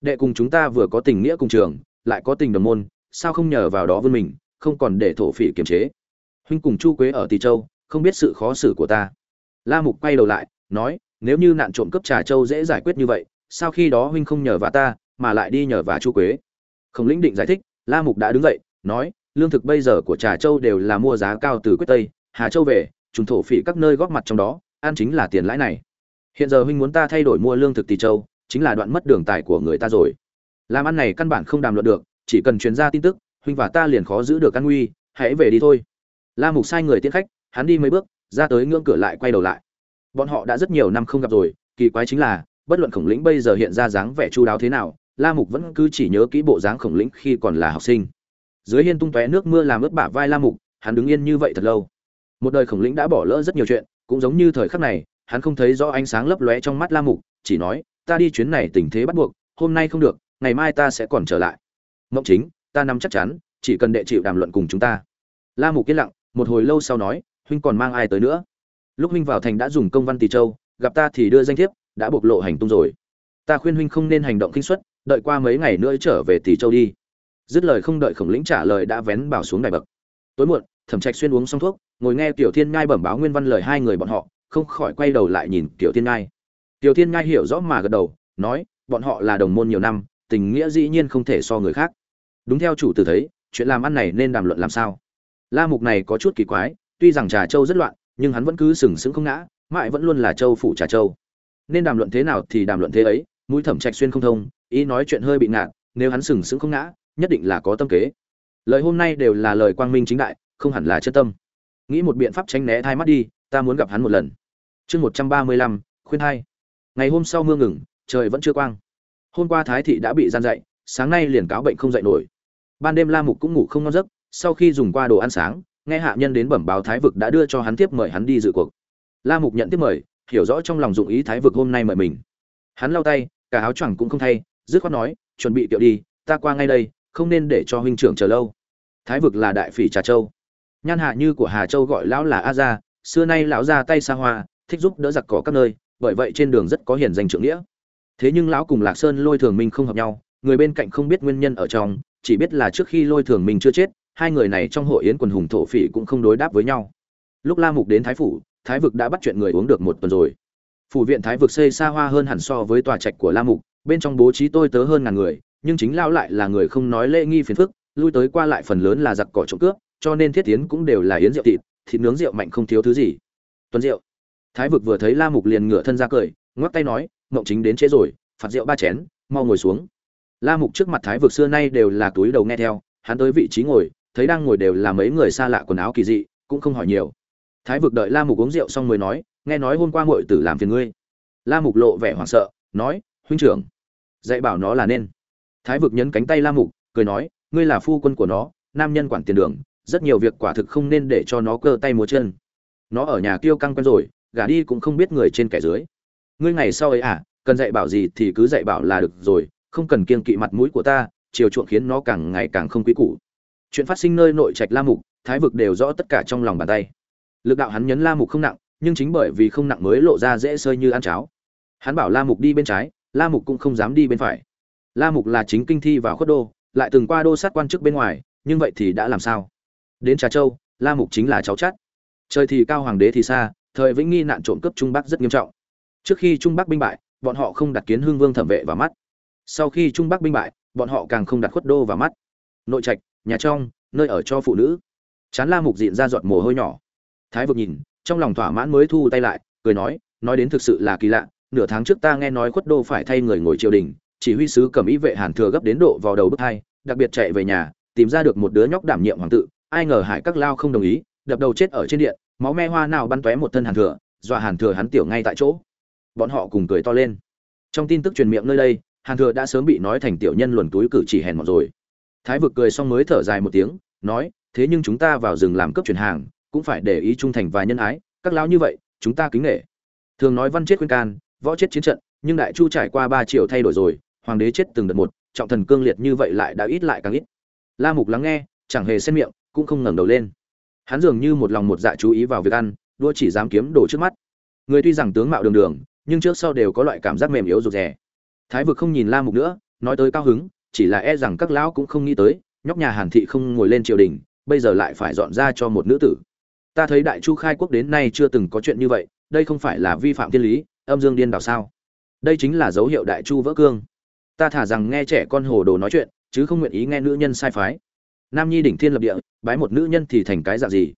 Speaker 1: Đệ cùng chúng ta vừa có tình nghĩa cùng trường, lại có tình đồng môn, sao không nhờ vào đó vươn mình, không còn để thổ phỉ kiềm chế? Huynh cùng chu quế ở Tỳ châu, không biết sự khó xử của ta. La mục quay đầu lại, nói, nếu như nạn trộm cướp trà châu dễ giải quyết như vậy, sao khi đó huynh không nhờ vả ta, mà lại đi nhờ vả chu quế? Không lĩnh định giải thích, la mục đã đứng dậy, nói, lương thực bây giờ của trà châu đều là mua giá cao từ quyết tây, hà châu về trùng thổ phỉ các nơi góp mặt trong đó, ăn chính là tiền lãi này. Hiện giờ huynh muốn ta thay đổi mua lương thực tỷ châu, chính là đoạn mất đường tài của người ta rồi. Làm ăn này căn bản không đàm luận được, chỉ cần truyền ra tin tức, huynh và ta liền khó giữ được căn nguy, hãy về đi thôi. La mục sai người tiễn khách, hắn đi mấy bước, ra tới ngưỡng cửa lại quay đầu lại. Bọn họ đã rất nhiều năm không gặp rồi, kỳ quái chính là, bất luận khổng lĩnh bây giờ hiện ra dáng vẻ chu đáo thế nào, la mục vẫn cứ chỉ nhớ kỹ bộ dáng khổng lĩnh khi còn là học sinh. Dưới hiên tung tóe nước mưa làm ướt bả vai la mục, hắn đứng yên như vậy thật lâu một đời khổng lĩnh đã bỏ lỡ rất nhiều chuyện, cũng giống như thời khắc này, hắn không thấy rõ ánh sáng lấp lóe trong mắt la mục, chỉ nói, ta đi chuyến này tình thế bắt buộc, hôm nay không được, ngày mai ta sẽ còn trở lại. Mộng chính, ta nắm chắc chắn, chỉ cần đệ chịu đàm luận cùng chúng ta. La mục yên lặng, một hồi lâu sau nói, huynh còn mang ai tới nữa? Lúc huynh vào thành đã dùng công văn Tỳ châu, gặp ta thì đưa danh thiếp, đã bộc lộ hành tung rồi. Ta khuyên huynh không nên hành động kinh suất, đợi qua mấy ngày nữa trở về Tỳ châu đi. Dứt lời không đợi khổng lĩnh trả lời đã vén bảo xuống đài bậc. Tối muộn thẩm trạch xuyên uống xong thuốc, ngồi nghe tiểu thiên ngai bẩm báo nguyên văn lời hai người bọn họ, không khỏi quay đầu lại nhìn tiểu thiên ngai tiểu thiên ngai hiểu rõ mà gật đầu, nói, bọn họ là đồng môn nhiều năm, tình nghĩa dĩ nhiên không thể so người khác. Đúng theo chủ tử thấy, chuyện làm ăn này nên đàm luận làm sao? La mục này có chút kỳ quái, tuy rằng trà châu rất loạn, nhưng hắn vẫn cứ sừng sững không ngã, mãi vẫn luôn là châu phủ trà châu nên đàm luận thế nào thì đàm luận thế ấy, mũi thẩm trạch xuyên không thông, ý nói chuyện hơi bị ngạn nếu hắn sừng sững không ngã, nhất định là có tâm kế. Lời hôm nay đều là lời quang minh chính đại không hẳn là chân tâm. Nghĩ một biện pháp tránh né thai mắt đi, ta muốn gặp hắn một lần. Chương một trăm ba mươi lăm, khuyên hai. Ngày hôm sau mưa ngừng, trời vẫn chưa quang. Hôm qua thái thị đã bị gian dậy, sáng nay liền cáo bệnh không dậy nổi. Ban đêm la mục cũng ngủ không ngon giấc, sau khi dùng qua đồ ăn sáng, nghe hạ nhân đến bẩm báo thái vực đã đưa cho hắn tiếp mời hắn đi dự cuộc. La mục nhận tiếp mời, hiểu rõ trong lòng dụng ý thái vực hôm nay mời mình. Hắn lau tay, cả áo choàng cũng không thay, dứt khoát nói, chuẩn bị tiệu đi, ta qua ngay đây, không nên để cho huynh trưởng chờ lâu. Thái vực là đại phỉ trà châu nhan hạ như của hà châu gọi lão là a gia, xưa nay lão ra tay xa hoa, thích giúp đỡ giặc cỏ các nơi, bởi vậy trên đường rất có hiển danh trượng nghĩa. Thế nhưng lão cùng lạc sơn lôi thường minh không hợp nhau, người bên cạnh không biết nguyên nhân ở trong, chỉ biết là trước khi lôi thường minh chưa chết, hai người này trong hội yến quần hùng thổ phỉ cũng không đối đáp với nhau. Lúc la mục đến thái phủ, thái vực đã bắt chuyện người uống được một tuần rồi. Phủ viện thái vực xây xa hoa hơn hẳn so với tòa trạch của la mục, bên trong bố trí tôi tớ hơn ngàn người, nhưng chính lao lại là người không nói lễ nghi phiền phức, lui tới qua lại phần lớn là giặc cỏ trộm cướp cho nên thiết tiến cũng đều là yến rượu thịt thịt nướng rượu mạnh không thiếu thứ gì. Tuần rượu thái vực vừa thấy la mục liền ngửa thân ra cười, ngoắc tay nói mộng chính đến trễ rồi, phạt rượu ba chén, mau ngồi xuống. La mục trước mặt thái vực xưa nay đều là túi đầu nghe theo, hắn tới vị trí ngồi, thấy đang ngồi đều là mấy người xa lạ quần áo kỳ dị, cũng không hỏi nhiều. Thái vực đợi la mục uống rượu xong mới nói, nghe nói hôm qua ngội tử làm phiền ngươi. La mục lộ vẻ hoảng sợ, nói, huynh trưởng, dạy bảo nó là nên. Thái vực nhấn cánh tay la mục, cười nói, ngươi là phu quân của nó, nam nhân quản tiền đường rất nhiều việc quả thực không nên để cho nó cơ tay múa chân. Nó ở nhà kiêu căng quen rồi gả đi cũng không biết người trên kẻ dưới. Ngươi ngày sau ấy à cần dạy bảo gì thì cứ dạy bảo là được rồi, không cần kiêng kỵ mặt mũi của ta, chiều chuộng khiến nó càng ngày càng không quý củ. Chuyện phát sinh nơi nội trạch la mục, thái vực đều rõ tất cả trong lòng bàn tay. Lực đạo hắn nhấn la mục không nặng, nhưng chính bởi vì không nặng mới lộ ra dễ sơi như ăn cháo. Hắn bảo la mục đi bên trái, la mục cũng không dám đi bên phải. La mục là chính kinh thi vào khuất đô, lại từng qua đô sát quan chức bên ngoài, nhưng vậy thì đã làm sao? Đến trà châu, la mục chính là cháu chắt trời thì cao, hoàng đế thì xa, thời vĩnh nghi nạn trộm cướp trung bắc rất nghiêm trọng. Trước khi trung bắc binh bại, bọn họ không đặt kiến hương vương thẩm vệ vào mắt. Sau khi trung bắc binh bại, bọn họ càng không đặt khuất đô vào mắt. Nội trạch, nhà trong, nơi ở cho phụ nữ. Chán la mục diện ra giọt mồ hôi nhỏ. Thái vực nhìn, trong lòng thỏa mãn mới thu tay lại, cười nói nói đến thực sự là kỳ lạ, nửa tháng trước ta nghe nói khuất đô phải thay người ngồi triều đình, chỉ huy sứ cầm ý vệ hàn thừa gấp đến độ vào đầu bức hai, đặc biệt chạy về nhà, tìm ra được một đứa nhóc đảm nhiệm hoàng tự ai ngờ hải các lao không đồng ý, đập đầu chết ở trên điện, máu me hoa nào bắn tóe một thân hàn thừa, dọa hàn thừa hắn tiểu ngay tại chỗ. Bọn họ cùng cười to lên. Trong tin tức truyền miệng nơi đây, hàn thừa đã sớm bị nói thành tiểu nhân luồn túi cử chỉ hèn mọn rồi. Thái vực cười xong mới thở dài một tiếng, nói, thế nhưng chúng ta vào rừng làm cấp chuyển hàng, cũng phải để ý trung thành và nhân ái, các lão như vậy, chúng ta kính nể. Thường nói văn chết khuyên can, võ chết chiến trận, nhưng đại chu trải qua ba triệu thay đổi rồi, hoàng đế chết từng đợt một, trọng thần cương liệt như vậy lại đã ít lại càng ít. La mục lắng nghe, chẳng hề xen miệng cũng không ngẩng đầu lên. Hắn dường như một lòng một dạ chú ý vào việc ăn, đua chỉ dám kiếm đồ trước mắt. Người tuy rằng tướng mạo đường đường, nhưng trước sau đều có loại cảm giác mềm yếu rụt rè. Thái vực không nhìn la mục nữa, nói tới cao hứng, chỉ là e rằng các lão cũng không nghĩ tới, nhóc nhà hàn thị không ngồi lên triều đình, bây giờ lại phải dọn ra cho một nữ tử. Ta thấy đại chu khai quốc đến nay chưa từng có chuyện như vậy, đây không phải là vi phạm thiên lý, âm dương điên đảo sao? Đây chính là dấu hiệu đại chu vỡ cương. Ta thả rằng nghe trẻ con hồ đồ nói chuyện, chứ không nguyện ý nghe nữ nhân sai phái nam nhi đỉnh thiên lập địa, bái một nữ nhân thì thành cái dạng gì?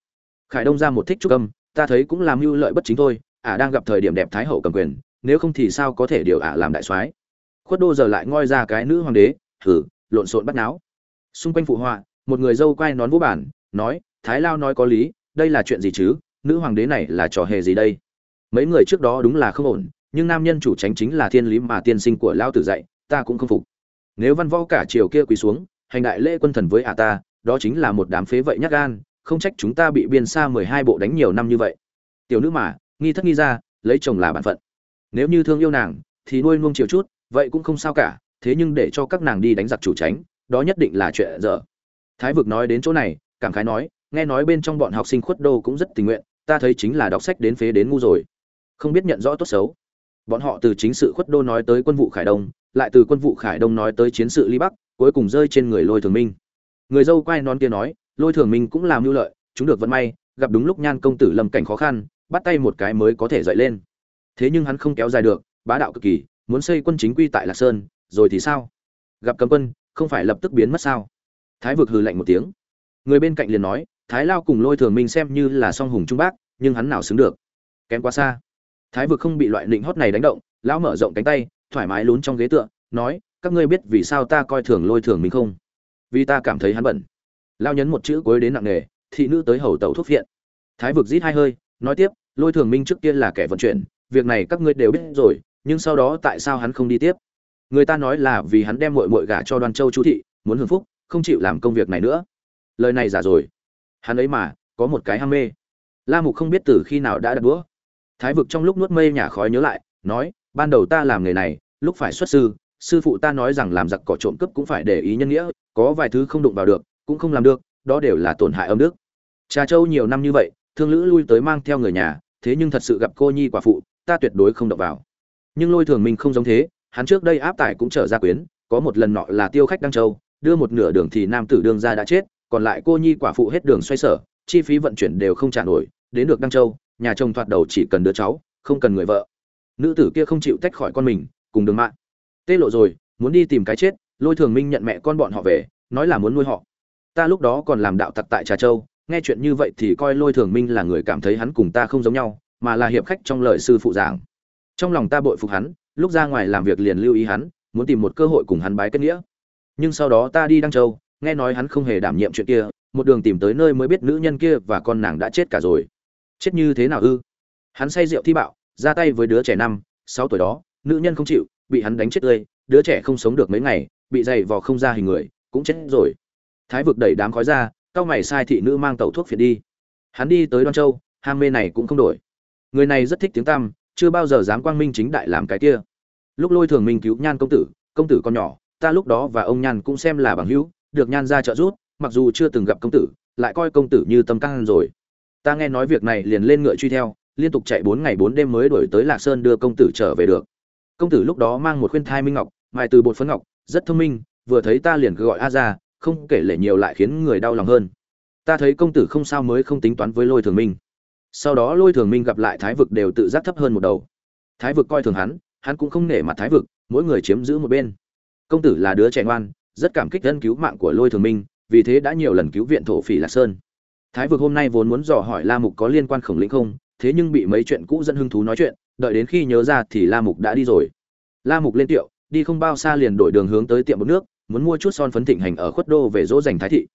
Speaker 1: Khải đông ra một thích trúc âm, ta thấy cũng làm mưu lợi bất chính thôi, ả đang gặp thời điểm đẹp thái hậu cầm quyền, nếu không thì sao có thể điều ả làm đại soái? Khuất đô giờ lại ngoi ra cái nữ hoàng đế thử lộn xộn bắt náo. Xung quanh phụ họa, một người dâu quay nón vũ bản, nói, thái lao nói có lý, đây là chuyện gì chứ? Nữ hoàng đế này là trò hề gì đây? Mấy người trước đó đúng là không ổn, nhưng nam nhân chủ tránh chính là thiên lý mà tiên sinh của lao tử dạy, ta cũng không phục. Nếu văn võ cả triều kia quỳ xuống hành đại lễ quân thần với ả ta, đó chính là một đám phế vậy nhắc gan, không trách chúng ta bị biên xa mười hai bộ đánh nhiều năm như vậy. Tiểu nữ mà, nghi thất nghi ra, lấy chồng là bản phận. Nếu như thương yêu nàng, thì nuôi nuông chiều chút, vậy cũng không sao cả, thế nhưng để cho các nàng đi đánh giặc chủ tránh, đó nhất định là chuyện dở. Thái vực nói đến chỗ này, cảm khái nói, nghe nói bên trong bọn học sinh khuất đô cũng rất tình nguyện, ta thấy chính là đọc sách đến phế đến ngu rồi. Không biết nhận rõ tốt xấu. Bọn họ từ chính sự khuất đô nói tới quân vụ khải đông, lại từ quân vụ khải đông nói tới chiến sự ly bắc cuối cùng rơi trên người lôi thường minh. Người dâu quay non kia nói, lôi thường minh cũng làm mưu lợi, chúng được vận may, gặp đúng lúc nhan công tử lâm cảnh khó khăn, bắt tay một cái mới có thể dậy lên. Thế nhưng hắn không kéo dài được, bá đạo cực kỳ, muốn xây quân chính quy tại lạc sơn, rồi thì sao? Gặp cấm quân, không phải lập tức biến mất sao? Thái vực hừ lạnh một tiếng. Người bên cạnh liền nói, thái lao cùng lôi thường minh xem như là song hùng trung bác, nhưng hắn nào xứng được? Kém quá xa. Thái vực không bị loại nịnh hót này đánh động, lão mở rộng cánh tay, thoải mái lún trong ghế tựa, nói các ngươi biết vì sao ta coi thường lôi thường minh không? Vì ta cảm thấy hắn bẩn. Lao nhấn một chữ cuối đến nặng nề, thị nữ tới hầu tàu thuốc viện. Thái vực rít hai hơi, nói tiếp, lôi thường minh trước kia là kẻ vận chuyển, việc này các ngươi đều biết rồi, nhưng sau đó tại sao hắn không đi tiếp? Người ta nói là vì hắn đem mội mội gả cho đoan châu chu thị, muốn hưởng phúc, không chịu làm công việc này nữa. Lời này giả rồi. Hắn ấy mà, có một cái ham mê. La mục không biết từ khi nào đã đặt đũa. Thái vực trong lúc nuốt mây nhà khói nhớ lại, nói, ban đầu ta làm nghề này, lúc phải xuất sư sư phụ ta nói rằng làm giặc cỏ trộm cướp cũng phải để ý nhân nghĩa, có vài thứ không đụng vào được, cũng không làm được, đó đều là tổn hại âm đức. Trà châu nhiều năm như vậy, thương lữ lui tới mang theo người nhà, thế nhưng thật sự gặp cô nhi quả phụ, ta tuyệt đối không động vào. Nhưng lôi thường mình không giống thế, hắn trước đây áp tải cũng trở ra quyến, có một lần nọ là tiêu khách đăng châu, đưa một nửa đường thì nam tử đương ra đã chết, còn lại cô nhi quả phụ hết đường xoay sở, chi phí vận chuyển đều không trả nổi, đến được đăng châu, nhà chồng thoạt đầu chỉ cần đứa cháu, không cần người vợ. Nữ tử kia không chịu tách khỏi con mình, cùng đường mạng tê lộ rồi, muốn đi tìm cái chết, lôi thường minh nhận mẹ con bọn họ về, nói là muốn nuôi họ. Ta lúc đó còn làm đạo tặc tại trà châu, nghe chuyện như vậy thì coi lôi thường minh là người cảm thấy hắn cùng ta không giống nhau, mà là hiệp khách trong lời sư phụ giảng. Trong lòng ta bội phục hắn, lúc ra ngoài làm việc liền lưu ý hắn, muốn tìm một cơ hội cùng hắn bái kết nghĩa. Nhưng sau đó ta đi đăng châu, nghe nói hắn không hề đảm nhiệm chuyện kia, một đường tìm tới nơi mới biết nữ nhân kia và con nàng đã chết cả rồi. Chết như thế nào ư? Hắn say rượu thi bạo, ra tay với đứa trẻ năm, sáu tuổi đó, nữ nhân không chịu bị hắn đánh chết tươi, đứa trẻ không sống được mấy ngày, bị dày vò không ra hình người, cũng chết rồi. Thái vực đẩy đám khói ra, cao mày sai thị nữ mang tàu thuốc phiện đi. Hắn đi tới đoan châu, ham mê này cũng không đổi. Người này rất thích tiếng tăm, chưa bao giờ dám quang minh chính đại làm cái kia. Lúc lôi thường minh cứu nhan công tử công tử con nhỏ, ta lúc đó và ông nhan cũng xem là bằng hữu, được nhan ra trợ giúp, mặc dù chưa từng gặp công tử, lại coi công tử như tâm căng rồi. Ta nghe nói việc này liền lên ngựa truy theo, liên tục chạy bốn ngày bốn đêm mới đổi tới lạc sơn đưa công tử trở về được công tử lúc đó mang một khuyên thai minh ngọc, mài từ bột phấn ngọc, rất thông minh, vừa thấy ta liền cứ gọi a ra không kể lể nhiều lại khiến người đau lòng hơn. Ta thấy công tử không sao mới không tính toán với lôi thường minh. Sau đó lôi thường minh gặp lại thái vực đều tự giác thấp hơn một đầu. Thái vực coi thường hắn hắn cũng không nể mặt thái vực, mỗi người chiếm giữ một bên. Công tử là đứa trẻ ngoan, rất cảm kích dân cứu mạng của lôi thường minh, vì thế đã nhiều lần cứu viện thổ phỉ lạc sơn. Thái vực hôm nay vốn muốn dò hỏi la mục có liên quan khổng lĩnh không, thế nhưng bị mấy chuyện cũ dẫn hứng thú nói chuyện đợi đến khi nhớ ra thì la mục đã đi rồi. La mục lên tiệu, đi không bao xa liền đổi đường hướng tới tiệm bột nước, muốn mua chút son phấn thịnh hành ở khuất đô về dỗ dành thái thị.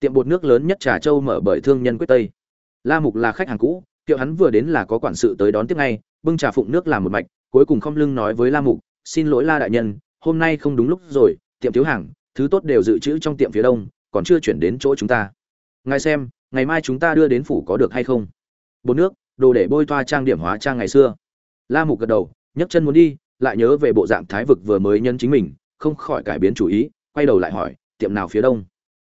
Speaker 1: Tiệm bột nước lớn nhất trà châu mở bởi thương nhân quyết tây. La mục là khách hàng cũ, tiệu hắn vừa đến là có quản sự tới đón tiếp ngay, bưng trà phụng nước làm một mạch, cuối cùng không lưng nói với la mục, xin lỗi la đại nhân, hôm nay không đúng lúc rồi, tiệm thiếu hàng, thứ tốt đều dự trữ trong tiệm phía đông, còn chưa chuyển đến chỗ chúng ta. Ngài xem, ngày mai chúng ta đưa đến phủ có được hay không? Bột nước, đồ để bôi toa trang điểm hóa trang ngày xưa la mục gật đầu, nhấc chân muốn đi, lại nhớ về bộ dạng thái vực vừa mới nhân chính mình, không khỏi cải biến chủ ý, quay đầu lại hỏi, tiệm nào phía đông?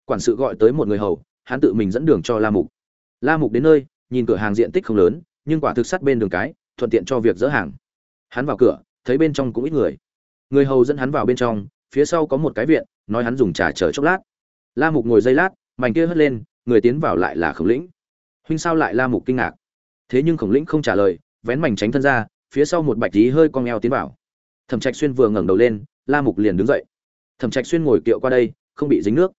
Speaker 1: Quản sự gọi tới một người hầu, hắn tự mình dẫn đường cho la mục. La mục đến nơi, nhìn cửa hàng diện tích không lớn, nhưng quả thực sắt bên đường cái, thuận tiện cho việc dỡ hàng. Hắn vào cửa, thấy bên trong cũng ít người. Người hầu dẫn hắn vào bên trong, phía sau có một cái viện, nói hắn dùng trà chờ chốc lát. La mục ngồi dây lát, mảnh kia hất lên, người tiến vào lại là khổng lĩnh. Huynh sao lại la mục kinh ngạc? Thế nhưng khổng lĩnh không trả lời, vén mảnh tránh thân ra phía sau một bạch tí hơi cong eo tiến vào. Thẩm trạch xuyên vừa ngẩng đầu lên, la mục liền đứng dậy. Thẩm trạch xuyên ngồi kiệu qua đây, không bị dính nước.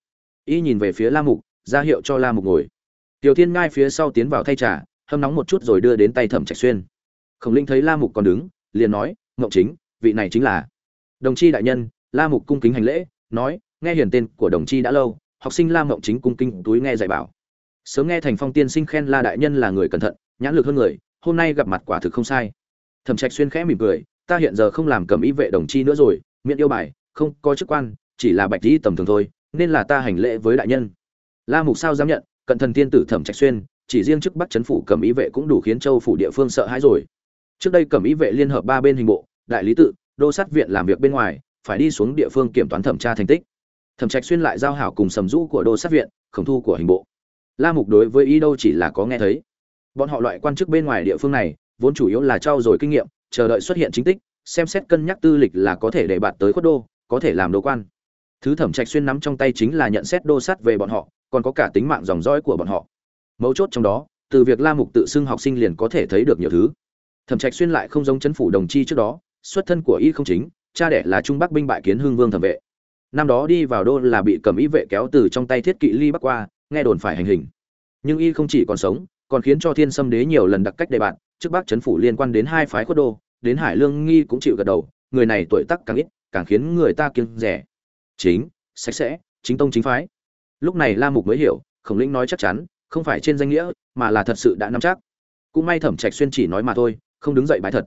Speaker 1: Y nhìn về phía la mục, ra hiệu cho la mục ngồi. Tiểu thiên ngai phía sau tiến vào thay trà, hâm nóng một chút rồi đưa đến tay thẩm trạch xuyên. Khổng linh thấy la mục còn đứng, liền nói, ngộng chính, vị này chính là đồng chi đại nhân. La mục cung kính hành lễ, nói, nghe hiển tên của đồng chi đã lâu, học sinh la mộng chính cung kinh túi nghe dạy bảo. Sớm nghe thành phong tiên sinh khen la đại nhân là người cẩn thận, nhãn lực hơn người, hôm nay gặp mặt quả thực không sai thẩm trạch xuyên khẽ mỉm cười, ta hiện giờ không làm cầm ý vệ đồng chi nữa rồi, miễn yêu bài, không có chức quan, chỉ là bạch lý tầm thường thôi, nên là ta hành lễ với đại nhân. La mục sao dám nhận, cận thần tiên tử thẩm trạch xuyên, chỉ riêng chức bắt chấn phủ cầm ý vệ cũng đủ khiến châu phủ địa phương sợ hãi rồi. Trước đây cầm ý vệ liên hợp ba bên hình bộ, đại lý tự, đô sát viện làm việc bên ngoài, phải đi xuống địa phương kiểm toán thẩm tra thành tích. Thẩm trạch xuyên lại giao hảo cùng sầm rũ của đô sát viện, khổng thu của hình bộ. La mục đối với ý đâu chỉ là có nghe thấy. Bọn họ loại quan chức bên ngoài địa phương này vốn chủ yếu là trao dồi kinh nghiệm, chờ đợi xuất hiện chính tích, xem xét cân nhắc tư lịch là có thể để bạn tới khuất đô, có thể làm đô quan. Thứ thẩm trạch xuyên nắm trong tay chính là nhận xét đô sát về bọn họ, còn có cả tính mạng dòng dõi của bọn họ. Mấu chốt trong đó, từ việc la mục tự xưng học sinh liền có thể thấy được nhiều thứ. Thẩm trạch xuyên lại không giống chấn phủ đồng chi trước đó, xuất thân của y không chính, cha đẻ là trung bắc binh bại kiến hương vương thẩm vệ. Năm đó đi vào đô là bị cầm y vệ kéo từ trong tay thiết kỵ ly bắc qua, nghe đồn phải hành hình. Nhưng y không chỉ còn sống, còn khiến cho thiên sâm đế nhiều lần đặc cách đề bạn trước bắc chấn phủ liên quan đến hai phái khuất đô, đến hải lương nghi cũng chịu gật đầu, người này tuổi tác càng ít, càng khiến người ta kiêng rẻ. Chính, sạch sẽ, chính tông chính phái. Lúc này la mục mới hiểu, khổng lĩnh nói chắc chắn, không phải trên danh nghĩa, mà là thật sự đã nắm chắc. Cũng may thẩm trạch xuyên chỉ nói mà thôi, không đứng dậy bài thật.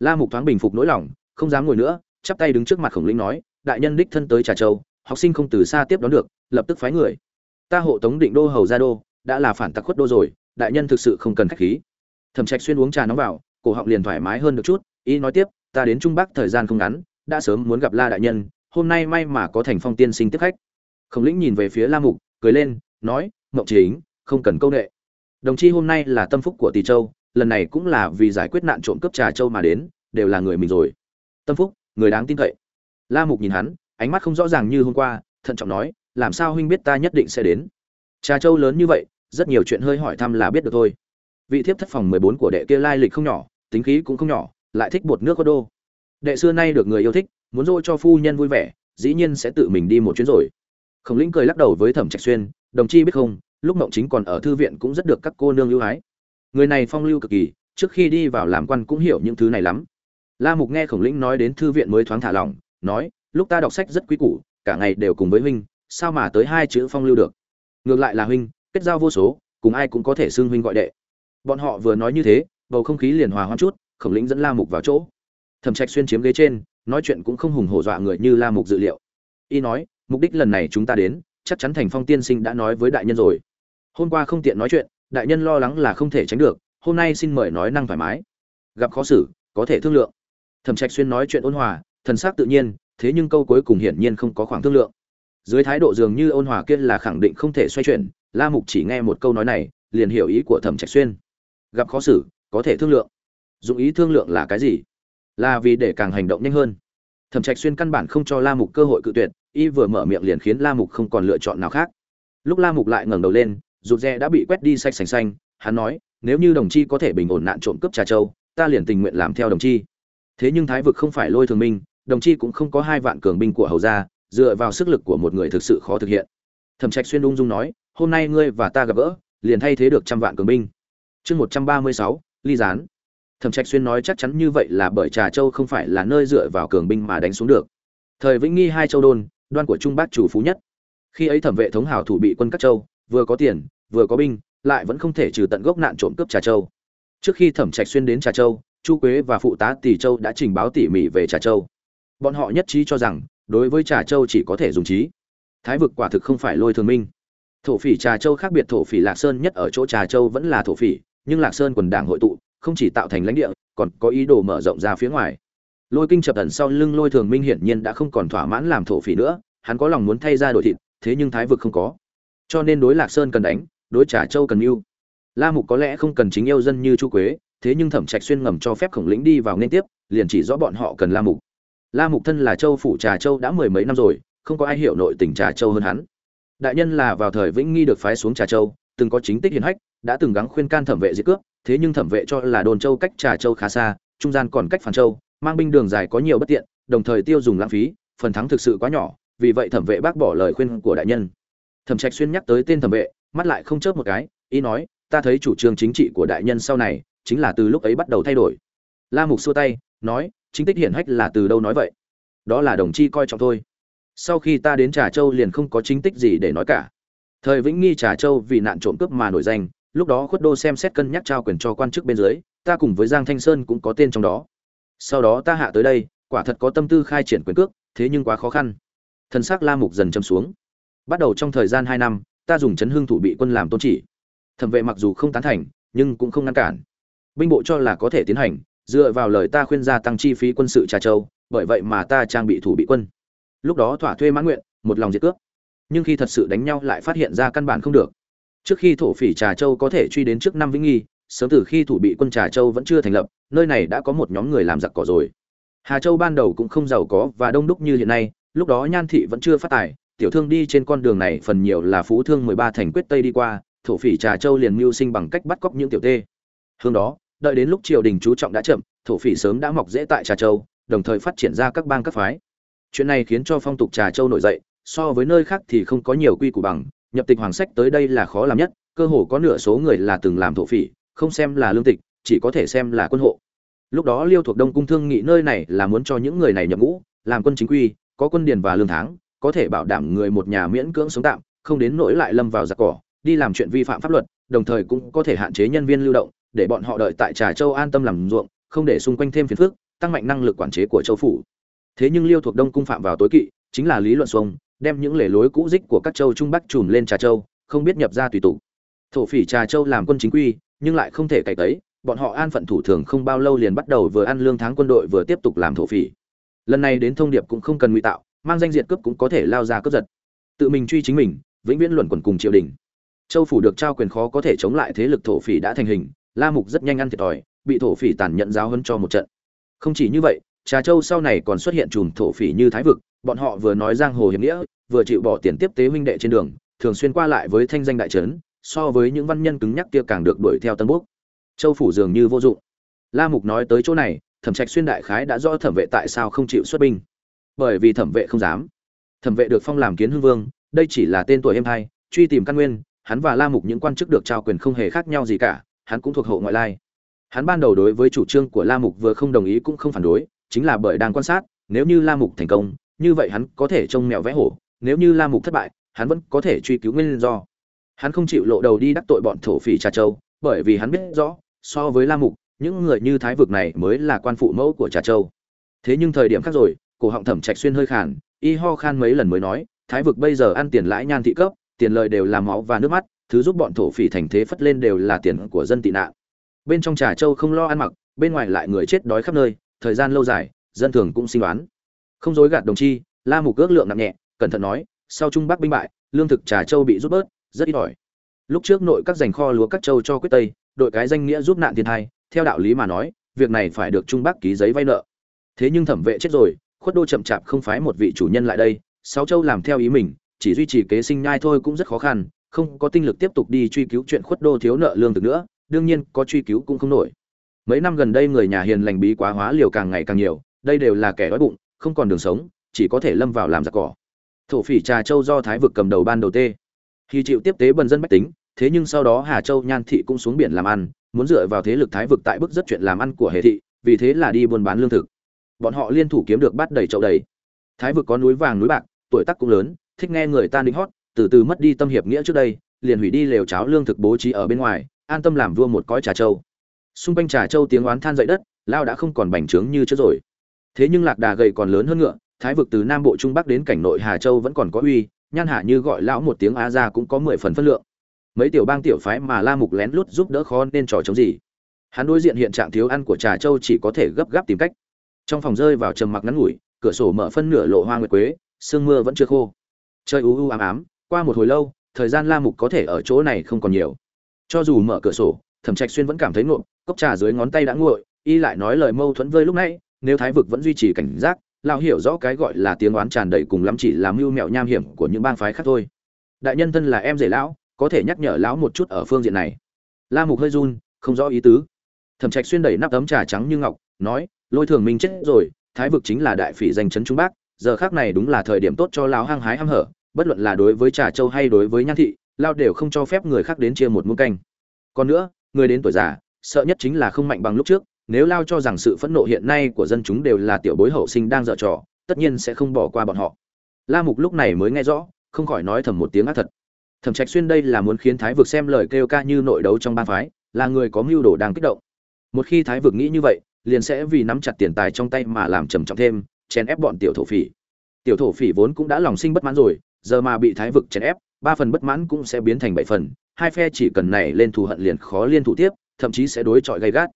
Speaker 1: La mục thoáng bình phục nỗi lòng, không dám ngồi nữa, chắp tay đứng trước mặt khổng lĩnh nói, đại nhân đích thân tới trà châu, học sinh không từ xa tiếp đón được, lập tức phái người. Ta hộ tống định đô hầu ra đô, đã là phản tặc khuất đô rồi, đại nhân thực sự không cần khách khí thẩm trạch xuyên uống trà nóng vào, cổ họng liền thoải mái hơn được chút, ý nói tiếp, ta đến trung bắc thời gian không ngắn, đã sớm muốn gặp la đại nhân, hôm nay may mà có thành phong tiên sinh tiếp khách. Khổng lĩnh nhìn về phía la mục, cười lên, nói, mộng chính, không cần câu nệ. Đồng chi hôm nay là tâm phúc của tỷ châu, lần này cũng là vì giải quyết nạn trộm cướp trà châu mà đến, đều là người mình rồi. Tâm phúc, người đáng tin cậy. La mục nhìn hắn, ánh mắt không rõ ràng như hôm qua, thận trọng nói, làm sao huynh biết ta nhất định sẽ đến? Trà châu lớn như vậy, rất nhiều chuyện hơi hỏi thăm là biết được thôi vị thiếp thất phòng mười bốn của đệ kia lai lịch không nhỏ, tính khí cũng không nhỏ, lại thích bột nước có đô. Đệ xưa nay được người yêu thích, muốn dỗ cho phu nhân vui vẻ, dĩ nhiên sẽ tự mình đi một chuyến rồi. Khổng lĩnh cười lắc đầu với thẩm trạch xuyên, đồng chi biết không, lúc mộng chính còn ở thư viện cũng rất được các cô nương ưu ái. Người này phong lưu cực kỳ, trước khi đi vào làm quan cũng hiểu những thứ này lắm. La mục nghe khổng lĩnh nói đến thư viện mới thoáng thả lỏng, nói, lúc ta đọc sách rất quý củ, cả ngày đều cùng với huynh, sao mà tới hai chữ phong lưu được? Ngược lại là huynh, kết giao vô số, cùng ai cũng có thể xưng huynh gọi đệ bọn họ vừa nói như thế, bầu không khí liền hòa hoãn chút, khổng lĩnh dẫn la mục vào chỗ. Thẩm trạch xuyên chiếm ghế trên, nói chuyện cũng không hùng hổ dọa người như la mục dự liệu. Y nói, mục đích lần này chúng ta đến, chắc chắn thành phong tiên sinh đã nói với đại nhân rồi. Hôm qua không tiện nói chuyện, đại nhân lo lắng là không thể tránh được, hôm nay xin mời nói năng thoải mái. Gặp khó xử, có thể thương lượng. Thẩm trạch xuyên nói chuyện ôn hòa, thần sắc tự nhiên, thế nhưng câu cuối cùng hiển nhiên không có khoảng thương lượng. Dưới thái độ dường như ôn hòa kia là khẳng định không thể xoay chuyển, la mục chỉ nghe một câu nói này, liền hiểu ý của thẩm trạch xuyên gặp khó xử, có thể thương lượng. Dụng ý thương lượng là cái gì? Là vì để càng hành động nhanh hơn. Thẩm trạch xuyên căn bản không cho la mục cơ hội cự tuyệt, y vừa mở miệng liền khiến la mục không còn lựa chọn nào khác. Lúc la mục lại ngẩng đầu lên, rụt rè đã bị quét đi sạch sành xanh, hắn nói, nếu như đồng chi có thể bình ổn nạn trộm cướp trà châu, ta liền tình nguyện làm theo đồng chi. Thế nhưng thái vực không phải lôi thường minh, đồng chi cũng không có hai vạn cường binh của hầu gia, dựa vào sức lực của một người thực sự khó thực hiện. Thẩm trạch xuyên ung dung nói, hôm nay ngươi và ta gặp gỡ, liền thay thế được trăm vạn cường binh chương một trăm ba mươi sáu, ly gián. Thẩm trạch xuyên nói chắc chắn như vậy là bởi trà châu không phải là nơi dựa vào cường binh mà đánh xuống được. Thời vĩnh nghi hai châu đôn, đoan của trung Bắc chủ phú nhất. Khi ấy thẩm vệ thống hào thủ bị quân các châu, vừa có tiền, vừa có binh, lại vẫn không thể trừ tận gốc nạn trộm cướp trà châu. Trước khi thẩm trạch xuyên đến trà châu, chu quế và phụ tá tỷ châu đã trình báo tỉ mỉ về trà châu. Bọn họ nhất trí cho rằng, đối với trà châu chỉ có thể dùng trí. Thái vực quả thực không phải lôi thường minh. Thổ phỉ trà châu khác biệt thổ phỉ lạc sơn nhất ở chỗ trà châu vẫn là thổ phỉ nhưng lạc sơn quần đảng hội tụ, không chỉ tạo thành lãnh địa, còn có ý đồ mở rộng ra phía ngoài. Lôi kinh chập ẩn sau lưng lôi thường minh hiển nhiên đã không còn thỏa mãn làm thổ phỉ nữa, hắn có lòng muốn thay ra đổi thịt, thế nhưng thái vực không có. Cho nên đối lạc sơn cần đánh, đối trả châu cần yêu la mục có lẽ không cần chính yêu dân như chu quế, thế nhưng thẩm trạch xuyên ngầm cho phép khổng lĩnh đi vào nên tiếp, liền chỉ rõ bọn họ cần la mục. La mục thân là châu phủ trà châu đã mười mấy năm rồi, không có ai hiểu nội tình trà châu hơn hắn. Đại nhân là vào thời vĩnh nghi được phái xuống trà châu, từng có chính tích hiển hách đã từng gắng khuyên can thẩm vệ diệt cướp, thế nhưng thẩm vệ cho là đồn châu cách trà châu khá xa, trung gian còn cách phản châu, mang binh đường dài có nhiều bất tiện, đồng thời tiêu dùng lãng phí, phần thắng thực sự quá nhỏ, vì vậy thẩm vệ bác bỏ lời khuyên của đại nhân. Thẩm trạch xuyên nhắc tới tên thẩm vệ, mắt lại không chớp một cái, ý nói, ta thấy chủ trương chính trị của đại nhân sau này, chính là từ lúc ấy bắt đầu thay đổi. La mục xua tay, nói, chính tích hiển hách là từ đâu nói vậy? Đó là đồng chi coi trọng thôi. Sau khi ta đến trà châu liền không có chính tích gì để nói cả. Thời vĩnh nghi trà châu vì nạn trộm cướp mà nổi danh lúc đó khuất đô xem xét cân nhắc trao quyền cho quan chức bên dưới, ta cùng với giang thanh sơn cũng có tên trong đó. Sau đó ta hạ tới đây, quả thật có tâm tư khai triển quyền cước, thế nhưng quá khó khăn. Thân xác la mục dần châm xuống. Bắt đầu trong thời gian hai năm, ta dùng chấn hương thủ bị quân làm tôn chỉ. Thẩm vệ mặc dù không tán thành, nhưng cũng không ngăn cản. Binh bộ cho là có thể tiến hành, dựa vào lời ta khuyên gia tăng chi phí quân sự trà châu, bởi vậy mà ta trang bị thủ bị quân. Lúc đó thỏa thuê mãn nguyện, một lòng diệt cướp nhưng khi thật sự đánh nhau lại phát hiện ra căn bản không được trước khi thổ phỉ trà châu có thể truy đến trước năm vĩnh nghi, sớm từ khi thủ bị quân trà châu vẫn chưa thành lập, nơi này đã có một nhóm người làm giặc cỏ rồi. Hà châu ban đầu cũng không giàu có và đông đúc như hiện nay, lúc đó nhan thị vẫn chưa phát tài, tiểu thương đi trên con đường này phần nhiều là phú thương mười ba thành quyết tây đi qua, thổ phỉ trà châu liền mưu sinh bằng cách bắt cóc những tiểu tê. Hương đó, đợi đến lúc triều đình chú trọng đã chậm, thổ phỉ sớm đã mọc rễ tại trà châu, đồng thời phát triển ra các bang các phái. Chuyện này khiến cho phong tục trà châu nổi dậy, so với nơi khác thì không có nhiều quy củ bằng nhập tịch hoàng sách tới đây là khó làm nhất, cơ hồ có nửa số người là từng làm thổ phỉ, không xem là lương tịch, chỉ có thể xem là quân hộ. Lúc đó liêu thuộc đông cung thương nghị nơi này là muốn cho những người này nhập ngũ, làm quân chính quy, có quân điền và lương tháng, có thể bảo đảm người một nhà miễn cưỡng sống tạm, không đến nỗi lại lâm vào giặc cỏ, đi làm chuyện vi phạm pháp luật, đồng thời cũng có thể hạn chế nhân viên lưu động, để bọn họ đợi tại trà châu an tâm làm ruộng, không để xung quanh thêm phiền phức, tăng mạnh năng lực quản chế của châu phủ. Thế nhưng liêu thuộc đông cung phạm vào tối kỵ, chính là lý luận xuông đem những lề lối cũ dích của các châu trung bắc trùm lên trà châu, không biết nhập ra tùy tụ thổ phỉ trà châu làm quân chính quy, nhưng lại không thể cày tấy, bọn họ an phận thủ thường không bao lâu liền bắt đầu vừa ăn lương tháng quân đội vừa tiếp tục làm thổ phỉ. Lần này đến thông điệp cũng không cần ngụy tạo, mang danh diện cướp cũng có thể lao ra cướp giật. Tự mình truy chính mình, vĩnh viễn luẩn quẩn cùng triều đình. Châu phủ được trao quyền khó có thể chống lại thế lực thổ phỉ đã thành hình, la mục rất nhanh ăn thiệt thòi, bị thổ phỉ tàn nhẫn giáo hơn cho một trận. Không chỉ như vậy trà châu sau này còn xuất hiện chùm thổ phỉ như thái vực, bọn họ vừa nói giang hồ hiểm nghĩa, vừa chịu bỏ tiền tiếp tế huynh đệ trên đường, thường xuyên qua lại với thanh danh đại trấn, so với những văn nhân cứng nhắc kia càng được đuổi theo tân quốc châu phủ dường như vô dụng. La mục nói tới chỗ này, thẩm trạch xuyên đại khái đã rõ thẩm vệ tại sao không chịu xuất binh. Bởi vì thẩm vệ không dám. Thẩm vệ được phong làm kiến hưng vương, đây chỉ là tên tuổi em hai, truy tìm căn nguyên, hắn và la mục những quan chức được trao quyền không hề khác nhau gì cả, hắn cũng thuộc hộ ngoại lai. Hắn ban đầu đối với chủ trương của la mục vừa không đồng ý cũng không phản đối chính là bởi đang quan sát, nếu như la mục thành công, như vậy hắn có thể trông mèo vẽ hổ, nếu như la mục thất bại, hắn vẫn có thể truy cứu nguyên do. Hắn không chịu lộ đầu đi đắc tội bọn thổ phỉ trà châu, bởi vì hắn biết rõ, so với la mục, những người như thái vực này mới là quan phụ mẫu của trà châu. Thế nhưng thời điểm khác rồi, cổ họng thẩm trạch xuyên hơi khàn, y ho khan mấy lần mới nói, thái vực bây giờ ăn tiền lãi nhan thị cấp, tiền lợi đều là máu và nước mắt, thứ giúp bọn thổ phỉ thành thế phất lên đều là tiền của dân tị nạn. Bên trong trà châu không lo ăn mặc, bên ngoài lại người chết đói khắp nơi thời gian lâu dài, dân thường cũng sinh đoán. Không dối gạt đồng chi, la mục ước lượng nặng nhẹ, cẩn thận nói, sau trung bắc binh bại, lương thực trà châu bị rút bớt, rất ít ỏi. Lúc trước nội các giành kho lúa các châu cho quyết tây, đội cái danh nghĩa giúp nạn thiên thai, theo đạo lý mà nói, việc này phải được trung bắc ký giấy vay nợ. Thế nhưng thẩm vệ chết rồi, khuất đô chậm chạp không phái một vị chủ nhân lại đây, sáu châu làm theo ý mình, chỉ duy trì kế sinh nhai thôi cũng rất khó khăn, không có tinh lực tiếp tục đi truy cứu chuyện khuất đô thiếu nợ lương thực nữa, đương nhiên có truy cứu cũng không nổi mấy năm gần đây người nhà hiền lành bí quá hóa liều càng ngày càng nhiều, đây đều là kẻ đói bụng, không còn đường sống, chỉ có thể lâm vào làm giặc cỏ. Thổ phỉ trà châu do thái vực cầm đầu ban đầu tê. Khi chịu tiếp tế bần dân bách tính, thế nhưng sau đó hà châu nhan thị cũng xuống biển làm ăn, muốn dựa vào thế lực thái vực tại bức rất chuyện làm ăn của hệ thị, vì thế là đi buôn bán lương thực. Bọn họ liên thủ kiếm được bắt đầy chậu đầy. Thái vực có núi vàng núi bạc, tuổi tác cũng lớn, thích nghe người ta đính hót, từ từ mất đi tâm hiệp nghĩa trước đây, liền hủy đi lều cháo lương thực bố trí ở bên ngoài, an tâm làm vua một cõi trà châu xung quanh trà châu tiếng oán than dậy đất, lao đã không còn bành trướng như trước rồi. Thế nhưng lạc đà gầy còn lớn hơn ngựa, thái vực từ nam bộ trung bắc đến cảnh nội hà châu vẫn còn có uy, nhan hạ như gọi lão một tiếng á ra cũng có mười phần phân lượng. Mấy tiểu bang tiểu phái mà la mục lén lút giúp đỡ khó nên trò chống gì. Hắn đối diện hiện trạng thiếu ăn của trà châu chỉ có thể gấp gáp tìm cách. Trong phòng rơi vào trầm mặc ngắn ngủi, cửa sổ mở phân nửa lộ hoa nguyệt quế, sương mưa vẫn chưa khô. Trời u u ám ám, qua một hồi lâu, thời gian la mục có thể ở chỗ này không còn nhiều. Cho dù mở cửa sổ, thẩm trạch xuyên vẫn cảm thấy ngộp cốc trà dưới ngón tay đã nguội, y lại nói lời mâu thuẫn vơi lúc nãy, nếu thái vực vẫn duy trì cảnh giác lao hiểu rõ cái gọi là tiếng oán tràn đầy cùng lắm chỉ là mưu mẹo nham hiểm của những bang phái khác thôi. Đại nhân thân là em rể lão, có thể nhắc nhở lão một chút ở phương diện này. La mục hơi run, không rõ ý tứ. Thẩm trạch xuyên đẩy nắp ấm trà trắng như ngọc, nói, lôi thường minh chết rồi, thái vực chính là đại phỉ danh chấn trung bắc, giờ khác này đúng là thời điểm tốt cho lão hăng hái hăm hở, bất luận là đối với trà châu hay đối với nhan thị lao đều không cho phép người khác đến chia một muỗng canh. Còn nữa, người đến tuổi già sợ nhất chính là không mạnh bằng lúc trước, nếu lao cho rằng sự phẫn nộ hiện nay của dân chúng đều là tiểu bối hậu sinh đang dở trò, tất nhiên sẽ không bỏ qua bọn họ. La mục lúc này mới nghe rõ, không khỏi nói thầm một tiếng ác thật. Thẩm trạch xuyên đây là muốn khiến thái vực xem lời kêu ca như nội đấu trong ba phái, là người có mưu đồ đang kích động. Một khi thái vực nghĩ như vậy, liền sẽ vì nắm chặt tiền tài trong tay mà làm trầm trọng thêm, chèn ép bọn tiểu thổ phỉ. Tiểu thổ phỉ vốn cũng đã lòng sinh bất mãn rồi, giờ mà bị thái vực chèn ép, ba phần bất mãn cũng sẽ biến thành bảy phần, hai phe chỉ cần nảy lên thù hận liền khó liên thủ tiếp thậm chí sẽ đối chọi gay gắt.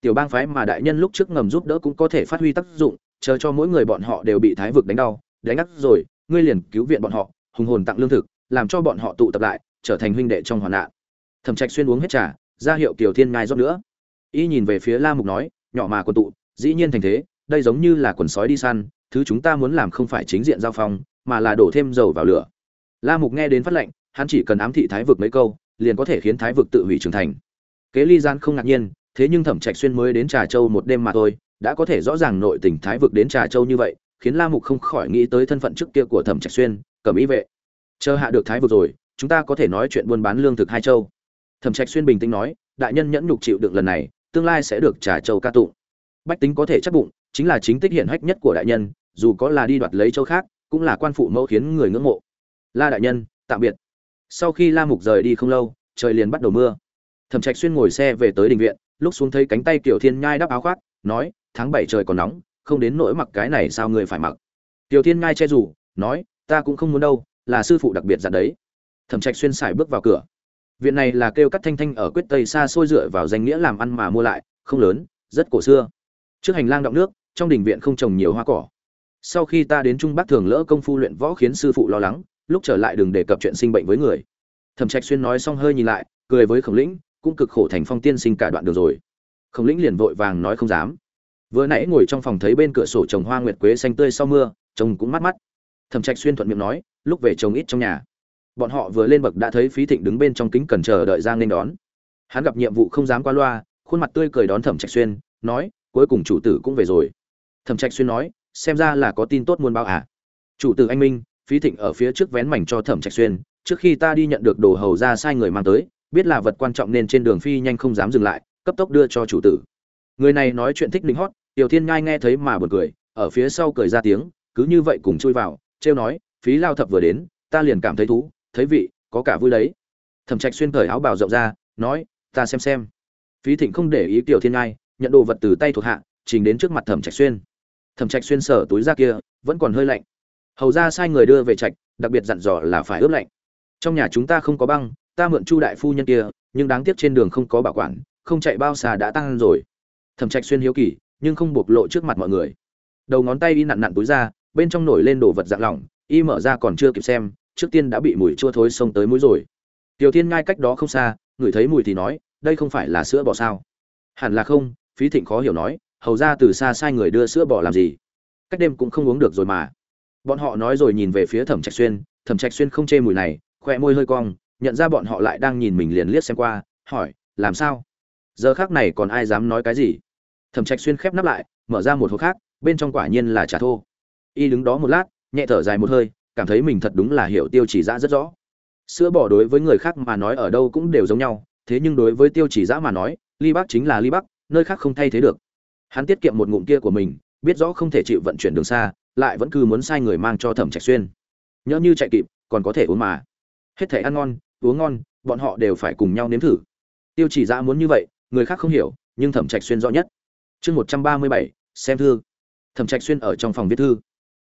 Speaker 1: Tiểu bang phái mà đại nhân lúc trước ngầm giúp đỡ cũng có thể phát huy tác dụng, chờ cho mỗi người bọn họ đều bị thái vực đánh đau, đánh ngắt rồi, ngươi liền cứu viện bọn họ, hùng hồn tặng lương thực, làm cho bọn họ tụ tập lại, trở thành huynh đệ trong hoàn nạn. Thẩm trạch xuyên uống hết trà, ra hiệu kiều thiên ngai rót nữa. Y nhìn về phía la mục nói, nhỏ mà quần tụ, dĩ nhiên thành thế, đây giống như là quần sói đi săn, thứ chúng ta muốn làm không phải chính diện giao phong, mà là đổ thêm dầu vào lửa. La mục nghe đến phát lệnh, hắn chỉ cần ám thị thái vực mấy câu, liền có thể khiến thái vực tự hủy trưởng thành kế ly gian không ngạc nhiên, thế nhưng thẩm trạch xuyên mới đến trà châu một đêm mà thôi, đã có thể rõ ràng nội tình thái vực đến trà châu như vậy, khiến la mục không khỏi nghĩ tới thân phận trước kia của thẩm trạch xuyên cẩm ý vệ. Chờ hạ được thái vực rồi, chúng ta có thể nói chuyện buôn bán lương thực hai châu. Thẩm trạch xuyên bình tĩnh nói, đại nhân nhẫn nhục chịu đựng lần này, tương lai sẽ được trà châu ca tụng. Bách tính có thể chắc bụng, chính là chính tích hiển hách nhất của đại nhân, dù có là đi đoạt lấy châu khác, cũng là quan phụ mẫu khiến người ngưỡng mộ. La đại nhân, tạm biệt. Sau khi la mục rời đi không lâu, trời liền bắt đầu mưa thẩm trạch xuyên ngồi xe về tới đình viện, lúc xuống thấy cánh tay tiểu thiên nhai đắp áo khoác, nói, tháng bảy trời còn nóng, không đến nỗi mặc cái này sao người phải mặc? Tiểu thiên nhai che rủ nói, ta cũng không muốn đâu, là sư phụ đặc biệt dặn đấy. Thẩm trạch xuyên xài bước vào cửa. Viện này là kêu cắt thanh thanh ở quyết tây xa xôi dựa vào danh nghĩa làm ăn mà mua lại, không lớn, rất cổ xưa. Trước hành lang động nước, trong đình viện không trồng nhiều hoa cỏ. Sau khi ta đến trung bắc thường lỡ công phu luyện võ khiến sư phụ lo lắng, lúc trở lại đừng đề cập chuyện sinh bệnh với người. Thẩm trạch xuyên nói xong hơi nhìn lại, cười với khổng lĩnh cũng cực khổ thành phong tiên sinh cả đoạn đường rồi. Khổng lĩnh liền vội vàng nói không dám. Vừa nãy ngồi trong phòng thấy bên cửa sổ trồng hoa nguyệt quế xanh tươi sau mưa, trông cũng mắt mắt. Thẩm trạch xuyên thuận miệng nói, lúc về trồng ít trong nhà. Bọn họ vừa lên bậc đã thấy phí thịnh đứng bên trong kính cần chờ đợi giang nên đón. Hắn gặp nhiệm vụ không dám qua loa, khuôn mặt tươi cười đón thẩm trạch xuyên, nói, cuối cùng chủ tử cũng về rồi. Thẩm trạch xuyên nói, xem ra là có tin tốt muôn bao à? Chủ tử anh minh, phí thịnh ở phía trước vén mảnh cho thẩm trạch xuyên, trước khi ta đi nhận được đồ hầu ra sai người mang tới biết là vật quan trọng nên trên đường phi nhanh không dám dừng lại, cấp tốc đưa cho chủ tử. Người này nói chuyện thích lính hót, tiểu thiên ngai nghe thấy mà buồn cười, ở phía sau cười ra tiếng, cứ như vậy cùng chui vào, trêu nói, phí lao thập vừa đến, ta liền cảm thấy thú, thấy vị, có cả vui đấy. Thẩm trạch xuyên cởi áo bào rộng ra, nói, ta xem xem. Phí thịnh không để ý tiểu thiên ngai nhận đồ vật từ tay thuộc hạ, trình đến trước mặt thẩm trạch xuyên. Thẩm trạch xuyên sở túi ra kia, vẫn còn hơi lạnh. Hầu ra sai người đưa về trạch, đặc biệt dặn dò là phải ướp lạnh. Trong nhà chúng ta không có băng ta mượn chu đại phu nhân kia, nhưng đáng tiếc trên đường không có bảo quản, không chạy bao xa đã tăng rồi. Thẩm trạch xuyên hiếu kỳ, nhưng không bộc lộ trước mặt mọi người. Đầu ngón tay y nặn nặn túi ra, bên trong nổi lên đồ vật dạng lỏng, y mở ra còn chưa kịp xem, trước tiên đã bị mùi chua thối xông tới mũi rồi. Tiểu thiên ngay cách đó không xa ngửi thấy mùi thì nói, đây không phải là sữa bò sao? Hẳn là không, phí thịnh khó hiểu nói, hầu ra từ xa sai người đưa sữa bò làm gì? Cách đêm cũng không uống được rồi mà. Bọn họ nói rồi nhìn về phía thẩm trạch xuyên, thẩm trạch xuyên không chê mùi này khoe môi hơi cong nhận ra bọn họ lại đang nhìn mình liền liếc xem qua, hỏi, làm sao? Giờ khác này còn ai dám nói cái gì? Thẩm trạch xuyên khép nắp lại, mở ra một hộp khác, bên trong quả nhiên là trà thô. Y đứng đó một lát, nhẹ thở dài một hơi, cảm thấy mình thật đúng là hiểu tiêu chỉ dã rất rõ. Sữa bò đối với người khác mà nói ở đâu cũng đều giống nhau, thế nhưng đối với tiêu chỉ dã mà nói, ly bắc chính là ly bắc, nơi khác không thay thế được. Hắn tiết kiệm một ngụm kia của mình, biết rõ không thể chịu vận chuyển đường xa, lại vẫn cứ muốn sai người mang cho thẩm trạch xuyên. Nhỡ như chạy kịp, còn có thể uống mà. Hết thể ăn ngon uống ngon, bọn họ đều phải cùng nhau nếm thử. Tiêu chỉ ra muốn như vậy, người khác không hiểu, nhưng thẩm trạch xuyên rõ nhất. Chương một trăm ba mươi bảy, xem thư. Thẩm trạch xuyên ở trong phòng viết thư.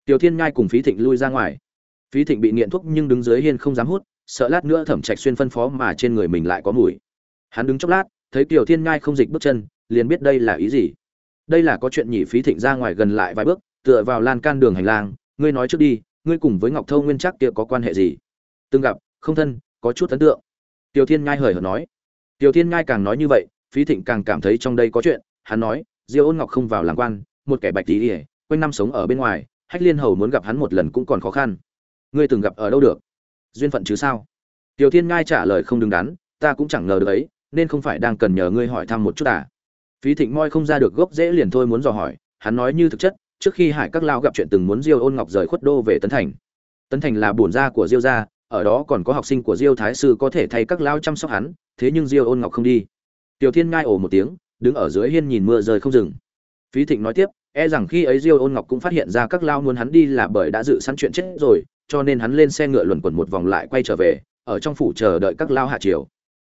Speaker 1: Tiểu thiên ngai cùng phí thịnh lui ra ngoài. Phí thịnh bị nghiện thuốc nhưng đứng dưới hiên không dám hút, sợ lát nữa thẩm trạch xuyên phân phó mà trên người mình lại có mùi. Hắn đứng chốc lát, thấy tiểu thiên ngai không dịch bước chân, liền biết đây là ý gì. Đây là có chuyện nhỉ? Phí thịnh ra ngoài gần lại vài bước, tựa vào lan can đường hành lang, ngươi nói trước đi, ngươi cùng với ngọc thâu nguyên chắc kia có quan hệ gì? Từng gặp, không thân có chút ấn tượng. Tiểu thiên nhai hời hợt nói. Tiểu thiên nhai càng nói như vậy, phí thịnh càng cảm thấy trong đây có chuyện. Hắn nói, diêu ôn ngọc không vào làm quan, một kẻ bạch tí ỉa quanh năm sống ở bên ngoài, hách liên hầu muốn gặp hắn một lần cũng còn khó khăn. Ngươi từng gặp ở đâu được? Duyên phận chứ sao? Tiểu thiên nhai trả lời không đứng đắn, ta cũng chẳng ngờ được ấy, nên không phải đang cần nhờ ngươi hỏi thăm một chút à. Phí thịnh moi không ra được gốc dễ liền thôi muốn dò hỏi, hắn nói như thực chất, trước khi hải các lao gặp chuyện từng muốn diêu ôn ngọc rời khuất đô về tấn thành. Tấn thành là bổn gia của diêu gia ở đó còn có học sinh của diêu thái sư có thể thay các lao chăm sóc hắn, thế nhưng diêu ôn ngọc không đi. Tiểu thiên ngai ồ một tiếng, đứng ở dưới hiên nhìn mưa rơi không dừng. Phí thịnh nói tiếp e rằng khi ấy diêu ôn ngọc cũng phát hiện ra các lao muốn hắn đi là bởi đã dự sẵn chuyện chết rồi, cho nên hắn lên xe ngựa luẩn quẩn một vòng lại quay trở về, ở trong phủ chờ đợi các lao hạ triều.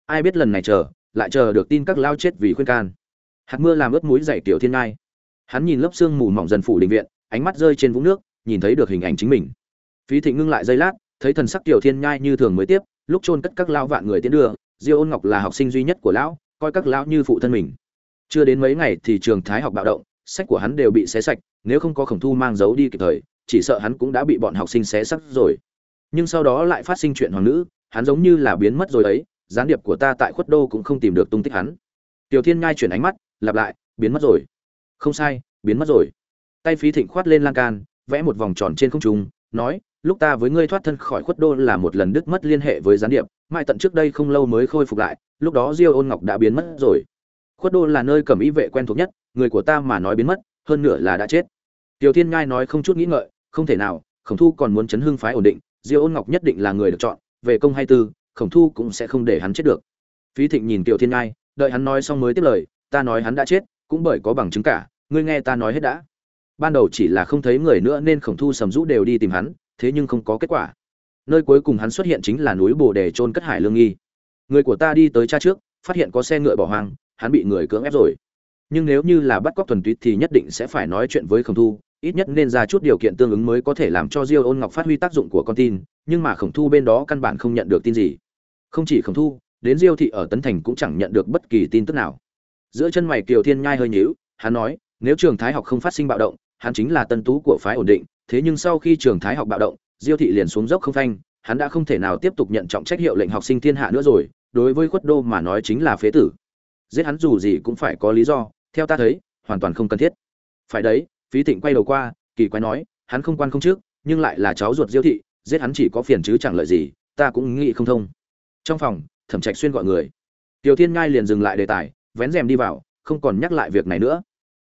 Speaker 1: Ai biết lần này chờ, lại chờ được tin các lao chết vì khuyên can. Hạt mưa làm ướt mũi dậy tiểu thiên ngai. Hắn nhìn lớp sương mù mỏng dần phủ đình viện, ánh mắt rơi trên vũng nước, nhìn thấy được hình ảnh chính mình. Phí thịnh ngưng lại giây lát thấy thần sắc tiểu thiên nhai như thường mới tiếp, lúc chôn cất các lao vạn người tiến đưa, diêu ôn ngọc là học sinh duy nhất của lão, coi các lão như phụ thân mình. Chưa đến mấy ngày thì trường thái học bạo động, sách của hắn đều bị xé sạch, nếu không có khổng thu mang dấu đi kịp thời, chỉ sợ hắn cũng đã bị bọn học sinh xé sắc rồi. Nhưng sau đó lại phát sinh chuyện hoàng nữ, hắn giống như là biến mất rồi ấy, gián điệp của ta tại khuất đô cũng không tìm được tung tích hắn. Tiểu thiên ngai chuyển ánh mắt, lặp lại, biến mất rồi. Không sai, biến mất rồi. Tay phí thịnh khoát lên lan can, vẽ một vòng tròn trên không trung nói, lúc ta với ngươi thoát thân khỏi khuất đô là một lần đứt mất liên hệ với gián điệp, mai tận trước đây không lâu mới khôi phục lại, lúc đó diêu ôn ngọc đã biến mất rồi. Khuất đô là nơi cầm ý vệ quen thuộc nhất, người của ta mà nói biến mất, hơn nữa là đã chết. Tiểu thiên ngai nói không chút nghĩ ngợi, không thể nào, khổng thu còn muốn chấn hưng phái ổn định, diêu ôn ngọc nhất định là người được chọn, về công hay tư, khổng thu cũng sẽ không để hắn chết được. Phí thịnh nhìn tiểu thiên ngai đợi hắn nói xong mới tiếp lời, ta nói hắn đã chết, cũng bởi có bằng chứng cả, ngươi nghe ta nói hết đã ban đầu chỉ là không thấy người nữa nên khổng thu sầm rũ đều đi tìm hắn, thế nhưng không có kết quả. Nơi cuối cùng hắn xuất hiện chính là núi bồ đề trôn cất hải lương nghi. Người của ta đi tới cha trước, phát hiện có xe ngựa bỏ hoang, hắn bị người cưỡng ép rồi. Nhưng nếu như là bắt cóc thuần túy thì nhất định sẽ phải nói chuyện với khổng thu, ít nhất nên ra chút điều kiện tương ứng mới có thể làm cho diêu ôn ngọc phát huy tác dụng của con tin, nhưng mà khổng thu bên đó căn bản không nhận được tin gì. Không chỉ khổng thu, đến diêu thị ở tấn thành cũng chẳng nhận được bất kỳ tin tức nào. Giữa chân mày kiều thiên nhai hơi nhíu, hắn nói, nếu trường thái học không phát sinh bạo động hắn chính là tân tú của phái ổn định, thế nhưng sau khi trường thái học bạo động, diêu thị liền xuống dốc không phanh, hắn đã không thể nào tiếp tục nhận trọng trách hiệu lệnh học sinh thiên hạ nữa rồi, đối với khuất đô mà nói chính là phế tử. Giết hắn dù gì cũng phải có lý do, theo ta thấy, hoàn toàn không cần thiết. Phải đấy, phí thịnh quay đầu qua, kỳ quái nói, hắn không quan không trước, nhưng lại là cháu ruột diêu thị, giết hắn chỉ có phiền chứ chẳng lợi gì, ta cũng nghĩ không thông. Trong phòng, thẩm trạch xuyên gọi người. Tiểu thiên ngai liền dừng lại đề tài, vén rèm đi vào, không còn nhắc lại việc này nữa.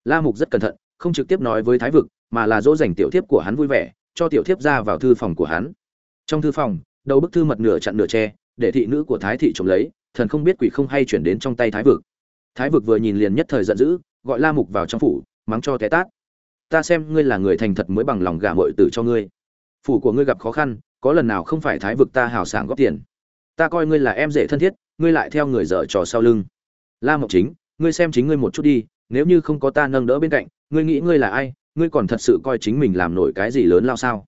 Speaker 1: La mục rất cẩn thận không trực tiếp nói với thái vực, mà là dỗ dành tiểu thiếp của hắn vui vẻ, cho tiểu thiếp ra vào thư phòng của hắn. Trong thư phòng, đầu bức thư mật nửa chặn nửa che, để thị nữ của thái thị trộm lấy, thần không biết quỷ không hay chuyển đến trong tay thái vực. Thái vực vừa nhìn liền nhất thời giận dữ, gọi la mục vào trong phủ, mắng cho té tát. Ta xem ngươi là người thành thật mới bằng lòng gả mội tử cho ngươi. Phủ của ngươi gặp khó khăn, có lần nào không phải thái vực ta hào sảng góp tiền? Ta coi ngươi là em rể thân thiết, ngươi lại theo người dở trò sau lưng. La mộc chính, ngươi xem chính ngươi một chút đi, nếu như không có ta nâng đỡ bên cạnh ngươi nghĩ ngươi là ai, ngươi còn thật sự coi chính mình làm nổi cái gì lớn lao sao?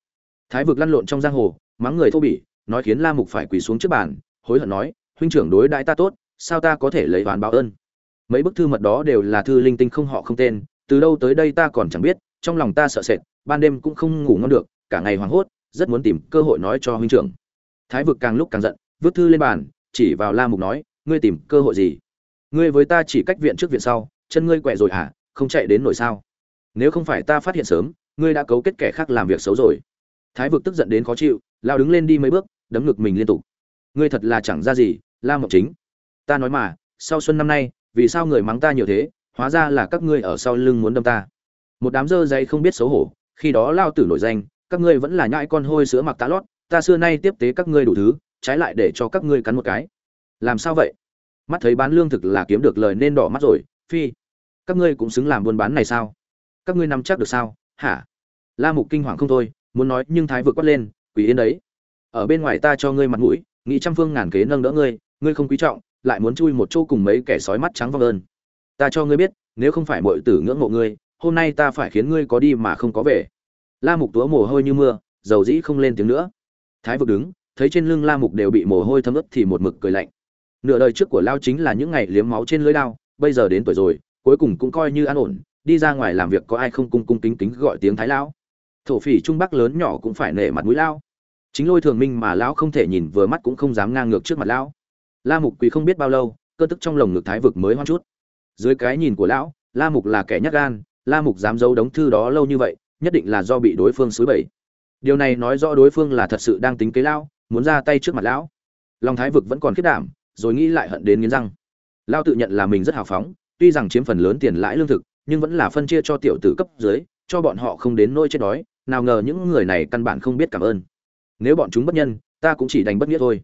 Speaker 1: Thái vực lăn lộn trong giang hồ, mắng người thô bỉ, nói khiến la mục phải quỳ xuống trước bàn, hối hận nói, huynh trưởng đối đãi ta tốt, sao ta có thể lấy oán báo ơn? Mấy bức thư mật đó đều là thư linh tinh không họ không tên, từ đâu tới đây ta còn chẳng biết, trong lòng ta sợ sệt, ban đêm cũng không ngủ ngon được, cả ngày hoảng hốt, rất muốn tìm cơ hội nói cho huynh trưởng. Thái vực càng lúc càng giận, vứt thư lên bàn, chỉ vào la mục nói, ngươi tìm cơ hội gì? Ngươi với ta chỉ cách viện trước viện sau, chân ngươi quẹ rồi à không chạy đến nổi sao? Nếu không phải ta phát hiện sớm, ngươi đã cấu kết kẻ khác làm việc xấu rồi. Thái vực tức giận đến khó chịu, lao đứng lên đi mấy bước, đấm ngực mình liên tục. Ngươi thật là chẳng ra gì, la mộng chính. Ta nói mà, sau xuân năm nay, vì sao người mắng ta nhiều thế, hóa ra là các ngươi ở sau lưng muốn đâm ta. Một đám dơ dây không biết xấu hổ, khi đó lao tử nổi danh, các ngươi vẫn là nhãi con hôi sữa mặc tá lót, ta xưa nay tiếp tế các ngươi đủ thứ, trái lại để cho các ngươi cắn một cái. Làm sao vậy? Mắt thấy bán lương thực là kiếm được lời nên đỏ mắt rồi, phi các ngươi cũng xứng làm buôn bán này sao? Các ngươi nắm chắc được sao? Hả? La mục kinh hoàng không thôi, muốn nói nhưng thái vượt quát lên, quỷ yên đấy. Ở bên ngoài ta cho ngươi mặt mũi, nghĩ trăm phương ngàn kế nâng đỡ ngươi ngươi không quý trọng, lại muốn chui một chỗ cùng mấy kẻ sói mắt trắng vong ơn. Ta cho ngươi biết, nếu không phải mọi tử ngưỡng mộ ngươi, hôm nay ta phải khiến ngươi có đi mà không có về. La mục túa mồ hôi như mưa, dầu dĩ không lên tiếng nữa. Thái vực đứng, thấy trên lưng la mục đều bị mồ hôi thấm ướt thì một mực cười lạnh. Nửa đời trước của lao chính là những ngày liếm máu trên lưỡi đao, bây giờ đến tuổi rồi cuối cùng cũng coi như an ổn, đi ra ngoài làm việc có ai không cung cung kính kính gọi tiếng thái lão. Thổ phỉ trung bắc lớn nhỏ cũng phải nể mặt mũi lao chính lôi thường minh mà lão không thể nhìn vừa mắt cũng không dám ngang ngược trước mặt lão. La mục quỳ không biết bao lâu, cơ tức trong lồng ngực thái vực mới hoang chút. Dưới cái nhìn của lão, la mục là kẻ nhắc gan, la mục dám giấu đống thư đó lâu như vậy, nhất định là do bị đối phương xúi bẩy. Điều này nói rõ đối phương là thật sự đang tính kế lão, muốn ra tay trước mặt lão. Long thái vực vẫn còn khiết đảm, rồi nghĩ lại hận đến nghiến răng. Lao tự nhận là mình rất hào phóng tuy rằng chiếm phần lớn tiền lãi lương thực, nhưng vẫn là phân chia cho tiểu tử cấp dưới, cho bọn họ không đến nỗi chết đói, nào ngờ những người này căn bản không biết cảm ơn. Nếu bọn chúng bất nhân, ta cũng chỉ đành bất nghĩa thôi.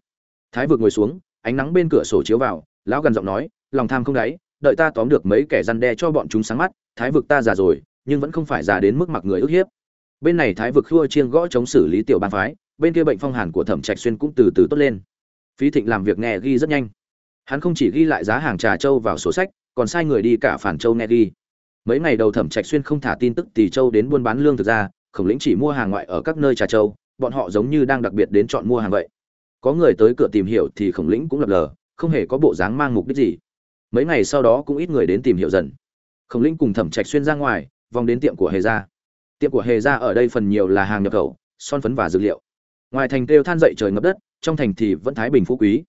Speaker 1: Thái vực ngồi xuống, ánh nắng bên cửa sổ chiếu vào, lão gần giọng nói, lòng tham không đáy, đợi ta tóm được mấy kẻ răn đe cho bọn chúng sáng mắt, thái vực ta già rồi, nhưng vẫn không phải già đến mức mặc người ức hiếp. Bên này thái vực khua chiêng gõ chống xử lý tiểu ban phái, bên kia bệnh phong hàn của thẩm trạch xuyên cũng từ từ tốt lên. Phí thịnh làm việc nghe ghi rất nhanh. Hắn không chỉ ghi lại giá hàng trà châu vào sổ sách còn sai người đi cả phản châu nghe ghi mấy ngày đầu thẩm trạch xuyên không thả tin tức tỷ châu đến buôn bán lương thực ra, khổng lĩnh chỉ mua hàng ngoại ở các nơi trà châu, bọn họ giống như đang đặc biệt đến chọn mua hàng vậy. Có người tới cửa tìm hiểu thì khổng lĩnh cũng lập lờ, không hề có bộ dáng mang mục đích gì. Mấy ngày sau đó cũng ít người đến tìm hiểu dần. Khổng lĩnh cùng thẩm trạch xuyên ra ngoài, vòng đến tiệm của hề gia. Tiệm của hề gia ở đây phần nhiều là hàng nhập khẩu, son phấn và dược liệu. Ngoài thành kêu than dậy trời ngập đất, trong thành thì vẫn thái bình phú quý.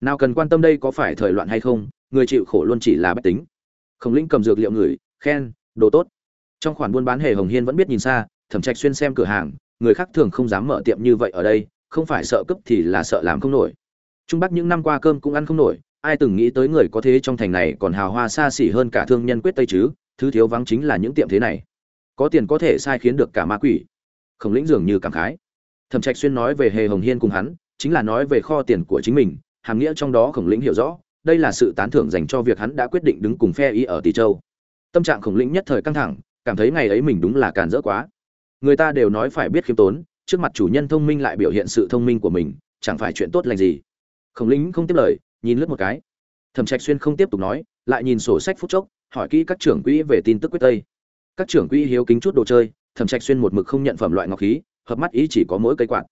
Speaker 1: Nào cần quan tâm đây có phải thời loạn hay không người chịu khổ luôn chỉ là bách tính. Khổng lĩnh cầm dược liệu người khen, đồ tốt. Trong khoản buôn bán hề hồng hiên vẫn biết nhìn xa, thẩm trạch xuyên xem cửa hàng, người khác thường không dám mở tiệm như vậy ở đây, không phải sợ cướp thì là sợ làm không nổi. Trung bắc những năm qua cơm cũng ăn không nổi, ai từng nghĩ tới người có thế trong thành này còn hào hoa xa xỉ hơn cả thương nhân quyết tây chứ, thứ thiếu vắng chính là những tiệm thế này. Có tiền có thể sai khiến được cả ma quỷ. Khổng lĩnh dường như cảm khái. Thẩm trạch xuyên nói về hề hồng hiên cùng hắn, chính là nói về kho tiền của chính mình, hàm nghĩa trong đó khổng lĩnh hiểu rõ đây là sự tán thưởng dành cho việc hắn đã quyết định đứng cùng phe y ở tỷ châu. Tâm trạng khổng lĩnh nhất thời căng thẳng, cảm thấy ngày ấy mình đúng là càn rỡ quá. Người ta đều nói phải biết khiêm tốn, trước mặt chủ nhân thông minh lại biểu hiện sự thông minh của mình, chẳng phải chuyện tốt lành gì. Khổng lĩnh không tiếp lời, nhìn lướt một cái. Thẩm trạch xuyên không tiếp tục nói, lại nhìn sổ sách phút chốc, hỏi kỹ các trưởng quỹ về tin tức quyết tây. Các trưởng quỹ hiếu kính chút đồ chơi, thẩm trạch xuyên một mực không nhận phẩm loại ngọc khí, hợp mắt ý chỉ có mỗi cây quạt.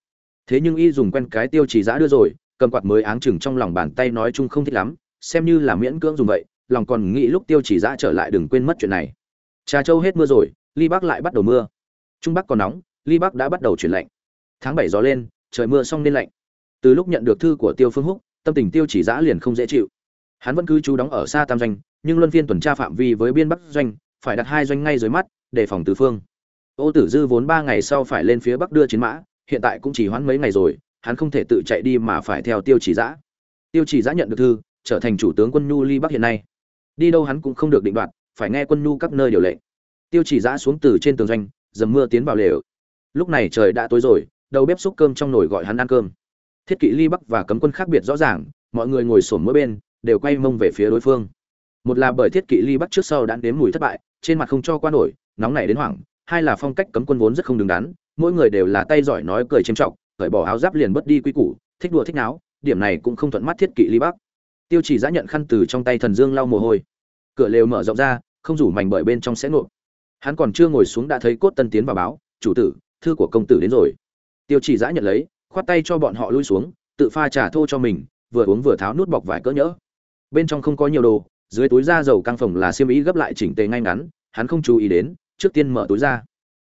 Speaker 1: Thế nhưng y dùng quen cái tiêu chỉ giá đưa rồi cầm quạt mới áng chừng trong lòng bàn tay nói chung không thích lắm, xem như là miễn cưỡng dùng vậy, lòng còn nghĩ lúc tiêu chỉ giã trở lại đừng quên mất chuyện này. Trà châu hết mưa rồi, ly bắc lại bắt đầu mưa. Trung bắc còn nóng, ly bắc đã bắt đầu chuyển lạnh. Tháng bảy gió lên, trời mưa xong nên lạnh. Từ lúc nhận được thư của tiêu phương húc, tâm tình tiêu chỉ giã liền không dễ chịu. Hắn vẫn cứ trú đóng ở xa tam doanh, nhưng luân phiên tuần tra phạm vi với biên bắc doanh, phải đặt hai doanh ngay dưới mắt, đề phòng tứ phương. Ô tử dư vốn ba ngày sau phải lên phía bắc đưa chiến mã, hiện tại cũng chỉ hoãn mấy ngày rồi hắn không thể tự chạy đi mà phải theo tiêu chỉ giã. Tiêu chỉ giã nhận được thư, trở thành chủ tướng quân nhu ly bắc hiện nay. Đi đâu hắn cũng không được định đoạt, phải nghe quân nhu các nơi điều lệnh. Tiêu chỉ giã xuống từ trên tường doanh, dầm mưa tiến vào lều. Lúc này trời đã tối rồi, đầu bếp xúc cơm trong nồi gọi hắn ăn cơm. Thiết kỵ ly bắc và cấm quân khác biệt rõ ràng, mọi người ngồi sổm mỗi bên, đều quay mông về phía đối phương. Một là bởi thiết kỵ ly bắc trước sau đã nếm mùi thất bại, trên mặt không cho qua nổi, nóng nảy đến hoảng, hai là phong cách cấm quân vốn rất không đứng đắn, mỗi người đều là tay giỏi nói cười chêm trọng cởi bỏ áo giáp liền bất đi quy củ, thích đùa thích náo, điểm này cũng không thuận mắt thiết kỵ ly bắc. Tiêu chỉ giã nhận khăn từ trong tay thần dương lau mồ hôi. Cửa lều mở rộng ra, không rủ mảnh bởi bên trong sẽ nộp. Hắn còn chưa ngồi xuống đã thấy cốt tân tiến vào báo, chủ tử, thư của công tử đến rồi. Tiêu chỉ giã nhận lấy, khoát tay cho bọn họ lui xuống, tự pha trà thô cho mình, vừa uống vừa tháo nút bọc vải cỡ nhỡ. Bên trong không có nhiều đồ, dưới túi da dầu căng phòng là xiêm ý gấp lại chỉnh tề ngay ngắn, hắn không chú ý đến, trước tiên mở túi ra.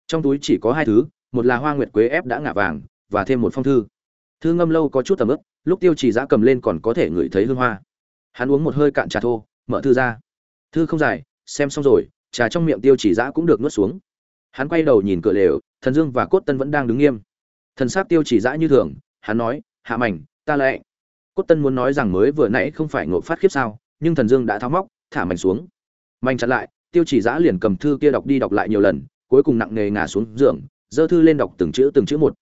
Speaker 1: Trong túi chỉ có hai thứ, một là hoa nguyệt quế ép đã ngả vàng và thêm một phong thư. Thư ngâm lâu có chút tầm ướp lúc tiêu chỉ giã cầm lên còn có thể ngửi thấy hương hoa. Hắn uống một hơi cạn trà thô, mở thư ra. Thư không dài, xem xong rồi, trà trong miệng tiêu chỉ giã cũng được nuốt xuống. Hắn quay đầu nhìn cửa lều, thần dương và cốt tân vẫn đang đứng nghiêm. Thần sát tiêu chỉ giã như thường, hắn nói, hạ mảnh, ta lệ cốt tân muốn nói rằng mới vừa nãy không phải ngộ phát khiếp sao, nhưng thần dương đã tháo móc, thả mảnh xuống. Mảnh chặn lại, tiêu chỉ giã liền cầm thư kia đọc đi đọc lại nhiều lần, cuối cùng nặng nề ngả xuống giường dơ thư lên đọc từng chữ từng chữ một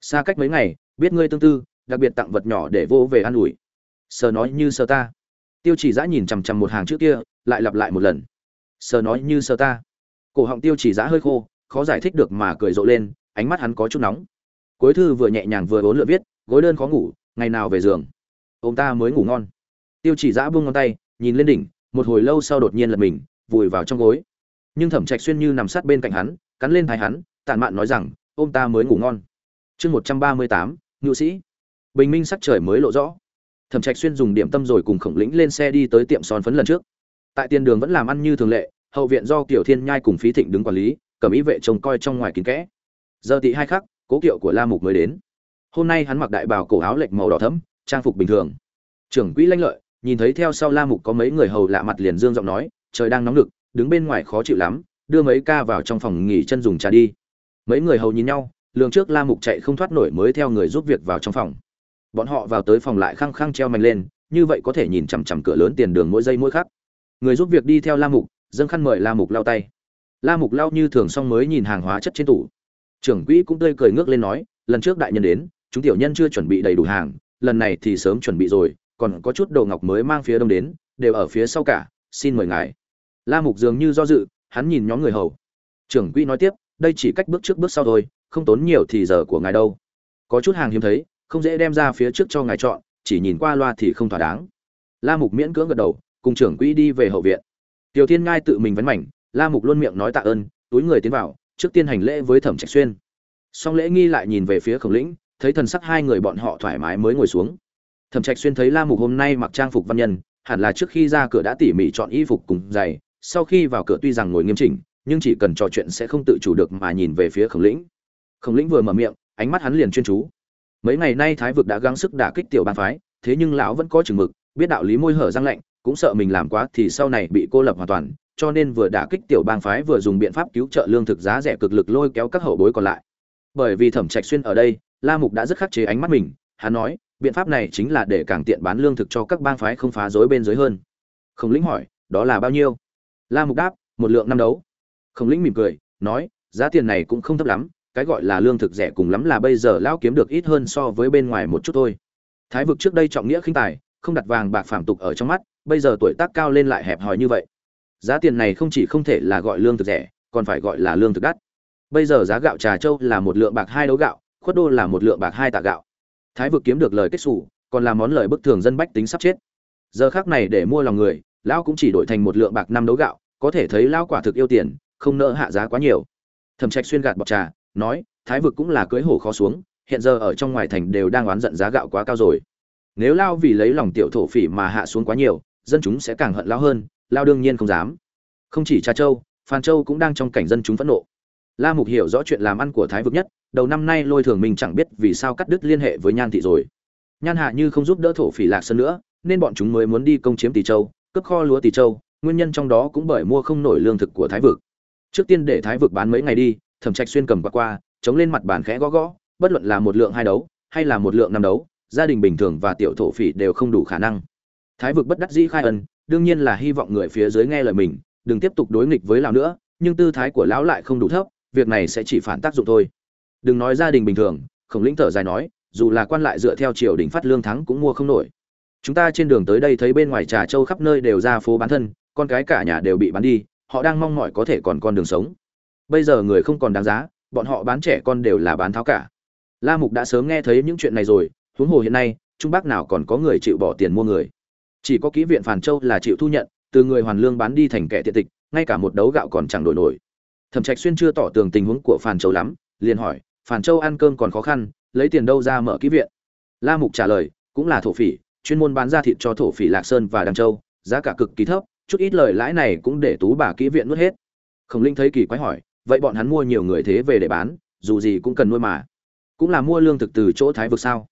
Speaker 1: xa cách mấy ngày, biết ngươi tương tư, đặc biệt tặng vật nhỏ để vô về an ủi. Sờ nói như sờ ta. Tiêu chỉ giã nhìn chằm chằm một hàng chữ kia, lại lặp lại một lần. Sờ nói như sờ ta. Cổ họng tiêu chỉ giã hơi khô, khó giải thích được mà cười rộ lên, ánh mắt hắn có chút nóng. Cuối thư vừa nhẹ nhàng vừa bốn lượt viết, gối đơn khó ngủ, ngày nào về giường? Ông ta mới ngủ ngon. Tiêu chỉ giã buông ngón tay, nhìn lên đỉnh, một hồi lâu sau đột nhiên lật mình, vùi vào trong gối. Nhưng thẩm trạch xuyên như nằm sát bên cạnh hắn, cắn lên thái hắn tàn mạn nói rằng, ông ta mới ngủ ngon chương một trăm ba mươi tám, ngự sĩ. Bình minh sắc trời mới lộ rõ. Thẩm trạch xuyên dùng điểm tâm rồi cùng khổng lĩnh lên xe đi tới tiệm son phấn lần trước. Tại tiền đường vẫn làm ăn như thường lệ, hậu viện do kiểu thiên nhai cùng phí thịnh đứng quản lý, cầm ý vệ trông coi trong ngoài kín kẽ. Giờ tị hai khắc, cố kiệu của la mục mới đến. Hôm nay hắn mặc đại bào cổ áo lệch màu đỏ thẫm, trang phục bình thường. Trưởng quỹ lanh lợi, nhìn thấy theo sau la mục có mấy người hầu lạ mặt liền dương giọng nói, trời đang nóng lực đứng bên ngoài khó chịu lắm, đưa mấy ca vào trong phòng nghỉ chân dùng trà đi. Mấy người hầu nhìn nhau lường trước la mục chạy không thoát nổi mới theo người giúp việc vào trong phòng. Bọn họ vào tới phòng lại khăng khăng treo mạnh lên, như vậy có thể nhìn chằm chằm cửa lớn tiền đường mỗi giây mỗi khắc. Người giúp việc đi theo la mục, dâng khăn mời la mục lao tay. La mục lao như thường xong mới nhìn hàng hóa chất trên tủ. Trưởng quỹ cũng tươi cười ngước lên nói, lần trước đại nhân đến, chúng tiểu nhân chưa chuẩn bị đầy đủ hàng, lần này thì sớm chuẩn bị rồi, còn có chút đồ ngọc mới mang phía đông đến, đều ở phía sau cả, xin mời ngài. La mục dường như do dự, hắn nhìn nhóm người hầu. Trưởng quỹ nói tiếp, đây chỉ cách bước trước bước sau thôi không tốn nhiều thì giờ của ngài đâu. Có chút hàng hiếm thấy, không dễ đem ra phía trước cho ngài chọn, chỉ nhìn qua loa thì không thỏa đáng. La mục miễn cưỡng gật đầu, cùng trưởng quỹ đi về hậu viện. Tiểu thiên ngai tự mình vấn mảnh, la mục luôn miệng nói tạ ơn, túi người tiến vào, trước tiên hành lễ với thẩm trạch xuyên. Song lễ nghi lại nhìn về phía khổng lĩnh, thấy thần sắc hai người bọn họ thoải mái mới ngồi xuống. Thẩm trạch xuyên thấy la mục hôm nay mặc trang phục văn nhân, hẳn là trước khi ra cửa đã tỉ mỉ chọn y phục cùng giày, sau khi vào cửa tuy rằng ngồi nghiêm chỉnh, nhưng chỉ cần trò chuyện sẽ không tự chủ được mà nhìn về phía khổng lĩnh khổng lĩnh vừa mở miệng, ánh mắt hắn liền chuyên chú. Mấy ngày nay thái vực đã gắng sức đả kích tiểu bang phái, thế nhưng lão vẫn có chừng mực, biết đạo lý môi hở răng lạnh, cũng sợ mình làm quá thì sau này bị cô lập hoàn toàn, cho nên vừa đả kích tiểu bang phái vừa dùng biện pháp cứu trợ lương thực giá rẻ cực lực lôi kéo các hậu bối còn lại. Bởi vì thẩm trạch xuyên ở đây, la mục đã rất khắc chế ánh mắt mình, hắn nói, biện pháp này chính là để càng tiện bán lương thực cho các bang phái không phá rối bên dưới hơn. Khổng lĩnh hỏi, đó là bao nhiêu? La mục đáp, một lượng năm đấu. Khổng lĩnh mỉm cười, nói, giá tiền này cũng không thấp lắm cái gọi là lương thực rẻ cùng lắm là bây giờ lão kiếm được ít hơn so với bên ngoài một chút thôi. Thái vực trước đây trọng nghĩa khinh tài không đặt vàng bạc phạm tục ở trong mắt bây giờ tuổi tác cao lên lại hẹp hòi như vậy. Giá tiền này không chỉ không thể là gọi lương thực rẻ còn phải gọi là lương thực đắt. Bây giờ giá gạo trà châu là một lượng bạc hai đấu gạo khuất đô là một lượng bạc hai tạ gạo. Thái vực kiếm được lời kết sủ, còn là món lời bức thường dân bách tính sắp chết. Giờ khác này để mua lòng người lão cũng chỉ đổi thành một lượng bạc năm đấu gạo có thể thấy lão quả thực yêu tiền không nỡ hạ giá quá nhiều. Thẩm trạch xuyên gạt bọc trà nói, thái vực cũng là cưới hổ khó xuống, hiện giờ ở trong ngoài thành đều đang oán giận giá gạo quá cao rồi. Nếu lao vì lấy lòng tiểu thổ phỉ mà hạ xuống quá nhiều, dân chúng sẽ càng hận lao hơn, lao đương nhiên không dám. Không chỉ trà châu, phan châu cũng đang trong cảnh dân chúng phẫn nộ. La mục hiểu rõ chuyện làm ăn của thái vực nhất, đầu năm nay lôi thường mình chẳng biết vì sao cắt đứt liên hệ với nhan thị rồi. Nhan hạ như không giúp đỡ thổ phỉ lạc sơn nữa, nên bọn chúng mới muốn đi công chiếm tỷ châu, cướp kho lúa tỷ châu, nguyên nhân trong đó cũng bởi mua không nổi lương thực của thái vực. Trước tiên để thái vực bán mấy ngày đi thẩm trạch xuyên cầm qua qua, chống lên mặt bàn khẽ gõ gõ, bất luận là một lượng hai đấu, hay là một lượng năm đấu, gia đình bình thường và tiểu thổ phỉ đều không đủ khả năng. Thái vực bất đắc dĩ khai ân, đương nhiên là hy vọng người phía dưới nghe lời mình, đừng tiếp tục đối nghịch với lão nữa, nhưng tư thái của lão lại không đủ thấp, việc này sẽ chỉ phản tác dụng thôi. Đừng nói gia đình bình thường, khổng lĩnh thở dài nói, dù là quan lại dựa theo triều đình phát lương thắng cũng mua không nổi. Chúng ta trên đường tới đây thấy bên ngoài trà châu khắp nơi đều ra phố bán thân, con cái cả nhà đều bị bán đi, họ đang mong mỏi có thể còn con đường sống bây giờ người không còn đáng giá, bọn họ bán trẻ con đều là bán tháo cả. La mục đã sớm nghe thấy những chuyện này rồi, huống hồ hiện nay, trung bắc nào còn có người chịu bỏ tiền mua người. Chỉ có kỹ viện phàn châu là chịu thu nhận, từ người hoàn lương bán đi thành kẻ tiện tịch, ngay cả một đấu gạo còn chẳng đổi nổi. Thẩm trạch xuyên chưa tỏ tường tình huống của phàn châu lắm, liền hỏi, phàn châu ăn cơm còn khó khăn, lấy tiền đâu ra mở kỹ viện? La mục trả lời, cũng là thổ phỉ, chuyên môn bán ra thịt cho thổ phỉ lạc sơn và đăng châu, giá cả cực kỳ thấp, chút ít lời lãi này cũng để tú bà kỹ viện nuốt hết. Khổng linh thấy kỳ quái hỏi vậy bọn hắn mua nhiều người thế về để bán, dù gì cũng cần nuôi mà. Cũng là mua lương thực từ chỗ thái vực sao?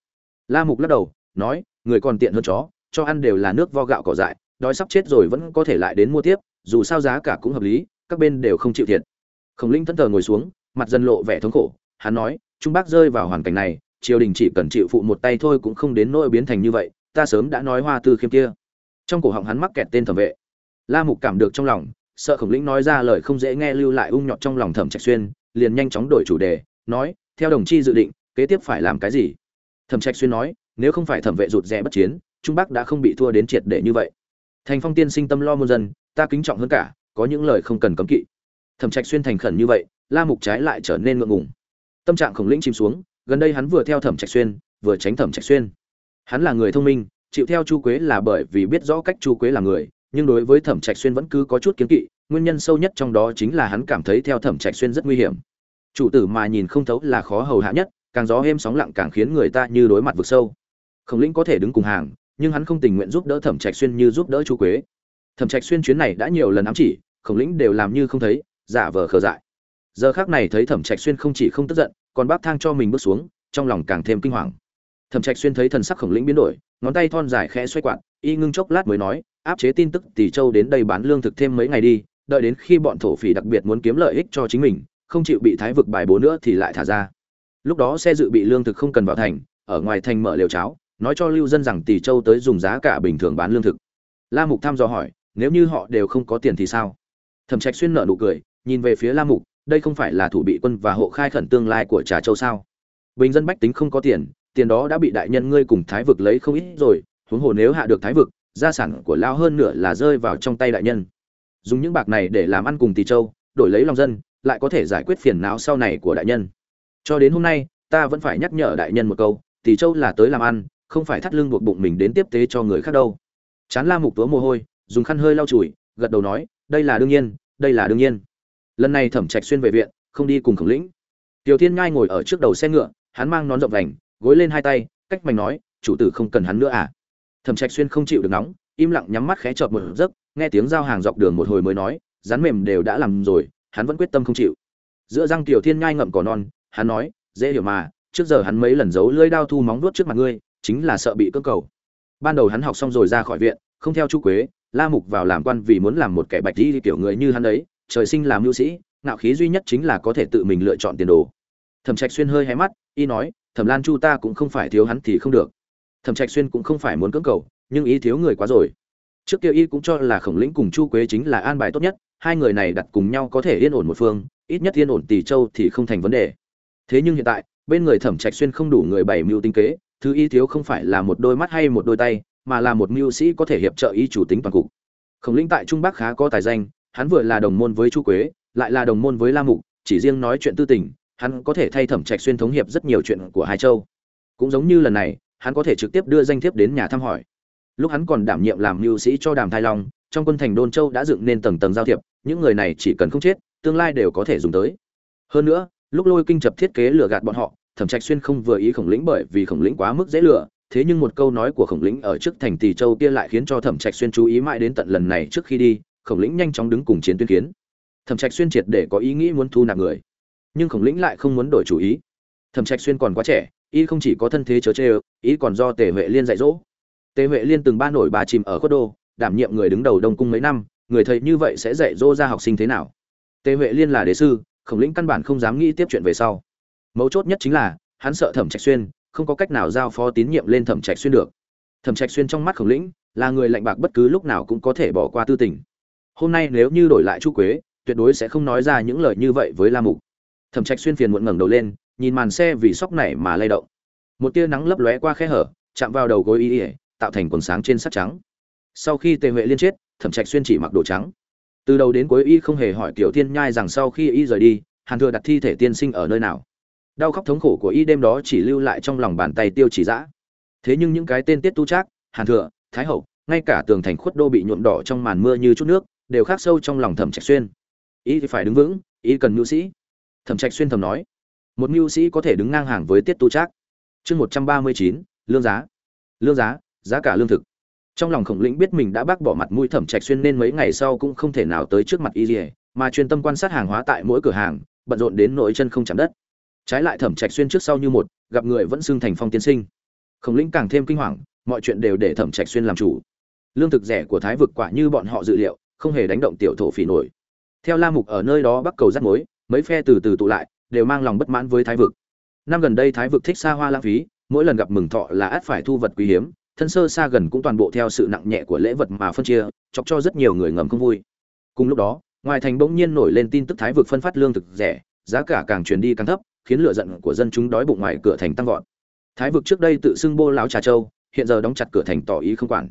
Speaker 1: La mục lắc đầu, nói, người còn tiện hơn chó, cho ăn đều là nước vo gạo cỏ dại, đói sắp chết rồi vẫn có thể lại đến mua tiếp, dù sao giá cả cũng hợp lý, các bên đều không chịu thiệt. Khổng linh thẫn thờ ngồi xuống, mặt dần lộ vẻ thống khổ, hắn nói, trung bắc rơi vào hoàn cảnh này, triều đình chỉ cần chịu phụ một tay thôi cũng không đến nỗi biến thành như vậy, ta sớm đã nói hoa tư khiêm kia. Trong cổ họng hắn mắc kẹt tên thẩm vệ. La mục cảm được trong lòng sợ khổng lĩnh nói ra lời không dễ nghe lưu lại ung nhọt trong lòng thẩm trạch xuyên, liền nhanh chóng đổi chủ đề, nói, theo đồng chi dự định, kế tiếp phải làm cái gì? Thẩm trạch xuyên nói, nếu không phải thẩm vệ rụt rè bất chiến, trung bắc đã không bị thua đến triệt để như vậy. Thành phong tiên sinh tâm lo muôn dân, ta kính trọng hơn cả, có những lời không cần cấm kỵ. Thẩm trạch xuyên thành khẩn như vậy, la mục trái lại trở nên ngượng ngùng. Tâm trạng khổng lĩnh chìm xuống, gần đây hắn vừa theo thẩm trạch xuyên, vừa tránh thẩm trạch xuyên. Hắn là người thông minh, chịu theo chu quế là bởi vì biết rõ cách chu quế là người nhưng đối với thẩm trạch xuyên vẫn cứ có chút kiến kỵ, nguyên nhân sâu nhất trong đó chính là hắn cảm thấy theo thẩm trạch xuyên rất nguy hiểm. Chủ tử mà nhìn không thấu là khó hầu hạ nhất, càng gió êm sóng lặng càng khiến người ta như đối mặt vực sâu. Khổng lĩnh có thể đứng cùng hàng, nhưng hắn không tình nguyện giúp đỡ thẩm trạch xuyên như giúp đỡ chu quế. Thẩm trạch xuyên chuyến này đã nhiều lần ám chỉ, khổng lĩnh đều làm như không thấy, giả vờ khờ dại. Giờ khác này thấy thẩm trạch xuyên không chỉ không tức giận, còn bác thang cho mình bước xuống, trong lòng càng thêm kinh hoàng. Thẩm trạch xuyên thấy thần sắc khổng lĩnh biến đổi, ngón tay thon dài khẽ xoay quạt, y ngưng chốc lát mới nói áp chế tin tức tỷ châu đến đây bán lương thực thêm mấy ngày đi, đợi đến khi bọn thổ phỉ đặc biệt muốn kiếm lợi ích cho chính mình, không chịu bị thái vực bài bố nữa thì lại thả ra. Lúc đó xe dự bị lương thực không cần vào thành, ở ngoài thành mở liều cháo, nói cho lưu dân rằng tỷ châu tới dùng giá cả bình thường bán lương thực. La mục thăm dò hỏi, nếu như họ đều không có tiền thì sao? Thẩm trạch xuyên nợ nụ cười, nhìn về phía la mục, đây không phải là thủ bị quân và hộ khai khẩn tương lai của trà châu sao? Bình dân bách tính không có tiền tiền đó đã bị đại nhân ngươi cùng thái vực lấy không ít rồi, huống hồ nếu hạ được thái vực gia sản của lão hơn nửa là rơi vào trong tay đại nhân. Dùng những bạc này để làm ăn cùng tỷ châu, đổi lấy lòng dân, lại có thể giải quyết phiền não sau này của đại nhân. Cho đến hôm nay, ta vẫn phải nhắc nhở đại nhân một câu tỷ châu là tới làm ăn, không phải thắt lưng buộc bụng mình đến tiếp tế cho người khác đâu. Chán la mục túa mồ hôi, dùng khăn hơi lau chùi, gật đầu nói, đây là đương nhiên, đây là đương nhiên. Lần này thẩm trạch xuyên về viện, không đi cùng khổng lĩnh. Tiểu thiên nhai ngồi ở trước đầu xe ngựa, hắn mang nón rộng vành, gối lên hai tay, cách mảnh nói, chủ tử không cần hắn nữa à? Thẩm trạch xuyên không chịu được nóng, im lặng nhắm mắt khẽ chợp một giấc, nghe tiếng giao hàng dọc đường một hồi mới nói, rắn mềm đều đã làm rồi, hắn vẫn quyết tâm không chịu. Giữa răng tiểu thiên nhai ngậm cỏ non, hắn nói, dễ hiểu mà, trước giờ hắn mấy lần giấu lưỡi đao thu móng vuốt trước mặt ngươi, chính là sợ bị cưỡng cầu. Ban đầu hắn học xong rồi ra khỏi viện, không theo chu quế, la mục vào làm quan vì muốn làm một kẻ bạch đi kiểu người như hắn ấy, trời sinh làm lưu sĩ, ngạo khí duy nhất chính là có thể tự mình lựa chọn tiền đồ. Thẩm trạch xuyên hơi hé mắt, y nói, thẩm lan chu ta cũng không phải thiếu hắn thì không được thẩm trạch xuyên cũng không phải muốn cưỡng cầu, nhưng ý thiếu người quá rồi. Trước kia y cũng cho là khổng lĩnh cùng chu quế chính là an bài tốt nhất, hai người này đặt cùng nhau có thể yên ổn một phương, ít nhất yên ổn tỷ châu thì không thành vấn đề. Thế nhưng hiện tại, bên người thẩm trạch xuyên không đủ người bảy mưu tinh kế, thứ y thiếu không phải là một đôi mắt hay một đôi tay, mà là một mưu sĩ có thể hiệp trợ y chủ tính toàn cục. Khổng lĩnh tại trung bắc khá có tài danh, hắn vừa là đồng môn với chu quế, lại là đồng môn với la mục, chỉ riêng nói chuyện tư tình, hắn có thể thay thẩm trạch xuyên thống hiệp rất nhiều chuyện của hai châu. Cũng giống như lần này hắn có thể trực tiếp đưa danh thiếp đến nhà thăm hỏi. Lúc hắn còn đảm nhiệm làm mưu sĩ cho đàm thái long, trong quân thành đôn châu đã dựng nên tầng tầng giao thiệp, những người này chỉ cần không chết, tương lai đều có thể dùng tới. Hơn nữa, lúc lôi kinh chập thiết kế lừa gạt bọn họ, thẩm trạch xuyên không vừa ý khổng lĩnh bởi vì khổng lĩnh quá mức dễ lừa, thế nhưng một câu nói của khổng lĩnh ở trước thành tỷ châu kia lại khiến cho thẩm trạch xuyên chú ý mãi đến tận lần này trước khi đi, khổng lĩnh nhanh chóng đứng cùng chiến tuyên kiến. Thẩm trạch xuyên triệt để có ý nghĩ muốn thu nạp người, nhưng khổng lĩnh lại không muốn đổi chủ ý. Thẩm trạch xuyên còn quá trẻ y không chỉ có thân thế chớ chê ý còn do tề huệ liên dạy dỗ. Tề huệ liên từng ba nổi bà chìm ở khuất đô, đảm nhiệm người đứng đầu đông cung mấy năm, người thầy như vậy sẽ dạy dỗ ra học sinh thế nào? Tề huệ liên là đế sư, khổng lĩnh căn bản không dám nghĩ tiếp chuyện về sau. Mấu chốt nhất chính là, hắn sợ thẩm trạch xuyên, không có cách nào giao phó tín nhiệm lên thẩm trạch xuyên được. Thẩm trạch xuyên trong mắt khổng lĩnh, là người lạnh bạc bất cứ lúc nào cũng có thể bỏ qua tư tình. Hôm nay nếu như đổi lại chu quế, tuyệt đối sẽ không nói ra những lời như vậy với la mục. Thẩm trạch xuyên phiền muộn ngẩng đầu lên nhìn màn xe vì sóc này mà lay động. Một tia nắng lấp lóe qua khe hở, chạm vào đầu gối y ỉa tạo thành quần sáng trên sắt trắng. Sau khi tề huệ liên chết, thẩm trạch xuyên chỉ mặc đồ trắng. Từ đầu đến cuối y không hề hỏi tiểu thiên nhai rằng sau khi y rời đi, hàn thừa đặt thi thể tiên sinh ở nơi nào. Đau khóc thống khổ của y đêm đó chỉ lưu lại trong lòng bàn tay tiêu chỉ dã. Thế nhưng những cái tên tiết tu trác, hàn thừa, thái hậu, ngay cả tường thành khuất đô bị nhuộm đỏ trong màn mưa như chút nước, đều khắc sâu trong lòng thẩm trạch xuyên. Y thì phải đứng vững, y cần nhu sĩ. Thẩm trạch xuyên thầm nói một mưu sĩ có thể đứng ngang hàng với tiết tu trác. Chương một trăm ba mươi chín, lương giá. Lương giá giá cả lương thực. Trong lòng khổng lĩnh biết mình đã bác bỏ mặt mũi thẩm trạch xuyên nên mấy ngày sau cũng không thể nào tới trước mặt y lìa, mà chuyên tâm quan sát hàng hóa tại mỗi cửa hàng, bận rộn đến nỗi chân không chạm đất. Trái lại thẩm trạch xuyên trước sau như một, gặp người vẫn xưng thành phong tiên sinh. Khổng lĩnh càng thêm kinh hoàng, mọi chuyện đều để thẩm trạch xuyên làm chủ. Lương thực rẻ của thái vực quả như bọn họ dự liệu, không hề đánh động tiểu thổ phỉ nổi. Theo la mục ở nơi đó bắt cầu rắt mối, mấy phe từ từ tụ lại đều mang lòng bất mãn với thái vực. Năm gần đây thái vực thích xa hoa lãng phí, mỗi lần gặp mừng thọ là ắt phải thu vật quý hiếm, thân sơ xa gần cũng toàn bộ theo sự nặng nhẹ của lễ vật mà phân chia, chọc cho rất nhiều người ngầm không vui. Cùng lúc đó, ngoài thành bỗng nhiên nổi lên tin tức thái vực phân phát lương thực rẻ, giá cả càng truyền đi càng thấp, khiến lựa giận của dân chúng đói bụng ngoài cửa thành tăng vọt. Thái vực trước đây tự xưng bô lão trà châu, hiện giờ đóng chặt cửa thành tỏ ý không quản.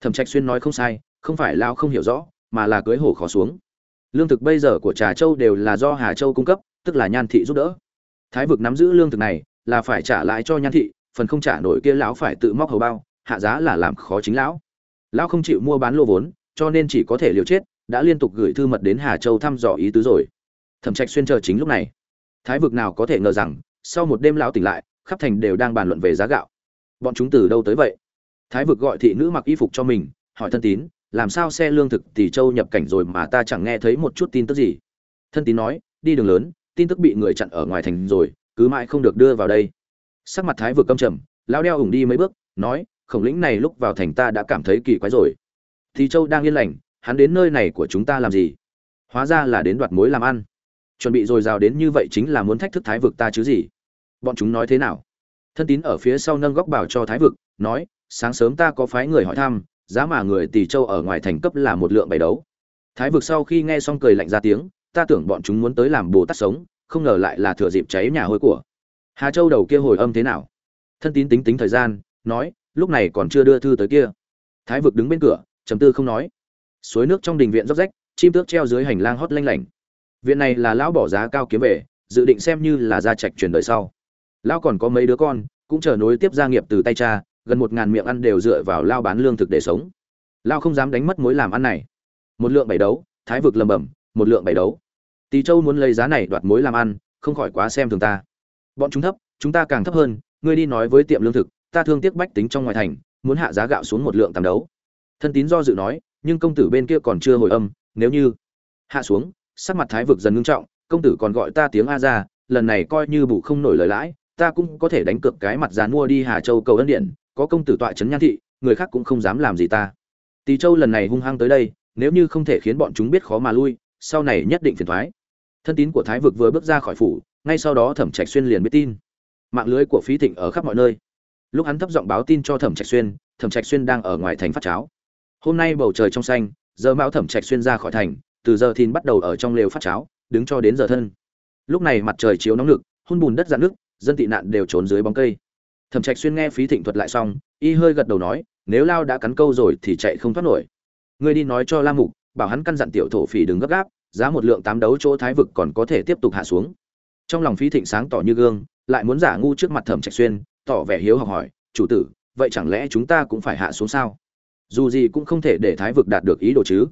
Speaker 1: Thẩm trạch xuyên nói không sai, không phải lao không hiểu rõ, mà là cưới hổ khó xuống. Lương thực bây giờ của trà châu đều là do hà châu cung cấp tức là nhan thị giúp đỡ. Thái vực nắm giữ lương thực này, là phải trả lại cho nhan thị, phần không trả nổi kia lão phải tự móc hầu bao, hạ giá là làm khó chính lão. Lão không chịu mua bán lô vốn, cho nên chỉ có thể liều chết, đã liên tục gửi thư mật đến hà châu thăm dò ý tứ rồi. Thẩm trạch xuyên chờ chính lúc này. Thái vực nào có thể ngờ rằng, sau một đêm lão tỉnh lại, khắp thành đều đang bàn luận về giá gạo. Bọn chúng từ đâu tới vậy? Thái vực gọi thị nữ mặc y phục cho mình, hỏi thân tín, làm sao xe lương thực tỷ châu nhập cảnh rồi mà ta chẳng nghe thấy một chút tin tức gì? Thân tín nói, đi đường lớn tin tức bị người chặn ở ngoài thành rồi, cứ mãi không được đưa vào đây. Sắc mặt thái vực căm trầm, lão đeo ủng đi mấy bước, nói, khổng lĩnh này lúc vào thành ta đã cảm thấy kỳ quái rồi. Thì châu đang yên lành, hắn đến nơi này của chúng ta làm gì? Hóa ra là đến đoạt mối làm ăn. Chuẩn bị rồi rào đến như vậy chính là muốn thách thức thái vực ta chứ gì? Bọn chúng nói thế nào? Thân tín ở phía sau nâng góc bảo cho thái vực, nói, sáng sớm ta có phái người hỏi thăm, giá mà người tỷ châu ở ngoài thành cấp là một lượng bày đấu. Thái vực sau khi nghe xong cười lạnh ra tiếng ta tưởng bọn chúng muốn tới làm bồ tát sống, không ngờ lại là thừa dịp cháy nhà hôi của. Hà châu đầu kia hồi âm thế nào? Thân tín tính tính thời gian, nói, lúc này còn chưa đưa thư tới kia. Thái vực đứng bên cửa chấm tư không nói. Suối nước trong đình viện róc rách, chim tước treo dưới hành lang hót lanh lảnh. Viện này là lão bỏ giá cao kiếm về, dự định xem như là gia trạch truyền đời sau. Lão còn có mấy đứa con, cũng chờ nối tiếp gia nghiệp từ tay cha, gần một ngàn miệng ăn đều dựa vào lao bán lương thực để sống. Lao không dám đánh mất mối làm ăn này. Một lượng bảy đấu, thái vực lầm bầm một lượng bảy đấu. Tỳ châu muốn lấy giá này đoạt mối làm ăn, không khỏi quá xem thường ta. Bọn chúng thấp, chúng ta càng thấp hơn, ngươi đi nói với tiệm lương thực, ta thương tiếc bách tính trong ngoài thành, muốn hạ giá gạo xuống một lượng tám đấu. Thân tín do dự nói, nhưng công tử bên kia còn chưa hồi âm, nếu như hạ xuống, sắc mặt thái vực dần ngưng trọng, công tử còn gọi ta tiếng a ra lần này coi như bù không nổi lời lãi, ta cũng có thể đánh cược cái mặt giá mua đi hà châu cầu ân điện, có công tử tọa trấn nhan thị, người khác cũng không dám làm gì ta. Tỳ châu lần này hung hăng tới đây, nếu như không thể khiến bọn chúng biết khó mà lui sau này nhất định phiền thoái. Thân tín của thái vực vừa bước ra khỏi phủ, ngay sau đó thẩm trạch xuyên liền biết tin. Mạng lưới của phí thịnh ở khắp mọi nơi. Lúc hắn thấp giọng báo tin cho thẩm trạch xuyên, thẩm trạch xuyên đang ở ngoài thành phát cháo. Hôm nay bầu trời trong xanh, giờ mão thẩm trạch xuyên ra khỏi thành, từ giờ thìn bắt đầu ở trong lều phát cháo, đứng cho đến giờ thân. Lúc này mặt trời chiếu nóng lực hun bùn đất dạn nước dân tị nạn đều trốn dưới bóng cây. Thẩm trạch xuyên nghe phí thịnh thuật lại xong, y hơi gật đầu nói, nếu lao đã cắn câu rồi thì chạy không thoát nổi. Ngươi đi nói cho la mục bảo hắn căn dặn tiểu thổ phỉ đừng gấp gáp, giá một lượng tám đấu chỗ thái vực còn có thể tiếp tục hạ xuống. Trong lòng phí thịnh sáng tỏ như gương, lại muốn giả ngu trước mặt thẩm trạch xuyên, tỏ vẻ hiếu học hỏi, chủ tử, vậy chẳng lẽ chúng ta cũng phải hạ xuống sao? Dù gì cũng không thể để thái vực đạt được ý đồ chứ.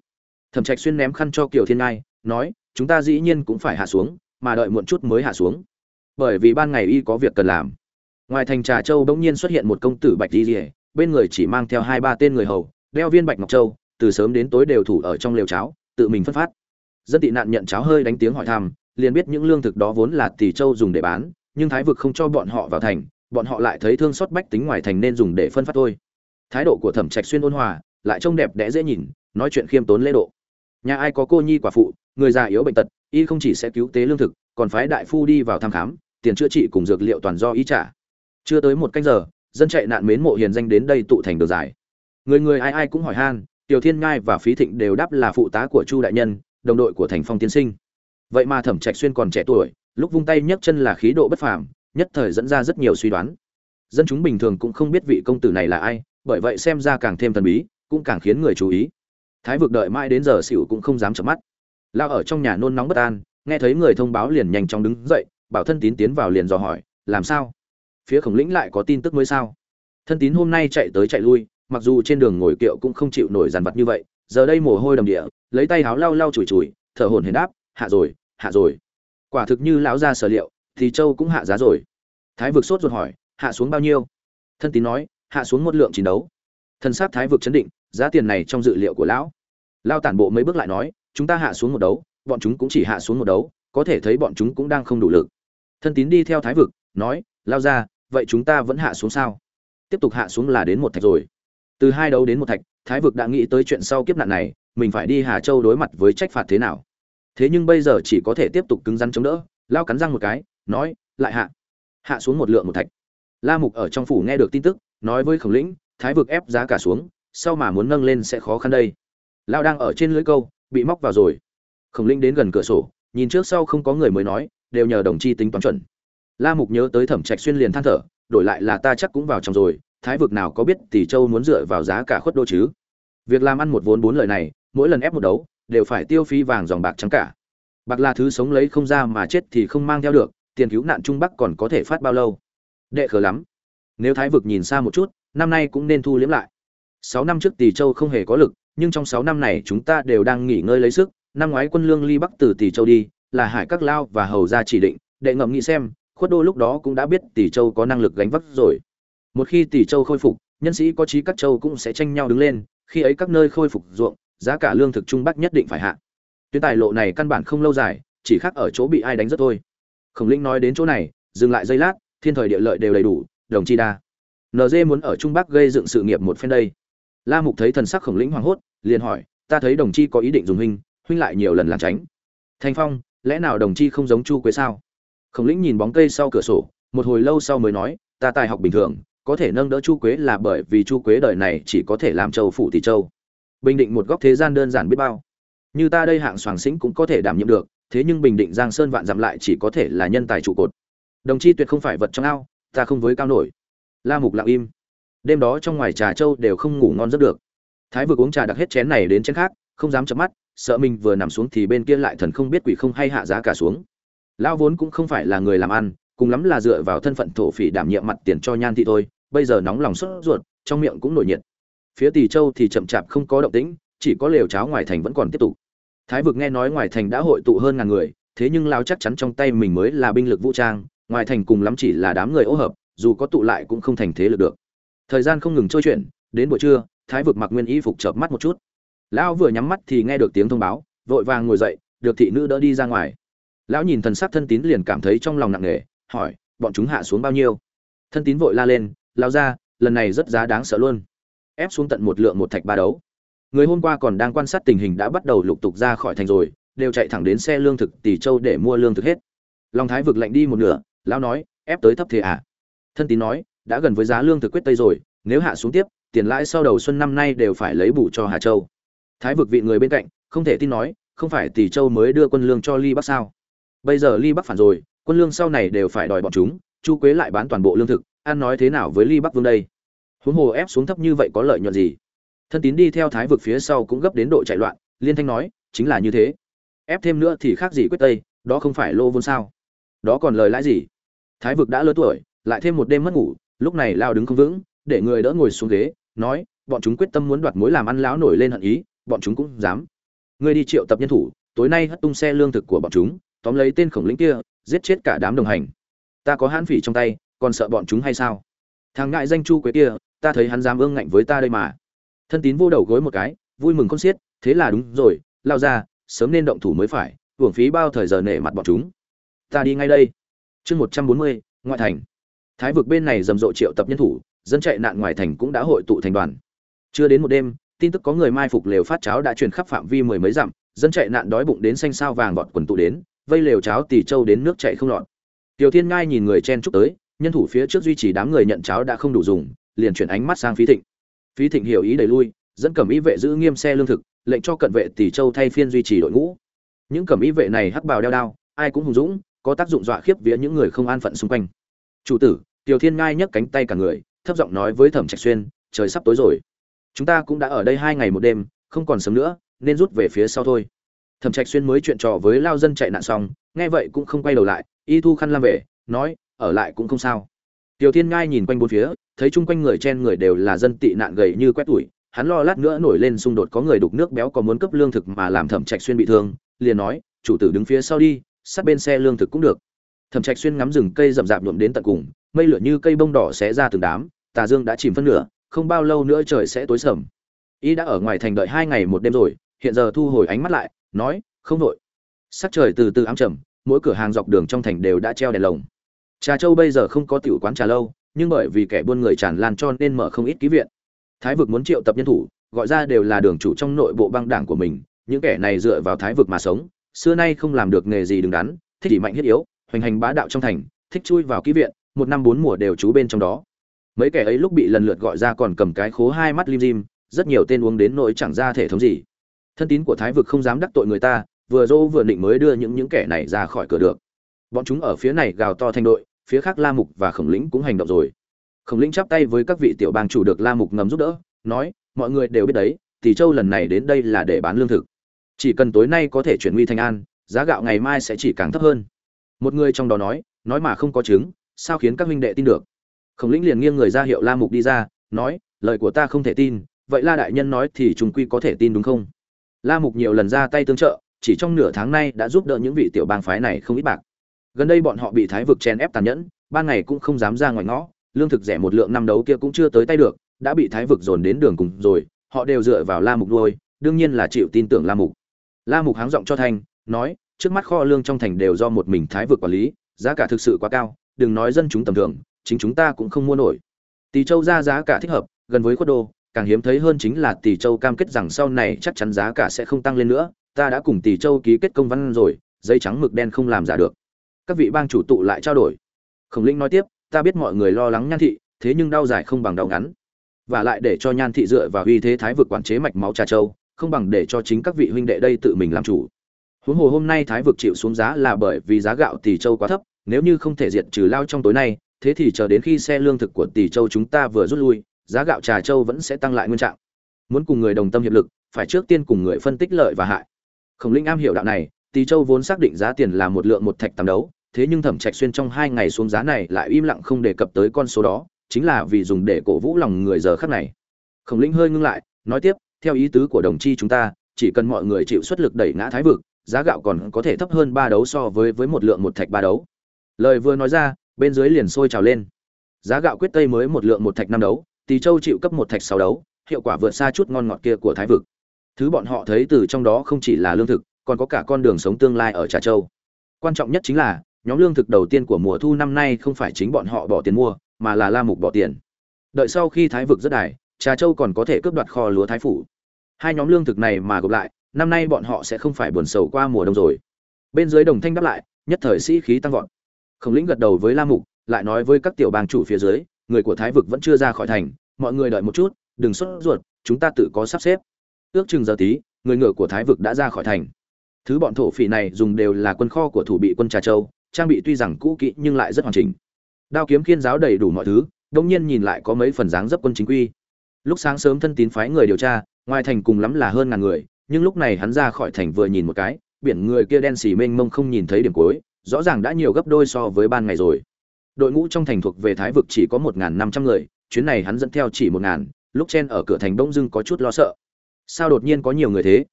Speaker 1: Thẩm trạch xuyên ném khăn cho kiều thiên ngai, nói, chúng ta dĩ nhiên cũng phải hạ xuống, mà đợi muộn chút mới hạ xuống. Bởi vì ban ngày y có việc cần làm. Ngoài thành trà châu bỗng nhiên xuất hiện một công tử bạch di rỉa bên người chỉ mang theo hai ba tên người hầu, đeo viên bạch ngọc châu từ sớm đến tối đều thủ ở trong lều cháo, tự mình phân phát. Dân tị nạn nhận cháo hơi đánh tiếng hỏi thăm, liền biết những lương thực đó vốn là tỷ châu dùng để bán, nhưng thái vực không cho bọn họ vào thành, bọn họ lại thấy thương xót bách tính ngoài thành nên dùng để phân phát thôi. Thái độ của thẩm trạch xuyên ôn hòa, lại trông đẹp đẽ dễ nhìn, nói chuyện khiêm tốn lễ độ. Nhà ai có cô nhi quả phụ, người già yếu bệnh tật, y không chỉ sẽ cứu tế lương thực, còn phái đại phu đi vào thăm khám, tiền chữa trị cùng dược liệu toàn do y trả. Chưa tới một canh giờ, dân chạy nạn mến mộ hiền danh đến đây tụ thành đường dài. Người người ai ai cũng hỏi han tiểu thiên ngai và phí thịnh đều đáp là phụ tá của chu đại nhân, đồng đội của thành phong tiên sinh. Vậy mà thẩm trạch xuyên còn trẻ tuổi, lúc vung tay nhấc chân là khí độ bất phàm, nhất thời dẫn ra rất nhiều suy đoán. Dân chúng bình thường cũng không biết vị công tử này là ai, bởi vậy xem ra càng thêm thần bí, cũng càng khiến người chú ý. Thái vực đợi mãi đến giờ xỉu cũng không dám chợp mắt. Lao ở trong nhà nôn nóng bất an, nghe thấy người thông báo liền nhanh chóng đứng dậy, bảo thân tín tiến vào liền dò hỏi, làm sao? Phía khổng lĩnh lại có tin tức mới sao? Thân tín hôm nay chạy tới chạy lui mặc dù trên đường ngồi kiệu cũng không chịu nổi dàn vật như vậy, giờ đây mồ hôi đầm địa, lấy tay háo lau lau chùi chùi, thở hổn hển đáp, hạ rồi hạ rồi. Quả thực như lão gia sở liệu, thì châu cũng hạ giá rồi. Thái vực sốt ruột hỏi, hạ xuống bao nhiêu? Thân tín nói, hạ xuống một lượng chiến đấu. Thân sát thái vực chấn định, giá tiền này trong dự liệu của lão. Lao tản bộ mấy bước lại nói, chúng ta hạ xuống một đấu, bọn chúng cũng chỉ hạ xuống một đấu, có thể thấy bọn chúng cũng đang không đủ lực. Thân tín đi theo thái vực, nói, lao ra vậy chúng ta vẫn hạ xuống sao? Tiếp tục hạ xuống là đến một thạch rồi từ hai đấu đến một thạch, thái vực đã nghĩ tới chuyện sau kiếp nạn này, mình phải đi hà châu đối mặt với trách phạt thế nào. Thế nhưng bây giờ chỉ có thể tiếp tục cứng rắn chống đỡ, lao cắn răng một cái, nói, lại hạ. Hạ xuống một lượng một thạch. La mục ở trong phủ nghe được tin tức, nói với khổng lĩnh, thái vực ép giá cả xuống, sau mà muốn nâng lên sẽ khó khăn đây. Lao đang ở trên lưới câu, bị móc vào rồi. Khổng lĩnh đến gần cửa sổ, nhìn trước sau không có người mới nói, đều nhờ đồng chi tính toán chuẩn. La mục nhớ tới thẩm trạch xuyên liền than thở, đổi lại là ta chắc cũng vào trong rồi thái vực nào có biết tỷ châu muốn dựa vào giá cả khuất đô chứ? Việc làm ăn một vốn bốn lời này, mỗi lần ép một đấu, đều phải tiêu phí vàng dòng bạc trắng cả. Bạc là thứ sống lấy không ra mà chết thì không mang theo được, tiền cứu nạn trung bắc còn có thể phát bao lâu? Đệ khờ lắm. Nếu thái vực nhìn xa một chút, năm nay cũng nên thu liếm lại. Sáu năm trước tỷ châu không hề có lực, nhưng trong sáu năm này chúng ta đều đang nghỉ ngơi lấy sức. Năm ngoái quân lương ly bắc từ tỷ châu đi, là hải các lao và hầu ra chỉ định. Đệ ngậm nghĩ xem, khuất đô lúc đó cũng đã biết tỷ châu có năng lực gánh vác rồi một khi tỷ châu khôi phục, nhân sĩ có trí các châu cũng sẽ tranh nhau đứng lên, khi ấy các nơi khôi phục ruộng, giá cả lương thực trung bắc nhất định phải hạ. Tuyến tài lộ này căn bản không lâu dài, chỉ khác ở chỗ bị ai đánh rất thôi. Khổng linh nói đến chỗ này, dừng lại giây lát, thiên thời địa lợi đều đầy đủ, đồng chi đa. Nd muốn ở trung bắc gây dựng sự nghiệp một phen đây. La mục thấy thần sắc khổng lĩnh hoảng hốt, liền hỏi, ta thấy đồng chi có ý định dùng huynh huynh lại nhiều lần làm tránh. Thanh phong, lẽ nào đồng chi không giống chu quế sao? Khổng lĩnh nhìn bóng cây sau cửa sổ, một hồi lâu sau mới nói, ta tài học bình thường có thể nâng đỡ chu quế là bởi vì chu quế đời này chỉ có thể làm châu phủ thị châu. Bình định một góc thế gian đơn giản biết bao. Như ta đây hạng soàng xĩnh cũng có thể đảm nhiệm được, thế nhưng bình định giang sơn vạn dặm lại chỉ có thể là nhân tài trụ cột. Đồng chi tuyệt không phải vật trong ao, ta không với cao nổi. La mục lặng im. Đêm đó trong ngoài trà châu đều không ngủ ngon rất được. Thái vừa uống trà đặc hết chén này đến chén khác, không dám chớp mắt, sợ mình vừa nằm xuống thì bên kia lại thần không biết quỷ không hay hạ giá cả xuống. Lão vốn cũng không phải là người làm ăn cùng lắm là dựa vào thân phận thổ phỉ đảm nhiệm mặt tiền cho nhan thị thôi, bây giờ nóng lòng sốt ruột, trong miệng cũng nổi nhiệt. Phía tỷ châu thì chậm chạp không có động tĩnh, chỉ có lều cháo ngoài thành vẫn còn tiếp tục. Thái vực nghe nói ngoài thành đã hội tụ hơn ngàn người, thế nhưng lao chắc chắn trong tay mình mới là binh lực vũ trang, ngoài thành cùng lắm chỉ là đám người ô hợp, dù có tụ lại cũng không thành thế lực được. Thời gian không ngừng trôi chuyển, đến buổi trưa, thái vực mặc nguyên y phục chợp mắt một chút. Lão vừa nhắm mắt thì nghe được tiếng thông báo, vội vàng ngồi dậy, được thị nữ đỡ đi ra ngoài. Lão nhìn thần sắc thân tín liền cảm thấy trong lòng nặng nề hỏi, bọn chúng hạ xuống bao nhiêu? Thân tín vội la lên, lao ra, lần này rất giá đáng sợ luôn. Ép xuống tận một lượng một thạch ba đấu. Người hôm qua còn đang quan sát tình hình đã bắt đầu lục tục ra khỏi thành rồi, đều chạy thẳng đến xe lương thực tỷ châu để mua lương thực hết. Long thái vực lạnh đi một nửa, lão nói, ép tới thấp thế à? Thân tín nói, đã gần với giá lương thực quyết tây rồi, nếu hạ xuống tiếp, tiền lãi sau đầu xuân năm nay đều phải lấy bù cho hà châu. Thái vực vị người bên cạnh, không thể tin nói, không phải tỷ châu mới đưa quân lương cho ly bắc sao? Bây giờ ly bắc phản rồi quân lương sau này đều phải đòi bọn chúng, chu quế lại bán toàn bộ lương thực an nói thế nào với ly bắc vương đây? Huống hồ ép xuống thấp như vậy có lợi nhuận gì? Thân tín đi theo thái vực phía sau cũng gấp đến độ chạy loạn, liên thanh nói, chính là như thế. Ép thêm nữa thì khác gì quyết tây, đó không phải lô vốn sao? Đó còn lời lãi gì? Thái vực đã lớn tuổi, lại thêm một đêm mất ngủ, lúc này lao đứng không vững, để người đỡ ngồi xuống ghế, nói, bọn chúng quyết tâm muốn đoạt mối làm ăn lão nổi lên hận ý, bọn chúng cũng dám. Ngươi đi triệu tập nhân thủ, tối nay hất tung xe lương thực của bọn chúng, tóm lấy tên khổng lĩnh kia giết chết cả đám đồng hành. Ta có hãn phỉ trong tay, còn sợ bọn chúng hay sao? Thằng ngại danh chu quế kia, ta thấy hắn dám ương ngạnh với ta đây mà. Thân tín vô đầu gối một cái, vui mừng con xiết, thế là đúng rồi, lao ra, sớm nên động thủ mới phải, hưởng phí bao thời giờ nể mặt bọn chúng. Ta đi ngay đây. Chương một trăm bốn mươi, ngoại thành. Thái vực bên này rầm rộ triệu tập nhân thủ, dân chạy nạn ngoài thành cũng đã hội tụ thành đoàn. Chưa đến một đêm, tin tức có người mai phục lều phát cháo đã truyền khắp phạm vi mười mấy dặm, dân chạy nạn đói bụng đến xanh sao vàng vọt quần tụ đến vây lều cháo tỉ châu đến nước chạy không lọt. Tiểu thiên ngai nhìn người chen chúc tới, nhân thủ phía trước duy trì đám người nhận cháo đã không đủ dùng, liền chuyển ánh mắt sang phí thịnh. Phí thịnh hiểu ý đẩy lui, dẫn cẩm y vệ giữ nghiêm xe lương thực, lệnh cho cận vệ tỷ châu thay phiên duy trì đội ngũ. Những cẩm y vệ này hắc bào đeo đao, ai cũng hùng dũng, có tác dụng dọa khiếp vía những người không an phận xung quanh. Chủ tử, tiểu thiên ngai nhấc cánh tay cả người, thấp giọng nói với thẩm trạch xuyên, trời sắp tối rồi. Chúng ta cũng đã ở đây hai ngày một đêm, không còn sớm nữa, nên rút về phía sau thôi thẩm trạch xuyên mới chuyện trò với lao dân chạy nạn xong, nghe vậy cũng không quay đầu lại, y thu khăn lam về, nói, ở lại cũng không sao. Tiểu thiên ngai nhìn quanh bốn phía, thấy chung quanh người chen người đều là dân tị nạn gầy như quét tuổi hắn lo lát nữa nổi lên xung đột có người đục nước béo có muốn cấp lương thực mà làm thẩm trạch xuyên bị thương, liền nói, chủ tử đứng phía sau đi, sát bên xe lương thực cũng được. Thẩm trạch xuyên ngắm rừng cây rậm rạp nhuộm đến tận cùng, mây lửa như cây bông đỏ sẽ ra từng đám, tà dương đã chìm phân nửa, không bao lâu nữa trời sẽ tối sầm. Y đã ở ngoài thành đợi hai ngày một đêm rồi, hiện giờ thu hồi ánh mắt lại nói, không đội. Sắc trời từ từ ám trầm, mỗi cửa hàng dọc đường trong thành đều đã treo đèn lồng. Trà châu bây giờ không có tiểu quán trà lâu, nhưng bởi vì kẻ buôn người tràn lan cho nên mở không ít ký viện. Thái vực muốn triệu tập nhân thủ, gọi ra đều là đường chủ trong nội bộ băng đảng của mình, những kẻ này dựa vào thái vực mà sống, xưa nay không làm được nghề gì đứng đắn, thích chỉ mạnh thiết yếu, hoành hành bá đạo trong thành, thích chui vào ký viện, một năm bốn mùa đều trú bên trong đó. Mấy kẻ ấy lúc bị lần lượt gọi ra còn cầm cái khố hai mắt lim dim, rất nhiều tên uống đến nỗi chẳng ra thể thống gì thân tín của thái vực không dám đắc tội người ta, vừa dỗ vừa định mới đưa những những kẻ này ra khỏi cửa được. Bọn chúng ở phía này gào to thành đội, phía khác la mục và khổng lĩnh cũng hành động rồi. Khổng lĩnh chắp tay với các vị tiểu bang chủ được la mục ngầm giúp đỡ, nói, mọi người đều biết đấy tỷ châu lần này đến đây là để bán lương thực. Chỉ cần tối nay có thể chuyển nguy thành an, giá gạo ngày mai sẽ chỉ càng thấp hơn. Một người trong đó nói nói mà không có chứng, sao khiến các huynh đệ tin được? Khổng lĩnh liền nghiêng người ra hiệu la mục đi ra, nói, lời của ta không thể tin, vậy la đại nhân nói thì chúng quy có thể tin đúng không? La mục nhiều lần ra tay tương trợ, chỉ trong nửa tháng nay đã giúp đỡ những vị tiểu bang phái này không ít bạc. Gần đây bọn họ bị thái vực chen ép tàn nhẫn, ban ngày cũng không dám ra ngoài ngõ, lương thực rẻ một lượng năm đấu kia cũng chưa tới tay được, đã bị thái vực dồn đến đường cùng rồi, họ đều dựa vào la mục nuôi, đương nhiên là chịu tin tưởng la mục. La mục háng giọng cho thanh, nói, trước mắt kho lương trong thành đều do một mình thái vực quản lý, giá cả thực sự quá cao, đừng nói dân chúng tầm thường, chính chúng ta cũng không mua nổi. Tỳ châu ra giá cả thích hợp, gần với quốc đô càng hiếm thấy hơn chính là tỷ châu cam kết rằng sau này chắc chắn giá cả sẽ không tăng lên nữa, ta đã cùng tỷ châu ký kết công văn rồi, giấy trắng mực đen không làm giả được. Các vị bang chủ tụ lại trao đổi. Khổng linh nói tiếp, ta biết mọi người lo lắng nhan thị, thế nhưng đau dài không bằng đau ngắn. Và lại để cho nhan thị dựa vào uy thế thái vực quản chế mạch máu trà châu, không bằng để cho chính các vị huynh đệ đây tự mình làm chủ. Huống hồ hôm nay thái vực chịu xuống giá là bởi vì giá gạo tỷ châu quá thấp, nếu như không thể diệt trừ lao trong tối nay, thế thì chờ đến khi xe lương thực của tỷ châu chúng ta vừa rút lui giá gạo trà châu vẫn sẽ tăng lại nguyên trạng. Muốn cùng người đồng tâm hiệp lực, phải trước tiên cùng người phân tích lợi và hại. Khổng linh am hiểu đạo này, tỳ châu vốn xác định giá tiền là một lượng một thạch tám đấu, thế nhưng thẩm trạch xuyên trong hai ngày xuống giá này lại im lặng không đề cập tới con số đó, chính là vì dùng để cổ vũ lòng người giờ khắc này. Khổng linh hơi ngưng lại, nói tiếp, theo ý tứ của đồng chi chúng ta, chỉ cần mọi người chịu xuất lực đẩy ngã thái vực, giá gạo còn có thể thấp hơn ba đấu so với với một lượng một thạch ba đấu. Lời vừa nói ra, bên dưới liền sôi trào lên. Giá gạo quyết tây mới một lượng một thạch năm đấu tỳ châu chịu cấp một thạch sáu đấu, hiệu quả vượt xa chút ngon ngọt kia của thái vực. Thứ bọn họ thấy từ trong đó không chỉ là lương thực, còn có cả con đường sống tương lai ở trà châu. Quan trọng nhất chính là, nhóm lương thực đầu tiên của mùa thu năm nay không phải chính bọn họ bỏ tiền mua, mà là la mục bỏ tiền. Đợi sau khi thái vực rất đài, trà châu còn có thể cướp đoạt kho lúa thái phủ. Hai nhóm lương thực này mà gộp lại, năm nay bọn họ sẽ không phải buồn sầu qua mùa đông rồi. Bên dưới đồng thanh đáp lại, nhất thời sĩ khí tăng vọt. Khổng lĩnh gật đầu với la mục, lại nói với các tiểu bang chủ phía dưới, người của thái vực vẫn chưa ra khỏi thành mọi người đợi một chút, đừng sốt ruột, chúng ta tự có sắp xếp. Ước chừng giờ tí, người ngựa của thái vực đã ra khỏi thành. Thứ bọn thổ phỉ này dùng đều là quân kho của thủ bị quân trà châu, trang bị tuy rằng cũ kỹ nhưng lại rất hoàn chỉnh. Đao kiếm kiên giáo đầy đủ mọi thứ, đông nhiên nhìn lại có mấy phần dáng dấp quân chính quy. Lúc sáng sớm thân tín phái người điều tra, ngoài thành cùng lắm là hơn ngàn người, nhưng lúc này hắn ra khỏi thành vừa nhìn một cái, biển người kia đen xì mênh mông không nhìn thấy điểm cuối, rõ ràng đã nhiều gấp đôi so với ban ngày rồi. Đội ngũ trong thành thuộc về thái vực chỉ có một năm trăm người chuyến này hắn dẫn theo chỉ một ngàn, lúc chen ở cửa thành đông dưng có chút lo sợ. Sao đột nhiên có nhiều người thế?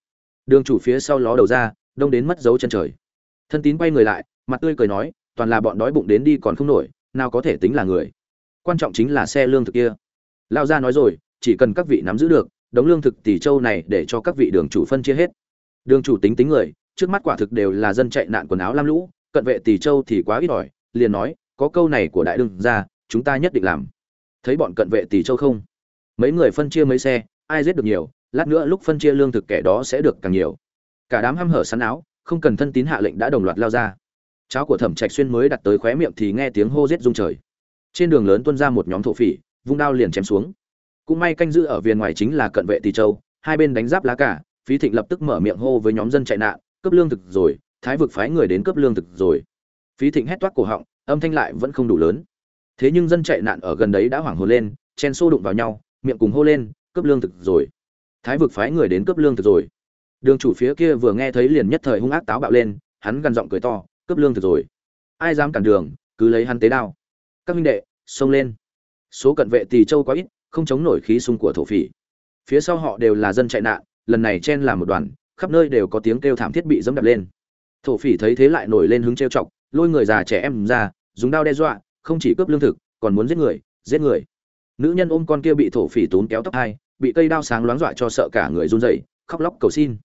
Speaker 1: Đường chủ phía sau ló đầu ra, đông đến mất dấu chân trời. Thân tín quay người lại, mặt tươi cười nói, toàn là bọn đói bụng đến đi còn không nổi, nào có thể tính là người. Quan trọng chính là xe lương thực kia. Lao ra nói rồi, chỉ cần các vị nắm giữ được, đống lương thực tỷ châu này để cho các vị đường chủ phân chia hết. Đường chủ tính tính người, trước mắt quả thực đều là dân chạy nạn quần áo lam lũ, cận vệ tỷ châu thì quá ít ỏi, liền nói, có câu này của đại đương ra chúng ta nhất định làm thấy bọn cận vệ tỷ châu không? Mấy người phân chia mấy xe, ai giết được nhiều, lát nữa lúc phân chia lương thực kẻ đó sẽ được càng nhiều. Cả đám hăm hở sắn áo, không cần thân tín hạ lệnh đã đồng loạt lao ra. Cháo của thẩm trạch xuyên mới đặt tới khóe miệng thì nghe tiếng hô giết rung trời. Trên đường lớn tuôn ra một nhóm thổ phỉ, vung đao liền chém xuống. Cũng may canh giữ ở viên ngoài chính là cận vệ tỷ châu, hai bên đánh giáp lá cả phí thịnh lập tức mở miệng hô với nhóm dân chạy nạn, cướp lương thực rồi, thái vực phái người đến cướp lương thực rồi. Phí thịnh hét toát cổ họng, âm thanh lại vẫn không đủ lớn thế nhưng dân chạy nạn ở gần đấy đã hoảng hồn lên, chen xô đụng vào nhau, miệng cùng hô lên, cướp lương thực rồi. Thái vực phái người đến cướp lương thực rồi. Đường chủ phía kia vừa nghe thấy liền nhất thời hung ác táo bạo lên, hắn gằn giọng cười to, cướp lương thực rồi. Ai dám cản đường, cứ lấy hắn tế đao. Các minh đệ, xông lên. Số cận vệ tỳ châu quá ít, không chống nổi khí xung của thổ phỉ. Phía sau họ đều là dân chạy nạn, lần này chen làm một đoàn, khắp nơi đều có tiếng kêu thảm thiết bị dẫm đập lên. Thổ phỉ thấy thế lại nổi lên hứng trêu chọc, lôi người già trẻ em ra, dùng đao đe dọa không chỉ cướp lương thực, còn muốn giết người giết người. Nữ nhân ôm con kia bị thổ phỉ tốn kéo tóc hai, bị cây đao sáng loáng dọa cho sợ cả người run rẩy, khóc lóc cầu xin.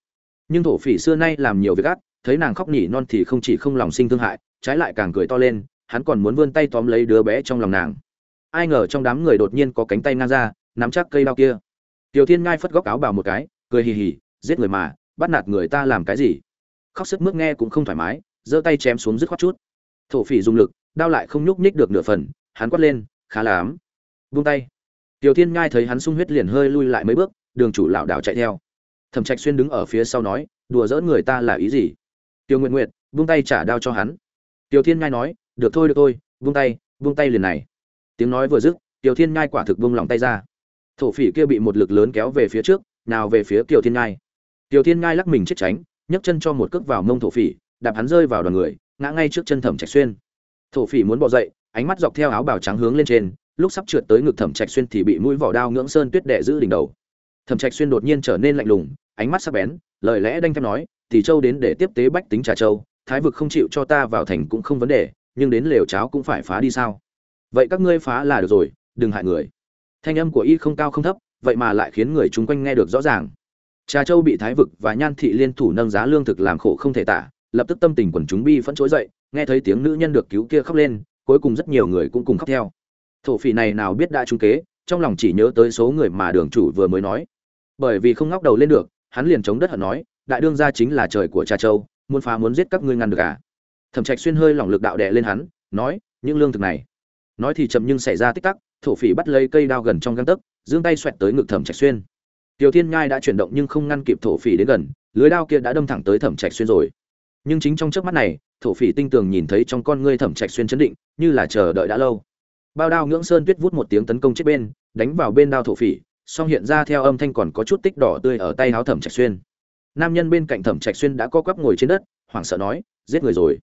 Speaker 1: Nhưng thổ phỉ xưa nay làm nhiều việc ác, thấy nàng khóc nhỉ non thì không chỉ không lòng sinh thương hại, trái lại càng cười to lên, hắn còn muốn vươn tay tóm lấy đứa bé trong lòng nàng. Ai ngờ trong đám người đột nhiên có cánh tay ngang ra, nắm chắc cây đao kia. Tiểu thiên ngai phất góc áo bào một cái, cười hì hì, giết người mà, bắt nạt người ta làm cái gì? Khóc sức mướt nghe cũng không thoải mái, giơ tay chém xuống dứt khoát chút thổ phỉ dùng lực, đao lại không nhúc nhích được nửa phần, hắn quát lên, khá là ám buông tay. Tiểu thiên ngai thấy hắn sung huyết liền hơi lui lại mấy bước, đường chủ lảo đảo chạy theo. Thẩm trạch xuyên đứng ở phía sau nói, đùa giỡn người ta là ý gì? Tiêu nguyện nguyện buông tay trả đao cho hắn. Tiểu thiên ngai nói, được thôi được thôi, buông tay buông tay liền này. Tiếng nói vừa dứt, tiểu thiên ngai quả thực buông lòng tay ra. Thổ phỉ kia bị một lực lớn kéo về phía trước, nào về phía tiểu thiên ngai tiểu thiên ngai lắc mình chết tránh, nhấc chân cho một cước vào mông thổ phỉ, đạp hắn rơi vào đoàn người ngã ngay trước chân thẩm trạch xuyên. Thổ phỉ muốn bỏ dậy, ánh mắt dọc theo áo bào trắng hướng lên trên, lúc sắp trượt tới ngực thẩm trạch xuyên thì bị mũi vỏ đao ngưỡng sơn tuyết đè giữ đỉnh đầu. Thẩm trạch xuyên đột nhiên trở nên lạnh lùng, ánh mắt sắc bén, lời lẽ đanh thép nói tỷ châu đến để tiếp tế bách tính trà châu, thái vực không chịu cho ta vào thành cũng không vấn đề, nhưng đến lều cháo cũng phải phá đi sao? Vậy các ngươi phá là được rồi, đừng hại người. Thanh âm của y không cao không thấp, vậy mà lại khiến người chung quanh nghe được rõ ràng. Trà châu bị thái vực và nhan thị liên thủ nâng giá lương thực làm khổ không thể tả lập tức tâm tình quần chúng bi phẫn trỗi dậy, nghe thấy tiếng nữ nhân được cứu kia khóc lên, cuối cùng rất nhiều người cũng cùng khóc theo. Thổ phỉ này nào biết đã trung kế, trong lòng chỉ nhớ tới số người mà đường chủ vừa mới nói. Bởi vì không ngóc đầu lên được, hắn liền chống đất hận nói, đại đương gia chính là trời của trà châu, muốn phá muốn giết các ngươi ngăn được à? Thẩm trạch xuyên hơi lỏng lực đạo đè lên hắn, nói, những lương thực này. Nói thì chậm nhưng xảy ra tích tắc, thổ phỉ bắt lấy cây đao gần trong găng tấc, giương tay xoẹt tới ngực thẩm trạch xuyên. Tiểu thiên nhai đã chuyển động nhưng không ngăn kịp thổ phỉ đến gần, lưới đao kia đã đâm thẳng tới thẩm trạch xuyên rồi nhưng chính trong trước mắt này, thổ phỉ tinh tường nhìn thấy trong con ngươi thẩm trạch xuyên chấn định, như là chờ đợi đã lâu. Bao đao ngưỡng sơn tuyết vút một tiếng tấn công chết bên, đánh vào bên đao thổ phỉ, song hiện ra theo âm thanh còn có chút tích đỏ tươi ở tay áo thẩm trạch xuyên. Nam nhân bên cạnh thẩm trạch xuyên đã co quắp ngồi trên đất, hoảng sợ nói, giết người rồi.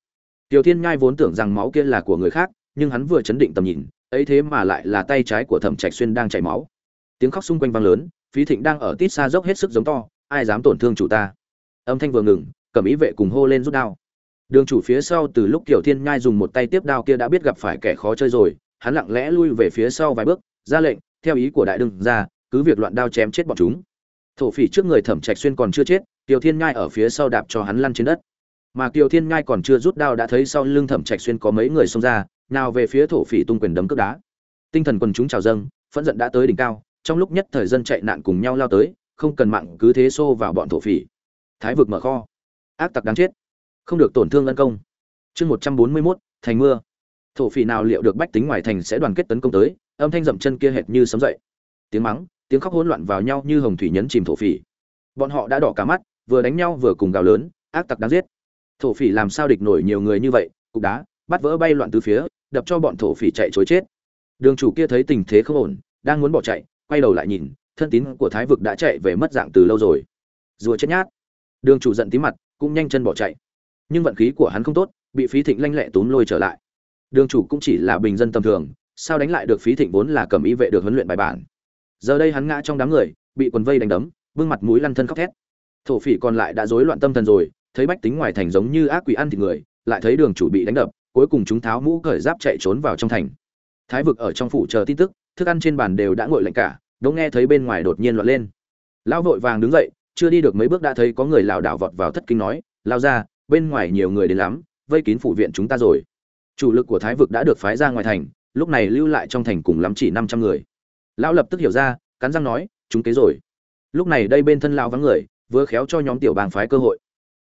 Speaker 1: Tiểu thiên nhai vốn tưởng rằng máu kia là của người khác, nhưng hắn vừa chấn định tầm nhìn, ấy thế mà lại là tay trái của thẩm trạch xuyên đang chảy máu. Tiếng khóc xung quanh vang lớn, phí thịnh đang ở tít xa dốc hết sức giống to, ai dám tổn thương chủ ta? Âm thanh vừa ngừng cầm ý vệ cùng hô lên rút đao. Đường chủ phía sau từ lúc tiểu thiên nhai dùng một tay tiếp đao kia đã biết gặp phải kẻ khó chơi rồi, hắn lặng lẽ lui về phía sau vài bước, ra lệnh, theo ý của đại đương ra, cứ việc loạn đao chém chết bọn chúng. Thổ phỉ trước người thẩm trạch xuyên còn chưa chết tiểu thiên nhai ở phía sau đạp cho hắn lăn trên đất. Mà kiều thiên nhai còn chưa rút đao đã thấy sau lưng thẩm trạch xuyên có mấy người xông ra, nào về phía thổ phỉ tung quyền đấm cướp đá. Tinh thần quần chúng trào dâng, phẫn giận đã tới đỉnh cao, trong lúc nhất thời dân chạy nạn cùng nhau lao tới, không cần mạng cứ thế xô vào bọn thổ phỉ. Thái vực mở kho ác tặc đáng chết. Không được tổn thương ân công. Chương một trăm bốn mươi mốt, thành mưa. Thổ phỉ nào liệu được bách tính ngoài thành sẽ đoàn kết tấn công tới, âm thanh dậm chân kia hệt như sấm dậy. Tiếng mắng, tiếng khóc hỗn loạn vào nhau như hồng thủy nhấn chìm thổ phỉ. Bọn họ đã đỏ cả mắt, vừa đánh nhau vừa cùng gào lớn, ác tặc đáng giết. Thổ phỉ làm sao địch nổi nhiều người như vậy, cục đá, bắt vỡ bay loạn từ phía, đập cho bọn thổ phỉ chạy chối chết. Đường chủ kia thấy tình thế không ổn, đang muốn bỏ chạy, quay đầu lại nhìn, thân tín của thái vực đã chạy về mất dạng từ lâu rồi. Rùa chết nhát. Đường chủ giận tí mặt cũng nhanh chân bỏ chạy. Nhưng vận khí của hắn không tốt, bị phí thịnh lanh lẹ túm lôi trở lại. Đường chủ cũng chỉ là bình dân tầm thường, sao đánh lại được phí thịnh vốn là cầm y vệ được huấn luyện bài bản. Giờ đây hắn ngã trong đám người, bị quần vây đánh đấm vương mặt mũi lăn thân khóc thét. Thổ phỉ còn lại đã rối loạn tâm thần rồi, thấy bách tính ngoài thành giống như ác quỷ ăn thịt người, lại thấy đường chủ bị đánh đập, cuối cùng chúng tháo mũ cởi giáp chạy trốn vào trong thành. Thái vực ở trong phủ chờ tin tức, thức ăn trên bàn đều đã nguội lạnh cả, đống nghe thấy bên ngoài đột nhiên loạn lên. Lão vội vàng đứng dậy chưa đi được mấy bước đã thấy có người lảo đảo vọt vào thất kinh nói, lao ra, bên ngoài nhiều người đến lắm, vây kín phủ viện chúng ta rồi. Chủ lực của thái vực đã được phái ra ngoài thành, lúc này lưu lại trong thành cùng lắm chỉ năm trăm người. Lão lập tức hiểu ra, cắn răng nói, chúng kế rồi. Lúc này đây bên thân lão vắng người, vừa khéo cho nhóm tiểu bang phái cơ hội.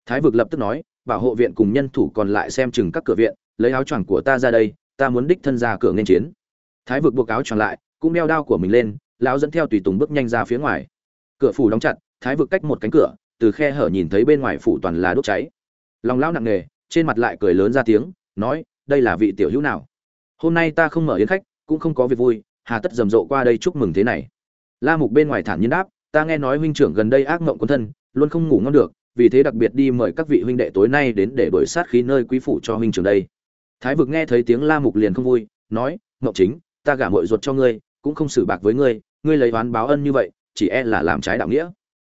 Speaker 1: Thái vực lập tức nói, bảo hộ viện cùng nhân thủ còn lại xem chừng các cửa viện, lấy áo choàng của ta ra đây, ta muốn đích thân ra cửa nên chiến. Thái vực buộc áo choàng lại, cũng đeo đao của mình lên, lão dẫn theo tùy tùng bước nhanh ra phía ngoài. Cửa phủ đóng chặt thái vực cách một cánh cửa, từ khe hở nhìn thấy bên ngoài phủ toàn là đốt cháy. Lòng lão nặng nề, trên mặt lại cười lớn ra tiếng, nói, đây là vị tiểu hữu nào? Hôm nay ta không mở yến khách, cũng không có việc vui, hà tất rầm rộ qua đây chúc mừng thế này. La mục bên ngoài thản nhiên đáp, ta nghe nói huynh trưởng gần đây ác mộng quân thân, luôn không ngủ ngon được, vì thế đặc biệt đi mời các vị huynh đệ tối nay đến để đổi sát khí nơi quý phủ cho huynh trưởng đây. Thái vực nghe thấy tiếng la mục liền không vui, nói, mộng chính, ta gả mội ruột cho ngươi, cũng không xử bạc với ngươi ngươi lấy oán báo ân như vậy, chỉ e là làm trái đạo nghĩa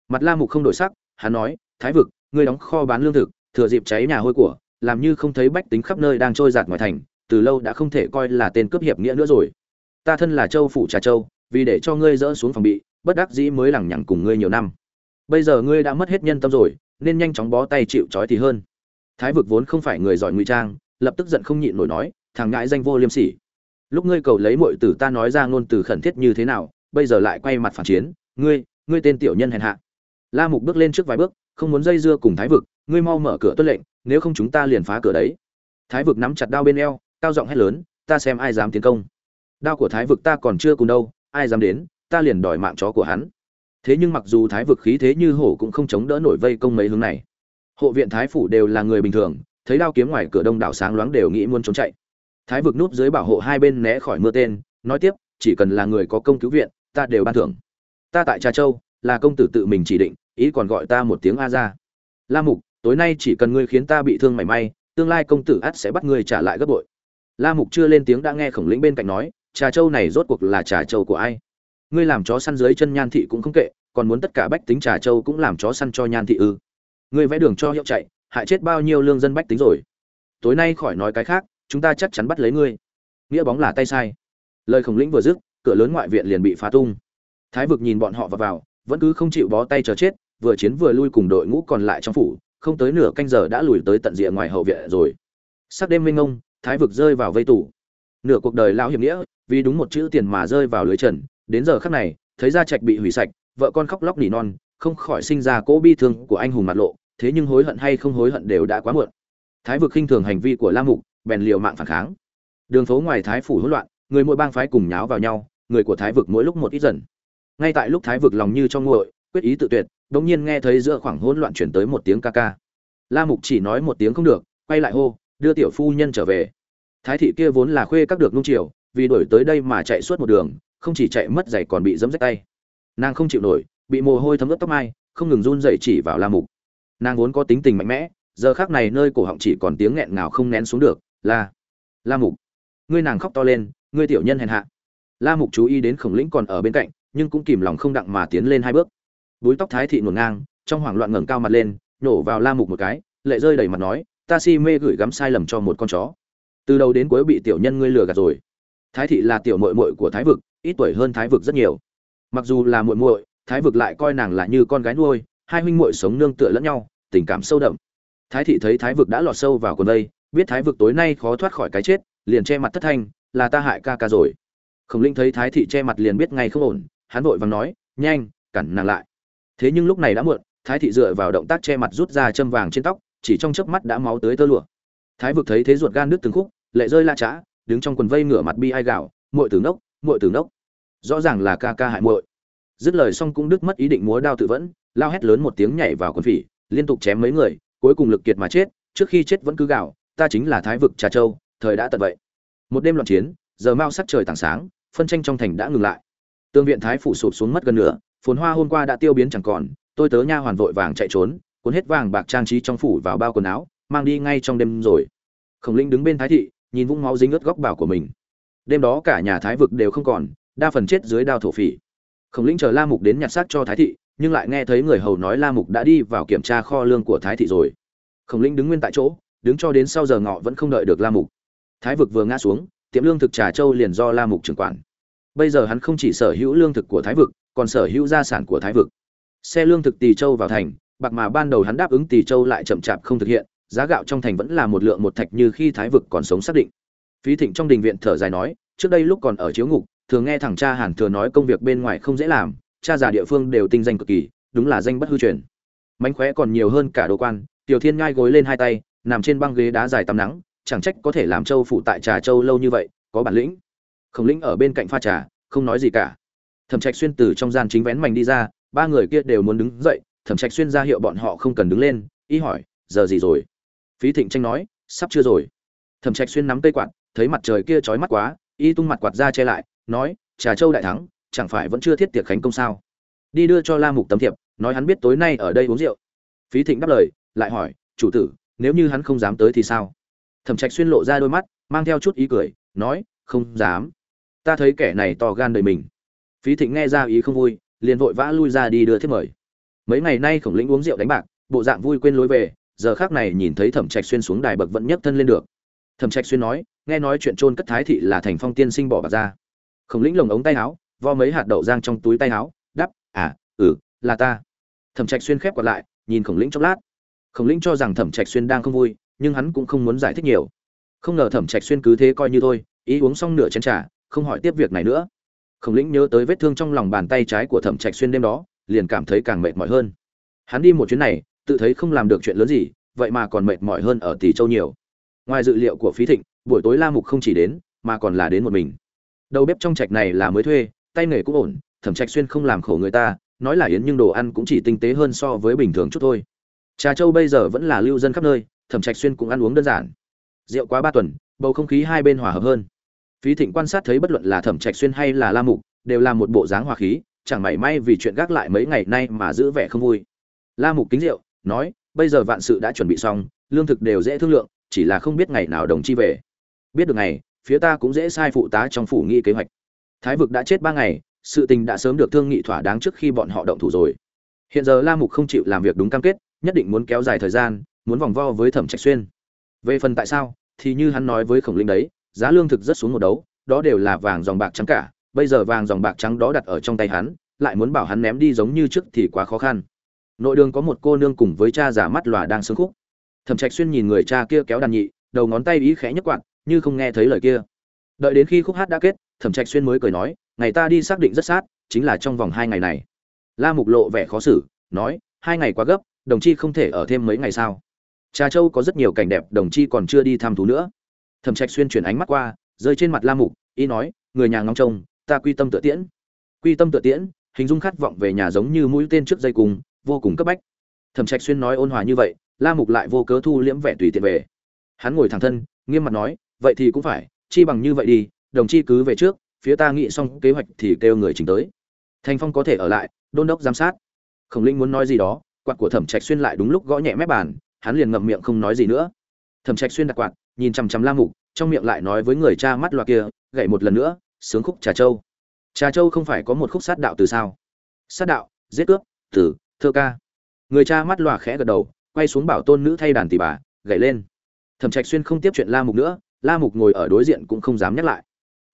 Speaker 1: mặt la mục không đổi sắc, hắn nói, thái vực, ngươi đóng kho bán lương thực, thừa dịp cháy nhà hôi của, làm như không thấy bách tính khắp nơi đang trôi giạt ngoài thành, từ lâu đã không thể coi là tên cướp hiệp nghĩa nữa rồi. Ta thân là châu phủ trà châu, vì để cho ngươi dỡ xuống phòng bị, bất đắc dĩ mới lẳng nhẳng cùng ngươi nhiều năm. Bây giờ ngươi đã mất hết nhân tâm rồi, nên nhanh chóng bó tay chịu trói thì hơn. Thái vực vốn không phải người giỏi ngụy trang, lập tức giận không nhịn nổi nói, thằng ngãi danh vô liêm sỉ. Lúc ngươi cầu lấy mọi từ ta nói ra ngôn từ khẩn thiết như thế nào, bây giờ lại quay mặt phản chiến, ngươi ngươi tên tiểu nhân hèn hạ la mục bước lên trước vài bước, không muốn dây dưa cùng thái vực, ngươi mau mở cửa tuân lệnh, nếu không chúng ta liền phá cửa đấy. Thái vực nắm chặt đao bên eo, cao giọng hét lớn, ta xem ai dám tiến công. Đao của thái vực ta còn chưa cùng đâu, ai dám đến, ta liền đòi mạng chó của hắn. Thế nhưng mặc dù thái vực khí thế như hổ cũng không chống đỡ nổi vây công mấy hướng này. Hộ viện thái phủ đều là người bình thường, thấy đao kiếm ngoài cửa đông đảo sáng loáng đều nghĩ muốn trốn chạy. Thái vực núp dưới bảo hộ hai bên né khỏi mưa tên, nói tiếp, chỉ cần là người có công cứu viện, ta đều ban thưởng. Ta tại trà châu là công tử tự mình chỉ định ý còn gọi ta một tiếng a ra la mục tối nay chỉ cần ngươi khiến ta bị thương mảy may tương lai công tử ắt sẽ bắt ngươi trả lại gấp bội. La mục chưa lên tiếng đã nghe khổng lĩnh bên cạnh nói trà châu này rốt cuộc là trà châu của ai? Ngươi làm chó săn dưới chân nhan thị cũng không kệ còn muốn tất cả bách tính trà châu cũng làm chó săn cho nhan thị ư? Ngươi vẽ đường cho hiệu chạy hại chết bao nhiêu lương dân bách tính rồi? Tối nay khỏi nói cái khác chúng ta chắc chắn bắt lấy ngươi. Nghĩa bóng là tay sai. Lời khổng lĩnh vừa dứt cửa lớn ngoại viện liền bị phá tung. Thái vực nhìn bọn họ vào, vào vẫn cứ không chịu bó tay chờ chết, vừa chiến vừa lui cùng đội ngũ còn lại trong phủ, không tới nửa canh giờ đã lùi tới tận rìa ngoài hậu viện rồi. Sắc đêm minh ngông thái vực rơi vào vây tủ nửa cuộc đời lão hiểm nghĩa, vì đúng một chữ tiền mà rơi vào lưới trần, đến giờ khắc này, thấy gia trạch bị hủy sạch, vợ con khóc lóc nỉ non, không khỏi sinh ra cỗ bi thương của anh hùng mặt lộ, thế nhưng hối hận hay không hối hận đều đã quá muộn. Thái vực khinh thường hành vi của la mục, bèn liều mạng phản kháng. Đường phố ngoài thái phủ hỗn loạn, người mỗi bang phái cùng nháo vào nhau, người của thái vực mỗi lúc một ít dần ngay tại lúc thái vực lòng như trong nguội, quyết ý tự tuyệt bỗng nhiên nghe thấy giữa khoảng hỗn loạn chuyển tới một tiếng ca ca. La mục chỉ nói một tiếng không được, quay lại hô, đưa tiểu phu nhân trở về. Thái thị kia vốn là khuê các được nung chiều, vì đổi tới đây mà chạy suốt một đường, không chỉ chạy mất giày còn bị dẫm rách tay. Nàng không chịu nổi, bị mồ hôi thấm ướt tóc mai, không ngừng run rẩy chỉ vào la mục. Nàng vốn có tính tình mạnh mẽ, giờ khác này nơi cổ họng chỉ còn tiếng nghẹn ngào không nén xuống được, la la mục, ngươi nàng khóc to lên, ngươi tiểu nhân hèn hạ. La mục chú ý đến khổng lĩnh còn ở bên cạnh nhưng cũng kìm lòng không đặng mà tiến lên hai bước. Búi tóc thái thị ngổn ngang, trong hoảng loạn ngẩng cao mặt lên nổ vào la mục một cái, lệ rơi đầy mặt nói, ta si mê gửi gắm sai lầm cho một con chó. Từ đầu đến cuối bị tiểu nhân ngươi lừa gạt rồi. Thái thị là tiểu muội muội của thái vực, ít tuổi hơn thái vực rất nhiều. Mặc dù là muội muội, thái vực lại coi nàng là như con gái nuôi, hai huynh muội sống nương tựa lẫn nhau, tình cảm sâu đậm. Thái thị thấy thái vực đã lọt sâu vào quần đây, biết thái vực tối nay khó thoát khỏi cái chết, liền che mặt thất thanh, là ta hại ca ca rồi. Khổng linh thấy thái thị che mặt liền biết ngay không ổn hắn vội vàng nói, nhanh, cản nàng lại. Thế nhưng lúc này đã muộn, thái thị dựa vào động tác che mặt rút ra châm vàng trên tóc, chỉ trong chớp mắt đã máu tới tơ lụa. Thái vực thấy thế ruột gan nước từng khúc, lệ rơi la trã đứng trong quần vây ngửa mặt bi ai gạo, muội tử nốc muội tử nốc rõ ràng là ca ca hại muội. Dứt lời xong cũng đứt mất ý định múa đao tự vẫn, lao hét lớn một tiếng nhảy vào quần phỉ, liên tục chém mấy người, cuối cùng lực kiệt mà chết, trước khi chết vẫn cứ gạo, ta chính là thái vực trà châu, thời đã tận vậy. Một đêm loạn chiến, giờ mau sắc trời tảng sáng, phân tranh trong thành đã ngừng lại tương viện thái phủ sụp xuống mất gần nửa, phồn hoa hôm qua đã tiêu biến chẳng còn, tôi tớ nha hoàn vội vàng chạy trốn, cuốn hết vàng bạc trang trí trong phủ vào bao quần áo, mang đi ngay trong đêm rồi. Khổng linh đứng bên thái thị, nhìn vũng máu dính ướt góc bảo của mình. Đêm đó cả nhà thái vực đều không còn, đa phần chết dưới đao thổ phỉ. Khổng linh chờ la mục đến nhặt xác cho thái thị, nhưng lại nghe thấy người hầu nói la mục đã đi vào kiểm tra kho lương của thái thị rồi. Khổng linh đứng nguyên tại chỗ, đứng cho đến sau giờ ngọ vẫn không đợi được la mục. Thái vực vừa ngã xuống, tiệm lương thực trà châu liền do la mục trưởng quản bây giờ hắn không chỉ sở hữu lương thực của thái vực, còn sở hữu gia sản của thái vực. Xe lương thực tỳ châu vào thành, bạc mà ban đầu hắn đáp ứng tỳ châu lại chậm chạp không thực hiện, giá gạo trong thành vẫn là một lượng một thạch như khi thái vực còn sống xác định. Phí thịnh trong đình viện thở dài nói, trước đây lúc còn ở chiếu ngục, thường nghe thằng cha hàn thừa nói công việc bên ngoài không dễ làm, cha già địa phương đều tinh danh cực kỳ, đúng là danh bất hư truyền. Mánh khóe còn nhiều hơn cả đồ quan, tiểu thiên ngai gối lên hai tay, nằm trên băng ghế đá dài tắm nắng, chẳng trách có thể làm châu phụ tại trà châu lâu như vậy, có bản lĩnh khổng lĩnh ở bên cạnh pha trà, không nói gì cả. Thẩm trạch xuyên từ trong gian chính vén mảnh đi ra, ba người kia đều muốn đứng dậy, thẩm trạch xuyên ra hiệu bọn họ không cần đứng lên, y hỏi, giờ gì rồi? Phí thịnh tranh nói, sắp chưa rồi. Thẩm trạch xuyên nắm cây quạt, thấy mặt trời kia chói mắt quá, y tung mặt quạt ra che lại, nói, trà châu đại thắng, chẳng phải vẫn chưa thiết tiệc khánh công sao? Đi đưa cho la mục tấm thiệp, nói hắn biết tối nay ở đây uống rượu. Phí thịnh đáp lời, lại hỏi, chủ tử, nếu như hắn không dám tới thì sao? Thẩm trạch xuyên lộ ra đôi mắt, mang theo chút ý cười, nói, không dám ta thấy kẻ này to gan đời mình. Phí thịnh nghe ra ý không vui, liền vội vã lui ra đi đưa thiếp mời. Mấy ngày nay khổng lĩnh uống rượu đánh bạc, bộ dạng vui quên lối về, giờ khác này nhìn thấy thẩm trạch xuyên xuống đài bậc vẫn nhấc thân lên được. Thẩm trạch xuyên nói, nghe nói chuyện trôn cất thái thị là thành phong tiên sinh bỏ bạc ra. Khổng lĩnh lồng ống tay áo, vo mấy hạt đậu giang trong túi tay áo, đắp à ừ là ta. Thẩm trạch xuyên khép quạt lại, nhìn khổng lĩnh chốc lát. Khổng lĩnh cho rằng thẩm trạch xuyên đang không vui, nhưng hắn cũng không muốn giải thích nhiều. Không ngờ thẩm trạch xuyên cứ thế coi như thôi, ý uống xong nửa chén trà không hỏi tiếp việc này nữa. Khổng lĩnh nhớ tới vết thương trong lòng bàn tay trái của thẩm trạch xuyên đêm đó, liền cảm thấy càng mệt mỏi hơn. Hắn đi một chuyến này, tự thấy không làm được chuyện lớn gì, vậy mà còn mệt mỏi hơn ở tỷ châu nhiều. Ngoài dự liệu của phí thịnh, buổi tối la mục không chỉ đến, mà còn là đến một mình. Đầu bếp trong trạch này là mới thuê, tay nghề cũng ổn, thẩm trạch xuyên không làm khổ người ta, nói là yến nhưng đồ ăn cũng chỉ tinh tế hơn so với bình thường chút thôi. Trà châu bây giờ vẫn là lưu dân khắp nơi, thẩm trạch xuyên cũng ăn uống đơn giản. Rượu quá ba tuần, bầu không khí hai bên hòa hợp hơn phí thịnh quan sát thấy bất luận là thẩm trạch xuyên hay là la mục, đều là một bộ dáng hòa khí, chẳng mảy may vì chuyện gác lại mấy ngày nay mà giữ vẻ không vui. La mục kính rượu, nói, bây giờ vạn sự đã chuẩn bị xong, lương thực đều dễ thương lượng, chỉ là không biết ngày nào đồng chi về. Biết được ngày, phía ta cũng dễ sai phụ tá trong phủ nghị kế hoạch. Thái vực đã chết ba ngày, sự tình đã sớm được thương nghị thỏa đáng trước khi bọn họ động thủ rồi. Hiện giờ la mục không chịu làm việc đúng cam kết, nhất định muốn kéo dài thời gian, muốn vòng vo với thẩm trạch xuyên. Về phần tại sao, thì như hắn nói với khổng linh đấy giá lương thực rất xuống một đấu, đó đều là vàng dòng bạc trắng cả, bây giờ vàng dòng bạc trắng đó đặt ở trong tay hắn, lại muốn bảo hắn ném đi giống như trước thì quá khó khăn. Nội đường có một cô nương cùng với cha giả mắt lòa đang sướng khúc. Thẩm trạch xuyên nhìn người cha kia kéo đàn nhị, đầu ngón tay ý khẽ nhấc quạt, như không nghe thấy lời kia. Đợi đến khi khúc hát đã kết, thẩm trạch xuyên mới cười nói, ngày ta đi xác định rất sát, chính là trong vòng hai ngày này. La mục lộ vẻ khó xử, nói, hai ngày quá gấp, đồng chi không thể ở thêm mấy ngày sao? Trà châu có rất nhiều cảnh đẹp, đồng chi còn chưa đi thăm thú nữa thẩm trạch xuyên chuyển ánh mắt qua, rơi trên mặt la mục, ý nói, người nhà ngóng trông, ta quy tâm tự tiễn. Quy tâm tự tiễn, hình dung khát vọng về nhà giống như mũi tên trước dây cùng vô cùng cấp bách. Thẩm trạch xuyên nói ôn hòa như vậy, la mục lại vô cớ thu liễm vẻ tùy tiện về. Hắn ngồi thẳng thân, nghiêm mặt nói, vậy thì cũng phải, chi bằng như vậy đi, đồng chi cứ về trước, phía ta nghĩ xong kế hoạch thì kêu người trình tới. Thành phong có thể ở lại, đôn đốc giám sát. Khổng linh muốn nói gì đó, quạt của thẩm trạch xuyên lại đúng lúc gõ nhẹ mép bàn, hắn liền ngậm miệng không nói gì nữa. Thẩm trạch xuyên đặt quạt nhìn chằm chằm la mục, trong miệng lại nói với người cha mắt loa kia, gậy một lần nữa, sướng khúc trà châu. Trà châu không phải có một khúc sát đạo từ sao? Sát đạo, giết cướp, tử, thơ ca. Người cha mắt loa khẽ gật đầu, quay xuống bảo tôn nữ thay đàn tỷ bà, gậy lên. Thẩm trạch xuyên không tiếp chuyện la mục nữa, la mục ngồi ở đối diện cũng không dám nhắc lại.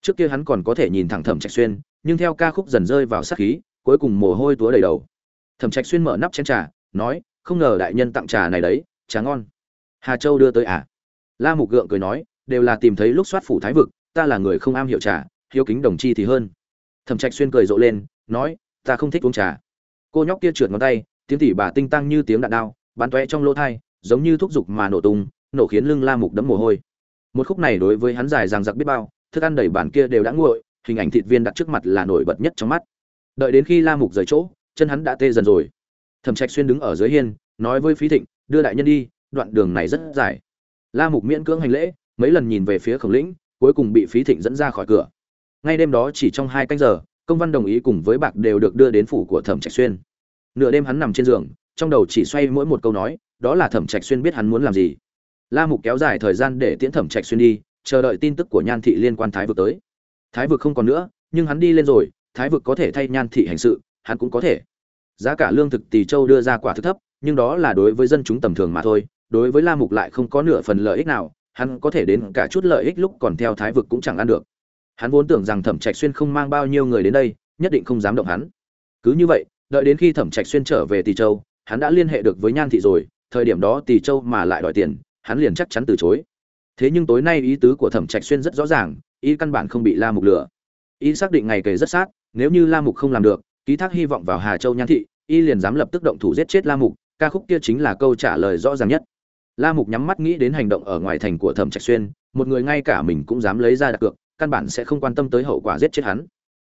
Speaker 1: Trước kia hắn còn có thể nhìn thẳng thẩm trạch xuyên, nhưng theo ca khúc dần rơi vào sát khí, cuối cùng mồ hôi túa đầy đầu. Thẩm trạch xuyên mở nắp chén trà, nói, không ngờ đại nhân tặng trà này đấy, trà ngon. Hà châu đưa tới à? La mục gượng cười nói, đều là tìm thấy lúc soát phủ thái vực, ta là người không am hiểu trà, hiếu kính đồng chi thì hơn. Thẩm trạch xuyên cười rộ lên, nói, ta không thích uống trà. Cô nhóc kia trượt ngón tay, tiếng tỉ bà tinh tăng như tiếng đạn đao, bắn tóe trong lỗ thai, giống như thúc giục mà nổ tung, nổ khiến lưng la mục đẫm mồ hôi. Một khúc này đối với hắn dài ràng giặc biết bao, thức ăn đầy bản kia đều đã nguội, hình ảnh thịt viên đặt trước mặt là nổi bật nhất trong mắt. Đợi đến khi la mục rời chỗ, chân hắn đã tê dần rồi. Thẩm trạch xuyên đứng ở dưới hiên, nói với phí thịnh, đưa đại nhân đi, đoạn đường này rất dài la mục miễn cưỡng hành lễ, mấy lần nhìn về phía khổng lĩnh, cuối cùng bị phí thịnh dẫn ra khỏi cửa. Ngay đêm đó chỉ trong hai canh giờ, công văn đồng ý cùng với bạc đều được đưa đến phủ của thẩm trạch xuyên. Nửa đêm hắn nằm trên giường, trong đầu chỉ xoay mỗi một câu nói, đó là thẩm trạch xuyên biết hắn muốn làm gì. La mục kéo dài thời gian để tiễn thẩm trạch xuyên đi, chờ đợi tin tức của nhan thị liên quan thái vực tới. Thái vực không còn nữa, nhưng hắn đi lên rồi, thái vực có thể thay nhan thị hành sự, hắn cũng có thể. Giá cả lương thực tỳ châu đưa ra quả thực thấp, nhưng đó là đối với dân chúng tầm thường mà thôi đối với la mục lại không có nửa phần lợi ích nào, hắn có thể đến cả chút lợi ích lúc còn theo thái vực cũng chẳng ăn được. Hắn vốn tưởng rằng thẩm trạch xuyên không mang bao nhiêu người đến đây, nhất định không dám động hắn. Cứ như vậy, đợi đến khi thẩm trạch xuyên trở về tỳ châu, hắn đã liên hệ được với nhan thị rồi, thời điểm đó tỳ châu mà lại đòi tiền, hắn liền chắc chắn từ chối. Thế nhưng tối nay ý tứ của thẩm trạch xuyên rất rõ ràng, ý căn bản không bị la mục lừa. Ý xác định ngày kề rất sát, nếu như la mục không làm được, ký thác hy vọng vào hà châu nhan thị, y liền dám lập tức động thủ giết chết la mục, ca khúc kia chính là câu trả lời rõ ràng nhất la mục nhắm mắt nghĩ đến hành động ở ngoài thành của thẩm trạch xuyên, một người ngay cả mình cũng dám lấy ra đặt cược, căn bản sẽ không quan tâm tới hậu quả giết chết hắn.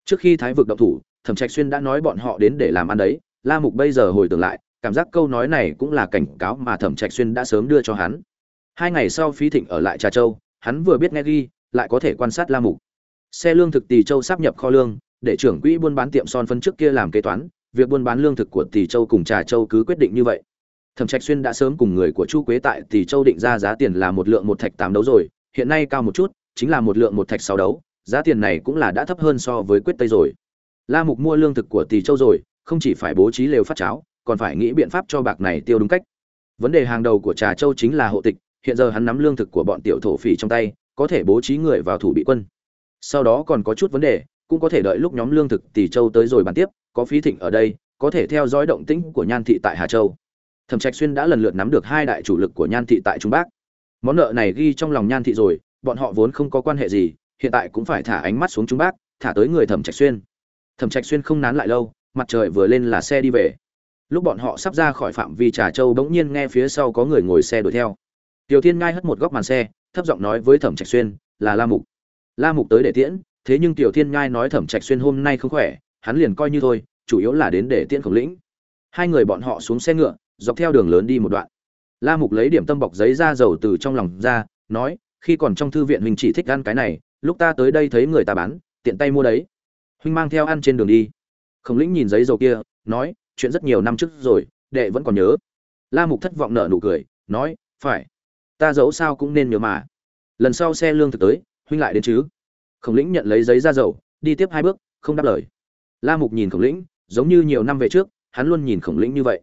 Speaker 1: Trước khi thái vực động thủ, thẩm trạch xuyên đã nói bọn họ đến để làm ăn đấy. La mục bây giờ hồi tưởng lại, cảm giác câu nói này cũng là cảnh cáo mà thẩm trạch xuyên đã sớm đưa cho hắn. Hai ngày sau phí thịnh ở lại trà châu, hắn vừa biết nghe ghi, lại có thể quan sát la mục. Xe lương thực tỳ châu sắp nhập kho lương, để trưởng quỹ buôn bán tiệm son phân trước kia làm kế toán, việc buôn bán lương thực của tỳ châu cùng trà châu cứ quyết định như vậy thẩm trạch xuyên đã sớm cùng người của chu quế tại thì châu định ra giá tiền là một lượng một thạch tám đấu rồi, hiện nay cao một chút, chính là một lượng một thạch sáu đấu, giá tiền này cũng là đã thấp hơn so với quyết tây rồi. La mục mua lương thực của tỳ châu rồi, không chỉ phải bố trí lều phát cháo, còn phải nghĩ biện pháp cho bạc này tiêu đúng cách. Vấn đề hàng đầu của trà châu chính là hộ tịch, hiện giờ hắn nắm lương thực của bọn tiểu thổ phỉ trong tay, có thể bố trí người vào thủ bị quân. Sau đó còn có chút vấn đề, cũng có thể đợi lúc nhóm lương thực tỷ châu tới rồi bàn tiếp, có phí thịnh ở đây, có thể theo dõi động tĩnh của nhan thị tại hà châu thẩm trạch xuyên đã lần lượt nắm được hai đại chủ lực của nhan thị tại trung bắc. Món nợ này ghi trong lòng nhan thị rồi, bọn họ vốn không có quan hệ gì, hiện tại cũng phải thả ánh mắt xuống trung bắc, thả tới người thẩm trạch xuyên. Thẩm trạch xuyên không nán lại lâu, mặt trời vừa lên là xe đi về. Lúc bọn họ sắp ra khỏi phạm vi trà châu bỗng nhiên nghe phía sau có người ngồi xe đuổi theo. Tiểu thiên ngai hất một góc màn xe, thấp giọng nói với thẩm trạch xuyên, là la mục. La mục tới để tiễn, thế nhưng tiểu thiên ngai nói thẩm trạch xuyên hôm nay không khỏe, hắn liền coi như thôi, chủ yếu là đến để tiễn khổng lĩnh. Hai người bọn họ xuống xe ngựa dọc theo đường lớn đi một đoạn. La mục lấy điểm tâm bọc giấy ra dầu từ trong lòng ra, nói, khi còn trong thư viện mình chỉ thích ăn cái này, lúc ta tới đây thấy người ta bán, tiện tay mua đấy. Huynh mang theo ăn trên đường đi. Khổng lĩnh nhìn giấy dầu kia, nói, chuyện rất nhiều năm trước rồi, đệ vẫn còn nhớ. La mục thất vọng nở nụ cười, nói, phải, ta dẫu sao cũng nên nhớ mà. Lần sau xe lương thực tới, huynh lại đến chứ. Khổng lĩnh nhận lấy giấy ra dầu, đi tiếp hai bước, không đáp lời. La mục nhìn khổng lĩnh, giống như nhiều năm về trước, hắn luôn nhìn khổng lĩnh như vậy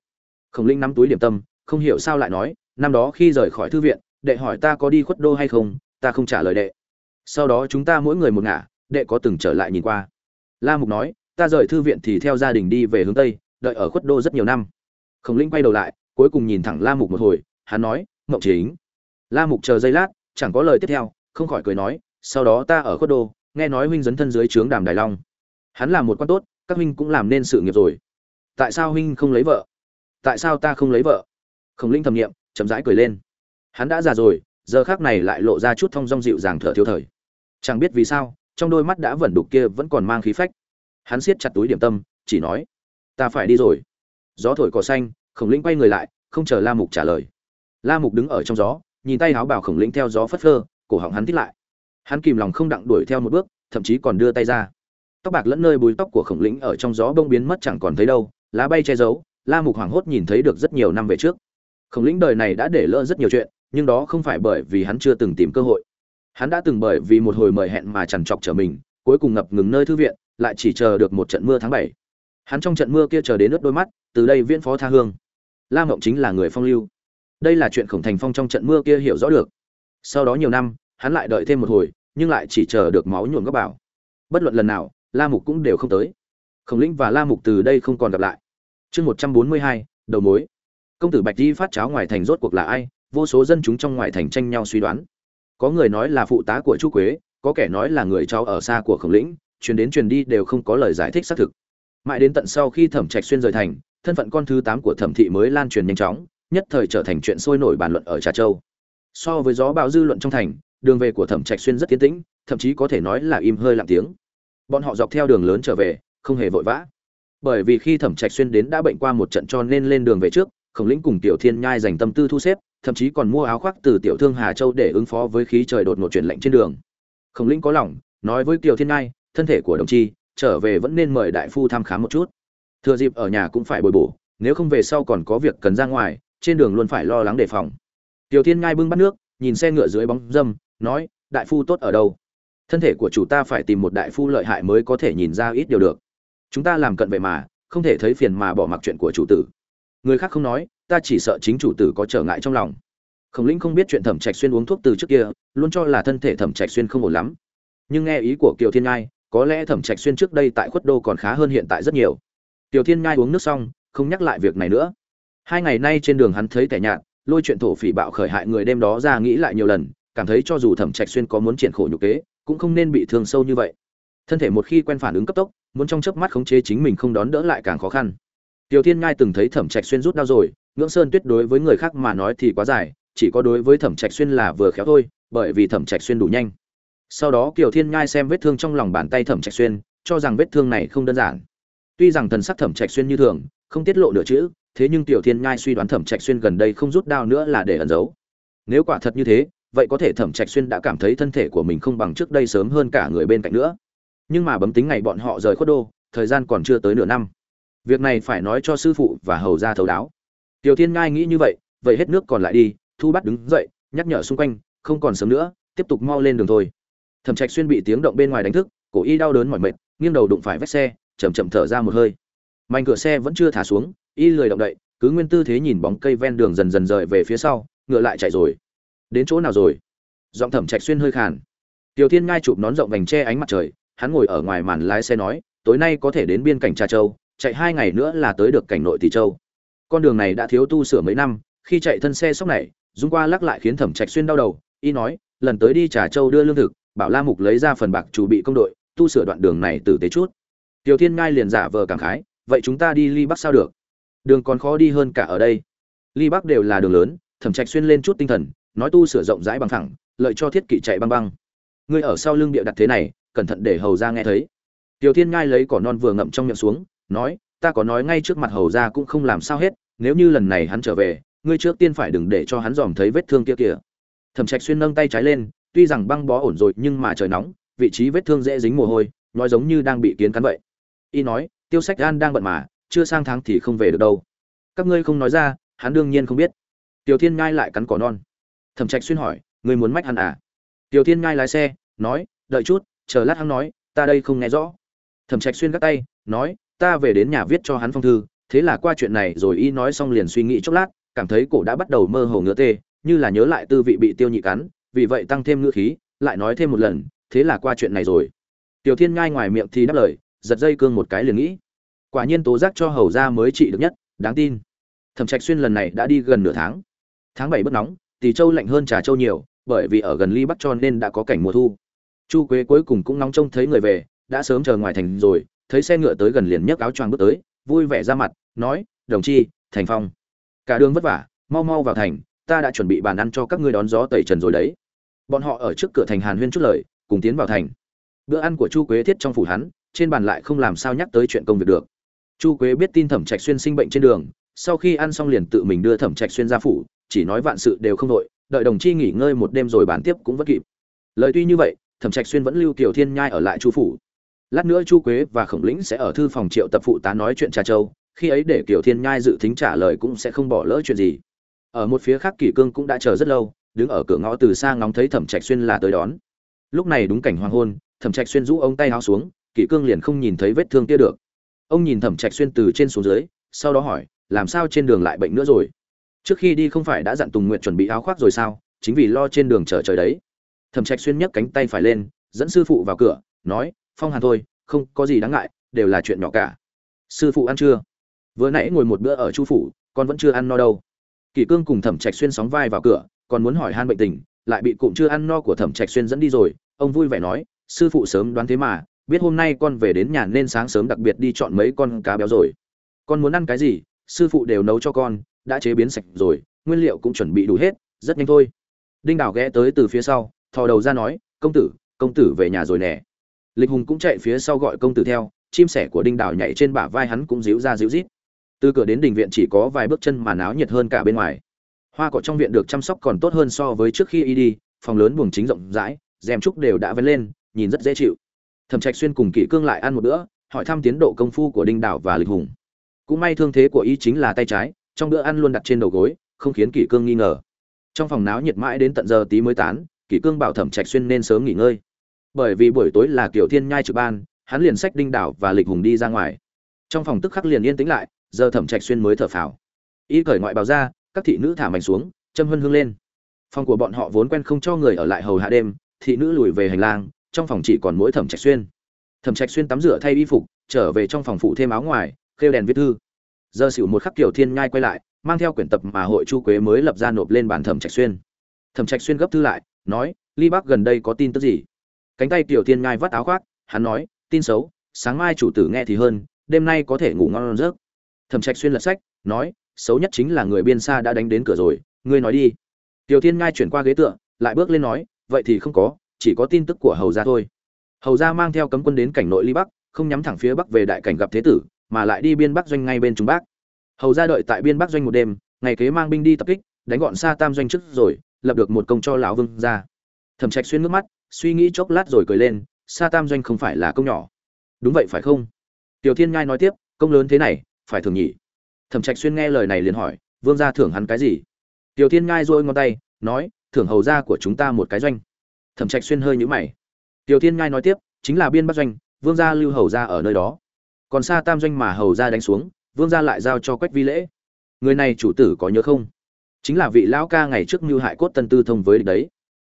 Speaker 1: khổng linh nắm túi điểm tâm, không hiểu sao lại nói, năm đó khi rời khỏi thư viện, đệ hỏi ta có đi khuất đô hay không, ta không trả lời đệ. Sau đó chúng ta mỗi người một ngả, đệ có từng trở lại nhìn qua. La mục nói, ta rời thư viện thì theo gia đình đi về hướng tây, đợi ở khuất đô rất nhiều năm. Khổng linh quay đầu lại, cuối cùng nhìn thẳng la mục một hồi, hắn nói, mộng chính. La mục chờ giây lát, chẳng có lời tiếp theo, không khỏi cười nói, sau đó ta ở khuất đô, nghe nói huynh dấn thân dưới trướng đàm đài long. Hắn là một quan tốt, các huynh cũng làm nên sự nghiệp rồi. Tại sao huynh không lấy vợ? Tại sao ta không lấy vợ? Khổng linh thầm nghiệm chậm rãi cười lên. Hắn đã già rồi, giờ khác này lại lộ ra chút thong dong dịu dàng thở thiếu thời. Chẳng biết vì sao, trong đôi mắt đã vẩn đục kia vẫn còn mang khí phách. Hắn siết chặt túi điểm tâm, chỉ nói, ta phải đi rồi. Gió thổi cỏ xanh, khổng lĩnh quay người lại, không chờ la mục trả lời. La mục đứng ở trong gió, nhìn tay áo bảo khổng lĩnh theo gió phất phơ, cổ họng hắn thích lại. Hắn kìm lòng không đặng đuổi theo một bước, thậm chí còn đưa tay ra. Tóc bạc lẫn nơi bùi tóc của khổng lĩnh ở trong gió bông biến mất chẳng còn thấy đâu, lá bay che giấu la mục hoảng hốt nhìn thấy được rất nhiều năm về trước. Khổng lĩnh đời này đã để lỡ rất nhiều chuyện, nhưng đó không phải bởi vì hắn chưa từng tìm cơ hội. Hắn đã từng bởi vì một hồi mời hẹn mà chằn trọc trở mình, cuối cùng ngập ngừng nơi thư viện, lại chỉ chờ được một trận mưa tháng bảy. Hắn trong trận mưa kia chờ đến ướt đôi mắt, từ đây viễn phó tha hương. La mộng chính là người phong lưu. Đây là chuyện khổng thành phong trong trận mưa kia hiểu rõ được. Sau đó nhiều năm, hắn lại đợi thêm một hồi, nhưng lại chỉ chờ được máu nhuộm góc bảo bất luận lần nào, la mục cũng đều không tới. Khổng lĩnh và la mục từ đây không còn gặp lại chương một trăm bốn mươi hai, đầu mối. Công tử bạch di phát cháo ngoài thành rốt cuộc là ai? Vô số dân chúng trong ngoài thành tranh nhau suy đoán. Có người nói là phụ tá của chu quế, có kẻ nói là người cháu ở xa của khổng lĩnh, truyền đến truyền đi đều không có lời giải thích xác thực. Mãi đến tận sau khi thẩm trạch xuyên rời thành, thân phận con thứ tám của thẩm thị mới lan truyền nhanh chóng, nhất thời trở thành chuyện sôi nổi bàn luận ở trà châu. So với gió bão dư luận trong thành, đường về của thẩm trạch xuyên rất tiến tĩnh, thậm chí có thể nói là im hơi lặng tiếng. Bọn họ dọc theo đường lớn trở về, không hề vội vã bởi vì khi thẩm trạch xuyên đến đã bệnh qua một trận cho nên lên đường về trước, khổng lĩnh cùng tiểu thiên nhai dành tâm tư thu xếp, thậm chí còn mua áo khoác từ tiểu thương hà châu để ứng phó với khí trời đột ngột chuyển lạnh trên đường. Khổng lĩnh có lòng, nói với tiểu thiên nhai, thân thể của đồng chi, trở về vẫn nên mời đại phu thăm khám một chút. Thừa dịp ở nhà cũng phải bồi bổ, nếu không về sau còn có việc cần ra ngoài, trên đường luôn phải lo lắng đề phòng. Tiểu thiên nhai bưng bắt nước, nhìn xe ngựa dưới bóng dâm, nói, đại phu tốt ở đâu? Thân thể của chủ ta phải tìm một đại phu lợi hại mới có thể nhìn ra ít điều được chúng ta làm cận vệ mà, không thể thấy phiền mà bỏ mặc chuyện của chủ tử. Người khác không nói, ta chỉ sợ chính chủ tử có trở ngại trong lòng. Khổng lĩnh không biết chuyện thẩm trạch xuyên uống thuốc từ trước kia, luôn cho là thân thể thẩm trạch xuyên không ổn lắm. Nhưng nghe ý của kiều thiên ngai, có lẽ thẩm trạch xuyên trước đây tại khuất đô còn khá hơn hiện tại rất nhiều. Kiều thiên ngai uống nước xong, không nhắc lại việc này nữa. Hai ngày nay trên đường hắn thấy tẻ nhạt, lôi chuyện thổ phỉ bạo khởi hại người đêm đó ra nghĩ lại nhiều lần, cảm thấy cho dù thẩm trạch xuyên có muốn triển khổ nhục kế, cũng không nên bị thương sâu như vậy thân thể một khi quen phản ứng cấp tốc, muốn trong chớp mắt khống chế chính mình không đón đỡ lại càng khó khăn. Tiểu thiên ngai từng thấy thẩm trạch xuyên rút đau rồi, ngưỡng sơn tuyết đối với người khác mà nói thì quá dài, chỉ có đối với thẩm trạch xuyên là vừa khéo thôi, bởi vì thẩm trạch xuyên đủ nhanh. Sau đó kiều thiên ngai xem vết thương trong lòng bàn tay thẩm trạch xuyên, cho rằng vết thương này không đơn giản. Tuy rằng thần sắc thẩm trạch xuyên như thường, không tiết lộ nửa chữ, thế nhưng tiểu thiên ngai suy đoán thẩm trạch xuyên gần đây không rút đao nữa là để ẩn giấu. Nếu quả thật như thế, vậy có thể thẩm trạch xuyên đã cảm thấy thân thể của mình không bằng trước đây sớm hơn cả người bên cạnh nữa nhưng mà bấm tính ngày bọn họ rời khuất đô, thời gian còn chưa tới nửa năm. Việc này phải nói cho sư phụ và hầu ra thấu đáo. Tiểu thiên ngai nghĩ như vậy vậy hết nước còn lại đi, thu bắt đứng dậy, nhắc nhở xung quanh, không còn sớm nữa, tiếp tục mau lên đường thôi. Thẩm trạch xuyên bị tiếng động bên ngoài đánh thức, cổ y đau đớn mỏi mệt, nghiêng đầu đụng phải vết xe, chậm chậm thở ra một hơi. Mảnh cửa xe vẫn chưa thả xuống, y lười động đậy, cứ nguyên tư thế nhìn bóng cây ven đường dần dần rời về phía sau, ngựa lại chạy rồi. Đến chỗ nào rồi? Giọng thẩm trạch xuyên hơi khàn. Tiểu thiên ngai chụp nón rộng vành che ánh mặt trời hắn ngồi ở ngoài màn lái xe nói, tối nay có thể đến biên cảnh trà châu, chạy hai ngày nữa là tới được cảnh nội tỷ châu. Con đường này đã thiếu tu sửa mấy năm, khi chạy thân xe sóc này, dung qua lắc lại khiến thẩm trạch xuyên đau đầu, y nói, lần tới đi trà châu đưa lương thực, bảo la mục lấy ra phần bạc chủ bị công đội, tu sửa đoạn đường này từ tế chút. Tiểu thiên ngai liền giả vờ cảm khái, vậy chúng ta đi ly bắc sao được? Đường còn khó đi hơn cả ở đây. Ly bắc đều là đường lớn, thẩm trạch xuyên lên chút tinh thần, nói tu sửa rộng rãi bằng thẳng lợi cho thiết kỵ chạy băng băng. Ngươi ở sau lưng địa đặt thế này cẩn thận để hầu ra nghe thấy. Tiểu thiên ngai lấy cỏ non vừa ngậm trong miệng xuống, nói, ta có nói ngay trước mặt hầu ra cũng không làm sao hết, nếu như lần này hắn trở về, ngươi trước tiên phải đừng để cho hắn dòm thấy vết thương kia kìa. Thẩm trạch xuyên nâng tay trái lên, tuy rằng băng bó ổn rồi nhưng mà trời nóng, vị trí vết thương dễ dính mồ hôi, nói giống như đang bị kiến cắn vậy. Y nói, tiêu sách gan đang bận mà, chưa sang tháng thì không về được đâu. Các ngươi không nói ra, hắn đương nhiên không biết. Tiểu thiên ngai lại cắn cỏ non. Thẩm trạch xuyên hỏi, ngươi muốn mách hắn à? Tiểu thiên ngai lái xe, nói, đợi chút chờ lát hắn nói, ta đây không nghe rõ. Thẩm trạch xuyên gắt tay, nói, ta về đến nhà viết cho hắn phong thư, thế là qua chuyện này rồi y nói xong liền suy nghĩ chốc lát, cảm thấy cổ đã bắt đầu mơ hồ ngứa tê, như là nhớ lại tư vị bị tiêu nhị cắn, vì vậy tăng thêm ngữ khí, lại nói thêm một lần, thế là qua chuyện này rồi. Tiểu thiên ngai ngoài miệng thì đáp lời, giật dây cương một cái liền nghĩ. Quả nhiên tố giác cho hầu ra mới trị được nhất, đáng tin. Thẩm trạch xuyên lần này đã đi gần nửa tháng. Tháng bảy bất nóng tỷ châu lạnh hơn trà châu nhiều, bởi vì ở gần ly bắc cho nên đã có cảnh mùa thu chu quế cuối cùng cũng nóng trông thấy người về, đã sớm chờ ngoài thành rồi, thấy xe ngựa tới gần liền nhấc áo choàng bước tới, vui vẻ ra mặt, nói, đồng chi, thành phong. Cả đường vất vả, mau mau vào thành, ta đã chuẩn bị bàn ăn cho các ngươi đón gió tẩy trần rồi đấy. Bọn họ ở trước cửa thành hàn huyên chút lời, cùng tiến vào thành. Bữa ăn của chu quế thiết trong phủ hắn, trên bàn lại không làm sao nhắc tới chuyện công việc được. Chu quế biết tin thẩm trạch xuyên sinh bệnh trên đường, sau khi ăn xong liền tự mình đưa thẩm trạch xuyên ra phủ, chỉ nói vạn sự đều không đội đợi đồng chi nghỉ ngơi một đêm rồi bàn tiếp cũng vất kịp. Lời tuy như vậy thẩm trạch xuyên vẫn lưu kiều thiên nhai ở lại chu phủ. Lát nữa chu quế và khổng lĩnh sẽ ở thư phòng triệu tập phụ tá nói chuyện trà châu, khi ấy để kiều thiên nhai dự tính trả lời cũng sẽ không bỏ lỡ chuyện gì. Ở một phía khác kỷ cương cũng đã chờ rất lâu, đứng ở cửa ngõ từ xa ngóng thấy thẩm trạch xuyên là tới đón. Lúc này đúng cảnh hoàng hôn, thẩm trạch xuyên rũ ông tay áo xuống, kỷ cương liền không nhìn thấy vết thương kia được. Ông nhìn thẩm trạch xuyên từ trên xuống dưới, sau đó hỏi, làm sao trên đường lại bệnh nữa rồi? Trước khi đi không phải đã dặn tùng nguyện chuẩn bị áo khoác rồi sao? Chính vì lo trên đường chờ trời đấy thẩm trạch xuyên nhấc cánh tay phải lên, dẫn sư phụ vào cửa, nói, phong hàn thôi, không có gì đáng ngại, đều là chuyện nhỏ cả. Sư phụ ăn chưa? Vừa nãy ngồi một bữa ở chu phủ, con vẫn chưa ăn no đâu. Kỷ cương cùng thẩm trạch xuyên sóng vai vào cửa, còn muốn hỏi han bệnh tình, lại bị cụm chưa ăn no của thẩm trạch xuyên dẫn đi rồi. Ông vui vẻ nói, sư phụ sớm đoán thế mà, biết hôm nay con về đến nhà nên sáng sớm đặc biệt đi chọn mấy con cá béo rồi. Con muốn ăn cái gì, sư phụ đều nấu cho con, đã chế biến sạch rồi, nguyên liệu cũng chuẩn bị đủ hết, rất nhanh thôi. Đinh đảo ghé tới từ phía sau thò đầu ra nói, công tử công tử về nhà rồi nè. Lịch hùng cũng chạy phía sau gọi công tử theo, chim sẻ của đinh Đào nhảy trên bả vai hắn cũng díu ra díu rít. Từ cửa đến đình viện chỉ có vài bước chân mà náo nhiệt hơn cả bên ngoài. Hoa cỏ trong viện được chăm sóc còn tốt hơn so với trước khi y đi, phòng lớn buồng chính rộng rãi, rèm trúc đều đã vén lên, nhìn rất dễ chịu. Thẩm trạch xuyên cùng kỷ cương lại ăn một bữa, hỏi thăm tiến độ công phu của đinh đảo và lịch hùng. Cũng may thương thế của y chính là tay trái, trong bữa ăn luôn đặt trên đầu gối, không khiến kỷ cương nghi ngờ. Trong phòng náo nhiệt mãi đến tận giờ tí mới tán kỷ cương bảo thẩm trạch xuyên nên sớm nghỉ ngơi. Bởi vì buổi tối là kiểu thiên nhai trực ban, hắn liền sách đinh đảo và lịch hùng đi ra ngoài. Trong phòng tức khắc liền yên tĩnh lại, giờ thẩm trạch xuyên mới thở phào. Y cởi ngoại bào ra, các thị nữ thả mảnh xuống, châm hân hương lên. Phòng của bọn họ vốn quen không cho người ở lại hầu hạ đêm, thị nữ lùi về hành lang, trong phòng chỉ còn mỗi thẩm trạch xuyên. Thẩm trạch xuyên tắm rửa thay y phục, trở về trong phòng phụ thêm áo ngoài, khêu đèn viết thư. Giờ xỉu một khắc kiểu thiên nhai quay lại, mang theo quyển tập mà hội chu quế mới lập ra nộp lên bàn thẩm trạch xuyên. Thẩm trạch xuyên gấp thư lại nói, ly bắc gần đây có tin tức gì? Cánh tay tiểu thiên ngai vắt áo khoác, hắn nói, tin xấu, sáng mai chủ tử nghe thì hơn, đêm nay có thể ngủ ngon giấc. Thẩm trạch xuyên lật sách, nói, xấu nhất chính là người biên xa đã đánh đến cửa rồi, ngươi nói đi. Tiểu thiên ngai chuyển qua ghế tựa, lại bước lên nói, vậy thì không có, chỉ có tin tức của hầu gia thôi. Hầu gia mang theo cấm quân đến cảnh nội ly bắc, không nhắm thẳng phía bắc về đại cảnh gặp thế tử, mà lại đi biên bắc doanh ngay bên trung bắc. Hầu gia đợi tại biên bắc doanh một đêm, ngày kế mang binh đi tập kích, đánh gọn xa tam doanh trước rồi lập được một công cho lão vương gia thẩm trạch xuyên nước mắt, suy nghĩ chốc lát rồi cười lên, Sa tam doanh không phải là công nhỏ. Đúng vậy phải không? Tiểu thiên ngai nói tiếp, công lớn thế này, phải thường nhỉ thẩm trạch xuyên nghe lời này liền hỏi, vương gia thưởng hắn cái gì? Tiểu thiên ngai rôi ngón tay, nói, thưởng hầu gia của chúng ta một cái doanh. Thẩm trạch xuyên hơi nhũ mày. Tiểu thiên ngai nói tiếp, chính là biên bắc doanh, vương gia lưu hầu gia ở nơi đó. Còn xa tam doanh mà hầu gia đánh xuống, vương gia lại giao cho quách vi lễ. Người này chủ tử có nhớ không? Chính là vị lão ca ngày trước mưu hại cốt tân tư thông với địch đấy.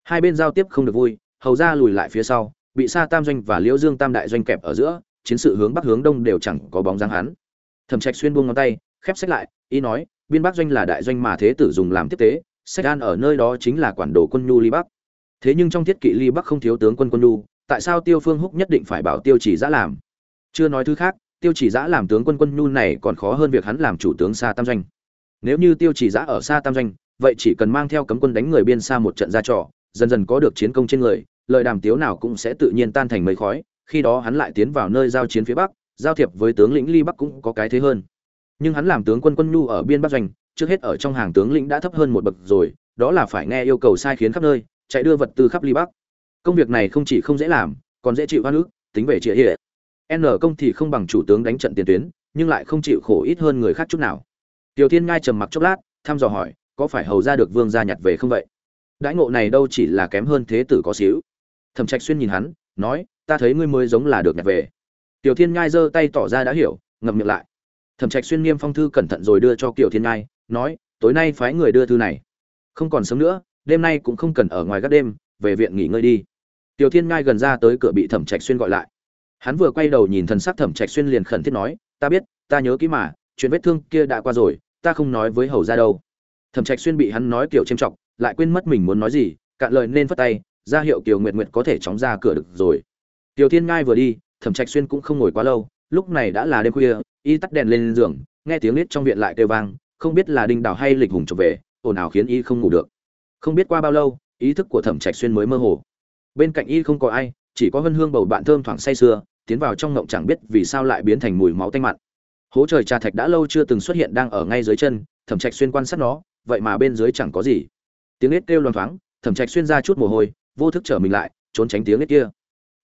Speaker 1: Hai bên giao tiếp không được vui, hầu ra lùi lại phía sau, bị Sa tam doanh và liễu dương tam đại doanh kẹp ở giữa, chiến sự hướng bắc hướng đông đều chẳng có bóng dáng hắn. Thẩm trạch xuyên buông ngón tay, khép sách lại, ý nói, biên bắc doanh là đại doanh mà thế tử dùng làm tiếp tế, sách an ở nơi đó chính là quản đồ quân nhu ly bắc. Thế nhưng trong thiết kỵ ly bắc không thiếu tướng quân quân nhu, tại sao tiêu phương húc nhất định phải bảo tiêu chỉ giã làm? Chưa nói thứ khác, tiêu chỉ giã làm tướng quân quân nhu này còn khó hơn việc hắn làm chủ tướng xa tam doanh nếu như tiêu chỉ giã ở xa tam doanh, vậy chỉ cần mang theo cấm quân đánh người biên xa một trận ra trò, dần dần có được chiến công trên người, lời đàm tiếu nào cũng sẽ tự nhiên tan thành mây khói, khi đó hắn lại tiến vào nơi giao chiến phía bắc, giao thiệp với tướng lĩnh ly bắc cũng có cái thế hơn. Nhưng hắn làm tướng quân quân nhu ở biên bắc doanh, trước hết ở trong hàng tướng lĩnh đã thấp hơn một bậc rồi, đó là phải nghe yêu cầu sai khiến khắp nơi, chạy đưa vật tư khắp ly bắc. Công việc này không chỉ không dễ làm, còn dễ chịu hoa nước tính về trịa hệ n công thì không bằng chủ tướng đánh trận tiền tuyến, nhưng lại không chịu khổ ít hơn người khác chút nào tiểu thiên ngai trầm mặc chốc lát, thăm dò hỏi, có phải hầu ra được vương gia nhặt về không vậy? Đãi ngộ này đâu chỉ là kém hơn thế tử có xíu. Thẩm trạch xuyên nhìn hắn, nói, ta thấy ngươi mới giống là được nhặt về. Tiểu thiên ngai giơ tay tỏ ra đã hiểu, ngậm miệng lại. Thẩm trạch xuyên niêm phong thư cẩn thận rồi đưa cho kiều thiên ngai, nói, tối nay phái người đưa thư này. Không còn sớm nữa, đêm nay cũng không cần ở ngoài gác đêm, về viện nghỉ ngơi đi. Tiểu thiên ngai gần ra tới cửa bị thẩm trạch xuyên gọi lại. Hắn vừa quay đầu nhìn thần sắc thẩm trạch xuyên liền khẩn thiết nói, ta biết, ta nhớ kỹ mà, chuyện vết thương kia đã qua rồi ta không nói với hầu ra đâu. Thẩm trạch xuyên bị hắn nói kiểu chêm trọng lại quên mất mình muốn nói gì, cạn lời nên phất tay, ra hiệu kiều nguyệt nguyệt có thể chóng ra cửa được rồi. Tiểu thiên ngai vừa đi, thẩm trạch xuyên cũng không ngồi quá lâu, lúc này đã là đêm khuya, y tắt đèn lên giường, nghe tiếng lít trong viện lại kêu vang, không biết là đinh đào hay lịch hùng trở về, ồn ào khiến y không ngủ được. Không biết qua bao lâu, ý thức của thẩm trạch xuyên mới mơ hồ. Bên cạnh y không có ai, chỉ có hân hương bầu bạn thơm thoảng say sưa, tiến vào trong ngộng chẳng biết vì sao lại biến thành mùi máu tanh mặn hố trời trà thạch đã lâu chưa từng xuất hiện đang ở ngay dưới chân, thẩm trạch xuyên quan sát nó, vậy mà bên dưới chẳng có gì. Tiếng ếch kêu loang thoáng, thẩm trạch xuyên ra chút mồ hôi, vô thức trở mình lại, trốn tránh tiếng ếch kia.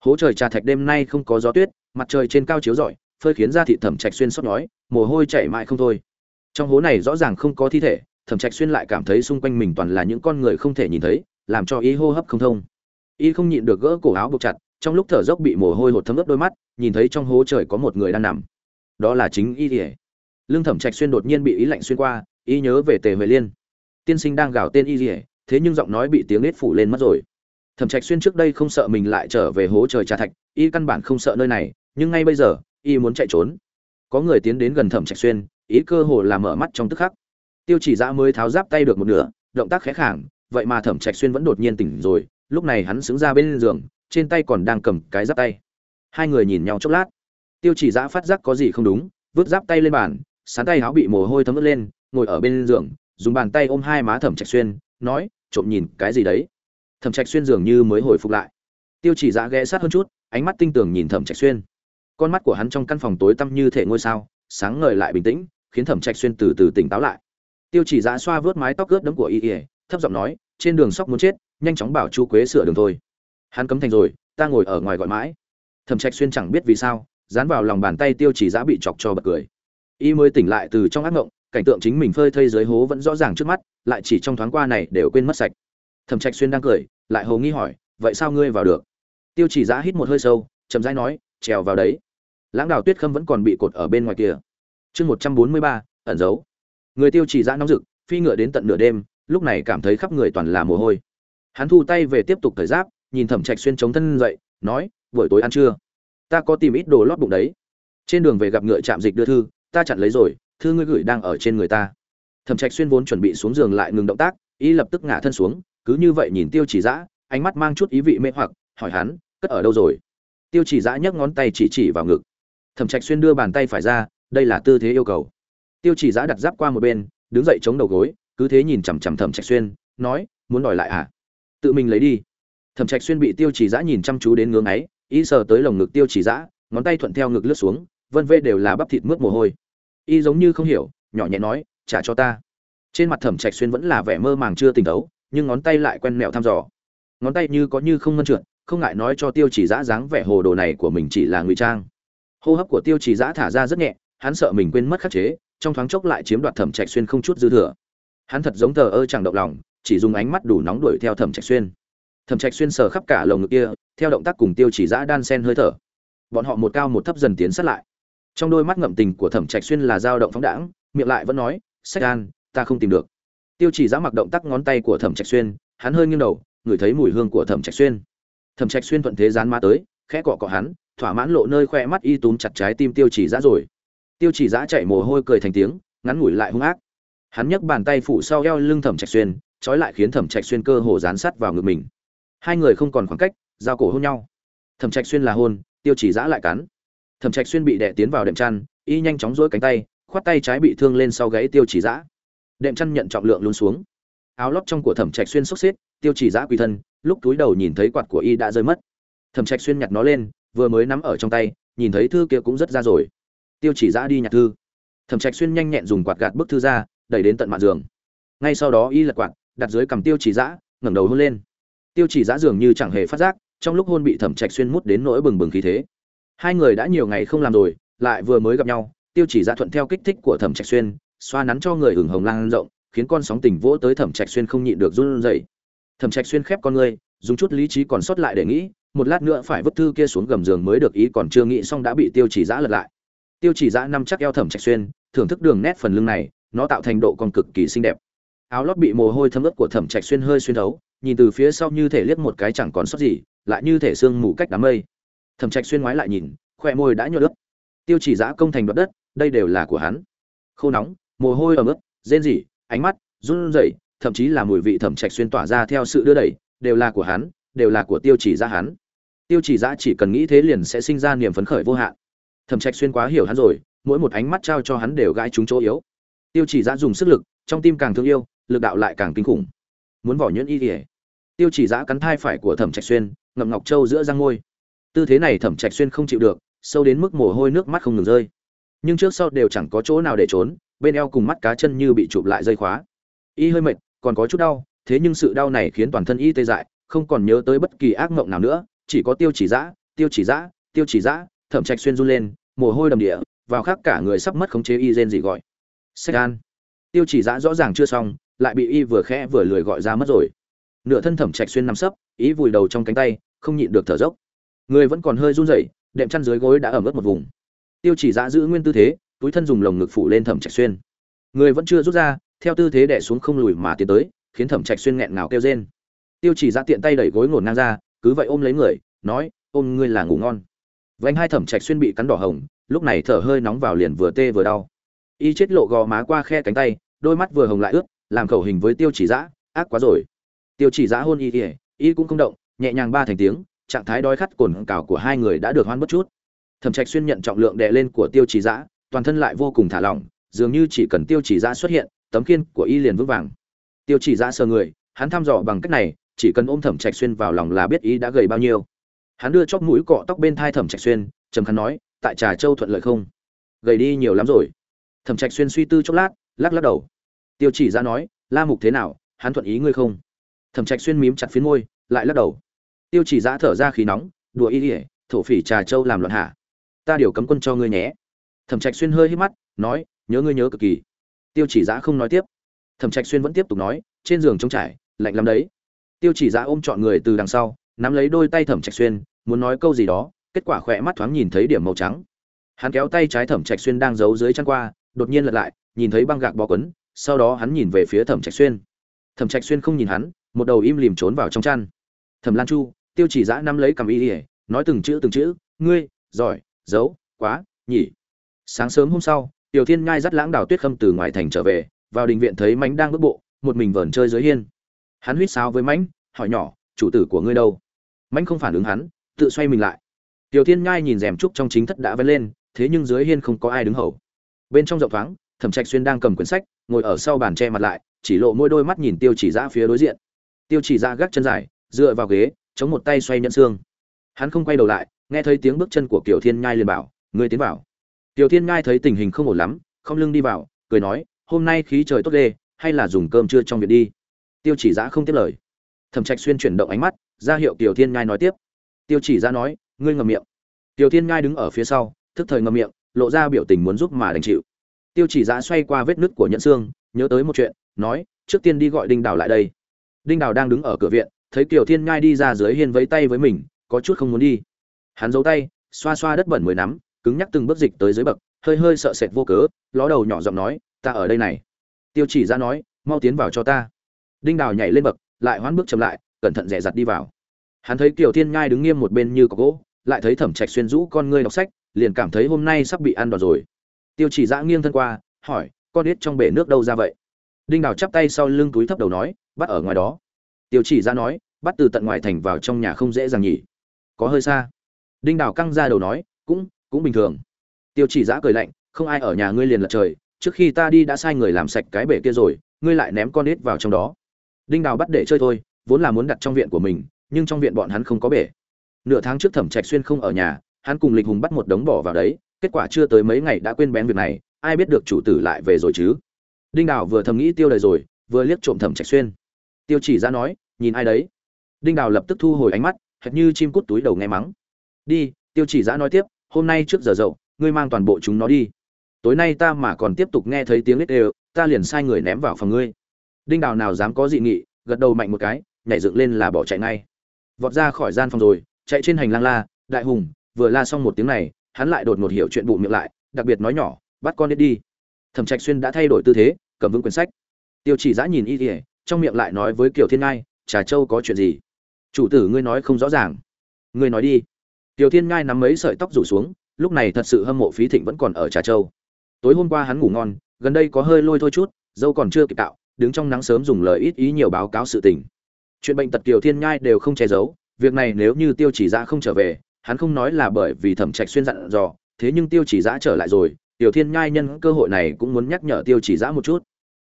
Speaker 1: Hố trời trà thạch đêm nay không có gió tuyết, mặt trời trên cao chiếu rọi, phơi khiến da thị thẩm trạch xuyên sót nhói, mồ hôi chảy mãi không thôi. Trong hố này rõ ràng không có thi thể, thẩm trạch xuyên lại cảm thấy xung quanh mình toàn là những con người không thể nhìn thấy, làm cho ý hô hấp không thông. Y không nhịn được gỡ cổ áo buộc chặt, trong lúc thở dốc bị mồ hôi hột thấm ướt đôi mắt, nhìn thấy trong hố trời có một người đang nằm đó là chính y ỉa. Lương thẩm trạch xuyên đột nhiên bị ý lạnh xuyên qua, ý nhớ về tề huệ liên. Tiên sinh đang gào tên y ỉa, thế nhưng giọng nói bị tiếng nết phủ lên mất rồi. Thẩm trạch xuyên trước đây không sợ mình lại trở về hố trời trà thạch, y căn bản không sợ nơi này, nhưng ngay bây giờ, y muốn chạy trốn. Có người tiến đến gần thẩm trạch xuyên, ý cơ hồ là mở mắt trong tức khắc. Tiêu chỉ giã mới tháo giáp tay được một nửa, động tác khẽ khàng, vậy mà thẩm trạch xuyên vẫn đột nhiên tỉnh rồi, lúc này hắn xứng ra bên giường, trên tay còn đang cầm cái giáp tay. Hai người nhìn nhau chốc lát tiêu chỉ giã phát giác có gì không đúng, vứt giáp tay lên bàn, sán tay áo bị mồ hôi thấm ướt lên, ngồi ở bên giường, dùng bàn tay ôm hai má thẩm trạch xuyên, nói, trộm nhìn cái gì đấy? Thẩm trạch xuyên dường như mới hồi phục lại. Tiêu chỉ giã ghé sát hơn chút, ánh mắt tinh tường nhìn thẩm trạch xuyên. Con mắt của hắn trong căn phòng tối tăm như thể ngôi sao, sáng ngời lại bình tĩnh, khiến thẩm trạch xuyên từ từ tỉnh táo lại. Tiêu chỉ giã xoa vớt mái tóc ướt đẫm của y ỉa thấp giọng nói, trên đường sóc muốn chết, nhanh chóng bảo chu quế sửa đường thôi. Hắn cấm thành rồi, ta ngồi ở ngoài gọi mãi. Thẩm trạch xuyên chẳng biết vì sao dán vào lòng bàn tay tiêu chỉ giã bị chọc cho bật cười. Y mới tỉnh lại từ trong ác ngộng, cảnh tượng chính mình phơi thây dưới hố vẫn rõ ràng trước mắt, lại chỉ trong thoáng qua này đều quên mất sạch. Thẩm trạch xuyên đang cười, lại hồ nghi hỏi, vậy sao ngươi vào được? Tiêu chỉ giã hít một hơi sâu, chậm rãi nói, trèo vào đấy. Lãng đào tuyết khâm vẫn còn bị cột ở bên ngoài kia. Chương một trăm bốn mươi ba, ẩn giấu. Người tiêu chỉ giã nóng rực, phi ngựa đến tận nửa đêm, lúc này cảm thấy khắp người toàn là mồ hôi. Hắn thu tay về tiếp tục thời giáp, nhìn thẩm trạch xuyên chống thân dậy, nói, buổi tối ăn trưa ta có tìm ít đồ lót bụng đấy. Trên đường về gặp ngựa trạm dịch đưa thư, ta chặn lấy rồi, thư ngươi gửi đang ở trên người ta. Thẩm trạch xuyên vốn chuẩn bị xuống giường lại ngừng động tác, y lập tức ngả thân xuống, cứ như vậy nhìn tiêu chỉ dã, ánh mắt mang chút ý vị mê hoặc, hỏi hắn, cất ở đâu rồi? Tiêu chỉ dã nhấc ngón tay chỉ chỉ vào ngực. Thẩm trạch xuyên đưa bàn tay phải ra, đây là tư thế yêu cầu. Tiêu chỉ dã đặt giáp qua một bên, đứng dậy chống đầu gối, cứ thế nhìn chằm chằm thẩm trạch xuyên, nói, muốn đòi lại à? Tự mình lấy đi. Thẩm trạch xuyên bị tiêu chỉ dã nhìn chăm chú đến ngưỡng ấy y sờ tới lồng ngực tiêu chỉ dã, ngón tay thuận theo ngực lướt xuống, vân vê đều là bắp thịt mướt mồ hôi. Y giống như không hiểu, nhỏ nhẹ nói, trả cho ta. Trên mặt thẩm trạch xuyên vẫn là vẻ mơ màng chưa tỉnh tấu, nhưng ngón tay lại quen mẹo thăm dò. Ngón tay như có như không ngân trượt, không ngại nói cho tiêu chỉ dã dáng vẻ hồ đồ này của mình chỉ là ngụy trang. Hô hấp của tiêu chỉ dã thả ra rất nhẹ, hắn sợ mình quên mất khắc chế, trong thoáng chốc lại chiếm đoạt thẩm trạch xuyên không chút dư thừa. Hắn thật giống thờ ơ chẳng động lòng, chỉ dùng ánh mắt đủ nóng đuổi theo thẩm trạch xuyên. Thẩm trạch xuyên sờ khắp cả lồng ngực kia theo động tác cùng tiêu chỉ dã đan sen hơi thở. Bọn họ một cao một thấp dần tiến sát lại. Trong đôi mắt ngậm tình của thẩm trạch xuyên là dao động phóng đãng, miệng lại vẫn nói, sách an, ta không tìm được. Tiêu chỉ dã mặc động tác ngón tay của thẩm trạch xuyên, hắn hơi nghiêng đầu, ngửi thấy mùi hương của thẩm trạch xuyên. Thẩm trạch xuyên thuận thế dán ma tới, khẽ cọ cọ hắn, thỏa mãn lộ nơi khoe mắt y túm chặt trái tim tiêu chỉ dã rồi. Tiêu chỉ dã chạy mồ hôi cười thành tiếng, ngắn ngủi lại hung ác. Hắn nhấc bàn tay phủ sau eo lưng thẩm trạch xuyên, trói lại khiến thẩm trạch xuyên cơ hồ dán sát vào ngực mình. Hai người không còn khoảng cách giao cổ hôn nhau. Thẩm trạch xuyên là hôn, tiêu chỉ giã lại cắn. Thẩm trạch xuyên bị đè tiến vào đệm chăn, y nhanh chóng dỗi cánh tay, khoát tay trái bị thương lên sau gáy tiêu chỉ giã. Đệm chăn nhận trọng lượng luôn xuống. Áo lót trong của thẩm trạch xuyên xốc xếp, tiêu chỉ giã quỳ thân, lúc túi đầu nhìn thấy quạt của y đã rơi mất. Thẩm trạch xuyên nhặt nó lên, vừa mới nắm ở trong tay, nhìn thấy thư kia cũng rất ra rồi. Tiêu chỉ giã đi nhặt thư. Thẩm trạch xuyên nhanh nhẹn dùng quạt gạt bức thư ra, đẩy đến tận mặt giường. Ngay sau đó y lật quạt, đặt dưới cầm tiêu chỉ giã, ngẩng đầu hôn lên. Tiêu chỉ giã dường như chẳng hề phát giác trong lúc hôn bị thẩm trạch xuyên mút đến nỗi bừng bừng khí thế. Hai người đã nhiều ngày không làm rồi, lại vừa mới gặp nhau, tiêu chỉ dạ thuận theo kích thích của thẩm trạch xuyên, xoa nắn cho người hưởng hồng lan rộng, khiến con sóng tình vỗ tới thẩm trạch xuyên không nhịn được run rẩy. Thẩm trạch xuyên khép con người dùng chút lý trí còn sót lại để nghĩ, một lát nữa phải vứt thư kia xuống gầm giường mới được ý còn chưa nghĩ xong đã bị tiêu chỉ giã lật lại. Tiêu chỉ giã nằm chắc eo thẩm trạch xuyên, thưởng thức đường nét phần lưng này, nó tạo thành độ còn cực kỳ xinh đẹp. Áo lót bị mồ hôi thấm ướt của thẩm trạch xuyên hơi xuyên thấu nhìn từ phía sau như thể liếc một cái chẳng còn sót gì, lại như thể sương mù cách đám mây. Thẩm trạch xuyên ngoái lại nhìn khoe môi đã nhô nước tiêu chỉ giã công thành đoạt đất, đây đều là của hắn. Khô nóng, mồ hôi ẩm ướt, rên rỉ, ánh mắt run rẩy, thậm chí là mùi vị thẩm trạch xuyên tỏa ra theo sự đưa đẩy, đều là của hắn, đều là của tiêu chỉ giã hắn. Tiêu chỉ giã chỉ cần nghĩ thế liền sẽ sinh ra niềm phấn khởi vô hạn. Thẩm trạch xuyên quá hiểu hắn rồi, mỗi một ánh mắt trao cho hắn đều gãi chúng chỗ yếu. Tiêu chỉ giã dùng sức lực, trong tim càng thương yêu, lực đạo lại càng kinh khủng. Muốn vỏ nhuyễn y thể tiêu chỉ giã cắn thai phải của thẩm trạch xuyên, ngậm ngọc châu giữa răng môi. Tư thế này thẩm trạch xuyên không chịu được, sâu đến mức mồ hôi nước mắt không ngừng rơi. Nhưng trước sau đều chẳng có chỗ nào để trốn, bên eo cùng mắt cá chân như bị chụp lại dây khóa. Y hơi mệt, còn có chút đau, thế nhưng sự đau này khiến toàn thân y tê dại, không còn nhớ tới bất kỳ ác mộng nào nữa, chỉ có tiêu chỉ giã, tiêu chỉ giã, tiêu chỉ giã, thẩm trạch xuyên run lên, mồ hôi đầm địa, vào khác cả người sắp mất khống chế y rên gì gọi. Sách an. Tiêu chỉ giã rõ ràng chưa xong, lại bị y vừa khẽ vừa lười gọi ra mất rồi nửa thân thẩm trạch xuyên nằm sấp, ý vùi đầu trong cánh tay, không nhịn được thở dốc. Người vẫn còn hơi run rẩy, đệm chăn dưới gối đã ẩm ướt một vùng. Tiêu chỉ giã giữ nguyên tư thế, túi thân dùng lồng ngực phủ lên thẩm trạch xuyên. Người vẫn chưa rút ra, theo tư thế đè xuống không lùi mà tiến tới, khiến thẩm trạch xuyên nghẹn ngào kêu rên. Tiêu chỉ giã tiện tay đẩy gối ngổn ngang ra, cứ vậy ôm lấy người, nói, ôm ngươi là ngủ ngon. Vánh hai thẩm trạch xuyên bị cắn đỏ hồng, lúc này thở hơi nóng vào liền vừa tê vừa đau. Y chết lộ gò má qua khe cánh tay, đôi mắt vừa hồng lại ướt, làm khẩu hình với tiêu chỉ giã ác quá rồi tiêu chỉ giã hôn y ỉa y cũng không động, nhẹ nhàng ba thành tiếng, trạng thái đói khát cồn cào của hai người đã được hoan bất chút. Thẩm trạch xuyên nhận trọng lượng đè lên của tiêu chỉ giã, toàn thân lại vô cùng thả lỏng, dường như chỉ cần tiêu chỉ giã xuất hiện, tấm kiên của y liền vững vàng. Tiêu chỉ giã sờ người, hắn thăm dò bằng cách này, chỉ cần ôm thẩm trạch xuyên vào lòng là biết y đã gầy bao nhiêu. Hắn đưa chóp mũi cọ tóc bên thai thẩm trạch xuyên, trầm khăn nói, tại trà châu thuận lợi không? Gầy đi nhiều lắm rồi. Thẩm trạch xuyên suy tư chốc lát, lắc lắc đầu. Tiêu chỉ ra nói, la mục thế nào? Hắn thuận ý ngươi không? Thẩm trạch xuyên mím chặt phiến môi lại lắc đầu. Tiêu chỉ giã thở ra khí nóng, đùa y ỉa thổ phỉ trà châu làm loạn hạ ta điều cấm quân cho ngươi nhé. Thẩm trạch xuyên hơi hít mắt, nói, nhớ ngươi nhớ cực kỳ. Tiêu chỉ giã không nói tiếp. Thẩm trạch xuyên vẫn tiếp tục nói, trên giường trống trải, lạnh lắm đấy. Tiêu chỉ giã ôm trọn người từ đằng sau, nắm lấy đôi tay thẩm trạch xuyên, muốn nói câu gì đó, kết quả khỏe mắt thoáng nhìn thấy điểm màu trắng. Hắn kéo tay trái thẩm trạch xuyên đang giấu dưới chăn qua, đột nhiên lật lại, nhìn thấy băng gạc bó quấn, sau đó hắn nhìn về phía thẩm trạch xuyên. Thẩm trạch xuyên không nhìn hắn một đầu im lìm trốn vào trong chăn. Thẩm lan chu, tiêu chỉ giã nắm lấy cầm y ỉa nói từng chữ từng chữ, ngươi, giỏi, giấu, quá, nhỉ. Sáng sớm hôm sau, tiểu thiên ngai dắt lãng đào tuyết khâm từ ngoài thành trở về, vào đình viện thấy mánh đang bước bộ, một mình vờn chơi dưới hiên. Hắn huýt sáo với mánh hỏi nhỏ, chủ tử của ngươi đâu? Mánh không phản ứng hắn, tự xoay mình lại. Tiểu thiên ngai nhìn rèm trúc trong chính thất đã vén lên, thế nhưng dưới hiên không có ai đứng hầu. Bên trong rộng thoáng, thẩm trạch xuyên đang cầm quyển sách, ngồi ở sau bàn che mặt lại, chỉ lộ môi đôi mắt nhìn tiêu chỉ giã phía đối diện tiêu chỉ ra gác chân dài dựa vào ghế chống một tay xoay nhận xương. Hắn không quay đầu lại nghe thấy tiếng bước chân của kiều thiên nhai liền bảo người tiến vào. Kiều thiên nhai thấy tình hình không ổn lắm không lưng đi vào cười nói hôm nay khí trời tốt đê, hay là dùng cơm trưa trong viện đi. Tiêu chỉ giã không tiếp lời. Thẩm trạch xuyên chuyển động ánh mắt ra hiệu kiều thiên nhai nói tiếp. Tiêu chỉ giã nói ngươi ngậm miệng. Kiều thiên nhai đứng ở phía sau thức thời ngậm miệng lộ ra biểu tình muốn giúp mà đành chịu. Tiêu chỉ giã xoay qua vết nứt của nhẫn xương nhớ tới một chuyện nói trước tiên đi gọi đinh đào lại đây đinh đào đang đứng ở cửa viện, thấy kiều thiên nhai đi ra dưới hiên vẫy tay với mình, có chút không muốn đi. Hắn giấu tay, xoa xoa đất bẩn mới nắm, cứng nhắc từng bước dịch tới dưới bậc, hơi hơi sợ sệt vô cớ, ló đầu nhỏ giọng nói, ta ở đây này. Tiêu chỉ ra nói, mau tiến vào cho ta. Đinh đào nhảy lên bậc, lại hoán bước chậm lại, cẩn thận dè dặt đi vào. Hắn thấy kiều thiên nhai đứng nghiêm một bên như có gỗ, lại thấy thẩm trạch xuyên rũ con ngươi đọc sách, liền cảm thấy hôm nay sắp bị ăn đòn rồi. Tiêu chỉ giã nghiêng thân qua, hỏi, con ít trong bể nước đâu ra vậy? Đinh đào chắp tay sau lưng túi thấp đầu nói, bắt ở ngoài đó. Tiêu chỉ ra nói, bắt từ tận ngoài thành vào trong nhà không dễ dàng nhỉ. Có hơi xa. Đinh đào căng ra đầu nói, cũng cũng bình thường. Tiêu chỉ giã cười lạnh, không ai ở nhà ngươi liền lật trời, trước khi ta đi đã sai người làm sạch cái bể kia rồi, ngươi lại ném con nít vào trong đó. Đinh đào bắt để chơi thôi, vốn là muốn đặt trong viện của mình, nhưng trong viện bọn hắn không có bể. Nửa tháng trước thẩm trạch xuyên không ở nhà, hắn cùng lịch hùng bắt một đống bỏ vào đấy, kết quả chưa tới mấy ngày đã quên bén việc này, ai biết được chủ tử lại về rồi chứ? Đinh đào vừa thầm nghĩ tiêu đời rồi, vừa liếc trộm thẩm trạch xuyên. Tiêu chỉ ra nói, nhìn ai đấy? Đinh đào lập tức thu hồi ánh mắt, hệt như chim cút túi đầu nghe mắng. Đi, tiêu chỉ giã nói tiếp, hôm nay trước giờ dậu, ngươi mang toàn bộ chúng nó đi. Tối nay ta mà còn tiếp tục nghe thấy tiếng lết đều, ta liền sai người ném vào phòng ngươi. Đinh đào nào dám có dị nghị, gật đầu mạnh một cái, nhảy dựng lên là bỏ chạy ngay. Vọt ra khỏi gian phòng rồi, chạy trên hành lang la, đại hùng, vừa la xong một tiếng này, hắn lại đột ngột hiểu chuyện bụng miệng lại, đặc biệt nói nhỏ, bắt con đi đi. Thẩm trạch xuyên đã thay đổi tư thế cầm vững quyển sách. Tiêu chỉ giã nhìn y ỉa trong miệng lại nói với kiều thiên ngai, trà châu có chuyện gì? Chủ tử ngươi nói không rõ ràng. Ngươi nói đi. Kiều thiên ngai nắm mấy sợi tóc rủ xuống, lúc này thật sự hâm mộ phí thịnh vẫn còn ở trà châu. Tối hôm qua hắn ngủ ngon, gần đây có hơi lôi thôi chút, dâu còn chưa kịp tạo, đứng trong nắng sớm dùng lời ít ý nhiều báo cáo sự tình. Chuyện bệnh tật kiều thiên nhai đều không che giấu, việc này nếu như tiêu chỉ giã không trở về, hắn không nói là bởi vì thẩm trạch xuyên dặn dò, thế nhưng tiêu chỉ giã trở lại rồi tiểu thiên nhai nhân cơ hội này cũng muốn nhắc nhở tiêu chỉ giã một chút.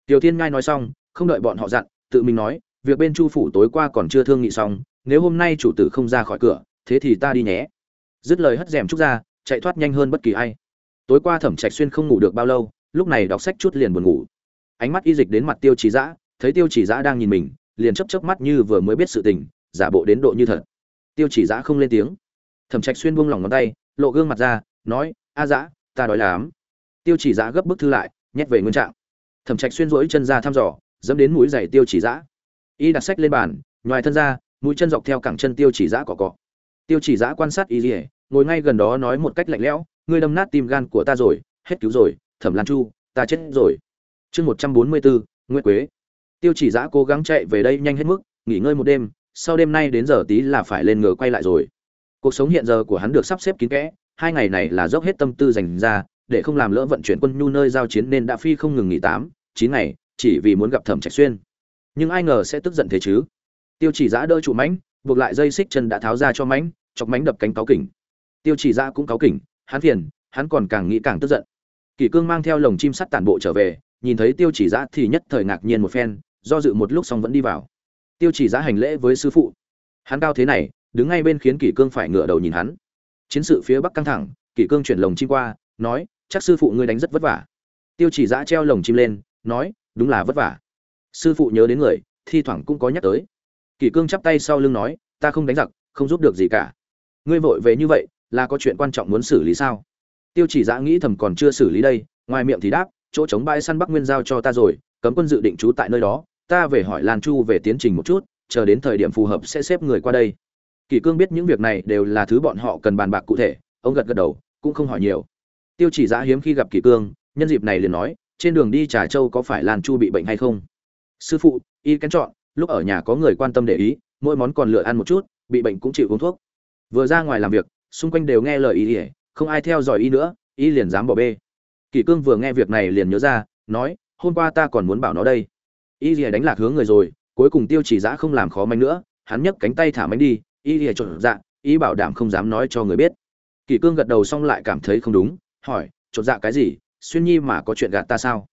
Speaker 1: Tiểu thiên nhai nói xong, không đợi bọn họ dặn, tự mình nói, việc bên chu phủ tối qua còn chưa thương nghị xong, nếu hôm nay chủ tử không ra khỏi cửa, thế thì ta đi nhé. Dứt lời hất rèm trúc ra, chạy thoát nhanh hơn bất kỳ ai. Tối qua thẩm trạch xuyên không ngủ được bao lâu, lúc này đọc sách chút liền buồn ngủ. Ánh mắt y dịch đến mặt tiêu chỉ giã thấy tiêu chỉ giã đang nhìn mình, liền chấp chấp mắt như vừa mới biết sự tình, giả bộ đến độ như thật. Tiêu chỉ giã không lên tiếng. Thẩm trạch xuyên buông lỏng ngón tay, lộ gương mặt ra, nói, a dã, ta đói lắm tiêu chỉ giã gấp bức thư lại, nhét về nguyên trạng. Thẩm trạch xuyên rỗi chân ra thăm dò, dẫm đến mũi giày tiêu chỉ giã. Y đặt sách lên bàn ngoài thân ra, mũi chân dọc theo cẳng chân tiêu chỉ giã cọ cọ. Tiêu chỉ giã quan sát y dỉa ngồi ngay gần đó nói một cách lạnh lẽo, ngươi đâm nát tim gan của ta rồi, hết cứu rồi, thẩm lan chu, ta chết rồi. Chương một trăm bốn mươi bốn nguyễn quế. Tiêu chỉ giã cố gắng chạy về đây nhanh hết mức, nghỉ ngơi một đêm, sau đêm nay đến giờ tí là phải lên ngựa quay lại rồi. Cuộc sống hiện giờ của hắn được sắp xếp kín kẽ, hai ngày này là dốc hết tâm tư dành ra để không làm lỡ vận chuyển quân nhu nơi giao chiến nên đã phi không ngừng nghỉ tám, chín ngày, chỉ vì muốn gặp thẩm trạch xuyên. Nhưng ai ngờ sẽ tức giận thế chứ? Tiêu chỉ giã đỡ trụ mãnh, buộc lại dây xích chân đã tháo ra cho mánh chọc mánh đập cánh cáo kỉnh. Tiêu chỉ Giã cũng cáo kỉnh, hắn phiền, hắn còn càng nghĩ càng tức giận. Kỷ cương mang theo lồng chim sắt tản bộ trở về, nhìn thấy tiêu chỉ giã thì nhất thời ngạc nhiên một phen, do dự một lúc xong vẫn đi vào. Tiêu chỉ giã hành lễ với sư phụ. Hắn cao thế này, đứng ngay bên khiến kỷ cương phải ngửa đầu nhìn hắn. Chiến sự phía bắc căng thẳng, kỷ cương chuyển lồng chim qua, nói chắc sư phụ ngươi đánh rất vất vả. Tiêu chỉ giã treo lồng chim lên, nói, đúng là vất vả. Sư phụ nhớ đến người, thi thoảng cũng có nhắc tới. Kỷ cương chắp tay sau lưng nói, ta không đánh giặc, không giúp được gì cả. Ngươi vội về như vậy, là có chuyện quan trọng muốn xử lý sao? Tiêu chỉ giã nghĩ thầm còn chưa xử lý đây, ngoài miệng thì đáp, chỗ chống bãi săn bắc nguyên giao cho ta rồi, cấm quân dự định trú tại nơi đó, ta về hỏi lan chu về tiến trình một chút, chờ đến thời điểm phù hợp sẽ xếp người qua đây. Kỷ cương biết những việc này đều là thứ bọn họ cần bàn bạc cụ thể, ông gật gật đầu, cũng không hỏi nhiều tiêu chỉ giã hiếm khi gặp kỷ cương, nhân dịp này liền nói, trên đường đi trà châu có phải lan chu bị bệnh hay không? Sư phụ, y kén chọn, lúc ở nhà có người quan tâm để ý, mỗi món còn lựa ăn một chút, bị bệnh cũng chịu uống thuốc. Vừa ra ngoài làm việc, xung quanh đều nghe lời y ỉa không ai theo dõi y nữa, y liền dám bỏ bê. Kỷ cương vừa nghe việc này liền nhớ ra, nói, hôm qua ta còn muốn bảo nó đây. Y ỉa đánh lạc hướng người rồi, cuối cùng tiêu chỉ giã không làm khó manh nữa, hắn nhấc cánh tay thả manh đi, y ỉa trộn dạ y bảo đảm không dám nói cho người biết. Kỷ cương gật đầu xong lại cảm thấy không đúng hỏi chột dạ cái gì? Xuyên nhi mà có chuyện gạt ta sao?